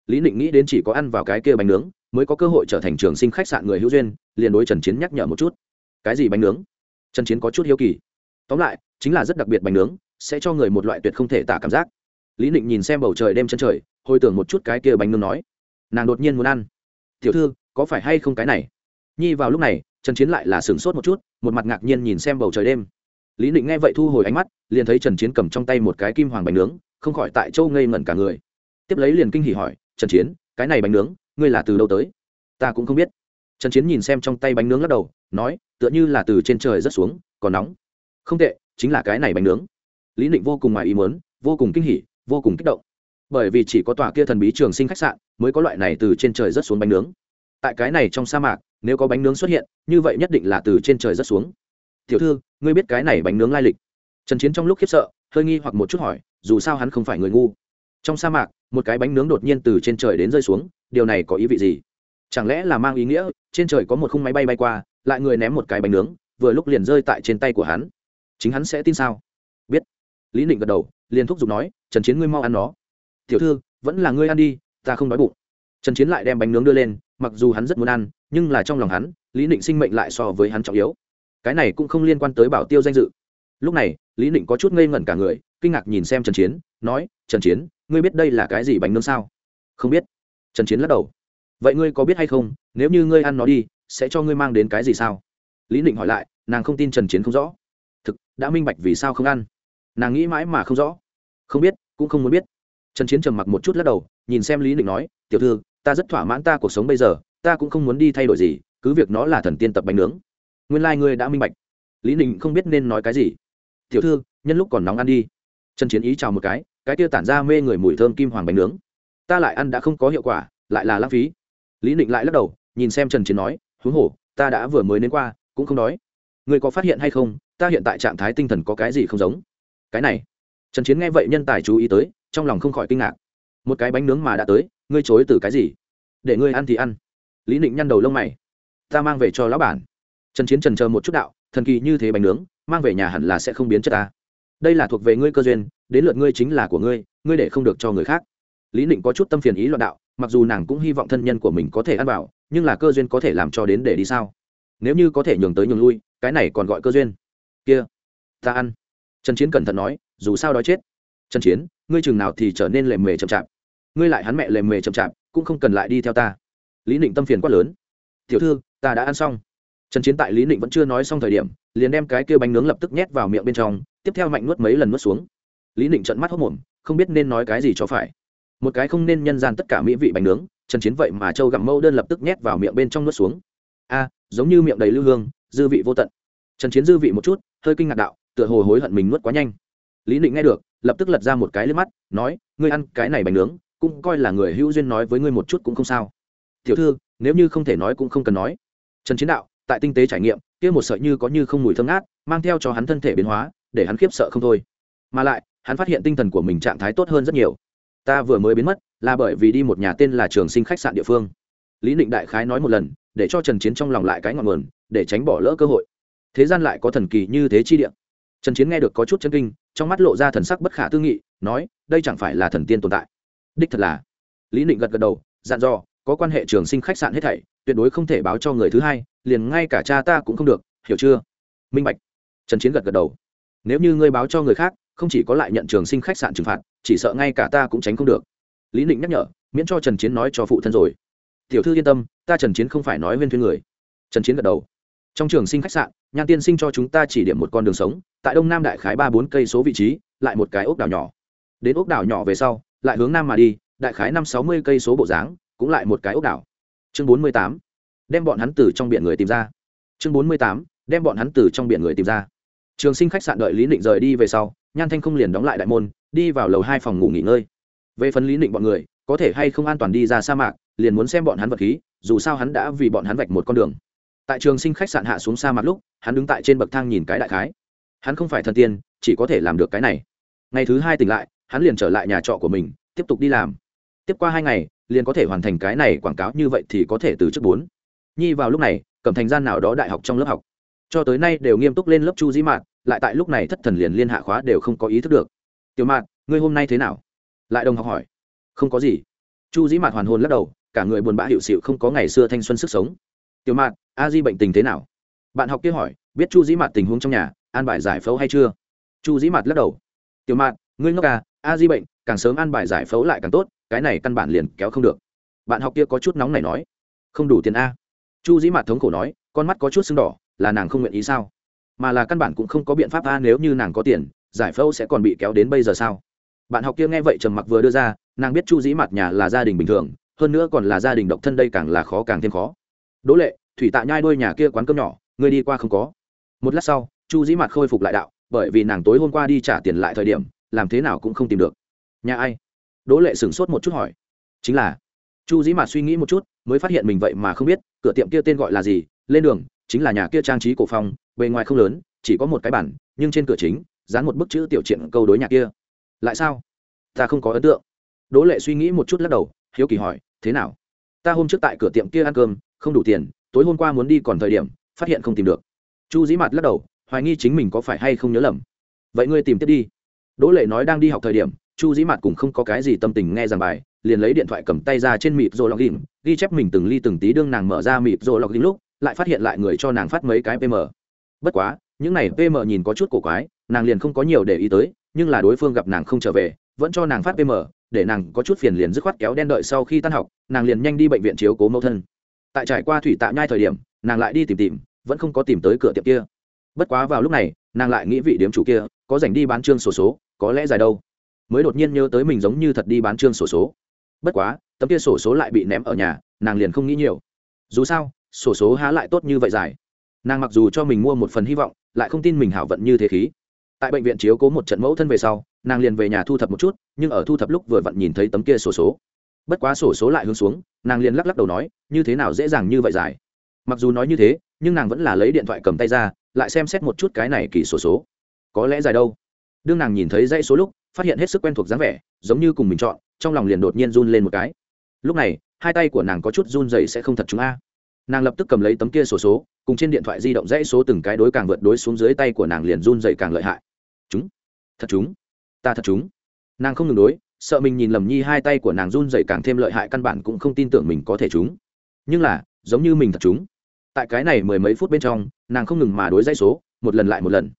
[SPEAKER 1] Lý định nghĩ đến chỉ có ăn vào cái kia bánh nướng, mới có cơ hội trở thành trường sinh khách sạn người hữu duyên, liền đối trần chiến nhắc nhở một chút. Cái gì bánh nướng? Trần chiến có chút hiếu kỳ. Tóm lại, chính là rất đặc biệt bánh nướng sẽ cho người một loại tuyệt không thể tả cảm giác. Lý định nhìn xem bầu trời đêm chân trời, hồi tưởng một chút cái kia bánh nướng nói. Nàng đột nhiên muốn ăn. Tiểu thư, có phải hay không cái này? Nhi vào lúc này, trần chiến lại là sửng sốt một chút, một mặt ngạc nhiên nhìn xem bầu trời đêm. Lý định nghe vậy thu hồi ánh mắt, liền thấy trần chiến cầm trong tay một cái kim hoàng bánh nướng, không khỏi tại châu ngây ngẩn cả người. Tiếp lấy liền kinh hỉ hỏi, trần chiến, cái này bánh nướng, ngươi là từ đâu tới? Ta cũng không biết. Trần chiến nhìn xem trong tay bánh nướng lắc đầu, nói, tựa như là từ trên trời rất xuống, còn nóng. Không tệ, chính là cái này bánh nướng lý định vô cùng ngoài ý muốn, vô cùng kinh hỉ, vô cùng kích động. Bởi vì chỉ có tòa kia thần bí trường sinh khách sạn mới có loại này từ trên trời rất xuống bánh nướng. Tại cái này trong sa mạc, nếu có bánh nướng xuất hiện, như vậy nhất định là từ trên trời rất xuống. Tiểu thư, ngươi biết cái này bánh nướng lai lịch? Trần chiến trong lúc khiếp sợ, hơi nghi hoặc một chút hỏi, dù sao hắn không phải người ngu. Trong sa mạc, một cái bánh nướng đột nhiên từ trên trời đến rơi xuống, điều này có ý vị gì? Chẳng lẽ là mang ý nghĩa, trên trời có một khung máy bay bay qua, lại người ném một cái bánh nướng, vừa lúc liền rơi tại trên tay của hắn? Chính hắn sẽ tin sao? Biết lý định gật đầu, liền thúc giục nói, trần chiến ngươi mau ăn nó. Tiểu thư, vẫn là ngươi ăn đi, ta không đói bụng. Trần chiến lại đem bánh nướng đưa lên, mặc dù hắn rất muốn ăn, nhưng là trong lòng hắn, lý định sinh mệnh lại so với hắn trọng yếu. Cái này cũng không liên quan tới bảo tiêu danh dự. Lúc này, lý định có chút ngây ngẩn cả người, kinh ngạc nhìn xem trần chiến, nói, trần chiến, ngươi biết đây là cái gì bánh nướng sao? Không biết. Trần chiến lắc đầu. Vậy ngươi có biết hay không, nếu như ngươi ăn nó đi, sẽ cho ngươi mang đến cái gì sao? Lý định hỏi lại, nàng không tin trần chiến không rõ. Thực, đã minh bạch vì sao không ăn nàng nghĩ mãi mà không rõ. Không biết, cũng không muốn biết. Trần chiến trầm mặc một chút lắc đầu, nhìn xem lý định nói, tiểu thư, ta rất thỏa mãn ta cuộc sống bây giờ, ta cũng không muốn đi thay đổi gì, cứ việc nó là thần tiên tập bánh nướng. Nguyên lai、like、ngươi đã minh bạch. Lý định không biết nên nói cái gì. Tiểu thư, nhân lúc còn nóng ăn đi. Trần chiến ý chào một cái cái kia tản ra mê người mùi thơm kim hoàng bánh nướng. Ta lại ăn đã không có hiệu quả, lại là lãng phí. Lý định lại lắc đầu, nhìn xem trần chiến nói, huống hồ, ta đã vừa mới đến qua, cũng không đói. Người có phát hiện hay không? Ta hiện tại trạng thái tinh thần có cái gì không giống? Cái này. Trần chiến nghe vậy nhân tài chú ý tới, trong lòng không khỏi kinh ngạc. Một cái bánh nướng mà đã tới, ngươi chối từ cái gì? Để ngươi ăn thì ăn. Lý định nhăn đầu lông mày. Ta mang về cho lão bản. Trần chiến trần chờ một chút đạo, thần kỳ như thế bánh nướng, mang về nhà hẳn là sẽ không biến chất ta. Đây là thuộc về ngươi cơ duyên, đến lượt ngươi chính là của ngươi ngươi để không được cho người khác. Lý định có chút tâm phiền ý loạn đạo, mặc dù nàng cũng hy vọng thân nhân của mình có thể ăn vào, nhưng là cơ duyên có thể làm cho đến để đi sao? Nếu như có thể nhường tới nhường lui, cái này còn gọi cơ duyên. Kia, ta ăn trần chiến cẩn thận nói, dù sao đói chết. Trần chiến, ngươi chừng nào thì trở nên lề mề chậm chạp. Ngươi lại hắn mẹ lề mề chậm chạp, cũng không cần lại đi theo ta. Lý định tâm phiền quát lớn. Tiểu thư, ta đã ăn xong. Trần chiến tại lý định vẫn chưa nói xong thời điểm, liền đem cái kia bánh nướng lập tức nhét vào miệng bên trong, tiếp theo mạnh nuốt mấy lần nuốt xuống. Lý định trận mắt hốc mồm, không biết nên nói cái gì cho phải. Một cái không nên nhân gian tất cả mỹ vị bánh nướng, trần chiến vậy mà châu gặm mâu đơn lập tức nhét vào miệng bên trong nuốt xuống. A, giống như miệng đầy lưu hương, dư vị vô tận. Trần chiến dư vị một chút, hơi kinh ngạc đạo tựa hồ hối hận mình nuốt quá nhanh. Lý định nghe được, lập tức lật ra một cái lên mắt, nói, ngươi ăn cái này bánh nướng, cũng coi là người hữu duyên nói với ngươi một chút cũng không sao. Tiểu thư, nếu như không thể nói cũng không cần nói. Trần chiến đạo, tại tinh tế trải nghiệm, kia một sợi như có như không mùi thơm ngát, mang theo cho hắn thân thể biến hóa, để hắn khiếp sợ không thôi. Mà lại, hắn phát hiện tinh thần của mình trạng thái tốt hơn rất nhiều. Ta vừa mới biến mất, là bởi vì đi một nhà tên là trường sinh khách sạn địa phương. Lý định đại khái nói một lần, để cho trần chiến trong lòng lại cái ngọn nguồn, để tránh bỏ lỡ cơ hội. Thế gian lại có thần kỳ như thế chi địa trần chiến nghe được có chút chân kinh, trong mắt lộ ra thần sắc bất khả tư nghị, nói, đây chẳng phải là thần tiên tồn tại? Đích thật là. Lý định gật gật đầu, dặn dò, có quan hệ trường sinh khách sạn hết thảy, tuyệt đối không thể báo cho người thứ hai, liền ngay cả cha ta cũng không được, hiểu chưa? Minh bạch. Trần chiến gật gật đầu. Nếu như ngươi báo cho người khác, không chỉ có lại nhận trường sinh khách sạn trừng phạt, chỉ sợ ngay cả ta cũng tránh không được. Lý định nhắc nhở, miễn cho trần chiến nói cho phụ thân rồi. Tiểu thư yên tâm, ta trần chiến không phải nói huyên thuyên người. Trần chiến gật đầu. Trong trường sinh khách sạn, nhan tiên sinh cho chúng ta chỉ điểm một con đường sống tại đông nam đại khái ba bốn cây số vị trí, lại một cái ốc đảo nhỏ. Đến ốc đảo nhỏ về sau, lại hướng nam mà đi, đại khái năm sáu mươi cây số bộ dáng, cũng lại một cái ốc đảo. Chương bốn mươi tám, đem bọn hắn từ trong biển người tìm ra. Chương bốn mươi tám, đem bọn hắn từ trong biển người tìm ra. Trường sinh khách sạn đợi lý định rời đi về sau, nhan thanh không liền đóng lại đại môn, đi vào lầu hai phòng ngủ nghỉ ngơi. Về phần lý định bọn người, có thể hay không an toàn đi ra sa mạc, liền muốn xem bọn hắn vật khí, dù sao hắn đã vì bọn hắn vạch một con đường. Tại trường sinh khách sạn hạ xuống sa mạc lúc, hắn đứng tại trên bậc thang nhìn cái đại khái hắn không phải thần tiên, chỉ có thể làm được cái này. Ngày thứ hai tỉnh lại, hắn liền trở lại nhà trọ của mình, tiếp tục đi làm. Tiếp qua hai ngày, liền có thể hoàn thành cái này quảng cáo như vậy thì có thể từ chức bốn. Nhi vào lúc này, cầm thành gian nào đó đại học trong lớp học. Cho tới nay đều nghiêm túc lên lớp chu dĩ mạn lại tại lúc này thất thần liền liên hạ khóa đều không có ý thức được. Tiểu mạn ngươi hôm nay thế nào? Lại đồng học hỏi. Không có gì. Chu dĩ mạn hoàn hồn lắc đầu, cả người buồn bã hiệu xịu không có ngày xưa thanh xuân sức sống. Tiểu mạn a di bệnh tình thế nào? Bạn học kia hỏi, biết chu dĩ mạn tình huống trong nhà an bài giải phẫu hay chưa? Chu dĩ mặt lắc đầu. Tiểu mạn ngươi ngốc à a di bệnh, càng sớm an bài giải phẫu lại càng tốt, cái này căn bản liền kéo không được. Bạn học kia có chút nóng này nói. Không đủ tiền a. Chu dĩ mạt thống khổ nói, con mắt có chút sưng đỏ, là nàng không nguyện ý sao? Mà là căn bản cũng không có biện pháp a, nếu như nàng có tiền, giải phẫu sẽ còn bị kéo đến bây giờ sao? Bạn học kia nghe vậy trầm mặc vừa đưa ra, nàng biết chu dĩ mặt nhà là gia đình bình thường, hơn nữa còn là gia đình độc thân đây càng là khó càng thêm khó. Đỗ lệ, thủy tạ nhai đôi nhà kia quán cơm nhỏ, ngươi đi qua không có. Một lát sau chu dĩ mặt khôi phục lại đạo, bởi vì nàng tối hôm qua đi trả tiền lại thời điểm, làm thế nào cũng không tìm được. Nhà ai? Đỗ lệ sửng sốt một chút hỏi. Chính là, chu dĩ mặt suy nghĩ một chút, mới phát hiện mình vậy mà không biết, cửa tiệm kia tên gọi là gì, lên đường, chính là nhà kia trang trí cổ phong, bề ngoài không lớn, chỉ có một cái bản nhưng trên cửa chính, dán một bức chữ tiểu triện câu đối nhà kia. Lại sao? Ta không có ấn tượng. Đỗ lệ suy nghĩ một chút lắc đầu, hiếu kỳ hỏi, thế nào? Ta hôm trước tại cửa tiệm kia ăn cơm, không đủ tiền, tối hôm qua muốn đi còn thời điểm, phát hiện không tìm được. Chu dĩ mặt lắc đầu hoài nghi chính mình có phải hay không nhớ lầm. Vậy ngươi tìm tiếp đi. Đỗ lệ nói đang đi học thời điểm, chu dĩ mặt cũng không có cái gì tâm tình nghe giảng bài, liền lấy điện thoại cầm tay ra trên mịp rồi login, ghi chép mình từng ly từng tí đương nàng mở ra mịp rồi login lúc, lại phát hiện lại người cho nàng phát mấy cái pm bất quá, những này pm nhìn có chút cổ quái, nàng liền không có nhiều để ý tới, nhưng là đối phương gặp nàng không trở về, vẫn cho nàng phát pm để nàng có chút phiền liền dứt khoát kéo đen đợi sau khi tan học, nàng liền nhanh đi bệnh viện chiếu cố mẫu thân. Tại trải qua thủy tạ nhai thời điểm, nàng lại đi tìm tìm, vẫn không có tìm tới cửa tiệm kia bất quá vào lúc này, nàng lại nghĩ vị điếm chủ kia, có dành đi bán trương sổ số, có lẽ dài đâu. Mới đột nhiên nhớ tới mình giống như thật đi bán trương sổ số. Bất quá, tấm kia sổ số lại bị ném ở nhà, nàng liền không nghĩ nhiều. Dù sao, sổ số há lại tốt như vậy dài. Nàng mặc dù cho mình mua một phần hy vọng, lại không tin mình hảo vận như thế khí. Tại bệnh viện chiếu cố một trận mẫu thân về sau, nàng liền về nhà thu thập một chút, nhưng ở thu thập lúc vừa vặn nhìn thấy tấm kia sổ số. Bất quá sổ số lại hướng xuống, nàng liền lắc lắc đầu nói, như thế nào dễ dàng như vậy dài? Mặc dù nói như thế, nhưng nàng vẫn là lấy điện thoại cầm tay ra lại xem xét một chút cái này kỳ sổ số. Có lẽ dài đâu. Đương nàng nhìn thấy dãy số lúc, phát hiện hết sức quen thuộc dáng vẻ, giống như cùng mình chọn, trong lòng liền đột nhiên run lên một cái. Lúc này, hai tay của nàng có chút run dậy sẽ không thật chúng a. Nàng lập tức cầm lấy tấm kia sổ số, cùng trên điện thoại di động dãy số từng cái đối càng vượt đối xuống dưới tay của nàng liền run dậy càng lợi hại. Chúng, thật chúng, ta thật chúng. Nàng không ngừng đối, sợ mình nhìn lầm nhi hai tay của nàng run dậy càng thêm lợi hại căn bản cũng không tin tưởng mình có thể chúng. Nhưng là, giống như mình thật chúng tại cái này mười mấy phút bên trong, nàng không ngừng mà đối dây số, một lần lại một lần.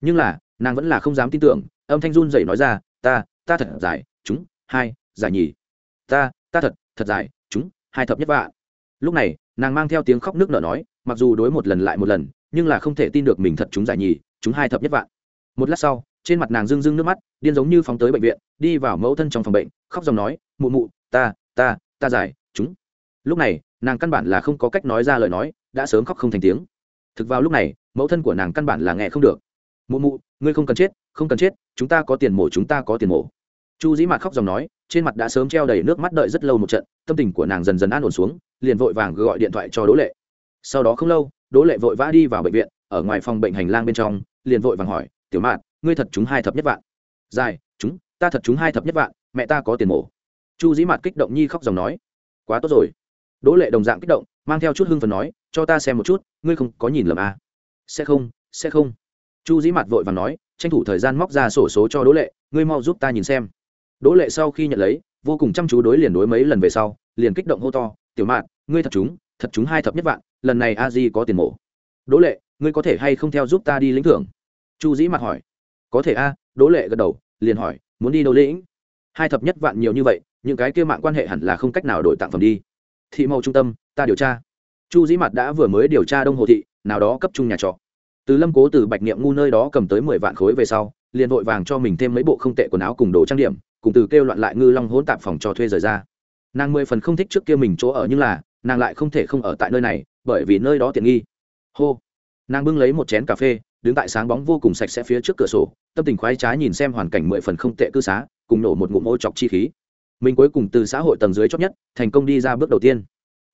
[SPEAKER 1] Nhưng là, nàng vẫn là không dám tin tưởng, âm thanh run dậy nói ra, ta ta thật giải, chúng, hai, giải nhì. Ta ta thật thật giải, chúng, hai thập nhất vạ lúc này, nàng mang theo tiếng khóc nước nở nói, mặc dù đối một lần lại một lần, nhưng là không thể tin được mình thật chúng giải nhì, chúng hai thập nhất vạn. Một lát sau, trên mặt nàng rưng rưng nước mắt, điên giống như phóng tới bệnh viện, đi vào mẫu thân trong phòng bệnh, khóc dòng nói, mụ mụ, ta ta ta giải, chúng. Lúc này, nàng căn bản là không có cách nói ra lời nói đã sớm khóc không thành tiếng. Thực vào lúc này, mẫu thân của nàng căn bản là nghe không được. Mụ mụ, ngươi không cần chết, không cần chết, chúng ta có tiền mổ, chúng ta có tiền mổ. Chu dĩ mạt khóc dòng nói, trên mặt đã sớm treo đầy nước mắt đợi rất lâu một trận, tâm tình của nàng dần dần an ổn xuống, liền vội vàng gọi điện thoại cho đỗ lệ. Sau đó không lâu, đỗ lệ vội vã đi vào bệnh viện, ở ngoài phòng bệnh hành lang bên trong, liền vội vàng hỏi, tiểu mạt, ngươi thật chúng hai thập nhất vạn? Dài chúng ta thật chúng hai thập nhất vạn, mẹ ta có tiền mổ. Chu dĩ mạt kích động nhi khóc dòng nói, quá tốt rồi. Đỗ lệ đồng dạng kích động, mang theo chút hưng phần nói cho ta xem một chút, ngươi không có nhìn lầm à. sẽ không sẽ không. Chu dĩ mặt vội và nói, tranh thủ thời gian móc ra sổ số cho đỗ lệ, ngươi mau giúp ta nhìn xem. Đỗ lệ sau khi nhận lấy, vô cùng chăm chú đối liền đối mấy lần về sau, liền kích động hô to, tiểu mạn ngươi thật chúng thật chúng hai thập nhất vạn, lần này a di có tiền mổ. Đỗ lệ, ngươi có thể hay không theo giúp ta đi lĩnh thưởng? Chu dĩ mặt hỏi. Có thể a. Đỗ lệ gật đầu, liền hỏi, muốn đi đâu lĩnh? Hai thập nhất vạn nhiều như vậy, những cái kia mạng quan hệ hẳn là không cách nào đổi tặng phẩm đi. Thị mẫu trung tâm, ta điều tra chu dĩ mặt đã vừa mới điều tra đông hồ thị, nào đó cấp trung nhà trọ. Từ lâm cố từ bạch niệm ngu nơi đó cầm tới mười vạn khối về sau, liền vội vàng cho mình thêm mấy bộ không tệ quần áo cùng đồ trang điểm, cùng từ kêu loạn lại ngư long hỗn tạp phòng cho thuê rời ra. Nàng mười phần không thích trước kia mình chỗ ở nhưng là, nàng lại không thể không ở tại nơi này, bởi vì nơi đó tiện nghi. Hô. Nàng bưng lấy một chén cà phê, đứng tại sáng bóng vô cùng sạch sẽ phía trước cửa sổ, tâm tình khoái trái nhìn xem hoàn cảnh mười phần không tệ cư xá, cùng nổ một ngụm ô chọc chi khí. Mình cuối cùng từ xã hội tầng dưới chót nhất, thành công đi ra bước đầu tiên.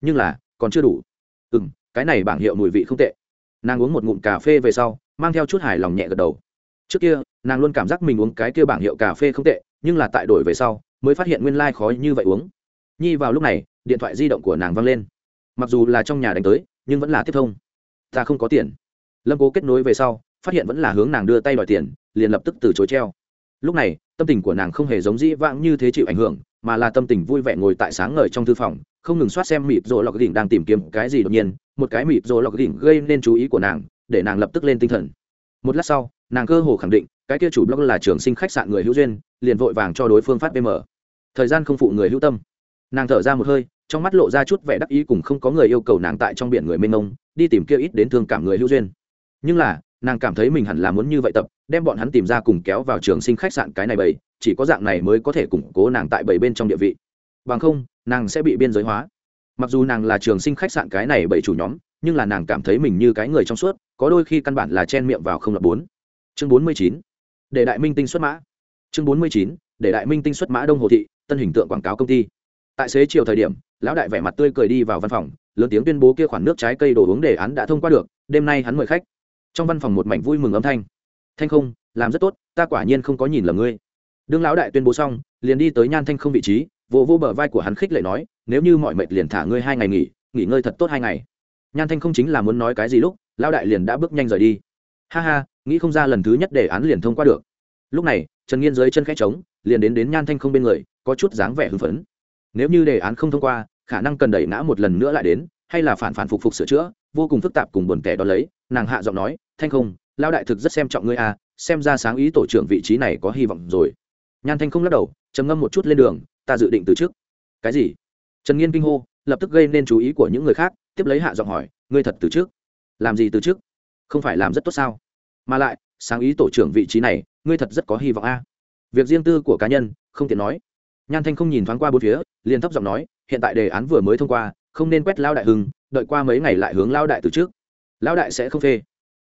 [SPEAKER 1] Nhưng là, còn chưa đủ ừ m cái này bảng hiệu mùi vị không tệ. Nàng uống một ngụm cà phê về sau, mang theo chút hài lòng nhẹ gật đầu. Trước kia, nàng luôn cảm giác mình uống cái kia bảng hiệu cà phê không tệ, nhưng là tại đổi về sau, mới phát hiện nguyên lai、like、khó như vậy uống. Nhi vào lúc này, điện thoại di động của nàng văng lên. Mặc dù là trong nhà đánh tới, nhưng vẫn là tiếp thông. Ta không có tiền. Lâm cố kết nối về sau, phát hiện vẫn là hướng nàng đưa tay đòi tiền, liền lập tức từ chối treo. Lúc này, tâm tình của nàng không hề giống dĩ vãng như thế chịu ảnh hưởng mà là tâm tình vui vẻ ngồi tại sáng ngời trong thư phòng, không ngừng soát xem mịp rồi lọc đỉnh đang tìm kiếm cái gì đột nhiên, một cái mịp rồi lọc đỉnh gây nên chú ý của nàng, để nàng lập tức lên tinh thần. Một lát sau, nàng cơ hồ khẳng định, cái kia chủ blog là trường sinh khách sạn người hữu duyên, liền vội vàng cho đối phương phát pm thời gian không phụ người hữu tâm. Nàng thở ra một hơi, trong mắt lộ ra chút vẻ đắc ý cùng không có người yêu cầu nàng tại trong biển người mênh mông, đi tìm kia ít đến thương cảm người hữu duyên. Nhưng là, nàng cảm thấy mình hẳn là muốn như vậy tập đem bọn hắn tìm ra cùng kéo vào trường sinh khách sạn cái này bầy, chỉ có dạng này mới có thể củng cố nàng tại bầy bên trong địa vị. Bằng không, nàng sẽ bị biên giới hóa. Mặc dù nàng là trường sinh khách sạn cái này bầy chủ nhóm, nhưng là nàng cảm thấy mình như cái người trong suốt, có đôi khi căn bản là chen miệng vào không lập bốn. Chương bốn mươi chín. Để đại minh tinh xuất mã. Chương bốn mươi chín. Để đại minh tinh xuất mã đông hồ thị, tân hình tượng quảng cáo công ty. Tại xế chiều thời điểm, lão đại vẻ mặt tươi cười đi vào văn phòng, lớn tiếng tuyên bố kia khoản nước trái cây đồ uống đề án đã thông qua được, đêm nay hắn mời khách. Trong văn phòng một mảnh vui mừng âm thanh thanh không, làm rất tốt, ta quả nhiên không có nhìn lầm ngươi. Đương lão đại tuyên bố xong, liền đi tới nhan thanh không vị trí vô vô bờ vai của hắn khích lệ nói, nếu như mọi mệt liền thả ngươi hai ngày nghỉ nghỉ ngơi thật tốt hai ngày. Nhan thanh không chính là muốn nói cái gì lúc, lão đại liền đã bước nhanh rời đi. Ha ha, nghĩ không ra lần thứ nhất đề án liền thông qua được. Lúc này, trần nghiên dưới chân khẽ trống, liền đến đến nhan thanh không bên người, có chút dáng vẻ hưng phấn. Nếu như đề án không thông qua, khả năng cần đẩy ngã một lần nữa lại đến, hay là phản phản phục phục sửa chữa, vô cùng phức tạp cùng buồn kẻ đó lấy, nàng hạ giọng nói, thanh không lao đại thực rất xem trọng ngươi à xem ra sáng ý tổ trưởng vị trí này có hy vọng rồi. Nhan thanh không lắc đầu, trầm ngâm một chút lên đường, ta dự định từ trước cái gì? Trần nghiên kinh hô, lập tức gây nên chú ý của những người khác, tiếp lấy hạ giọng hỏi, ngươi thật từ trước làm gì từ trước không phải làm rất tốt sao? Mà lại, sáng ý tổ trưởng vị trí này, ngươi thật rất có hy vọng a việc riêng tư của cá nhân, không tiện nói. Nhan thanh không nhìn thoáng qua bốn phía, liền thấp giọng nói, hiện tại đề án vừa mới thông qua, không nên quét lao đại hưng, đợi qua mấy ngày lại hướng lao đại từ trước lao đại sẽ không phê.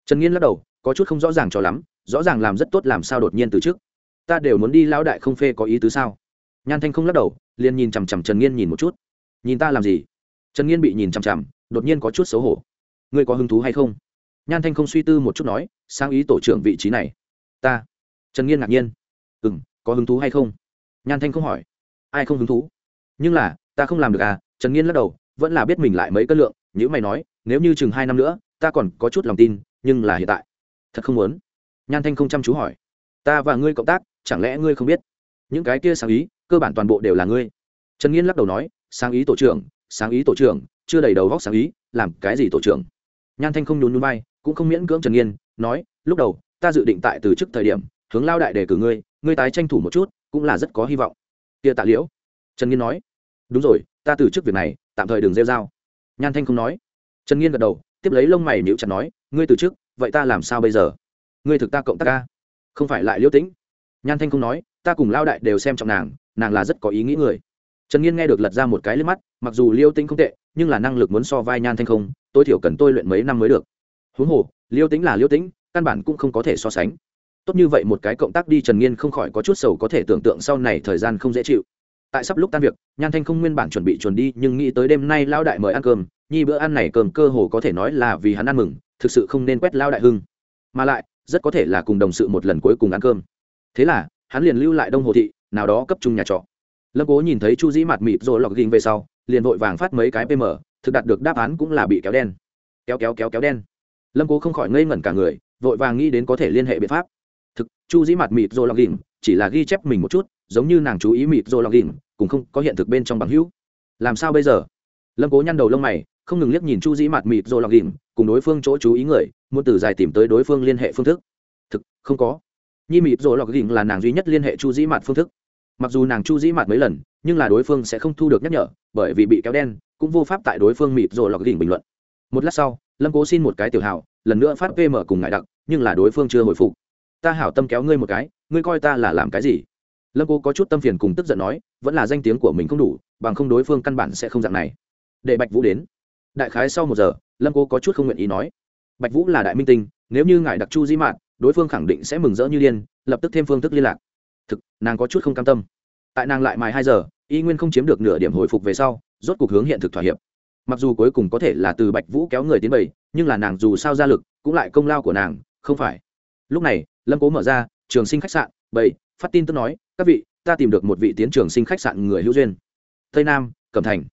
[SPEAKER 1] Trần nghiên lắc đầu có chút không rõ ràng cho lắm, rõ ràng làm rất tốt làm sao đột nhiên từ trước. Ta đều muốn đi Lão đại không phê có ý tứ sao? Nhan thanh không lắc đầu, liền nhìn chằm chằm trần nghiên nhìn một chút. Nhìn ta làm gì? Trần nghiên bị nhìn chằm chằm, đột nhiên có chút xấu hổ. Ngươi có hứng thú hay không? Nhan thanh không suy tư một chút nói, sang ý tổ trưởng vị trí này. Ta. Trần nghiên ngạc nhiên. Ừ m có hứng thú hay không? Nhan thanh không hỏi. Ai không hứng thú? Nhưng là, ta không làm được à? Trần nghiên lắc đầu, vẫn là biết mình lại mấy cân lượng. Nhữ mày nói, nếu như chừng hai năm nữa, ta còn có chút lòng tin, nhưng là hiện tại thật không muốn. Nhan thanh không chăm chú hỏi. Ta và ngươi cộng tác chẳng lẽ ngươi không biết? Những cái kia sáng ý cơ bản toàn bộ đều là ngươi. Trần nghiên lắc đầu nói sáng ý tổ trưởng sáng ý tổ trưởng chưa đầy đầu góc sáng ý làm cái gì tổ trưởng? Nhan thanh không nhún nhún bay, cũng không miễn cưỡng trần nghiên nói lúc đầu ta dự định tại từ chức thời điểm hướng lao đại đề cử ngươi ngươi tái tranh thủ một chút cũng là rất có hy vọng. Tia tạ liễu. Trần nghiên nói đúng rồi ta từ chức việc này tạm thời đừng rêu r a o nhan thanh không nói. Trần nghiên gật đầu tiếp lấy lông mày nhịu chặt nói ngươi từ chức vậy ta làm sao bây giờ? Ngươi thực ta cộng tác ca. Không phải lại liêu tĩnh? Nhan thanh không nói, ta cùng lao đại đều xem trọng nàng nàng là rất có ý nghĩ người. Trần nghiên nghe được lật ra một cái lên mắt, mặc dù liêu tĩnh không tệ, nhưng là năng lực muốn so vai nhan thanh không, tối thiểu cần tôi luyện mấy năm mới được. Huống hồ liêu tĩnh là liêu tĩnh, căn bản cũng không có thể so sánh. Tốt như vậy một cái cộng tác đi trần nghiên không khỏi có chút sầu có thể tưởng tượng sau này thời gian không dễ chịu. Tại sắp lúc tan việc, nhan thanh không nguyên bản chuẩn bị chuẩn đi, nhưng nghĩ tới đêm nay lao đại mời ăn cơm, nhi bữa ăn này cơm cơ hồ có thể nói là vì hắn ăn mừng thực sự không nên quét lao đại hưng. Mà lại, rất có thể là cùng đồng sự một lần cuối cùng ăn cơm. Thế là, hắn liền lưu lại đông hồ thị, nào đó cấp trung nhà trọ. Lâm cố nhìn thấy chu dĩ mặt mịt rồi lọc ginh về sau, liền vội vàng phát mấy cái pm, thực đạt được đáp án cũng là bị kéo đen. Kéo kéo kéo kéo đen. Lâm cố không khỏi ngây ngẩn cả người, vội vàng nghĩ đến có thể liên hệ biện pháp. Thực, chu dĩ mặt mịt rồi lọc ginh chỉ là ghi chép mình một chút, giống như nàng chú ý mịt rồi lọc ginh cũng không có hiện thực bên trong bằng hữu. Làm sao bây giờ? Lâm cố nhăn đầu lông mày không ngừng liếc nhìn chu dĩ mạt mịt rồi lọc ginh cùng đối phương chỗ chú ý người, muốn từ dài tìm tới đối phương liên hệ phương thức. Thực, không có. Nhi mịt rồi lọc ginh là nàng duy nhất liên hệ chu dĩ mạt phương thức. Mặc dù nàng chu dĩ mạt mấy lần, nhưng là đối phương sẽ không thu được nhắc nhở, bởi vì bị kéo đen, cũng vô pháp tại đối phương mịt rồi lọc ginh bình luận. Một lát sau, lâm cố xin một cái tiểu hảo, lần nữa phát pm cùng ngại đặc, nhưng là đối phương chưa hồi phục. Ta hảo tâm kéo ngươi một cái, ngươi coi ta là làm cái gì? Lâm cố có chút tâm phiền cùng tức giận nói, vẫn là danh tiếng của mình không đủ, bằng không đối phương căn bản sẽ không dạng này. Để bạch vũ đến đại khái sau một giờ lâm Cô có chút không nguyện ý nói. Bạch vũ là đại minh tinh nếu như ngài đặc chu Di mạn đối phương khẳng định sẽ mừng rỡ như điên lập tức thêm phương thức liên lạc. Thực nàng có chút không cam tâm. Tại nàng lại mài hai giờ y nguyên không chiếm được nửa điểm hồi phục về sau rốt cuộc hướng hiện thực thỏa hiệp. Mặc dù cuối cùng có thể là từ bạch vũ kéo người tiến bày nhưng là nàng dù sao ra lực cũng lại công lao của nàng không phải. Lúc này lâm cố mở ra trường sinh khách sạn bảy, phát tin tức nói các vị ta tìm được một vị tiến trường sinh khách sạn người hữu duyên. Tây nam cẩm thành.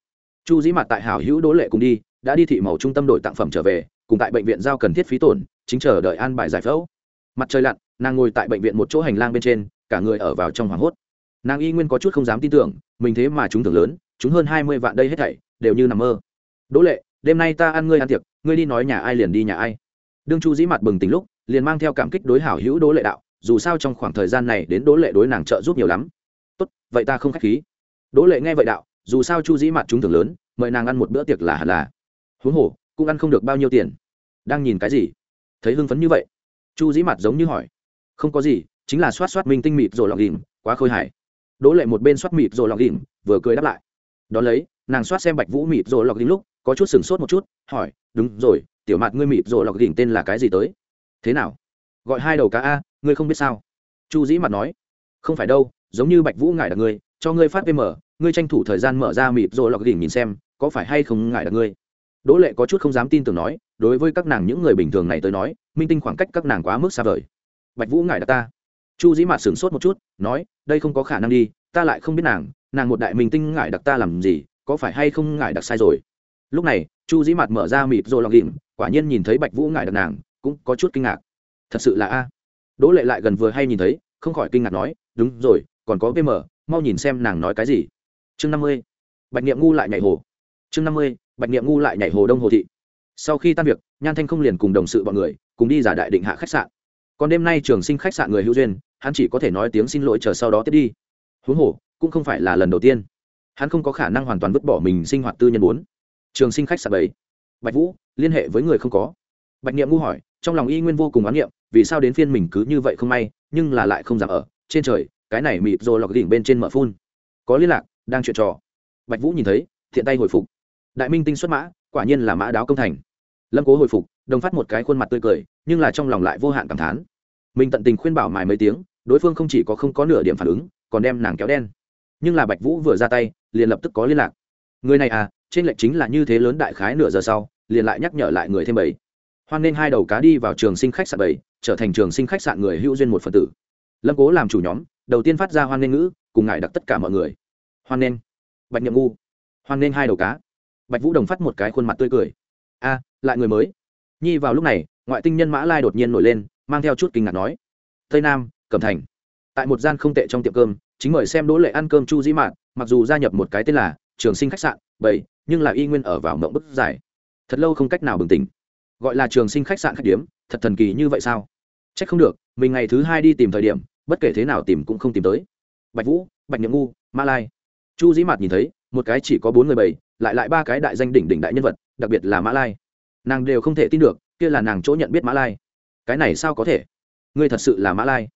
[SPEAKER 1] Chu dĩ mặt tại hảo hữu đỗ lệ cùng đi đã đi thị màu trung tâm đổi tặng phẩm trở về, cùng tại bệnh viện giao cần thiết phí tổn, chính chờ đợi an bài giải phẫu. Mặt trời lặn, nàng ngồi tại bệnh viện một chỗ hành lang bên trên, cả người ở vào trong hoảng hốt. Nàng y nguyên có chút không dám tin tưởng, mình thế mà chúng tưởng lớn chúng hơn hai mươi vạn đây hết thảy, đều như nằm mơ. Đỗ lệ, đêm nay ta ăn ngươi ăn tiệc, ngươi đi nói nhà ai liền đi nhà ai. Đương chu dĩ mặt bừng tính lúc, liền mang theo cảm kích đối hảo hữu đỗ lệ đạo, dù sao trong khoảng thời gian này đến đỗ lệ đối nàng trợ giúp nhiều lắm. Tốt, vậy ta không k h á c h khí. Đỗ lệ nghe vậy đạo, dù sao chu dĩ mặt chúng tưởng lớn, mời nàng ăn một bữa tiệc là hẳn là huống hồ, cũng ăn không được bao nhiêu tiền. Đang nhìn cái gì? Thấy hưng phấn như vậy, chu dĩ mặt giống như hỏi. Không có gì, chính là xoát xoát minh tinh mịt rồi lọc đỉnh quá khôi hài. Đỗ lệ một bên xoát mịt rồi lọc đỉnh vừa cười đáp lại. Đón lấy, nàng xoát xem bạch vũ mịt rồi lọc đỉnh lúc, có chút sửng sốt một chút, hỏi, đúng rồi, tiểu mặt ngươi mịt rồi lọc đỉnh tên là cái gì tới? Thế nào? Gọi hai đầu cá a, ngươi không biết sao? Chu dĩ mặt nói. Không phải đâu, giống như bạch vũ ngại đặc ngươi, cho ngươi phát vm ngươi tranh thủ thời gian mở ra mịt rồi lọc đỉnh nhìn xem, có phải hay không ngại đặc ngươi? Đỗ lệ có chút không dám tin tưởng nói, đối với các nàng những người bình thường này tới nói, minh tinh khoảng cách các nàng quá mức xa vời. Bạch vũ ngại đã ta. Chu dĩ mạt sửng sốt một chút, nói, đây không có khả năng đi, ta lại không biết nàng nàng một đại minh tinh ngại đặc ta làm gì, có phải hay không ngại đặc sai rồi? Lúc này, chu dĩ mạt mở ra mịt rồi lọc đỉnh quả nhiên nhìn thấy bạch vũ ngại đặc nàng, cũng có chút kinh ngạc. Thật sự là a. Đỗ lệ lại gần vừa hay nhìn thấy, không khỏi kinh ngạc nói, đúng rồi, còn có vm mau nhìn xem nàng nói cái gì. Chương năm mươi. Bạch niệm ngu lại nhảy hồ. Chương năm mươi bạch niệm ngu lại nhảy hồ đông hồ thị. Sau khi tan việc, nhan thanh không liền cùng đồng sự bọn người cùng đi giả đại định hạ khách sạn. Còn đêm nay trường sinh khách sạn người hữu duyên, hắn chỉ có thể nói tiếng xin lỗi chờ sau đó tiếp đi. Huống hồ, cũng không phải là lần đầu tiên. Hắn không có khả năng hoàn toàn vứt bỏ mình sinh hoạt tư nhân bốn. Trường sinh khách sạn bảy. Bạch vũ, liên hệ với người không có. Bạch niệm ngu hỏi, trong lòng y nguyên vô cùng oán niệm, vì sao đến phiên mình cứ như vậy không may, nhưng là lại không dám ở. Trên trời, cái này mịp rồi lọc đỉnh bên trên mở phun. Có liên lạc, đang chuyện trò. Bạch vũ nhìn thấy, thiện tay hồi phục đại minh tinh xuất mã, quả nhiên là mã đáo công thành. Lâm cố hồi phục, đồng phát một cái khuôn mặt tươi cười, nhưng là trong lòng lại vô hạn cảm thán. Mình tận tình khuyên bảo mài mấy tiếng, đối phương không chỉ có không có nửa điểm phản ứng, còn đem nàng kéo đen. Nhưng là bạch vũ vừa ra tay, liền lập tức có liên lạc. Người này à trên lệnh chính là như thế lớn đại khái nửa giờ sau, liền lại nhắc nhở lại người thêm bảy. Hoan nên hai đầu cá đi vào trường sinh khách sạn bảy, trở thành trường sinh khách sạn người hữu duyên một phần tử. Lâm cố làm chủ nhóm, đầu tiên phát ra hoan nên ngữ, cùng ngại đặc tất cả mọi người. Hoan nên. Bạch nhậm ngu. Hoan nên hai đầu cá bạch vũ đồng phát một cái khuôn mặt tươi cười. A, lại người mới. Nhi vào lúc này, ngoại tinh nhân mã lai đột nhiên nổi lên, mang theo chút kinh ngạc nói, tây nam, cẩm thành. Tại một gian không tệ trong tiệm cơm, chính mời xem đỗ lệ ăn cơm chu dĩ mạn, mặc dù gia nhập một cái tên là trường sinh khách sạn bảy, nhưng là y nguyên ở vào mộng bức dài thật lâu không cách nào bừng tỉnh. Gọi là trường sinh khách sạn khách điếm, thật thần kỳ như vậy sao? C h ắ c không được, mình ngày thứ hai đi tìm thời điểm, bất kể thế nào tìm cũng không tìm tới. Bạch vũ, bạch nhậm ngu ma lai. Chu dĩ mạt nhìn thấy, một cái chỉ có bốn người bảy lại lại ba cái đại danh đỉnh đỉnh đại nhân vật, đặc biệt là mã lai. Nàng đều không thể tin được, kia là nàng chỗ nhận biết mã lai. Cái này sao có thể? Ngươi thật sự là mã lai.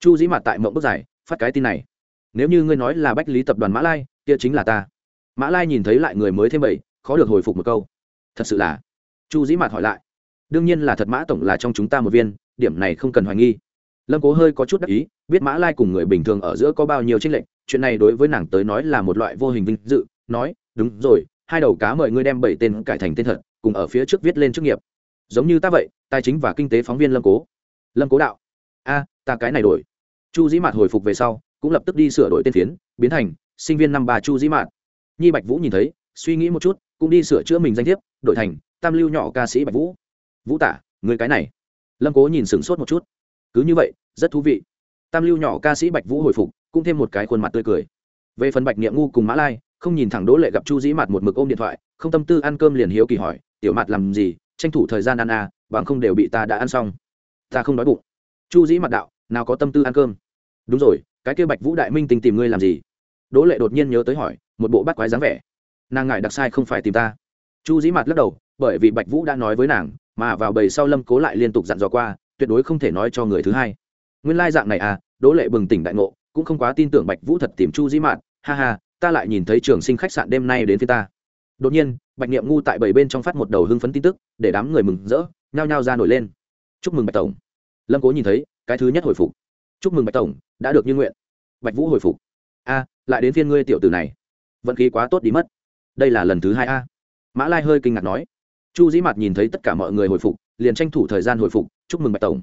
[SPEAKER 1] Chu dĩ mặt tại mộng bức giải, phát cái tin này. Nếu như ngươi nói là bách lý tập đoàn mã lai, kia chính là ta. Mã lai nhìn thấy lại người mới thêm bảy, khó được hồi phục một câu. Thật sự là. Chu dĩ mặt hỏi lại. Đương nhiên là thật mã tổng là trong chúng ta một viên, điểm này không cần hoài nghi. Lâm cố hơi có chút đắc ý, biết mã lai cùng người bình thường ở giữa có bao nhiêu tranh lệch, chuyện này đối với nàng tới nói là một loại vô hình vinh dự, nói, đúng rồi hai đầu cá mời ngươi đem bảy tên cải thành tên thật, cùng ở phía trước viết lên chức nghiệp. Giống như ta vậy, tài chính và kinh tế phóng viên lâm cố. Lâm cố đạo, a, ta cái này đổi. Chu dĩ mạt hồi phục về sau, cũng lập tức đi sửa đổi tên phiến, biến thành sinh viên năm ba chu dĩ mạt. Nhi bạch vũ nhìn thấy, suy nghĩ một chút, cũng đi sửa chữa mình danh thiếp, đổi thành tam lưu nhỏ ca sĩ bạch vũ. Vũ tả người cái này. Lâm cố nhìn sửng sốt một chút. Cứ như vậy, rất thú vị. Tam lưu nhỏ ca sĩ bạch vũ hồi phục, cũng thêm một cái khuôn mặt tươi cười. Về phần bạch niệm ngu cùng mã lai không nhìn thẳng đỗ lệ gặp chu dĩ mặt một mực ôm điện thoại, không tâm tư ăn cơm liền hiếu kỳ hỏi, tiểu mặt làm gì? Tranh thủ thời gian ăn à bằng không đều bị ta đã ăn xong. Ta không đói bụng. Chu dĩ mặt đạo, nào có tâm tư ăn cơm. Đúng rồi, cái kia bạch vũ đại minh tình tìm ngươi làm gì? Đỗ lệ đột nhiên nhớ tới hỏi, một bộ bắt quái dáng vẻ. Nàng ngại đặc sai không phải tìm ta. Chu dĩ mặt lắc đầu, bởi vì bạch vũ đã nói với nàng, mà vào bầy sau lâm cố lại liên tục dặn dò qua, tuyệt đối không thể nói cho người thứ hai. Nguyên lai dạng này à đỗ lệ bừng tỉnh đại ngộ, cũng không quá tin tưởng bạch vũ thật tìm chu dĩ mạn ha ha ta lại nhìn thấy trường sinh khách sạn đêm nay đến phía ta. Đột nhiên, bạch niệm ngu tại bảy bên trong phát một đầu hưng phấn tin tức, để đám người mừng rỡ, nhao nhao ra nổi lên. Chúc mừng bạch tổng. Lâm cố nhìn thấy, cái thứ nhất hồi phục. Chúc mừng bạch tổng, đã được như nguyện. Bạch vũ hồi phục. A, lại đến phiên ngươi tiểu tử này. Vận khí quá tốt đi mất. Đây là lần thứ hai a. Mã lai hơi kinh ngạc nói. Chu dĩ mặt nhìn thấy tất cả mọi người hồi phục, liền tranh thủ thời gian hồi phục, chúc mừng bạch tổng.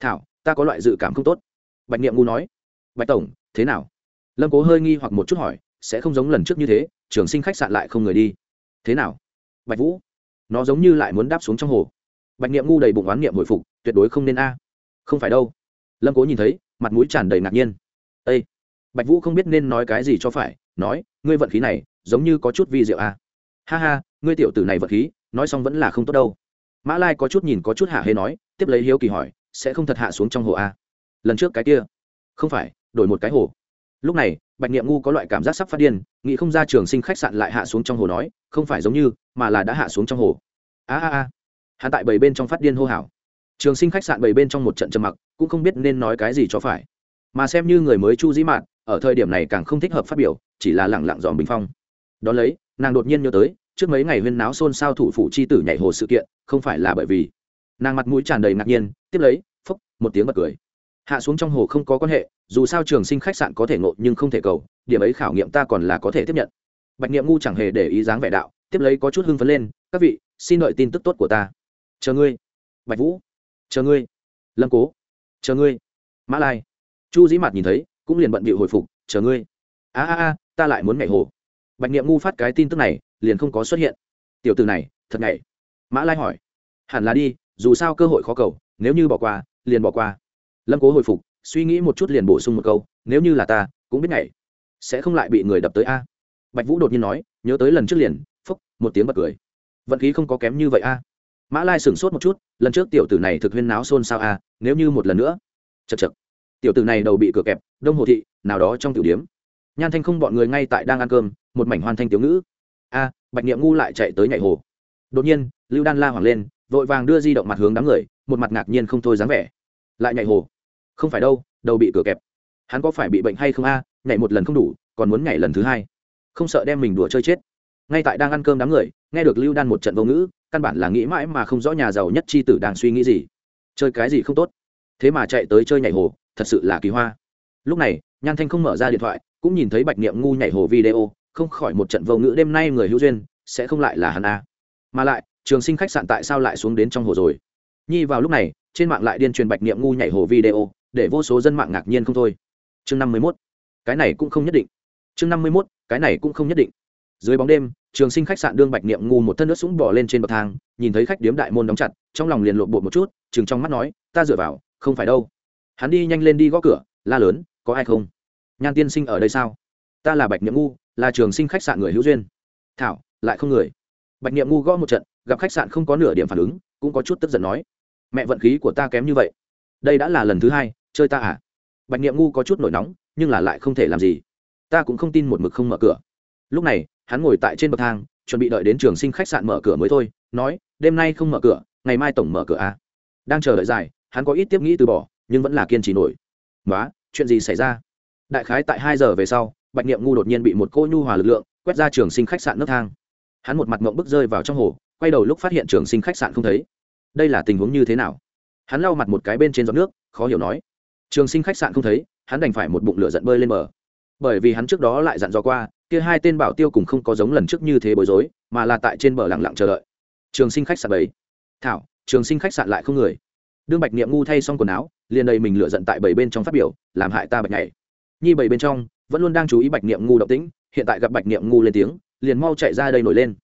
[SPEAKER 1] Thảo, ta có loại dự cảm không tốt. Bạch niệm ngu nói. Bạch tổng, thế nào? Lâm cố hơi nghi hoặc một chút hỏi sẽ không giống lần trước như thế, trường sinh khách sạn lại không người đi. Thế nào? Bạch vũ, nó giống như lại muốn đáp xuống trong hồ. Bạch niệm ngu đầy bụng oán niệm hồi phục, tuyệt đối không nên a. Không phải đâu. Lâm cố nhìn thấy, mặt mũi tràn đầy ngạc nhiên. Â bạch vũ không biết nên nói cái gì cho phải, nói, ngươi vận khí này, giống như có chút vi diệu a. Ha ha, ngươi tiểu tử này vận khí, nói xong vẫn là không tốt đâu. Mã lai có chút nhìn có chút hạ hê nói, tiếp lấy hiếu kỳ hỏi, sẽ không thật hạ xuống trong hồ a? Lần trước cái kia. Không phải, đổi một cái hồ. Lúc này bạch niệm ngu có loại cảm giác sắp phát điên, nghĩ không ra trường sinh khách sạn lại hạ xuống trong hồ nói, không phải giống như, mà là đã hạ xuống trong hồ. A a a. Hạ tại bảy bên trong phát điên hô hào. Trường sinh khách sạn bảy bên trong một trận trầm mặc, cũng không biết nên nói cái gì cho phải. Mà xem như người mới chu dĩ mạn, ở thời điểm này càng không thích hợp phát biểu, chỉ là lẳng lặng dòm bình phong. Đ ó lấy, nàng đột nhiên nhớ tới, trước mấy ngày huyên náo xôn xao thủ phủ c h i tử nhảy hồ sự kiện, không phải là bởi vì. Nàng mặt mũi tràn đầy ngạc nhiên, tiếp lấy, phúc, một tiếng bật cười hạ xuống trong hồ không có quan hệ, dù sao trường sinh khách sạn có thể ngộ nhưng không thể cầu, điểm ấy khảo nghiệm ta còn là có thể tiếp nhận. Bạch nghiệm ngu chẳng hề để ý dáng vẻ đạo, tiếp lấy có chút hưng phấn lên, các vị, xin đợi tin tức tốt của ta. Chờ ngươi. Bạch vũ. Chờ ngươi. Lâm cố. Chờ ngươi. Mã lai. Chu dĩ mặt nhìn thấy, cũng liền bận bịu hồi phục, chờ ngươi. A a a, ta lại muốn nhảy hồ. Bạch niệm ngu phát cái tin tức này, liền không có xuất hiện. Tiểu từ này, thật nhảy. Mã lai hỏi. Hẳn là đi, dù sao cơ hội khó cầu, nếu như bỏ qua, liền bỏ qua lâm cố hồi phục, suy nghĩ một chút liền bổ sung một câu, nếu như là ta, cũng biết ngày sẽ không lại bị người đập tới a. Bạch vũ đột nhiên nói, nhớ tới lần trước liền, phúc, một tiếng bật cười. Vận khí không có kém như vậy a. Mã lai sửng sốt một chút, lần trước tiểu tử này thực huyên náo xôn xao a, nếu như một lần nữa. Chật chật tiểu tử này đầu bị cửa kẹp, đông hồ thị, nào đó trong tiểu điếm. Nhan thanh không bọn người ngay tại đang ăn cơm, một mảnh hoàn thanh tiểu ngữ. A, bạch niệm ngu lại chạy tới nhảy hồ. Đột nhiên, lưu đan la hoảng lên, vội vàng đưa di động mặt hướng đám người, một mặt ngạc nhiên không thôi dáng vẻ. Lại nhảy hồ không phải đâu, đầu bị cửa kẹp. Hắn có phải bị bệnh hay không a? Nhảy một lần không đủ, còn muốn nhảy lần thứ hai. Không sợ đem mình đùa chơi chết. Ngay tại đang ăn cơm đám người, nghe được lưu đan một trận vô ngữ, căn bản là nghĩ mãi mà không rõ nhà giàu nhất chi tử đang suy nghĩ gì. Chơi cái gì không tốt? Thế mà chạy tới chơi nhảy hồ, thật sự là kỳ hoa. Lúc này, nhan thanh không mở ra điện thoại, cũng nhìn thấy bạch niệm ngu nhảy hồ video, không khỏi một trận vô ngữ, đêm nay người hữu duyên, sẽ không lại là hắn a? Mà lại, trường sinh khách sạn tại sao lại xuống đến trong hồ rồi? Nhi vào lúc này, trên mạng lại điên truyền bạch niệm ngu nhảy hồ video để vô số dân mạng ngạc nhiên không thôi. Chương năm mươi mốt, cái này cũng không nhất định. Chương năm mươi mốt, cái này cũng không nhất định. Dưới bóng đêm, trường sinh khách sạn đương bạch niệm ngu một thân nước sũng bỏ lên trên bậc thang, nhìn thấy khách điếm đại môn đóng chặt, trong lòng liền lộn bột một chút, chừng trong mắt nói, ta dựa vào, không phải đâu. Hắn đi nhanh lên đi gõ cửa, la lớn, có ai không? Nhan tiên sinh ở đây sao? Ta là bạch niệm ngu, là trường sinh khách sạn người hữu duyên. Thảo, lại không người. Bạch niệm ngu gõ một trận, gặp khách sạn không có nửa điểm phản ứng, cũng có chút tức giận nói, mẹ vận khí của ta kém như vậy. Đây đã là lần thứ hai chơi ta à? Bạch niệm ngu có chút nổi nóng, nhưng là lại không thể làm gì. Ta cũng không tin một mực không mở cửa. Lúc này, hắn ngồi tại trên bậc thang, chuẩn bị đợi đến trường sinh khách sạn mở cửa mới thôi, nói, đêm nay không mở cửa, ngày mai tổng mở cửa à? Đang chờ đợi dài, hắn có ít tiếp nghĩ từ bỏ, nhưng vẫn là kiên trì nổi. Nói chuyện gì xảy ra? Đại khái tại hai giờ về sau, bạch niệm ngu đột nhiên bị một cô nhu hòa lực lượng quét ra trường sinh khách sạn nước thang. Hắn một mặt mộng bức rơi vào trong hồ, quay đầu lúc phát hiện trường sinh khách sạn không thấy. Đây là tình huống như thế nào? Hắn lau mặt một cái bên trên giọt nước, khó hiểu nói trường sinh khách sạn không thấy, hắn đành phải một bụng lửa giận bơi lên bờ. Bởi vì hắn trước đó lại dặn dò qua, kia hai tên bảo tiêu cùng không có giống lần trước như thế bối rối, mà là tại trên bờ lặng lặng chờ đợi. Trường sinh khách sạn bảy thảo, trường sinh khách sạn lại không người. Đương bạch niệm ngu thay xong quần áo, liền đầy mình lựa giận tại bảy bên trong phát biểu, làm hại ta bạch nhảy. nhi bảy bên trong, vẫn luôn đang chú ý bạch niệm ngu động tĩnh, hiện tại gặp bạch niệm ngu lên tiếng, liền mau chạy ra đây nổi lên.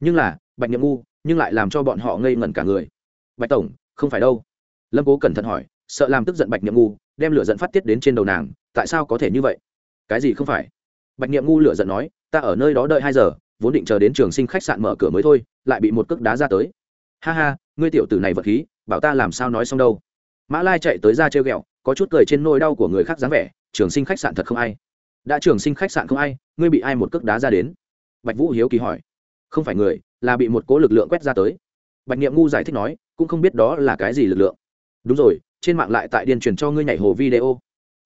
[SPEAKER 1] Nhưng là, bạch niệm ngu, nhưng lại làm cho bọn họ ngây ngẩn cả người. Bạch tổng, không phải đâu. Lâm cố cẩn thận hỏi, sợ làm tức giận bạch niệm ngu đem lửa giận phát tiết đến trên đầu nàng, tại sao có thể như vậy? Cái gì không phải? Bạch niệm ngu lửa giận nói, ta ở nơi đó đợi hai giờ, vốn định chờ đến trường sinh khách sạn mở cửa mới thôi, lại bị một cước đá ra tới. Ha ha, ngươi tiểu tử này vật khí, bảo ta làm sao nói xong đâu? Mã lai chạy tới ra treo ghẹo, có chút cười trên nôi đau của người khác dáng vẻ, trường sinh khách sạn thật không ai. Đã trường sinh khách sạn không ai, ngươi bị ai một cước đá ra đến? Bạch vũ hiếu kỳ hỏi. Không phải người, là bị một cố lực lượng quét ra tới. Bạch nghiệm ngu giải thích nói, cũng không biết đó là cái gì lực lượng. Đúng rồi trên mạng lại tại điền truyền cho ngươi nhảy hồ video.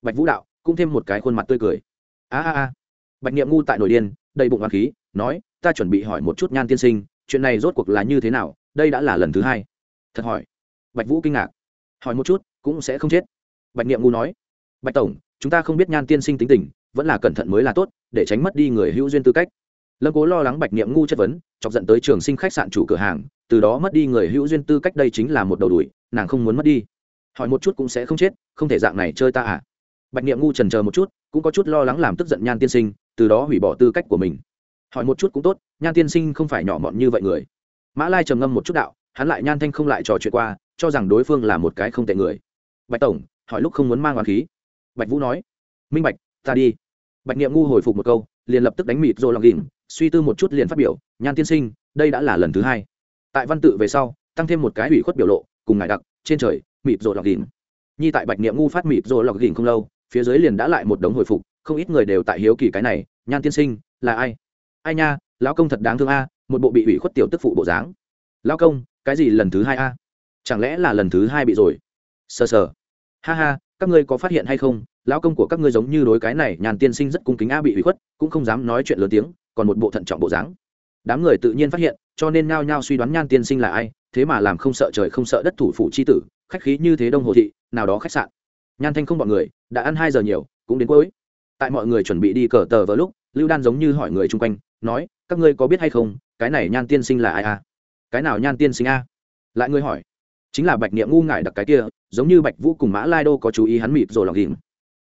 [SPEAKER 1] Bạch vũ đạo, cũng thêm một cái khuôn mặt tươi cười. A a a. Bạch Niệm ngu tại nổi điên, đầy bụng hoàng khí, nói, ta chuẩn bị hỏi một chút nhan tiên sinh, chuyện này rốt cuộc là như thế nào, đây đã là lần thứ hai. Thật hỏi. Bạch vũ kinh ngạc. Hỏi một chút, cũng sẽ không chết. Bạch niệm ngu nói. Bạch tổng, chúng ta không biết nhan tiên sinh tính tình, vẫn là cẩn thận mới là tốt, để tránh mất đi người hữu duyên tư cách. Lâm cố lo lắng bạch niệm ngu chất vấn, chọc dẫn tới trường sinh khách sạn chủ cửa hàng, từ đó mất đi người hữu duyên tư cách đây chính là một đầu đuổi, nàng không muốn mất đi hỏi một chút cũng sẽ không chết, không thể dạng này chơi ta à? Bạch niệm ngu trần chờ một chút, cũng có chút lo lắng làm tức giận nhan tiên sinh, từ đó hủy bỏ tư cách của mình. Hỏi một chút cũng tốt, nhan tiên sinh không phải nhỏ mọn như vậy người. Mã lai trầm ngâm một chút đạo, hắn lại nhan thanh không lại trò chuyện qua, cho rằng đối phương là một cái không tệ người. Bạch tổng, hỏi lúc không muốn mang hoàng khí. Bạch vũ nói, minh bạch, ta đi. Bạch niệm ngu hồi phục một câu, liền lập tức đánh mịt rồi lòng đỉnh suy tư một chút liền phát biểu, nhan tiên sinh, đây đã là lần thứ hai. Tại văn tự về sau, tăng thêm một cái ủy khuất biểu lộ, cùng ngài đặc, trên trời mịp rồi lọc ghìm nhi tại bạch niệm ngu phát mịp rồi lọc ghìm không lâu, phía dưới liền đã lại một đống hồi phục, không ít người đều tại hiếu kỳ cái này, nhan tiên sinh, là ai? Ai nha, lão công thật đáng thương a, một bộ bị ủy khuất tiểu tức phụ bộ dáng. Lão công, cái gì lần thứ hai a? Chẳng lẽ là lần thứ hai bị rồi? Sờ sờ. Ha ha, các ngươi có phát hiện hay không? Lão công của các ngươi giống như đối cái này nhàn tiên sinh rất cung kính a bị ủy khuất, cũng không dám nói chuyện lớn tiếng, còn một bộ thận trọng bộ dáng. Đám người tự nhiên phát hiện, cho nên nao nhao suy đoán nhan tiên sinh là ai, thế mà làm không sợ trời không sợ đất thủ phủ c h i tử khách khí như thế đông hồ thị, nào đó khách sạn. Nhan thanh không bọn người, đã ăn hai giờ nhiều, cũng đến cuối. Tại mọi người chuẩn bị đi cờ tờ vào lúc, lưu đan giống như hỏi người chung quanh, nói, các ngươi có biết hay không, cái này nhan tiên sinh là ai à? cái nào nhan tiên sinh a? Lại ngươi hỏi. Chính là bạch niệm ngu ngại đặc cái kia, giống như bạch vũ cùng mã lai đô có chú ý hắn mịt rồi lòng ghìm.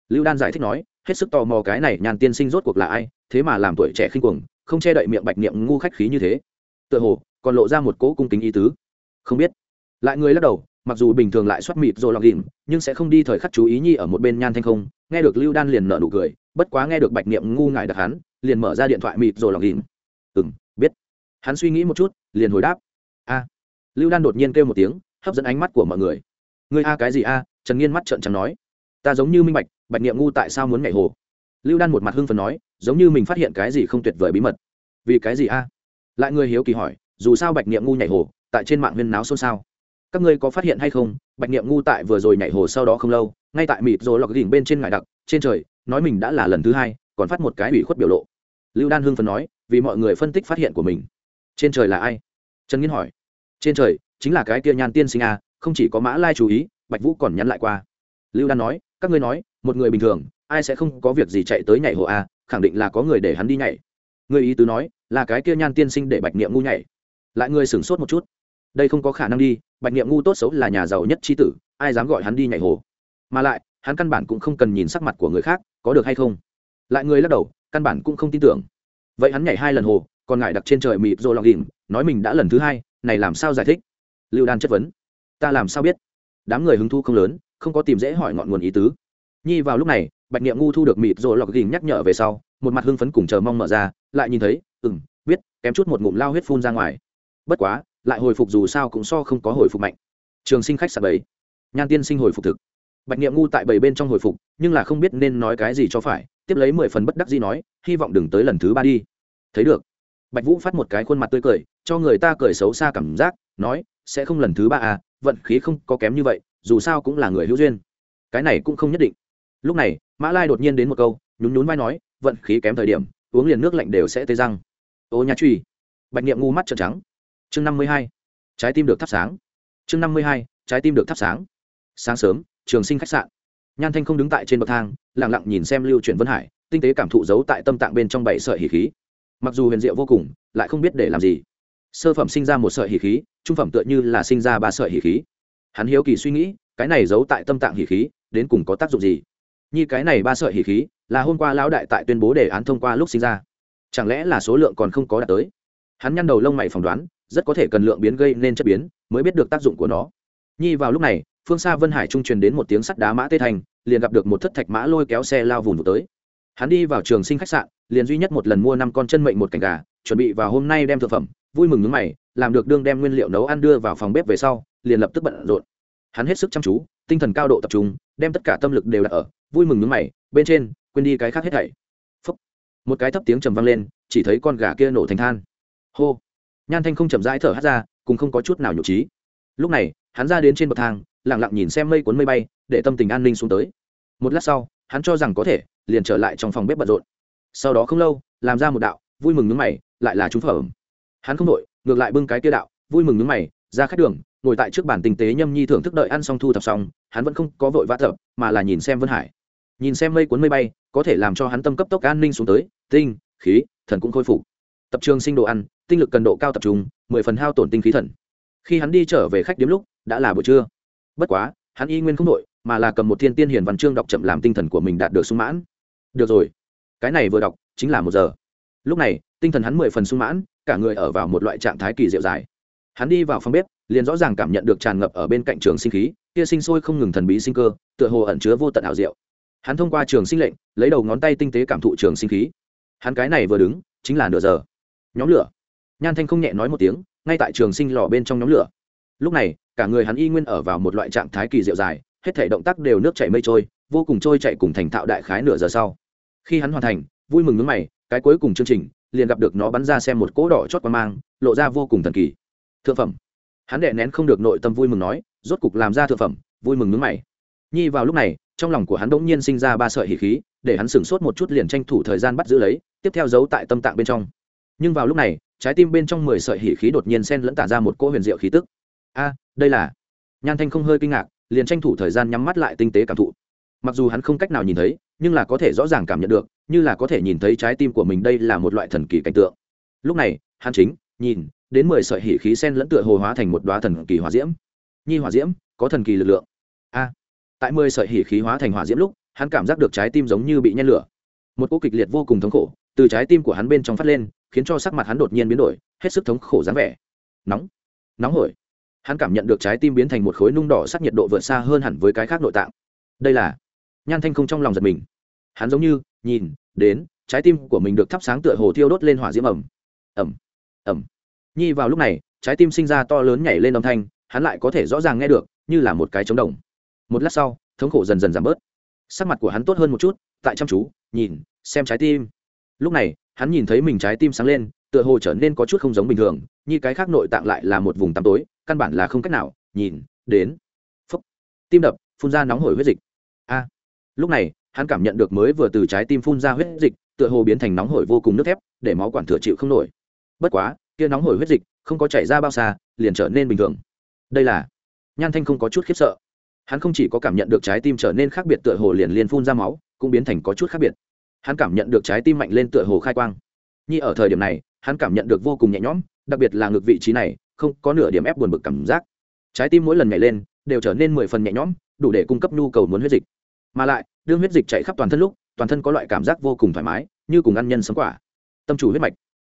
[SPEAKER 1] Lưu đan giải thích nói, hết sức tò mò cái này nhàn tiên sinh rốt cuộc là ai, thế mà làm tuổi trẻ khinh cuồng, không che đậy miệng bạch niệm ngu khách khí như thế. Tựa hồ, còn lộ ra một cỗ cung kính ý tứ. Không biết. Lại người lắc đầu mặc dù bình thường lại xoát mịt rồi lọc ghìm nhưng sẽ không đi thời khắc chú ý nhi ở một bên nhan thanh không. Nghe được lưu đan liền nở nụ cười, bất quá nghe được bạch niệm ngu ngại đặc hắn, liền mở ra điện thoại mịt rồi lọc ghìm ừ m biết. Hắn suy nghĩ một chút, liền hồi đáp. A. Lưu đan đột nhiên kêu một tiếng, hấp dẫn ánh mắt của mọi người. Người a cái gì a? Trần nghiên mắt trợn trắng nói. Ta giống như minh bạch bạch niệm ngu tại sao muốn nhảy hồ? Lưu đan một mặt hưng phần nói, giống như mình phát hiện cái gì không tuyệt vời bí mật. Vì cái gì a? Lại người hiếu kỳ hỏi, dù sao bạch niệm ngu nhảy hồ, tại trên mạng huyên náo xôn xao các ngươi có phát hiện hay không, bạch niệm ngu tại vừa rồi nhảy hồ sau đó không lâu, ngay tại mịt rồi lọc đỉnh bên trên ngải đặc, trên trời, nói mình đã là lần thứ hai, còn phát một cái ủy khuất biểu lộ. Lưu đan hưng phấn nói, vì mọi người phân tích phát hiện của mình. Trên trời là ai? Trần nghiên hỏi. Trên trời, chính là cái kia nhan tiên sinh a, không chỉ có mã lai chú ý, bạch vũ còn nhắn lại qua. Lưu đan nói, các ngươi nói, một người bình thường, ai sẽ không có việc gì chạy tới nhảy hồ a, khẳng định là có người để hắn đi nhảy. Người ý tứ nói, là cái kia nhan tiên sinh để bạch niệm ngu nhảy. Lại người sửng sốt một chút đây không có khả năng đi, bạch niệm ngu tốt xấu là nhà giàu nhất tri tử, ai dám gọi hắn đi nhảy hồ? Mà lại, hắn căn bản cũng không cần nhìn sắc mặt của người khác, có được hay không? Lại người lắc đầu, căn bản cũng không tin tưởng. Vậy hắn nhảy hai lần hồ, còn ngại đặt trên trời mịp rồi lọc đỉnh nói mình đã lần thứ hai, này làm sao giải thích? Lưu đan chất vấn. Ta làm sao biết? Đám người hứng thu không lớn, không có tìm dễ hỏi ngọn nguồn ý tứ. Nhi vào lúc này, bạch niệm ngu thu được mịp rồi lọc đỉnh nhắc nhở về sau, một mặt hưng phấn cùng chờ mong mở ra, lại nhìn thấy ừ m biết, kém chút một ngụm lao huyết phun ra ngoài. Bất quá lại hồi phục dù sao cũng so không có hồi phục mạnh. Trường sinh khách sạn bảy. Nhan tiên sinh hồi phục thực. Bạch niệm ngu tại bảy bên trong hồi phục, nhưng là không biết nên nói cái gì cho phải, tiếp lấy mười phần bất đắc gì nói, hy vọng đừng tới lần thứ ba đi. Thấy được. Bạch vũ phát một cái khuôn mặt tươi cười, cho người ta cười xấu xa cảm giác, nói, sẽ không lần thứ ba à vận khí không có kém như vậy, dù sao cũng là người hữu duyên. Cái này cũng không nhất định. Lúc này, mã lai đột nhiên đến một câu, nhún nhún vai nói, vận khí kém thời điểm, uống liền nước lạnh đều sẽ tê răng. Ô nhà truy. Bạch niệm ngu mắt trợn trắng chương năm mươi hai, trái tim được thắp sáng. Chương năm mươi hai, trái tim được thắp sáng. Sáng sớm, trường sinh khách sạn. Nhan thanh không đứng tại trên bậc thang lẳng lặng nhìn xem lưu chuyển vân hải, tinh tế cảm thụ giấu tại tâm tạng bên trong bảy sợi hỉ khí. Mặc dù huyền diệu vô cùng, lại không biết để làm gì. Sơ phẩm sinh ra một sợi hỉ khí, trung phẩm tựa như là sinh ra ba sợi hỉ khí. Hắn hiếu kỳ suy nghĩ, cái này giấu tại tâm tạng hỉ khí, đến cùng có tác dụng gì? Như cái này ba sợi hỉ khí, là hôm qua lão đại tại tuyên bố đề án thông qua lúc sinh ra. Chẳng lẽ là số lượng còn không có đạt tới? Hắn nhăn đầu lông mày phỏng đoán rất có thể cần lượng biến gây nên chất biến mới biết được tác dụng của nó. Nhi vào lúc này, phương xa vân hải trung truyền đến một tiếng sắt đá mã tê thành, liền gặp được một thất thạch mã lôi kéo xe lao vùng tới. Hắn đi vào trường sinh khách sạn, liền duy nhất một lần mua năm con chân mệnh một cành gà, chuẩn bị vào hôm nay đem thực phẩm, vui mừng nhúng mày, làm được đương đem nguyên liệu nấu ăn đưa vào phòng bếp về sau, liền lập tức bận rộn. Hắn hết sức chăm chú, tinh thần cao độ tập trung, đem tất cả tâm lực đều đặt ở, vui mừng nhúng mày, bên trên, quên đi cái khác hết thảy. Một cái thấp tiếng trầm vang lên, chỉ thấy con gà kia nổ thành than. Hô nhan thanh không chậm rãi thở hắt ra cùng không có chút nào nhục trí. Lúc này, hắn ra đến trên bậc thang, lặng lặng nhìn xem mây cuốn mây bay, để tâm tình an ninh xuống tới. Một lát sau, hắn cho rằng có thể, liền trở lại trong phòng bếp bận rộn. Sau đó không lâu, làm ra một đạo, vui mừng nướng mày, lại là trúng phẩm. Hắn không đội ngược lại bưng cái kia đạo, vui mừng nướng mày, ra khách đường, ngồi tại trước bàn tinh tế nhâm nhi thưởng thức đợi ăn xong thu thập xong, hắn vẫn không có vội vã thập mà là nhìn xem vân hải. Nhìn xem mây cuốn mây bay, có thể làm cho hắn tâm cấp tốc an ninh xuống tới, tinh, khí, thần cũng khôi phục tập trường sinh đồ ăn, tinh lực cần độ cao tập trung, mười phần hao tổn tinh khí thần. Khi hắn đi trở về khách điếm lúc, đã là buổi trưa. Bất quá, hắn y nguyên không đội, mà là cầm một thiên tiên hiền văn chương đọc chậm làm tinh thần của mình đạt được sung mãn. Được rồi, cái này vừa đọc, chính là một giờ. Lúc này, tinh thần hắn mười phần sung mãn, cả người ở vào một loại trạng thái kỳ diệu dài. Hắn đi vào phòng bếp, liền rõ ràng cảm nhận được tràn ngập ở bên cạnh trường sinh khí, kia sinh sôi không ngừng thần bí sinh cơ, tựa hồ ẩn chứa vô tận ảo diệu. Hắn thông qua trường sinh lệnh, lấy đầu ngón tay tinh tế cảm thụ trường sinh khí. Hắn cái này vừa đứng, chính là nửa giờ nhóm lửa. Nhan thanh không nhẹ nói một tiếng, ngay tại trường sinh lò bên trong nhóm lửa. Lúc này, cả người hắn y nguyên ở vào một loại trạng thái kỳ diệu dài, hết thể động tác đều nước chảy mây trôi, vô cùng trôi chạy cùng thành thạo đại khái nửa giờ sau. Khi hắn hoàn thành, vui mừng nước mày, cái cuối cùng chương trình, liền gặp được nó bắn ra xem một cỗ đỏ chót qua mang, lộ ra vô cùng thần kỳ. Thượng phẩm. Hắn đệ nén không được nội tâm vui mừng nói, rốt cục làm ra thượng phẩm, vui mừng nước mày. Nhi vào lúc này, trong lòng của hắn bỗng nhiên sinh ra ba sợi hỉ khí, để hắn sửng sốt một chút liền tranh thủ thời gian bắt giữ lấy, tiếp theo giấu tại tâm tạng bên trong nhưng vào lúc này, trái tim bên trong mười sợi hỉ khí đột nhiên xen lẫn tả ra một cỗ huyền diệu khí tức. A, đây là. Nhan thanh không hơi kinh ngạc, liền tranh thủ thời gian nhắm mắt lại tinh tế cảm thụ. Mặc dù hắn không cách nào nhìn thấy, nhưng là có thể rõ ràng cảm nhận được, như là có thể nhìn thấy trái tim của mình đây là một loại thần kỳ cảnh tượng. Lúc này, hắn chính, nhìn, đến mười sợi hỉ khí sen lẫn tựa hồ hóa thành một đoá thần kỳ hỏa diễm. Nhi hỏa diễm, có thần kỳ lực lượng. A, tại mười sợi hỉ khí hóa thành hỏa diễm lúc, hắn cảm giác được trái tim giống như bị nhen lửa. Một cỗ kịch liệt vô cùng thống khổ, từ trái tim của hắn bên trong phát lên khiến cho sắc mặt hắn đột nhiên biến đổi, hết sức thống khổ dáng vẻ. Nóng. Nóng hổi. Hắn cảm nhận được trái tim biến thành một khối nung đỏ sắc nhiệt độ vượt xa hơn hẳn với cái khác nội tạng. Đây là nhan thanh không trong lòng giật mình. Hắn giống như nhìn đến, trái tim của mình được thắp sáng tựa hồ thiêu đốt lên hỏa diễm ẩm. Ẩm. Ẩm. Nhi vào lúc này, trái tim sinh ra to lớn nhảy lên âm thanh, hắn lại có thể rõ ràng nghe được, như là một cái trống đồng. Một lát sau, thống khổ dần dần giảm bớt. Sắc mặt của hắn tốt hơn một chút, tại chăm chú, nhìn, xem trái tim. Lúc này hắn nhìn thấy mình trái tim sáng lên, tựa hồ trở nên có chút không giống bình thường, như cái khác nội tạng lại là một vùng tăm tối, căn bản là không cách nào nhìn đến. Phúc. Tim đập, phun ra nóng hổi huyết dịch. A. Lúc này, hắn cảm nhận được mới vừa từ trái tim phun ra huyết dịch, tựa hồ biến thành nóng hổi vô cùng nước thép, để máu quản thừa chịu không nổi. Bất quá, kia nóng hổi huyết dịch không có chảy ra bao xa, liền trở nên bình thường. Đây là nhan thanh không có chút khiếp sợ. Hắn không chỉ có cảm nhận được trái tim trở nên khác biệt tựa hồ liền liền phun ra máu, cũng biến thành có chút khác biệt hắn cảm nhận được trái tim mạnh lên tựa hồ khai quang. Như ở thời điểm này, hắn cảm nhận được vô cùng nhẹ nhõm, đặc biệt là ngược vị trí này, không có nửa điểm ép buồn bực cảm giác. Trái tim mỗi lần nhảy lên, đều trở nên mười phần nhẹ nhõm, đủ để cung cấp nhu cầu muốn huyết dịch. Mà lại, đương huyết dịch chạy khắp toàn thân lúc, toàn thân có loại cảm giác vô cùng thoải mái, như cùng ăn nhân sống quả. Tâm chủ huyết mạch.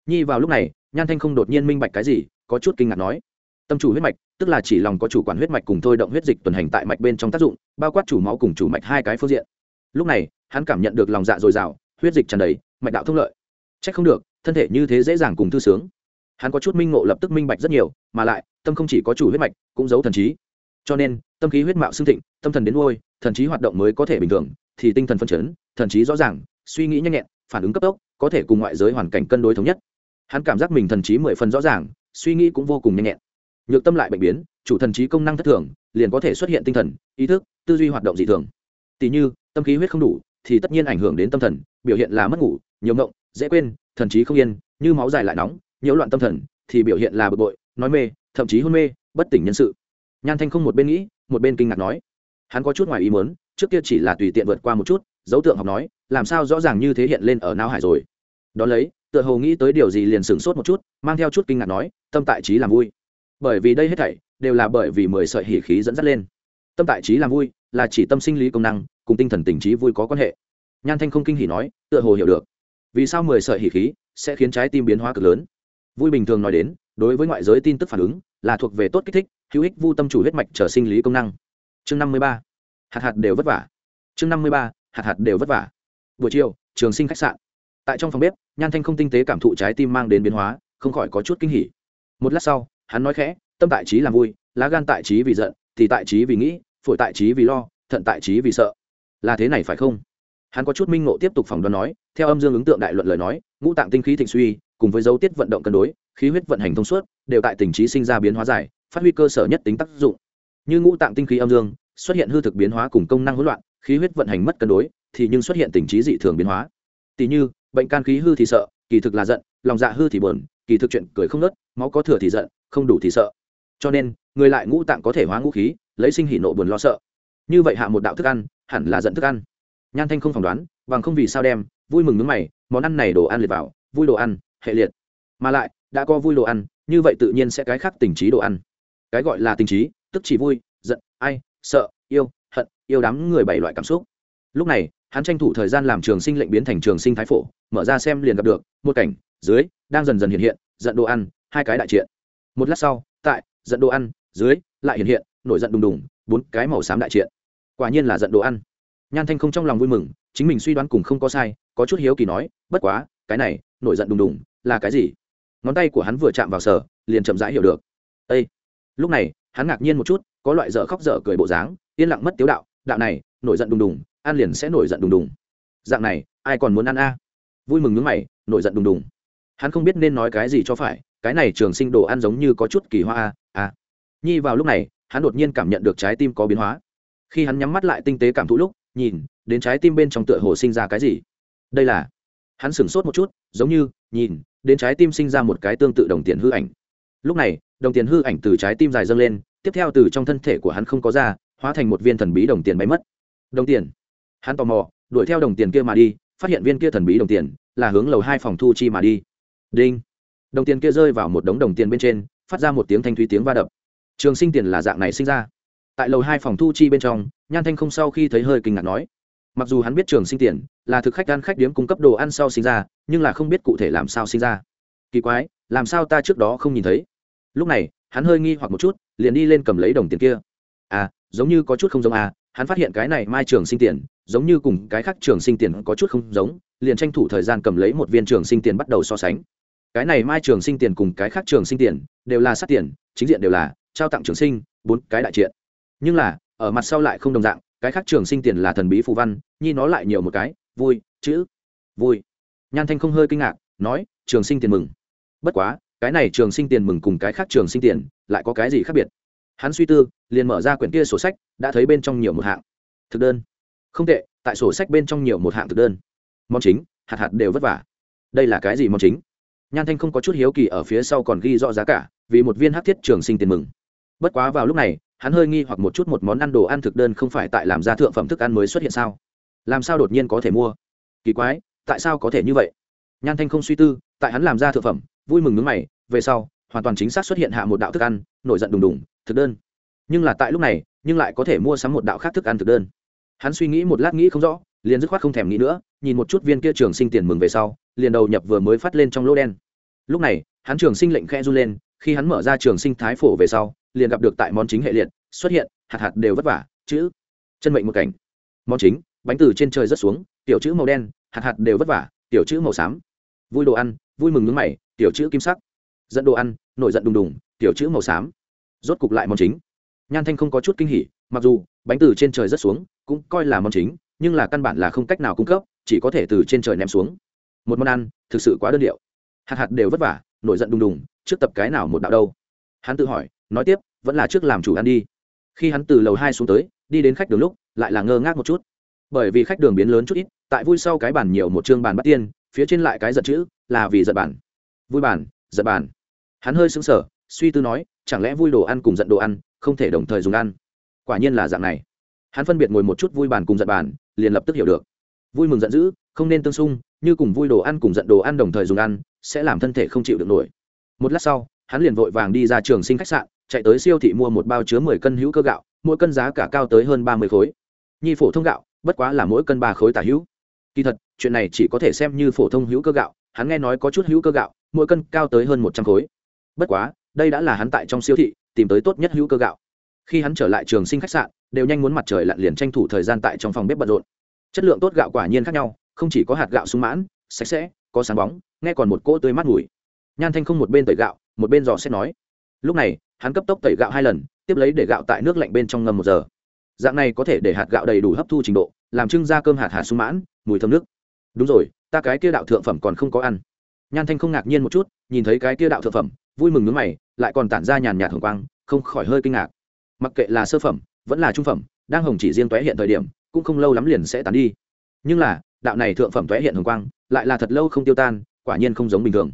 [SPEAKER 1] Nhi vào lúc này, nhan thanh không đột nhiên minh bạch cái gì, có chút kinh ngạc nói. Tâm chủ huyết mạch, tức là chỉ lòng có chủ quản huyết mạch cùng thôi động huyết dịch tuần hành tại mạch bên trong tác dụng, bao quát chủ máu cùng chủ mạch hai cái phương diện. Lúc này hắn cảm nhận được lòng dạ dồi dào, huyết dịch tràn đầy, mạch đạo thông lợi. C h ắ c không được, thân thể như thế dễ dàng cùng thư sướng. Hắn có chút minh ngộ lập tức minh bạch rất nhiều, mà lại, tâm không chỉ có chủ huyết mạch, cũng giấu thần trí. Cho nên, tâm khí huyết mạo xương thịnh, tâm thần đến ngôi thần trí hoạt động mới có thể bình thường, thì tinh thần phân chấn, thần trí rõ ràng, suy nghĩ nhanh nhẹn, phản ứng cấp tốc, có thể cùng ngoại giới hoàn cảnh cân đối thống nhất. Hắn cảm giác mình thần trí mười phần rõ ràng, suy nghĩ cũng vô cùng nhanh nhẹn. Nhược tâm lại bệnh biến, chủ thần trí công năng thất thường, liền có thể xuất hiện tinh thần, ý thức, tư duy hoạt động dị thường. Tỷ như, tâm khí huyết không đủ thì tất nhiên ảnh hưởng đến tâm thần, biểu hiện là mất ngủ, nhiều ngộng, dễ quên, thần trí không yên, như máu dài lại nóng, nhiễu loạn tâm thần, thì biểu hiện là bực bội, nói mê, thậm chí hôn mê, bất tỉnh nhân sự. Nhan thanh không một bên nghĩ, một bên kinh ngạc nói, hắn có chút ngoài ý muốn, trước kia chỉ là tùy tiện vượt qua một chút, dấu tượng học nói, làm sao rõ ràng như thế hiện lên ở não hải rồi. Đón lấy, tựa hồ nghĩ tới điều gì liền sửng sốt một chút, mang theo chút kinh ngạc nói, tâm tại trí làm vui. Bởi vì đây hết thảy đều là bởi vì mười sợi hỉ khí dẫn dắt lên. Tâm tại trí làm vui là chỉ tâm sinh lý công năng, cùng tinh thần tình trí vui có quan hệ. Nhan thanh không kinh hỉ nói, tựa hồ hiểu được. Vì sao mười sợi hỉ khí sẽ khiến trái tim biến hóa cực lớn? Vui bình thường nói đến, đối với ngoại giới tin tức phản ứng, là thuộc về tốt kích thích, hữu ích vu tâm chủ huyết mạch trở sinh lý công năng. Chương năm mươi ba. Hạt hạt đều vất vả. Chương năm mươi ba. Hạt hạt đều vất vả. Buổi chiều, trường sinh khách sạn. Tại trong phòng bếp, nhan thanh không tinh tế cảm thụ trái tim mang đến biến hóa, không khỏi có chút kinh hỉ. Một lát sau, hắn nói khẽ, tâm tại trí làm vui, lá gan tại trí vì giận, thì tại trí vì nghĩ phổi tại trí vì lo, thận tại trí vì sợ. Là thế này phải không? Hắn có chút minh ngộ tiếp tục phỏng đoán nói, theo âm dương ứng tượng đại luận lời nói, ngũ tạng tinh khí thịnh suy, cùng với dấu tiết vận động cân đối, khí huyết vận hành thông suốt, đều tại tình trí sinh ra biến hóa giải phát huy cơ sở nhất tính tác dụng. Như ngũ tạng tinh khí âm dương, xuất hiện hư thực biến hóa cùng công năng hỗn loạn, khí huyết vận hành mất cân đối, thì nhưng xuất hiện tình trí dị thường biến hóa. Tỷ như, bệnh can khí hư thì sợ, kỳ thực là giận, lòng dạ hư thì buồn, kỳ thực chuyện cười không nớt máu có thừa thì giận, không đủ thì sợ. Cho nên người lại ngũ tạng có thể hóa ngũ khí, lấy sinh hỉ nộ buồn lo sợ. Như vậy hạ một đạo thức ăn, hẳn là dẫn thức ăn. Nhan thanh không phỏng đoán, bằng không vì sao đem, vui mừng nước mày, món ăn này đồ ăn liệt vào, vui đồ ăn, hệ liệt. Mà lại, đã có vui đồ ăn, như vậy tự nhiên sẽ cái khác tình trí đồ ăn. Cái gọi là tình trí, tức chỉ vui, giận, ai, sợ, yêu, hận, yêu đám người bảy loại cảm xúc. Lúc này, hắn tranh thủ thời gian làm trường sinh lệnh biến thành trường sinh thái phổ, mở ra xem liền gặp được, một cảnh, dưới, đang dần dần hiện hiện, giận đồ ăn, hai cái đại triện. Một lát sau, tại, giận đồ ăn dưới, lại hiện hiện, nổi giận đùng đùng, bốn cái màu xám đại triện. Quả nhiên là giận đồ ăn. Nhan thanh không trong lòng vui mừng, chính mình suy đoán cùng không có sai, có chút hiếu kỳ nói, bất quá, cái này, nổi giận đùng đùng, là cái gì? Ngón tay của hắn vừa chạm vào sở liền chậm rãi hiểu được. Â lúc này, hắn ngạc nhiên một chút, có loại dở khóc dở cười bộ dáng, yên lặng mất tiếu đạo đạo này, nổi giận đùng đùng, ăn liền sẽ nổi giận đùng đùng. Dạng này, ai còn muốn ăn a? Vui mừng nước mày, nổi giận đùng đùng. Hắn không biết nên nói cái gì cho phải, cái này trường sinh đồ ăn giống như có chút kỳ hoa a nhi vào lúc này, hắn đột nhiên cảm nhận được trái tim có biến hóa. Khi hắn nhắm mắt lại tinh tế cảm thụ lúc, nhìn, đến trái tim bên trong tựa hồ sinh ra cái gì. Đây là, hắn sửng sốt một chút, giống như, nhìn, đến trái tim sinh ra một cái tương tự đồng tiền hư ảnh. Lúc này, đồng tiền hư ảnh từ trái tim dài dâng lên, tiếp theo từ trong thân thể của hắn không có ra, hóa thành một viên thần bí đồng tiền bay mất. Đồng tiền. Hắn tò mò, đuổi theo đồng tiền kia mà đi, phát hiện viên kia thần bí đồng tiền, là hướng lầu hai phòng thu chi mà đi. Đinh. Đồng tiền kia rơi vào một đống đồng tiền bên trên, phát ra một tiếng thanh thúy tiếng va đập trường sinh tiền là dạng này sinh ra. Tại lầu hai phòng thu chi bên trong, nhan thanh không sau khi thấy hơi kinh ngạc nói, mặc dù hắn biết trường sinh tiền là thực khách ăn khách điếm cung cấp đồ ăn sau sinh ra, nhưng là không biết cụ thể làm sao sinh ra. Kỳ quái, làm sao ta trước đó không nhìn thấy? Lúc này, hắn hơi nghi hoặc một chút, liền đi lên cầm lấy đồng tiền kia. À giống như có chút không giống à hắn phát hiện cái này mai trường sinh tiền, giống như cùng cái khác trường sinh tiền có chút không giống, liền tranh thủ thời gian cầm lấy một viên trường sinh tiền bắt đầu so sánh. Cái này mai trường sinh tiền cùng cái khác trường sinh tiền đều là sát tiền, chính diện đều là trao tặng trường sinh, bốn cái đại triện. Nhưng là, ở mặt sau lại không đồng dạng, cái khác trường sinh tiền là thần bí phù văn, nhi nó lại nhiều một cái, vui, chữ, vui. Nhan thanh không hơi kinh ngạc, nói, trường sinh tiền mừng. Bất quá, cái này trường sinh tiền mừng cùng cái khác trường sinh tiền lại có cái gì khác biệt? Hắn suy tư, liền mở ra quyển kia sổ sách, đã thấy bên trong nhiều một hạng. Thực đơn. Không tệ, tại sổ sách bên trong nhiều một hạng thực đơn. Món chính, hạt hạt đều vất vả. Đây là cái gì món chính? Nhan thanh không có chút hiếu kỳ ở phía sau còn ghi rõ giá cả, vì một viên hát thiết trường sinh tiền mừng bất quá vào lúc này, hắn hơi nghi hoặc một chút một món ăn đồ ăn thực đơn không phải tại làm ra thượng phẩm thức ăn mới xuất hiện sao? Làm sao đột nhiên có thể mua? Kỳ quái, tại sao có thể như vậy? Nhan thanh không suy tư, tại hắn làm ra thượng phẩm, vui mừng nước mày, về sau, hoàn toàn chính xác xuất hiện hạ một đạo thức ăn, nổi giận đùng đùng, thực đơn. Nhưng là tại lúc này, nhưng lại có thể mua sắm một đạo khác thức ăn thực đơn. Hắn suy nghĩ một lát nghĩ không rõ, liền dứt khoát không thèm nghĩ nữa, nhìn một chút viên kia trường sinh tiền mừng về sau, liền đầu nhập vừa mới phát lên trong lỗ đen. Lúc này, hắn trường sinh lệnh khe run lên, khi hắn mở ra trường sinh thái phổ về sau liền gặp được tại món chính hệ liệt, xuất hiện, hạt hạt đều vất vả, chữ, chân mệnh một cảnh. Món chính, bánh từ trên trời rớt xuống, tiểu chữ màu đen, hạt hạt đều vất vả, tiểu chữ màu xám. Vui đồ ăn, vui mừng nước mày, tiểu chữ kim sắc. Dẫn đồ ăn, nổi giận đùng đùng, tiểu chữ màu xám. Rốt cục lại món chính. Nhan thanh không có chút kinh hỉ, mặc dù, bánh từ trên trời rớt xuống, cũng coi là món chính, nhưng là căn bản là không cách nào cung cấp, chỉ có thể từ trên trời ném xuống. Một món ăn, thực sự quá đơn điệu. Hạt hạt đều vất vả, nổi giận đùng đùng, trước tập cái nào một đạo đâu? Hắn tự hỏi nói tiếp, vẫn là trước làm chủ ăn đi. Khi hắn từ lầu hai xuống tới, đi đến khách đường lúc, lại là ngơ ngác một chút. Bởi vì khách đường biến lớn chút ít, tại vui sau cái bàn nhiều một chương bàn bắt tiên, phía trên lại cái giật chữ, là vì giật bản. Vui bản, giật bản. Hắn hơi sững sờ, suy tư nói, chẳng lẽ vui đồ ăn cùng giận đồ ăn, không thể đồng thời dùng ăn? Quả nhiên là dạng này. Hắn phân biệt ngồi một chút vui bàn cùng giận bàn liền lập tức hiểu được. Vui mừng giận dữ, không nên tương xung, như cùng vui đồ ăn cùng giận đồ ăn đồng thời dùng ăn, sẽ làm thân thể không chịu được nổi. Một lát sau, hắn liền vội vàng đi ra trường sinh khách sạn chạy tới siêu thị mua một bao chứa mười cân hữu cơ gạo, mỗi cân giá cả cao tới hơn ba mươi khối. Nhi phổ thông gạo, bất quá là mỗi cân ba khối tả hữu. Kỳ thật, chuyện này chỉ có thể xem như phổ thông hữu cơ gạo, hắn nghe nói có chút hữu cơ gạo, mỗi cân cao tới hơn một trăm khối. Bất quá, đây đã là hắn tại trong siêu thị, tìm tới tốt nhất hữu cơ gạo. Khi hắn trở lại trường sinh khách sạn, đều nhanh muốn mặt trời lặn liền tranh thủ thời gian tại trong phòng bếp bận rộn. Chất lượng tốt gạo quả nhiên khác nhau, không chỉ có hạt gạo sung mãn, sạch sẽ, có sáng bóng, nghe còn một cỗ tươi mát mùi. Nhan thanh không một bên tẩy gạo, một bên dò xét nói lúc này, hắn cấp tốc tẩy gạo hai lần, tiếp lấy để gạo tại nước lạnh bên trong ngâm một giờ. Dạng này có thể để hạt gạo đầy đủ hấp thu trình độ, làm trưng ra cơm hạt hạt sung mãn, mùi thơm nước. Đúng rồi, ta cái kia đạo thượng phẩm còn không có ăn. Nhan thanh không ngạc nhiên một chút, nhìn thấy cái kia đạo thượng phẩm, vui mừng nước mày, lại còn tản ra nhàn nhạt hồng quang, không khỏi hơi kinh ngạc. Mặc kệ là sơ phẩm, vẫn là trung phẩm, đang hồng chỉ riêng tóe hiện thời điểm, cũng không lâu lắm liền sẽ tàn đi. Nhưng là, đạo này thượng phẩm tóe hiện hồng quang, lại là thật lâu không tiêu tan, quả nhiên không giống bình thường.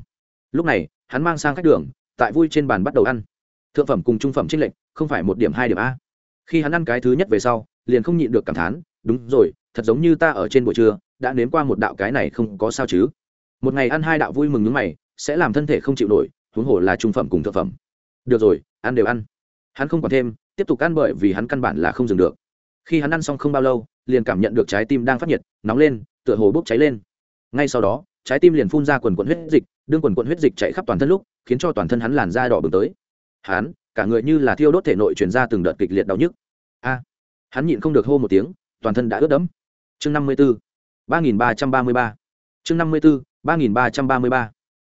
[SPEAKER 1] Lúc này, hắn mang sang khách đường tại vui trên bàn bắt đầu ăn. Thượng phẩm cùng trung phẩm trinh lệnh không phải một điểm hai điểm a. Khi hắn ăn cái thứ nhất về sau, liền không nhịn được cảm thán, đúng rồi, thật giống như ta ở trên buổi trưa, đã nếm qua một đạo cái này không có sao chứ. Một ngày ăn hai đạo vui mừng nước mày, sẽ làm thân thể không chịu nổi, huống hồ là trung phẩm cùng thượng phẩm. Được rồi, ăn đều ăn. Hắn không còn thêm, tiếp tục ăn bởi vì hắn căn bản là không dừng được. Khi hắn ăn xong không bao lâu, liền cảm nhận được trái tim đang phát nhiệt, nóng lên, tựa hồ bốc cháy lên. Ngay sau đó, trái tim liền phun ra quần quần huyết dịch đương quần quần huyết dịch chạy khắp toàn thân lúc, khiến cho toàn thân hắn làn da đỏ bừng tới. Hắn, cả người như là thiêu đốt thể nội truyền ra từng đợt kịch liệt đau nhức. A! Hắn nhịn không được hô một tiếng, toàn thân đã ướt đẫm. Chương năm mươi b ố ba nghìn ba trăm ba mươi ba. Chương năm mươi b ố ba nghìn ba trăm ba mươi ba.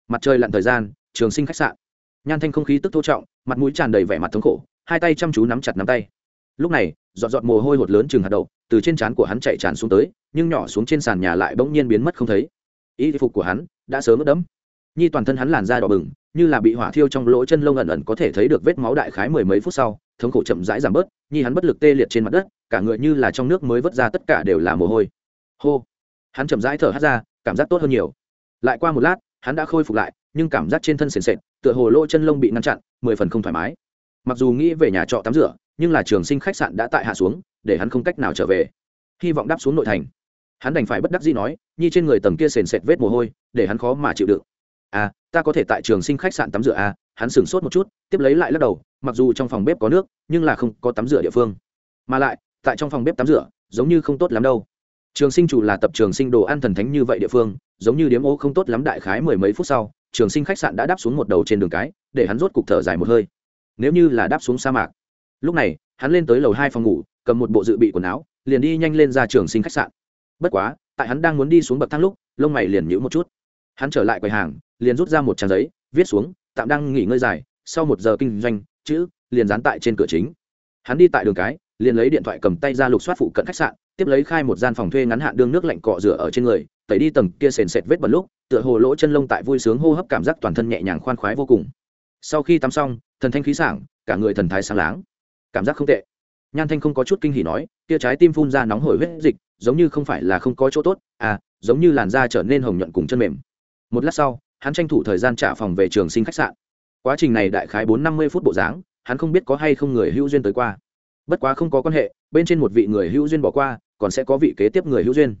[SPEAKER 1] Mặt trời lặn thời gian, trường sinh khách sạn. Nhan thanh không khí tức thô trọng, mặt mũi tràn đầy vẻ mặt thống khổ, hai tay chăm chú nắm chặt nắm tay. Lúc này dọn dọn mồ hôi hột lớn chừng hạt đậu, từ trên trán của hắn chạy tràn xuống tới, nhưng nhỏ xuống trên sàn nhà lại bỗng nhiên biến mất không thấy. Y phục của hắn đã sớm ướt đẫm nhi toàn thân hắn làn da đỏ bừng, như là bị hỏa thiêu trong lỗ chân lông ẩn ẩn có thể thấy được vết máu đại khái mười mấy phút sau, thống khổ chậm rãi giảm bớt, nhi hắn bất lực tê liệt trên mặt đất, cả người như là trong nước mới vớt ra tất cả đều là mồ hôi. Hô! Hắn chậm rãi thở hắt ra, cảm giác tốt hơn nhiều. Lại qua một lát, hắn đã khôi phục lại, nhưng cảm giác trên thân sền sệt, tựa hồ lỗ chân lông bị ngăn chặn, mười phần không thoải mái. Mặc dù nghĩ về nhà trọ tắm rửa, nhưng là trường sinh khách sạn đã tại hạ xuống, để hắn không cách nào trở về. Hy vọng đáp xuống nội thành. Hắn đành phải bất đắc dĩ nói, nhi trên người tầng kia sền sệt vết mồ hôi, để hắn khó mà chịu đựng à ta có thể tại trường sinh khách sạn tắm rửa à hắn sửng sốt một chút, tiếp lấy lại lắc đầu, mặc dù trong phòng bếp có nước, nhưng là không có tắm rửa địa phương. Mà lại, tại trong phòng bếp tắm rửa, giống như không tốt lắm đâu. Trường sinh chủ là tập trường sinh đồ ăn thần thánh như vậy địa phương, giống như điếm ô không tốt lắm đại khái mười mấy phút sau, trường sinh khách sạn đã đáp xuống một đầu trên đường cái, để hắn rốt cục thở dài một hơi. Nếu như là đáp xuống sa mạc. Lúc này, hắn lên tới lầu hai phòng ngủ, cầm một bộ dự bị quần áo, liền đi nhanh lên ra trường sinh khách sạn. Bất quá, tại hắn đang muốn đi xuống bậc thang lúc, lông mày liền nhữ một chút hắn trở lại quầy hàng, liền rút ra một trang giấy, viết xuống, tạm đang nghỉ ngơi dài, sau một giờ kinh doanh, chữ, liền dán tại trên cửa chính. Hắn đi tại đường cái, liền lấy điện thoại cầm tay ra lục soát phụ cận khách sạn, tiếp lấy khai một gian phòng thuê ngắn hạn đương nước lạnh cọ rửa ở trên người, tẩy đi tầng kia sền sệt vết bẩn lúc, tựa hồ lỗ chân lông tại vui sướng hô hấp cảm giác toàn thân nhẹ nhàng khoan khoái vô cùng. Sau khi tắm xong, thần thanh khí sảng, cả người thần thái sáng láng. Cảm giác không tệ. Nhan thanh không có chút kinh hỉ nói, kia trái tim phun ra nóng hổi huyết dịch, giống như không phải là không có chỗ tốt à giống như làn da trở nên hồng nhuận cùng chân mềm một lát sau, hắn tranh thủ thời gian trả phòng về trường sinh khách sạn. Quá trình này đại khái bốn năm mươi phút bộ dáng, hắn không biết có hay không người hữu duyên tới qua. Bất quá không có quan hệ, bên trên một vị người hữu duyên bỏ qua, còn sẽ có vị kế tiếp người hữu duyên.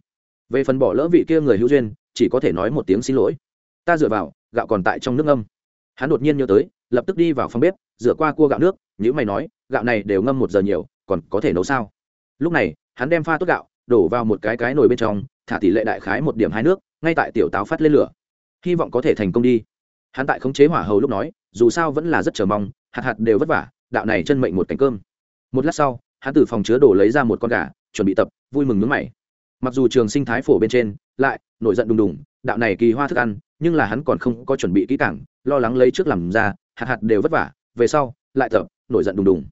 [SPEAKER 1] Về phần bỏ lỡ vị kia người hữu duyên, chỉ có thể nói một tiếng xin lỗi. Ta dựa vào, gạo còn tại trong nước ngâm. Hắn đột nhiên nhớ tới, lập tức đi vào phòng bếp rửa qua cua gạo nước nhữ mày nói, gạo này đều ngâm một giờ nhiều, còn có thể nấu sao? Lúc này, hắn đem pha tốt gạo, đổ vào một cái cái nồi bên trong, thả tỷ lệ đại khái một điểm hai nước, ngay tại tiểu táo phát lên lửa hy vọng có thể thành công đi. Hắn tại khống chế hỏa hầu lúc nói, dù sao vẫn là rất chờ mong, hạt hạt đều vất vả, đạo này chân mệnh một cánh cơm. Một lát sau, hắn từ phòng chứa đổ lấy ra một con gà, chuẩn bị tập, vui mừng nướng mày. Mặc dù trường sinh thái phổ bên trên, lại, nổi giận đùng đùng, đạo này kỳ hoa thức ăn, nhưng là hắn còn không có chuẩn bị kỹ càng, lo lắng lấy trước làm ra, hạt hạt đều vất vả, về sau, lại tập, nổi giận đùng đùng.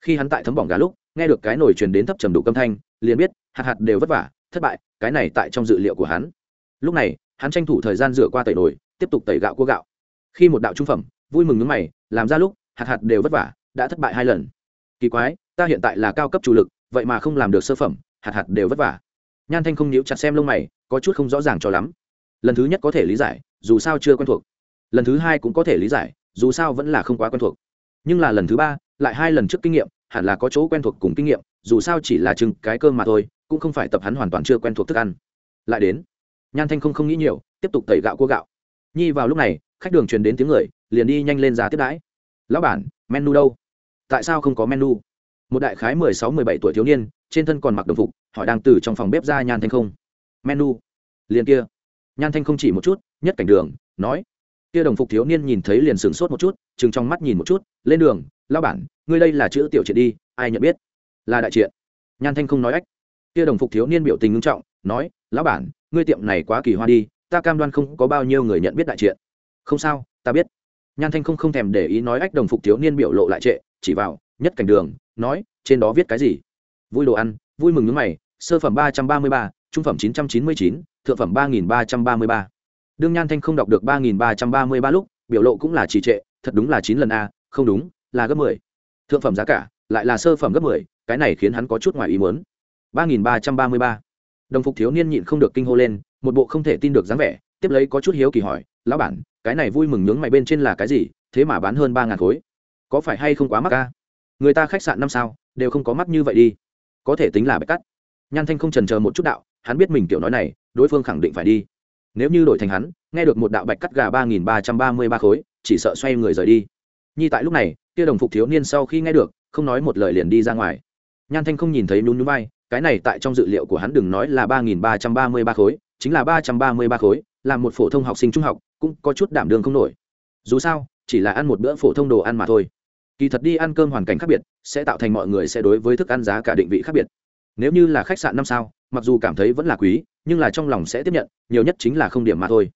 [SPEAKER 1] Khi hắn tại thấm bỏng gà lúc, nghe được cái nổi truyền đến thấp trầm đủ âm thanh, liền biết, hạt hạt đều vất vả, thất bại, cái này tại trong dự liệu của hắn. Lúc này hắn tranh thủ thời gian rửa qua tẩy nồi, tiếp tục tẩy gạo cua gạo. Khi một đạo trung phẩm, vui mừng nhướng mày, làm ra lúc, hạt hạt đều vất vả, đã thất bại hai lần. Kỳ quái, ta hiện tại là cao cấp chủ lực, vậy mà không làm được sơ phẩm, hạt hạt đều vất vả. Nhan thanh không níu chặt xem lông mày, có chút không rõ ràng cho lắm. Lần thứ nhất có thể lý giải, dù sao chưa quen thuộc. Lần thứ hai cũng có thể lý giải, dù sao vẫn là không quá quen thuộc. Nhưng là lần thứ ba, lại hai lần trước kinh nghiệm, hẳn là có chỗ quen thuộc cùng kinh nghiệm, dù sao chỉ là chừng cái cơm mà thôi, cũng không phải tập hắn hoàn toàn chưa quen thuộc thức ăn. Lại đến nhan thanh không không nghĩ nhiều, tiếp tục tẩy gạo cua gạo. Nhi vào lúc này, khách đường truyền đến tiếng người, liền đi nhanh lên ra tiếp đãi. Lão bản, menu đâu? Tại sao không có menu? Một đại khái mười sáu, mười bảy tuổi thiếu niên, trên thân còn mặc đồng phục họ đang từ trong phòng bếp ra nhan thanh không. Menu. Liền kia. Nhan thanh không chỉ một chút, nhất cảnh đường, nói. Kia đồng phục thiếu niên nhìn thấy liền sửng sốt một chút chừng trong mắt nhìn một chút, lên đường lao bản, ngươi đây là chữ tiểu triện đi, ai nhận biết? Là đại triện nhan thanh không nói ách. Kia đồng phục thiếu niên biểu tình ngưng trọng, nói, lão bản ngươi tiệm này quá kỳ hoa đi, ta cam đoan không có bao nhiêu người nhận biết đại triện không sao, ta biết. Nhan thanh không không thèm để ý nói ách đồng phục thiếu niên biểu lộ lại trệ, chỉ vào nhất cảnh đường, nói, trên đó viết cái gì? Vui đồ ăn, vui mừng nước mày, sơ phẩm ba trăm ba mươi ba, trung phẩm chín trăm chín mươi chín, thượng phẩm ba nghìn ba trăm ba mươi ba. Đương nhan thanh không đọc được ba nghìn ba trăm ba mươi ba lúc, biểu lộ cũng là trì trệ, thật đúng là chín lần a, không đúng, là gấp mười. Thượng phẩm giá cả lại là sơ phẩm gấp mười, cái này khiến hắn có chút ngoài ý muốn. ba nghìn ba trăm ba mươi ba đồng phục thiếu niên nhịn không được kinh hô lên, một bộ không thể tin được dáng vẻ, tiếp lấy có chút hiếu kỳ hỏi, lão bản, cái này vui mừng nhướng mày bên trên là cái gì, thế mà bán hơn ba ngàn khối. Có phải hay không quá mắc ca người ta khách sạn năm sao, đều không có mắc như vậy đi. Có thể tính là bạch cắt. Nhan thanh không trần chờ một chút đạo, hắn biết mình kiểu nói này, đối phương khẳng định phải đi. Nếu như đổi thành hắn, nghe được một đạo bạch cắt gà ba nghìn ba trăm ba mươi ba khối, chỉ sợ xoay người rời đi. Nhi tại lúc này, kia đồng phục thiếu niên sau khi nghe được, không nói một lời liền đi ra ngoài. Nhan thanh không nhìn thấy nhún nhún vai cái này tại trong dự liệu của hắn đừng nói là ba nghìn ba trăm ba mươi ba khối, chính là ba trăm ba mươi ba khối, là một phổ thông học sinh trung học, cũng có chút đảm đường không nổi. Dù sao, chỉ là ăn một bữa phổ thông đồ ăn mà thôi. Kỳ thật đi ăn cơm hoàn cảnh khác biệt, sẽ tạo thành mọi người sẽ đối với thức ăn giá cả định vị khác biệt. Nếu như là khách sạn năm sao, mặc dù cảm thấy vẫn là quý, nhưng là trong lòng sẽ tiếp nhận, nhiều nhất chính là không điểm mà thôi.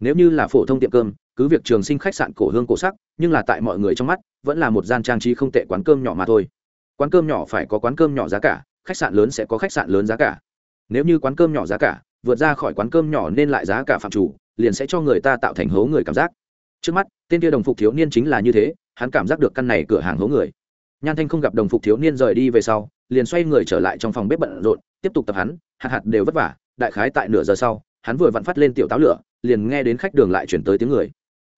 [SPEAKER 1] Nếu như là phổ thông tiệm cơm, cứ việc trường sinh khách sạn cổ hương cổ sắc, nhưng là tại mọi người trong mắt, vẫn là một gian trang trí không tệ quán cơm nhỏ mà thôi. Quán cơm nhỏ phải có quán cơm nhỏ giá cả khách sạn lớn sẽ có khách sạn lớn giá cả. Nếu như quán cơm nhỏ giá cả, vượt ra khỏi quán cơm nhỏ nên lại giá cả phạm chủ, liền sẽ cho người ta tạo thành hố người cảm giác. Trước mắt, tên kia đồng phục thiếu niên chính là như thế, hắn cảm giác được căn này cửa hàng hố người. Nhan thanh không gặp đồng phục thiếu niên rời đi về sau, liền xoay người trở lại trong phòng bếp bận rộn, tiếp tục tập hắn, hạt hạt đều vất vả, đại khái tại nửa giờ sau, hắn vừa vặn phát lên tiểu táo lửa, liền nghe đến khách đường lại chuyển tới tiếng người.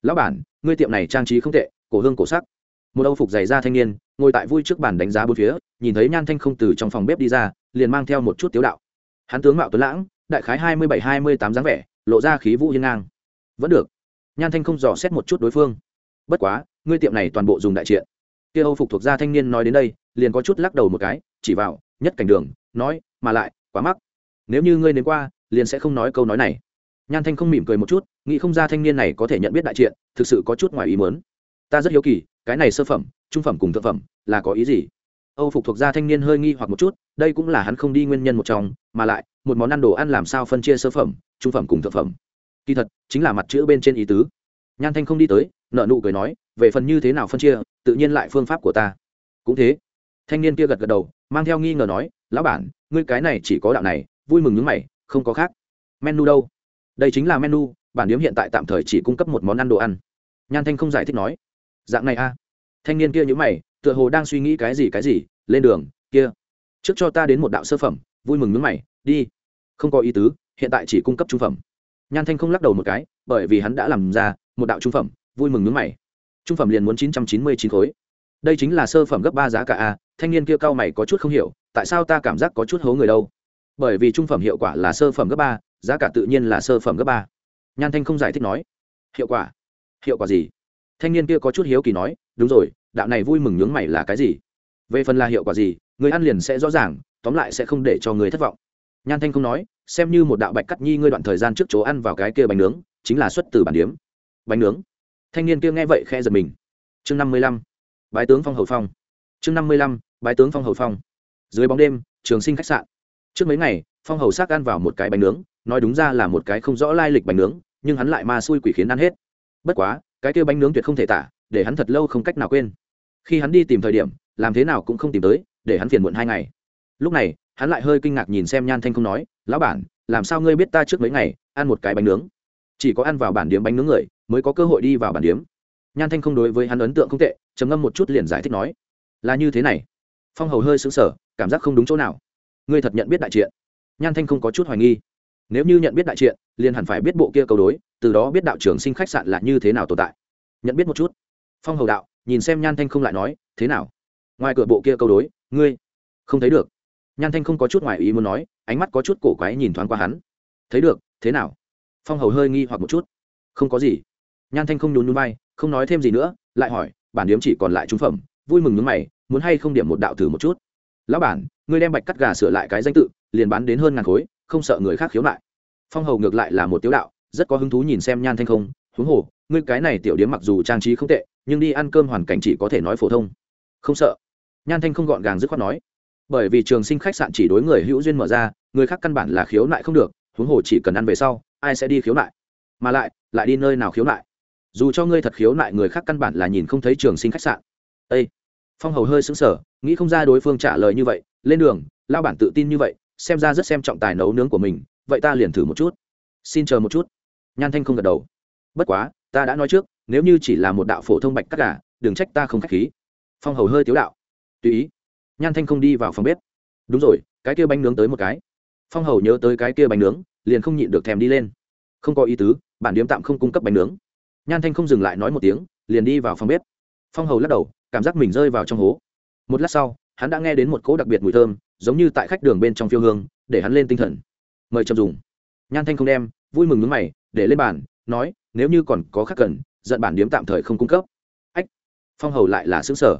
[SPEAKER 1] Lão bản, ngươi tiệm này trang trí không tệ, cổ hương cổ sắc một âu phục dày da thanh niên, ngồi tại vui trước bàn đánh giá bốn phía, nhìn thấy nhan thanh không từ trong phòng bếp đi ra, liền mang theo một chút tiếu đạo. Hắn tướng mạo tuấn lãng, đại khái hai mươi bảy, hai mươi tám dáng vẻ, lộ ra khí vũ hiên ngang. Vẫn được. Nhan thanh không dò xét một chút đối phương. Bất quá, ngươi tiệm này toàn bộ dùng đại triện. Kia âu phục thuộc gia thanh niên nói đến đây, liền có chút lắc đầu một cái, chỉ vào, nhất cảnh đường, nói, mà lại, quá mắc. Nếu như ngươi đến qua, liền sẽ không nói câu nói này. Nhan thanh không mỉm cười một chút, nghĩ không ra thanh niên này có thể nhận biết đại triện, thực sự có chút ngoài ý muốn. Ta rất hiếu kỳ cái này sơ phẩm, trung phẩm cùng thượng phẩm, là có ý gì? Âu phục thuộc gia thanh niên hơi nghi hoặc một chút, đây cũng là hắn không đi nguyên nhân một trong, mà lại, một món ăn đồ ăn làm sao phân chia sơ phẩm, trung phẩm cùng thượng phẩm. Kỳ thật, chính là mặt chữ bên trên ý tứ. Nhan thanh không đi tới nợ nụ cười nói, về phần như thế nào phân chia, tự nhiên lại phương pháp của ta. Cũng thế. Thanh niên kia gật gật đầu, mang theo nghi ngờ nói, lão bản, ngươi cái này chỉ có đạo này, vui mừng nhướng mày, không có khác. Menu đâu? Đây chính là menu, bản điếm hiện tại tạm thời chỉ cung cấp một món ăn đồ ăn. Nhan thanh không giải thích nói dạng này a. Thanh niên kia nhữ mày, tựa hồ đang suy nghĩ cái gì cái gì, lên đường, kia. Trước cho ta đến một đạo sơ phẩm, vui mừng nhướng mày, đi. Không có ý tứ, hiện tại chỉ cung cấp trung phẩm. Nhan thanh không lắc đầu một cái, bởi vì hắn đã làm ra một đạo trung phẩm, vui mừng nhướng mày. Trung phẩm liền muốn chín trăm chín mươi chín khối. Đây chính là sơ phẩm gấp ba giá cả a, thanh niên kia cao mày có chút không hiểu, tại sao ta cảm giác có chút hố người đâu? Bởi vì trung phẩm hiệu quả là sơ phẩm gấp ba, giá cả tự nhiên là sơ phẩm gấp ba. Nhan thanh không giải thích nói. Hiệu quả? Hiệu quả gì? Thanh niên kia có chút hiếu kỳ nói, đúng rồi, đạo này vui mừng nhướng mày là cái gì? Về phần là hiệu quả gì, người ăn liền sẽ rõ ràng, tóm lại sẽ không để cho người thất vọng. Nhan thanh không nói, xem như một đạo bạch cắt nhi ngươi đoạn thời gian trước chỗ ăn vào cái kia bánh nướng, chính là xuất từ bản điếm. Bánh nướng. Thanh niên kia nghe vậy khe giật mình. Chương năm mươi lăm, bái tướng phong hầu phong. Chương năm mươi lăm, bái tướng phong hầu phong. Dưới bóng đêm, trường sinh khách sạn. Trước mấy ngày, phong hầu xác ăn vào một cái bánh nướng, nói đúng ra là một cái không rõ lai lịch bánh nướng, nhưng hắn lại ma xui quỷ khiến ăn hết. Bất quá cái kia bánh nướng tuyệt không thể tả, để hắn thật lâu không cách nào quên. Khi hắn đi tìm thời điểm, làm thế nào cũng không tìm tới, để hắn phiền muộn hai ngày. Lúc này, hắn lại hơi kinh ngạc nhìn xem nhan thanh không nói, lão bản, làm sao ngươi biết ta trước mấy ngày ăn một cái bánh nướng? Chỉ có ăn vào bản điếm bánh nướng người, mới có cơ hội đi vào bản điếm nhan thanh không đối với hắn ấn tượng không tệ, trầm ngâm một chút liền giải thích nói, là như thế này. Phong hầu hơi xứng sở cảm giác không đúng chỗ nào. Ngươi thật nhận biết đại triện nhan thanh không có chút hoài nghi nếu như nhận biết đại triện, liền hẳn phải biết bộ kia câu đối, từ đó biết đạo trưởng sinh khách sạn là như thế nào tồn tại. Nhận biết một chút. Phong hầu đạo, nhìn xem nhan thanh không lại nói, thế nào? Ngoài cửa bộ kia câu đối, ngươi? Không thấy được. Nhan thanh không có chút ngoài ý muốn nói, ánh mắt có chút cổ quái nhìn thoáng qua hắn. Thấy được, thế nào? Phong hầu hơi nghi hoặc một chút. Không có gì. Nhan thanh không nhún nhún bay không nói thêm gì nữa, lại hỏi, bản điếm chỉ còn lại trúng phẩm, vui mừng nhún mày, muốn hay không điểm một đạo thử một chút? Lão bản, ngươi đem bạch cắt gà sửa lại cái danh tự, liền bán đến hơn ngàn khối không sợ người khác khiếu nại. Phong hầu ngược lại là một tiếu đạo, rất có hứng thú nhìn xem nhan thanh không, huống hồ, ngươi cái này tiểu điếm mặc dù trang trí không tệ, nhưng đi ăn cơm hoàn cảnh chỉ có thể nói phổ thông. Không sợ. Nhan thanh không gọn gàng dứt khoát nói. Bởi vì trường sinh khách sạn chỉ đối người hữu duyên mở ra, người khác căn bản là khiếu nại không được, huống hồ chỉ cần ăn về sau, ai sẽ đi khiếu nại? Mà lại lại đi nơi nào khiếu nại? Dù cho ngươi thật khiếu nại, người khác căn bản là nhìn không thấy trường sinh khách sạn. Â phong hầu hơi sững sờ, nghĩ không ra đối phương trả lời như vậy, lên đường lao bản tự tin như vậy xem ra rất xem trọng tài nấu nướng của mình, vậy ta liền thử một chút. Xin chờ một chút. Nhan thanh không gật đầu. Bất quá, ta đã nói trước, nếu như chỉ là một đạo phổ thông bạch cắt gà, đừng trách ta không k h á c h khí. Phong hầu hơi tiếu đạo. Tùy ý. Nhan thanh không đi vào phòng bếp. Đúng rồi, cái kia bánh nướng tới một cái. Phong hầu nhớ tới cái kia bánh nướng, liền không nhịn được thèm đi lên. Không có ý tứ, bản điếm tạm không cung cấp bánh nướng. Nhan thanh không dừng lại nói một tiếng, liền đi vào phòng bếp. Phong hầu lắc đầu, cảm giác mình rơi vào trong hố. Một lát sau, hắn đã nghe đến một cỗ đặc biệt mùi thơm giống như tại khách đường bên trong phiêu hương, để hắn lên tinh thần. Mời chậm dùng. Nhan thanh không đem, vui mừng ngứng mày, để lên bàn, nói, nếu như còn có khác cần, giận bản điếm tạm thời không cung cấp. Ách, phong hầu lại là xứng sở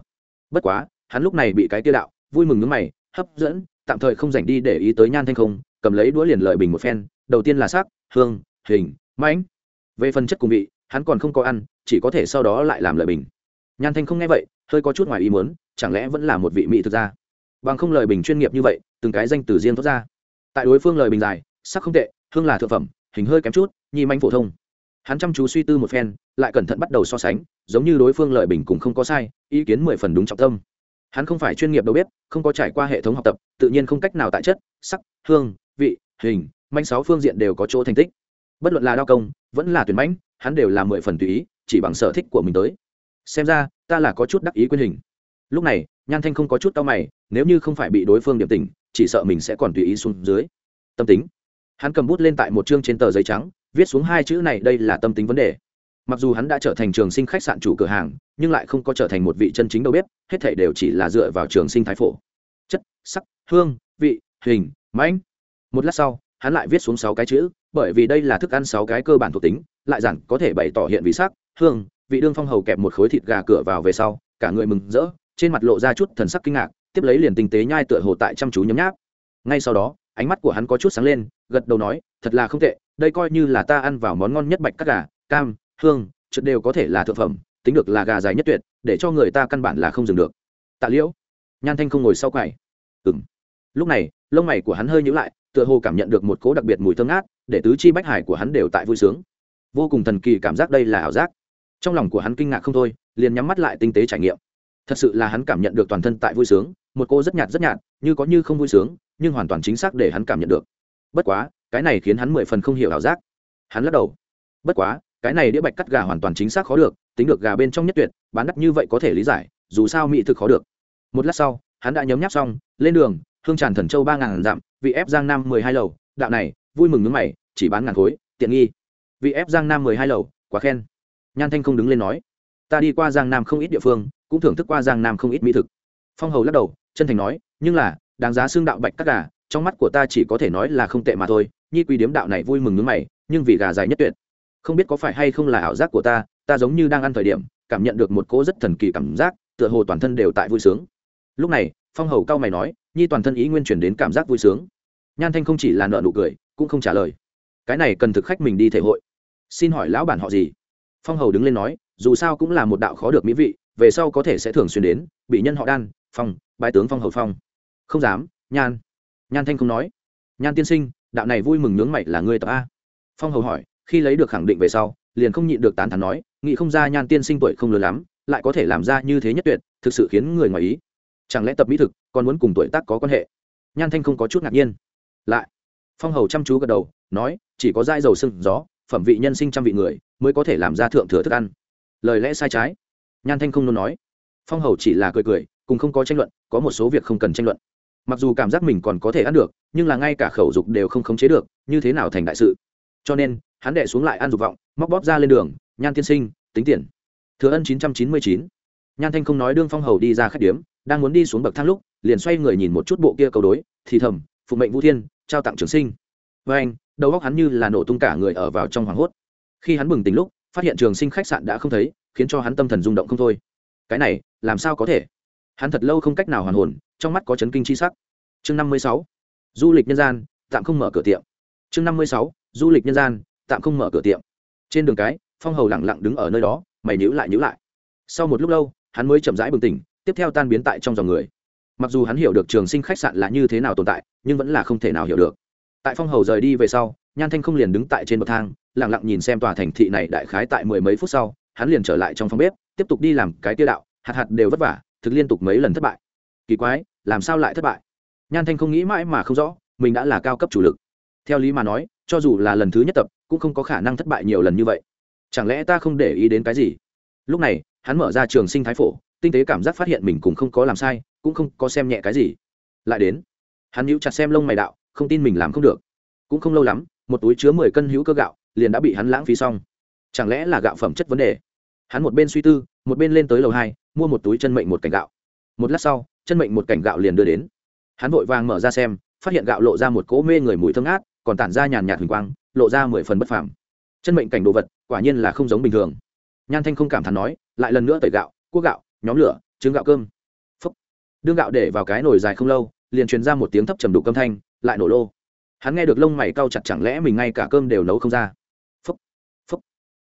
[SPEAKER 1] bất quá, hắn lúc này bị cái tiêu đạo, vui mừng ngứng mày, hấp dẫn, tạm thời không dành đi để ý tới nhan thanh không, cầm lấy đũa liền lợi bình một phen, đầu tiên là sắc, hương, hình mãnh về phần chất cùng vị, hắn còn không có ăn, chỉ có thể sau đó lại làm lợi bình. Nhan thanh không nghe vậy, hơi có chút ngoài ý muốn, chẳng lẽ vẫn là một vị mỹ thực ra bằng không lời bình chuyên nghiệp như vậy từng cái danh từ riêng thoát ra. Tại đối phương lời bình dài sắc không tệ hương là thượng phẩm hình hơi kém chút nhi manh phổ thông. Hắn chăm chú suy tư một phen lại cẩn thận bắt đầu so sánh giống như đối phương lời bình cũng không có sai ý kiến mười phần đúng trọng tâm. Hắn không phải chuyên nghiệp đâu biết, không có trải qua hệ thống học tập tự nhiên không cách nào tại chất sắc hương vị hình manh sáu phương diện đều có chỗ thành tích. Bất luận là đao công vẫn là tuyển mãnh hắn đều là mười phần tùy ý chỉ bằng sở thích của mình tới. Xem ra ta là có chút đắc ý quyên hình. Lúc này nhan thanh không có chút tao mày nếu như không phải bị đối phương điểm tình chỉ sợ mình sẽ còn tùy ý xuống dưới. Tâm tính. Hắn cầm bút lên tại một chương trên tờ giấy trắng, viết xuống hai chữ này, đây là tâm tính vấn đề. Mặc dù hắn đã trở thành trường sinh khách sạn chủ cửa hàng, nhưng lại không có trở thành một vị chân chính đầu bếp, hết thảy đều chỉ là dựa vào trường sinh thái phổ. Chất, sắc, hương, vị, hình mãnh một lát sau, hắn lại viết xuống sáu cái chữ, bởi vì đây là thức ăn sáu cái cơ bản thuộc tính, lại giản có thể bày tỏ hiện vị sắc, hương, vị đương phong hầu kẹp một khối thịt gà cửa vào về sau, cả người mừng rỡ, trên mặt lộ ra chút thần sắc kinh ngạc tiếp lấy liền tinh tế nhai tựa hồ tại chăm chú nhấm nháp. Ngay sau đó, ánh mắt của hắn có chút sáng lên, gật đầu nói, thật là không tệ, đây coi như là ta ăn vào món ngon nhất bạch cắt gà, cam, hương chợt đều có thể là thực phẩm, tính được là gà dài nhất tuyệt, để cho người ta căn bản là không dừng được. Tạ liễu, nhan thanh không ngồi sau quầy. Ừ m lúc này, lông mày của hắn hơi nhữ lại, tựa hồ cảm nhận được một cố đặc biệt mùi thơm ngát, để tứ chi bách hải của hắn đều tại vui sướng. Vô cùng thần kỳ cảm giác đây là ảo giác. Trong lòng của hắn kinh ngạc không thôi, liền nhắm mắt lại tinh tế trải nghiệm. Thật sự là hắn cảm nhận được toàn thân tại vui sướng một cô rất nhạt rất nhạt, như có như không vui sướng, nhưng hoàn toàn chính xác để hắn cảm nhận được. Bất quá, cái này khiến hắn mười phần không hiểu ảo giác. Hắn lắc đầu. Bất quá, cái này đĩa bạch cắt gà hoàn toàn chính xác khó được, tính được gà bên trong nhất tuyệt, bán đắt như vậy có thể lý giải, dù sao mỹ thực khó được. Một lát sau, hắn đã nhấm nháp xong, lên đường, hương tràn thần châu ba ngàn dặm, vị ép giang nam mười hai lầu, đạo này, vui mừng nước mày, chỉ bán ngàn khối, tiện nghi. Vị ép giang nam mười hai lầu, quá khen. Nhan thanh không đứng lên nói, ta đi qua giang nam không ít địa phương, cũng thưởng thức qua giang nam không ít mỹ thực. Phong hầu lắc đầu chân thành nói, nhưng là, đáng giá xương đạo bạch các gà, trong mắt của ta chỉ có thể nói là không tệ mà thôi, nhi quý điếm đạo này vui mừng nước mày, nhưng vì gà dài nhất tuyệt. Không biết có phải hay không là ảo giác của ta ta giống như đang ăn thời điểm, cảm nhận được một cỗ rất thần kỳ cảm giác, tựa hồ toàn thân đều tại vui sướng. Lúc này, phong hầu cao mày nói, nhi toàn thân ý nguyên chuyển đến cảm giác vui sướng. Nhan thanh không chỉ là nợ nụ cười, cũng không trả lời. Cái này cần thực khách mình đi thể hội. Xin hỏi lão bản họ gì? Phong hầu đứng lên nói, dù sao cũng là một đạo khó được mỹ vị, về sau có thể sẽ thường xuyên đến, bị nhân họ đan phong, bái tướng phong hầu phong. Không dám, nhan. Nhan thanh không nói. Nhan tiên sinh, đạo này vui mừng nướng mày là người tập a. Phong hầu hỏi, khi lấy được khẳng định về sau, liền không nhịn được tán thắn nói, nghĩ không ra nhan tiên sinh tuổi không lớn lắm, lại có thể làm ra như thế nhất tuyệt, thực sự khiến người ngoài ý. Chẳng lẽ tập mỹ thực, còn muốn cùng tuổi tác có quan hệ? Nhan thanh không có chút ngạc nhiên. Lại, phong hầu chăm chú gật đầu, nói, chỉ có dai dầu sưng gió, phẩm vị nhân sinh trăm vị người, mới có thể làm ra thượng thừa thức ăn. Lời lẽ sai trái. Nhan thanh không nôn nói. Phong hầu chỉ là cười cười cùng không có tranh luận, có một số việc không cần tranh luận. Mặc dù cảm giác mình còn có thể ăn được, nhưng là ngay cả khẩu dục đều không khống chế được, như thế nào thành đại sự? Cho nên, hắn đệ xuống lại ăn dục vọng, móc bóp ra lên đường, nhan tiên sinh, tính tiền. Thừa ân chín trăm chín mươi chín. Nhan thanh không nói đương phong hầu đi ra khách điếm, đang muốn đi xuống bậc thang lúc, liền xoay người nhìn một chút bộ kia cầu đối, thì thầm, phụ mệnh vũ thiên, trao tặng trường sinh. Với anh, đầu óc hắn như là nổ tung cả người ở vào trong hoảng hốt. Khi hắn bừng tỉnh lúc, phát hiện trường sinh khách sạn đã không thấy, khiến cho hắn tâm thần rung động không thôi. Cái này, làm sao có thể? Hắn thật lâu không cách nào hoàn hồn, trong mắt có chấn kinh chi sắc. Chương năm mươi sáu, du lịch nhân gian, tạm không mở cửa tiệm. Chương năm mươi sáu, du lịch nhân gian, tạm không mở cửa tiệm. Trên đường cái, phong hầu lẳng lặng đứng ở nơi đó, mày nhữ lại nhữ lại. Sau một lúc lâu, hắn mới chậm rãi bừng tỉnh, tiếp theo tan biến tại trong dòng người. Mặc dù hắn hiểu được trường sinh khách sạn là như thế nào tồn tại, nhưng vẫn là không thể nào hiểu được. Tại phong hầu rời đi về sau, nhan thanh không liền đứng tại trên bậc thang lẳng lặng nhìn xem tòa thành thị này đại khái tại mười mấy phút sau, hắn liền trở lại trong phòng bếp, tiếp tục đi làm cái tiêu đạo, hạt hạt đều vất vả thực liên tục mấy lần thất bại. Kỳ quái, làm sao lại thất bại? Nhan thanh không nghĩ mãi mà không rõ, mình đã là cao cấp chủ lực. Theo lý mà nói, cho dù là lần thứ nhất tập, cũng không có khả năng thất bại nhiều lần như vậy. Chẳng lẽ ta không để ý đến cái gì? Lúc này, hắn mở ra trường sinh thái phổ, tinh tế cảm giác phát hiện mình cũng không có làm sai, cũng không có xem nhẹ cái gì. Lại đến, hắn nhíu chặt xem lông mày đạo, không tin mình làm không được. Cũng không lâu lắm, một túi chứa mười cân hữu cơ gạo, liền đã bị hắn lãng phí xong. Chẳng lẽ là gạo phẩm chất vấn đề? Hắn một bên suy tư, một bên lên tới lầu hai mua một túi chân mệnh một cảnh gạo. Một lát sau, chân mệnh một cảnh gạo liền đưa đến. Hắn vội vàng mở ra xem, phát hiện gạo lộ ra một cỗ mê người mùi thơm ngát, còn tản ra nhàn nhạt huỳnh quang, lộ ra mười phần bất phàm. Chân mệnh cảnh đồ vật, quả nhiên là không giống bình thường. Nhan thanh không cảm thán nói, lại lần nữa tẩy gạo cuốc gạo, nhóm lửa, trứng gạo cơm. Phúc. Đương gạo để vào cái nồi dài không lâu, liền truyền ra một tiếng thấp trầm đục âm thanh, lại nổ lô. Hắn nghe được lông mày cau chặt chẳng lẽ mình ngay cả cơm đều nấu không ra. Phúc. Phúc.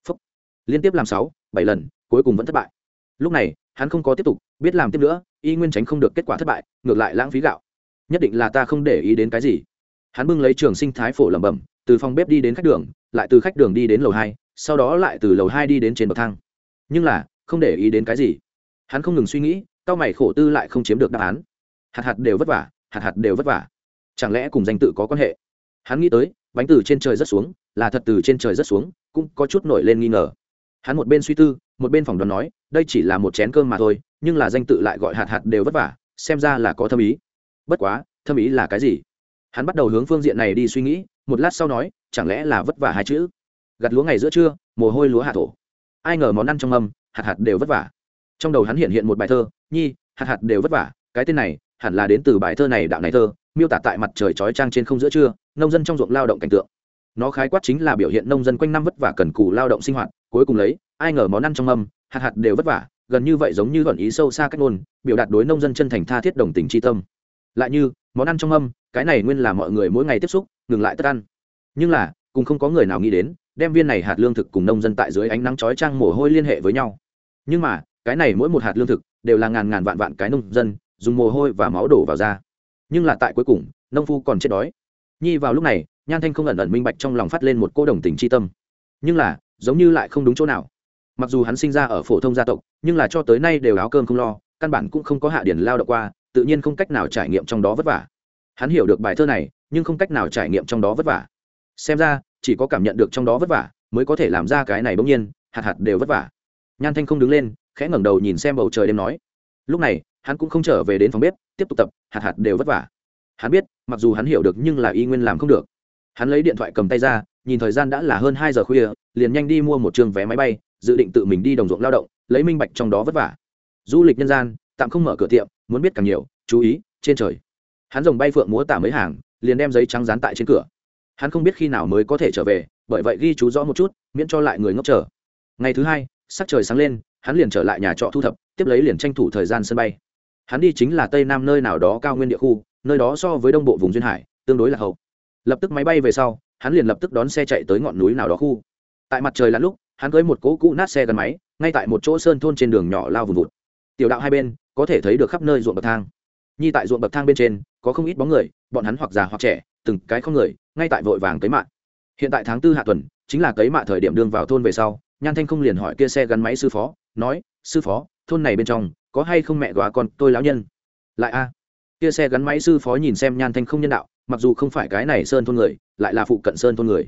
[SPEAKER 1] Phúc. Liên tiếp làm sáu, bảy lần, cuối cùng vẫn thất bại. Lúc này hắn không có tiếp tục, biết làm tiếp nữa, y nguyên tránh không được kết quả thất bại, ngược lại lãng phí gạo. Nhất định là ta không để ý đến cái gì. Hắn bưng lấy trường sinh thái phổ lẩm bẩm, từ phòng bếp đi đến khách đường, lại từ khách đường đi đến lầu hai, sau đó lại từ lầu hai đi đến trên bậc thang. Nhưng là, không để ý đến cái gì. Hắn không ngừng suy nghĩ, cao mày khổ tư lại không chiếm được đáp án. Hạt hạt đều vất vả, hạt hạt đều vất vả. Chẳng lẽ cùng danh tự có quan hệ? Hắn nghĩ tới, bánh từ trên trời rất xuống, là thật từ trên trời rất xuống, cũng có chút nổi lên nghi ngờ. Hắn một bên suy tư một bên phòng đoán nói đây chỉ là một chén cơm mà thôi nhưng là danh tự lại gọi hạt hạt đều vất vả xem ra là có thâm ý. Bất quá thâm ý là cái gì? Hắn bắt đầu hướng phương diện này đi suy nghĩ một lát sau nói chẳng lẽ là vất vả hai chữ? Gặt lúa ngày giữa trưa mồ hôi lúa hạ thổ. Ai ngờ món ăn trong âm, hạt hạt đều vất vả. Trong đầu hắn hiện hiện một bài thơ nhi hạt hạt đều vất vả cái tên này hẳn là đến từ bài thơ này đạo này thơ miêu tả tại mặt trời trói trang trên không giữa trưa nông dân trong ruộng lao động cảnh tượng nó khái quát chính là biểu hiện nông dân quanh năm vất vả cần cù lao động sinh hoạt cuối cùng lấy ai ngờ món ăn trong âm, hạt hạt đều vất vả gần như vậy giống như thuận ý sâu xa cách ngôn biểu đạt đối nông dân chân thành tha thiết đồng tình tri tâm. Lại như món ăn trong âm, cái này nguyên là mọi người mỗi ngày tiếp xúc ngừng lại tất ăn. Nhưng là cùng không có người nào nghĩ đến đem viên này hạt lương thực cùng nông dân tại dưới ánh nắng chói trang mồ hôi liên hệ với nhau. Nhưng mà cái này mỗi một hạt lương thực đều là ngàn ngàn vạn vạn cái nông dân dùng mồ hôi và máu đổ vào ra nhưng là tại cuối cùng nông phu còn chết đói. Nhi vào lúc này nhan thanh không ẩn ẩn minh bạch trong lòng phát lên một cô đồng tình tri tâm. Nhưng là, giống như lại không đúng chỗ nào. Mặc dù hắn sinh ra ở phổ thông gia tộc, nhưng là cho tới nay đều áo cơm không lo, căn bản cũng không có hạ điển lao động qua, tự nhiên không cách nào trải nghiệm trong đó vất vả. Hắn hiểu được bài thơ này, nhưng không cách nào trải nghiệm trong đó vất vả. Xem ra, chỉ có cảm nhận được trong đó vất vả, mới có thể làm ra cái này bỗng nhiên, hạt hạt đều vất vả. Nhan thanh không đứng lên, khẽ ngẩng đầu nhìn xem bầu trời đêm nói. Lúc này, hắn cũng không trở về đến phòng bếp, tiếp tục tập, hạt hạt đều vất vả. Hắn biết, mặc dù hắn hiểu được nhưng là y nguyên làm không được hắn lấy điện thoại cầm tay ra, nhìn thời gian đã là hơn hai giờ khuya, liền nhanh đi mua một trường vé máy bay, dự định tự mình đi đồng ruộng lao động, lấy minh bạch trong đó vất vả. Du lịch nhân gian, tạm không mở cửa tiệm, muốn biết càng nhiều, chú ý, trên trời. Hắn dòng bay phượng múa tả mấy hàng, liền đem giấy trắng dán tại trên cửa. Hắn không biết khi nào mới có thể trở về, bởi vậy ghi chú rõ một chút, miễn cho lại người ngốc chờ. Ngày thứ hai, sắc trời sáng lên, hắn liền trở lại nhà trọ thu thập, tiếp lấy liền tranh thủ thời gian sân bay. Hắn đi chính là tây nam nơi nào đó cao nguyên địa khu, nơi đó so với đông bộ vùng duyên hải, tương đối là hậu lập tức máy bay về sau, hắn liền lập tức đón xe chạy tới ngọn núi nào đó khu. Tại mặt trời lặn lúc, hắn cưới một cỗ cũ nát xe gắn máy, ngay tại một chỗ sơn thôn trên đường nhỏ lao vùng vụt. Tiểu đạo hai bên, có thể thấy được khắp nơi ruộng bậc thang. Nhi tại ruộng bậc thang bên trên, có không ít bóng người, bọn hắn hoặc già hoặc trẻ, từng cái không người, ngay tại vội vàng cấy mạ. Hiện tại tháng tư hạ tuần, chính là cấy mạ thời điểm đương vào thôn về sau, nhan thanh không liền hỏi kia xe gắn máy sư phó, nói, sư phó, thôn này bên trong, có hay không mẹ góa con tôi lão nhân? Lại a. Kia xe gắn máy sư phó nhìn xem nhan thanh không nhân đạo mặc dù không phải cái này sơn thôn người, lại là phụ cận sơn thôn người.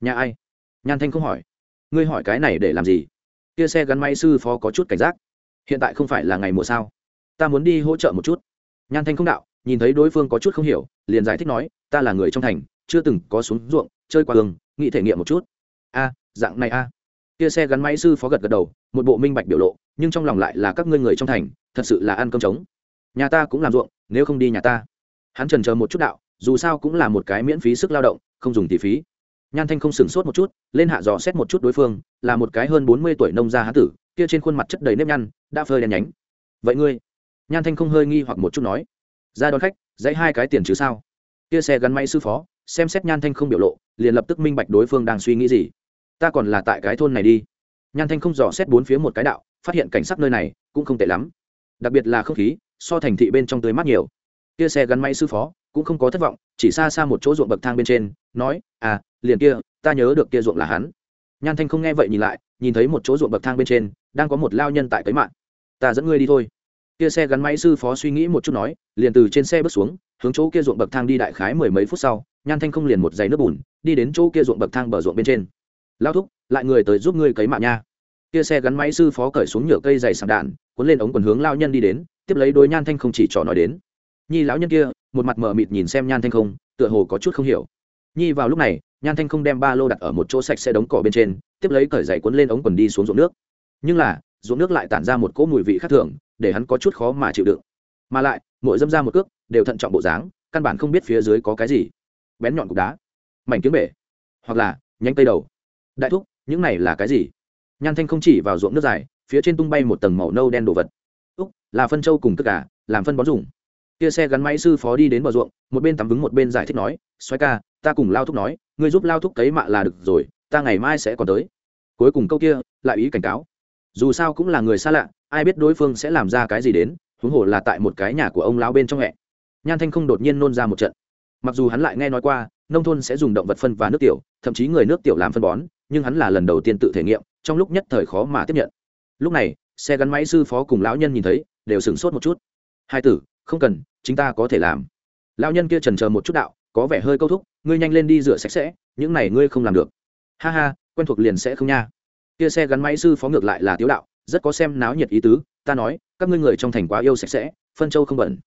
[SPEAKER 1] Nhà ai? Nhan thanh không hỏi. Ngươi hỏi cái này để làm gì? Kia xe gắn máy sư phó có chút cảnh giác. Hiện tại không phải là ngày mùa sao? Ta muốn đi hỗ trợ một chút. Nhan thanh không đạo, nhìn thấy đối phương có chút không hiểu, liền giải thích nói, ta là người trong thành, chưa từng có xuống ruộng, chơi qua đường nghị thể nghiệm một chút. A, dạng này a. Kia xe gắn máy sư phó gật gật đầu, một bộ minh bạch biểu lộ, nhưng trong lòng lại là các ngươi người trong thành, thật sự là ăn cơm trống. Nhà ta cũng làm ruộng, nếu không đi nhà ta. Hắn trần chờ một chút đạo dù sao cũng là một cái miễn phí sức lao động, không dùng tỷ phí. Nhan thanh không sửng sốt một chút, lên hạ dò xét một chút đối phương, là một cái hơn bốn mươi tuổi nông gia há tử, kia trên khuôn mặt chất đầy nếp nhăn, đã phơi đen nhánh. Vậy ngươi? Nhan thanh không hơi nghi hoặc một chút nói. Ra đón khách, dãy hai cái tiền chứ sao? Kia xe gắn máy sư phó, xem xét nhan thanh không biểu lộ, liền lập tức minh bạch đối phương đang suy nghĩ gì. Ta còn là tại cái thôn này đi. Nhan thanh không dò xét bốn phía một cái đạo, phát hiện cảnh sắc nơi này cũng không tệ lắm. Đặc biệt là không khí, so thành thị bên trong tươi mát nhiều. Kia xe gắn máy sư phó cũng không có thất vọng, chỉ xa xa một chỗ ruộng bậc thang bên trên, nói à liền kia, ta nhớ được kia ruộng là hắn. Nhan thanh không nghe vậy nhìn lại, nhìn thấy một chỗ ruộng bậc thang bên trên, đang có một lao nhân tại cấy mạng. Ta dẫn ngươi đi thôi. Kia xe gắn máy sư phó suy nghĩ một chút nói, liền từ trên xe bước xuống, hướng chỗ kia ruộng bậc thang đi đại khái mười mấy phút sau, nhan thanh không liền một giày nước bùn, đi đến chỗ kia ruộng bậc thang bờ ruộng bên trên. Lao thúc, lại người tới giúp ngươi cấy mạng nha. Kia xe gắn máy sư phó cởi xuống nhựa cây dày sạc đạn, cuốn lên ống quần hướng lao nhân đi đến, tiếp lấy đôi nhan thanh không chỉ trò nói đến. Nhi, lão nhân kia một mặt mờ mịt nhìn xem nhan thanh không, tựa hồ có chút không hiểu. Nhi vào lúc này, nhan thanh không đem ba lô đặt ở một chỗ sạch sẽ đống cỏ bên trên, tiếp lấy cởi giày cuốn lên ống quần đi xuống ruộng nước. Nhưng là, ruộng nước lại tản ra một cỗ mùi vị khác thường, để hắn có chút khó mà chịu đựng. Mà lại, mỗi dâm ra một cước, đều thận trọng bộ dáng, căn bản không biết phía dưới có cái gì. Bén nhọn cục đá, mảnh kiếm bể, hoặc là, nhánh cây đầu. Đại thúc, những này là cái gì? Nhan thanh không chỉ vào ruộng nước dài, phía trên tung bay một tầng màu nâu đen đồ vật. Úc, là phân châu cùng tất cả làm phân bón dùng kia xe gắn máy sư phó đi đến bờ ruộng, một bên tắm vứng một bên giải thích nói xoay ca, ta cùng lao thúc nói, ngươi giúp lao thúc cấy mạ là được rồi, ta ngày mai sẽ còn tới. Cuối cùng câu kia, lại ý cảnh cáo. Dù sao cũng là người xa lạ, ai biết đối phương sẽ làm ra cái gì đến, huống hồ là tại một cái nhà của ông lão bên trong hẹ. Nhan thanh không đột nhiên nôn ra một trận. Mặc dù hắn lại nghe nói qua, nông thôn sẽ dùng động vật phân và nước tiểu, thậm chí người nước tiểu làm phân bón, nhưng hắn là lần đầu tiên tự thể nghiệm, trong lúc nhất thời khó mà tiếp nhận. Lúc này, xe gắn máy sư phó cùng lão nhân nhìn thấy, đều sửng sốt một chút. Hai tử không cần chúng ta có thể làm. Lão nhân kia trần chờ một chút đạo, có vẻ hơi câu thúc, ngươi nhanh lên đi rửa sạch sẽ, những này ngươi không làm được. Ha ha, quen thuộc liền sẽ không nha. Kia xe gắn máy sư phó ngược lại là tiếu đạo, rất có xem náo nhiệt ý tứ, ta nói, các ngươi người trong thành quá yêu sạch sẽ, phân châu không bẩn.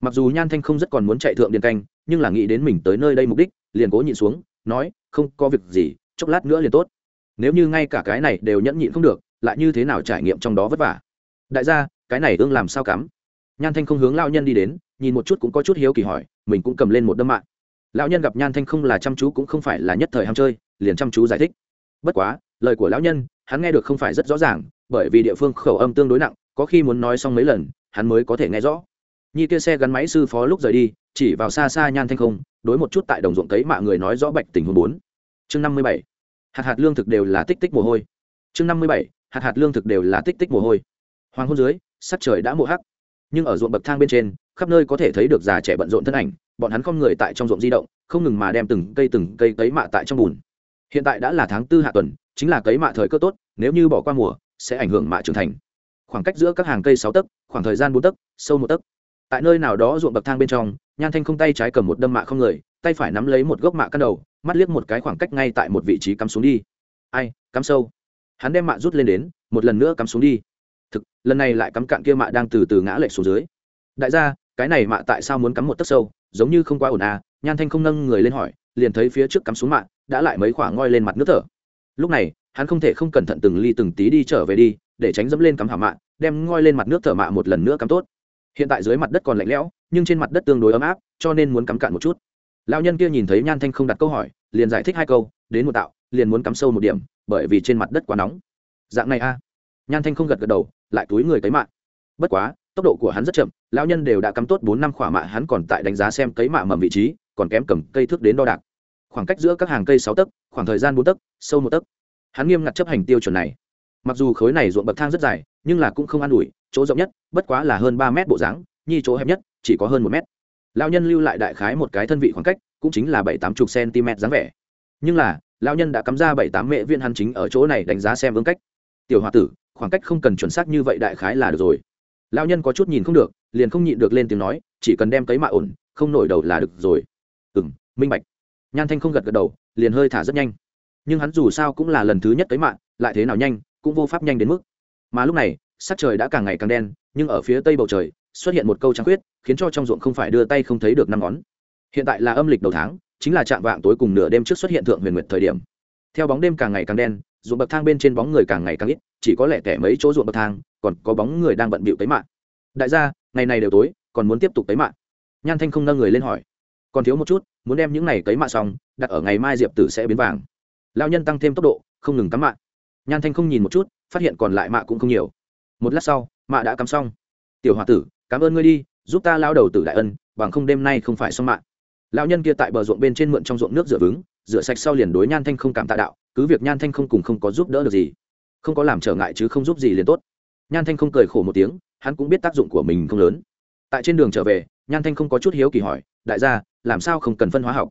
[SPEAKER 1] Mặc dù nhan thanh không rất còn muốn chạy thượng điền canh, nhưng là nghĩ đến mình tới nơi đây mục đích, liền cố nhịn xuống, nói, không có việc gì, chốc lát nữa liền tốt. Nếu như ngay cả cái này đều nhẫn nhịn không được, lại như thế nào trải nghiệm trong đó vất vả? Đại gia, cái này ương làm sao cắm? Nhan thanh không hướng lao nhân đi đến, nhìn một chút cũng có chút hiếu kỳ hỏi, mình cũng cầm lên một đâm mạng. Lão nhân gặp nhan thanh không là chăm chú cũng không phải là nhất thời ham chơi, liền chăm chú giải thích. Bất quá, lời của lão nhân, hắn nghe được không phải rất rõ ràng, bởi vì địa phương khẩu âm tương đối nặng, có khi muốn nói xong mấy lần, hắn mới có thể nghe rõ. Nhi kia xe gắn máy sư phó lúc rời đi, chỉ vào xa xa nhan thanh không, đối một chút tại đồng ruộng cấy mạ người nói rõ bạch tình huống bốn. Chương năm mươi bảy. Hạt hạt lương thực đều là tích tích mồ hôi. Chương năm mươi bảy. Hạt hạt lương thực đều là tích tích mồ hôi. Hoàng hôn dưới, sắc trời đã mộ hắc nhưng ở ruộng bậc thang bên trên, khắp nơi có thể thấy được già trẻ bận rộn thân ảnh, bọn hắn không người tại trong ruộng di động, không ngừng mà đem từng cây từng cây cấy mạ tại trong bùn. Hiện tại đã là tháng tư hạ tuần, chính là cấy mạ thời cơ tốt, nếu như bỏ qua mùa, sẽ ảnh hưởng mạ trưởng thành. Khoảng cách giữa các hàng cây sáu tấc, khoảng thời gian bốn tấc, sâu một tấc. Tại nơi nào đó ruộng bậc thang bên trong, nhan thanh không tay trái cầm một đâm mạ không người, tay phải nắm lấy một gốc mạ căn đầu, mắt liếc một cái khoảng cách ngay tại một vị trí cắm xuống đi. Ai, cắm sâu. Hắn đem mạ rút lên đến, một lần nữa cắm xuống đi thực, lần này lại cắm cạn kia mạ đang từ từ ngã lệch xuống dưới. Đại gia, cái này mạ tại sao muốn cắm một tấc sâu? Giống như không quá ổn à? Nhan thanh không nâng người lên hỏi, liền thấy phía trước cắm xuống mạ, đã lại mấy khoảng ngoi lên mặt nước thở. Lúc này, hắn không thể không cẩn thận từng ly từng tí đi trở về đi, để tránh dẫm lên cắm hàm mạ, đem ngoi lên mặt nước thở mạ một lần nữa cắm tốt. Hiện tại dưới mặt đất còn lạnh lẽo, nhưng trên mặt đất tương đối ấm áp, cho nên muốn cắm cạn một chút. Lão nhân kia nhìn thấy nhan thanh không đặt câu hỏi, liền giải thích hai câu, đến một tạo, liền muốn cắm sâu một điểm, bởi vì trên mặt đất quá nóng. Dạng này a nhan thanh không gật gật đầu, lại túi người cấy mạ bất quá, tốc độ của hắn rất chậm, lão nhân đều đã cắm tốt bốn năm khỏa mạ, hắn còn tại đánh giá xem cấy mạ mầm vị trí, còn kém cầm cây thước đến đo đạc. Khoảng cách giữa các hàng cây sáu tấc, khoảng thời gian bốn tấc, sâu một tấc. Hắn nghiêm ngặt chấp hành tiêu chuẩn này. Mặc dù khối này ruộng bậc thang rất dài, nhưng là cũng không an ủi, chỗ rộng nhất, bất quá là hơn ba mét bộ dáng, nhi chỗ hẹp nhất, chỉ có hơn một mét. Lão nhân lưu lại đại khái một cái thân vị khoảng cách, cũng chính là bảy tám chục cm dáng vẻ. Nhưng là, lão nhân đã cắm ra bảy tám mệ viên hắn chính ở chỗ này đánh giá xem vương cách. Tiểu h o a tử khoảng cách không cần chuẩn xác như vậy đại khái là được rồi. Lao nhân có chút nhìn không được, liền không nhịn được lên tiếng nói, chỉ cần đem cấy mạ ổn, không nổi đầu là được rồi. Ừ m minh bạch. Nhan thanh không gật gật đầu, liền hơi thả rất nhanh. Nhưng hắn dù sao cũng là lần thứ nhất cấy mạ, lại thế nào nhanh, cũng vô pháp nhanh đến mức. Mà lúc này, sắc trời đã càng ngày càng đen, nhưng ở phía tây bầu trời, xuất hiện một câu trắng khuyết, khiến cho trong ruộng không phải đưa tay không thấy được năm ngón. Hiện tại là âm lịch đầu tháng, chính là trạm vạng tối cùng nửa đêm trước xuất hiện thượng huyền nguyệt thời điểm. Theo bóng đêm càng ngày càng đen ruộng bậc thang bên trên bóng người càng ngày càng ít, chỉ có lẽ tẻ mấy chỗ ruộng bậc thang, còn có bóng người đang bận bịu tới mạng đại gia, ngày này đều tối, còn muốn tiếp tục tới mạng nhan thanh không nâng người lên hỏi. Còn thiếu một chút, muốn đem những này cấy mạ xong, đặt ở ngày mai diệp tử sẽ biến vàng. Lao nhân tăng thêm tốc độ, không ngừng cắm mạ. Nhan thanh không nhìn một chút, phát hiện còn lại mạ cũng không nhiều. Một lát sau, mạ đã cắm xong. Tiểu h o a tử, cảm ơn ngươi đi, giúp ta lao đầu tử đại ân, bằng không đêm nay không phải xong mạ. Lao nhân kia tại bờ ruộng bên trên mượn trong ruộng nước rửa vứng rửa sạch sau liền đối nhan thanh không cảm tạ đạo cứ việc nhan thanh không cùng không có giúp đỡ được gì, không có làm trở ngại chứ không giúp gì liền tốt. Nhan thanh không cười khổ một tiếng, hắn cũng biết tác dụng của mình không lớn. Tại trên đường trở về, nhan thanh không có chút hiếu kỳ hỏi, đại gia, làm sao không cần phân hóa học?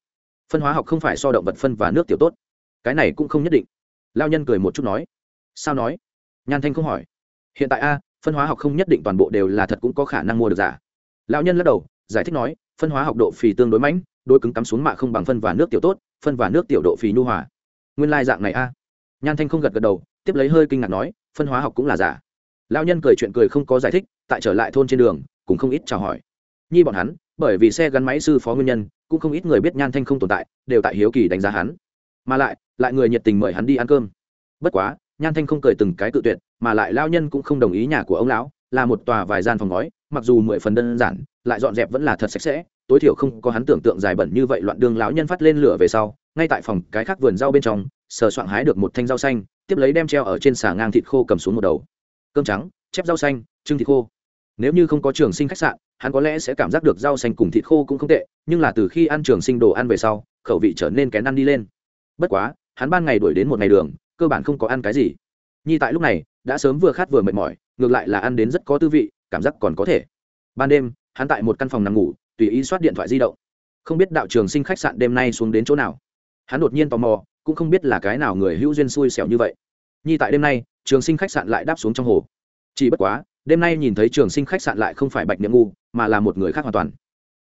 [SPEAKER 1] Phân hóa học không phải so động vật phân và nước tiểu tốt. Cái này cũng không nhất định. Lao nhân cười một chút nói, sao nói? Nhan thanh không hỏi, hiện tại a, phân hóa học không nhất định toàn bộ đều là thật cũng có khả năng mua được giả. Lão nhân lắc đầu, giải thích nói, phân hóa học độ phì tương đối mãnh đôi cứng cắm xuống mạ không bằng phân và nước tiểu tốt, phân và nước tiểu độ phì nhu hòa nguyên lai dạng này a. Nhan thanh không gật gật đầu, tiếp lấy hơi kinh ngạc nói, phân hóa học cũng là giả. Lão nhân cười chuyện cười không có giải thích, tại trở lại thôn trên đường, cũng không ít chào hỏi. Nhi bọn hắn, bởi vì xe gắn máy sư phó nguyên nhân, cũng không ít người biết nhan thanh không tồn tại, đều tại hiếu kỳ đánh giá hắn. Mà lại lại người nhiệt tình mời hắn đi ăn cơm. Bất quá, nhan thanh không cười từng cái tự tuyệt, mà lại lao nhân cũng không đồng ý nhà của ông lão, là một tòa vài gian phòng ngói, mặc dù mười phần đơn giản, lại dọn dẹp vẫn là thật sạch sẽ, tối thiểu không có hắn tưởng tượng dài bẩn như vậy loạn đường lão nhân phát lên lửa về sau ngay tại phòng cái khác vườn rau bên trong sờ soạng hái được một thanh rau xanh, tiếp lấy đem treo ở trên xà ngang thịt khô cầm xuống một đầu. Cơm trắng, chép rau xanh, trưng thịt khô. Nếu như không có trường sinh khách sạn, hắn có lẽ sẽ cảm giác được rau xanh cùng thịt khô cũng không tệ, nhưng là từ khi ăn trường sinh đồ ăn về sau, khẩu vị trở nên kén ăn đi lên. Bất quá, hắn ban ngày đuổi đến một ngày đường, cơ bản không có ăn cái gì. Nhi tại lúc này, đã sớm vừa khát vừa mệt mỏi, ngược lại là ăn đến rất có tư vị, cảm giác còn có thể. Ban đêm, hắn tại một căn phòng nằm ngủ, tùy ý soát điện thoại di động. Không biết đạo trường sinh khách sạn đêm nay xuống đến chỗ nào hắn đột nhiên tò mò, cũng không biết là cái nào người hữu duyên xui xẻo như vậy. Nhi tại đêm nay, trường sinh khách sạn lại đáp xuống trong hồ. Chỉ bất quá, đêm nay nhìn thấy trường sinh khách sạn lại không phải bạch niệm ngu, mà là một người khác hoàn toàn.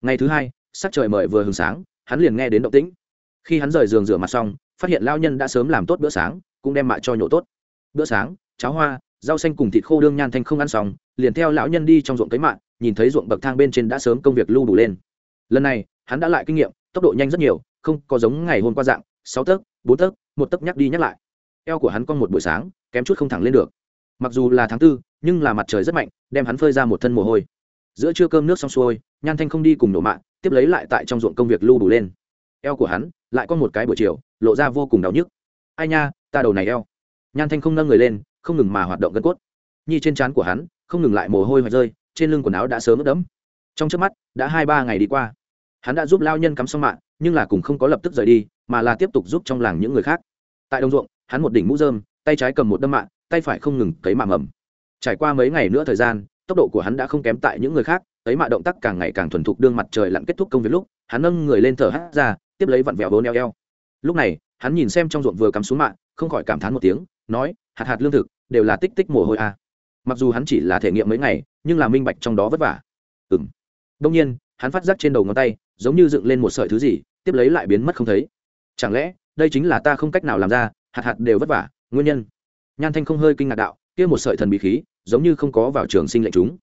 [SPEAKER 1] Ngày thứ hai, sắc trời mời vừa hừng sáng, hắn liền nghe đến động tĩnh. Khi hắn rời giường rửa mặt xong, phát hiện lao nhân đã sớm làm tốt bữa sáng, cũng đem mạ cho nhổ tốt. Bữa sáng, cháo hoa, rau xanh cùng thịt khô đương nhan thanh không ăn xong, liền theo lão nhân đi trong ruộng cấy mạ, nhìn thấy ruộng bậc thang bên trên đã sớm công việc lưu đủ lên. Lần này, hắn đã lại kinh nghiệm tốc độ nhanh rất nhiều, không có giống ngày hôm qua dạng, sáu tấc, bốn tấc, một tấc nhắc đi nhắc lại. Eo của hắn con một buổi sáng, kém chút không thẳng lên được. Mặc dù là tháng tư, nhưng là mặt trời rất mạnh, đem hắn phơi ra một thân mồ hôi. Giữa trưa cơm nước xong xuôi, nhan thanh không đi cùng nổ mạng, tiếp lấy lại tại trong ruộng công việc lưu đủ lên. Eo của hắn, lại có một cái buổi chiều, lộ ra vô cùng đau nhức. Ai nha, ta đầu này eo. Nhan thanh không nâng người lên, không ngừng mà hoạt động gân cốt. Nhi trên trán của hắn, không ngừng lại mồ hôi hoặc rơi, trên lưng quần áo đã sớm ướt đẫm. Trong trước mắt, đã hai ba ngày đi qua hắn đã giúp lao nhân cắm xong mạng, nhưng là cùng không có lập tức rời đi, mà là tiếp tục giúp trong làng những người khác. Tại đồng ruộng, hắn một đỉnh mũ dơm tay trái cầm một đâm mạng, tay phải không ngừng cấy mạng mầm trải qua mấy ngày nữa thời gian, tốc độ của hắn đã không kém tại những người khác ấy mạ động tác càng ngày càng thuần thục đương mặt trời lặn kết thúc công việc lúc, hắn nâng người lên thở hát ra, tiếp lấy vặn vẹo bốn eo eo. Lúc này, hắn nhìn xem trong ruộng vừa cắm xuống mạng, không khỏi cảm thán một tiếng, nói, hạt hạt lương thực, đều là tích tích mồ hôi a à. mặc dù hắn chỉ là thể nghiệm mấy ngày, nhưng là minh bạch trong đó vất vả. Ừng đông nhiên, hắn phát giác trên đầu ngón tay giống như dựng lên một sợi thứ gì, tiếp lấy lại biến mất không thấy. Chẳng lẽ, đây chính là ta không cách nào làm ra, hạt hạt đều vất vả, nguyên nhân? Nhan thanh không hơi kinh ngạc đạo, kia một sợi thần bí khí, giống như không có vào trường sinh lệnh chúng.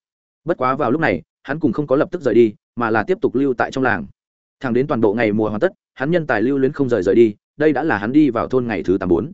[SPEAKER 1] Bất quá vào lúc này, hắn cùng không có lập tức rời đi, mà là tiếp tục lưu tại trong làng. Thẳng đến toàn bộ ngày mùa hoàn tất, hắn nhân tài lưu luyến không rời rời đi, đây đã là hắn đi vào thôn ngày thứ tám bốn.